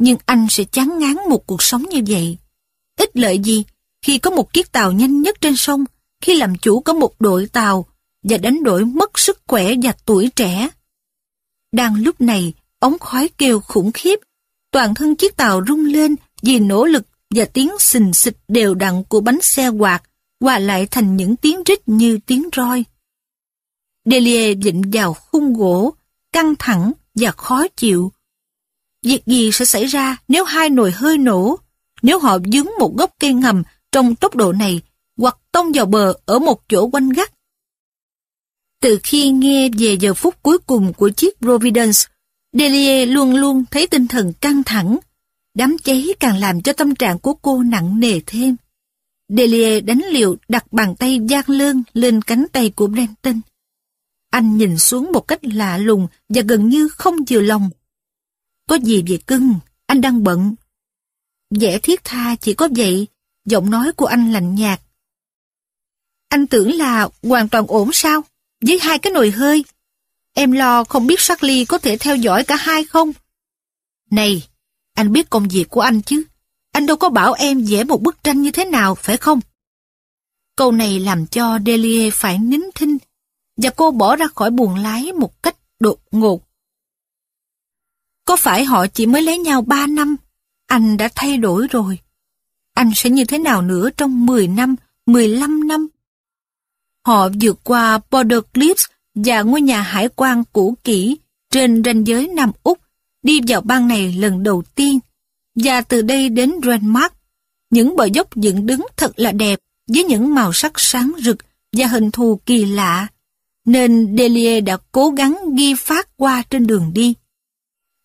Nhưng anh sẽ chán ngán một cuộc sống như vậy. Ít lợi gì khi có một chiếc tàu nhanh nhất trên sông, khi làm chủ có một đội tàu và đánh đổi mất sức khỏe và tuổi trẻ. Đang lúc này, ống khói kêu khủng khiếp, toàn thân chiếc tàu rung lên vì nỗ lực và tiếng xình xịch đều đặn của bánh xe quạt hòa lại thành những tiếng rít như tiếng roi. Delia vịnh vào khung gỗ, căng thẳng và khó chịu. Việc gì sẽ xảy ra nếu hai nồi hơi nổ, nếu họ dứng một gốc cây ngầm trong tốc độ này hoặc tông vào bờ ở một chỗ quanh gắt? Từ khi nghe về giờ phút cuối cùng của chiếc Providence, Delia luôn luôn thấy tinh thần căng thẳng. Đám cháy càng làm cho tâm trạng của cô nặng nề thêm. Delia đánh liều đặt bàn tay gian lơn lên cánh tay của Brenton. Anh nhìn xuống một cách lạ lùng và gần như không vừa lòng. Có gì về cưng, anh đang bận. Vẻ thiết tha chỉ có vậy, giọng nói của anh lạnh nhạt. Anh tưởng là hoàn toàn ổn sao? Với hai cái nồi hơi. Em lo không biết Charlie có thể theo dõi cả hai không? Này, anh biết công việc của anh chứ. Anh đâu có bảo em vẽ một bức tranh như thế nào, phải không? Câu này làm cho Delia phải nín thinh và cô bỏ ra khỏi buồng lái một cách đột ngột. Có phải họ chỉ mới lấy nhau ba năm? Anh đã thay đổi rồi. Anh sẽ như thế nào nữa trong 10 năm, 15 năm? Họ vượt qua Border Cliffs và ngôi nhà hải quan cũ kỹ trên ranh giới Nam Úc, đi vào bang này lần đầu tiên, và từ đây đến Renmark. Những bờ dốc dựng đứng thật là đẹp, với những màu sắc sáng rực và hình thù kỳ lạ, nên Delia đã cố gắng ghi phát qua trên đường đi.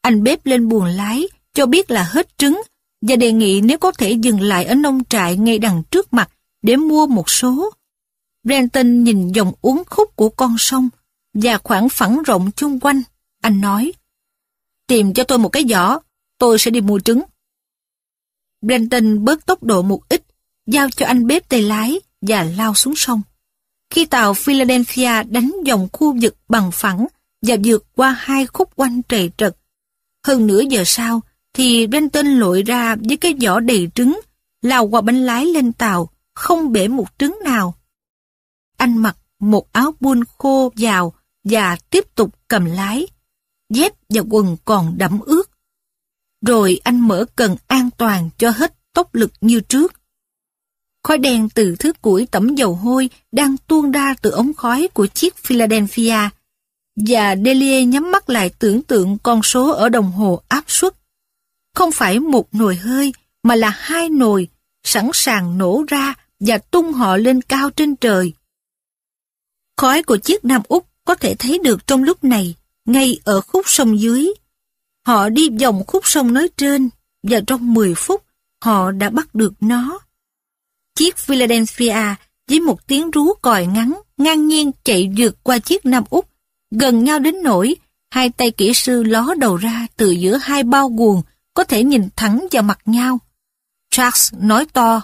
Anh bếp lên buồng lái, cho biết là hết trứng, và đề nghị nếu có thể dừng lại ở nông trại ngay đằng trước mặt để mua một số. Brenton nhìn dòng uốn khúc của con sông và khoảng phẳng rộng chung quanh. Anh nói, tìm cho tôi một cái giỏ, tôi sẽ đi mua trứng. Brenton bớt tốc độ một ít, giao cho anh bếp tay lái và lao xuống sông. Khi tàu Philadelphia đánh dòng khu vực bằng phẳng và vượt qua hai khúc quanh trầy trật, hơn nửa giờ sau thì Brenton lội ra với cái giỏ đầy trứng, lao qua bánh lái lên tàu, không bể một trứng nào. Anh mặc một áo buôn khô vào và tiếp tục cầm lái. Dép và quần còn đẫm ướt. Rồi anh mở cần an toàn cho hết tốc lực như trước. Khói đen từ thứ củi tẩm dầu hôi đang tuôn ra từ ống khói của chiếc Philadelphia. Và Delia nhắm mắt lại tưởng tượng con số ở đồng hồ áp suất. Không phải một nồi hơi, mà là hai nồi, sẵn sàng nổ ra và tung họ lên cao trên trời. Khói của chiếc Nam Úc có thể thấy được trong lúc này, ngay ở khúc sông dưới. Họ đi vòng khúc sông nói trên, và trong 10 phút, họ đã bắt được nó. Chiếc Philadelphia với một tiếng rú còi ngắn, ngang nhiên chạy vượt qua chiếc Nam Úc, gần nhau đến nỗi hai tay kỹ sư ló đầu ra từ giữa hai bao guồng có thể nhìn thẳng vào mặt nhau. Charles nói to.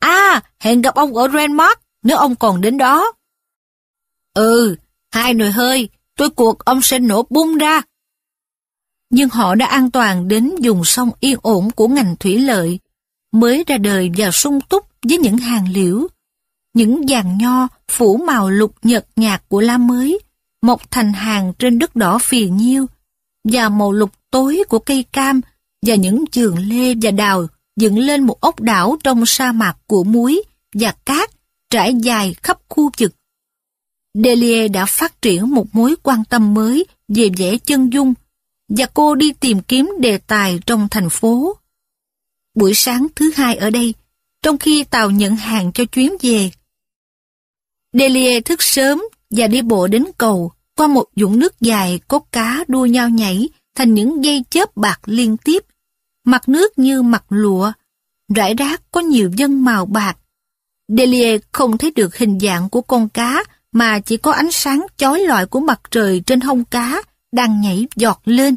À, hẹn gặp ông ở Renmark nếu ông còn đến đó. Ừ, hai nồi hơi, tôi cuộc ông sẽ nổ bung ra. Nhưng họ đã an toàn đến dùng sông yên ổn của ngành thủy lợi, mới ra đời và sung túc với những hàng liễu. Những dàn nho phủ màu lục nhợt nhạt của lá mới, mọc thành hàng trên đất đỏ phì nhiêu, và màu lục tối của cây cam và những trường lê và đào dựng lên một ốc đảo trong sa mạc của muối và cát trải dài khắp khu vực. Delia đã phát triển một mối quan tâm mới về vẻ chân dung và cô đi tìm kiếm đề tài trong thành phố. Buổi sáng thứ hai ở đây, trong khi tàu nhận hàng cho chuyến về. Delia thức sớm và đi bộ đến cầu qua một dũng nước dài có cá đua nhau nhảy thành những dây chớp bạc liên tiếp. Mặt nước như mặt lụa, rải rác có nhiều vân màu bạc. Delia không thấy được hình dạng của con cá mà chỉ có ánh sáng chói lọi của mặt trời trên hông cá đang nhảy giọt lên.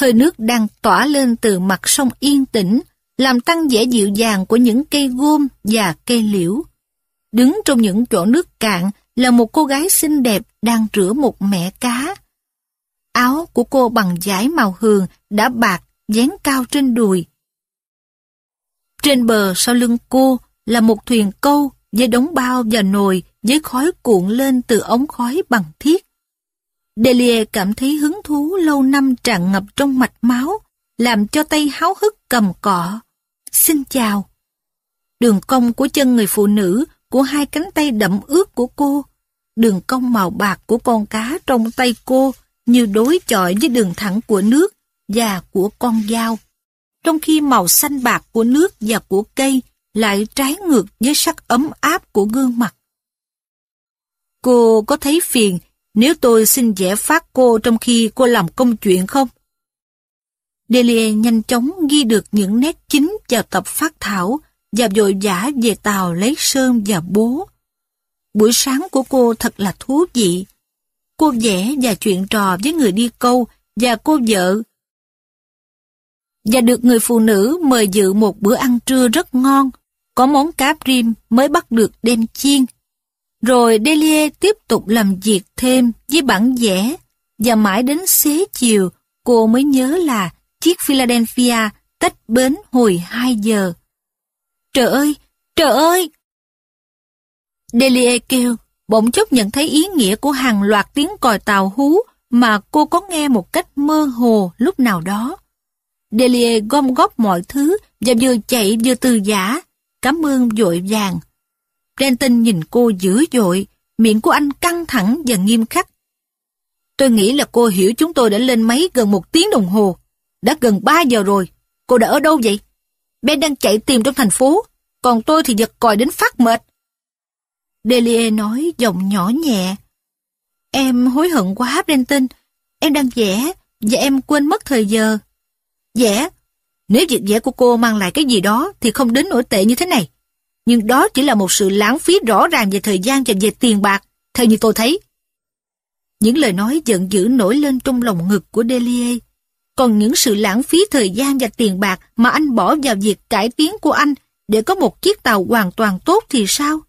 Hơi nước đang tỏa lên từ mặt sông yên tĩnh, làm tăng vẻ dịu dàng của những cây gôm và cây liễu. Đứng trong những chỗ nước cạn là một cô gái xinh đẹp đang rửa một mẹ cá. Áo của cô bằng vải màu hường đã bạc dán cao trên đùi. Trên bờ sau lưng cô là một thuyền câu với đống bao và nồi với khói cuộn lên từ ống khói bằng thiết. Delia cảm thấy hứng thú lâu năm tràn ngập trong mạch máu, làm cho tay háo hức cầm cọ. Xin chào. Đường cong của chân người phụ nữ, của hai cánh tay đậm ướt của cô, đường cong màu bạc của con cá trong tay cô như đối chọi với đường thẳng của nước và của con dao. Trong khi màu xanh bạc của nước và của cây lại trái ngược với sắc ấm áp của gương mặt. Cô có thấy phiền nếu tôi xin vẽ phát cô trong khi cô làm công chuyện không? Delia nhanh chóng ghi được những nét chính vào tập phát thảo và vội vã về tàu lấy sơn và bố. Buổi sáng của cô thật là thú vị. Cô vẽ và chuyện trò với người đi câu và cô vợ. Và được người phụ nữ mời dự một bữa ăn trưa rất ngon, có món cá rim mới bắt được đem chiên. Rồi Delia tiếp tục làm việc thêm với bản vẽ, và mãi đến xế chiều cô mới nhớ là chiếc Philadelphia tách bến hồi 2 giờ. Trời ơi, trời ơi! Delia kêu, bỗng chốc nhận thấy ý nghĩa của hàng loạt tiếng còi tàu hú mà cô có nghe một cách mơ hồ lúc nào đó. Delia gom góp mọi thứ và vừa chạy vừa từ giả, cảm ơn vội vàng. Brenton nhìn cô dữ dội, miệng của anh căng thẳng và nghiêm khắc. Tôi nghĩ là cô hiểu chúng tôi đã lên máy gần một tiếng đồng hồ. Đã gần ba giờ rồi. Cô đã ở đâu vậy? Ben đang chạy tìm trong thành phố, còn tôi thì giật còi đến phát mệt. Delia nói giọng nhỏ nhẹ. Em hối hận quá, Brenton. Em đang vẽ, và em quên mất thời giờ. Vẽ? Nếu việc vẽ của cô mang lại cái gì đó thì không đến nỗi tệ như thế này. Nhưng đó chỉ là một sự lãng phí rõ ràng về thời gian và về tiền bạc, theo như tôi thấy. Những lời nói giận dữ nổi lên trong lòng ngực của Delia. Còn những sự lãng phí thời gian và tiền bạc mà anh bỏ vào việc cải tiến của anh để có một chiếc tàu hoàn toàn tốt thì sao?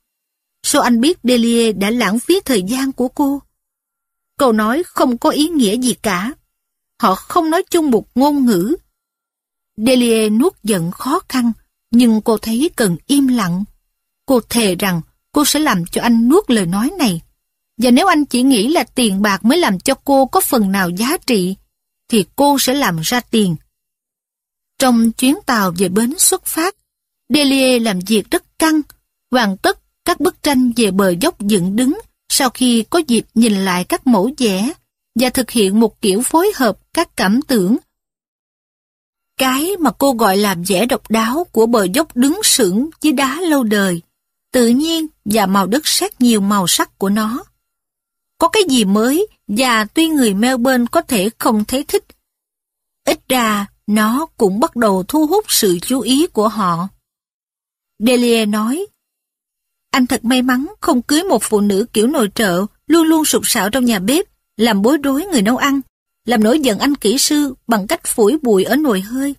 Sao anh biết Delia đã lãng phí thời gian của cô? Câu nói không có ý nghĩa gì cả. Họ không nói chung một ngôn ngữ. Delia nuốt giận khó khăn, nhưng cô thấy cần im lặng. Cô thề rằng cô sẽ làm cho anh nuốt lời nói này. Và nếu anh chỉ nghĩ là tiền bạc mới làm cho cô có phần nào giá trị, thì cô sẽ làm ra tiền. Trong chuyến tàu về bến xuất phát, Delia làm việc rất căng, hoàn tất các bức tranh về bờ dốc dựng đứng sau khi có dịp nhìn lại các mẫu vẽ và thực hiện một kiểu phối hợp các cảm tưởng. Cái mà cô gọi là vẽ độc đáo của bờ dốc đứng sững với đá lâu đời, tự nhiên và màu đất sét nhiều màu sắc của nó. Có cái gì mới và tuy người Melbourne có thể không thấy thích, ít ra nó cũng bắt đầu thu hút sự chú ý của họ. Delia nói, anh thật may mắn không cưới một phụ nữ kiểu nội trợ, luôn luôn sụp sạo trong nhà bếp, làm bối rối người nấu ăn, làm nổi giận anh kỹ sư bằng cách phủi bụi ở nồi hơi.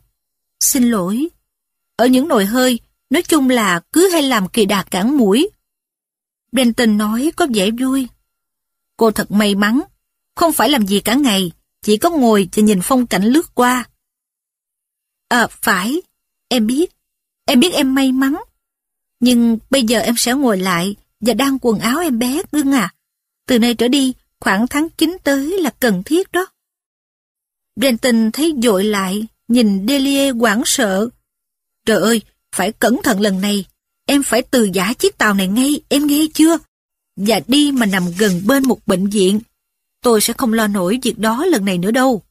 Xin lỗi. Ở những nồi hơi, nói chung là cứ hay làm kỳ đà cản mũi. Brenton nói có vẻ vui. Cô thật may mắn, không phải làm gì cả ngày, chỉ có ngồi và nhìn phong cảnh lướt qua. À, phải, em biết, em biết em may mắn. Nhưng bây giờ em sẽ ngồi lại và đan quần áo em bé, Gương à. Từ nay trở đi, khoảng tháng 9 tới là cần thiết đó. Brenton thấy dội lại, nhìn Delia hoảng sợ. Trời ơi, phải cẩn thận lần này. Em phải từ giả chiếc tàu này ngay, em nghe chưa? Và đi mà nằm gần bên một bệnh viện. Tôi sẽ không lo nổi việc đó lần này nữa đâu.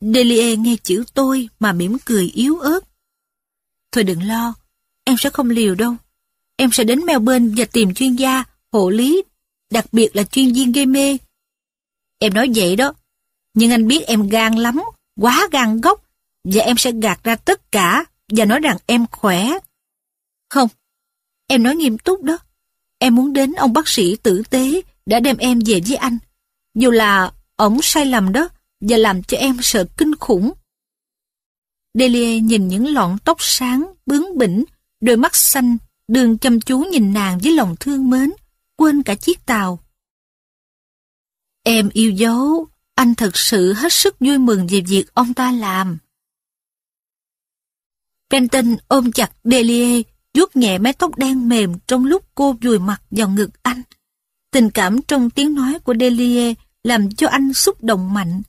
Delia nghe chữ tôi mà mỉm cười yếu ớt. Thôi đừng lo, em sẽ không liều đâu. Em sẽ đến Melbourne và tìm chuyên gia, hộ lý, đặc biệt là chuyên viên gây mê. Em nói vậy đó, nhưng anh biết em gan lắm, quá gan gốc, và em sẽ gạt ra tất cả và nói rằng em khỏe. Không, em nói nghiêm túc đó. Em muốn đến ông bác sĩ tử tế đã đem em về với anh. Dù là ổng sai lầm đó và làm cho em sợ kinh khủng. Delia nhìn những lọn tóc sáng, bướng bỉnh, đôi mắt xanh, đường chăm chú nhìn nàng với lòng thương mến, quên cả chiếc tàu. Em yêu dấu, anh thật sự hết sức vui mừng về việc ông ta làm. Benton ôm chặt Delia, vuốt nhẹ mái tóc đen mềm trong lúc cô vùi mặt vào ngực anh. Tình cảm trong tiếng nói của Delia làm cho anh xúc động mạnh.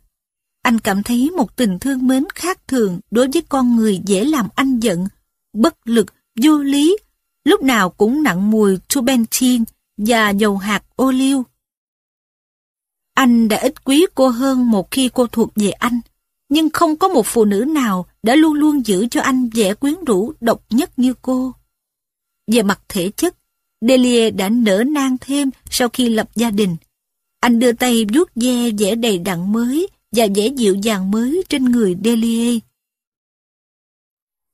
Anh cảm thấy một tình thương mến khác thường đối với con người dễ làm anh giận, bất lực, vô lý, lúc nào cũng nặng mùi turpentine và dầu hạt ô liu. Anh đã ít quý cô hơn một khi cô thuộc về anh, nhưng không có một phụ nữ nào đã luôn luôn giữ cho anh vẻ quyến rũ độc nhất như cô. Về mặt thể chất, Delia đã nở nang thêm sau khi lập gia đình. Anh đưa tay vuốt ve vẻ đầy đặn mới và vẻ dịu dàng mới trên người Delia.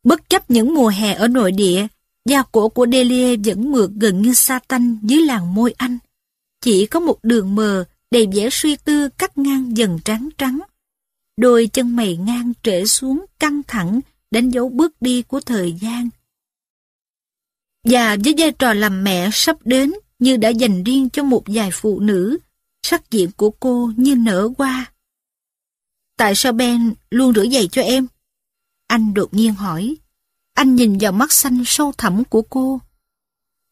Bất chấp những mùa hè ở nội địa, da cổ của Delia vẫn mượt gần như sa tanh dưới làn môi anh. Chỉ có một đường mờ đầy vẻ suy tư cắt ngang dần trắng trắng. Đôi chân mày ngang trễ xuống căng thẳng đánh dấu bước đi của thời gian. Và với vai trò làm mẹ sắp đến như đã dành riêng cho một vài phụ nữ, sắc diện của cô như nở hoa. Tại sao Ben luôn rửa giày cho em? Anh đột nhiên hỏi. Anh nhìn vào mắt xanh sâu thẳm của cô.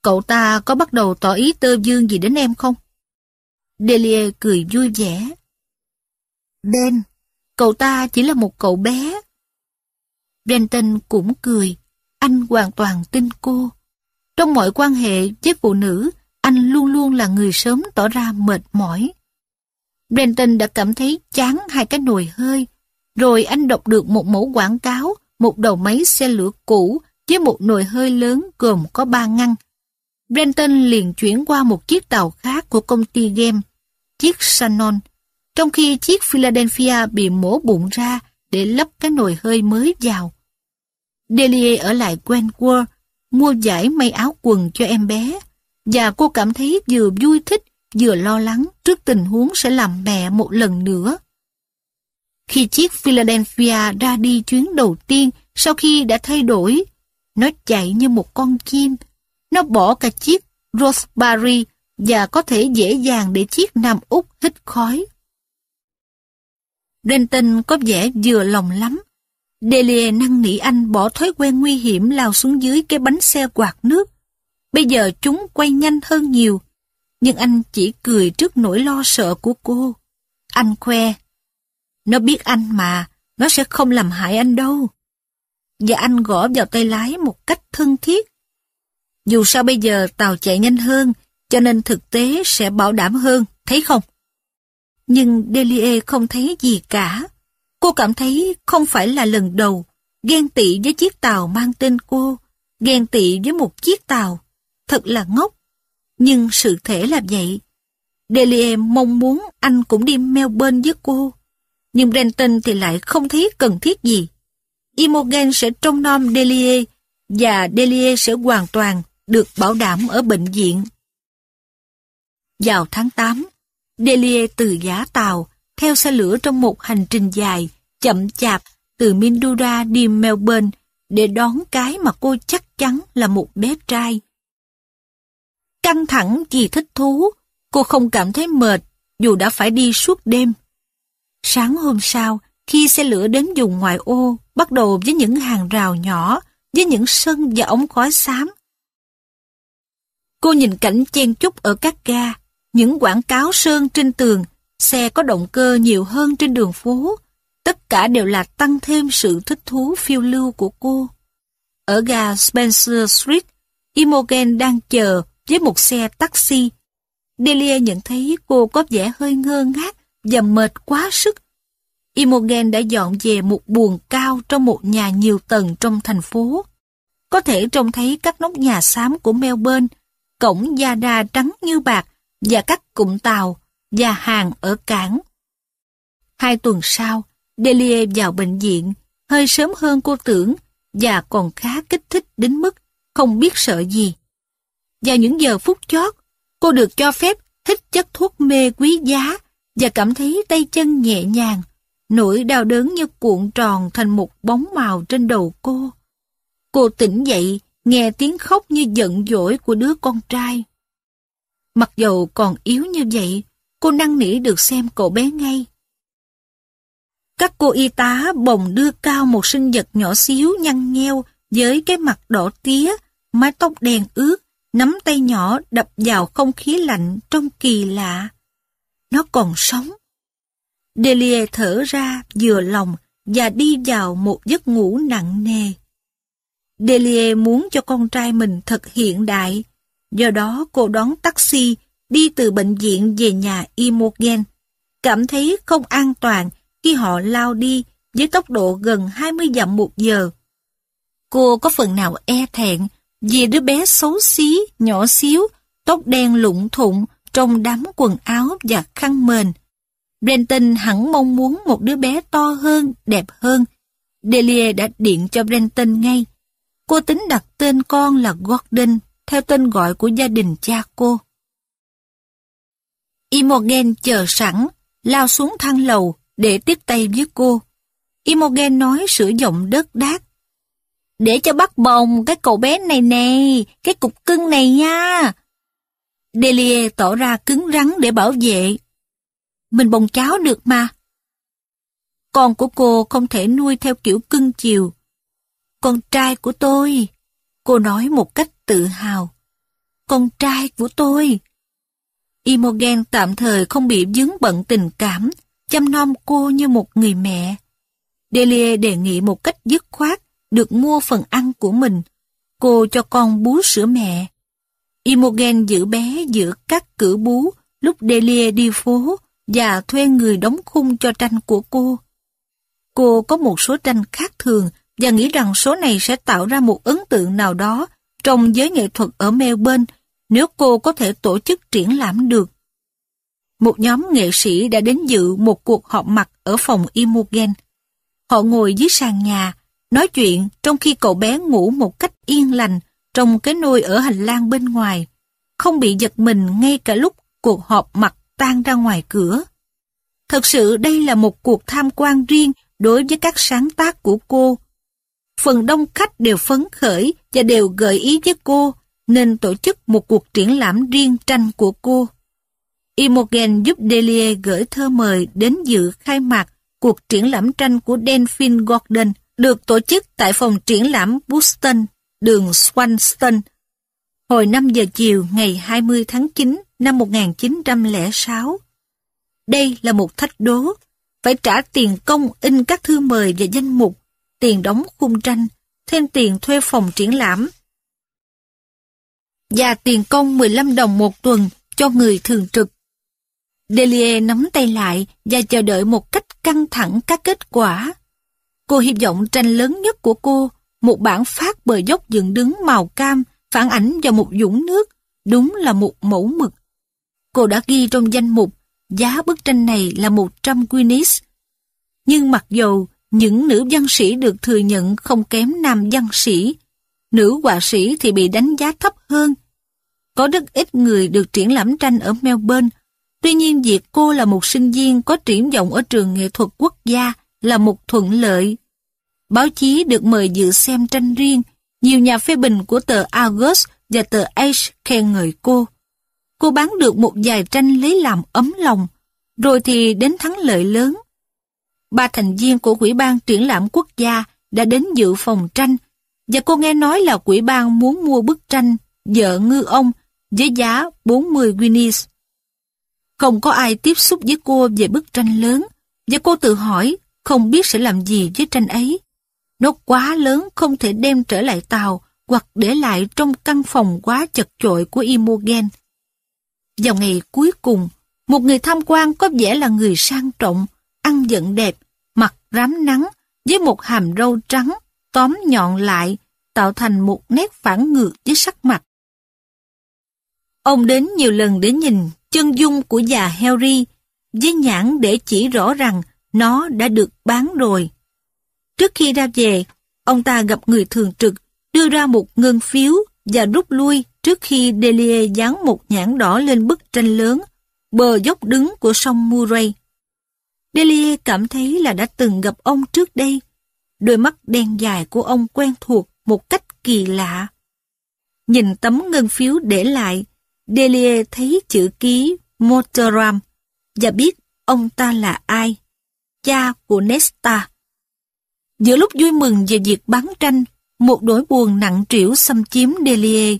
Cậu ta có bắt đầu tỏ ý tơ dương gì đến em không? Delia cười vui vẻ. Ben, cậu ta chỉ là một cậu bé. Brenton cũng cười. Anh hoàn toàn tin cô. Trong mọi quan hệ với phụ nữ, anh luôn luôn là người sớm tỏ ra mệt mỏi. Brenton đã cảm thấy chán hai cái nồi hơi, rồi anh đọc được một mẫu quảng cáo, một đầu máy xe lửa cũ với một nồi hơi lớn gồm có ba ngăn. Brenton liền chuyển qua một chiếc tàu khác của công ty game, chiếc Shannon, trong khi chiếc Philadelphia bị mổ bụng ra để lắp cái nồi hơi mới vào. Delia ở lại Wentworth, mua giải may áo quần cho em bé, và cô cảm thấy vừa vui thích vừa lo lắng trước tình huống sẽ làm mẹ một lần nữa. Khi chiếc Philadelphia ra đi chuyến đầu tiên sau khi đã thay đổi, nó chạy như một con chim. Nó bỏ cả chiếc Roseberry và có thể dễ dàng để chiếc Nam Úc hít khói. Denton có vẻ vừa lòng lắm. Delia năn nỉ anh bỏ thói quen nguy hiểm lao xuống dưới cái bánh xe quạt nước. Bây giờ chúng quay nhanh hơn nhiều nhưng anh chỉ cười trước nỗi lo sợ của cô. Anh khoe. Nó biết anh mà, nó sẽ không làm hại anh đâu. Và anh gõ vào tay lái một cách thân thiết. Dù sao bây giờ tàu chạy nhanh hơn, cho nên thực tế sẽ bảo đảm hơn, thấy không? Nhưng Delia không thấy gì cả. Cô cảm thấy không phải là lần đầu ghen tị với chiếc tàu mang tên cô, ghen tị với một chiếc tàu. Thật là ngốc. Nhưng sự thể là vậy. Delia mong muốn anh cũng đi Melbourne với cô. Nhưng Brenton thì lại không thấy cần thiết gì. Imogen sẽ trông nom Delia và Delia sẽ hoàn toàn được bảo đảm ở bệnh viện. Vào tháng 8, Delia từ giá tàu theo xe lửa trong một hành trình dài, chậm chạp từ Mindura đi Melbourne để đón cái mà cô chắc chắn là một bé trai. Căng thẳng vì thích thú, cô không cảm thấy mệt dù đã phải đi suốt đêm. Sáng hôm sau, khi xe lửa đến vùng ngoại ô, bắt đầu với những hàng rào nhỏ, với những sân và ống khói xám. Cô nhìn cảnh chen chúc ở các ga, những quảng cáo sơn trên tường, xe có động cơ nhiều hơn trên đường phố. Tất cả đều là tăng thêm sự thích thú phiêu lưu của cô. Ở ga Spencer Street, Imogen đang chờ với một xe taxi. Delia nhận thấy cô có vẻ hơi ngơ ngác và mệt quá sức. Imogen đã dọn về một buồng cao trong một nhà nhiều tầng trong thành phố. Có thể trông thấy các nóc nhà xám của Melbourne, cổng gia đa trắng như bạc và các cụm tàu và hàng ở cảng. Hai tuần sau, Delia vào bệnh viện, hơi sớm hơn cô tưởng và còn khá kích thích đến mức không biết sợ gì. Vào những giờ phút chót, cô được cho phép hít chất thuốc mê quý giá và cảm thấy tay chân nhẹ nhàng. Nỗi đau đớn như cuộn tròn thành một bóng màu trên đầu cô. Cô tỉnh dậy, nghe tiếng khóc như giận dỗi của đứa con trai. Mặc dầu còn yếu như vậy, cô năn nỉ được xem cậu bé ngay. Các cô y tá bồng đưa cao một sinh vật nhỏ xíu nhăn nheo với cái mặt đỏ tía, mái tóc đen ướt, nắm tay nhỏ đập vào không khí lạnh trong kỳ lạ. Nó còn sống. Delia thở ra vừa lòng và đi vào một giấc ngủ nặng nề. Delia muốn cho con trai mình thật hiện đại, do đó cô đón taxi đi từ bệnh viện về nhà Imogen. Cảm thấy không an toàn khi họ lao đi với tốc độ gần 20 dặm một giờ. Cô có phần nào e thẹn vì đứa bé xấu xí, nhỏ xíu, tóc đen lụng thụng trong đám quần áo và khăn mền. Brenton hẳn mong muốn một đứa bé to hơn, đẹp hơn. Delia đã điện cho Brenton ngay. Cô tính đặt tên con là Gordon, theo tên gọi của gia đình cha cô. Imogen chờ sẵn, lao xuống thang lầu để tiếp tay với cô. Imogen nói sử dụng đất đát. Để cho bắt bồng cái cậu bé này nè, cái cục cưng này nha. Delia tỏ ra cứng rắn để bảo vệ. Mình bồng cháu được mà. Con của cô không thể nuôi theo kiểu cưng chiều. Con trai của tôi. Cô nói một cách tự hào. Con trai của tôi. Imogen tạm thời không bị dướng bận tình cảm, chăm nom cô như một người mẹ. Delia đề nghị một cách dứt khoát được mua phần ăn của mình. Cô cho con bú sữa mẹ. Imogen giữ bé giữa các cử bú lúc Delia đi phố và thuê người đóng khung cho tranh của cô. Cô có một số tranh khác thường và nghĩ rằng số này sẽ tạo ra một ấn tượng nào đó trong giới nghệ thuật ở Melbourne nếu cô có thể tổ chức triển lãm được. Một nhóm nghệ sĩ đã đến dự một cuộc họp mặt ở phòng Imogen. Họ ngồi dưới sàn nhà, nói chuyện trong khi cậu bé ngủ một cách yên lành trong cái nôi ở hành lang bên ngoài, không bị giật mình ngay cả lúc cuộc họp mặt tan ra ngoài cửa. Thật sự đây là một cuộc tham quan riêng đối với các sáng tác của cô. Phần đông khách đều phấn khởi và đều gợi ý với cô nên tổ chức một cuộc triển lãm riêng tranh của cô. Imogen giúp Delia gửi thơ mời đến dự khai mạc cuộc triển lãm tranh của Delphine Gordon được tổ chức tại phòng triển lãm Boston, đường Swanston, hồi 5 giờ chiều ngày 20 tháng 9 năm 1906. Đây là một thách đố, phải trả tiền công in các thư mời và danh mục, tiền đóng khung tranh, thêm tiền thuê phòng triển lãm và tiền công 15 đồng một tuần cho người thường trực. Delia nắm tay lại và chờ đợi một cách căng thẳng các kết quả. Cô hy vọng tranh lớn nhất của cô, một bản phát bờ dốc dựng đứng màu cam, phản ảnh vào một dũng nước, đúng là một mẫu mực. Cô đã ghi trong danh mục, giá bức tranh này là 100 guinness. Nhưng mặc dù những nữ văn sĩ được thừa nhận không kém nam văn sĩ, nữ họa sĩ thì bị đánh giá thấp hơn. Có rất ít người được triển lãm tranh ở Melbourne, tuy nhiên việc cô là một sinh viên có triển vọng ở trường nghệ thuật quốc gia là một thuận lợi. Báo chí được mời dự xem tranh riêng, nhiều nhà phê bình của tờ August và tờ Age khen ngợi cô. Cô bán được một vài tranh lấy làm ấm lòng, rồi thì đến thắng lợi lớn. Ba thành viên của Quỹ ban triển lãm quốc gia đã đến dự phòng tranh, và cô nghe nói là quỹ ban muốn mua bức tranh Vợ ngư ông với giá 40 guineas. Không có ai tiếp xúc với cô về bức tranh lớn, và cô tự hỏi không biết sẽ làm gì với tranh ấy. Nó quá lớn không thể đem trở lại tàu hoặc để lại trong căn phòng quá chật chội của Imogen. Vào ngày cuối cùng, một người tham quan có vẻ là người sang trọng, ăn giận đẹp, mặt rám nắng, với một hàm râu trắng, tóm nhọn lại, tạo thành một nét phản ngược với sắc mặt. Ông đến nhiều lần để nhìn chân dung của già Harry, với nhãn để chỉ rõ rằng nó đã được bán rồi. Trước khi ra về, ông ta gặp người thường trực, đưa ra một ngân phiếu và rút lui trước khi Delia dán một nhãn đỏ lên bức tranh lớn, bờ dốc đứng của sông Murray. Delia cảm thấy là đã từng gặp ông trước đây. Đôi mắt đen dài của ông quen thuộc một cách kỳ lạ. Nhìn tấm ngân phiếu để lại, Delia thấy chữ ký Motoram và biết ông ta là ai. Cha của Nesta. Giữa lúc vui mừng về việc bán tranh, một nỗi buồn nặng trĩu xâm chiếm Delia.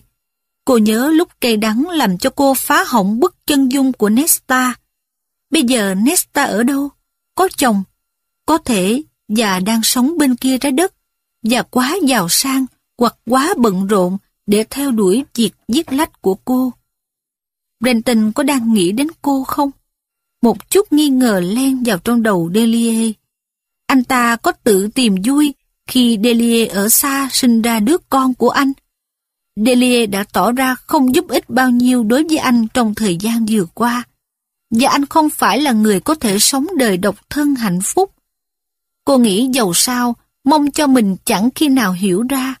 Cô nhớ lúc cây đắng làm cho cô phá hỏng bức chân dung của Nesta. Bây giờ Nesta ở đâu? Có chồng? Có thể và đang sống bên kia trái đất và quá giàu sang hoặc quá bận rộn để theo đuổi việc giết lách của cô. Brenton có đang nghĩ đến cô không? Một chút nghi ngờ len vào trong đầu Delia. Anh ta có tự tìm vui khi Delia ở xa sinh ra đứa con của anh. Delia đã tỏ ra không giúp ích bao nhiêu đối với anh trong thời gian vừa qua. Và anh không phải là người có thể sống đời độc thân hạnh phúc. Cô nghĩ giàu sao, mong cho mình chẳng khi nào hiểu ra.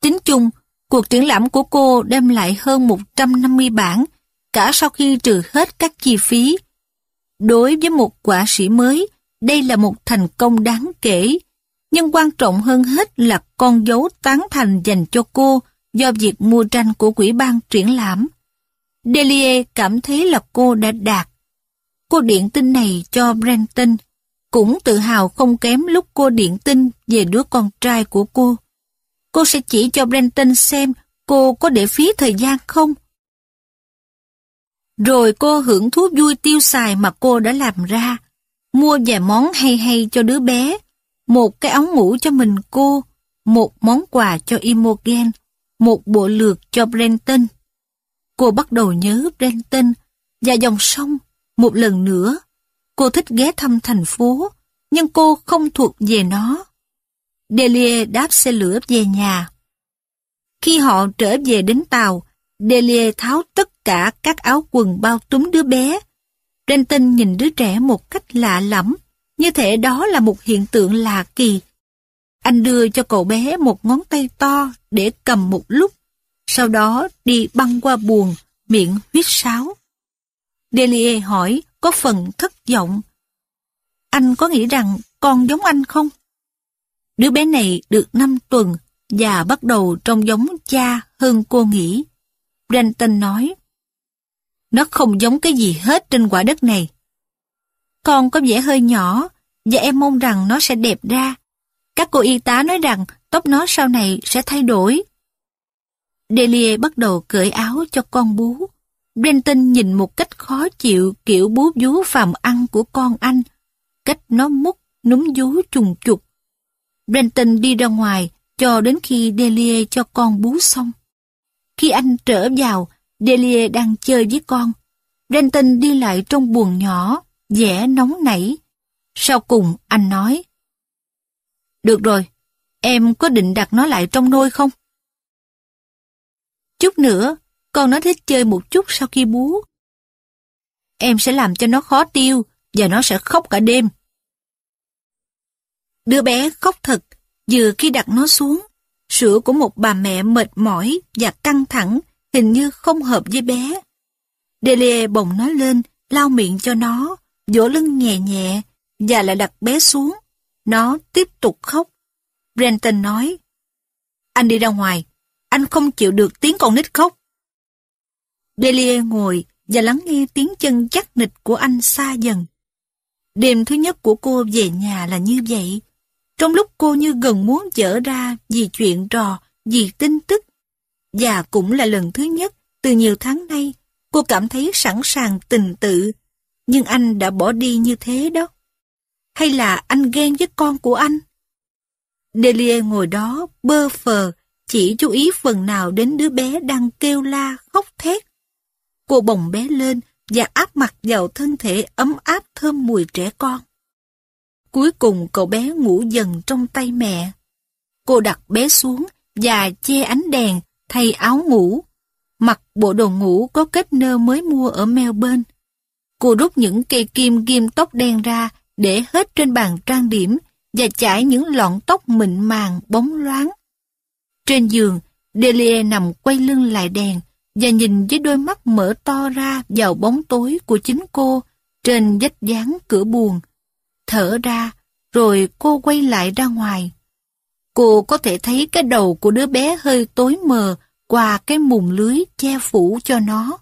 Tính chung, cuộc triển lãm của cô đem lại hơn 150 bản, cả sau khi trừ hết các chi phí. Đối với một quả sĩ mới, đây là một thành công đáng kể. Nhưng quan trọng hơn hết là con dấu tán thành dành cho cô do việc mua tranh của quỹ ban triển lãm. Delia cảm thấy là cô đã đạt. Cô điện tin này cho Brenton, cũng tự hào không kém lúc cô điện tin về đứa con trai của cô. Cô sẽ chỉ cho Brenton xem cô có để phí thời gian không. Rồi cô hưởng thú vui tiêu xài mà cô đã làm ra. Mua vài món hay hay cho đứa bé. Một cái áo ngủ cho mình cô. Một món quà cho Imogen. Một bộ lược cho Brenton. Cô bắt đầu nhớ Brenton và dòng sông một lần nữa. Cô thích ghé thăm thành phố, nhưng cô không thuộc về nó. Delia đáp xe lửa về nhà. Khi họ trở về đến tàu, Delia tháo tất cả các áo quần bao túm đứa bé. Renton nhìn đứa trẻ một cách lạ lẫm, như thể đó là một hiện tượng lạ kỳ. Anh đưa cho cậu bé một ngón tay to để cầm một lúc, sau đó đi băng qua buồng, miệng huyết sáo. Delia hỏi có phần thất vọng. Anh có nghĩ rằng con giống anh không? Đứa bé này được 5 tuần và bắt đầu trông giống cha hơn cô nghĩ. Brenton nói, Nó không giống cái gì hết trên quả đất này. Con có vẻ hơi nhỏ và em mong rằng nó sẽ đẹp ra. Các cô y tá nói rằng tóc nó sau này sẽ thay đổi. Delia bắt đầu cởi áo cho con bú. Brenton nhìn một cách khó chịu kiểu bú vú phàm ăn của con anh. Cách nó mút, núm vú trùng trục. Brenton đi ra ngoài cho đến khi Delia cho con bú xong. Khi anh trở vào, Delia đang chơi với con. Brenton đi lại trong buồng nhỏ, vẻ nóng nảy. Sau cùng anh nói, Được rồi, em có định đặt nó lại trong nôi không? Chút nữa, con nó thích chơi một chút sau khi bú. Em sẽ làm cho nó khó tiêu và nó sẽ khóc cả đêm. Đứa bé khóc thật, vừa khi đặt nó xuống. Sữa của một bà mẹ mệt mỏi và căng thẳng hình như không hợp với bé. Delia bồng nó lên, lau miệng cho nó, vỗ lưng nhẹ nhẹ và lại đặt bé xuống. Nó tiếp tục khóc. Brenton nói, Anh đi ra ngoài, anh không chịu được tiếng con nít khóc. Delia ngồi và lắng nghe tiếng chân chắc nịch của anh xa dần. Đêm thứ nhất của cô về nhà là như vậy. Trong lúc cô như gần muốn dở ra vì chuyện trò, vì tin tức. Và cũng là lần thứ nhất từ nhiều tháng nay cô cảm thấy sẵn sàng tình tự. Nhưng anh đã bỏ đi như thế đó. Hay là anh ghen với con của anh? Delia ngồi đó bơ phờ, chỉ chú ý phần nào đến đứa bé đang kêu la, khóc thét. Cô bồng bé lên và áp mặt vào thân thể ấm áp thơm mùi trẻ con. Cuối cùng cậu bé ngủ dần trong tay mẹ. Cô đặt bé xuống và che ánh đèn, thay áo ngủ. Mặc bộ đồ ngủ có kết nơ mới mua ở Melbourne. Cô rút những cây kim ghim tóc đen ra để hết trên bàn trang điểm và chải những lọn tóc mịn màng bóng loáng. Trên giường, Delia nằm quay lưng lại đèn và nhìn với đôi mắt mở to ra vào bóng tối của chính cô trên vách dáng cửa buồn. Thở ra, rồi cô quay lại ra ngoài. Cô có thể thấy cái đầu của đứa bé hơi tối mờ qua cái mùng lưới che phủ cho nó.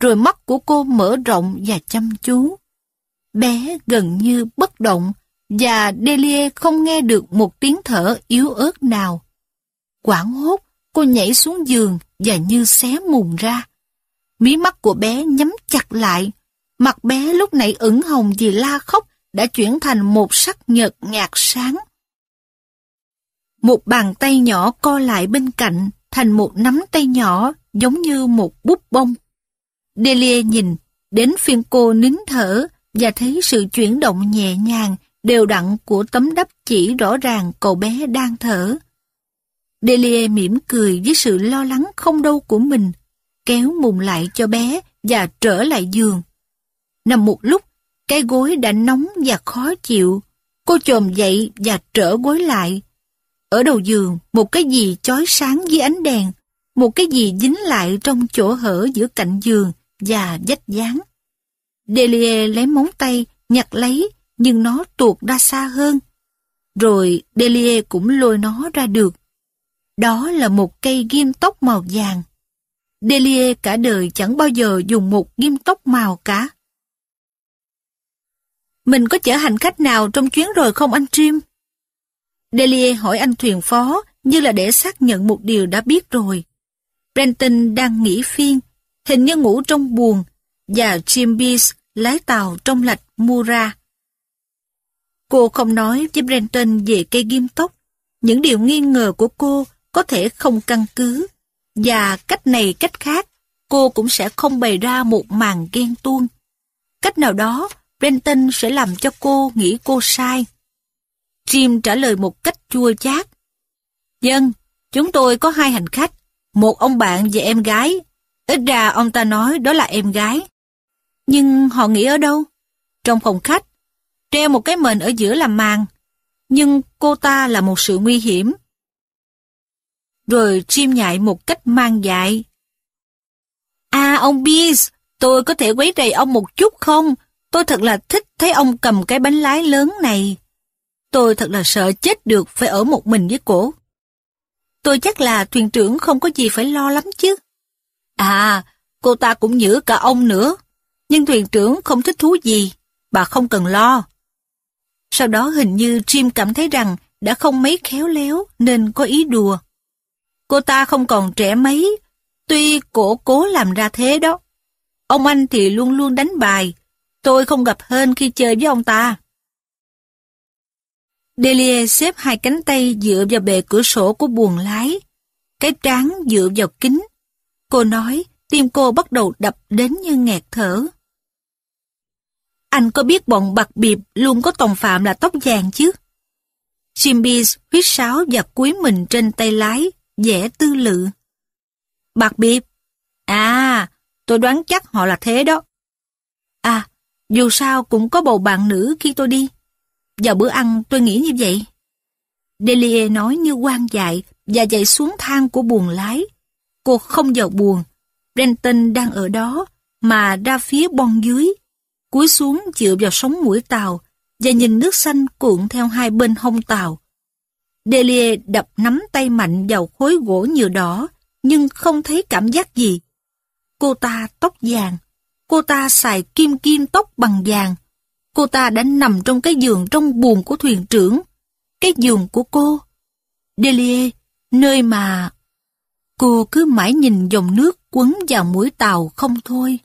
Rồi mắt của cô mở rộng và chăm chú. Bé gần như bất động và Delia không nghe được một tiếng thở yếu ớt nào. Quảng hốt, cô nhảy xuống giường và như xé mùng ra. Mí mắt của bé nhắm chặt lại. Mặt bé lúc nãy ửng hồng vì la khóc đã chuyển thành một sắc nhợt nhạt sáng. Một bàn tay nhỏ co lại bên cạnh thành một nắm tay nhỏ giống như một bút bông. Delia nhìn, đến phiên cô nín thở và thấy sự chuyển động nhẹ nhàng, đều đặn của tấm đắp chỉ rõ ràng cậu bé đang thở. Delia mỉm cười với sự lo lắng không đâu của mình, kéo mùng lại cho bé và trở lại giường. Nằm một lúc, cái gối đã nóng và khó chịu. Cô chồm dậy và trở gối lại. Ở đầu giường, một cái gì chói sáng dưới ánh đèn, một cái gì dính lại trong chỗ hở giữa cạnh giường và vách dáng. Delia lấy móng tay, nhặt lấy, nhưng nó tuột ra xa hơn. Rồi Delia cũng lôi nó ra được. Đó là một cây ghim tóc màu vàng. Delia cả đời chẳng bao giờ dùng một ghim tóc màu cả. Mình có chở hành khách nào trong chuyến rồi không anh Trim? Delia hỏi anh thuyền phó như là để xác nhận một điều đã biết rồi. Brenton đang nghỉ phiên, hình như ngủ trong buồng, và Jim Bees lái tàu trong lạch Mura. Cô không nói với Brenton về cây ghim tóc. Những điều nghi ngờ của cô có thể không căn cứ. Và cách này cách khác, cô cũng sẽ không bày ra một màn ghen tuông. Cách nào đó, Brenton sẽ làm cho cô nghĩ cô sai. Jim trả lời một cách chua chát. Dân, chúng tôi có hai hành khách, một ông bạn và em gái. Ít ra ông ta nói đó là em gái. Nhưng họ nghĩ ở đâu? Trong phòng khách, treo một cái mền ở giữa làm màn. Nhưng cô ta là một sự nguy hiểm. Rồi Jim nhại một cách mang dại. À ông Bees, tôi có thể quấy rầy ông một chút không? Tôi thật là thích thấy ông cầm cái bánh lái lớn này. Tôi thật là sợ chết được phải ở một mình với cổ. Tôi chắc là thuyền trưởng không có gì phải lo lắm chứ. À, cô ta cũng giữ cả ông nữa. Nhưng thuyền trưởng không thích thú gì, bà không cần lo. Sau đó hình như Jim cảm thấy rằng đã không mấy khéo léo nên có ý đùa. Cô ta không còn trẻ mấy, tuy cổ cố làm ra thế đó. Ông anh thì luôn luôn đánh bài, tôi không gặp hên khi chơi với ông ta. Delia xếp hai cánh tay dựa vào bề cửa sổ của buồng lái, cái trán dựa vào kính. Cô nói, tim cô bắt đầu đập đến như nghẹt thở. Anh có biết bọn bạc biệp luôn có tòng phạm là tóc vàng chứ? Chimbis huyết sáo và cúi mình trên tay lái, vẻ tư lự. Bạc biệp? À, tôi đoán chắc họ là thế đó. À, dù sao cũng có bầu bạn nữ khi tôi đi. Vào bữa ăn, tôi nghĩ như vậy. Delia nói như quan dại và chạy xuống thang của buồng lái. Cô không vào buồng. Brenton đang ở đó, mà ra phía bon dưới. Cúi xuống dựa vào sóng mũi tàu và nhìn nước xanh cuộn theo hai bên hông tàu. Delia đập nắm tay mạnh vào khối gỗ nhựa đỏ, nhưng không thấy cảm giác gì. Cô ta tóc vàng. Cô ta xài kim kim tóc bằng vàng Cô ta đã nằm trong cái giường trong buồng của thuyền trưởng. Cái giường của cô. Delia, nơi mà... Cô cứ mãi nhìn dòng nước quấn vào mũi tàu không thôi.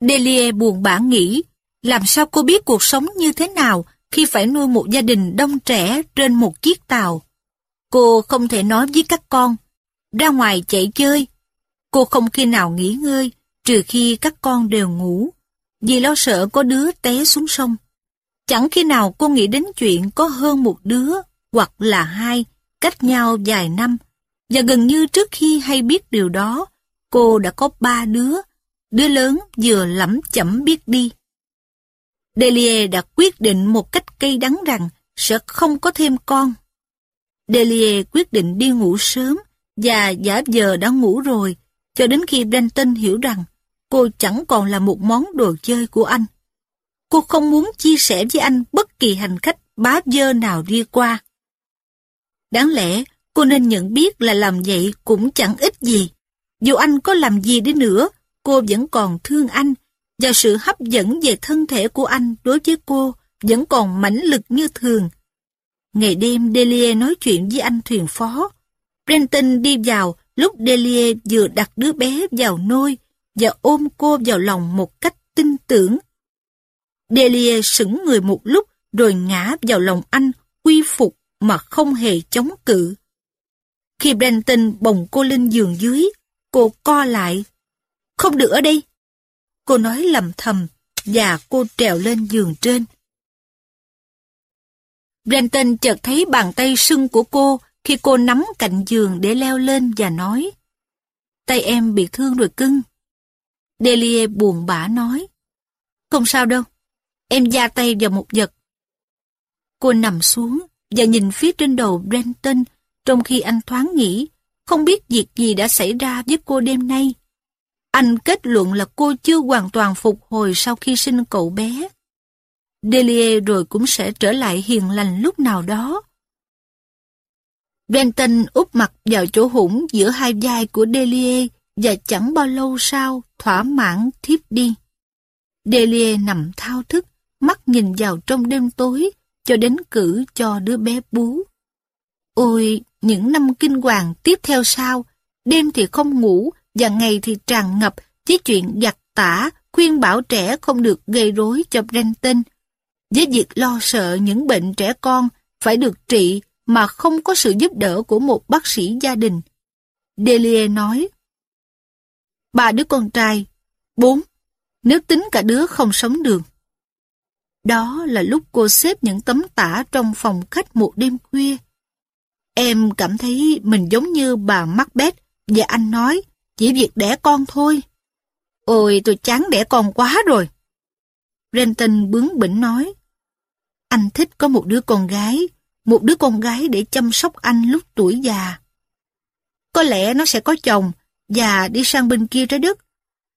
Delia buồn bã nghĩ, làm sao cô biết cuộc sống như thế nào khi phải nuôi một gia đình đông trẻ trên một chiếc tàu. Cô không thể nói với các con, ra ngoài chạy chơi, Cô không khi nào nghỉ ngơi, trừ khi các con đều ngủ, vì lo sợ có đứa té xuống sông. Chẳng khi nào cô nghĩ đến chuyện có hơn một đứa, hoặc là hai, cách nhau vài năm, và gần như trước khi hay biết điều đó, cô đã có ba đứa, đứa lớn vừa lẩm chẩm biết đi. Delia đã quyết định một cách cây đắng rằng sẽ không có thêm con. Delia quyết định đi ngủ sớm và giả vờ đã ngủ rồi, cho đến khi Brenton hiểu rằng cô chẳng còn là một món đồ chơi của anh. Cô không muốn chia sẻ với anh bất kỳ hành khách bá dơ nào đi qua. Đáng lẽ, cô nên nhận biết là làm vậy cũng chẳng ích gì. Dù anh có làm gì đi nữa, cô vẫn còn thương anh, và sự hấp dẫn về thân thể của anh đối với cô vẫn còn mãnh lực như thường. Ngày đêm Delia nói chuyện với anh thuyền phó. Brenton đi vào lúc Delia vừa đặt đứa bé vào nôi và ôm cô vào lòng một cách tin tưởng. Delia sững người một lúc rồi ngã vào lòng anh, quy phục mà không hề chống cự. Khi Brenton bồng cô lên giường dưới, cô co lại. Không được ở đây. Cô nói lầm thầm và cô trèo lên giường trên. Brenton chợt thấy bàn tay sưng của cô khi cô nắm cạnh giường để leo lên và nói Tay em bị thương rồi cưng. Delia buồn bã nói Không sao đâu, em da tay vào một vật. Cô nằm xuống và nhìn phía trên đầu Brenton trong khi anh thoáng nghĩ không biết việc gì đã xảy ra với cô đêm nay. Anh kết luận là cô chưa hoàn toàn phục hồi sau khi sinh cậu bé. Delia rồi cũng sẽ trở lại hiền lành lúc nào đó. Benton úp mặt vào chỗ hủng giữa hai vai của Delia và chẳng bao lâu sau thỏa mãn thiếp đi. Delia nằm thao thức, mắt nhìn vào trong đêm tối cho đến cử cho đứa bé bú. Ôi, những năm kinh hoàng tiếp theo sau, đêm thì không ngủ và ngày thì tràn ngập với chuyện giặt tả, khuyên bảo trẻ không được gây rối cho Brenton. Với việc lo sợ những bệnh trẻ con phải được trị mà không có sự giúp đỡ của một bác sĩ gia đình. Delia nói, Ba đứa con trai, bốn, nếu tính cả đứa không sống được. Đó là lúc cô xếp những tấm tả trong phòng khách một đêm khuya. Em cảm thấy mình giống như bà Macbeth và anh nói chỉ việc đẻ con thôi. Ôi tôi chán đẻ con quá rồi. Renton bướng bỉnh nói. Anh thích có một đứa con gái, một đứa con gái để chăm sóc anh lúc tuổi già. Có lẽ nó sẽ có chồng và đi sang bên kia trái đất.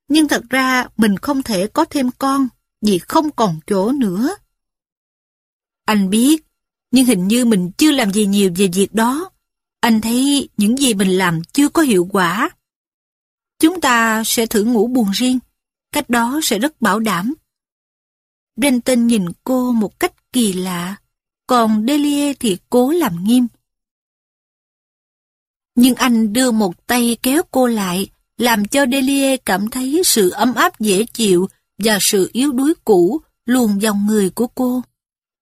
Nhưng thật ra mình không thể có thêm con vì không còn chỗ nữa. Anh biết, nhưng hình như mình chưa làm gì nhiều về việc đó. Anh thấy những gì mình làm chưa có hiệu quả. Chúng ta sẽ thử ngủ buồn riêng, cách đó sẽ rất bảo đảm. Brenton nhìn cô một cách kỳ lạ, còn Delia thì cố làm nghiêm. Nhưng anh đưa một tay kéo cô lại, làm cho Delia cảm thấy sự ấm áp dễ chịu và sự yếu đuối cũ luồn vào người của cô.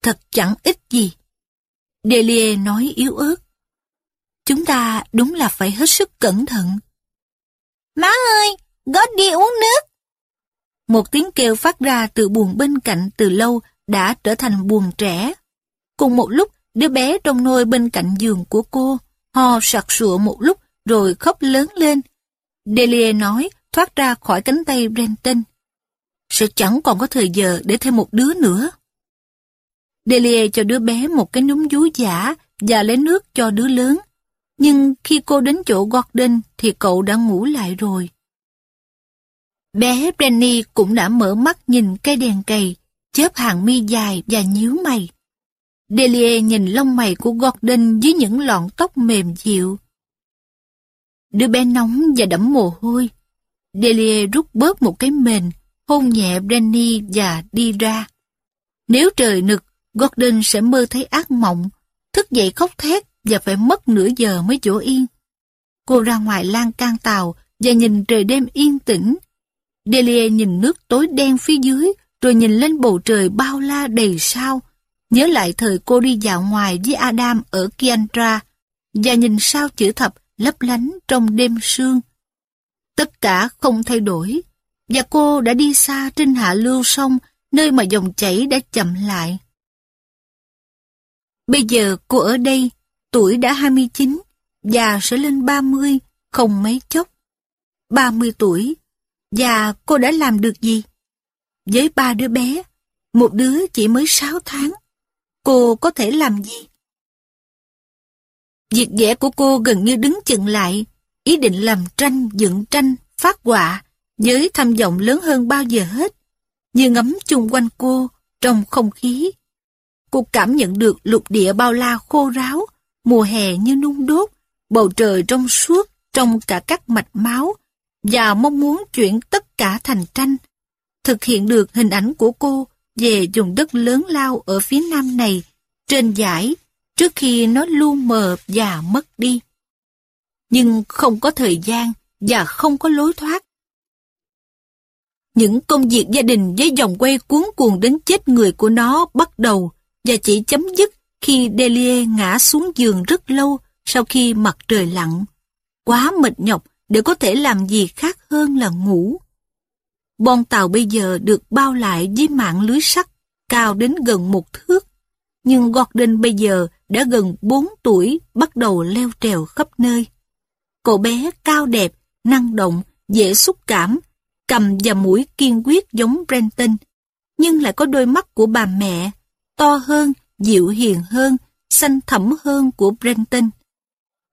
Thật chẳng ích gì. Delia nói yếu ớt. Chúng ta đúng là phải hết sức cẩn thận. Má ơi, gót đi uống nước. Một tiếng kêu phát ra từ buồng bên cạnh từ lâu đã trở thành buồn trẻ. Cùng một lúc, đứa bé trong nôi bên cạnh giường của cô, ho sặc sụa một lúc rồi khóc lớn lên. Delia nói thoát ra khỏi cánh tay Brenton. Sẽ chẳng còn có thời giờ để thêm một đứa nữa. Delia cho đứa bé một cái núm vú giả và lấy nước cho đứa lớn. Nhưng khi cô đến chỗ Gordon thì cậu đã ngủ lại rồi. Bé Brenny cũng đã mở mắt nhìn cây đèn cầy, chớp hàng mi dài và nhíu mày. Delia nhìn lông mày của Gordon dưới những lọn tóc mềm dịu. Đứa bé nóng và đẫm mồ hôi. Delia rút bớt một cái mền, hôn nhẹ Brenny và đi ra. Nếu trời nực, Gordon sẽ mơ thấy ác mộng, thức dậy khóc thét và phải mất nửa giờ mới chỗ yên. Cô ra ngoài lan can tàu và nhìn trời đêm yên tĩnh. Delia nhìn nước tối đen phía dưới, rồi nhìn lên bầu trời bao la đầy sao, nhớ lại thời cô đi dạo ngoài với Adam ở Kiandra, và nhìn sao chữ thập lấp lánh trong đêm sương. Tất cả không thay đổi, và cô đã đi xa trên hạ lưu sông, nơi mà dòng chảy đã chậm lại. Bây giờ cô ở đây, tuổi đã 29, già sẽ lên 30, không mấy chốc. 30 tuổi, và cô đã làm được gì? Với ba đứa bé, một đứa chỉ mới 6 tháng, cô có thể làm gì? Việc vẽ của cô gần như đứng chừng lại. Ý định làm tranh, dựng tranh, phát họa với tham vọng lớn hơn bao giờ hết, như ngắm chung quanh cô trong không khí. Cô cảm nhận được lục địa bao la khô ráo, mùa hè như nung đốt, bầu trời trong suốt trong cả các mạch máu và mong muốn chuyển tất cả thành tranh, thực hiện được hình ảnh của cô về vùng đất lớn lao ở phía nam này trên giải trước khi nó lu mờ và mất đi. Nhưng không có thời gian và không có lối thoát. Những công việc gia đình với dòng quay cuốn cuồng đến chết người của nó bắt đầu và chỉ chấm dứt khi Delia ngã xuống giường rất lâu sau khi mặt trời lặn. Quá mệt nhọc, để có thể làm gì khác hơn là ngủ. Bon tàu bây giờ được bao lại với mạng lưới sắt cao đến gần một thước. Nhưng Gordon bây giờ đã gần 4 tuổi bắt đầu leo trèo khắp nơi. Cậu bé cao đẹp, năng động, dễ xúc cảm, cầm và mũi kiên quyết giống Brenton, nhưng lại có đôi mắt của bà mẹ, to hơn, dịu hiền hơn, xanh thẳm hơn của Brenton.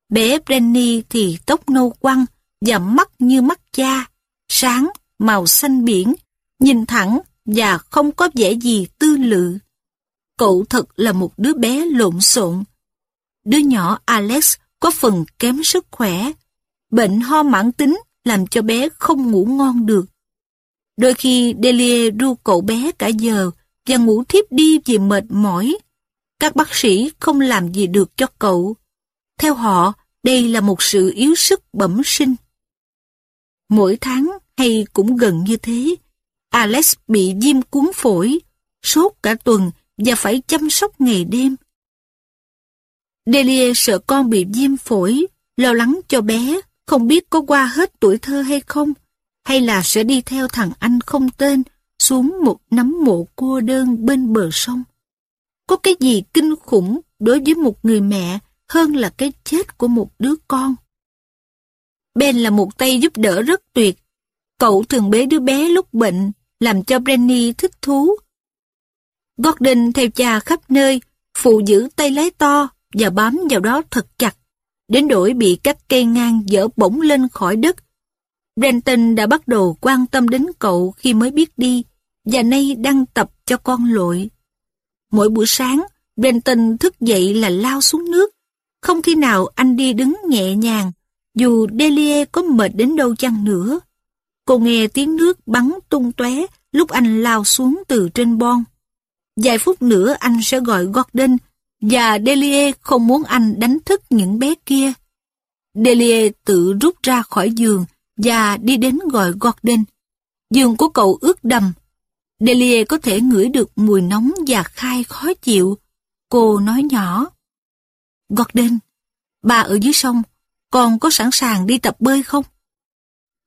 Bé Brenny thì tóc nâu quăng và mắt như mắt cha, sáng, màu xanh biển, nhìn thẳng và không có vẻ gì tư lự. Cậu thật là một đứa bé lộn xộn. Đứa nhỏ Alex có phần kém sức khỏe. Bệnh ho mãn tính làm cho bé không ngủ ngon được. Đôi khi Delia ru cậu bé cả giờ và ngủ thiếp đi vì mệt mỏi. Các bác sĩ không làm gì được cho cậu. Theo họ, đây là một sự yếu sức bẩm sinh. Mỗi tháng hay cũng gần như thế, Alex bị viêm cuốn phổi, sốt cả tuần và phải chăm sóc ngày đêm. Delia sợ con bị viêm phổi, lo lắng cho bé, không biết có qua hết tuổi thơ hay không, hay là sẽ đi theo thằng anh không tên xuống một nắm mộ cô đơn bên bờ sông. Có cái gì kinh khủng đối với một người mẹ hơn là cái chết của một đứa con. Ben là một tay giúp đỡ rất tuyệt. Cậu thường bế đứa bé lúc bệnh, làm cho Brenny thích thú. Gordon theo cha khắp nơi, phụ giữ tay lái to và bám vào đó thật chặt, đến đổi bị các cây ngang dở bổng lên khỏi đất. Brenton đã bắt đầu quan tâm đến cậu khi mới biết đi, và nay đang tập cho con lội. Mỗi buổi sáng, Brenton thức dậy là lao xuống nước. Không khi nào anh đi đứng nhẹ nhàng, dù Delia có mệt đến đâu chăng nữa. Cô nghe tiếng nước bắn tung tóe lúc anh lao xuống từ trên bon. Vài phút nữa anh sẽ gọi Gordon và Delia không muốn anh đánh thức những bé kia. Delia tự rút ra khỏi giường và đi đến gọi Gordon. Giường của cậu ướt đầm. Delia có thể ngửi được mùi nóng và khai khó chịu. Cô nói nhỏ. Gordon, bà ở dưới sông, con có sẵn sàng đi tập bơi không?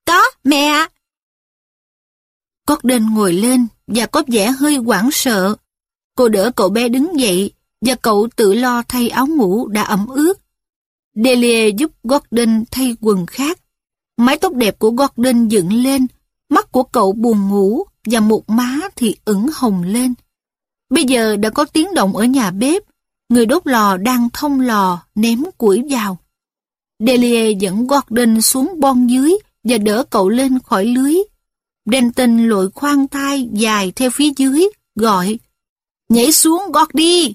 Có, mẹ ạ. Gordon ngồi lên và có vẻ hơi hoảng sợ. Cô đỡ cậu bé đứng dậy và cậu tự lo thay áo ngủ đã ẩm ướt. Delia giúp Gordon thay quần khác. Mái tóc đẹp của Gordon dựng lên, mắt của cậu buồn ngủ và một má thì ửng hồng lên. Bây giờ đã có tiếng động ở nhà bếp, người đốt lò đang thông lò ném củi vào. Delia dẫn Gordon xuống bon dưới và đỡ cậu lên khỏi lưới. Denton lội khoan thai dài theo phía dưới, gọi Nhảy xuống gót đi!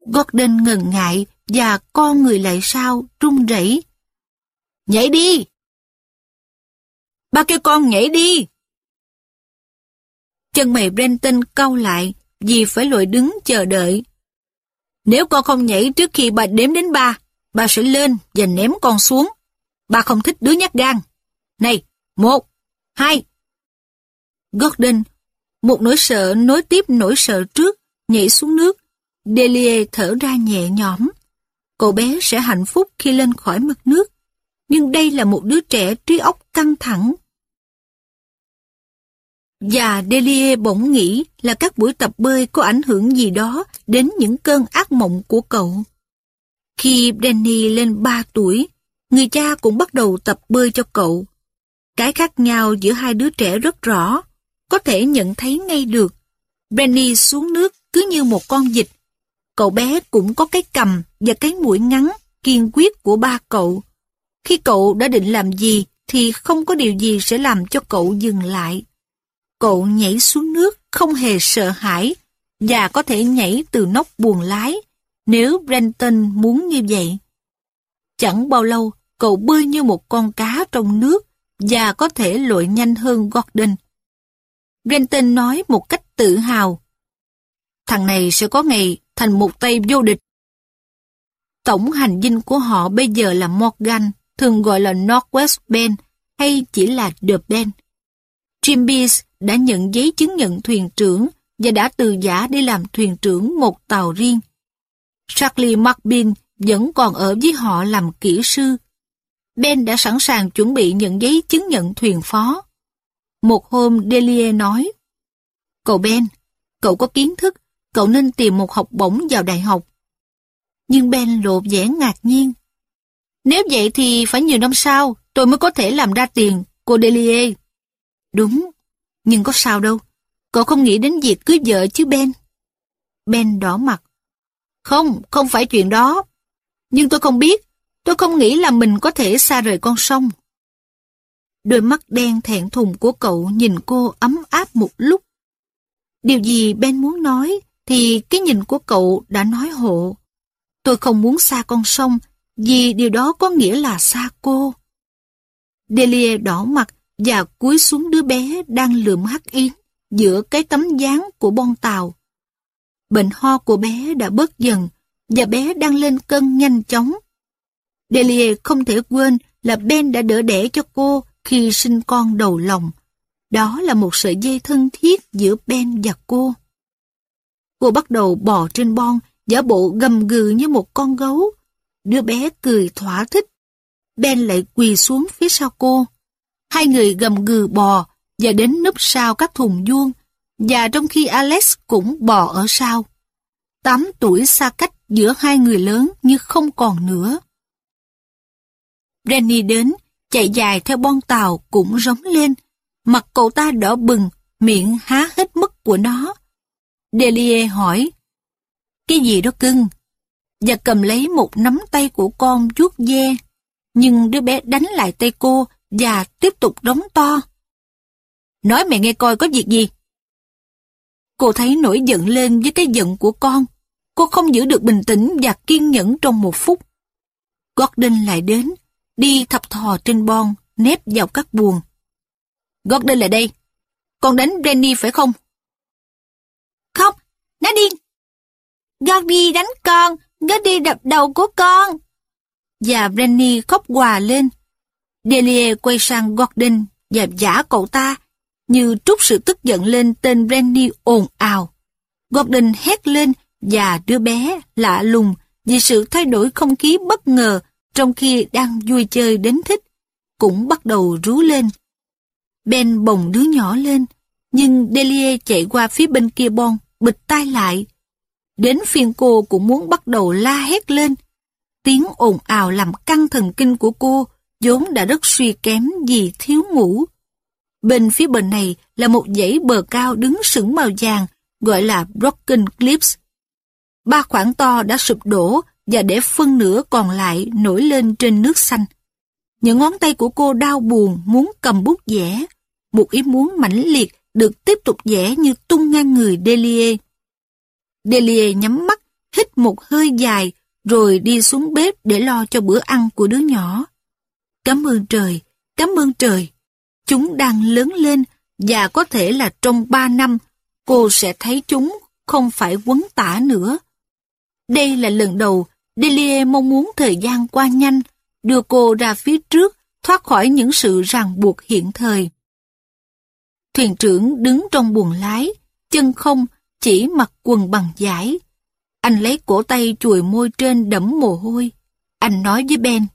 Gordon ngần ngại và con người lại sao run rẩy. Nhảy đi! Ba kêu con nhảy đi! Chân mày Brenton cau lại vì phải lội đứng chờ đợi. Nếu con không nhảy trước khi bà đếm đến ba, bà sẽ lên và ném con xuống. Bà không thích đứa nhát gan. Này, một, hai. Gordon, một nỗi sợ nối tiếp nỗi sợ trước, nhảy xuống nước. Delia thở ra nhẹ nhõm. Cậu bé sẽ hạnh phúc khi lên khỏi mặt nước. Nhưng đây là một đứa trẻ trí óc căng thẳng. Và Delia bỗng nghĩ là các buổi tập bơi có ảnh hưởng gì đó đến những cơn ác mộng của cậu. Khi Danny lên 3 tuổi, người cha cũng bắt đầu tập bơi cho cậu. Cái khác nhau giữa hai đứa trẻ rất rõ, có thể nhận thấy ngay được. Benny xuống nước cứ như một con vịt. Cậu bé cũng có cái cầm và cái mũi ngắn, kiên quyết của ba cậu. Khi cậu đã định làm gì thì không có điều gì sẽ làm cho cậu dừng lại. Cậu nhảy xuống nước không hề sợ hãi và có thể nhảy từ nóc buồng lái nếu Brenton muốn như vậy. Chẳng bao lâu, cậu bơi như một con cá trong nước và có thể lội nhanh hơn Gordon. Brenton nói một cách tự hào. Thằng này sẽ có ngày thành một tay vô địch. Tổng hành dinh của họ bây giờ là Morgan, thường gọi là Northwest Bend hay chỉ là The Bend. Jim Bees đã nhận giấy chứng nhận thuyền trưởng và đã từ giả đi làm thuyền trưởng một tàu riêng. Charlie McBean vẫn còn ở với họ làm kỹ sư. Ben đã sẵn sàng chuẩn bị nhận giấy chứng nhận thuyền phó. Một hôm Delia nói, Cậu Ben, cậu có kiến thức, cậu nên tìm một học bổng vào đại học. Nhưng Ben lộ vẻ ngạc nhiên. Nếu vậy thì phải nhiều năm sau, tôi mới có thể làm ra tiền, cô Delia. Đúng, nhưng có sao đâu. Cậu không nghĩ đến việc cưới vợ chứ Ben? Ben đỏ mặt. Không, không phải chuyện đó. Nhưng tôi không biết, tôi không nghĩ là mình có thể xa rời con sông. Đôi mắt đen thẹn thùng của cậu nhìn cô ấm áp một lúc. Điều gì Ben muốn nói thì cái nhìn của cậu đã nói hộ. Tôi không muốn xa con sông vì điều đó có nghĩa là xa cô. Delia đỏ mặt và cúi xuống đứa bé đang lượm hắc yến giữa cái tấm dáng của bon tàu. Bệnh ho của bé đã bớt dần và bé đang lên cân nhanh chóng. Delia không thể quên là Ben đã đỡ đẻ cho cô khi sinh con đầu lòng. Đó là một sợi dây thân thiết giữa Ben và cô. Cô bắt đầu bò trên bon, giả bộ gầm gừ như một con gấu. Đứa bé cười thỏa thích. Ben lại quỳ xuống phía sau cô. Hai người gầm gừ bò và đến núp sau các thùng vuông, và trong khi Alex cũng bò ở sau. Tám tuổi xa cách giữa hai người lớn như không còn nữa. Rennie đến, chạy dài theo bon tàu cũng rống lên, mặt cậu ta đỏ bừng, miệng há hết mức của nó. Delia hỏi, cái gì đó cưng? Và cầm lấy một nắm tay của con chuốt ve, nhưng đứa bé đánh lại tay cô và tiếp tục đóng to. Nói mẹ nghe coi có việc gì? Cô thấy nổi giận lên với cái giận của con. Cô không giữ được bình tĩnh và kiên nhẫn trong một phút. Gordon lại đến, đi thập thò trên bon, nép vào các buồng. Gordon lại đây. Con đánh Brenny phải không? Không, nó điên. Gordy đánh con, Gordy đập đầu của con. Và Brenny khóc hòa lên. Delia quay sang Gordon và giả cậu ta, như trút sự tức giận lên tên Brenny ồn ào. Gordon hét lên và đứa bé lạ lùng vì sự thay đổi không khí bất ngờ trong khi đang vui chơi đến thích, cũng bắt đầu rú lên. Ben bồng đứa nhỏ lên, nhưng Delia chạy qua phía bên kia bon, bịch tai lại. Đến phiên cô cũng muốn bắt đầu la hét lên. Tiếng ồn ào làm căng thần kinh của cô, vốn đã rất suy kém vì thiếu ngủ. Bên phía bên này là một dãy bờ cao đứng sững màu vàng, gọi là Broken Cliffs. Ba khoảng to đã sụp đổ và để phân nửa còn lại nổi lên trên nước xanh. Những ngón tay của cô đau buồn muốn cầm bút vẽ. Một ý muốn mãnh liệt được tiếp tục vẽ như tung ngang người Delia. Delia nhắm mắt, hít một hơi dài, rồi đi xuống bếp để lo cho bữa ăn của đứa nhỏ. Cảm ơn trời, cảm ơn trời. Chúng đang lớn lên và có thể là trong ba năm cô sẽ thấy chúng không phải quấn tả nữa. Đây là lần đầu Delia mong muốn thời gian qua nhanh, đưa cô ra phía trước, thoát khỏi những sự ràng buộc hiện thời. Thuyền trưởng đứng trong buồng lái, chân không, chỉ mặc quần bằng giải. Anh lấy cổ tay chùi môi trên đẫm mồ hôi. Anh nói với Ben.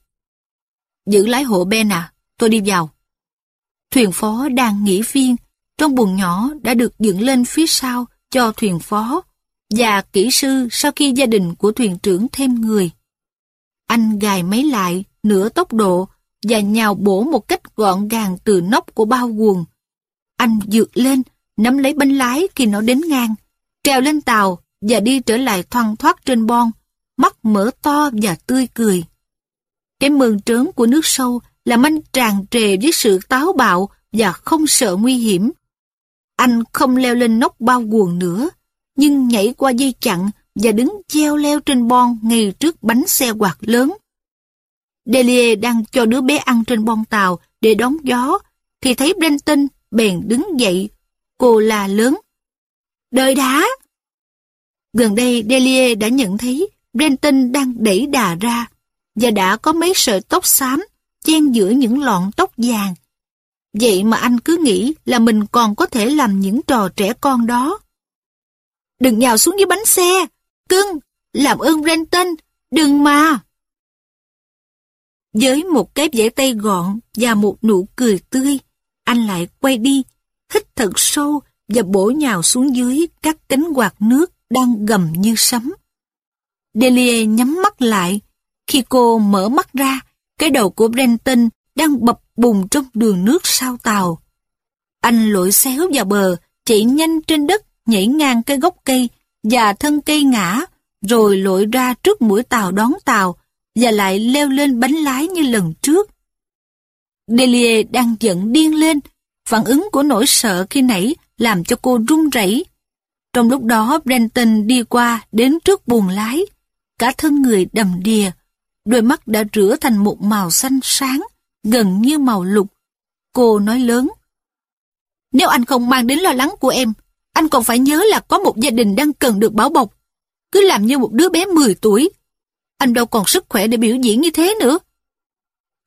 Giữ lái hộ Ben à, tôi đi vào. Thuyền phó đang nghỉ phiên, trong buồng nhỏ đã được dựng lên phía sau cho thuyền phó và kỹ sư sau khi gia đình của thuyền trưởng thêm người. Anh gài máy lại nửa tốc độ và nhào bổ một cách gọn gàng từ nóc của bao quần. Anh dược lên, nắm lấy bánh lái khi nó đến ngang, trèo lên tàu và đi trở lại thoăn thoát trên bon, mắt mở to và tươi cười. Cái mường trớn của nước sâu làm anh tràn trề với sự táo bạo và không sợ nguy hiểm. Anh không leo lên nóc bao quần nữa, nhưng nhảy qua dây chặn và đứng treo leo trên bon ngay trước bánh xe quạt lớn. Delia đang cho đứa bé ăn trên bon tàu để đón gió, thì thấy Brenton bèn đứng dậy. Cô là lớn. Đợi đã! Gần đây Delia đã nhận thấy Brenton đang đẩy đà ra và đã có mấy sợi tóc xám chen giữa những lọn tóc vàng. Vậy mà anh cứ nghĩ là mình còn có thể làm những trò trẻ con đó. Đừng nhào xuống dưới bánh xe! Cưng! Làm ơn Brenton! Đừng mà! Với một cái vẫy tay gọn và một nụ cười tươi, anh lại quay đi, hít thật sâu và bổ nhào xuống dưới các cánh quạt nước đang gầm như sấm. Delia nhắm mắt lại. Khi cô mở mắt ra, cái đầu của Brenton đang bập bùng trong đường nước sau tàu. Anh lội xéo vào bờ, chạy nhanh trên đất, nhảy ngang cái gốc cây và thân cây ngã, rồi lội ra trước mũi tàu đón tàu và lại leo lên bánh lái như lần trước. Delia đang giận điên lên, phản ứng của nỗi sợ khi nãy làm cho cô run rẩy. Trong lúc đó Brenton đi qua đến trước buồng lái, cả thân người đầm đìa, đôi mắt đã rửa thành một màu xanh sáng, gần như màu lục. Cô nói lớn. Nếu anh không mang đến lo lắng của em, anh còn phải nhớ là có một gia đình đang cần được bảo bọc. Cứ làm như một đứa bé 10 tuổi. Anh đâu còn sức khỏe để biểu diễn như thế nữa.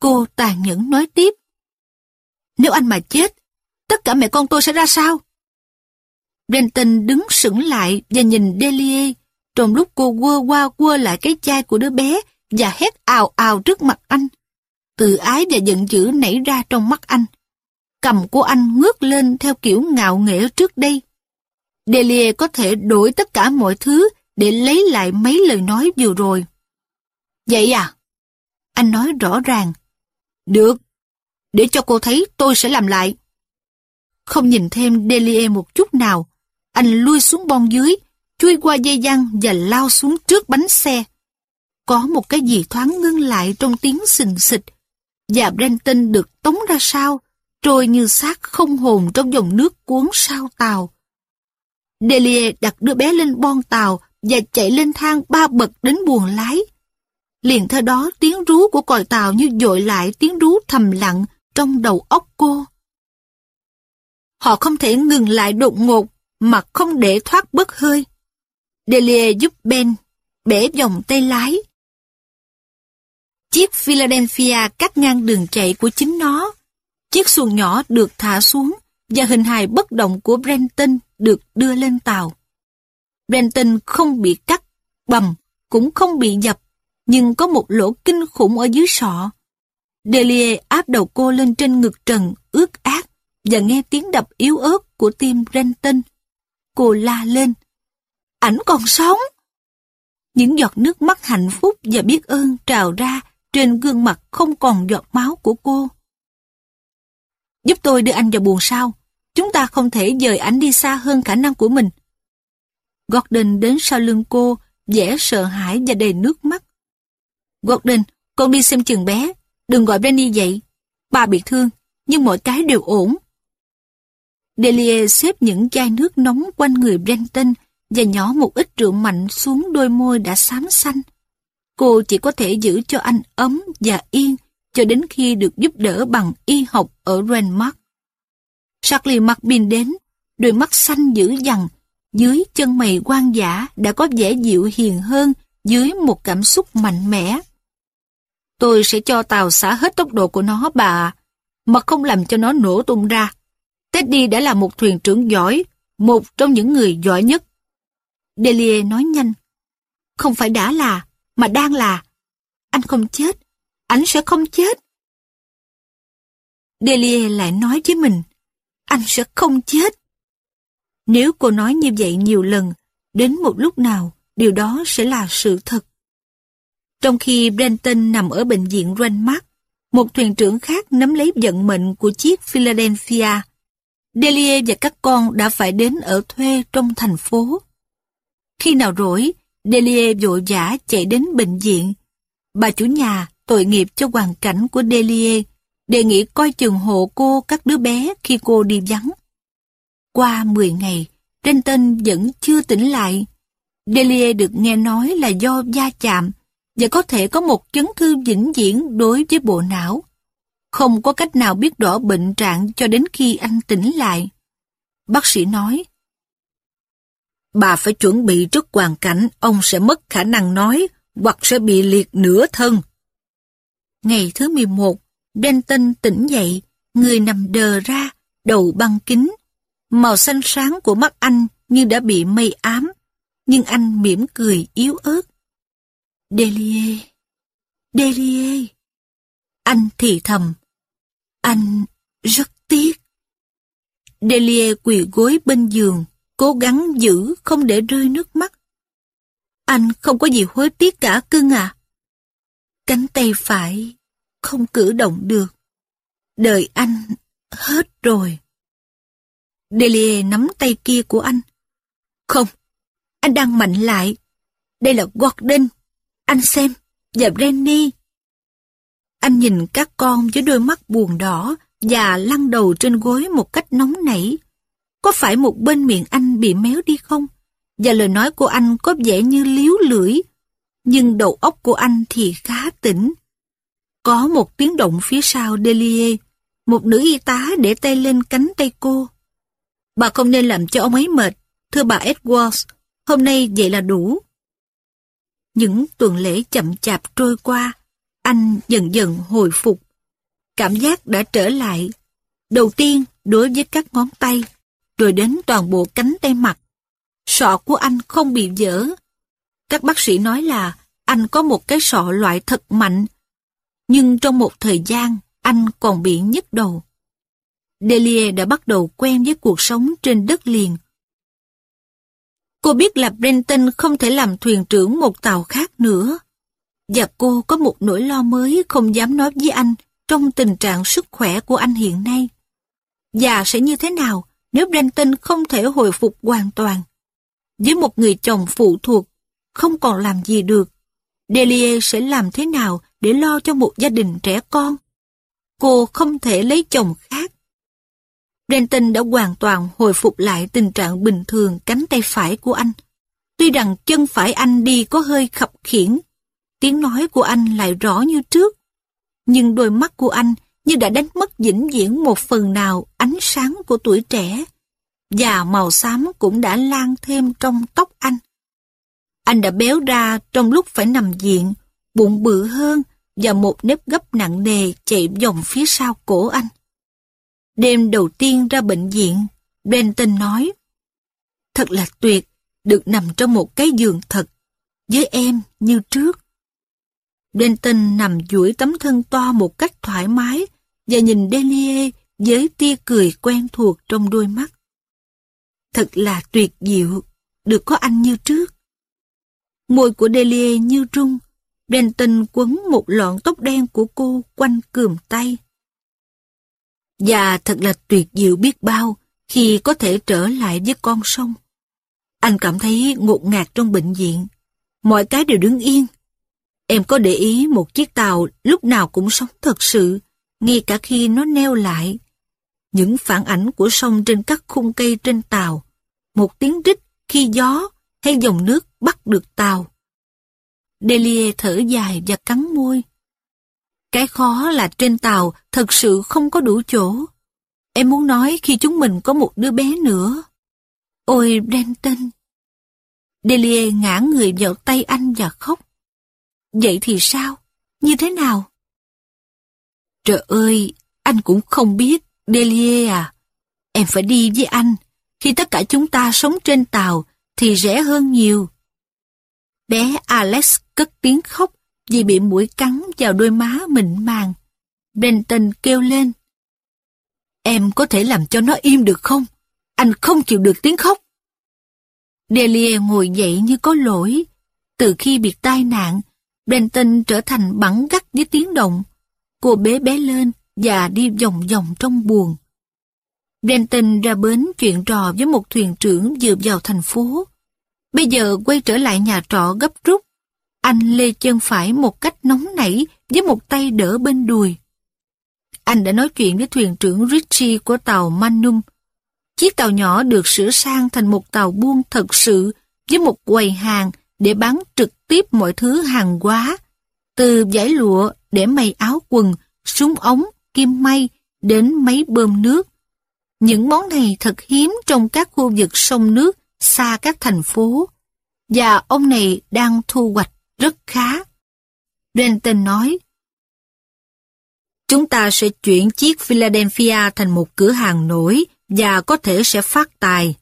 Cô tàn nhẫn nói tiếp. Nếu anh mà chết, tất cả mẹ con tôi sẽ ra sao? Brenton đứng sững lại và nhìn Delia, trong lúc cô quơ qua quơ lại cái chai của đứa bé và hét ào ào trước mặt anh. từ ái và giận dữ nảy ra trong mắt anh. Cầm của anh ngước lên theo kiểu ngạo nghễ trước đây. Delia có thể đổi tất cả mọi thứ để lấy lại mấy lời nói vừa rồi. Vậy à? Anh nói rõ ràng. Được, để cho cô thấy tôi sẽ làm lại. Không nhìn thêm Delia một chút nào, anh lui xuống bon dưới, chui qua dây dăng và lao xuống trước bánh xe. Có một cái gì thoáng ngưng lại trong tiếng xình xịch, và Brenton được tống ra sau, trôi như xác không hồn trong dòng nước cuốn sao tàu. Delia đặt đứa bé lên bon tàu và chạy lên thang ba bậc đến buồng lái. Liền theo đó, tiếng rú của còi tàu như dội lại tiếng rú thầm lặng trong đầu óc cô. Họ không thể ngừng lại đột ngột mà không để thoát bớt hơi. Delia giúp Ben bẻ vòng tay lái. Chiếc Philadelphia cắt ngang đường chạy của chính nó. Chiếc xuồng nhỏ được thả xuống và hình hài bất động của Brenton được đưa lên tàu. Brenton không bị cắt, bầm, cũng không bị dập, nhưng có một lỗ kinh khủng ở dưới sọ. Delia áp đầu cô lên trên ngực trần, ướt át, và nghe tiếng đập yếu ớt của tim Brenton. Cô la lên. Ảnh còn sống! Những giọt nước mắt hạnh phúc và biết ơn trào ra trên gương mặt không còn giọt máu của cô. Giúp tôi đưa anh vào buồn sao. Chúng ta không thể dời ảnh đi xa hơn khả năng của mình. Gordon đến sau lưng cô, vẻ sợ hãi và đầy nước mắt. Gordon, con đi xem chừng bé. Đừng gọi Benny dậy. Bà bị thương, nhưng mọi cái đều ổn. Delia xếp những chai nước nóng quanh người Brenton và nhỏ một ít rượu mạnh xuống đôi môi đã xám xanh. Cô chỉ có thể giữ cho anh ấm và yên cho đến khi được giúp đỡ bằng y học ở Renmark. Charlie bình đến, đôi mắt xanh dữ dằn, dưới chân mày quan giả đã có vẻ dịu hiền hơn dưới một cảm xúc mạnh mẽ. Tôi sẽ cho tàu xả hết tốc độ của nó bà, mà không làm cho nó nổ tung ra. Teddy đã là một thuyền trưởng giỏi, một trong những người giỏi nhất. Delia nói nhanh. Không phải đã là, mà đang là. Anh không chết, anh sẽ không chết. Delia lại nói với mình, anh sẽ không chết. Nếu cô nói như vậy nhiều lần, đến một lúc nào, điều đó sẽ là sự thật. Trong khi Brenton nằm ở bệnh viện Renmark, một thuyền trưởng khác nắm lấy vận mệnh của chiếc Philadelphia. Delia và các con đã phải đến ở thuê trong thành phố. Khi nào rỗi, Delia vội vã chạy đến bệnh viện. Bà chủ nhà tội nghiệp cho hoàn cảnh của Delia, đề nghị coi chừng hộ cô các đứa bé khi cô đi vắng. Qua 10 ngày, Renton vẫn chưa tỉnh lại. Delia được nghe nói là do va chạm và có thể có một chấn thương vĩnh viễn đối với bộ não. Không có cách nào biết rõ bệnh trạng cho đến khi anh tỉnh lại. Bác sĩ nói, Bà phải chuẩn bị trước hoàn cảnh ông sẽ mất khả năng nói hoặc sẽ bị liệt nửa thân. Ngày thứ 11, Denton tỉnh dậy, người nằm đờ ra, đầu băng kính. Màu xanh sáng của mắt anh như đã bị mây ám, nhưng anh mỉm cười yếu ớt. Delie, Delie. Anh thì thầm. Anh rất tiếc. delie quỳ gối bên giường, cố gắng giữ không để rơi nước mắt. Anh không có gì hối tiếc cả cưng à. Cánh tay phải không cử động được. Đời anh hết rồi. Delia nắm tay kia của anh. Không, anh đang mạnh lại. Đây là Gordon. Anh xem, và Rennie. Anh nhìn các con với đôi mắt buồn đỏ và lăn đầu trên gối một cách nóng nảy. Có phải một bên miệng anh bị méo đi không? Và lời nói của anh có vẻ như liếu lưỡi, nhưng đầu óc của anh thì khá tỉnh. Có một tiếng động phía sau Delia, một nữ y tá để tay lên cánh tay cô. Bà không nên làm cho ông ấy mệt, thưa bà Edwards, hôm nay vậy là đủ. Những tuần lễ chậm chạp trôi qua, anh dần dần hồi phục. Cảm giác đã trở lại. Đầu tiên đối với các ngón tay, rồi đến toàn bộ cánh tay mặt. Sọ của anh không bị dở. Các bác sĩ nói là anh có một cái sọ loại thật mạnh. Nhưng trong một thời gian, anh còn bị nhức đầu. Delia đã bắt đầu quen với cuộc sống trên đất liền. Cô biết là Brenton không thể làm thuyền trưởng một tàu khác nữa. Và cô có một nỗi lo mới không dám nói với anh trong tình trạng sức khỏe của anh hiện nay. Và sẽ như thế nào nếu Brenton không thể hồi phục hoàn toàn? Với một người chồng phụ thuộc, không còn làm gì được, Delia sẽ làm thế nào để lo cho một gia đình trẻ con? Cô không thể lấy chồng khác. Brenton đã hoàn toàn hồi phục lại tình trạng bình thường cánh tay phải của anh. Tuy rằng chân phải anh đi có hơi khập khiển, tiếng nói của anh lại rõ như trước. Nhưng đôi mắt của anh như đã đánh mất vĩnh viễn một phần nào ánh sáng của tuổi trẻ. Và màu xám cũng đã lan thêm trong tóc anh. Anh đã béo ra trong lúc phải nằm viện, bụng bự hơn và một nếp gấp nặng nề chạy vòng phía sau cổ anh. Đêm đầu tiên ra bệnh viện, Benton nói, Thật là tuyệt, được nằm trong một cái giường thật, với em như trước. Benton nằm duỗi tấm thân to một cách thoải mái và nhìn Delia với tia cười quen thuộc trong đôi mắt. Thật là tuyệt diệu, được có anh như trước. Môi của Delia như rung, Brenton quấn một lọn tóc đen của cô quanh cườm tay. Và thật là tuyệt diệu biết bao khi có thể trở lại với con sông. Anh cảm thấy ngột ngạt trong bệnh viện. Mọi cái đều đứng yên. Em có để ý một chiếc tàu lúc nào cũng sống thật sự, ngay cả khi nó neo lại. Những phản ảnh của sông trên các khung cây trên tàu, một tiếng rít khi gió hay dòng nước bắt được tàu. Delia thở dài và cắn môi. Cái khó là trên tàu thật sự không có đủ chỗ. Em muốn nói khi chúng mình có một đứa bé nữa. Ôi Brenton! Delia ngã người vào tay anh và khóc. Vậy thì sao? Như thế nào? Trời ơi, anh cũng không biết, Delia à. Em phải đi với anh. Khi tất cả chúng ta sống trên tàu thì rẻ hơn nhiều. Bé Alex cất tiếng khóc vì bị mũi cắn vào đôi má mịn màng. Benton kêu lên. Em có thể làm cho nó im được không? Anh không chịu được tiếng khóc. Delia ngồi dậy như có lỗi. Từ khi bị tai nạn, Benton trở thành bắn gắt với tiếng động. Cô bế bé lên và đi vòng vòng trong buồng. brenton ra bến chuyện trò với một thuyền trưởng vừa vào thành phố. Bây giờ quay trở lại nhà trọ gấp rút. Anh lê chân phải một cách nóng nảy với một tay đỡ bên đùi. Anh đã nói chuyện với thuyền trưởng Richie của tàu Manum. Chiếc tàu nhỏ được sửa sang thành một tàu buôn thật sự với một quầy hàng để bán trực tiếp mọi thứ hàng hóa, từ giải lụa để may áo quần, súng ống, kim may đến máy bơm nước. Những món này thật hiếm trong các khu vực sông nước xa các thành phố, và ông này đang thu hoạch rất khá. Renton nói, Chúng ta sẽ chuyển chiếc Philadelphia thành một cửa hàng nổi và có thể sẽ phát tài.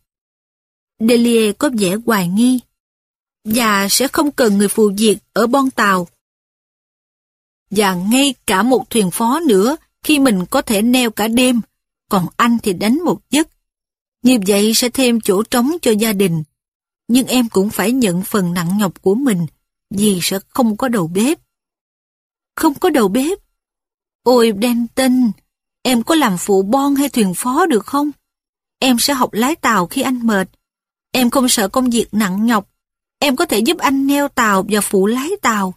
Delia có vẻ hoài nghi và sẽ không cần người phù việc ở bon tàu. Và ngay cả một thuyền phó nữa khi mình có thể neo cả đêm, còn anh thì đánh một giấc. Như vậy sẽ thêm chỗ trống cho gia đình. Nhưng em cũng phải nhận phần nặng nhọc của mình vì sẽ không có đầu bếp. Không có đầu bếp? Ôi Denton, em có làm phụ bon hay thuyền phó được không? Em sẽ học lái tàu khi anh mệt. Em không sợ công việc nặng nhọc. Em có thể giúp anh neo tàu và phụ lái tàu.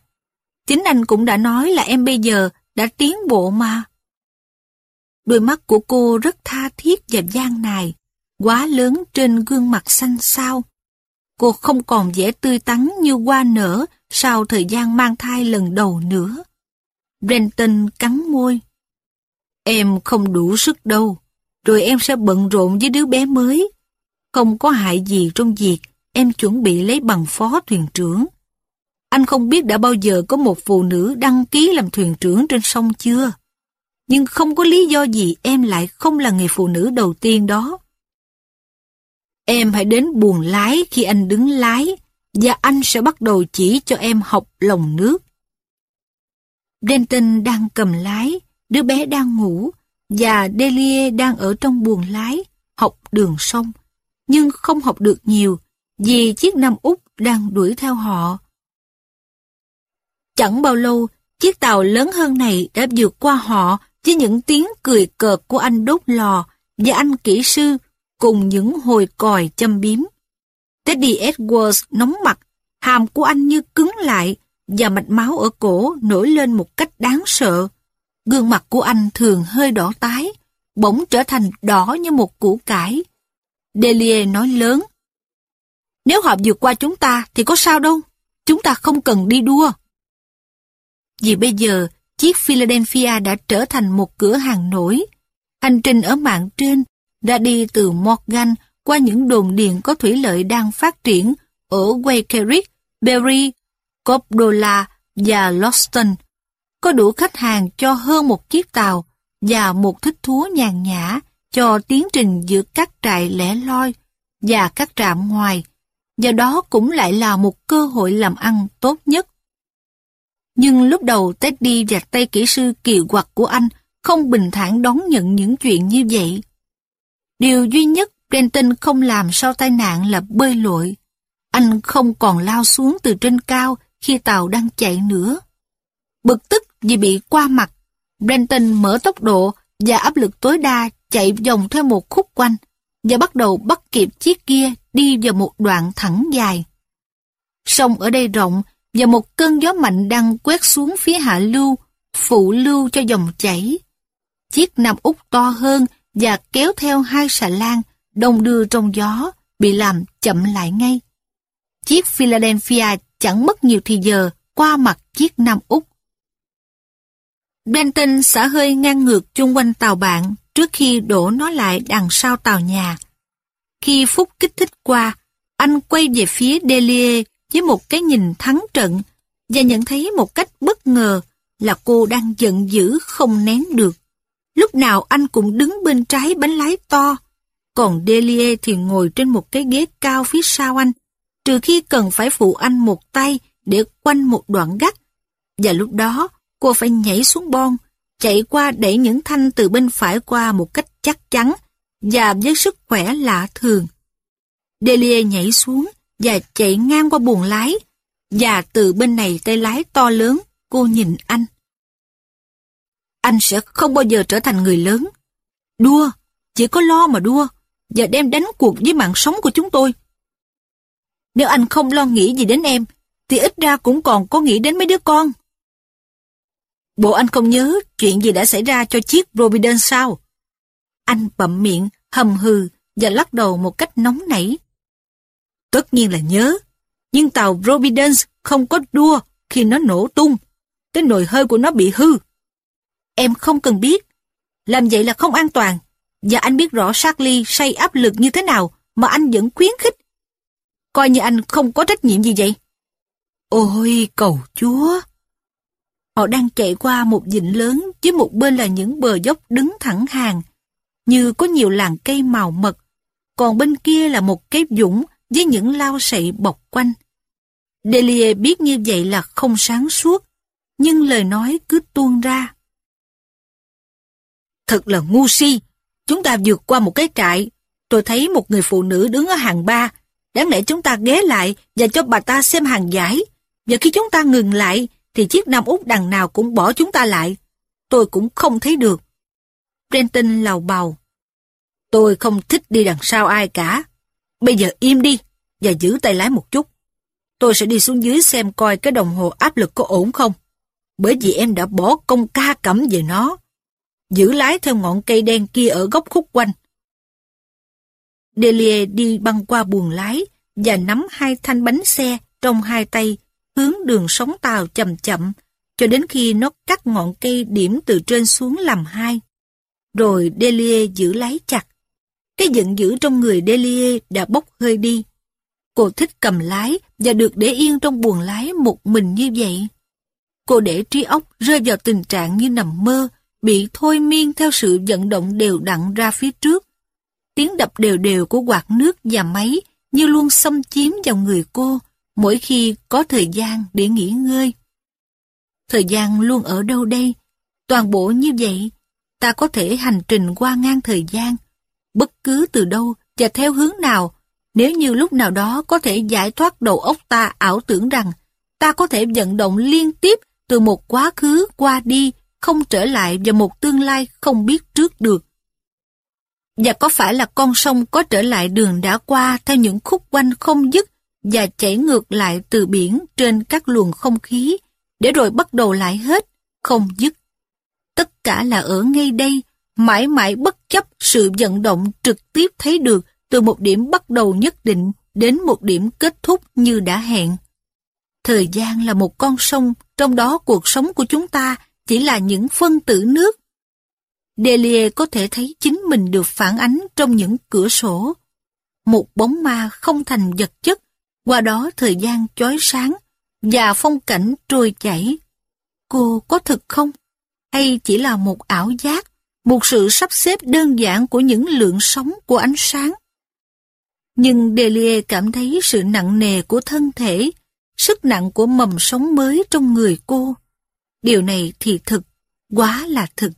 Chính anh cũng đã nói là em bây giờ đã tiến bộ mà. Đôi mắt của cô rất tha thiết và gian nài, quá lớn trên gương mặt xanh xao. Cô không còn vẻ tươi tắn như hoa nở sau thời gian mang thai lần đầu nữa. Brenton cắn môi. Em không đủ sức đâu, rồi em sẽ bận rộn với đứa bé mới. Không có hại gì trong việc em chuẩn bị lấy bằng phó thuyền trưởng. Anh không biết đã bao giờ có một phụ nữ đăng ký làm thuyền trưởng trên sông chưa? Nhưng không có lý do gì em lại không là người phụ nữ đầu tiên đó. Em hãy đến buồng lái khi anh đứng lái, và anh sẽ bắt đầu chỉ cho em học lòng nước. Denton đang cầm lái, đứa bé đang ngủ, và Delia đang ở trong buồng lái, học đường sông, nhưng không học được nhiều, vì chiếc Nam Úc đang đuổi theo họ. Chẳng bao lâu, chiếc tàu lớn hơn này đã vượt qua họ với những tiếng cười cợt của anh đốt lò và anh kỹ sư cùng những hồi còi châm biếm. Teddy Edwards nóng mặt, hàm của anh như cứng lại và mạch máu ở cổ nổi lên một cách đáng sợ. Gương mặt của anh thường hơi đỏ tái, bỗng trở thành đỏ như một củ cải. Delia nói lớn. Nếu họ vượt qua chúng ta thì có sao đâu, chúng ta không cần đi đua. Vì bây giờ, chiếc Philadelphia đã trở thành một cửa hàng nổi. Hành trình ở mạng trên đã đi từ Morgan qua những đồn điền có thủy lợi đang phát triển ở Wakerik, Berry, Copdola và Loston. Có đủ khách hàng cho hơn một chiếc tàu và một thích thú nhàn nhã cho tiến trình giữa các trại lẻ loi và các trạm ngoài, và đó cũng lại là một cơ hội làm ăn tốt nhất. Nhưng lúc đầu Teddy và tay kỹ sư kỳ quặc của anh không bình thản đón nhận những chuyện như vậy. Điều duy nhất Brenton không làm sau tai nạn là bơi lội. Anh không còn lao xuống từ trên cao khi tàu đang chạy nữa. Bực tức vì bị qua mặt, Brenton mở tốc độ và áp lực tối đa chạy vòng theo một khúc quanh và bắt đầu bắt kịp chiếc kia đi vào một đoạn thẳng dài. Sông ở đây rộng và một cơn gió mạnh đang quét xuống phía hạ lưu, phụ lưu cho dòng chảy. Chiếc Nam Úc to hơn và kéo theo hai xà lan đông đưa trong gió, bị làm chậm lại ngay. Chiếc Philadelphia chẳng mất nhiều thì giờ qua mặt chiếc Nam Úc. Benton xả hơi ngang ngược chung quanh tàu bạn trước khi đổ nó lại đằng sau tàu nhà. Khi phút kích thích qua, anh quay về phía Delia với một cái nhìn thắng trận và nhận thấy một cách bất ngờ là cô đang giận dữ không nén được. Lúc nào anh cũng đứng bên trái bánh lái to, còn Delia thì ngồi trên một cái ghế cao phía sau anh, trừ khi cần phải phụ anh một tay để quanh một đoạn gắt. Và lúc đó, cô phải nhảy xuống bon, chạy qua đẩy những thanh từ bên phải qua một cách chắc chắn và với sức khỏe lạ thường. Delia nhảy xuống và chạy ngang qua buồng lái, và từ bên này tay lái to lớn, cô nhìn anh. Anh sẽ không bao giờ trở thành người lớn. Đua, chỉ có lo mà đua, và đem đánh cuộc với mạng sống của chúng tôi. Nếu anh không lo nghĩ gì đến em, thì ít ra cũng còn có nghĩ đến mấy đứa con. Bộ anh không nhớ chuyện gì đã xảy ra cho chiếc Providence sao? Anh bậm miệng, hầm hừ và lắc đầu một cách nóng nảy. Tất nhiên là nhớ, nhưng tàu Providence không có đua khi nó nổ tung. Cái nồi hơi của nó bị hư. Em không cần biết. Làm vậy là không an toàn. Và anh biết rõ Charlie say áp lực như thế nào mà anh vẫn khuyến khích. Coi như anh không có trách nhiệm gì vậy. Ôi cầu chúa! Họ đang chạy qua một vịnh lớn với một bên là những bờ dốc đứng thẳng hàng, như có nhiều làng cây màu mật, còn bên kia là một cái dũng với những lao sậy bọc quanh. Delia biết như vậy là không sáng suốt, nhưng lời nói cứ tuôn ra. Thật là ngu si, chúng ta vượt qua một cái trại, tôi thấy một người phụ nữ đứng ở hàng ba, đáng lẽ chúng ta ghé lại và cho bà ta xem hàng giải, và khi chúng ta ngừng lại, thì chiếc Nam Úc đằng nào cũng bỏ chúng ta lại. Tôi cũng không thấy được. Brenton lầu bầu. Tôi không thích đi đằng sau ai cả. Bây giờ im đi và giữ tay lái một chút. Tôi sẽ đi xuống dưới xem coi cái đồng hồ áp lực có ổn không. Bởi vì em đã bỏ công ca cẩm về nó. Giữ lái theo ngọn cây đen kia ở góc khúc quanh. Delia đi băng qua buồng lái và nắm hai thanh bánh xe trong hai tay hướng đường sóng tàu chậm chậm, cho đến khi nó cắt ngọn cây điểm từ trên xuống làm hai. Rồi Delia giữ lái chặt. Cái giận dữ trong người Delia đã bốc hơi đi. Cô thích cầm lái và được để yên trong buồng lái một mình như vậy. Cô để trí óc rơi vào tình trạng như nằm mơ, bị thôi miên theo sự vận động đều đặn ra phía trước. Tiếng đập đều đều của quạt nước và máy như luôn xâm chiếm vào người cô, mỗi khi có thời gian để nghỉ ngơi. Thời gian luôn ở đâu đây? Toàn bộ như vậy, ta có thể hành trình qua ngang thời gian, bất cứ từ đâu và theo hướng nào, nếu như lúc nào đó có thể giải thoát đầu óc ta ảo tưởng rằng ta có thể vận động liên tiếp từ một quá khứ qua đi, không trở lại và một tương lai không biết trước được. Và có phải là con sông có trở lại đường đã qua theo những khúc quanh không dứt và chảy ngược lại từ biển trên các luồng không khí, để rồi bắt đầu lại hết, không dứt. Tất cả là ở ngay đây, mãi mãi bất chấp sự vận động trực tiếp thấy được từ một điểm bắt đầu nhất định đến một điểm kết thúc như đã hẹn. Thời gian là một con sông, trong đó cuộc sống của chúng ta chỉ là những phân tử nước. Delia có thể thấy chính mình được phản ánh trong những cửa sổ. Một bóng ma không thành vật chất qua đó thời gian chói sáng và phong cảnh trôi chảy. Cô có thực không? Hay chỉ là một ảo giác, một sự sắp xếp đơn giản của những lượng sóng của ánh sáng? Nhưng Delia cảm thấy sự nặng nề của thân thể, sức nặng của mầm sống mới trong người cô. Điều này thì thực, quá là thực.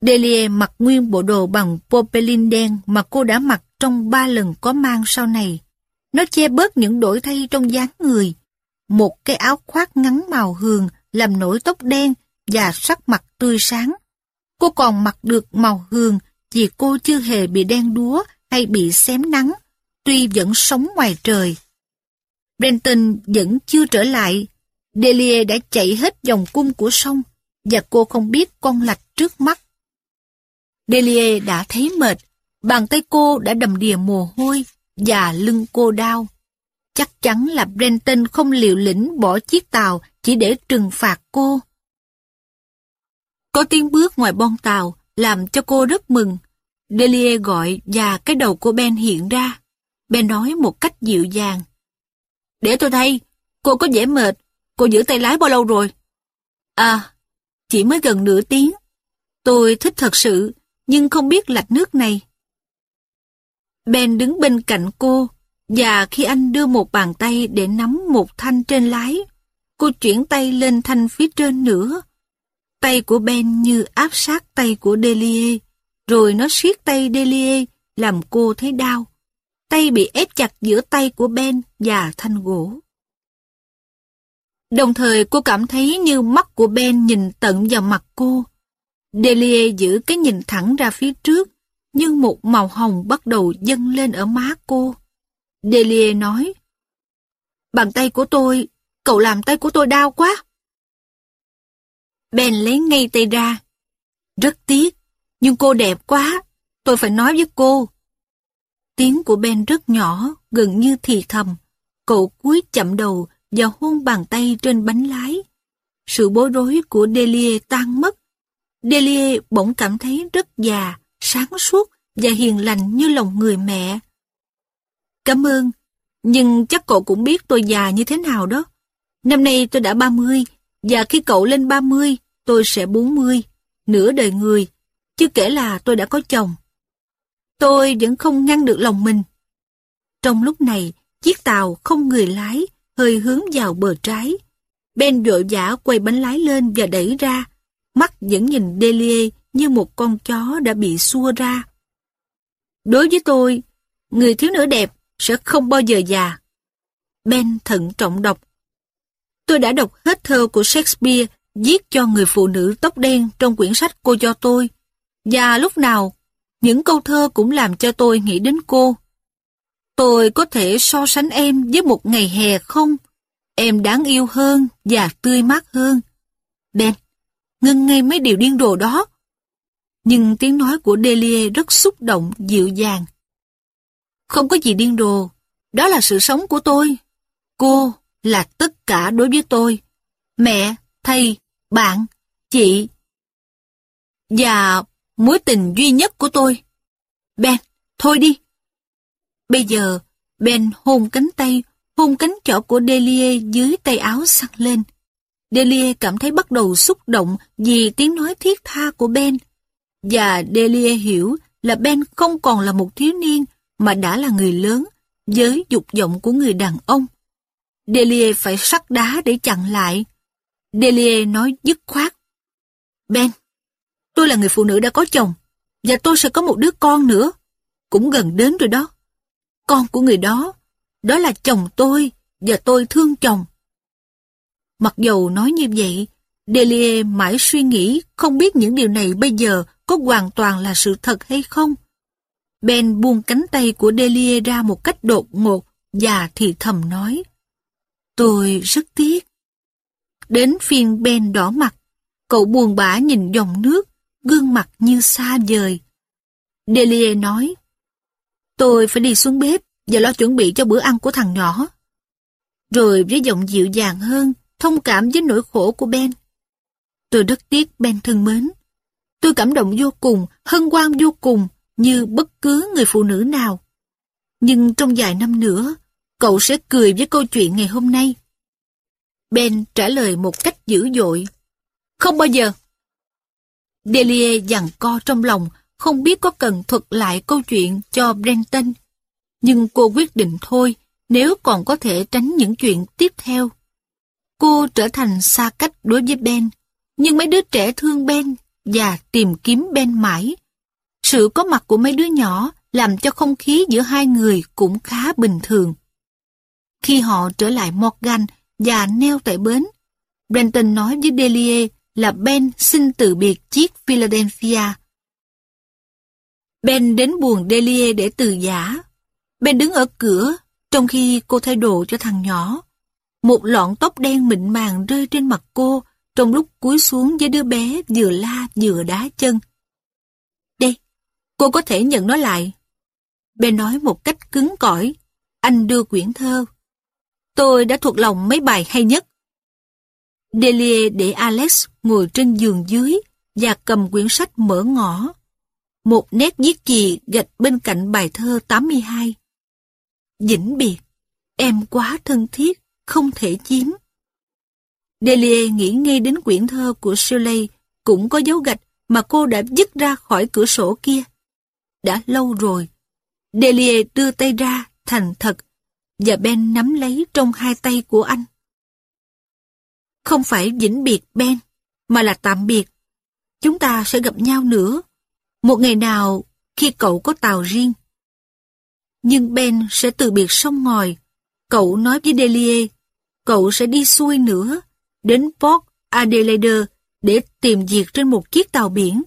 Delia mặc nguyên bộ đồ bằng popelin đen mà cô đã mặc trong ba lần có mang sau này. Nó che bớt những đổi thay trong dáng người. Một cái áo khoác ngắn màu hường làm nổi tóc đen và sắc mặt tươi sáng. Cô còn mặc được màu hường vì cô chưa hề bị đen đúa hay bị xém nắng, tuy vẫn sống ngoài trời. Brenton vẫn chưa trở lại. Delia đã chạy hết dòng cung của sông và cô không biết con lạch trước mắt. Delia đã thấy mệt, bàn tay cô đã đầm đìa mồ hôi và lưng cô đau. Chắc chắn là Brenton không liều lĩnh bỏ chiếc tàu chỉ để trừng phạt cô. Có tiếng bước ngoài bon tàu làm cho cô rất mừng. Delia gọi và cái đầu của Ben hiện ra. Ben nói một cách dịu dàng. Để tôi thấy, cô có vẻ mệt, cô giữ tay lái bao lâu rồi? À, chỉ mới gần nửa tiếng. Tôi thích thật sự, nhưng không biết lạch nước này. Ben đứng bên cạnh cô, và khi anh đưa một bàn tay để nắm một thanh trên lái, cô chuyển tay lên thanh phía trên nữa. Tay của Ben như áp sát tay của Delia, rồi nó siết tay Delia, làm cô thấy đau. Tay bị ép chặt giữa tay của Ben và thanh gỗ. Đồng thời cô cảm thấy như mắt của Ben nhìn tận vào mặt cô. Delia giữ cái nhìn thẳng ra phía trước, nhưng một màu hồng bắt đầu dâng lên ở má cô. Delia nói, Bàn tay của tôi, cậu làm tay của tôi đau quá. Ben lấy ngay tay ra. Rất tiếc, nhưng cô đẹp quá, tôi phải nói với cô. Tiếng của Ben rất nhỏ, gần như thì thầm. Cậu cúi chậm đầu và hôn bàn tay trên bánh lái. Sự bối rối của Delia tan mất. Delia bỗng cảm thấy rất già, sáng suốt và hiền lành như lòng người mẹ. Cảm ơn, nhưng chắc cậu cũng biết tôi già như thế nào đó. Năm nay tôi đã 30, và khi cậu lên 30, tôi sẽ 40, nửa đời người, chứ kể là tôi đã có chồng. Tôi vẫn không ngăn được lòng mình. Trong lúc này, chiếc tàu không người lái, hơi hướng vào bờ trái. Ben vội vã quay bánh lái lên và đẩy ra. Mắt vẫn nhìn Delia như một con chó đã bị xua ra. Đối với tôi, người thiếu nữ đẹp sẽ không bao giờ già. Ben thận trọng đọc. Tôi đã đọc hết thơ của Shakespeare viết cho người phụ nữ tóc đen trong quyển sách cô cho tôi. Và lúc nào, những câu thơ cũng làm cho tôi nghĩ đến cô. Tôi có thể so sánh em với một ngày hè không? Em đáng yêu hơn và tươi mát hơn. Ben, ngưng ngay mấy điều điên rồ đó. Nhưng tiếng nói của Delia rất xúc động, dịu dàng. Không có gì điên rồ, đó là sự sống của tôi. Cô là tất cả đối với tôi. Mẹ, thầy, bạn, chị. Và mối tình duy nhất của tôi. Ben, thôi đi. Bây giờ, Ben hôn cánh tay, hôn cánh chỏ của Delia dưới tay áo săn lên. Delia cảm thấy bắt đầu xúc động vì tiếng nói thiết tha của Ben. Và Delia hiểu là Ben không còn là một thiếu niên mà đã là người lớn với dục vọng của người đàn ông. Delia phải sắt đá để chặn lại. Delia nói dứt khoát. Ben, tôi là người phụ nữ đã có chồng, và tôi sẽ có một đứa con nữa. Cũng gần đến rồi đó. Con của người đó, đó là chồng tôi, và tôi thương chồng. Mặc dầu nói như vậy, Delia mãi suy nghĩ không biết những điều này bây giờ có hoàn toàn là sự thật hay không. Ben buông cánh tay của Delia ra một cách đột ngột và thì thầm nói. Tôi rất tiếc. Đến phiên Ben đỏ mặt, cậu buồn bã nhìn dòng nước, gương mặt như xa vời. Delia nói, tôi phải đi xuống bếp và lo chuẩn bị cho bữa ăn của thằng nhỏ. Rồi với giọng dịu dàng hơn, thông cảm với nỗi khổ của Ben. Tôi rất tiếc Ben thân mến. Tôi cảm động vô cùng, hân hoan vô cùng như bất cứ người phụ nữ nào. Nhưng trong vài năm nữa, cậu sẽ cười với câu chuyện ngày hôm nay. Ben trả lời một cách dữ dội. Không bao giờ. Delia dằn co trong lòng, không biết có cần thuật lại câu chuyện cho Brenton. Nhưng cô quyết định thôi, nếu còn có thể tránh những chuyện tiếp theo. Cô trở thành xa cách đối với Ben, nhưng mấy đứa trẻ thương Ben và tìm kiếm Ben mãi. Sự có mặt của mấy đứa nhỏ làm cho không khí giữa hai người cũng khá bình thường. Khi họ trở lại Morgan và neo tại bến, Brenton nói với Delia là Ben xin từ biệt chiếc Philadelphia. Ben đến buồng Delia để từ giả. Ben đứng ở cửa, trong khi cô thay đồ cho thằng nhỏ. Một lọn tóc đen mịn màng rơi trên mặt cô, trong lúc cúi xuống với đứa bé vừa la vừa đá chân. Đây, cô có thể nhận nó lại. Ben nói một cách cứng cỏi. Anh đưa quyển thơ. Tôi đã thuộc lòng mấy bài hay nhất. Delia để Alex ngồi trên giường dưới và cầm quyển sách mở ngỏ. Một nét viết chì gạch bên cạnh bài thơ 82. dĩnh biệt, em quá thân thiết, không thể chiếm. Delia nghĩ ngay đến quyển thơ của Shirley cũng có dấu gạch mà cô đã dứt ra khỏi cửa sổ kia. Đã lâu rồi. Delia đưa tay ra, thành thật, và Ben nắm lấy trong hai tay của anh. Không phải vĩnh biệt Ben, mà là tạm biệt. Chúng ta sẽ gặp nhau nữa, một ngày nào khi cậu có tàu riêng. Nhưng Ben sẽ từ biệt sông ngòi. Cậu nói với Delia, cậu sẽ đi xuôi nữa, đến Port Adelaide để tìm việc trên một chiếc tàu biển.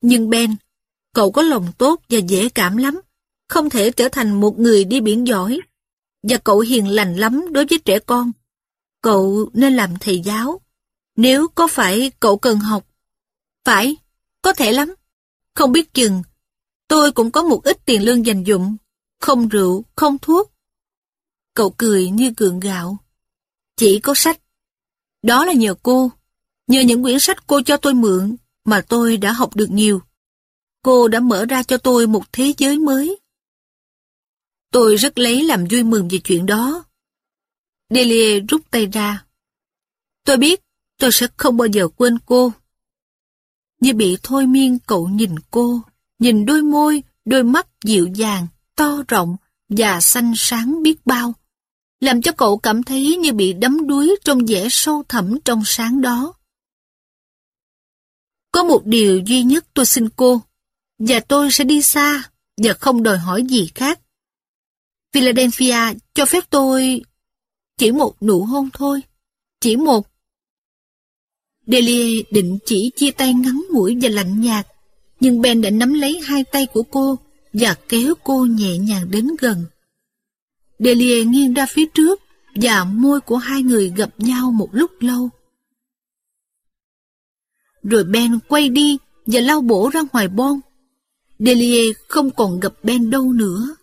Nhưng Ben, cậu có lòng tốt và dễ cảm lắm, không thể trở thành một người đi biển giỏi. Và cậu hiền lành lắm đối với trẻ con. Cậu nên làm thầy giáo. Nếu có phải cậu cần học? Phải, có thể lắm. Không biết chừng, tôi cũng có một ít tiền lương dành dụng, không rượu, không thuốc. Cậu cười như gượng gạo. Chỉ có sách. Đó là nhờ cô. Nhờ những quyển sách cô cho tôi mượn mà tôi đã học được nhiều. Cô đã mở ra cho tôi một thế giới mới. Tôi rất lấy làm vui mừng về chuyện đó. Delia rút tay ra. Tôi biết tôi sẽ không bao giờ quên cô. Như bị thôi miên cậu nhìn cô, nhìn đôi môi, đôi mắt dịu dàng, to rộng và xanh sáng biết bao, làm cho cậu cảm thấy như bị đấm đuối trong vẻ sâu thẳm trong sáng đó. Có một điều duy nhất tôi xin cô, và tôi sẽ đi xa, và không đòi hỏi gì khác. Philadelphia cho phép tôi chỉ một nụ hôn thôi, chỉ một. Delia định chỉ chia tay ngắn ngủi và lạnh nhạt, nhưng Ben đã nắm lấy hai tay của cô và kéo cô nhẹ nhàng đến gần. Delia nghiêng ra phía trước và môi của hai người gặp nhau một lúc lâu. Rồi Ben quay đi và lau bổ ra ngoài bon. Delia không còn gặp Ben đâu nữa.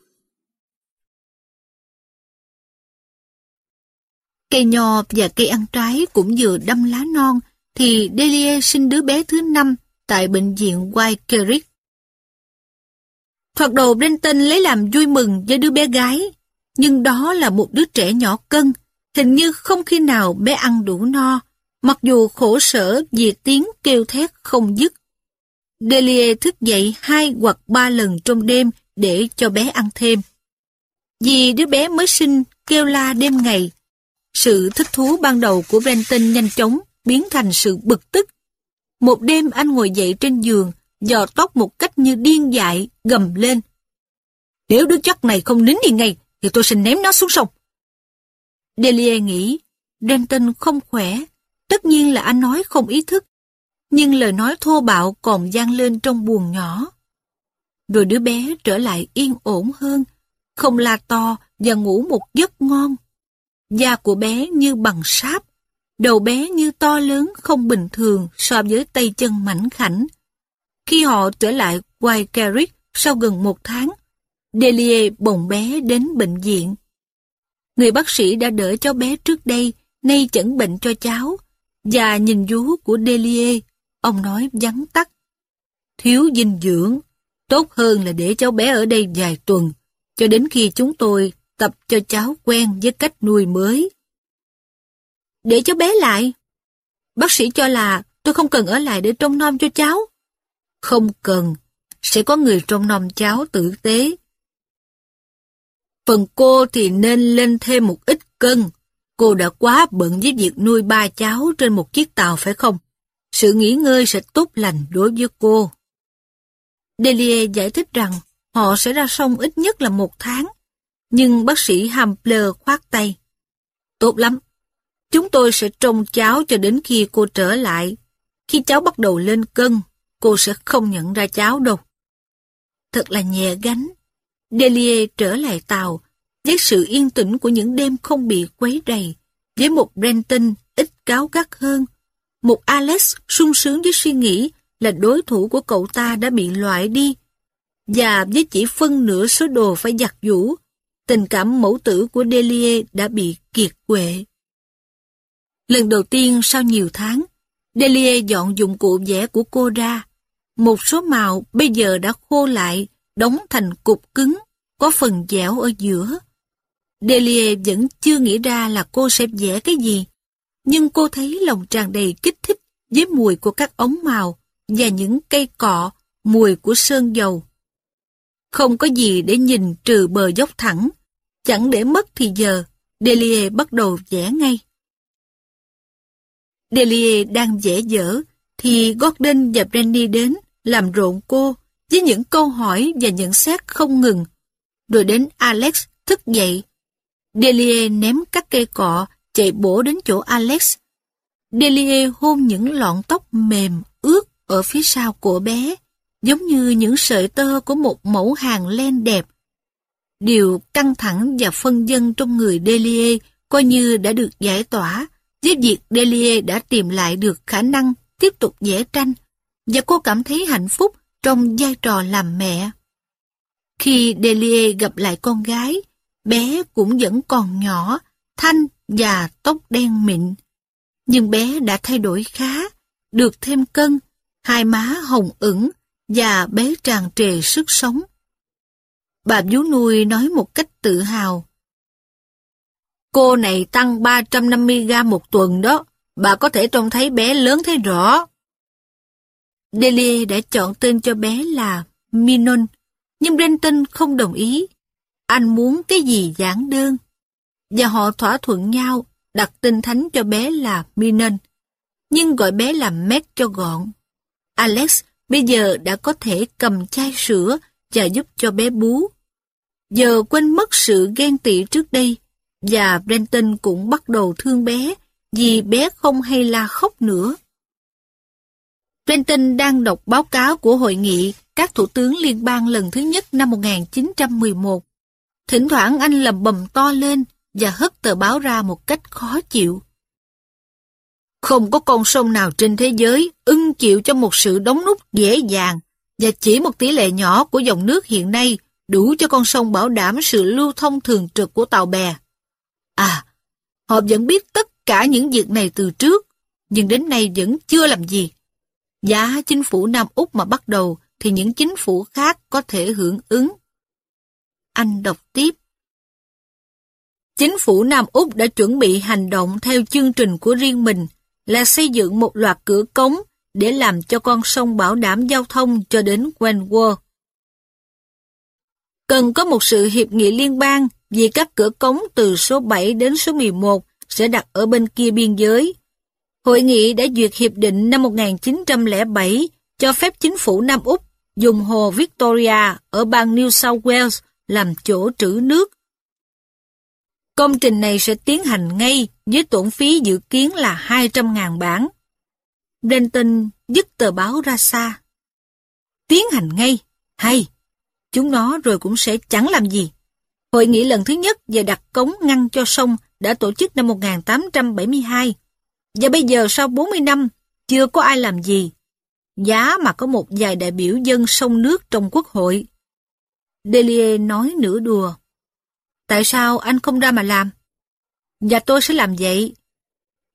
Cây nho và cây ăn trái cũng vừa đâm lá non, thì Delia sinh đứa bé thứ năm tại bệnh viện Wycliffe. Thoạt đầu Brenton lấy làm vui mừng với đứa bé gái, nhưng đó là một đứa trẻ nhỏ cân, hình như không khi nào bé ăn đủ no, mặc dù khổ sở vì tiếng kêu thét không dứt. Delia thức dậy hai hoặc ba lần trong đêm để cho bé ăn thêm. Vì đứa bé mới sinh kêu la đêm ngày, sự thích thú ban đầu của Brenton nhanh chóng biến thành sự bực tức. Một đêm anh ngồi dậy trên giường, dò tóc một cách như điên dại, gầm lên. Nếu đứa chắc này không nín đi ngay, thì tôi sẽ ném nó xuống sông. Delia nghĩ, Denton không khỏe, tất nhiên là anh nói không ý thức, nhưng lời nói thô bạo còn gian lên trong buồn nhỏ. Rồi đứa bé trở lại yên ổn hơn, không la to và ngủ một giấc ngon. Da của bé như bằng sáp, đầu bé như to lớn không bình thường so với tay chân mảnh khảnh. Khi họ trở lại Wycliffe sau gần một tháng, Delia bồng bé đến bệnh viện. Người bác sĩ đã đỡ cháu bé trước đây, nay chẩn bệnh cho cháu, và nhìn vú của Delia, ông nói vắng tắt. Thiếu dinh dưỡng, tốt hơn là để cháu bé ở đây vài tuần, cho đến khi chúng tôi tập cho cháu quen với cách nuôi mới. Để cháu bé lại. Bác sĩ cho là tôi không cần ở lại để trông nom cho cháu. Không cần, sẽ có người trông nom cháu tử tế. Phần cô thì nên lên thêm một ít cân. Cô đã quá bận với việc nuôi ba cháu trên một chiếc tàu phải không? Sự nghỉ ngơi sẽ tốt lành đối với cô. Delia giải thích rằng họ sẽ ra sông ít nhất là một tháng nhưng bác sĩ Hampler khoát tay. Tốt lắm. Chúng tôi sẽ trông cháu cho đến khi cô trở lại. Khi cháu bắt đầu lên cân, cô sẽ không nhận ra cháu đâu. Thật là nhẹ gánh. Delia trở lại tàu, với sự yên tĩnh của những đêm không bị quấy rầy, với một Brenton ít cáo gắt hơn, một Alex sung sướng với suy nghĩ là đối thủ của cậu ta đã bị loại đi, và với chỉ phân nửa số đồ phải giặt giũ tình cảm mẫu tử của Delia đã bị kiệt quệ. Lần đầu tiên sau nhiều tháng, Delia dọn dụng cụ vẽ của cô ra. Một số màu bây giờ đã khô lại, đóng thành cục cứng, có phần dẻo ở giữa. Delia vẫn chưa nghĩ ra là cô sẽ vẽ cái gì, nhưng cô thấy lòng tràn đầy kích thích với mùi của các ống màu và những cây cọ, mùi của sơn dầu. Không có gì để nhìn trừ bờ dốc thẳng, Chẳng để mất thì giờ, Delia bắt đầu vẽ ngay. Delia đang dễ dở, thì Gordon và Brandy đến, làm rộn cô, với những câu hỏi và nhận xét không ngừng. Rồi đến Alex thức dậy. Delia ném các cây cọ, chạy bổ đến chỗ Alex. Delia hôn những lọn tóc mềm, ướt ở phía sau của bé, giống như những sợi tơ của một mẫu hàng len đẹp Điều căng thẳng và phân dân trong người Delia coi như đã được giải tỏa với việc Delia đã tìm lại được khả năng tiếp tục vẽ tranh và cô cảm thấy hạnh phúc trong vai trò làm mẹ. Khi Delia gặp lại con gái, bé cũng vẫn còn nhỏ, thanh và tóc đen mịn. Nhưng bé đã thay đổi khá, được thêm cân, hai má hồng ửng và bé tràn trề sức sống. Bà vú nuôi nói một cách tự hào. Cô này tăng 350 gram một tuần đó, bà có thể trông thấy bé lớn thấy rõ. Delia đã chọn tên cho bé là Minon, nhưng Brenton không đồng ý. Anh muốn cái gì giản đơn. Và họ thỏa thuận nhau đặt tên thánh cho bé là Minon, nhưng gọi bé là Meg cho gọn. Alex bây giờ đã có thể cầm chai sữa và giúp cho bé bú. Giờ quên mất sự ghen tị trước đây, và Brenton cũng bắt đầu thương bé vì bé không hay la khóc nữa. Brenton đang đọc báo cáo của hội nghị các thủ tướng liên bang lần thứ nhất năm 1911. Thỉnh thoảng anh lầm bầm to lên và hất tờ báo ra một cách khó chịu. Không có con sông nào trên thế giới ưng chịu cho một sự đóng nút dễ dàng và chỉ một tỷ lệ nhỏ của dòng nước hiện nay đủ cho con sông bảo đảm sự lưu thông thường trực của tàu bè. À, họ vẫn biết tất cả những việc này từ trước, nhưng đến nay vẫn chưa làm gì. Giá chính phủ Nam Úc mà bắt đầu thì những chính phủ khác có thể hưởng ứng. Anh đọc tiếp. Chính phủ Nam Úc đã chuẩn bị hành động theo chương trình của riêng mình là xây dựng một loạt cửa cống để làm cho con sông bảo đảm giao thông cho đến Wentworth. Cần có một sự hiệp nghị liên bang vì các cửa cống từ số 7 đến số 11 sẽ đặt ở bên kia biên giới. Hội nghị đã duyệt hiệp định năm 1907 cho phép chính phủ Nam Úc dùng hồ Victoria ở bang New South Wales làm chỗ trữ nước. Công trình này sẽ tiến hành ngay với tổn phí dự kiến là 200.000 bảng. Brenton dứt tờ báo ra xa. Tiến hành ngay, hay, chúng nó rồi cũng sẽ chẳng làm gì. Hội nghị lần thứ nhất về đặt cống ngăn cho sông đã tổ chức năm 1872. Và bây giờ sau 40 năm, chưa có ai làm gì. Giá mà có một vài đại biểu dân sông nước trong quốc hội. Delia nói nửa đùa. Tại sao anh không ra mà làm? Và tôi sẽ làm vậy.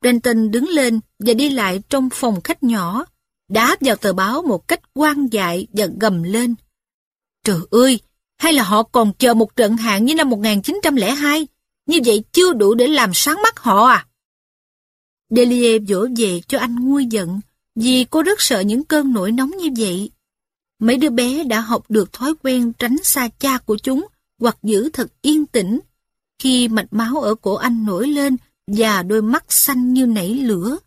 Brenton đứng lên và đi lại trong phòng khách nhỏ, đá vào tờ báo một cách quan dại và gầm lên. Trời ơi, hay là họ còn chờ một trận hạn như năm 1902? Như vậy chưa đủ để làm sáng mắt họ à? Delia dỗ về cho anh nguôi giận, vì cô rất sợ những cơn nổi nóng như vậy. Mấy đứa bé đã học được thói quen tránh xa cha của chúng hoặc giữ thật yên tĩnh. Khi mạch máu ở cổ anh nổi lên và đôi mắt xanh như nảy lửa.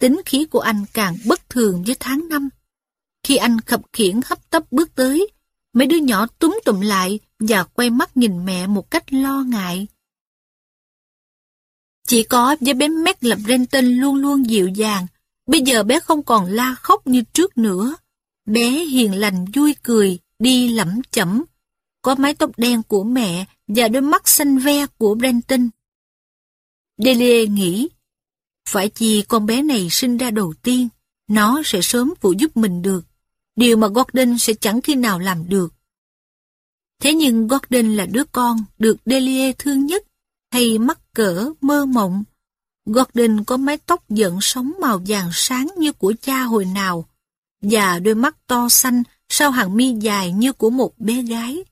Tính khí của anh càng bất thường với tháng năm. Khi anh khập khiển hấp tấp bước tới, mấy đứa nhỏ túm tụm lại và quay mắt nhìn mẹ một cách lo ngại. Chỉ có với bé Mac lập tên luôn luôn dịu dàng, bây giờ bé không còn la khóc như trước nữa. Bé hiền lành vui cười, đi lẩm chẩm, có mái tóc đen của mẹ và đôi mắt xanh ve của Brenton. Delia nghĩ, phải chi con bé này sinh ra đầu tiên, nó sẽ sớm phụ giúp mình được, điều mà Gordon sẽ chẳng khi nào làm được. Thế nhưng Gordon là đứa con được Delia thương nhất, hay mắc cỡ, mơ mộng. Gordon có mái tóc giận sóng màu vàng sáng như của cha hồi nào, và đôi mắt to xanh sau hàng mi dài như của một bé gái.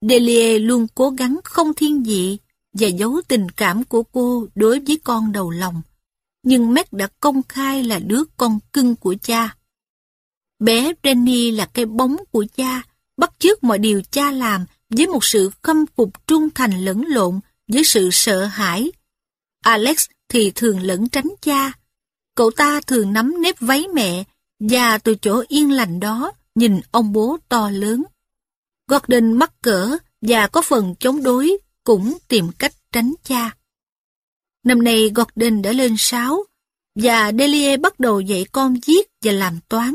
Delia luôn cố gắng không thiên vị và giấu tình cảm của cô đối với con đầu lòng. Nhưng Mac đã công khai là đứa con cưng của cha. Bé Rennie là cái bóng của cha, bắt chước mọi điều cha làm với một sự khâm phục trung thành lẫn lộn với sự sợ hãi. Alex thì thường lẫn tránh cha. Cậu ta thường nắm nếp váy mẹ và từ chỗ yên lành đó nhìn ông bố to lớn. Gordon mắc cỡ và có phần chống đối, cũng tìm cách tránh cha. Năm nay Gordon đã lên sáu và Delia bắt đầu dạy con viết và làm toán.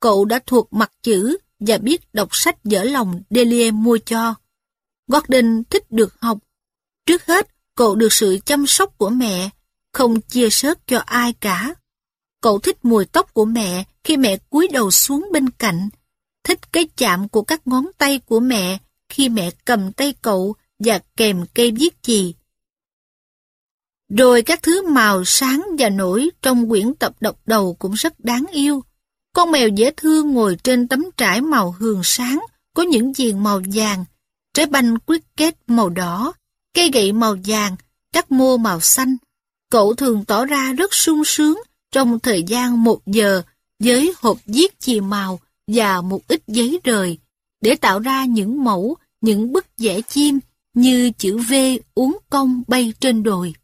Cậu đã thuộc mặt chữ và biết đọc sách dở lòng Delia mua cho. Gordon thích được học. Trước hết, cậu được sự chăm sóc của mẹ. không chia sớt cho ai cả. Cậu thích mùi tóc của mẹ khi mẹ cúi đầu xuống bên cạnh, thích cái chạm của các ngón tay của mẹ khi mẹ cầm tay cậu và kèm cây viết chì. Rồi các thứ màu sáng và nổi trong quyển tập đọc đầu cũng rất đáng yêu. Con mèo dễ thương ngồi trên tấm trải màu hường sáng, có những viền màu vàng, trái banh cricket màu đỏ, cây gậy màu vàng, các mô màu xanh. Cậu thường tỏ ra rất sung sướng trong thời gian một giờ với hộp viết chì màu và một ít giấy rời để tạo ra những mẫu, những bức vẽ chim như chữ V uốn cong bay trên đồi.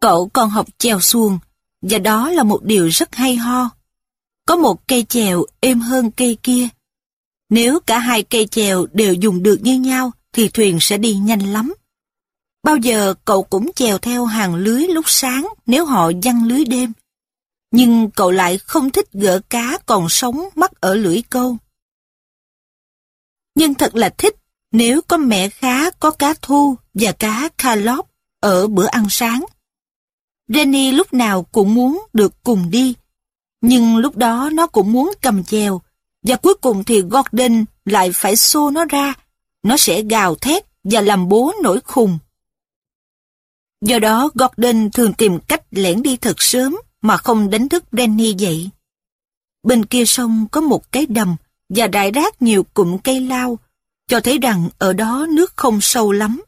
Cậu còn học chèo xuồng, và đó là một điều rất hay ho. Có một cây chèo êm hơn cây kia. Nếu cả hai cây chèo đều dùng được như nhau, thì thuyền sẽ đi nhanh lắm. Bao giờ cậu cũng chèo theo hàng lưới lúc sáng nếu họ văng lưới đêm. Nhưng cậu lại không thích gỡ cá còn sống mắc ở lưỡi câu. Nhưng thật là thích nếu có mẹ khá có cá thu và cá calop ở bữa ăn sáng. Jenny lúc nào cũng muốn được cùng đi, nhưng lúc đó nó cũng muốn cầm chèo, và cuối cùng thì Gordon lại phải xô nó ra, nó sẽ gào thét và làm bố nổi khùng. Do đó Gordon thường tìm cách lẻn đi thật sớm mà không đánh thức Danny dậy. Bên kia sông có một cái đầm và đại rác nhiều cụm cây lao, cho thấy rằng ở đó nước không sâu lắm.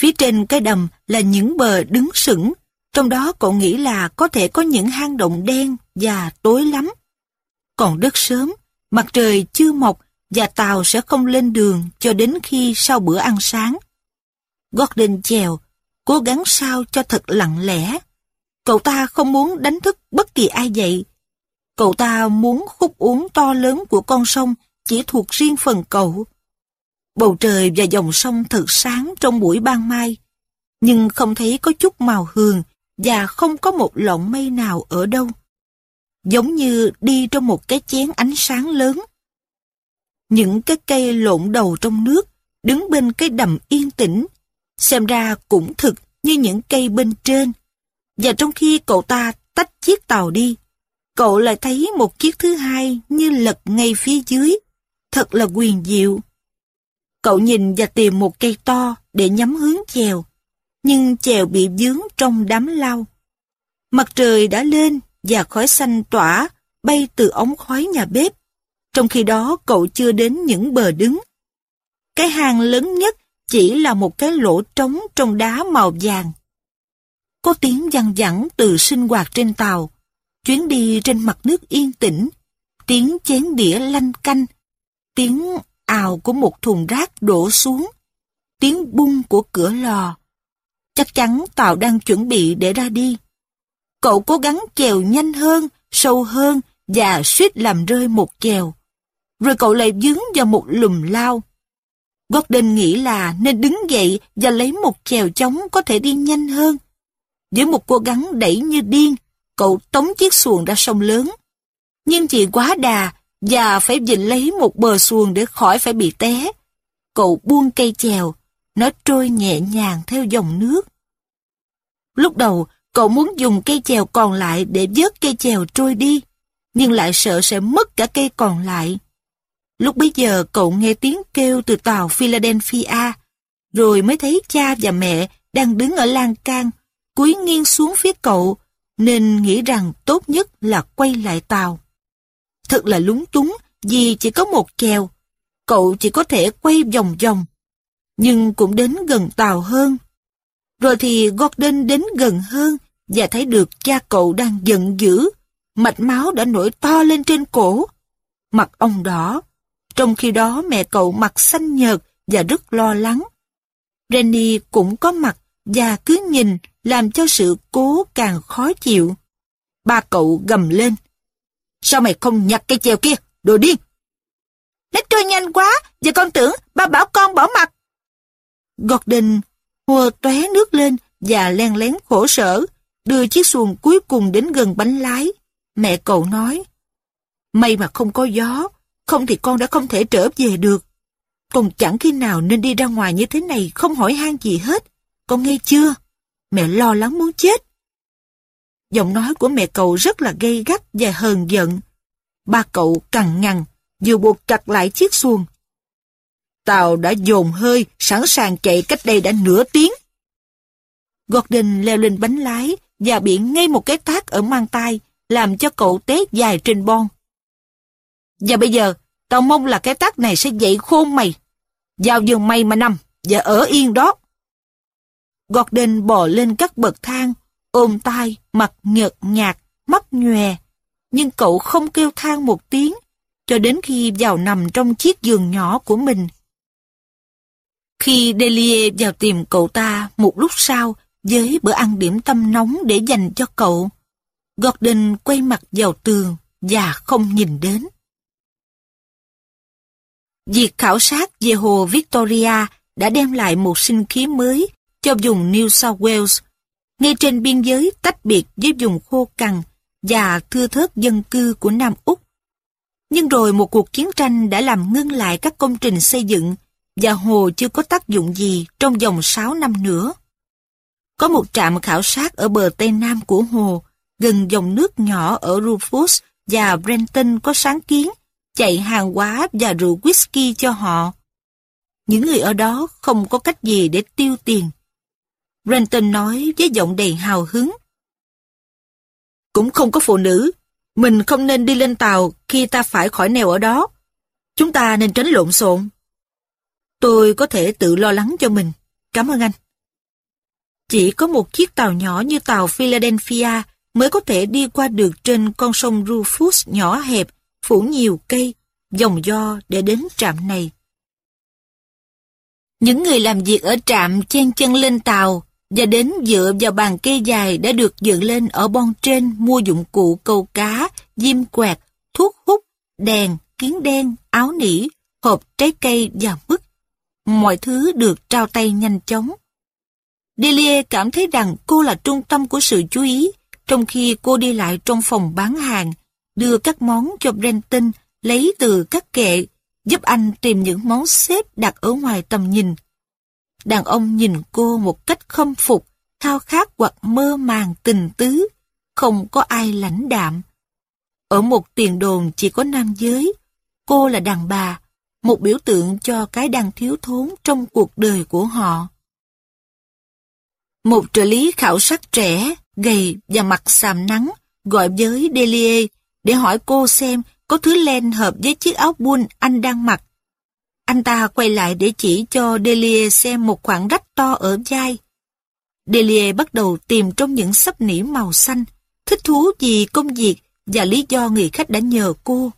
Phía trên cái đầm là những bờ đứng sững trong đó cậu nghĩ là có thể có những hang động đen và tối lắm. Còn đất sớm, mặt trời chưa mọc và tàu sẽ không lên đường cho đến khi sau bữa ăn sáng. Gordon chèo, cố gắng sao cho thật lặng lẽ. Cậu ta không muốn đánh thức bất kỳ ai dậy. Cậu ta muốn khúc uống to lớn của con sông chỉ thuộc riêng phần cậu. Bầu trời và dòng sông thật sáng trong buổi ban mai, nhưng không thấy có chút màu hường và không có một lọn mây nào ở đâu. Giống như đi trong một cái chén ánh sáng lớn. Những cái cây lộn đầu trong nước, đứng bên cái đầm yên tĩnh, xem ra cũng thực như những cây bên trên. Và trong khi cậu ta tách chiếc tàu đi, cậu lại thấy một chiếc thứ hai như lật ngay phía dưới. Thật là quyền diệu. Cậu nhìn và tìm một cây to để nhắm hướng chèo nhưng chèo bị dướng trong đám lau. Mặt trời đã lên và khói xanh tỏa bay từ ống khói nhà bếp. Trong khi đó, cậu chưa đến những bờ đứng. Cái hang lớn nhất chỉ là một cái lỗ trống trong đá màu vàng. Có tiếng văng vẳng từ sinh hoạt trên tàu. Chuyến đi trên mặt nước yên tĩnh. Tiếng chén đĩa lanh canh. Tiếng ào của một thùng rác đổ xuống. Tiếng bung của cửa lò. Chắc chắn tàu đang chuẩn bị để ra đi. Cậu cố gắng chèo nhanh hơn, sâu hơn và suýt làm rơi một chèo. Rồi cậu lại dướng vào một lùm lao. Gordon nghĩ là nên đứng dậy và lấy một chèo chống có thể đi nhanh hơn. Với một cố gắng đẩy như điên, cậu tống chiếc xuồng ra sông lớn. Nhưng chỉ quá đà và phải dịnh lấy một bờ xuồng để khỏi phải bị té. Cậu buông cây chèo, nó trôi nhẹ nhàng theo dòng nước. Lúc đầu, cậu muốn dùng cây chèo còn lại để vớt cây chèo trôi đi, nhưng lại sợ sẽ mất cả cây còn lại. Lúc bấy giờ cậu nghe tiếng kêu từ tàu Philadelphia, rồi mới thấy cha và mẹ đang đứng ở lan can, cúi nghiêng xuống phía cậu, nên nghĩ rằng tốt nhất là quay lại tàu. Thật là lúng túng vì chỉ có một chèo, cậu chỉ có thể quay vòng vòng, nhưng cũng đến gần tàu hơn. Rồi thì Gordon đến gần hơn và thấy được cha cậu đang giận dữ. Mạch máu đã nổi to lên trên cổ. Mặt ông đỏ. Trong khi đó mẹ cậu mặt xanh nhợt và rất lo lắng. Rennie cũng có mặt và cứ nhìn làm cho sự cố càng khó chịu. Ba cậu gầm lên. Sao mày không nhặt cây chèo kia, đồ điên? Nó trôi nhanh quá, và con tưởng ba bảo con bỏ mặt. Gordon hùa tóe nước lên và len lén khổ sở, đưa chiếc xuồng cuối cùng đến gần bánh lái. Mẹ cậu nói, may mà không có gió, không thì con đã không thể trở về được. Còn chẳng khi nào nên đi ra ngoài như thế này không hỏi han gì hết, con nghe chưa? mẹ lo lắng muốn chết. Giọng nói của mẹ cậu rất là gay gắt và hờn giận. Ba cậu cằn nhằn, vừa buộc chặt lại chiếc xuồng. Tàu đã dồn hơi, sẵn sàng chạy cách đây đã nửa tiếng. Gordon leo lên bánh lái và bị ngay một cái tác ở mang tay, làm cho cậu té dài trên bon. Và bây giờ, tao mong là cái tác này sẽ dậy khôn mày. Vào giường mày mà nằm, và ở yên đó. Gordon bò lên các bậc thang, ôm tay, mặt nhợt nhạt, mắt nhòe. Nhưng cậu không kêu than một tiếng, cho đến khi vào nằm trong chiếc giường nhỏ của mình. Khi Delia vào tìm cậu ta một lúc sau với bữa ăn điểm tâm nóng để dành cho cậu, Gordon quay mặt vào tường và không nhìn đến. Việc khảo sát về hồ Victoria đã đem lại một sinh khí mới cho vùng New South Wales, ngay trên biên giới tách biệt với vùng khô cằn và thưa thớt dân cư của Nam Úc. Nhưng rồi một cuộc chiến tranh đã làm ngưng lại các công trình xây dựng và hồ chưa có tác dụng gì trong vòng 6 năm nữa. Có một trạm khảo sát ở bờ tây nam của hồ, gần dòng nước nhỏ ở Rufus và Brenton có sáng kiến chạy hàng hóa và rượu whisky cho họ. Những người ở đó không có cách gì để tiêu tiền. Brenton nói với giọng đầy hào hứng. Cũng không có phụ nữ. Mình không nên đi lên tàu khi ta phải khỏi nèo ở đó. Chúng ta nên tránh lộn xộn. Tôi có thể tự lo lắng cho mình. Cảm ơn anh. Chỉ có một chiếc tàu nhỏ như tàu Philadelphia mới có thể đi qua được trên con sông Rufus nhỏ hẹp, phủ nhiều cây, dòng do để đến trạm này. Những người làm việc ở trạm chen chân lên tàu và đến dựa vào bàn cây dài đã được dựng lên ở bon trên mua dụng cụ câu cá, diêm quẹt, thuốc hút, đèn, kiến đen, áo nỉ, hộp trái cây và mứt. Mọi thứ được trao tay nhanh chóng. Delia cảm thấy rằng cô là trung tâm của sự chú ý, trong khi cô đi lại trong phòng bán hàng, đưa các món cho Brenton lấy từ các kệ, giúp anh tìm những món xếp đặt ở ngoài tầm nhìn. Đàn ông nhìn cô một cách khâm phục, thao khát hoặc mơ màng tình tứ, không có ai lãnh đạm. Ở một tiền đồn chỉ có nam giới, cô là đàn bà, một biểu tượng cho cái đang thiếu thốn trong cuộc đời của họ. Một trợ lý khảo sát trẻ, gầy và mặt sàm nắng, gọi với Delia để hỏi cô xem có thứ len hợp với chiếc áo buôn anh đang mặc. Anh ta quay lại để chỉ cho Delia xem một khoảng rách to ở vai. Delia bắt đầu tìm trong những sấp nỉ màu xanh, thích thú vì công việc và lý do người khách đã nhờ cô.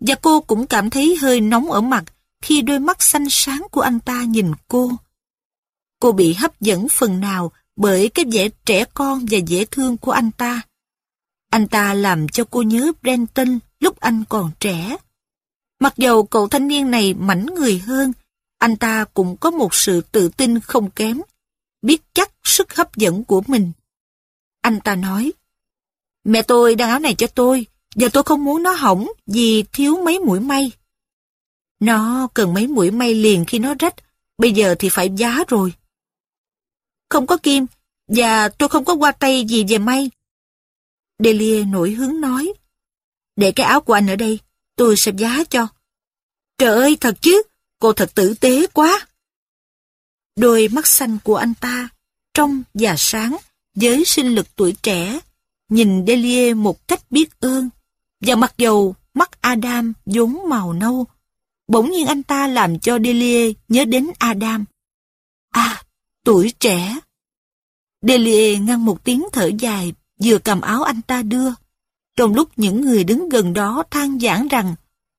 Và cô cũng cảm thấy hơi nóng ở mặt khi đôi mắt xanh sáng của anh ta nhìn cô. Cô bị hấp dẫn phần nào bởi cái vẻ trẻ con và dễ thương của anh ta. Anh ta làm cho cô nhớ Brenton lúc anh còn trẻ. Mặc dầu cậu thanh niên này mảnh người hơn, anh ta cũng có một sự tự tin không kém, biết chắc sức hấp dẫn của mình. Anh ta nói, Mẹ tôi đang áo này cho tôi, và tôi không muốn nó hỏng vì thiếu mấy mũi may. Nó cần mấy mũi may liền khi nó rách, bây giờ thì phải giá rồi. Không có kim, và tôi không có qua tay gì về may. Delia nổi hứng nói, để cái áo của anh ở đây, tôi sẽ giá cho. Trời ơi, thật chứ, cô thật tử tế quá. Đôi mắt xanh của anh ta, trong và sáng, với sinh lực tuổi trẻ, nhìn Delia một cách biết ơn. Và mặc dầu mắt Adam vốn màu nâu, bỗng nhiên anh ta làm cho Delia nhớ đến Adam. À, tuổi trẻ. Delia ngăn một tiếng thở dài, vừa cầm áo anh ta đưa. Trong lúc những người đứng gần đó than giảng rằng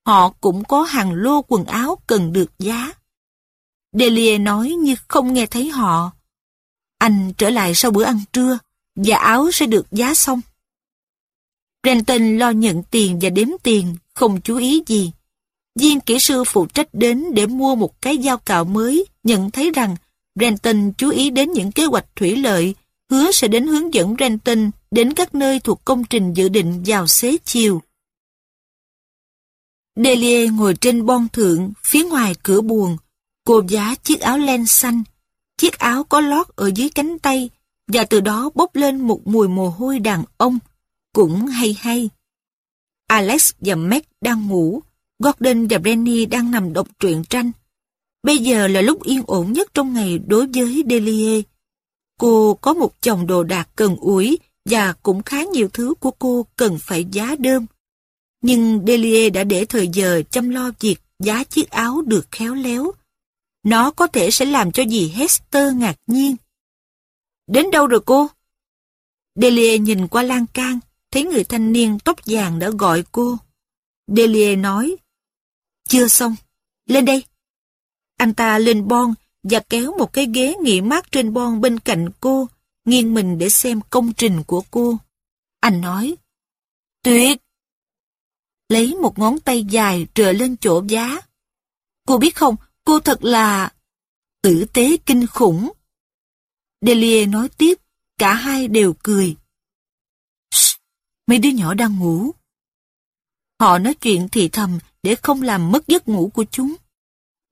họ cũng có hàng lô quần áo cần được giá. Delia nói như không nghe thấy họ. Anh trở lại sau bữa ăn trưa và áo sẽ được giá xong. Renton lo nhận tiền và đếm tiền, không chú ý gì. Viên kỹ sư phụ trách đến để mua một cái dao cạo mới, nhận thấy rằng Renton chú ý đến những kế hoạch thủy lợi, hứa sẽ đến hướng dẫn Renton đến các nơi thuộc công trình dự định vào xế chiều. Delia ngồi trên bon thượng, phía ngoài cửa buồng. Cô giá chiếc áo len xanh. Chiếc áo có lót ở dưới cánh tay và từ đó bốc lên một mùi mồ hôi đàn ông, cũng hay hay. Alex và Meg đang ngủ, Gordon và Brenny đang nằm đọc truyện tranh. Bây giờ là lúc yên ổn nhất trong ngày đối với Delia. Cô có một chồng đồ đạc cần ủi và cũng khá nhiều thứ của cô cần phải giá đơm. Nhưng Delia đã để thời giờ chăm lo việc giá chiếc áo được khéo léo. Nó có thể sẽ làm cho dì Hester ngạc nhiên. Đến đâu rồi cô? Delia nhìn qua lan can, thấy người thanh niên tóc vàng đã gọi cô. Delia nói, chưa xong, lên đây. Anh ta lên bon và kéo một cái ghế nghỉ mát trên bon bên cạnh cô, nghiêng mình để xem công trình của cô. Anh nói, tuyệt! Lấy một ngón tay dài trở lên chỗ giá. Cô biết không, cô thật là tử tế kinh khủng. Delia nói tiếp, cả hai đều cười. Mấy đứa nhỏ đang ngủ. Họ nói chuyện thì thầm để không làm mất giấc ngủ của chúng.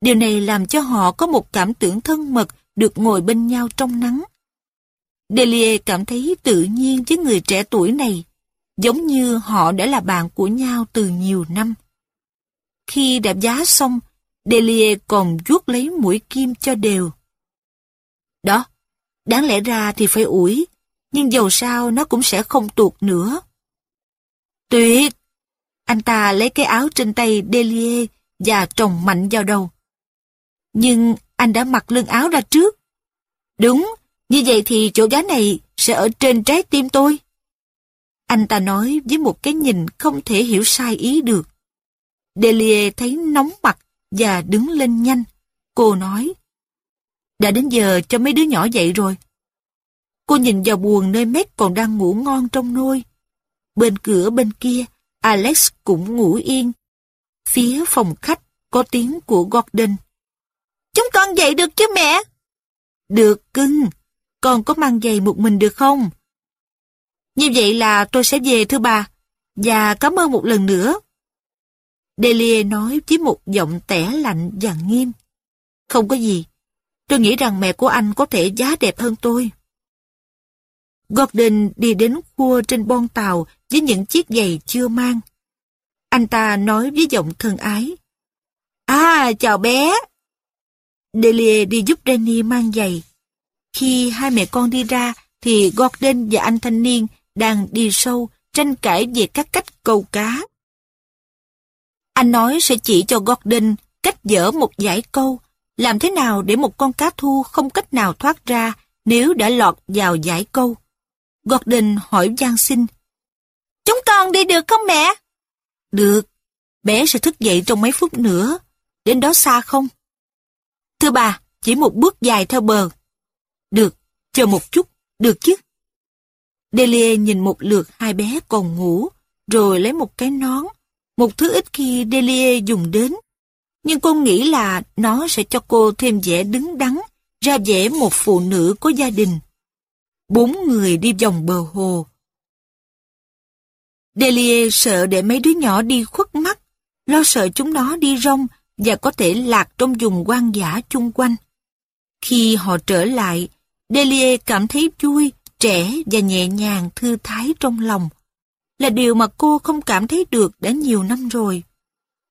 Điều này làm cho họ có một cảm tưởng thân mật được ngồi bên nhau trong nắng. Delia cảm thấy tự nhiên với người trẻ tuổi này, giống như họ đã là bạn của nhau từ nhiều năm. Khi đạp giá xong, Delia còn vuốt lấy mũi kim cho đều. Đó, đáng lẽ ra thì phải ủi, nhưng dầu sao nó cũng sẽ không tuột nữa. Tuyệt! Anh ta lấy cái áo trên tay Delia và trồng mạnh vào đầu. Nhưng anh đã mặc lưng áo ra trước. Đúng, như vậy thì chỗ gá này sẽ ở trên trái tim tôi. Anh ta nói với một cái nhìn không thể hiểu sai ý được. Delia thấy nóng mặt và đứng lên nhanh. Cô nói, đã đến giờ cho mấy đứa nhỏ dậy rồi. Cô nhìn vào buồng nơi Mét còn đang ngủ ngon trong nôi. Bên cửa bên kia, Alex cũng ngủ yên. Phía phòng khách có tiếng của Gordon. Chúng con dậy được chứ mẹ? Được cưng, con có mang giày một mình được không? Như vậy là tôi sẽ về thưa bà, và cảm ơn một lần nữa. Delia nói với một giọng tẻ lạnh và nghiêm. Không có gì, tôi nghĩ rằng mẹ của anh có thể giá đẹp hơn tôi. Gordon đi đến khua trên bon tàu với những chiếc giày chưa mang. Anh ta nói với giọng thân ái. À, chào bé. Delia đi giúp Danny mang giày. Khi hai mẹ con đi ra, thì Gordon và anh thanh niên đang đi sâu, tranh cãi về các cách câu cá. Anh nói sẽ chỉ cho Gordon cách dở một giải câu, làm thế nào để một con cá thu không cách nào thoát ra nếu đã lọt vào giải câu. Gordon hỏi Giang sinh. Chúng con đi được không mẹ? Được. Bé sẽ thức dậy trong mấy phút nữa. Đến đó xa không? Thưa bà, chỉ một bước dài theo bờ. Được, chờ một chút, được chứ? Delia nhìn một lượt hai bé còn ngủ, rồi lấy một cái nón, một thứ ít khi Delia dùng đến. Nhưng cô nghĩ là nó sẽ cho cô thêm vẻ đứng đắn, ra vẻ một phụ nữ có gia đình. Bốn người đi vòng bờ hồ. Delia sợ để mấy đứa nhỏ đi khuất mắt, lo sợ chúng nó đi rong và có thể lạc trong vùng quan dã chung quanh. Khi họ trở lại, Delia cảm thấy vui, trẻ và nhẹ nhàng thư thái trong lòng. Là điều mà cô không cảm thấy được đã nhiều năm rồi.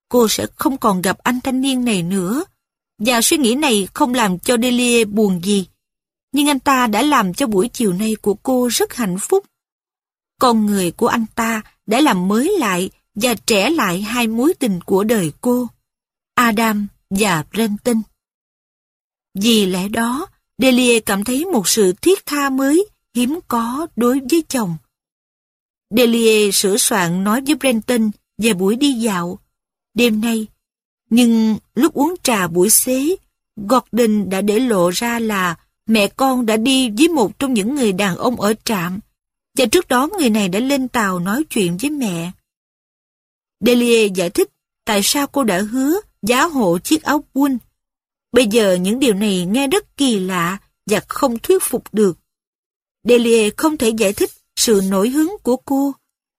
Cô sẽ không còn gặp anh thanh niên này nữa. Và suy nghĩ này không làm cho Delia buồn gì. Nhưng anh ta đã làm cho buổi chiều nay của cô rất hạnh phúc. Con người của anh ta đã làm mới lại và trẻ lại hai mối tình của đời cô. Adam và Brenton. Vì lẽ đó, Delia cảm thấy một sự thiết tha mới, hiếm có đối với chồng. Delia sửa soạn nói với Brenton về buổi đi dạo. Đêm nay, nhưng lúc uống trà buổi xế, Gordon đã để lộ ra là mẹ con đã đi với một trong những người đàn ông ở trạm, và trước đó người này đã lên tàu nói chuyện với mẹ. Delia giải thích tại sao cô đã hứa giá hộ chiếc áo buôn. Bây giờ những điều này nghe rất kỳ lạ và không thuyết phục được. Delia không thể giải thích sự nổi hứng của cô,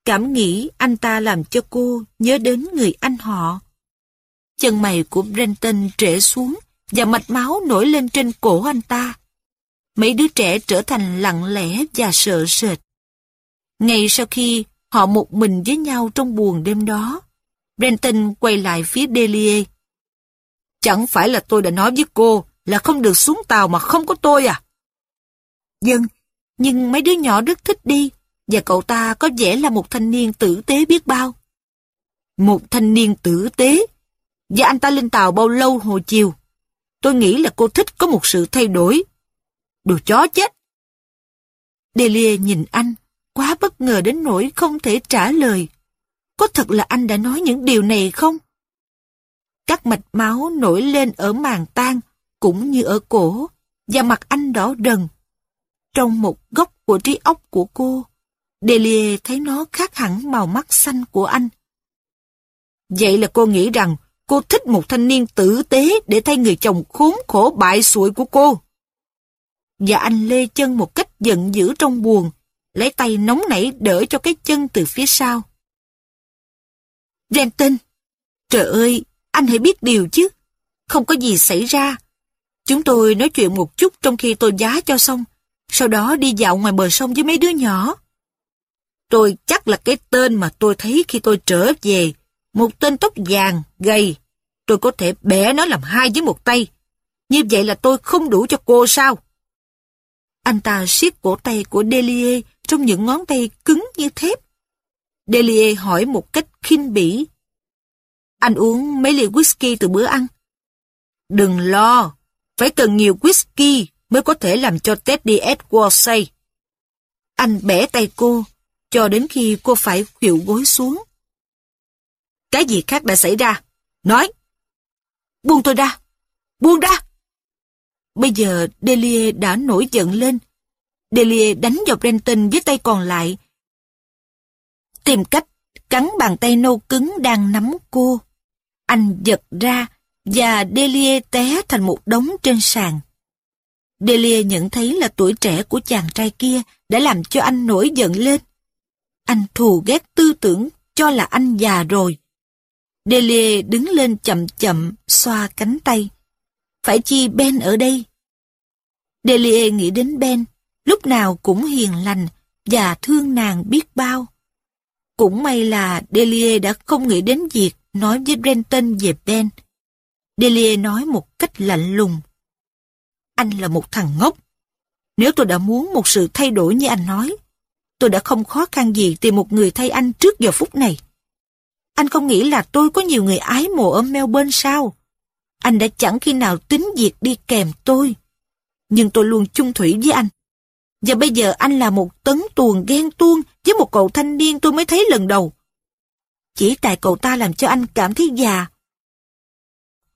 cảm nghĩ anh ta làm cho cô nhớ đến người anh họ. Chân mày của Brenton trễ xuống và mạch máu nổi lên trên cổ anh ta. mấy đứa trẻ trở thành lặng lẽ và sợ sệt. Ngay sau khi họ một mình với nhau trong buồn đêm đó, Brenton quay lại phía Delia. Chẳng phải là tôi đã nói với cô là không được xuống tàu mà không có tôi à? Dân, nhưng mấy đứa nhỏ rất thích đi, và cậu ta có vẻ là một thanh niên tử tế biết bao. Một thanh niên tử tế? Và anh ta lên tàu bao lâu hồi chiều? Tôi nghĩ là cô thích có một sự thay đổi. Đồ chó chết! Delia nhìn anh, quá bất ngờ đến nỗi không thể trả lời. Có thật là anh đã nói những điều này không? Các mạch máu nổi lên ở màng tan, cũng như ở cổ, và mặt anh đỏ đần. Trong một góc của trí óc của cô, Delia thấy nó khác hẳn màu mắt xanh của anh. Vậy là cô nghĩ rằng cô thích một thanh niên tử tế để thay người chồng khốn khổ bại sụi của cô. Và anh lê chân một cách giận dữ trong buồn, lấy tay nóng nảy đỡ cho cái chân từ phía sau. Renton, trời ơi, anh hãy biết điều chứ. Không có gì xảy ra. Chúng tôi nói chuyện một chút trong khi tôi giá cho xong, sau đó đi dạo ngoài bờ sông với mấy đứa nhỏ. Tôi chắc là cái tên mà tôi thấy khi tôi trở về, một tên tóc vàng, gầy. Tôi có thể bẻ nó làm hai với một tay. Như vậy là tôi không đủ cho cô sao? Anh ta siết cổ tay của Delia trong những ngón tay cứng như thép. Delia hỏi một cách khinh bỉ. Anh uống mấy ly whisky từ bữa ăn. Đừng lo, phải cần nhiều whisky mới có thể làm cho Teddy Edwards say. Anh bẻ tay cô, cho đến khi cô phải khuỵu gối xuống. Cái gì khác đã xảy ra? Nói! Buông tôi ra! Buông ra! Bây giờ Delia đã nổi giận lên. Delia đánh vào Brenton với tay còn lại. Tìm cách cắn bàn tay nâu cứng đang nắm cô. Anh giật ra và Delia té thành một đống trên sàn. Delia nhận thấy là tuổi trẻ của chàng trai kia đã làm cho anh nổi giận lên. Anh thù ghét tư tưởng cho là anh già rồi. Delia đứng lên chậm chậm, xoa cánh tay. Phải chi Ben ở đây? Delia nghĩ đến Ben, lúc nào cũng hiền lành và thương nàng biết bao. Cũng may là Delia đã không nghĩ đến việc nói với Brenton về Ben. Delia nói một cách lạnh lùng. Anh là một thằng ngốc. Nếu tôi đã muốn một sự thay đổi như anh nói, tôi đã không khó khăn gì tìm một người thay anh trước giờ phút này. Anh không nghĩ là tôi có nhiều người ái mộ ở Melbourne sao? Anh đã chẳng khi nào tính việc đi kèm tôi. Nhưng tôi luôn chung thủy với anh. Và bây giờ anh là một tấn tuồng ghen tuông với một cậu thanh niên tôi mới thấy lần đầu. Chỉ tại cậu ta làm cho anh cảm thấy già.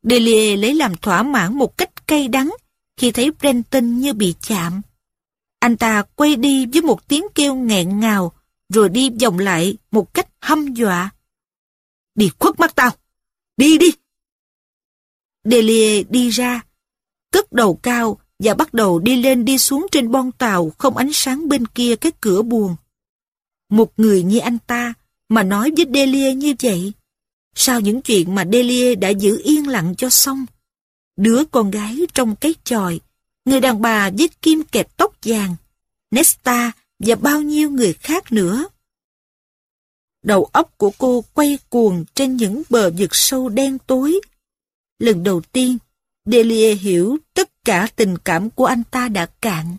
Delia lấy làm thỏa mãn một cách cay đắng khi thấy Brenton như bị chạm. Anh ta quay đi với một tiếng kêu nghẹn ngào, rồi đi vòng lại một cách hăm dọa. Đi khuất mắt tao! Đi đi! Delia đi ra, cất đầu cao và bắt đầu đi lên đi xuống trên bon tàu không ánh sáng bên kia cái cửa buồn. Một người như anh ta mà nói với Delia như vậy, sao những chuyện mà Delia đã giữ yên lặng cho xong, đứa con gái trong cái tròi, người đàn bà với kim kẹp tóc vàng, Nesta và bao nhiêu người khác nữa. Đầu óc của cô quay cuồng trên những bờ vực sâu đen tối. Lần đầu tiên, Delia hiểu tất cả tình cảm của anh ta đã cạn.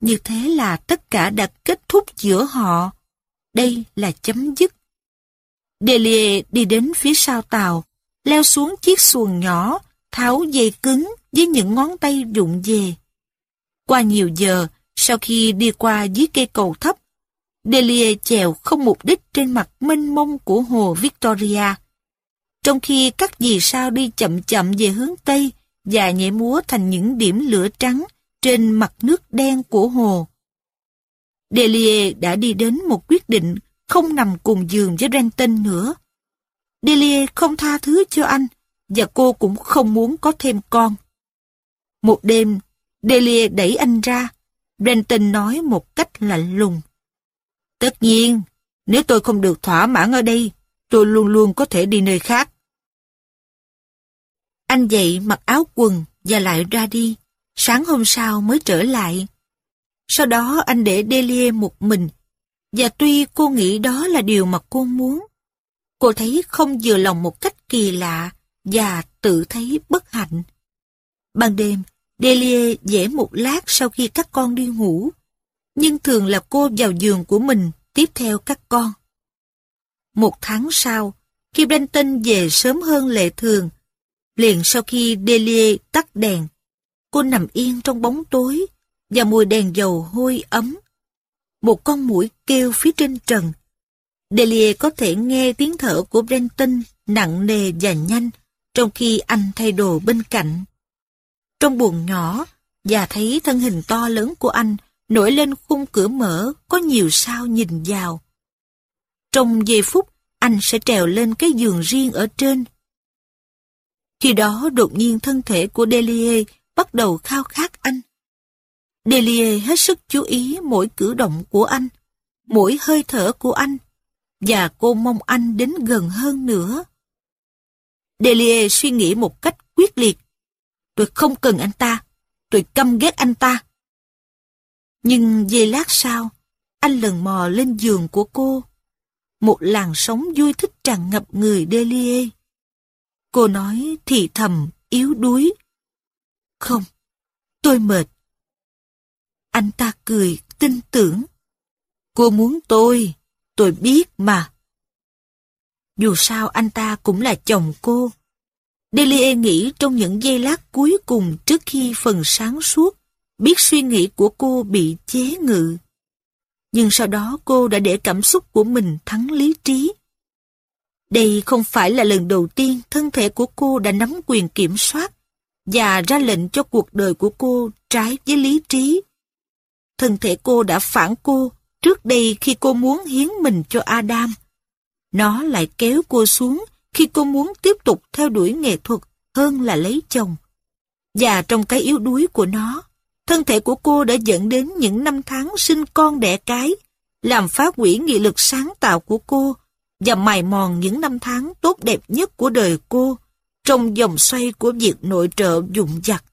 Như thế là tất cả đã kết thúc giữa họ. Đây là chấm dứt. Delia đi đến phía sau tàu, leo xuống chiếc xuồng nhỏ, tháo dây cứng với những ngón tay rụng về. Qua nhiều giờ, sau khi đi qua dưới cây cầu thấp, Delia chèo không mục đích trên mặt mênh mông của hồ Victoria. Trong khi các vì sao đi chậm chậm về hướng Tây và nhảy múa thành những điểm lửa trắng trên mặt nước đen của hồ. Delia đã đi đến một quyết định không nằm cùng giường với Renton nữa. Delia không tha thứ cho anh và cô cũng không muốn có thêm con. Một đêm, Delia đẩy anh ra. Renton nói một cách lạnh lùng. Tất nhiên, nếu tôi không được thỏa mãn ở đây, tôi luôn luôn có thể đi nơi khác. Anh dậy mặc áo quần và lại ra đi. Sáng hôm sau mới trở lại. Sau đó anh để Delia một mình. Và tuy cô nghĩ đó là điều mà cô muốn, cô thấy không vừa lòng một cách kỳ lạ và tự thấy bất hạnh. Ban đêm, Delia dễ một lát sau khi các con đi ngủ, nhưng thường là cô vào giường của mình tiếp theo các con. Một tháng sau, khi Brenton về sớm hơn lệ thường, liền sau khi Delia tắt đèn, cô nằm yên trong bóng tối và mùi đèn dầu hôi ấm. Một con mũi kêu phía trên trần. Delia có thể nghe tiếng thở của Brenton nặng nề và nhanh, trong khi anh thay đồ bên cạnh. Trong buồng nhỏ, và thấy thân hình to lớn của anh nổi lên khung cửa mở có nhiều sao nhìn vào. Trong giây phút, anh sẽ trèo lên cái giường riêng ở trên. Khi đó đột nhiên thân thể của Delia bắt đầu khao khát anh. Delia hết sức chú ý mỗi cử động của anh, mỗi hơi thở của anh, và cô mong anh đến gần hơn nữa. Delia suy nghĩ một cách quyết liệt. Tôi không cần anh ta, tôi căm ghét anh ta. Nhưng giây lát sau, anh lần mò lên giường của cô. Một làn sóng vui thích tràn ngập người Delia. Cô nói thì thầm, yếu đuối. Không, tôi mệt. Anh ta cười, tin tưởng. Cô muốn tôi, tôi biết mà. Dù sao anh ta cũng là chồng cô. Delia nghĩ trong những giây lát cuối cùng trước khi phần sáng suốt, biết suy nghĩ của cô bị chế ngự. Nhưng sau đó cô đã để cảm xúc của mình thắng lý trí. Đây không phải là lần đầu tiên thân thể của cô đã nắm quyền kiểm soát và ra lệnh cho cuộc đời của cô trái với lý trí. Thân thể cô đã phản cô trước đây khi cô muốn hiến mình cho Adam. Nó lại kéo cô xuống khi cô muốn tiếp tục theo đuổi nghệ thuật hơn là lấy chồng. Và trong cái yếu đuối của nó, thân thể của cô đã dẫn đến những năm tháng sinh con đẻ cái, làm phá hủy nghị lực sáng tạo của cô và mài mòn những năm tháng tốt đẹp nhất của đời cô trong dòng xoay của việc nội trợ dụng dặt.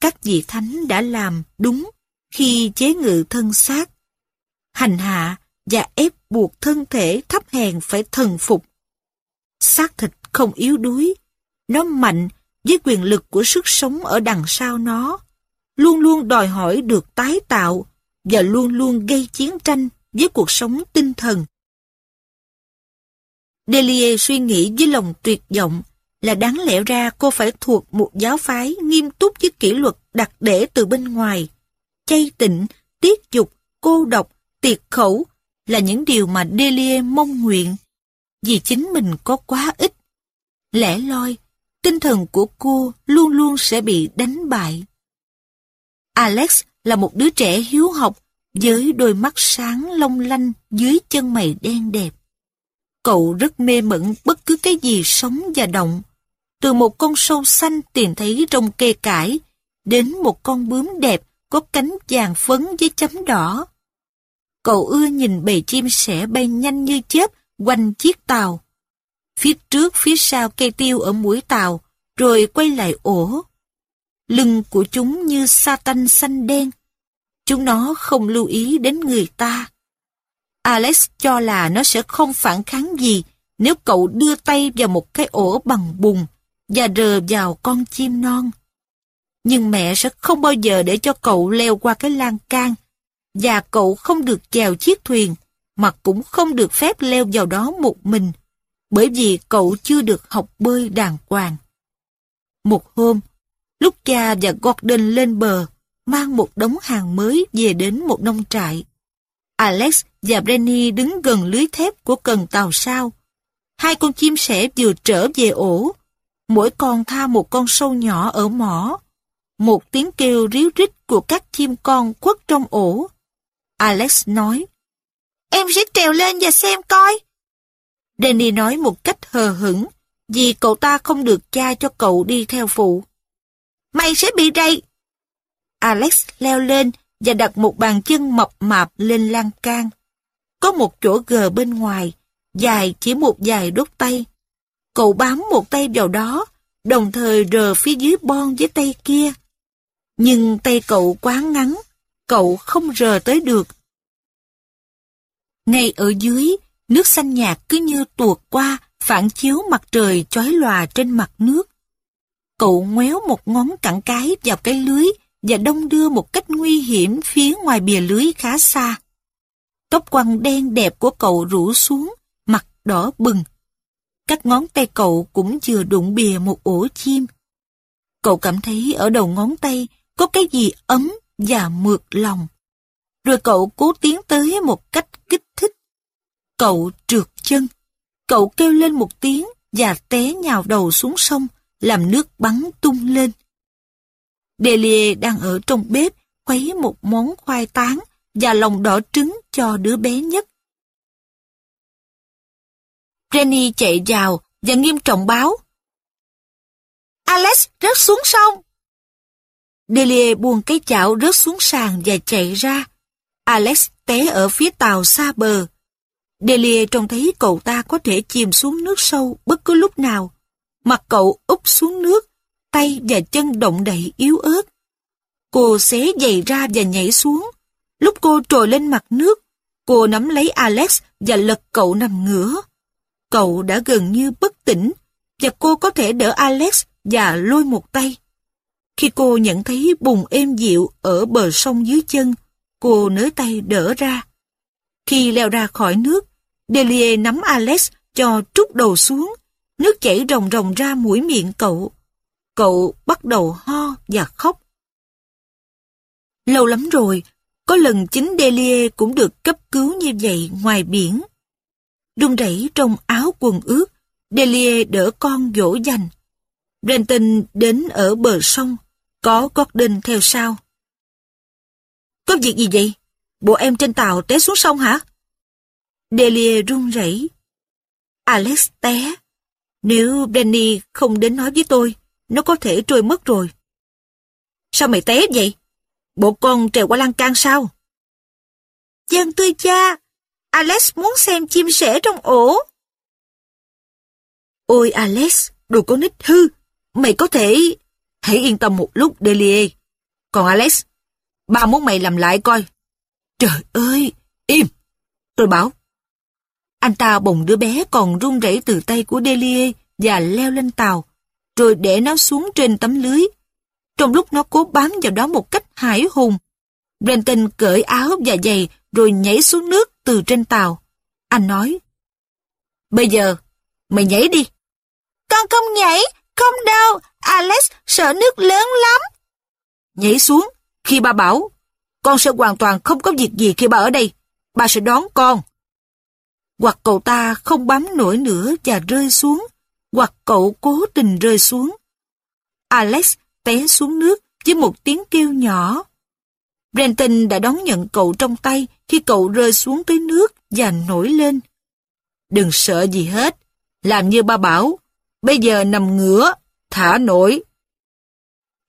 Các vị thánh đã làm đúng khi chế ngự thân xác, hành hạ và ép buộc thân thể thấp hèn phải thần phục. Xác thịt không yếu đuối, nó mạnh với quyền lực của sức sống ở đằng sau nó, luôn luôn đòi hỏi được tái tạo và luôn luôn gây chiến tranh với cuộc sống tinh thần. Delia suy nghĩ với lòng tuyệt vọng là đáng lẽ ra cô phải thuộc một giáo phái nghiêm túc với kỷ luật đặt để từ bên ngoài. Chay tịnh, tiết dục, cô độc, tiệt khẩu là những điều mà Delia mong nguyện. Vì chính mình có quá ít. Lẽ loi, tinh thần của cô luôn luôn sẽ bị đánh bại. Alex là một đứa trẻ hiếu học với đôi mắt sáng long lanh dưới chân mày đen đẹp. Cậu rất mê mẩn bất cứ cái gì sống và động. Từ một con sâu xanh tìm thấy trong cây cải, đến một con bướm đẹp có cánh vàng phấn với chấm đỏ. Cậu ưa nhìn bầy chim sẻ bay nhanh như chớp quanh chiếc tàu. Phía trước phía sau cây tiêu ở mũi tàu, rồi quay lại ổ. Lưng của chúng như sa tanh xanh đen. Chúng nó không lưu ý đến người ta. Alex cho là nó sẽ không phản kháng gì nếu cậu đưa tay vào một cái ổ bằng bùn và rờ vào con chim non. Nhưng mẹ sẽ không bao giờ để cho cậu leo qua cái lan can và cậu không được chèo chiếc thuyền mà cũng không được phép leo vào đó một mình bởi vì cậu chưa được học bơi đàng hoàng. Một hôm, lúc cha và Gordon lên bờ mang một đống hàng mới về đến một nông trại. Alex và Brenny đứng gần lưới thép của cần tàu sao. Hai con chim sẻ vừa trở về ổ. Mỗi con tha một con sâu nhỏ ở mỏ. Một tiếng kêu ríu rít của các chim con quất trong ổ. Alex nói, Em sẽ trèo lên và xem coi. Danny nói một cách hờ hững, vì cậu ta không được cha cho cậu đi theo phụ. Mày sẽ bị rầy. Alex leo lên và đặt một bàn chân mập mạp lên lan can. Có một chỗ gờ bên ngoài, dài chỉ một vài đốt tay. Cậu bám một tay vào đó, đồng thời rờ phía dưới bon với tay kia. Nhưng tay cậu quá ngắn, cậu không rờ tới được. Ngay ở dưới, nước xanh nhạt cứ như tuột qua, phản chiếu mặt trời chói lòa trên mặt nước. Cậu ngoéo một ngón cẳng cái vào cái lưới và đông đưa một cách nguy hiểm phía ngoài bìa lưới khá xa. Tóc quăng đen đẹp của cậu rủ xuống, mặt đỏ bừng. Các ngón tay cậu cũng vừa đụng bìa một ổ chim. Cậu cảm thấy ở đầu ngón tay có cái gì ấm và mượt lòng. Rồi cậu cố tiến tới một cách kích thích. Cậu trượt chân. Cậu kêu lên một tiếng và té nhào đầu xuống sông, làm nước bắn tung lên. Delia đang ở trong bếp khuấy một món khoai tán và lòng đỏ trứng cho đứa bé nhất. Jenny chạy vào và nghiêm trọng báo. Alex rớt xuống sông. Delia buông cái chảo rớt xuống sàn và chạy ra. Alex té ở phía tàu xa bờ. Delia trông thấy cậu ta có thể chìm xuống nước sâu bất cứ lúc nào. Mặt cậu úp xuống nước, tay và chân động đậy yếu ớt. Cô xé giày ra và nhảy xuống. Lúc cô trồi lên mặt nước, cô nắm lấy Alex và lật cậu nằm ngửa. Cậu đã gần như bất tỉnh, và cô có thể đỡ Alex và lôi một tay. Khi cô nhận thấy bùn êm dịu ở bờ sông dưới chân, cô nới tay đỡ ra. Khi leo ra khỏi nước, Delia nắm Alex cho trút đầu xuống, nước chảy ròng ròng ra mũi miệng cậu. Cậu bắt đầu ho và khóc. Lâu lắm rồi, có lần chính Delia cũng được cấp cứu như vậy ngoài biển. Đung rẩy trong áo quần ướt, Delia đỡ con dỗ dành. Brenton đến ở bờ sông, có Gordon theo sau. Có việc gì vậy? Bộ em trên tàu té xuống sông hả? Delia run rẩy. Alex té. Nếu Benny không đến nói với tôi, nó có thể trôi mất rồi. Sao mày té vậy? Bộ con trèo qua lan can sao? Dân tươi cha, Alex muốn xem chim sẻ trong ổ. Ôi Alex, đồ con nít hư, mày có thể... Hãy yên tâm một lúc, Delia. Còn Alex, ba muốn mày làm lại coi. Trời ơi, im. Tôi bảo. Anh ta bồng đứa bé còn run rẩy từ tay của Delia và leo lên tàu, rồi để nó xuống trên tấm lưới. Trong lúc nó cố bám vào đó một cách hải hùng, Brenton cởi áo và giày rồi nhảy xuống nước từ trên tàu. Anh nói, Bây giờ, mày nhảy đi. Con không nhảy, không đâu, Alex sợ nước lớn lắm. Nhảy xuống, khi ba bảo, con sẽ hoàn toàn không có việc gì khi ba ở đây. Ba sẽ đón con. Hoặc cậu ta không bám nổi nữa và rơi xuống, hoặc cậu cố tình rơi xuống. Alex té xuống nước với một tiếng kêu nhỏ. Brenton đã đón nhận cậu trong tay khi cậu rơi xuống tới nước và nổi lên. Đừng sợ gì hết, làm như ba bảo, bây giờ nằm ngửa, thả nổi.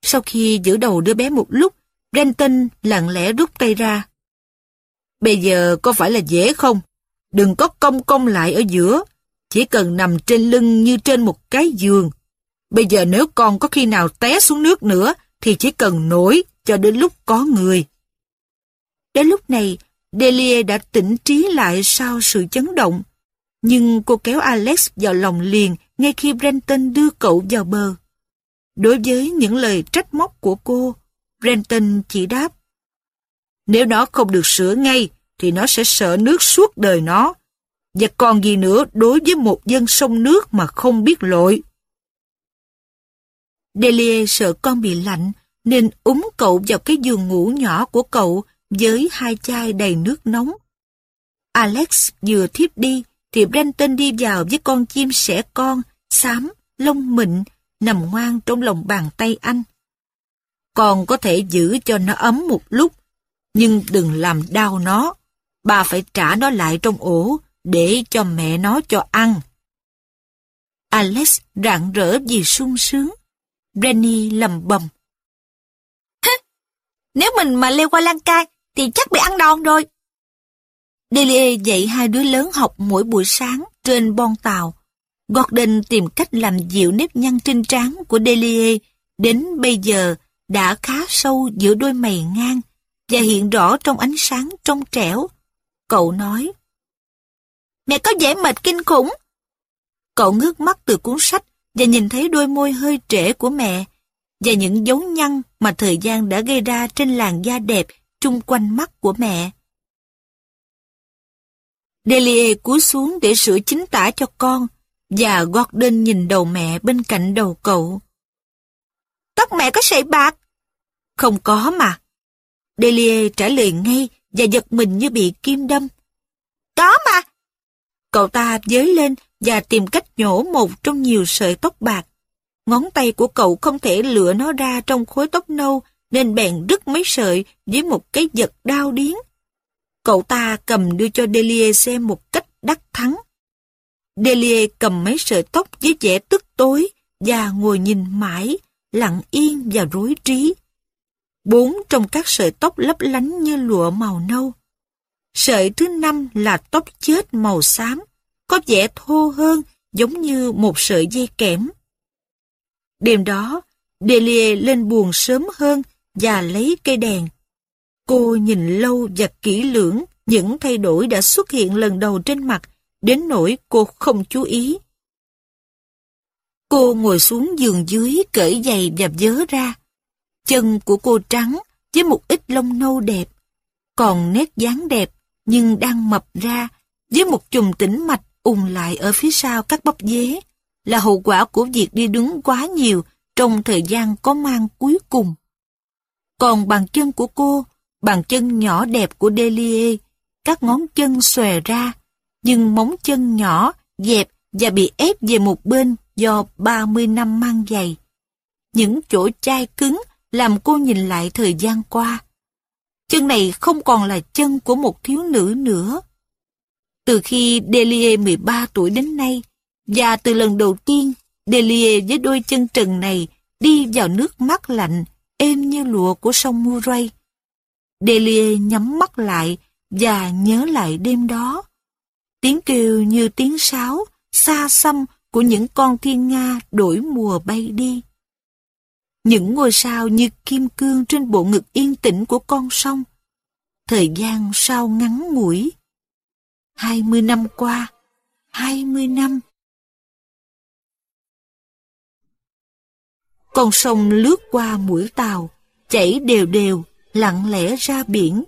Sau khi giữ đầu đứa bé một lúc, Brenton lặng lẽ rút tay ra. Bây giờ có phải là dễ không? Đừng có cong cong lại ở giữa, chỉ cần nằm trên lưng như trên một cái giường. Bây giờ nếu con có khi nào té xuống nước nữa, thì chỉ cần nổi cho đến lúc có người. Đến lúc này, Delia đã tỉnh trí lại sau sự chấn động. Nhưng cô kéo Alex vào lòng liền ngay khi Brenton đưa cậu vào bờ. Đối với những lời trách móc của cô, Brenton chỉ đáp. Nếu nó không được sửa ngay, thì nó sẽ sợ nước suốt đời nó. Và còn gì nữa đối với một dân sông nước mà không biết lội. Delia sợ con bị lạnh, nên úng cậu vào cái giường ngủ nhỏ của cậu với hai chai đầy nước nóng. Alex vừa thiếp đi, thì Brenton đi vào với con chim sẻ con, xám, lông mịn, nằm ngoan trong lòng bàn tay anh. Con có thể giữ cho nó ấm một lúc, nhưng đừng làm đau nó. Bà phải trả nó lại trong ổ để cho mẹ nó cho ăn. Alex rạng rỡ vì sung sướng. Brenny lầm bầm. Nếu mình mà leo qua lan can thì chắc bị ăn đòn rồi. Delia dạy hai đứa lớn học mỗi buổi sáng trên bon tàu. Gordon tìm cách làm dịu nếp nhăn trên trán của Delia. Đến bây giờ, đã khá sâu giữa đôi mày ngang và hiện rõ trong ánh sáng trong trẻo. Cậu nói, Mẹ có vẻ mệt kinh khủng. Cậu ngước mắt từ cuốn sách và nhìn thấy đôi môi hơi trễ của mẹ và những dấu nhăn mà thời gian đã gây ra trên làn da đẹp chung quanh mắt của mẹ. Delia cúi xuống để sửa chính tả cho con và Gordon nhìn đầu mẹ bên cạnh đầu cậu. Tóc mẹ có sợi bạc? Không có mà. Delia trả lời ngay và giật mình như bị kim đâm. Có mà. Cậu ta dới lên và tìm cách nhổ một trong nhiều sợi tóc bạc. Ngón tay của cậu không thể lựa nó ra trong khối tóc nâu nên bèn đứt mấy sợi với một cái giật đau điếng. Cậu ta cầm đưa cho Delia xem một cách đắc thắng. Delia cầm mấy sợi tóc với vẻ tức tối và ngồi nhìn mãi, lặng yên và rối trí. Bốn trong các sợi tóc lấp lánh như lụa màu nâu. Sợi thứ năm là tóc chết màu xám, có vẻ thô hơn, giống như một sợi dây kẽm. Đêm đó, Delia lên buồn sớm hơn và lấy cây đèn. Cô nhìn lâu và kỹ lưỡng những thay đổi đã xuất hiện lần đầu trên mặt, đến nỗi cô không chú ý. Cô ngồi xuống giường dưới cởi giày và vớ ra. Chân của cô trắng với một ít lông nâu đẹp, còn nét dáng đẹp nhưng đang mập ra với một chùm tĩnh mạch ùn lại ở phía sau các bắp dế là hậu quả của việc đi đứng quá nhiều trong thời gian có mang cuối cùng. Còn bàn chân của cô, bàn chân nhỏ đẹp của Delie, các ngón chân xòe ra, nhưng móng chân nhỏ, dẹp và bị ép về một bên do 30 năm mang giày. Những chỗ chai cứng làm cô nhìn lại thời gian qua. Chân này không còn là chân của một thiếu nữ nữa. Từ khi Delie 13 tuổi đến nay, và từ lần đầu tiên Delie với đôi chân trần này đi vào nước mắt lạnh, êm như lụa của sông Murray. Delie nhắm mắt lại và nhớ lại đêm đó. Tiếng kêu như tiếng sáo, xa xăm của những con thiên nga đổi mùa bay đi. Những ngôi sao như kim cương trên bộ ngực yên tĩnh của con sông. Thời gian sao ngắn ngủi. Hai mươi năm qua, hai mươi năm. Con sông lướt qua mũi tàu, chảy đều đều, lặng lẽ ra biển.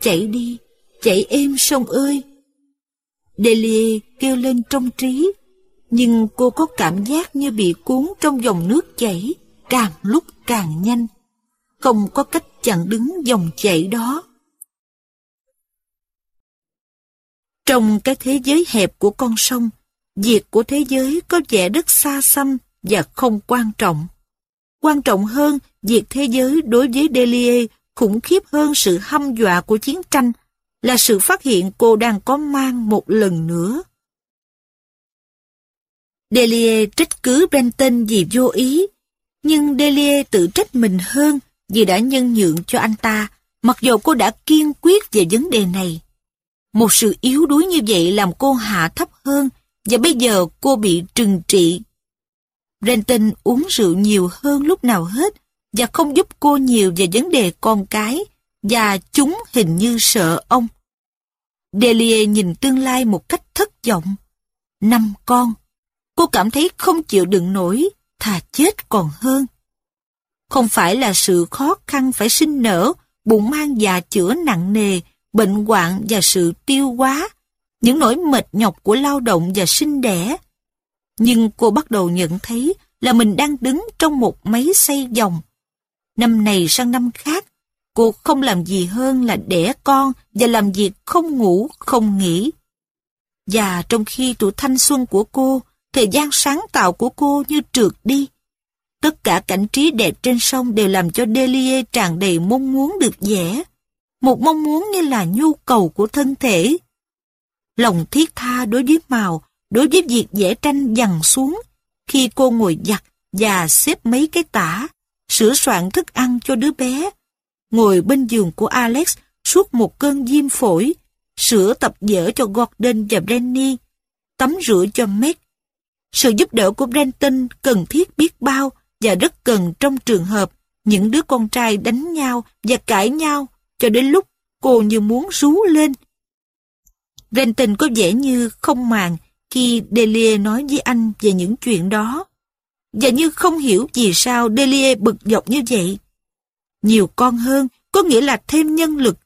Chạy đi, chạy êm sông ơi. Delia kêu lên trong trí, nhưng cô có cảm giác như bị cuốn trong dòng nước chảy, càng lúc càng nhanh. Không có cách chặn đứng dòng chảy đó. Trong cái thế giới hẹp của con sông, việc của thế giới có vẻ rất xa xăm và không quan trọng. Quan trọng hơn, việc thế giới đối với Delia khủng khiếp hơn sự hăm dọa của chiến tranh là sự phát hiện cô đang có mang một lần nữa. Delia trách cứ Brenton vì vô ý, nhưng Delia tự trách mình hơn vì đã nhân nhượng cho anh ta, mặc dù cô đã kiên quyết về vấn đề này. Một sự yếu đuối như vậy làm cô hạ thấp hơn và bây giờ cô bị trừng trị. Brenton uống rượu nhiều hơn lúc nào hết và không giúp cô nhiều về vấn đề con cái và chúng hình như sợ ông. Delia nhìn tương lai một cách thất vọng. Năm con. Cô cảm thấy không chịu đựng nổi, thà chết còn hơn. Không phải là sự khó khăn phải sinh nở, bụng mang già chữa nặng nề, bệnh hoạn và sự tiêu hóa, những nỗi mệt nhọc của lao động và sinh đẻ. Nhưng cô bắt đầu nhận thấy là mình đang đứng trong một máy xây dòng. Năm này sang năm khác, cô không làm gì hơn là đẻ con và làm việc không ngủ, không nghỉ. Và trong khi tuổi thanh xuân của cô, thời gian sáng tạo của cô như trượt đi. Tất cả cảnh trí đẹp trên sông đều làm cho Delia tràn đầy mong muốn được vẽ. Một mong muốn như là nhu cầu của thân thể. Lòng thiết tha đối với màu, đối với việc vẽ tranh dằn xuống, khi cô ngồi giặt và xếp mấy cái tả, sửa soạn thức ăn cho đứa bé. Ngồi bên giường của Alex suốt một cơn viêm phổi, sửa tập dở cho Gordon và Brenny, tắm rửa cho Meg. Sự giúp đỡ của Brenton cần thiết biết bao và rất cần trong trường hợp những đứa con trai đánh nhau và cãi nhau cho đến lúc cô như muốn rú lên. Brenton có vẻ như không màng khi Delia nói với anh về những chuyện đó. Và như không hiểu vì sao Delia bực dọc như vậy. Nhiều con hơn có nghĩa là thêm nhân lực.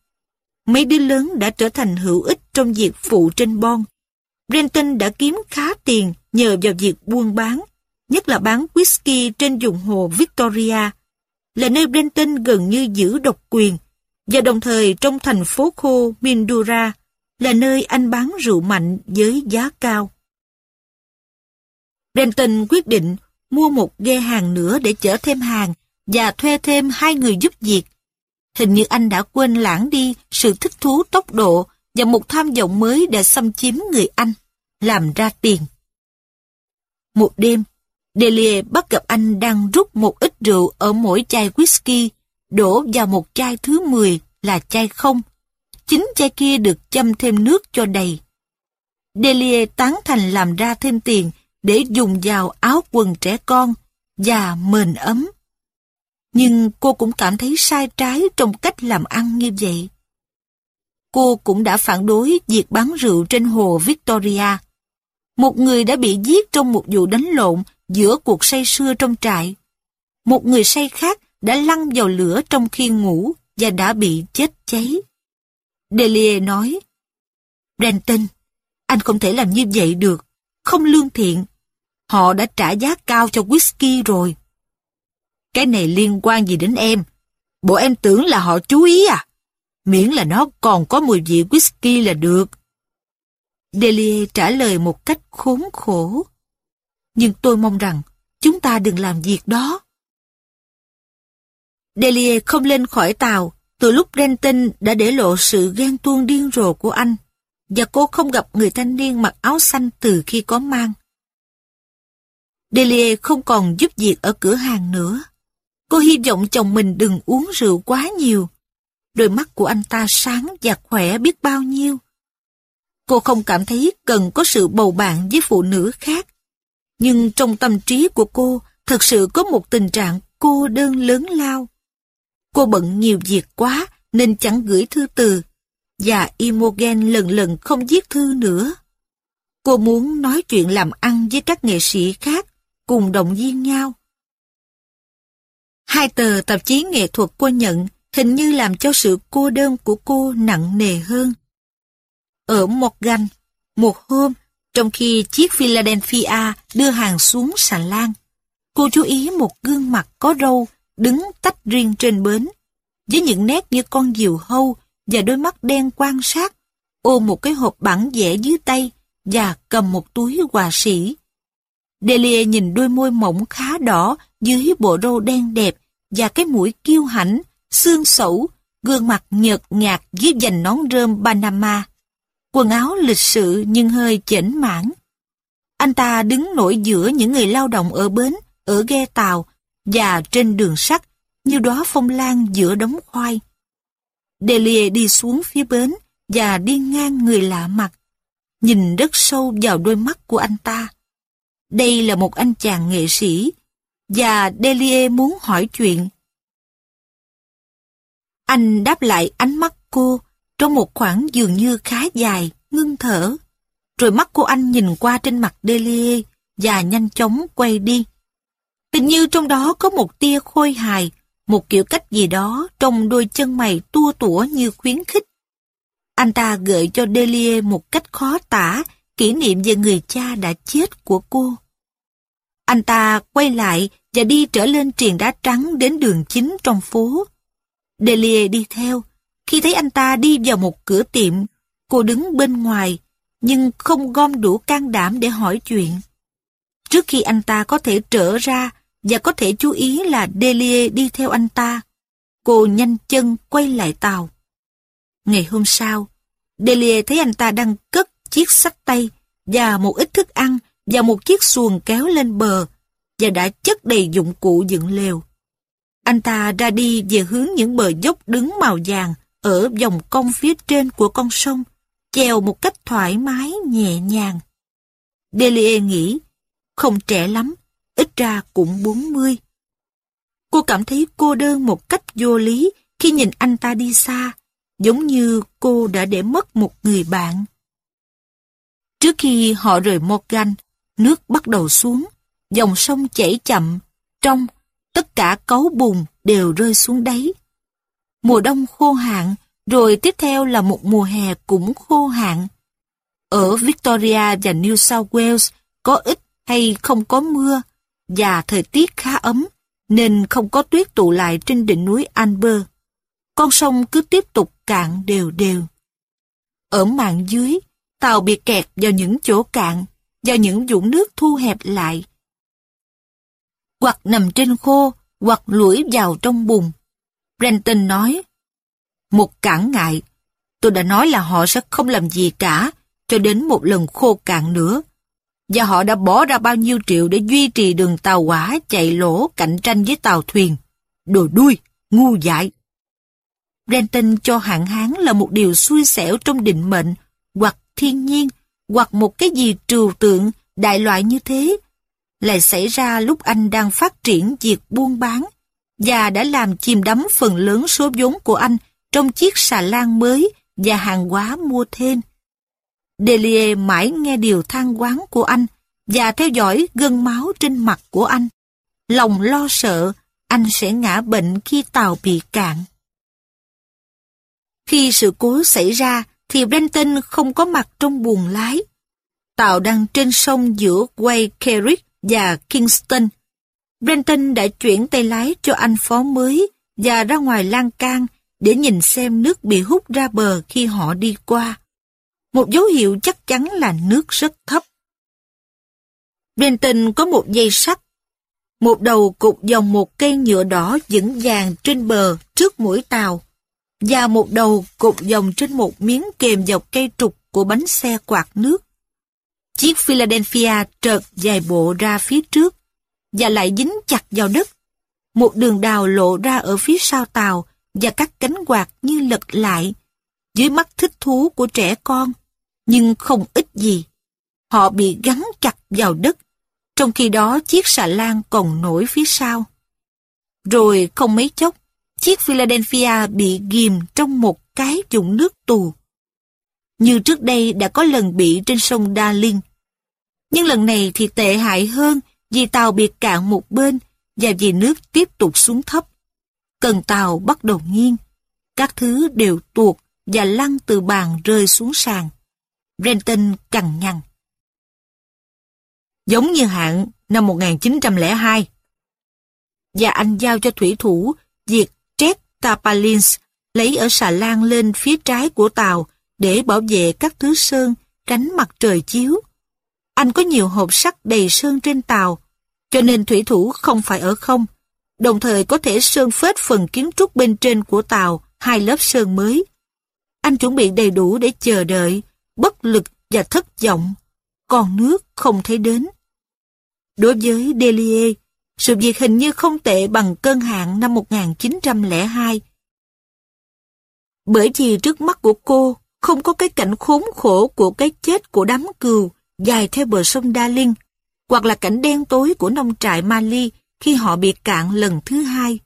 Mấy đứa lớn đã trở thành hữu ích trong việc phụ trên bon. Brenton đã kiếm khá tiền nhờ vào việc buôn bán, nhất là bán whisky trên vùng hồ Victoria, là nơi Brenton gần như giữ độc quyền, và đồng thời trong thành phố khô Mindura là nơi anh bán rượu mạnh với giá cao. Brenton quyết định mua một ghe hàng nữa để chở thêm hàng và thuê thêm hai người giúp việc. Hình như anh đã quên lãng đi sự thích thú tốc độ và một tham vọng mới để xâm chiếm người anh, làm ra tiền. Một đêm, Delia bắt gặp anh đang rút một ít rượu ở mỗi chai whisky, đổ vào một chai thứ 10 là chai không. Chính chai kia được châm thêm nước cho đầy. Delia tán thành làm ra thêm tiền để dùng vào áo quần trẻ con và mền ấm. Nhưng cô cũng cảm thấy sai trái trong cách làm ăn như vậy. Cô cũng đã phản đối việc bán rượu trên hồ Victoria. Một người đã bị giết trong một vụ đánh lộn giữa cuộc say sưa trong trại. Một người say khác đã lăn vào lửa trong khi ngủ và đã bị chết cháy. Delia nói, Brenton, anh không thể làm như vậy được, không lương thiện. Họ đã trả giá cao cho whisky rồi. Cái này liên quan gì đến em? Bộ em tưởng là họ chú ý à? Miễn là nó còn có mùi vị whisky là được. Delia trả lời một cách khốn khổ. Nhưng tôi mong rằng chúng ta đừng làm việc đó. Delia không lên khỏi tàu từ lúc Renton đã để lộ sự ghen tuông điên rồ của anh, và cô không gặp người thanh niên mặc áo xanh từ khi có mang. Delia không còn giúp việc ở cửa hàng nữa. Cô hy vọng chồng mình đừng uống rượu quá nhiều. Đôi mắt của anh ta sáng và khỏe biết bao nhiêu. Cô không cảm thấy cần có sự bầu bạn với phụ nữ khác. Nhưng trong tâm trí của cô, thật sự có một tình trạng cô đơn lớn lao. Cô bận nhiều việc quá nên chẳng gửi thư từ và Imogen lần lần không viết thư nữa. Cô muốn nói chuyện làm ăn với các nghệ sĩ khác, cùng động viên nhau. Hai tờ tạp chí nghệ thuật cô nhận hình như làm cho sự cô đơn của cô nặng nề hơn. Ở Morgan, một hôm, trong khi chiếc Philadelphia đưa hàng xuống sàn lan, cô chú ý một gương mặt có râu đứng tách riêng trên bến, với những nét như con diều hâu và đôi mắt đen quan sát, ôm một cái hộp bản vẽ dưới tay và cầm một túi quà sĩ. Delia nhìn đôi môi mỏng khá đỏ dưới bộ râu đen đẹp và cái mũi kiêu hãnh, xương sẩu, gương mặt nhợt nhạt dưới dành nón rơm Panama. Quần áo lịch sự nhưng hơi chểnh mãn. Anh ta đứng nổi giữa những người lao động ở bến, ở ghe tàu và trên đường sắt như đó phong lan giữa đống khoai. Delia đi xuống phía bến và đi ngang người lạ mặt, nhìn rất sâu vào đôi mắt của anh ta. Đây là một anh chàng nghệ sĩ, và Delia muốn hỏi chuyện. Anh đáp lại ánh mắt cô trong một khoảng dường như khá dài, ngưng thở. Rồi mắt của anh nhìn qua trên mặt Delia và nhanh chóng quay đi. Hình như trong đó có một tia khôi hài, một kiểu cách gì đó trong đôi chân mày tua tủa như khuyến khích. Anh ta gợi cho Delia một cách khó tả kỷ niệm về người cha đã chết của cô. Anh ta quay lại và đi trở lên triền đá trắng đến đường chính trong phố. Delia đi theo. Khi thấy anh ta đi vào một cửa tiệm, cô đứng bên ngoài, nhưng không gom đủ can đảm để hỏi chuyện. Trước khi anh ta có thể trở ra và có thể chú ý là Delia đi theo anh ta, cô nhanh chân quay lại tàu. Ngày hôm sau, Delia thấy anh ta đang cất chiếc sách tay và một ít thức ăn và một chiếc xuồng kéo lên bờ và đã chất đầy dụng cụ dựng lều. Anh ta ra đi về hướng những bờ dốc đứng màu vàng ở vòng cong phía trên của con sông, chèo một cách thoải mái, nhẹ nhàng. Delia nghĩ, không trẻ lắm, ít ra cũng 40, Cô cảm thấy cô đơn một cách vô lý khi nhìn anh ta đi xa, giống như cô đã để mất một người bạn. Trước khi họ rời Morgan, nước bắt đầu xuống, dòng sông chảy chậm, trong, tất cả cấu bùn đều rơi xuống đáy. Mùa đông khô hạn, rồi tiếp theo là một mùa hè cũng khô hạn. Ở Victoria và New South Wales có ít hay không có mưa, và thời tiết khá ấm, nên không có tuyết tụ lại trên đỉnh núi Amber. Con sông cứ tiếp tục cạn đều đều. Ở mạn dưới, tàu bị kẹt vào những chỗ cạn, vào những vũng nước thu hẹp lại. Hoặc nằm trên khô, hoặc lủi vào trong bùn. Brenton nói, một cản ngại, tôi đã nói là họ sẽ không làm gì cả, cho đến một lần khô cạn nữa. Và họ đã bỏ ra bao nhiêu triệu để duy trì đường tàu hỏa chạy lỗ cạnh tranh với tàu thuyền. Đồ đuôi, ngu dại. Brenton cho hạn hán là một điều xui xẻo trong định mệnh, hoặc thiên nhiên, hoặc một cái gì trừu tượng, đại loại như thế, lại xảy ra lúc anh đang phát triển việc buôn bán, và đã làm chìm đắm phần lớn số vốn của anh trong chiếc xà lan mới và hàng hóa mua thêm. Delia mãi nghe điều than quán của anh và theo dõi gân máu trên mặt của anh. Lòng lo sợ, anh sẽ ngã bệnh khi tàu bị cạn. Khi sự cố xảy ra thì Brenton không có mặt trong buồng lái. Tàu đang trên sông giữa Waykerrick và Kingston. Brenton đã chuyển tay lái cho anh phó mới và ra ngoài lan can để nhìn xem nước bị hút ra bờ khi họ đi qua. Một dấu hiệu chắc chắn là nước rất thấp. Brenton có một dây sắt. Một đầu cục dòng một cây nhựa đỏ vững vàng trên bờ trước mũi tàu và một đầu cục dòng trên một miếng kềm dọc cây trục của bánh xe quạt nước. Chiếc Philadelphia trợt dài bộ ra phía trước và lại dính chặt vào đất. Một đường đào lộ ra ở phía sau tàu và các cánh quạt như lật lại dưới mắt thích thú của trẻ con, nhưng không ít gì. Họ bị gắn chặt vào đất, trong khi đó chiếc xà lan còn nổi phía sau. Rồi không mấy chốc, chiếc Philadelphia bị ghim trong một cái dụng nước tù. Như trước đây đã có lần bị trên sông Darling. Nhưng lần này thì tệ hại hơn vì tàu bị cạn một bên và vì nước tiếp tục xuống thấp. Cần tàu bắt đầu nghiêng. Các thứ đều tuột và lăn từ bàn rơi xuống sàn. Renton cằn nhằn. Giống như hạn năm 1902. Và anh giao cho thủy thủ việc Trét Tapalins lấy ở xà lan lên phía trái của tàu để bảo vệ các thứ sơn tránh mặt trời chiếu. Anh có nhiều hộp sắt đầy sơn trên tàu, cho nên thủy thủ không phải ở không, đồng thời có thể sơn phết phần kiến trúc bên trên của tàu hai lớp sơn mới. Anh chuẩn bị đầy đủ để chờ đợi, bất lực và thất vọng, còn nước không thấy đến. Đối với Delia, sự việc hình như không tệ bằng cơn hạn năm 1902. Bởi vì trước mắt của cô không có cái cảnh khốn khổ của cái chết của đám cừu dài theo bờ sông Đa Linh, hoặc là cảnh đen tối của nông trại Mali khi họ bị cạn lần thứ hai.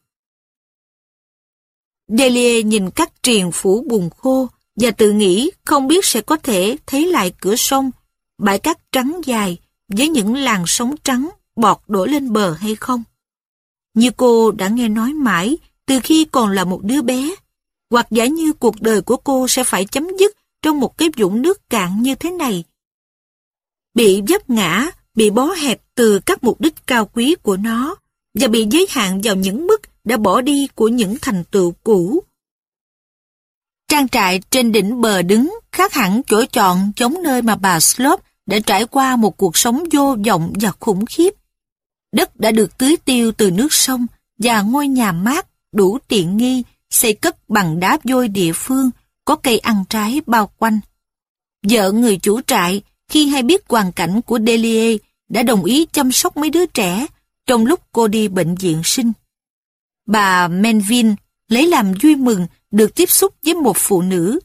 Delia nhìn các triền phủ bùn khô và tự nghĩ không biết sẽ có thể thấy lại cửa sông, bãi cát trắng dài với những làn sóng trắng bọt đổ lên bờ hay không. Như cô đã nghe nói mãi từ khi còn là một đứa bé, hoặc giả như cuộc đời của cô sẽ phải chấm dứt trong một cái vũng nước cạn như thế này. Bị vấp ngã, bị bó hẹp từ các mục đích cao quý của nó, và bị giới hạn vào những mức đã bỏ đi của những thành tựu cũ. Trang trại trên đỉnh bờ đứng khác hẳn chỗ chọn giống nơi mà bà Slope đã trải qua một cuộc sống vô vọng và khủng khiếp. Đất đã được tưới tiêu từ nước sông và ngôi nhà mát đủ tiện nghi xây cất bằng đá vôi địa phương có cây ăn trái bao quanh. Vợ người chủ trại khi hay biết hoàn cảnh của Delia đã đồng ý chăm sóc mấy đứa trẻ trong lúc cô đi bệnh viện sinh. Bà Menvin lấy làm vui mừng được tiếp xúc với một phụ nữ.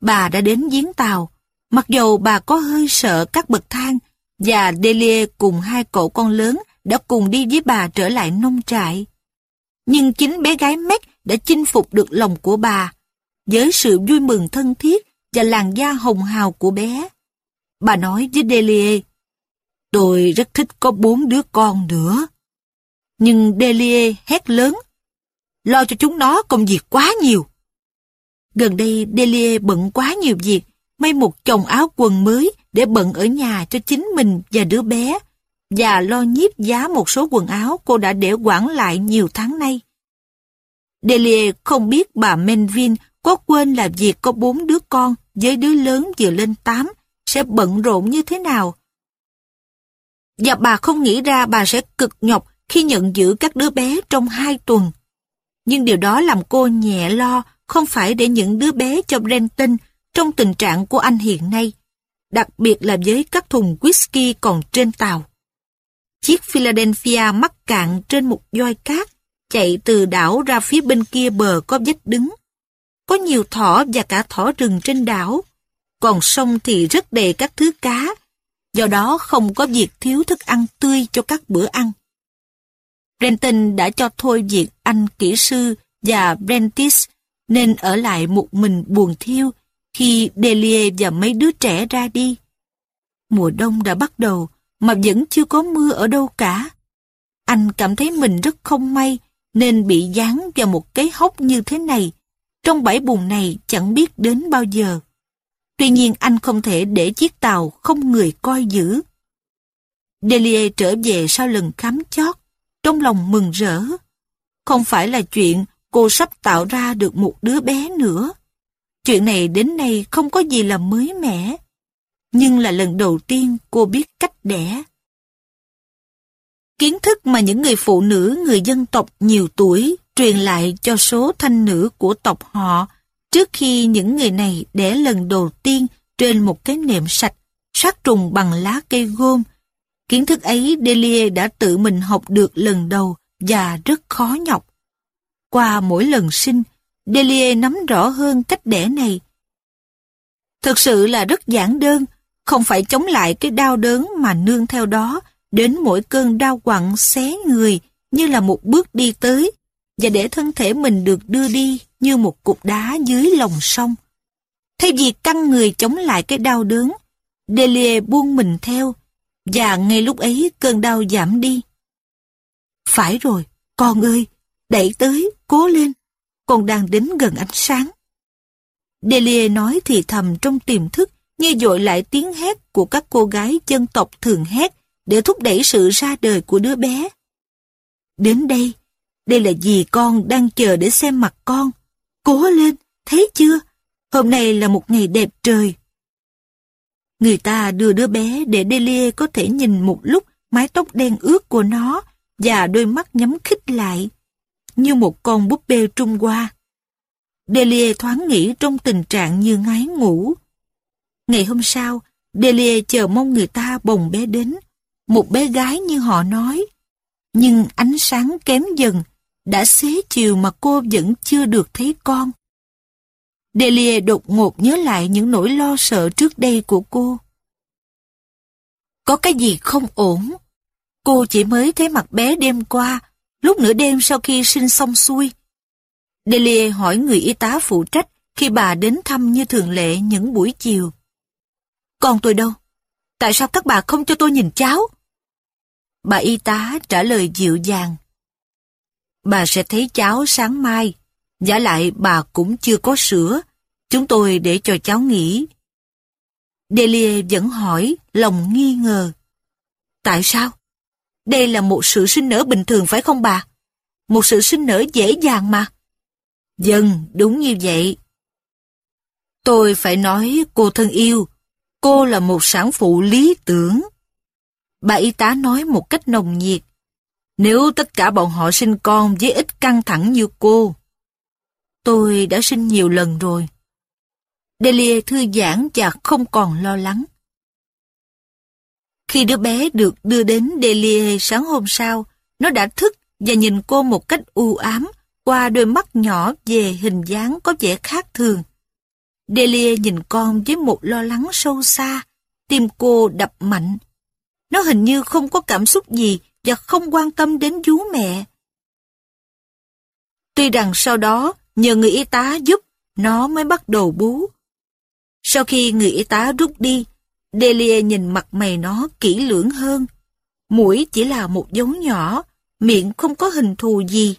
Bà đã đến giếng tàu, mặc dầu bà có hơi sợ các bậc thang và Delia cùng hai cậu con lớn đã cùng đi với bà trở lại nông trại. nhưng chính bé gái Meg đã chinh phục được lòng của bà, với sự vui mừng thân thiết và làn da hồng hào của bé. Bà nói với Delia, tôi rất thích có bốn đứa con nữa. Nhưng Delia hét lớn, lo cho chúng nó công việc quá nhiều. Gần đây Delia bận quá nhiều việc, may một chồng áo quần mới để bận ở nhà cho chính mình và đứa bé, và lo nhiếp giá một số quần áo cô đã để quản lại nhiều tháng nay. Delia không biết bà Menvin có quên là việc có bốn đứa con với đứa lớn vừa lên tám sẽ bận rộn như thế nào. Và bà không nghĩ ra bà sẽ cực nhọc khi nhận giữ các đứa bé trong hai tuần. Nhưng điều đó làm cô nhẹ lo không phải để những đứa bé cho Brenton trong tình trạng của anh hiện nay, đặc biệt là với các thùng whisky còn trên tàu. Chiếc Philadelphia mắc cạn trên một voi cát, chạy từ đảo ra phía bên kia bờ có vách đứng. Có nhiều thỏ và cả thỏ rừng trên đảo, còn sông thì rất đầy các thứ cá, do đó không có việc thiếu thức ăn tươi cho các bữa ăn. Brenton đã cho thôi việc anh kỹ sư và Brentis nên ở lại một mình buồn thiêu khi Delia và mấy đứa trẻ ra đi. Mùa đông đã bắt đầu mà vẫn chưa có mưa ở đâu cả. Anh cảm thấy mình rất không may nên bị dán vào một cái hốc như thế này. Trong bãi bùn này chẳng biết đến bao giờ. Tuy nhiên anh không thể để chiếc tàu không người coi giữ. Delia trở về sau lần khám chót, trong lòng mừng rỡ. Không phải là chuyện cô sắp tạo ra được một đứa bé nữa. Chuyện này đến nay không có gì là mới mẻ. Nhưng là lần đầu tiên cô biết cách đẻ. Kiến thức mà những người phụ nữ người dân tộc nhiều tuổi truyền lại cho số thanh nữ của tộc họ trước khi những người này đẻ lần đầu tiên trên một cái nệm sạch sát trùng bằng lá cây gôm. Kiến thức ấy Delia đã tự mình học được lần đầu và rất khó nhọc. Qua mỗi lần sinh, Delia nắm rõ hơn cách đẻ này. Thực sự là rất giản đơn, không phải chống lại cái đau đớn mà nương theo đó đến mỗi cơn đau quặn xé người như là một bước đi tới và để thân thể mình được đưa đi như một cục đá dưới lòng sông. Thay vì căng người chống lại cái đau đớn, Delia buông mình theo và ngay lúc ấy cơn đau giảm đi. Phải rồi, con ơi, đẩy tới, cố lên, con đang đến gần ánh sáng. Delia nói thì thầm trong tiềm thức như dội lại tiếng hét của các cô gái dân tộc thường hét để thúc đẩy sự ra đời của đứa bé. Đến đây, đây là dì con đang chờ để xem mặt con. Cố lên, thấy chưa? Hôm nay là một ngày đẹp trời. Người ta đưa đứa bé để Delia có thể nhìn một lúc mái tóc đen ướt của nó và đôi mắt nhắm khít lại, như một con búp bê Trung Hoa. Delia thoáng nghĩ trong tình trạng như ngái ngủ. Ngày hôm sau, Delia chờ mong người ta bồng bé đến, một bé gái như họ nói. Nhưng ánh sáng kém dần, đã xế chiều mà cô vẫn chưa được thấy con. Delia đột ngột nhớ lại những nỗi lo sợ trước đây của cô. Có cái gì không ổn? Cô chỉ mới thấy mặt bé đêm qua, lúc nửa đêm sau khi sinh xong xuôi. Delia hỏi người y tá phụ trách khi bà đến thăm như thường lệ những buổi chiều. Con tôi đâu? Tại sao các bà không cho tôi nhìn cháu? Bà y tá trả lời dịu dàng. Bà sẽ thấy cháu sáng mai. Giả lại bà cũng chưa có sữa. Chúng tôi để cho cháu nghỉ. Delia vẫn hỏi, lòng nghi ngờ. Tại sao? Đây là một sự sinh nở bình thường phải không bà? Một sự sinh nở dễ dàng mà. Dân, vâng, đúng như vậy. Tôi phải nói cô thân yêu, cô là một sản phụ lý tưởng. Bà y tá nói một cách nồng nhiệt. Nếu tất cả bọn họ sinh con với ít căng thẳng như cô. Tôi đã sinh nhiều lần rồi. Delia thư giãn và không còn lo lắng. Khi đứa bé được đưa đến Delia sáng hôm sau, nó đã thức và nhìn cô một cách u ám qua đôi mắt nhỏ về hình dáng có vẻ khác thường. Delia nhìn con với một lo lắng sâu xa, tim cô đập mạnh. Nó hình như không có cảm xúc gì và không quan tâm đến vú mẹ. Tuy rằng sau đó, nhờ người y tá giúp, nó mới bắt đầu bú. Sau khi người y tá rút đi, Delia nhìn mặt mày nó kỹ lưỡng hơn. Mũi chỉ là một dấu nhỏ, miệng không có hình thù gì.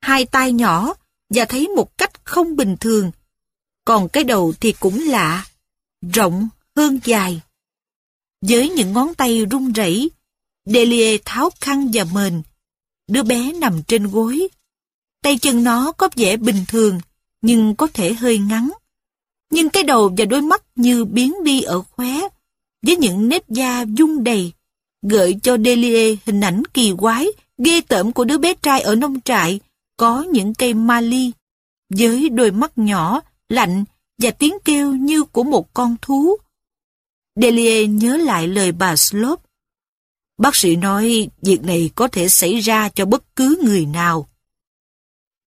Hai tay nhỏ, và thấy một cách không bình thường. Còn cái đầu thì cũng lạ, rộng hơn dài. Với những ngón tay run rẩy, Delia tháo khăn và mền. Đứa bé nằm trên gối. Tay chân nó có vẻ bình thường, nhưng có thể hơi ngắn. Nhưng cái đầu và đôi mắt như biến đi ở khóe, với những nếp da dung đầy, gợi cho Delia hình ảnh kỳ quái, ghê tởm của đứa bé trai ở nông trại, có những cây mali, với đôi mắt nhỏ, lạnh và tiếng kêu như của một con thú. Delia nhớ lại lời bà Slope. Bác sĩ nói việc này có thể xảy ra cho bất cứ người nào.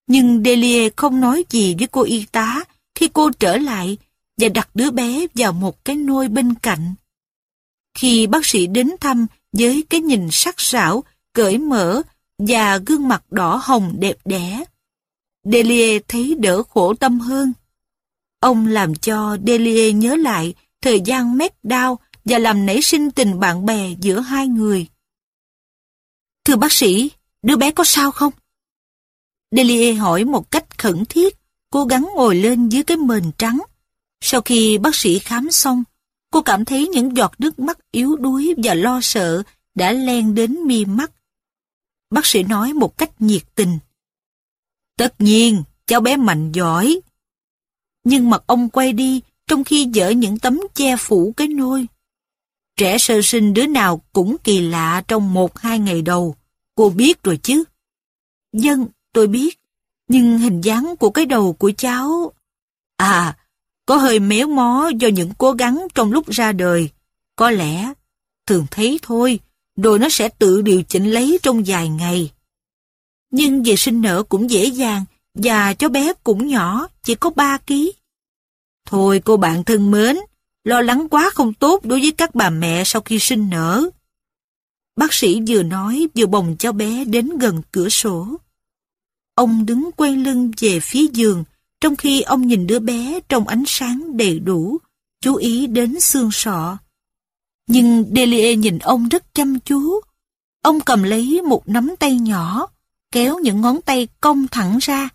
Nhưng Delia không nói gì với cô y tá khi cô trở lại và đặt đứa bé vào một cái nôi bên cạnh. Khi bác sĩ đến thăm với cái nhìn sắc sảo, cởi mở và gương mặt đỏ hồng đẹp đẽ, Delia thấy đỡ khổ tâm hơn. Ông làm cho Delia nhớ lại thời gian mét đau và làm nảy sinh tình bạn bè giữa hai người. Thưa bác sĩ, đứa bé có sao không? Delia hỏi một cách khẩn thiết, cố gắng ngồi lên dưới cái mền trắng. Sau khi bác sĩ khám xong, cô cảm thấy những giọt nước mắt yếu đuối và lo sợ đã len đến mi mắt. Bác sĩ nói một cách nhiệt tình. Tất nhiên, cháu bé mạnh giỏi. Nhưng mặt ông quay đi trong khi dở những tấm che phủ cái nôi. Trẻ sơ sinh đứa nào cũng kỳ lạ trong một hai ngày đầu. Cô biết rồi chứ? Dân, tôi biết. Nhưng hình dáng của cái đầu của cháu... À, có hơi méo mó do những cố gắng trong lúc ra đời. Có lẽ, thường thấy thôi, rồi nó sẽ tự điều chỉnh lấy trong vài ngày. Nhưng về sinh nở cũng dễ dàng, và cháu bé cũng nhỏ, chỉ có 3 ký. Thôi cô bạn thân mến, lo lắng quá không tốt đối với các bà mẹ sau khi sinh nở. Bác sĩ vừa nói vừa bồng cháu bé đến gần cửa sổ. Ông đứng quay lưng về phía giường, trong khi ông nhìn đứa bé trong ánh sáng đầy đủ, chú ý đến xương sọ. Nhưng Delia nhìn ông rất chăm chú. Ông cầm lấy một nắm tay nhỏ, kéo những ngón tay cong thẳng ra,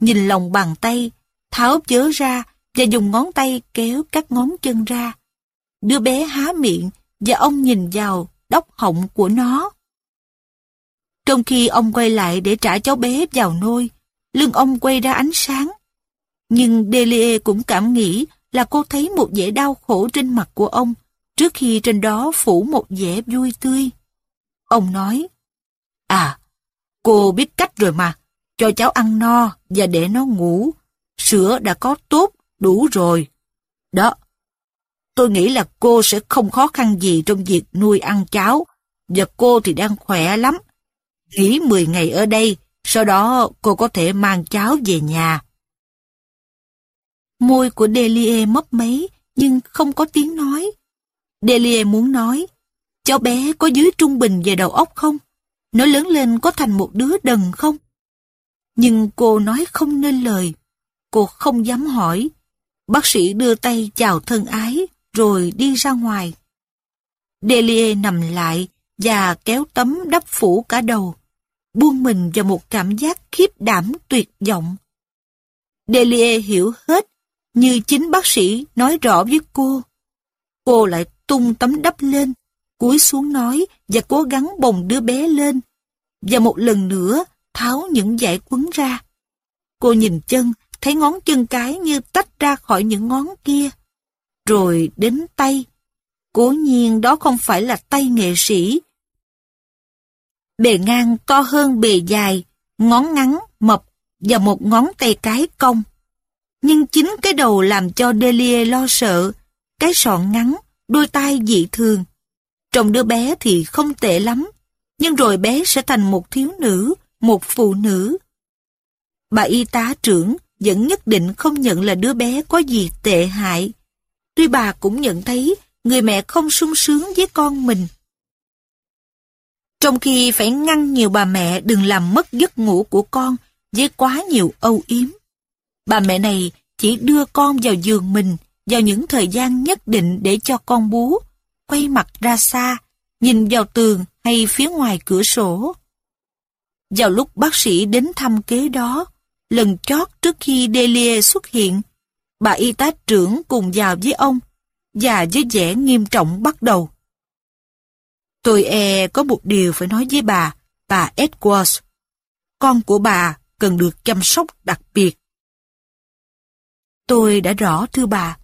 nhìn lòng bàn tay, tháo chớ ra và dùng ngón tay kéo các ngón chân ra. Đứa bé há miệng và ông nhìn vào đốc họng của nó. Trong khi ông quay lại để trả cháu bé vào nôi, lưng ông quay ra ánh sáng. Nhưng Delia cũng cảm nghĩ là cô thấy một vẻ đau khổ trên mặt của ông trước khi trên đó phủ một vẻ vui tươi. Ông nói, À, cô biết cách rồi mà, cho cháu ăn no và để nó ngủ. Sữa đã có tốt, đủ rồi. Đó, tôi nghĩ là cô sẽ không khó khăn gì trong việc nuôi ăn cháo, và cô thì đang khỏe lắm. Nghỉ 10 ngày ở đây, sau đó cô có thể mang cháo về nhà. Môi của Delie mấp máy, nhưng không có tiếng nói. Delia muốn nói, cháu bé có dưới trung bình về đầu óc không? Nó lớn lên có thành một đứa đần không? Nhưng cô nói không nên lời. Cô không dám hỏi. Bác sĩ đưa tay chào thân ái, rồi đi ra ngoài. Delia nằm lại và kéo tấm đắp phủ cả đầu, buông mình vào một cảm giác khiếp đảm tuyệt vọng. Delia hiểu hết, như chính bác sĩ nói rõ với cô. Cô lại tung tấm đắp lên, cúi xuống nói và cố gắng bồng đứa bé lên. Và một lần nữa tháo những dải quấn ra. Cô nhìn chân, thấy ngón chân cái như tách ra khỏi những ngón kia. Rồi đến tay. Cố nhiên đó không phải là tay nghệ sĩ. Bề ngang to hơn bề dài, ngón ngắn, mập và một ngón tay cái cong. Nhưng chính cái đầu làm cho Delia lo sợ, cái sọn ngắn, đôi tay dị thường. Trong đứa bé thì không tệ lắm, nhưng rồi bé sẽ thành một thiếu nữ, một phụ nữ. Bà y tá trưởng vẫn nhất định không nhận là đứa bé có gì tệ hại. Tuy bà cũng nhận thấy người mẹ không sung sướng với con mình. Trong khi phải ngăn nhiều bà mẹ đừng làm mất giấc ngủ của con với quá nhiều âu yếm. Bà mẹ này chỉ đưa con vào giường mình vào những thời gian nhất định để cho con bú, quay mặt ra xa, nhìn vào tường hay phía ngoài cửa sổ. Vào lúc bác sĩ đến thăm kế đó, lần chót trước khi Delia xuất hiện, bà y tá trưởng cùng vào với ông và với vẻ nghiêm trọng bắt đầu. Tôi e có một điều phải nói với bà, bà Edwards. Con của bà cần được chăm sóc đặc biệt. Tôi đã rõ thưa bà.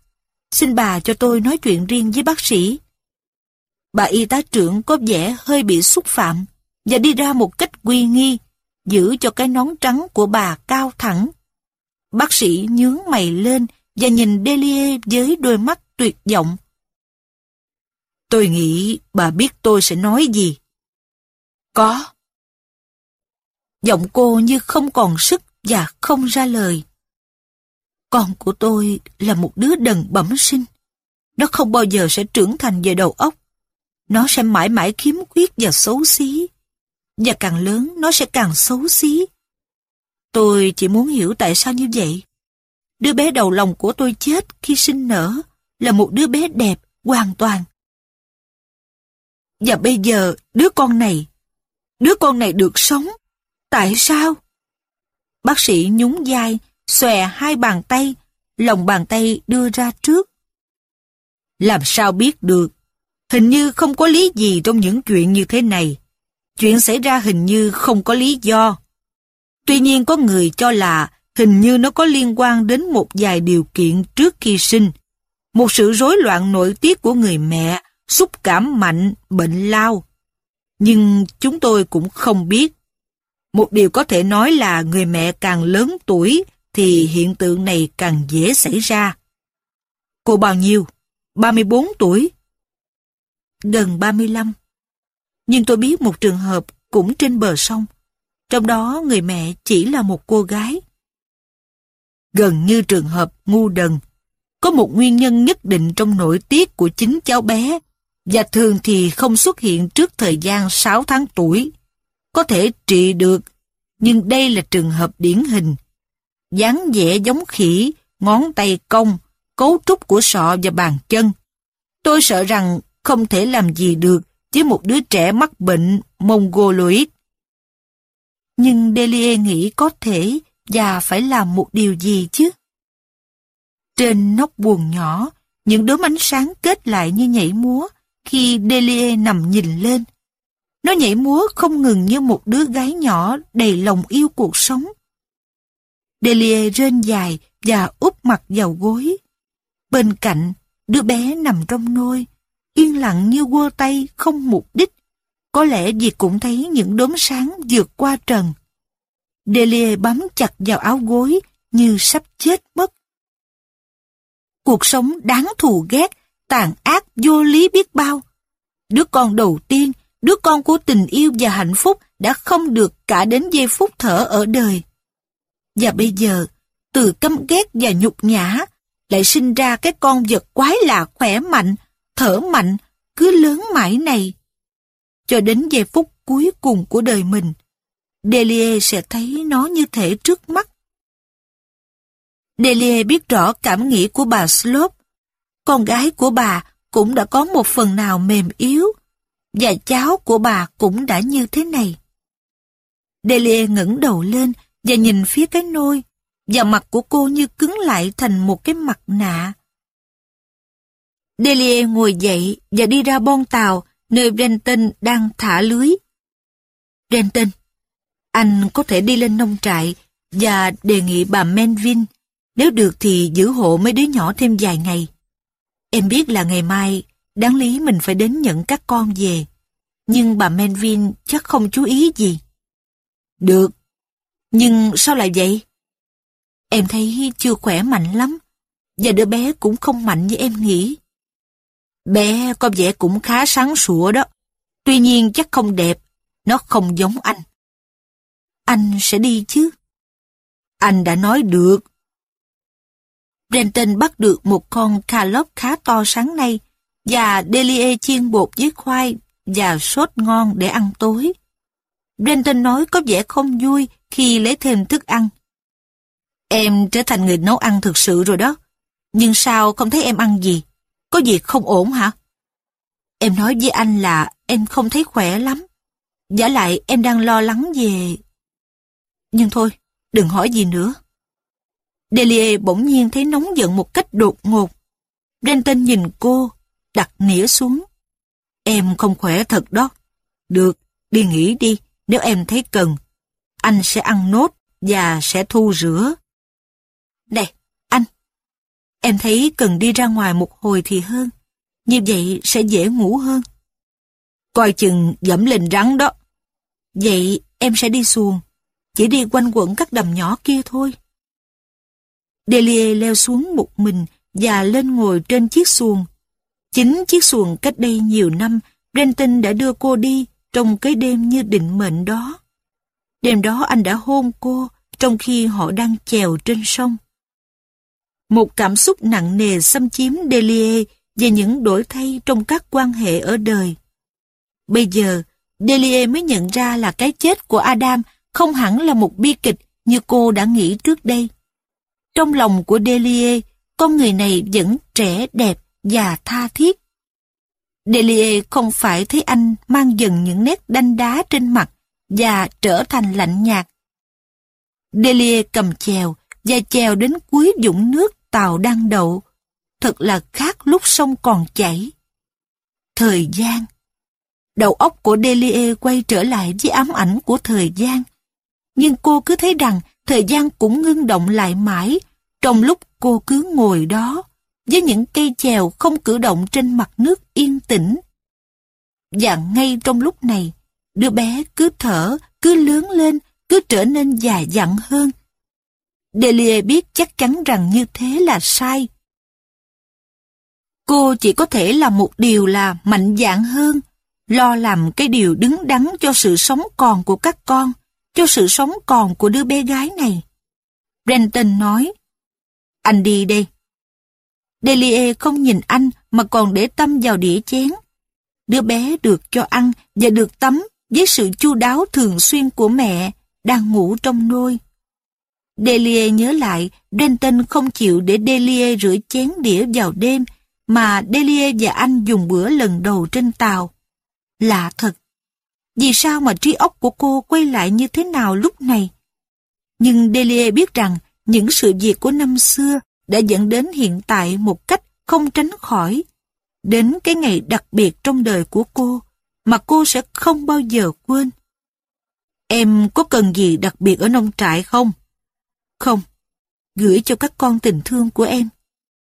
Xin bà cho tôi nói chuyện riêng với bác sĩ. Bà y tá trưởng có vẻ hơi bị xúc phạm và đi ra một cách quy nghi, giữ cho cái nón trắng của bà cao thẳng. Bác sĩ nhướng mày lên và nhìn Delia với đôi mắt tuyệt vọng. Tôi nghĩ bà biết tôi sẽ nói gì. Có. Giọng cô như không còn sức và không ra lời. Con của tôi là một đứa đần bẩm sinh. Nó không bao giờ sẽ trưởng thành về đầu óc. Nó sẽ mãi mãi khiếm khuyết và xấu xí. Và càng lớn nó sẽ càng xấu xí. Tôi chỉ muốn hiểu tại sao như vậy. Đứa bé đầu lòng của tôi chết khi sinh nở là một đứa bé đẹp, hoàn toàn. Và bây giờ đứa con này, đứa con này được sống. Tại sao? Bác sĩ nhún vai, xòe hai bàn tay, lòng bàn tay đưa ra trước. Làm sao biết được? Hình như không có lý gì trong những chuyện như thế này. Chuyện xảy ra hình như không có lý do. Tuy nhiên có người cho là hình như nó có liên quan đến một vài điều kiện trước khi sinh. Một sự rối loạn nội tiết của người mẹ, xúc cảm mạnh, bệnh lao. Nhưng chúng tôi cũng không biết. Một điều có thể nói là người mẹ càng lớn tuổi thì hiện tượng này càng dễ xảy ra. Cô bao nhiêu? 34 tuổi? Gần 35. Nhưng tôi biết một trường hợp cũng trên bờ sông. Trong đó người mẹ chỉ là một cô gái. Gần như trường hợp ngu đần. Có một nguyên nhân nhất định trong nội tiết của chính cháu bé và thường thì không xuất hiện trước thời gian 6 tháng tuổi. Có thể trị được, nhưng đây là trường hợp điển hình. dáng vẻ giống khỉ, ngón tay cong, cấu trúc của sọ và bàn chân. Tôi sợ rằng không thể làm gì được với một đứa trẻ mắc bệnh mongoloid. Nhưng Delia nghĩ có thể và phải làm một điều gì chứ. Trên nóc buồng nhỏ, những đốm ánh sáng kết lại như nhảy múa khi Delia nằm nhìn lên. Nó nhảy múa không ngừng như một đứa gái nhỏ đầy lòng yêu cuộc sống. Delia rên dài và úp mặt vào gối. Bên cạnh, đứa bé nằm trong nôi, yên lặng như quơ tay không mục đích. Có lẽ vì cũng thấy những đốm sáng vượt qua trần. Delia bám chặt vào áo gối như sắp chết mất. Cuộc sống đáng thù ghét, tàn ác, vô lý biết bao. Đứa con đầu tiên, đứa con của tình yêu và hạnh phúc đã không được cả đến giây phút thở ở đời. Và bây giờ, từ căm ghét và nhục nhã, lại sinh ra cái con vật quái lạ khỏe mạnh, thở mạnh, cứ lớn mãi này. Cho đến giây phút cuối cùng của đời mình, Delia sẽ thấy nó như thể trước mắt. Delia biết rõ cảm nghĩ của bà Slope. Con gái của bà cũng đã có một phần nào mềm yếu, và cháu của bà cũng đã như thế này. Delia ngẩng đầu lên và nhìn phía cái nôi, và mặt của cô như cứng lại thành một cái mặt nạ. Delia ngồi dậy và đi ra bon tàu nơi Brenton đang thả lưới. Brenton, anh có thể đi lên nông trại và đề nghị bà Menvin, nếu được thì giữ hộ mấy đứa nhỏ thêm vài ngày. Em biết là ngày mai, đáng lý mình phải đến nhận các con về. Nhưng bà Menvin chắc không chú ý gì. Được. Nhưng sao lại vậy? Em thấy chưa khỏe mạnh lắm. Và đứa bé cũng không mạnh như em nghĩ. Bé có vẻ cũng khá sáng sủa đó. Tuy nhiên chắc không đẹp. Nó không giống anh. Anh sẽ đi chứ? Anh đã nói được. Brenton bắt được một con calop khá to sáng nay và Delia chiên bột với khoai và sốt ngon để ăn tối. Brenton nói có vẻ không vui khi lấy thêm thức ăn. Em trở thành người nấu ăn thực sự rồi đó. Nhưng sao không thấy em ăn gì? Có gì không ổn hả? Em nói với anh là em không thấy khỏe lắm. Giả lại em đang lo lắng về... Nhưng thôi, đừng hỏi gì nữa. Delia bỗng nhiên thấy nóng giận một cách đột ngột. Brenton nhìn cô, đặt nĩa xuống. Em không khỏe thật đó. Được, đi nghỉ đi, nếu em thấy cần. Anh sẽ ăn nốt và sẽ thu rửa. Này. Em thấy cần đi ra ngoài một hồi thì hơn. Như vậy sẽ dễ ngủ hơn. Coi chừng dẫm lên rắn đó. Vậy em sẽ đi xuồng. Chỉ đi quanh quẩn các đầm nhỏ kia thôi. Delia leo xuống một mình và lên ngồi trên chiếc xuồng. Chính chiếc xuồng cách đây nhiều năm, Brenton đã đưa cô đi trong cái đêm như định mệnh đó. Đêm đó anh đã hôn cô trong khi họ đang chèo trên sông. Một cảm xúc nặng nề xâm chiếm Delia về những đổi thay trong các quan hệ ở đời. Bây giờ, Delia mới nhận ra là cái chết của Adam không hẳn là một bi kịch như cô đã nghĩ trước đây. Trong lòng của Delia, con người này vẫn trẻ đẹp và tha thiết. Delia không phải thấy anh mang dần những nét đanh đá trên mặt và trở thành lạnh nhạt. Delia cầm chèo và chèo đến cuối dũng nước tàu đang đậu. Thật là khác lúc sông còn chảy. Thời gian Đầu óc của Delia quay trở lại với ám ảnh của thời gian. Nhưng cô cứ thấy rằng thời gian cũng ngưng động lại mãi trong lúc cô cứ ngồi đó với những cây chèo không cử động trên mặt nước yên tĩnh. Và ngay trong lúc này, đứa bé cứ thở, cứ lớn lên, cứ trở nên già dặn hơn. Delia biết chắc chắn rằng như thế là sai. Cô chỉ có thể làm một điều là mạnh dạn hơn, lo làm cái điều đứng đắn cho sự sống còn của các con, cho sự sống còn của đứa bé gái này. Brenton nói, anh đi đây. Delia không nhìn anh mà còn để tâm vào đĩa chén. Đứa bé được cho ăn và được tắm với sự chu đáo thường xuyên của mẹ đang ngủ trong nôi. Delia nhớ lại, Denton không chịu để Delia rửa chén đĩa vào đêm, mà Delia và anh dùng bữa lần đầu trên tàu. Lạ thật. Vì sao mà trí óc của cô quay lại như thế nào lúc này? Nhưng Delia biết rằng những sự việc của năm xưa đã dẫn đến hiện tại một cách không tránh khỏi. Đến cái ngày đặc biệt trong đời của cô, mà cô sẽ không bao giờ quên. Em có cần gì đặc biệt ở nông trại không? Không. Gửi cho các con tình thương của em.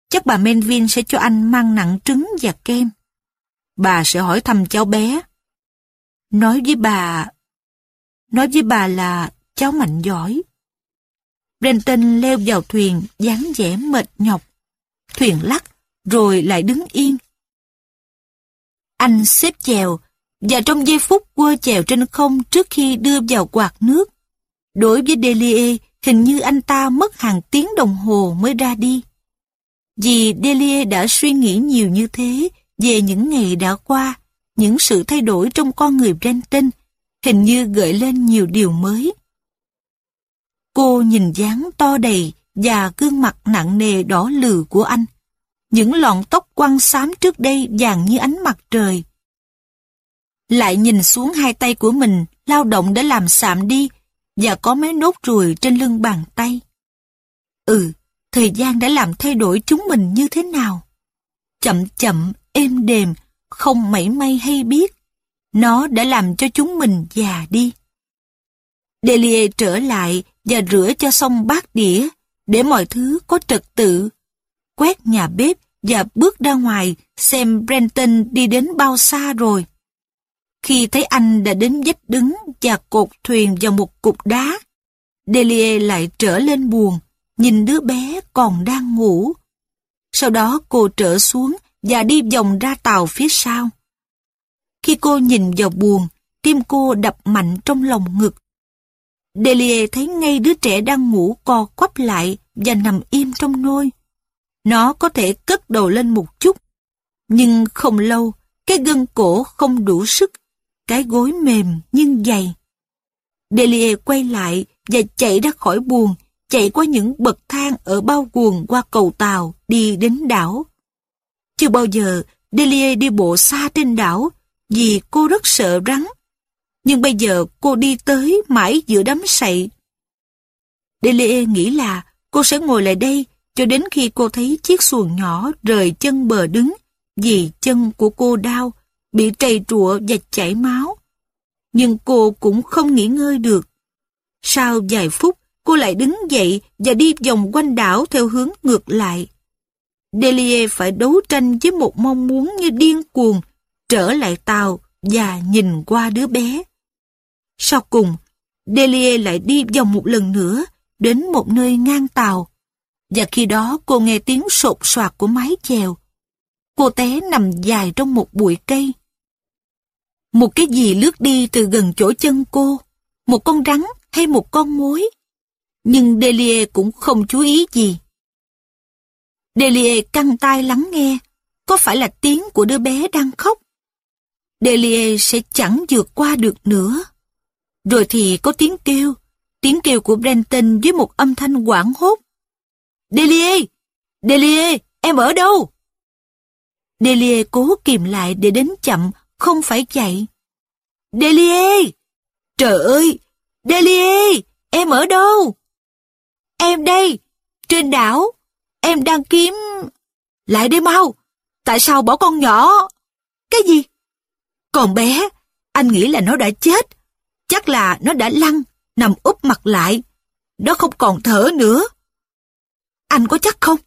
Chắc bà Menvin sẽ cho anh mang nặng trứng và kem. Bà sẽ hỏi thăm cháu bé. Nói với bà... Nói với bà là cháu mạnh giỏi. Brenton leo vào thuyền dáng vẻ mệt nhọc. Thuyền lắc, rồi lại đứng yên. Anh xếp chèo, và trong giây phút quơ chèo trên không trước khi đưa vào quạt nước. Đối với Delia hình như anh ta mất hàng tiếng đồng hồ mới ra đi. Vì delia đã suy nghĩ nhiều như thế về những ngày đã qua, những sự thay đổi trong con người Brenton, hình như gợi lên nhiều điều mới. Cô nhìn dáng to đầy và gương mặt nặng nề đỏ lừ của anh. Những lọn tóc quăng xám trước đây vàng như ánh mặt trời. Lại nhìn xuống hai tay của mình, lao động đã làm sạm đi và có mấy nốt ruồi trên lưng bàn tay. Ừ, thời gian đã làm thay đổi chúng mình như thế nào? Chậm chậm, êm đềm, không mảy may hay biết. Nó đã làm cho chúng mình già đi. Delia trở lại và rửa cho xong bát đĩa để mọi thứ có trật tự. Quét nhà bếp và bước ra ngoài xem Brenton đi đến bao xa rồi. Khi thấy anh đã đến vách đứng và cột thuyền vào một cục đá, Delia lại trở lên buồn, nhìn đứa bé còn đang ngủ. Sau đó cô trở xuống và đi vòng ra tàu phía sau. Khi cô nhìn vào buồn, tim cô đập mạnh trong lòng ngực. Delia thấy ngay đứa trẻ đang ngủ co quắp lại và nằm im trong nôi. Nó có thể cất đầu lên một chút, nhưng không lâu, cái gân cổ không đủ sức, cái gối mềm nhưng dày. Delia quay lại và chạy ra khỏi buồng, chạy qua những bậc thang ở bao guồng qua cầu tàu đi đến đảo. Chưa bao giờ Delia đi bộ xa trên đảo vì cô rất sợ rắn. Nhưng bây giờ cô đi tới mãi giữa đám sậy. Delia nghĩ là cô sẽ ngồi lại đây cho đến khi cô thấy chiếc xuồng nhỏ rời chân bờ đứng vì chân của cô đau, bị trầy trụa và chảy máu. Nhưng cô cũng không nghỉ ngơi được. Sau vài phút, cô lại đứng dậy và đi vòng quanh đảo theo hướng ngược lại. Delia phải đấu tranh với một mong muốn như điên cuồng, trở lại tàu và nhìn qua đứa bé. Sau cùng, Delia lại đi vòng một lần nữa đến một nơi ngang tàu. Và khi đó cô nghe tiếng sột soạt của mái chèo. Cô té nằm dài trong một bụi cây. Một cái gì lướt đi từ gần chỗ chân cô, một con rắn hay một con mối. Nhưng Delia cũng không chú ý gì. Delia căng tai lắng nghe, có phải là tiếng của đứa bé đang khóc? Delia sẽ chẳng vượt qua được nữa. Rồi thì có tiếng kêu, tiếng kêu của Brenton với một âm thanh quảng hốt. Delia! Delia! Em ở đâu? Delia cố kìm lại để đến chậm, không phải chạy. Delia! Trời ơi! Delia! Em ở đâu? Em đây! Trên đảo! Em đang kiếm... Lại đây mau! Tại sao bỏ con nhỏ? Cái gì? Còn bé, anh nghĩ là nó đã chết. Chắc là nó đã lăn, nằm úp mặt lại. Nó không còn thở nữa. Anh có chắc không?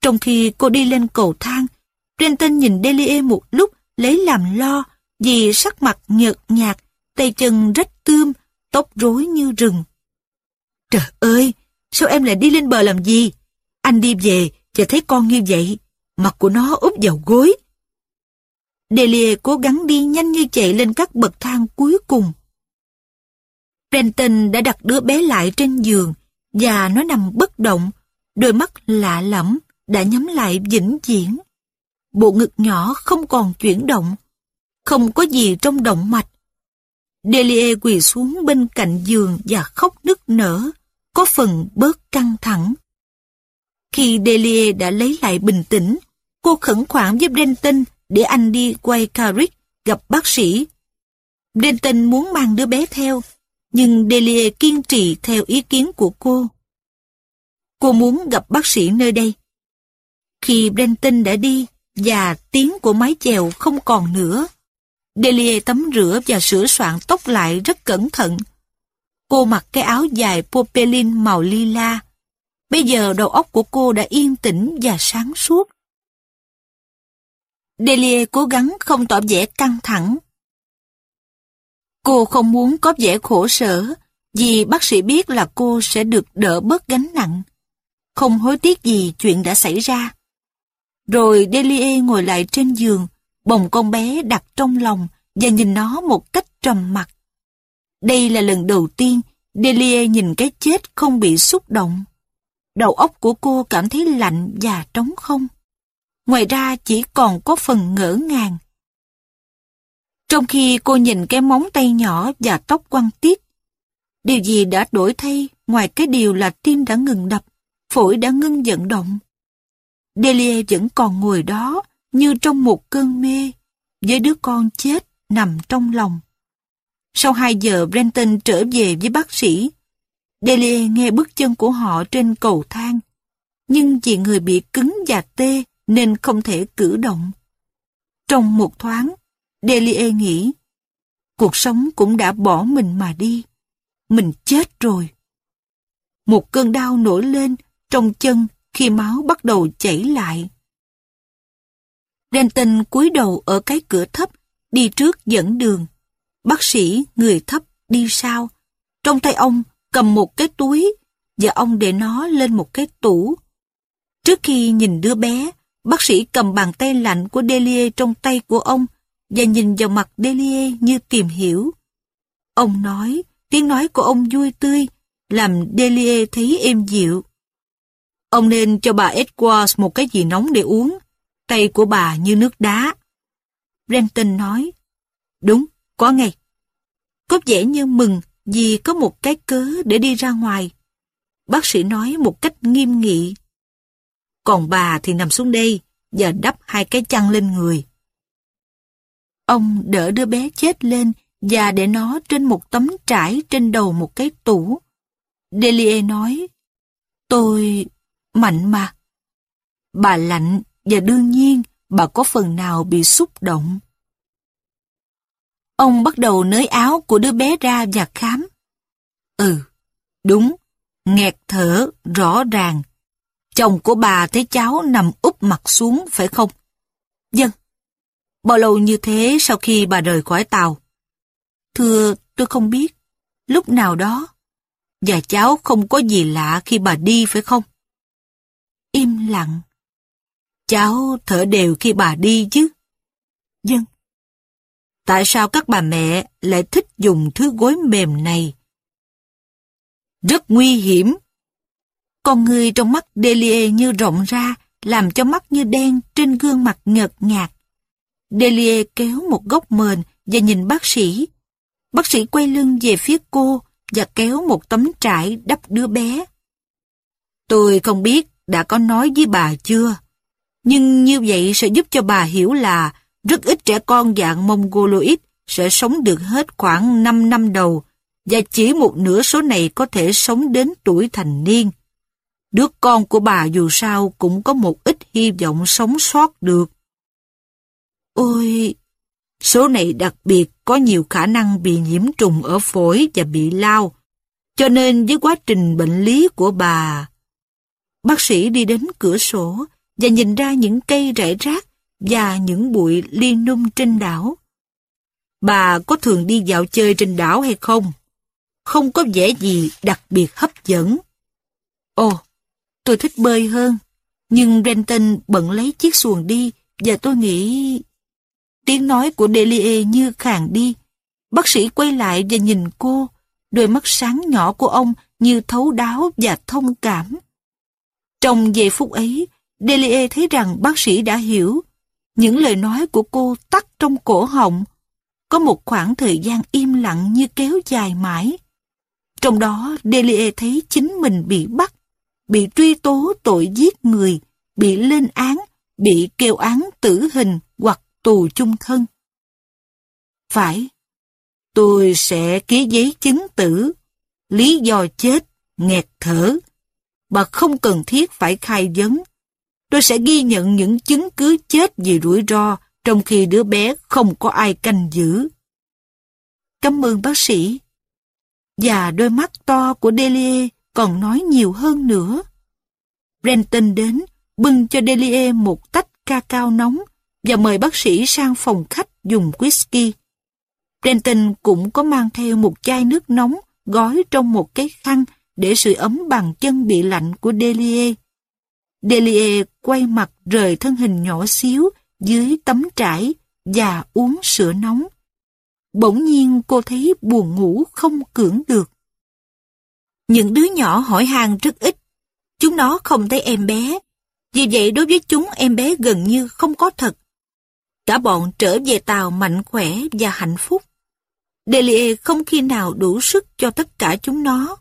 Trong khi cô đi lên cầu thang, Renton nhìn Delie một lúc lấy làm lo vì sắc mặt nhợt nhạt, tay chân rách tươm, tóc rối như rừng. Trời ơi, sao em lại đi lên bờ làm gì? Anh đi về và thấy con như vậy, mặt của nó úp vào gối. Delia cố gắng đi nhanh như chạy lên các bậc thang cuối cùng. Brenton đã đặt đứa bé lại trên giường và nó nằm bất động, đôi mắt lạ lẫm đã nhắm lại vĩnh viễn. Bộ ngực nhỏ không còn chuyển động, không có gì trong động mạch. Delia quỳ xuống bên cạnh giường và khóc nức nở, có phần bớt căng thẳng. Khi Delia đã lấy lại bình tĩnh, cô khẩn khoản với Brenton để anh đi quay Carrick gặp bác sĩ. Brenton muốn mang đứa bé theo, nhưng Delia kiên trì theo ý kiến của cô. Cô muốn gặp bác sĩ nơi đây. Khi Brenton đã đi và tiếng của mái chèo không còn nữa, Delia tắm rửa và sửa soạn tóc lại rất cẩn thận. Cô mặc cái áo dài popelin màu lila. Bây giờ đầu óc của cô đã yên tĩnh và sáng suốt. Delia cố gắng không tỏ vẻ căng thẳng. Cô không muốn có vẻ khổ sở, vì bác sĩ biết là cô sẽ được đỡ bớt gánh nặng. Không hối tiếc gì chuyện đã xảy ra. Rồi Delia ngồi lại trên giường, bồng con bé đặt trong lòng và nhìn nó một cách trầm mặc. Đây là lần đầu tiên Delia nhìn cái chết không bị xúc động. Đầu óc của cô cảm thấy lạnh và trống không. Ngoài ra chỉ còn có phần ngỡ ngàng. Trong khi cô nhìn cái móng tay nhỏ và tóc quăng tít, điều gì đã đổi thay ngoài cái điều là tim đã ngừng đập, phổi đã ngưng vận động. Delia vẫn còn ngồi đó như trong một cơn mê, với đứa con chết nằm trong lòng. Sau hai giờ Brenton trở về với bác sĩ. Delia nghe bước chân của họ trên cầu thang, nhưng vì người bị cứng và tê nên không thể cử động. Trong một thoáng, Delia nghĩ, cuộc sống cũng đã bỏ mình mà đi. Mình chết rồi. Một cơn đau nổi lên trong chân khi máu bắt đầu chảy lại. Denton cúi đầu ở cái cửa thấp, đi trước dẫn đường. Bác sĩ, người thấp, đi sau. Trong tay ông cầm một cái túi và ông để nó lên một cái tủ. Trước khi nhìn đứa bé, bác sĩ cầm bàn tay lạnh của Delia trong tay của ông và nhìn vào mặt Delia như tìm hiểu. Ông nói, tiếng nói của ông vui tươi, làm Delia thấy êm dịu. Ông nên cho bà Edwards một cái gì nóng để uống. Tay của bà như nước đá. Renton nói, đúng, có ngay. Có vẻ như mừng vì có một cái cớ để đi ra ngoài. Bác sĩ nói một cách nghiêm nghị. Còn bà thì nằm xuống đây và đắp hai cái chăn lên người. Ông đỡ đứa bé chết lên và để nó trên một tấm trải trên đầu một cái tủ. Delia nói, tôi mạnh mà. Bà lạnh và đương nhiên bà có phần nào bị xúc động. Ông bắt đầu nới áo của đứa bé ra và khám. Ừ, đúng, nghẹt thở rõ ràng. Chồng của bà thấy cháu nằm úp mặt xuống phải không? Dân. Vâng. Bao lâu như thế sau khi bà rời khỏi tàu? Thưa, tôi không biết. Lúc nào đó. Và cháu không có gì lạ khi bà đi phải không? Im lặng. Cháu thở đều khi bà đi chứ? Dân. Vâng. Tại sao các bà mẹ lại thích dùng thứ gối mềm này? Rất nguy hiểm. Con người trong mắt Delia như rộng ra, làm cho mắt như đen trên gương mặt nhợt nhạt. Delia kéo một góc mền và nhìn bác sĩ. Bác sĩ quay lưng về phía cô và kéo một tấm trải đắp đứa bé. Tôi không biết đã có nói với bà chưa, nhưng như vậy sẽ giúp cho bà hiểu là rất ít trẻ con dạng Mongoloid sẽ sống được hết khoảng 5 năm đầu và chỉ một nửa số này có thể sống đến tuổi thành niên. Đứa con của bà dù sao cũng có một ít hy vọng sống sót được. Ôi, số này đặc biệt có nhiều khả năng bị nhiễm trùng ở phổi và bị lao, cho nên với quá trình bệnh lý của bà... Bác sĩ đi đến cửa sổ và nhìn ra những cây rải rác và những bụi ly nung trên đảo. Bà có thường đi dạo chơi trên đảo hay không? Không có vẻ gì đặc biệt hấp dẫn. Ồ, tôi thích bơi hơn, nhưng Renton bận lấy chiếc xuồng đi và tôi nghĩ... Tiếng nói của delia như khàn đi. Bác sĩ quay lại và nhìn cô, đôi mắt sáng nhỏ của ông như thấu đáo và thông cảm. Trong giây phút ấy, Delia thấy rằng bác sĩ đã hiểu. Những lời nói của cô tắt trong cổ họng. Có một khoảng thời gian im lặng như kéo dài mãi. Trong đó, Delia thấy chính mình bị bắt, bị truy tố tội giết người, bị lên án, bị kêu án tử hình hoặc tù chung thân. Phải, tôi sẽ ký giấy chứng tử, lý do chết, nghẹt thở. Bà không cần thiết phải khai vấn. Tôi sẽ ghi nhận những chứng cứ chết vì rủi ro trong khi đứa bé không có ai canh giữ. Cảm ơn bác sĩ. Và đôi mắt to của Delie còn nói nhiều hơn nữa. Brenton đến, bưng cho Delie một tách ca cao nóng và mời bác sĩ sang phòng khách dùng whisky. Brenton cũng có mang theo một chai nước nóng gói trong một cái khăn để sưởi ấm bàn chân bị lạnh của Delie. Delie quay mặt rời thân hình nhỏ xíu dưới tấm trải và uống sữa nóng. Bỗng nhiên cô thấy buồn ngủ không cưỡng được. Những đứa nhỏ hỏi hàng rất ít. Chúng nó không thấy em bé. Vì vậy đối với chúng, em bé gần như không có thật. Cả bọn trở về tàu mạnh khỏe và hạnh phúc. Delie không khi nào đủ sức cho tất cả chúng nó.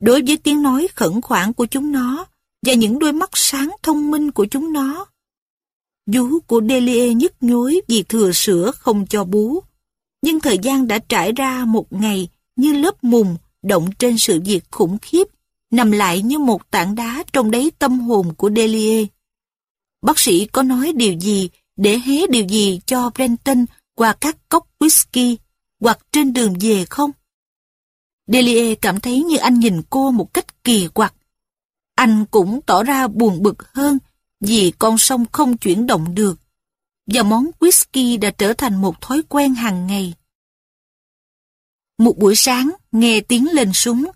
Đối với tiếng nói khẩn khoản của chúng nó và những đôi mắt sáng thông minh của chúng nó. Vú của Delie nhức nhối vì thừa sữa không cho bú. Nhưng thời gian đã trải ra một ngày như lớp mùng động trên sự việc khủng khiếp, nằm lại như một tảng đá trong đáy tâm hồn của Delie. Bác sĩ có nói điều gì để hé điều gì cho Brenton qua các cốc whisky hoặc trên đường về không? Delia cảm thấy như anh nhìn cô một cách kỳ quặc. Anh cũng tỏ ra buồn bực hơn vì con sông không chuyển động được và món whisky đã trở thành một thói quen hàng ngày. Một buổi sáng, nghe tiếng lên súng,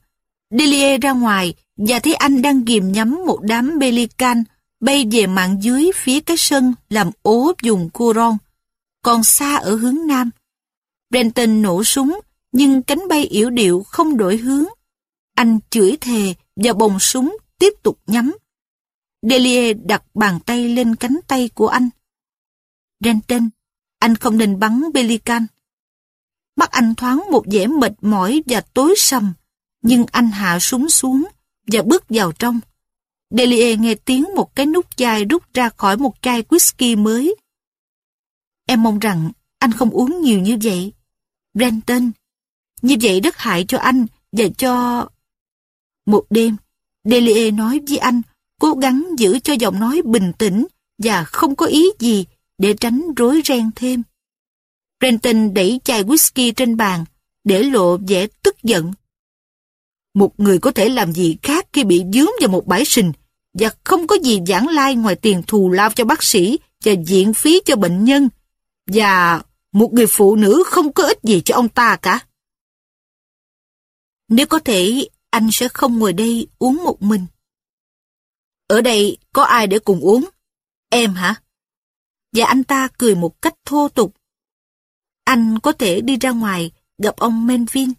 Delia ra ngoài và thấy anh đang ghìm nhắm một đám pelican bay về mạng dưới phía cái sân làm ố dùng Curon, còn xa ở hướng nam. Brenton nổ súng, nhưng cánh bay yểu điệu không đổi hướng. Anh chửi thề và bồng súng tiếp tục nhắm. Delia đặt bàn tay lên cánh tay của anh. Renton, anh không nên bắn Pelican. Mắt anh thoáng một vẻ mệt mỏi và tối sầm, nhưng anh hạ súng xuống và bước vào trong. Delia nghe tiếng một cái nút chai rút ra khỏi một chai whisky mới. Em mong rằng anh không uống nhiều như vậy. Brenton, như vậy rất hại cho anh và cho... Một đêm, Delia nói với anh, cố gắng giữ cho giọng nói bình tĩnh và không có ý gì để tránh rối ren thêm. Brenton đẩy chai whisky trên bàn, để lộ vẻ tức giận. Một người có thể làm gì khác khi bị dướng vào một bãi sình và không có gì giảng lai ngoài tiền thù lao cho bác sĩ và viện phí cho bệnh nhân và một người phụ nữ không có ích gì cho ông ta cả. Nếu có thể, anh sẽ không ngồi đây uống một mình. Ở đây có ai để cùng uống? Em hả? Và anh ta cười một cách thô tục. Anh có thể đi ra ngoài gặp ông Menvin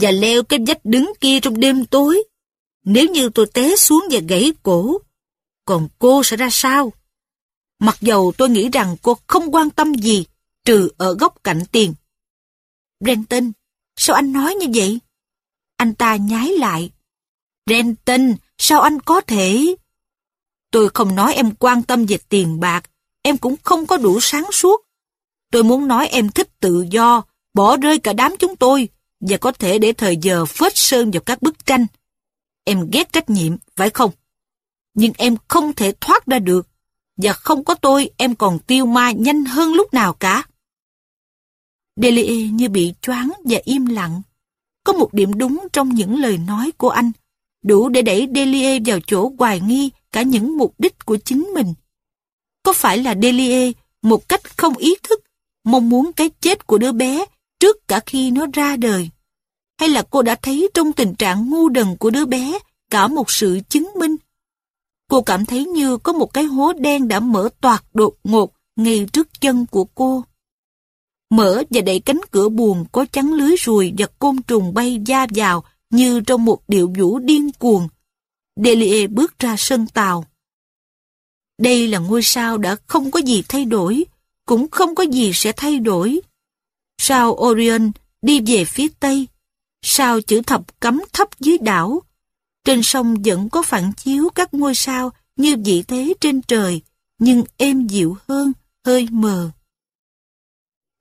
và leo cái vách đứng kia trong đêm tối. Nếu như tôi té xuống và gãy cổ, còn cô sẽ ra sao? Mặc dầu tôi nghĩ rằng cô không quan tâm gì, trừ ở góc cạnh tiền. Brenton, sao anh nói như vậy? Anh ta nhái lại. Renton, sao anh có thể... Tôi không nói em quan tâm về tiền bạc, em cũng không có đủ sáng suốt. Tôi muốn nói em thích tự do, bỏ rơi cả đám chúng tôi, và có thể để thời giờ phết sơn vào các bức tranh. Em ghét trách nhiệm, phải không? Nhưng em không thể thoát ra được, và không có tôi em còn tiêu ma nhanh hơn lúc nào cả. Delia như bị choáng và im lặng. Có một điểm đúng trong những lời nói của anh, đủ để đẩy Delie vào chỗ hoài nghi cả những mục đích của chính mình. Có phải là Delie một cách không ý thức mong muốn cái chết của đứa bé trước cả khi nó ra đời? Hay là cô đã thấy trong tình trạng ngu đần của đứa bé cả một sự chứng minh? Cô cảm thấy như có một cái hố đen đã mở toạc đột ngột ngay trước chân của cô. Mở và đẩy cánh cửa buồn có chắn lưới ruồi và côn trùng bay da vào như trong một điệu vũ điên cuồng. Delie bước ra sân tàu. Đây là ngôi sao đã không có gì thay đổi, cũng không có gì sẽ thay đổi. Sao Orion đi về phía tây, sao chữ thập cắm thấp dưới đảo. Trên sông vẫn có phản chiếu các ngôi sao như vị thế trên trời, nhưng êm dịu hơn, hơi mờ.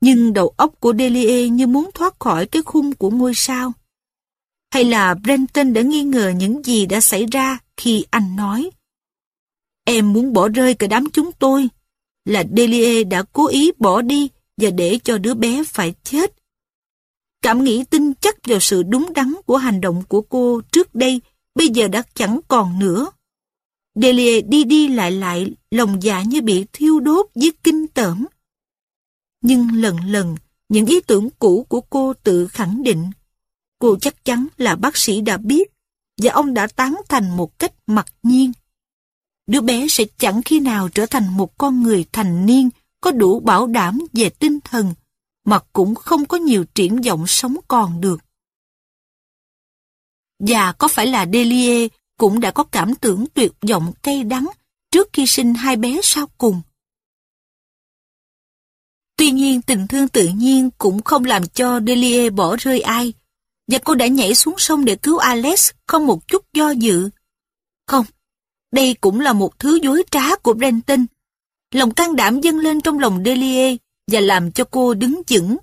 Nhưng đầu óc của Delia như muốn thoát khỏi cái khung của ngôi sao. Hay là Brenton đã nghi ngờ những gì đã xảy ra khi anh nói Em muốn bỏ rơi cả đám chúng tôi. Là Delia đã cố ý bỏ đi và để cho đứa bé phải chết. Cảm nghĩ tin chắc vào sự đúng đắn của hành động của cô trước đây bây giờ đã chẳng còn nữa. Delia đi đi lại lại, lòng dạ như bị thiêu đốt với kinh tởm. Nhưng lần lần, những ý tưởng cũ của cô tự khẳng định. Cô chắc chắn là bác sĩ đã biết, và ông đã tán thành một cách mặc nhiên. Đứa bé sẽ chẳng khi nào trở thành một con người thành niên có đủ bảo đảm về tinh thần, mà cũng không có nhiều triển vọng sống còn được. Và có phải là Delia cũng đã có cảm tưởng tuyệt vọng cay đắng trước khi sinh hai bé sau cùng? Tuy nhiên tình thương tự nhiên cũng không làm cho Delia bỏ rơi ai, và cô đã nhảy xuống sông để cứu Alex không một chút do dự. Không, đây cũng là một thứ dối trá của Brenton. Lòng can đảm dâng lên trong lòng Delia và làm cho cô đứng vững.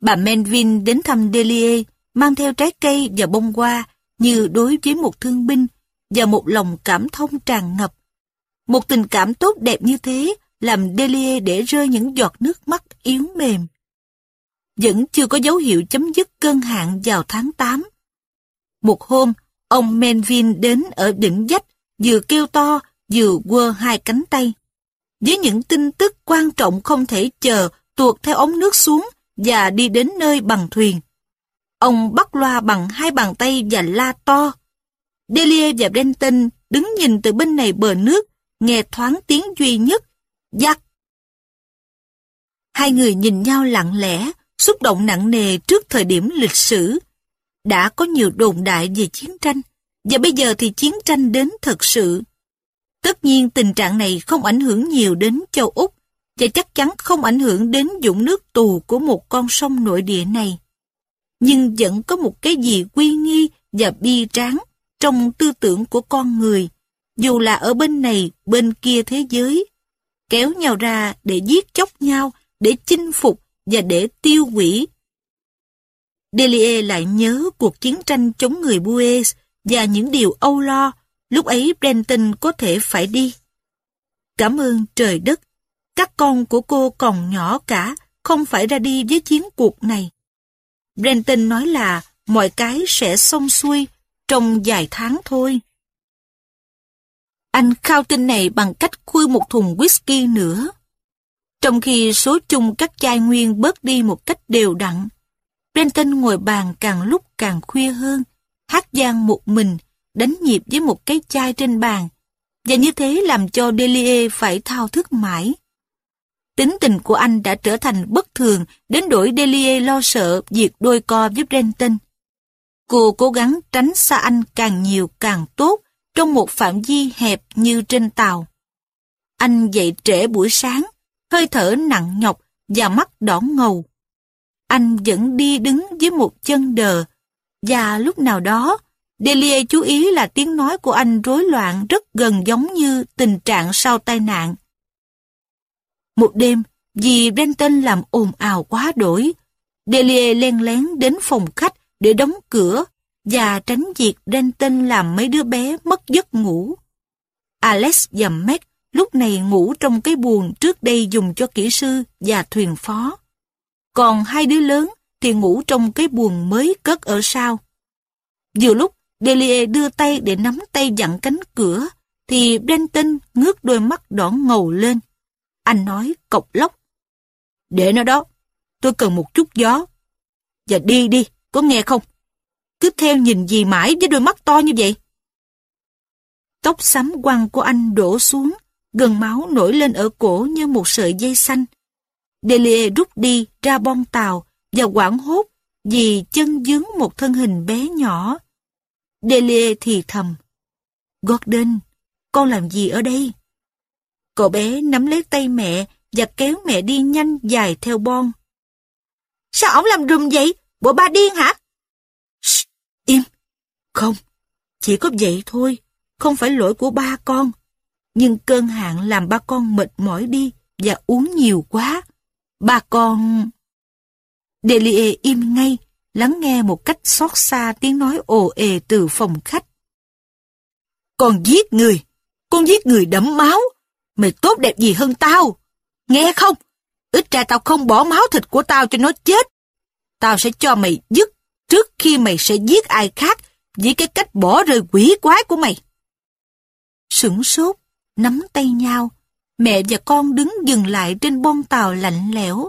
Bà Menvin đến thăm Delia mang theo trái cây và bông hoa như đối với một thương binh và một lòng cảm thông tràn ngập. Một tình cảm tốt đẹp như thế làm Delia để rơi những giọt nước mắt yếu mềm. Vẫn chưa có dấu hiệu chấm dứt cơn hạn vào tháng 8. Một hôm, ông Menvin đến ở đỉnh dách, vừa kêu to, vừa quơ hai cánh tay. Với những tin tức quan trọng không thể chờ tuột theo ống nước xuống và đi đến nơi bằng thuyền. Ông bắt loa bằng hai bàn tay và la to. Delia và Brenton đứng nhìn từ bên này bờ nước, nghe thoáng tiếng duy nhất, giặc. Hai người nhìn nhau lặng lẽ, xúc động nặng nề trước thời điểm lịch sử. Đã có nhiều đồn đại về chiến tranh, và bây giờ thì chiến tranh đến thật sự. Tất nhiên tình trạng này không ảnh hưởng nhiều đến châu Úc, và chắc chắn không ảnh hưởng đến dũng nước tù của một con sông nội địa này. Nhưng vẫn có một cái gì quy nghi và bi tráng trong tư tưởng của con người, dù là ở bên này, bên kia thế giới, kéo nhau ra để giết chóc nhau, để chinh phục và để tiêu hủy. Delia lại nhớ cuộc chiến tranh chống người Bues và những điều âu lo, lúc ấy Brenton có thể phải đi. Cảm ơn trời đất, các con của cô còn nhỏ cả, không phải ra đi với chiến cuộc này. Brenton nói là mọi cái sẽ xong xuôi trong vài tháng thôi. Anh khao tin này bằng cách khui một thùng whisky nữa. Trong khi số chung các chai nguyên bớt đi một cách đều đặn, Brenton ngồi bàn càng lúc càng khuya hơn, hát giang một mình, đánh nhịp với một cái chai trên bàn, và như thế làm cho Delia phải thao thức mãi. Tính tình của anh đã trở thành bất thường đến đổi Delia lo sợ việc đôi co với Brenton. Cô cố gắng tránh xa anh càng nhiều càng tốt trong một phạm vi hẹp như trên tàu. Anh dậy trễ buổi sáng, hơi thở nặng nhọc và mắt đỏ ngầu. Anh vẫn đi đứng với một chân đờ, và lúc nào đó, Delia chú ý là tiếng nói của anh rối loạn rất gần giống như tình trạng sau tai nạn. Một đêm, vì Brenton làm ồn ào quá đổi, Delia len lén đến phòng khách để đóng cửa và tránh việc Denton làm mấy đứa bé mất giấc ngủ. Alex và Meg lúc này ngủ trong cái buồng trước đây dùng cho kỹ sư và thuyền phó. Còn hai đứa lớn thì ngủ trong cái buồng mới cất ở sau. Vừa lúc Delia đưa tay để nắm tay dặn cánh cửa, thì Brenton ngước đôi mắt đỏ ngầu lên. Anh nói cộc lóc. Để nó đó, tôi cần một chút gió. Và đi đi, có nghe không? Cứ theo nhìn gì mãi với đôi mắt to như vậy? Tóc xám quăng của anh đổ xuống, gần máu nổi lên ở cổ như một sợi dây xanh. Delia rút đi ra bon tàu và quảng hốt vì chân dướng một thân hình bé nhỏ. Delia thì thầm. Gordon, con làm gì ở đây? Cậu bé nắm lấy tay mẹ và kéo mẹ đi nhanh dài theo bon. Sao ổng làm rùm vậy? Bộ ba điên hả? Im. Không, chỉ có vậy thôi. Không phải lỗi của ba con. Nhưng cơn hạn làm ba con mệt mỏi đi và uống nhiều quá. Ba con... Delie im ngay, lắng nghe một cách xót xa tiếng nói ồ ề từ phòng khách. Con giết người, con giết người đẫm máu. Mày tốt đẹp gì hơn tao? Nghe không? Ít ra tao không bỏ máu thịt của tao cho nó chết. Tao sẽ cho mày dứt trước khi mày sẽ giết ai khác với cái cách bỏ rơi quỷ quái của mày. Sửng sốt, nắm tay nhau, mẹ và con đứng dừng lại trên bon tàu lạnh lẽo.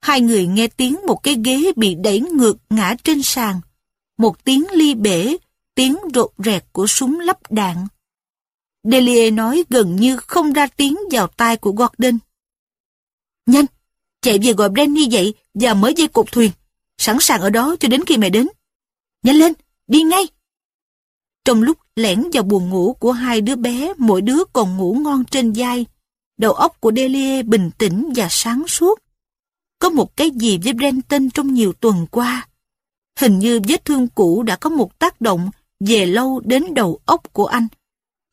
Hai người nghe tiếng một cái ghế bị đẩy ngược ngã trên sàn. Một tiếng ly bể, tiếng rột rẹt của súng lắp đạn. Delia nói gần như không ra tiếng vào tai của Gordon. Nhanh, chạy về gọi Brenny dậy và mở dây cột thuyền. Sẵn sàng ở đó cho đến khi mẹ đến. Nhanh lên, đi ngay. Trong lúc lẻn vào buồn ngủ của hai đứa bé, mỗi đứa còn ngủ ngon trên vai, đầu óc của Delia bình tĩnh và sáng suốt. Có một cái gì với Brenton trong nhiều tuần qua. Hình như vết thương cũ đã có một tác động về lâu đến đầu óc của anh.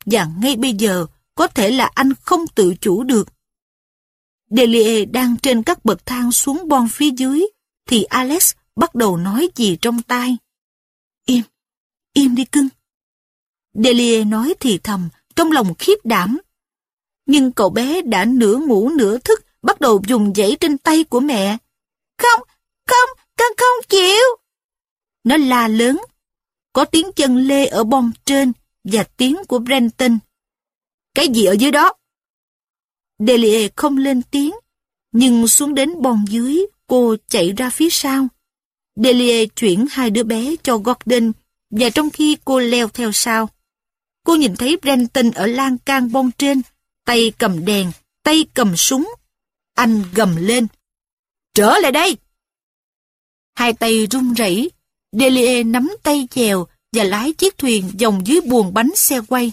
Và ngay bây giờ, có thể là anh không tự chủ được. Delia đang trên các bậc thang xuống bon phía dưới, thì Alex bắt đầu nói gì trong tai. Im, im đi cưng. Delia nói thì thầm, trong lòng khiếp đảm. Nhưng cậu bé đã nửa ngủ nửa thức, bắt đầu dùng dãy trên tay của mẹ. Không, không, con không chịu. Nó la lớn. Có tiếng chân lê ở bon trên và tiếng của Brenton. Cái gì ở dưới đó? Delia không lên tiếng, nhưng xuống đến bon dưới, cô chạy ra phía sau. Delia chuyển hai đứa bé cho Gordon và trong khi cô leo theo sau, cô nhìn thấy Brenton ở lan can bông trên, tay cầm đèn, tay cầm súng. Anh gầm lên. Trở lại đây! Hai tay run rẩy, Delia nắm tay chèo và lái chiếc thuyền vòng dưới buồng bánh xe quay.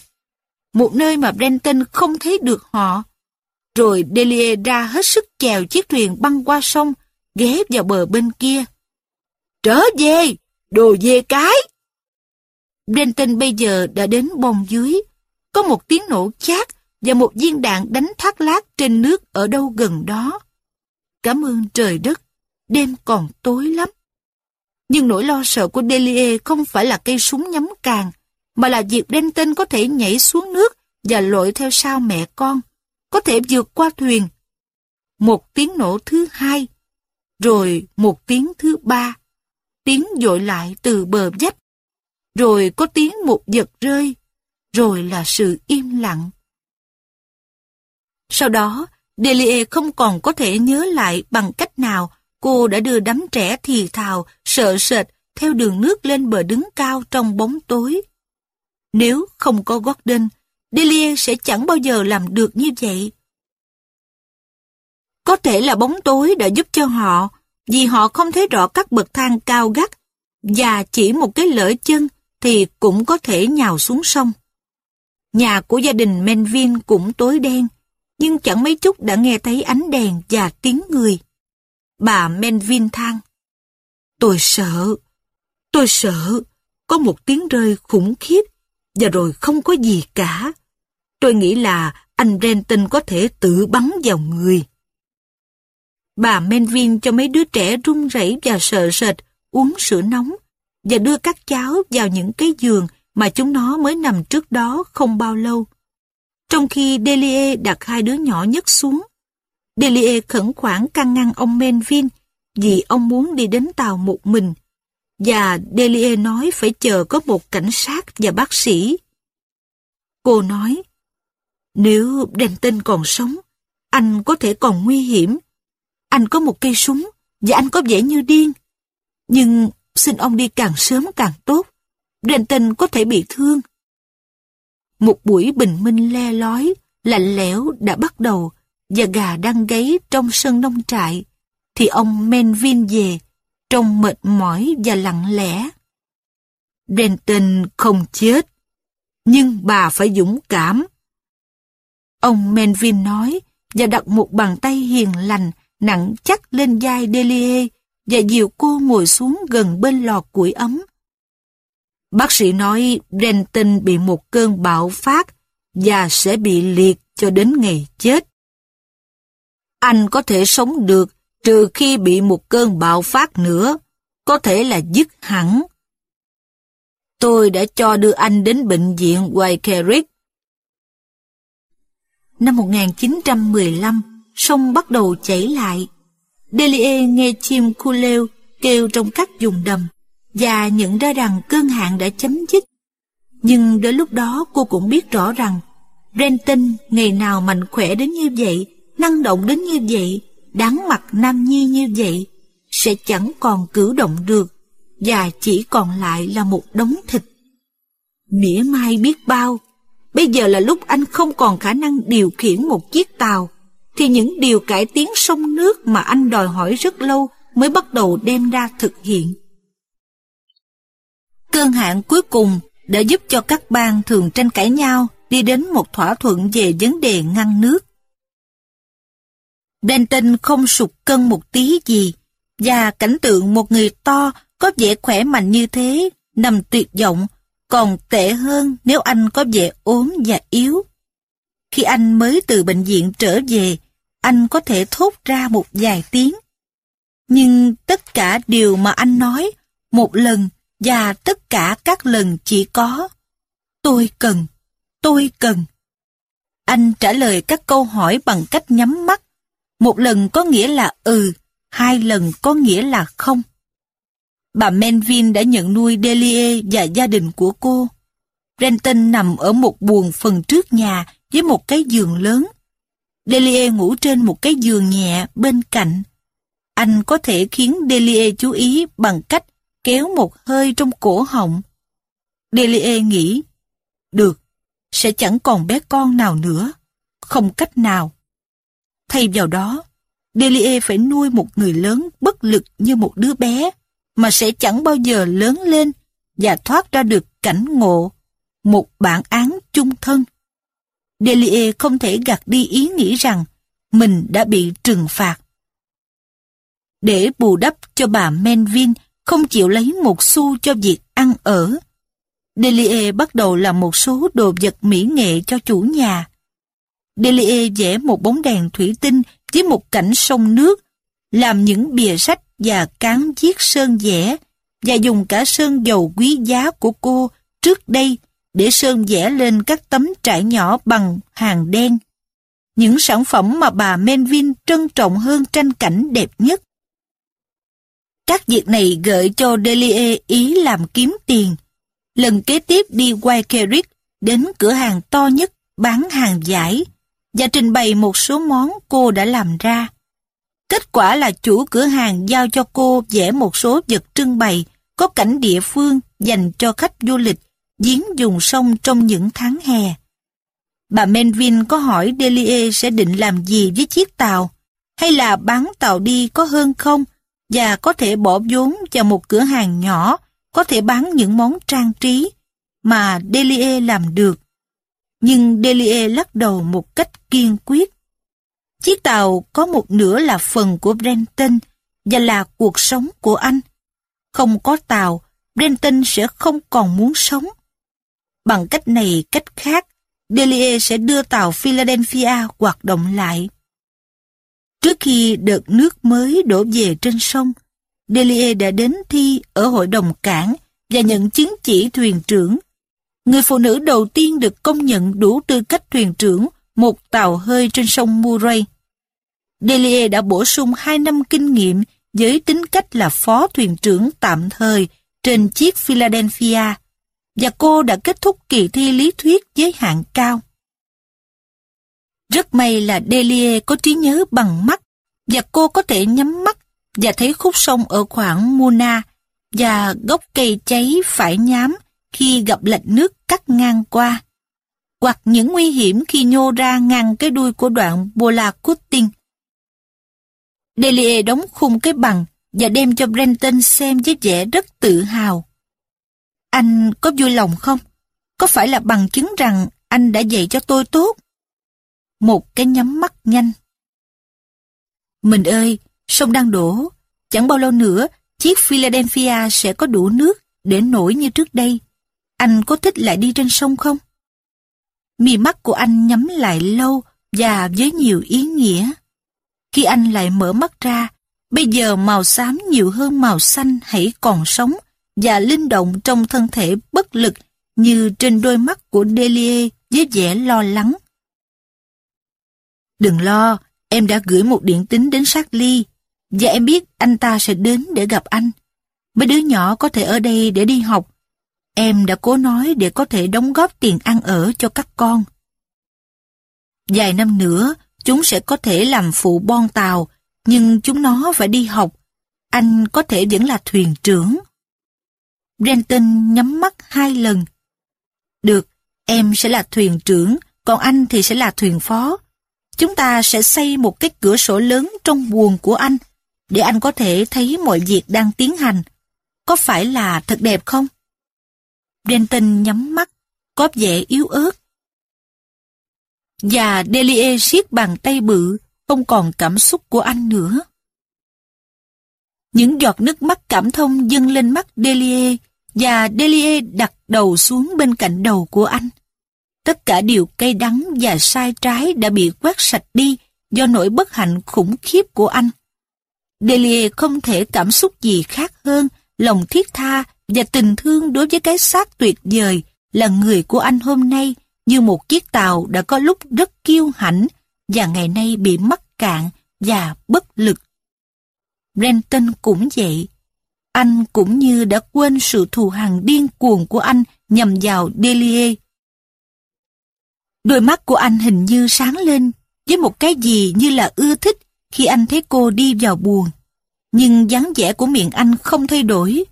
Một nơi mà Brenton không thấy được họ. Rồi Delia ra hết sức chèo chiếc thuyền băng qua sông, ghé vào bờ bên kia. Trở về, đồ về cái! Brenton bây giờ đã đến bông dưới. Có một tiếng nổ chát và một viên đạn đánh thác lát trên nước ở đâu gần đó. Cảm ơn trời đất, đêm còn tối lắm. Nhưng nỗi lo sợ của Delia không phải là cây súng nhắm càng, mà là việc Brenton có thể nhảy xuống nước và lội theo sau mẹ con, có thể vượt qua thuyền. Một tiếng nổ thứ hai, rồi một tiếng thứ ba, tiếng dội lại từ bờ dách, rồi có tiếng một giật rơi, rồi là sự im lặng. Sau đó, Delia không còn có thể nhớ lại bằng cách nào cô đã đưa đám trẻ thì thào, sợ sệt theo đường nước lên bờ đứng cao trong bóng tối. Nếu không có Gordon, Delia sẽ chẳng bao giờ làm được như vậy. Có thể là bóng tối đã giúp cho họ, vì họ không thấy rõ các bậc thang cao gắt, và chỉ một cái lỡ chân thì cũng có thể nhào xuống sông. Nhà của gia đình Menvin cũng tối đen, nhưng chẳng mấy chút đã nghe thấy ánh đèn và tiếng người. Bà Menvin than. Tôi sợ, tôi sợ, có một tiếng rơi khủng khiếp, và rồi không có gì cả. Tôi nghĩ là anh Renton có thể tự bắn vào người. Bà Menvin cho mấy đứa trẻ run rẩy và sợ sệt uống sữa nóng và đưa các cháu vào những cái giường mà chúng nó mới nằm trước đó không bao lâu. Trong khi Delie đặt hai đứa nhỏ nhất xuống, Delie khẩn khoản can ngăn ông Menvin vì ông muốn đi đến tàu một mình và Delie nói phải chờ có một cảnh sát và bác sĩ. Cô nói, nếu Denton còn sống, anh có thể còn nguy hiểm. Anh có một cây súng và anh có vẻ như điên. Nhưng xin ông đi càng sớm càng tốt. Brenton có thể bị thương. Một buổi bình minh le lói, lạnh lẽo đã bắt đầu và gà đang gáy trong sân nông trại. Thì ông Menvin về, trông mệt mỏi và lặng lẽ. Brenton không chết, nhưng bà phải dũng cảm. Ông Menvin nói và đặt một bàn tay hiền lành nặng chắc lên vai Delie và dìu cô ngồi xuống gần bên lò củi ấm. Bác sĩ nói Brenton bị một cơn bạo phát và sẽ bị liệt cho đến ngày chết. Anh có thể sống được trừ khi bị một cơn bạo phát nữa, có thể là dứt hẳn. Tôi đã cho đưa anh đến bệnh viện Wycliffe. Năm 1915, sông bắt đầu chảy lại. Delie nghe chim khu lêu kêu trong các vùng đầm và nhận ra rằng cơn hạn đã chấm dứt. Nhưng đến lúc đó cô cũng biết rõ rằng Renton ngày nào mạnh khỏe đến như vậy, năng động đến như vậy, đáng mặt nam nhi như vậy, sẽ chẳng còn cử động được và chỉ còn lại là một đống thịt. Mỉa mai biết bao, bây giờ là lúc anh không còn khả năng điều khiển một chiếc tàu, thì những điều cải tiến sông nước mà anh đòi hỏi rất lâu mới bắt đầu đem ra thực hiện. Cơn hạn cuối cùng đã giúp cho các bang thường tranh cãi nhau đi đến một thỏa thuận về vấn đề ngăn nước. Benton không sụt cân một tí gì, và cảnh tượng một người to có vẻ khỏe mạnh như thế nằm tuyệt vọng, còn tệ hơn nếu anh có vẻ ốm và yếu. Khi anh mới từ bệnh viện trở về, anh có thể thốt ra một vài tiếng. Nhưng tất cả điều mà anh nói, một lần và tất cả các lần chỉ có Tôi cần, tôi cần. Anh trả lời các câu hỏi bằng cách nhắm mắt. Một lần có nghĩa là ừ, hai lần có nghĩa là không. Bà Menvin đã nhận nuôi Delie và gia đình của cô. Renton nằm ở một buồng phần trước nhà với một cái giường lớn. Delie ngủ trên một cái giường nhẹ bên cạnh. Anh có thể khiến Delie chú ý bằng cách kéo một hơi trong cổ họng. Delie nghĩ, được, sẽ chẳng còn bé con nào nữa, không cách nào. Thay vào đó, Delie phải nuôi một người lớn bất lực như một đứa bé, mà sẽ chẳng bao giờ lớn lên và thoát ra được cảnh ngộ, một bản án chung thân. Delia không thể gạt đi ý nghĩ rằng mình đã bị trừng phạt. Để bù đắp cho bà Menvin không chịu lấy một xu cho việc ăn ở, Delia bắt đầu làm một số đồ vật mỹ nghệ cho chủ nhà. Delia vẽ một bóng đèn thủy tinh với một cảnh sông nước, làm những bìa sách và cán viết sơn vẽ, và dùng cả sơn dầu quý giá của cô trước đây để sơn vẽ lên các tấm trải nhỏ bằng hàng đen. Những sản phẩm mà bà Menvin trân trọng hơn tranh cảnh đẹp nhất. Các việc này gợi cho Delie ý làm kiếm tiền. Lần kế tiếp đi Waikerick đến cửa hàng to nhất bán hàng giải và trình bày một số món cô đã làm ra. Kết quả là chủ cửa hàng giao cho cô vẽ một số vật trưng bày có cảnh địa phương dành cho khách du lịch giếng dùng sông trong những tháng hè. Bà Menvin có hỏi Delie sẽ định làm gì với chiếc tàu, hay là bán tàu đi có hơn không, và có thể bỏ vốn vào một cửa hàng nhỏ, có thể bán những món trang trí mà Delie làm được. Nhưng Delie lắc đầu một cách kiên quyết. Chiếc tàu có một nửa là phần của Brenton và là cuộc sống của anh. Không có tàu, Brenton sẽ không còn muốn sống. Bằng cách này cách khác, Delia sẽ đưa tàu Philadelphia hoạt động lại. Trước khi đợt nước mới đổ về trên sông, Delia đã đến thi ở hội đồng cảng và nhận chứng chỉ thuyền trưởng. Người phụ nữ đầu tiên được công nhận đủ tư cách thuyền trưởng một tàu hơi trên sông Murray. Delia đã bổ sung 2 năm kinh nghiệm với tính cách là phó thuyền trưởng tạm thời trên chiếc Philadelphia và cô đã kết thúc kỳ thi lý thuyết với hạng cao. Rất may là Delia có trí nhớ bằng mắt và cô có thể nhắm mắt và thấy khúc sông ở khoảng Muna và gốc cây cháy phải nhám khi gặp lạch nước cắt ngang qua, hoặc những nguy hiểm khi nhô ra ngang cái đuôi của đoạn Bola Cutting. Delia đóng khung cái bằng và đem cho Brenton xem với vẻ rất tự hào. Anh có vui lòng không? Có phải là bằng chứng rằng anh đã dạy cho tôi tốt? Một cái nhắm mắt nhanh. Mình ơi, sông đang đổ. Chẳng bao lâu nữa, chiếc Philadelphia sẽ có đủ nước để nổi như trước đây. Anh có thích lại đi trên sông không? mì mắt của anh nhắm lại lâu và với nhiều ý nghĩa. Khi anh lại mở mắt ra, bây giờ màu xám nhiều hơn màu xanh hãy còn sống và linh động trong thân thể bất lực như trên đôi mắt của Delia với vẻ lo lắng. Đừng lo, em đã gửi một điện tín đến sát ly và em biết anh ta sẽ đến để gặp anh. Mấy đứa nhỏ có thể ở đây để đi học. Em đã cố nói để có thể đóng góp tiền ăn ở cho các con. Vài năm nữa, chúng sẽ có thể làm phụ bon tàu, nhưng chúng nó phải đi học. Anh có thể vẫn là thuyền trưởng. Brenton nhắm mắt hai lần. Được, em sẽ là thuyền trưởng, còn anh thì sẽ là thuyền phó. Chúng ta sẽ xây một cái cửa sổ lớn trong buồng của anh, để anh có thể thấy mọi việc đang tiến hành. Có phải là thật đẹp không? Brenton nhắm mắt, có vẻ yếu ớt. Và Delie siết bàn tay bự, không còn cảm xúc của anh nữa. Những giọt nước mắt cảm thông dâng lên mắt Delia và Delie đặt đầu xuống bên cạnh đầu của anh. Tất cả điều cay đắng và sai trái đã bị quét sạch đi do nỗi bất hạnh khủng khiếp của anh. Delie không thể cảm xúc gì khác hơn lòng thiết tha và tình thương đối với cái xác tuyệt vời là người của anh hôm nay như một chiếc tàu đã có lúc rất kiêu hãnh và ngày nay bị mắc cạn và bất lực. Brenton cũng vậy. Anh cũng như đã quên sự thù hằn điên cuồng của anh nhằm vào Delie. Đôi mắt của anh hình như sáng lên với một cái gì như là ưa thích khi anh thấy cô đi vào buồn. Nhưng dáng vẻ của miệng anh không thay đổi.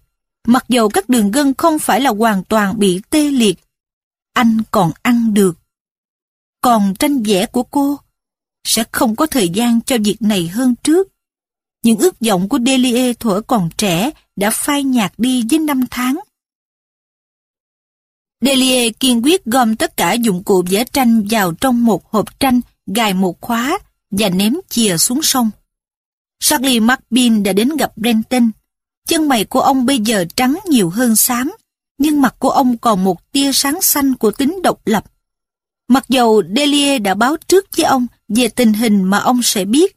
Mặc dầu các đường gân không phải là hoàn toàn bị tê liệt, anh còn ăn được. Còn tranh vẽ của cô sẽ không có thời gian cho việc này hơn trước. Những ước vọng của Delie thuở còn trẻ đã phai nhạt đi với năm tháng. Delia kiên quyết gom tất cả dụng cụ vẽ tranh vào trong một hộp tranh gài một khóa và ném chìa xuống sông. Charlie McBean đã đến gặp Brenton. Chân mày của ông bây giờ trắng nhiều hơn xám, nhưng mặt của ông còn một tia sáng xanh của tính độc lập. Mặc dầu Delia đã báo trước với ông về tình hình mà ông sẽ biết,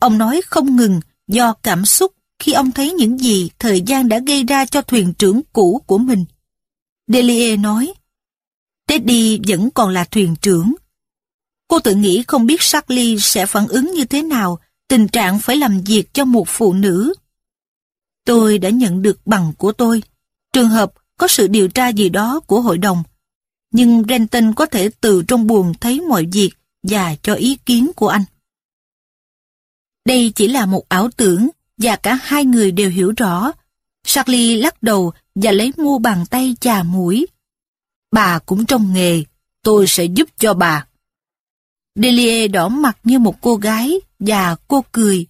ông nói không ngừng do cảm xúc khi ông thấy những gì thời gian đã gây ra cho thuyền trưởng cũ của mình. Delia nói, Teddy vẫn còn là thuyền trưởng. Cô tự nghĩ không biết Charlie sẽ phản ứng như thế nào tình trạng phải làm việc cho một phụ nữ. Tôi đã nhận được bằng của tôi. Trường hợp có sự điều tra gì đó của hội đồng. Nhưng Renton có thể từ trong buồn thấy mọi việc và cho ý kiến của anh. Đây chỉ là một ảo tưởng và cả hai người đều hiểu rõ. Charlie lắc đầu và lấy mu bàn tay chà mũi. Bà cũng trong nghề, tôi sẽ giúp cho bà. Delia đỏ mặt như một cô gái và cô cười.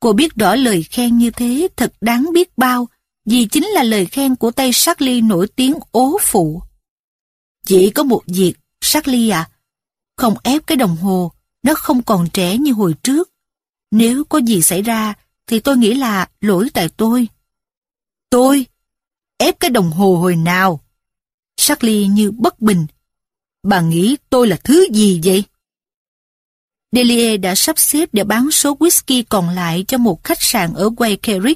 Cô biết rõ lời khen như thế thật đáng biết bao vì chính là lời khen của tay Charlie nổi tiếng ố phụ. Chỉ có một việc, Charlie à, không ép cái đồng hồ, nó không còn trẻ như hồi trước. Nếu có gì xảy ra, thì tôi nghĩ là lỗi tại tôi. Tôi? Ép cái đồng hồ hồi nào? Charlie như bất bình. Bà nghĩ tôi là thứ gì vậy? Delia đã sắp xếp để bán số whisky còn lại cho một khách sạn ở Waykerrick.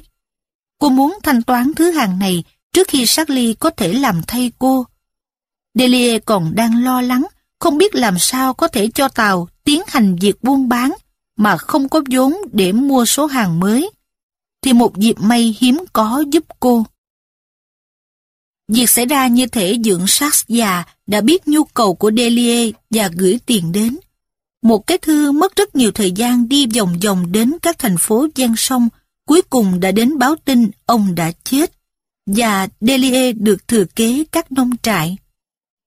Cô muốn thanh toán thứ hàng này trước khi Charlie có thể làm thay cô. Delia còn đang lo lắng, không biết làm sao có thể cho tàu tiến hành việc buôn bán mà không có vốn để mua số hàng mới. Thì một dịp may hiếm có giúp cô. Việc xảy ra như thể dưỡng sát già đã biết nhu cầu của Delia và gửi tiền đến. Một cái thư mất rất nhiều thời gian đi vòng vòng đến các thành phố gian sông, cuối cùng đã đến báo tin ông đã chết, và Delia được thừa kế các nông trại.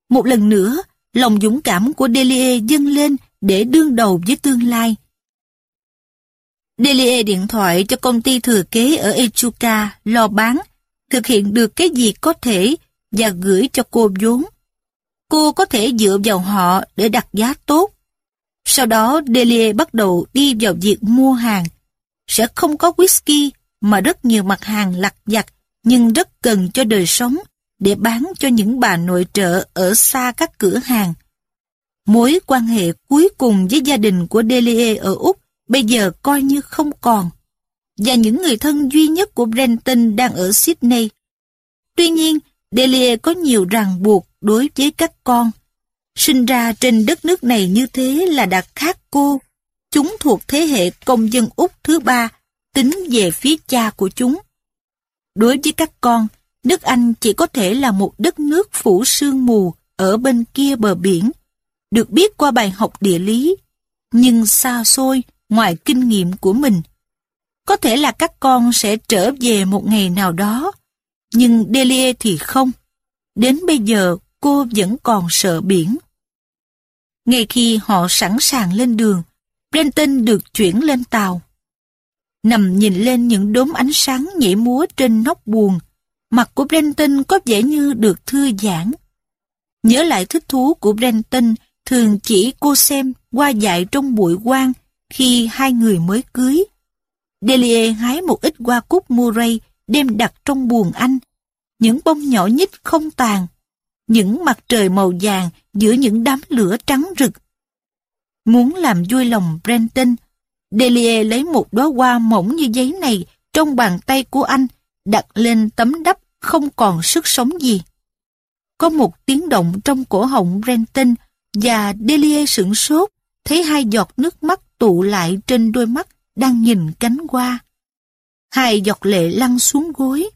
Một lần nữa, lòng dũng cảm của Delia dâng lên để đương đầu với tương lai. Delia điện thoại cho công ty thừa kế ở Echuca lo bán, thực hiện được cái gì có thể và gửi cho cô vốn. Cô có thể dựa vào họ để đặt giá tốt sau đó Delia bắt đầu đi vào việc mua hàng. Sẽ không có whisky mà rất nhiều mặt hàng lặt vặt nhưng rất cần cho đời sống để bán cho những bà nội trợ ở xa các cửa hàng. Mối quan hệ cuối cùng với gia đình của Delia ở Úc bây giờ coi như không còn. Và những người thân duy nhất của Brenton đang ở Sydney. Tuy nhiên, Delia có nhiều ràng buộc đối với các con. Sinh ra trên đất nước này như thế là đã khác cô. Chúng thuộc thế hệ công dân Úc thứ ba, tính về phía cha của chúng. Đối với các con, nước Anh chỉ có thể là một đất nước phủ sương mù ở bên kia bờ biển, được biết qua bài học địa lý, nhưng xa xôi ngoài kinh nghiệm của mình. Có thể là các con sẽ trở về một ngày nào đó, nhưng Delia thì không. Đến bây giờ cô vẫn còn sợ biển. Ngay khi họ sẵn sàng lên đường, Brenton được chuyển lên tàu. Nằm nhìn lên những đốm ánh sáng nhảy múa trên nóc buồng, mặt của Brenton có vẻ như được thư giãn. Nhớ lại thích thú của Brenton thường chỉ cô xem qua dại trong bụi quang khi hai người mới cưới. Delia hái một ít hoa cúc Murray đem đặt trong buồng anh. Những bông nhỏ nhít không tàn những mặt trời màu vàng giữa những đám lửa trắng rực. Muốn làm vui lòng Brenton, Delia lấy một đóa hoa mỏng như giấy này trong bàn tay của anh, đặt lên tấm đắp không còn sức sống gì. Có một tiếng động trong cổ họng Brenton và Delia sửng sốt, thấy hai giọt nước mắt tụ lại trên đôi mắt đang nhìn cánh hoa. Hai giọt lệ lăn xuống gối.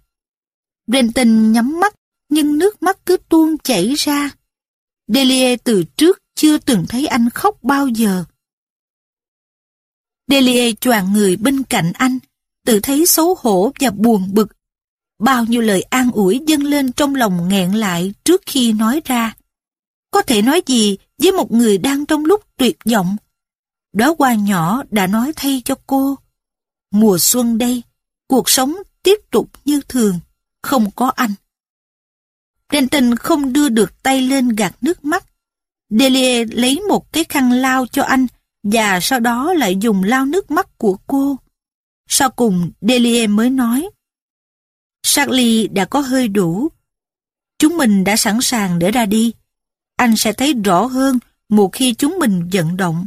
Brenton nhắm mắt nhưng nước mắt cứ tuôn chảy ra. Delia từ trước chưa từng thấy anh khóc bao giờ. Delia choàng người bên cạnh anh, tự thấy xấu hổ và buồn bực. Bao nhiêu lời an ủi dâng lên trong lòng nghẹn lại trước khi nói ra. Có thể nói gì với một người đang trong lúc tuyệt vọng? Đó hoa nhỏ đã nói thay cho cô. Mùa xuân đây, cuộc sống tiếp tục như thường, không có anh. Denton không đưa được tay lên gạt nước mắt. Delia lấy một cái khăn lau cho anh và sau đó lại dùng lau nước mắt của cô. Sau cùng, Delia mới nói, Charlie đã có hơi đủ. Chúng mình đã sẵn sàng để ra đi. Anh sẽ thấy rõ hơn một khi chúng mình vận động.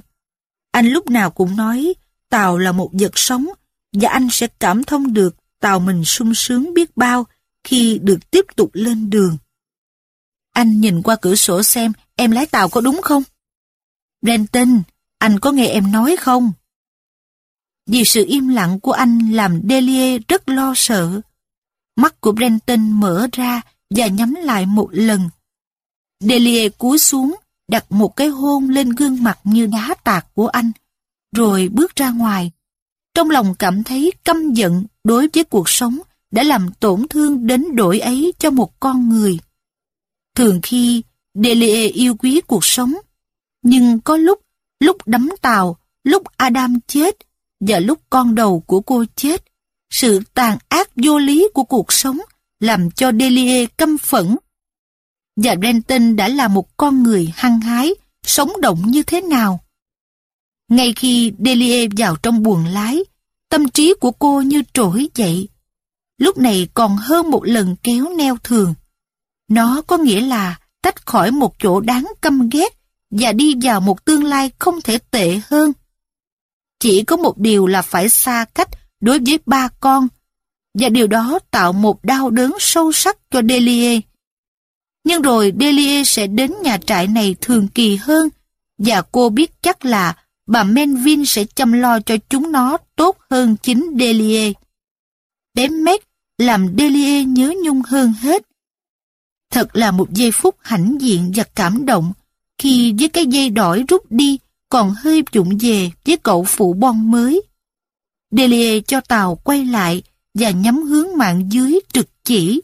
Anh lúc nào cũng nói tàu là một vật sống và anh sẽ cảm thông được tàu mình sung sướng biết bao khi được tiếp tục lên đường. Anh nhìn qua cửa sổ xem em lái tàu có đúng không? Brenton, anh có nghe em nói không? Vì sự im lặng của anh làm Delia rất lo sợ. Mắt của Brenton mở ra và nhắm lại một lần. Delia cúi xuống, đặt một cái hôn lên gương mặt như đá tạc của anh, rồi bước ra ngoài. Trong lòng cảm thấy căm giận đối với cuộc sống đã làm tổn thương đến đổi ấy cho một con người. Thường khi Delia yêu quý cuộc sống, nhưng có lúc, lúc đắm tàu, lúc Adam chết và lúc con đầu của cô chết, sự tàn ác vô lý của cuộc sống làm cho Delia căm phẫn. Và Renton đã là một con người hăng hái, sống động như thế nào. Ngay khi Delia vào trong buồng lái, tâm trí của cô như trỗi dậy. Lúc này còn hơn một lần kéo neo thường. Nó có nghĩa là tách khỏi một chỗ đáng căm ghét và đi vào một tương lai không thể tệ hơn. Chỉ có một điều là phải xa cách đối với ba con, và điều đó tạo một đau đớn sâu sắc cho Delia. Nhưng rồi Delia sẽ đến nhà trại này thường kỳ hơn, và cô biết chắc là bà Menvin sẽ chăm lo cho chúng nó tốt hơn chính Delia. Bé Meg làm Delia nhớ nhung hơn hết. Thật là một giây phút hãnh diện và cảm động khi với cái dây đỏi rút đi còn hơi dụng về với cậu phụ bon mới. Delia cho tàu quay lại và nhắm hướng mạng dưới trực chỉ.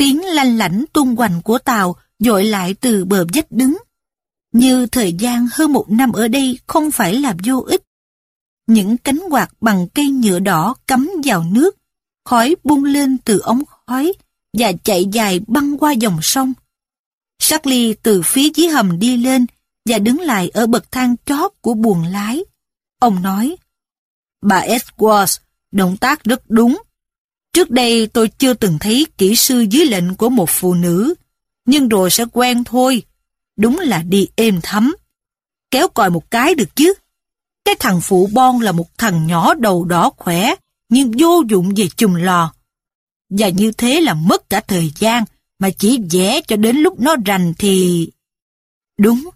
Tiếng lanh lảnh tung hoành của tàu dội lại từ bờ vách đứng. Như thời gian hơn một năm ở đây không phải là vô ích. Những cánh quạt bằng cây nhựa đỏ cắm vào nước, khói bung lên từ ống khói và chạy dài băng qua dòng sông. Charlie từ phía dưới hầm đi lên và đứng lại ở bậc thang chót của buồng lái. Ông nói, Bà Edwards, động tác rất đúng. Trước đây tôi chưa từng thấy kỹ sư dưới lệnh của một phụ nữ, nhưng rồi sẽ quen thôi. Đúng là đi êm thấm. Kéo còi một cái được chứ. Cái thằng phụ bon là một thằng nhỏ đầu đỏ khỏe, nhưng vô dụng về chùm lò. Và như thế là mất cả thời gian, mà chỉ vẽ cho đến lúc nó rành thì... Đúng.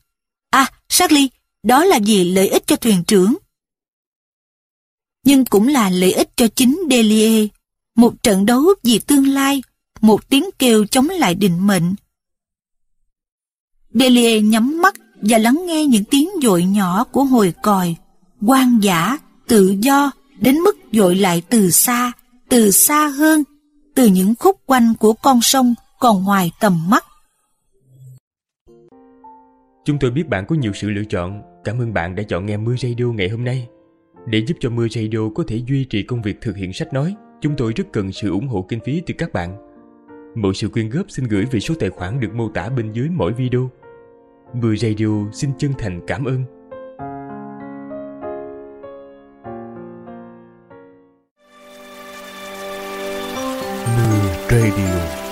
À, Charlie, đó là gì lợi ích cho thuyền trưởng? Nhưng cũng là lợi ích cho chính Delia. Một trận đấu vì tương lai, một tiếng kêu chống lại định mệnh. Delia nhắm mắt và lắng nghe những tiếng dội nhỏ của hồi còi, quan giả, tự do, đến mức dội lại từ xa, từ xa hơn, từ những khúc quanh của con sông còn ngoài tầm mắt. Chúng tôi biết bạn có nhiều sự lựa chọn. Cảm ơn bạn đã chọn nghe Mưa Radio ngày hôm nay. Để giúp cho Mưa Radio có thể duy trì công việc thực hiện sách nói, chúng tôi rất cần sự ủng hộ kinh phí từ các bạn. Mọi sự quyên góp xin gửi về số tài khoản được mô tả bên dưới mỗi video. Mưa Radio xin chân thành cảm ơn. Mưa Radio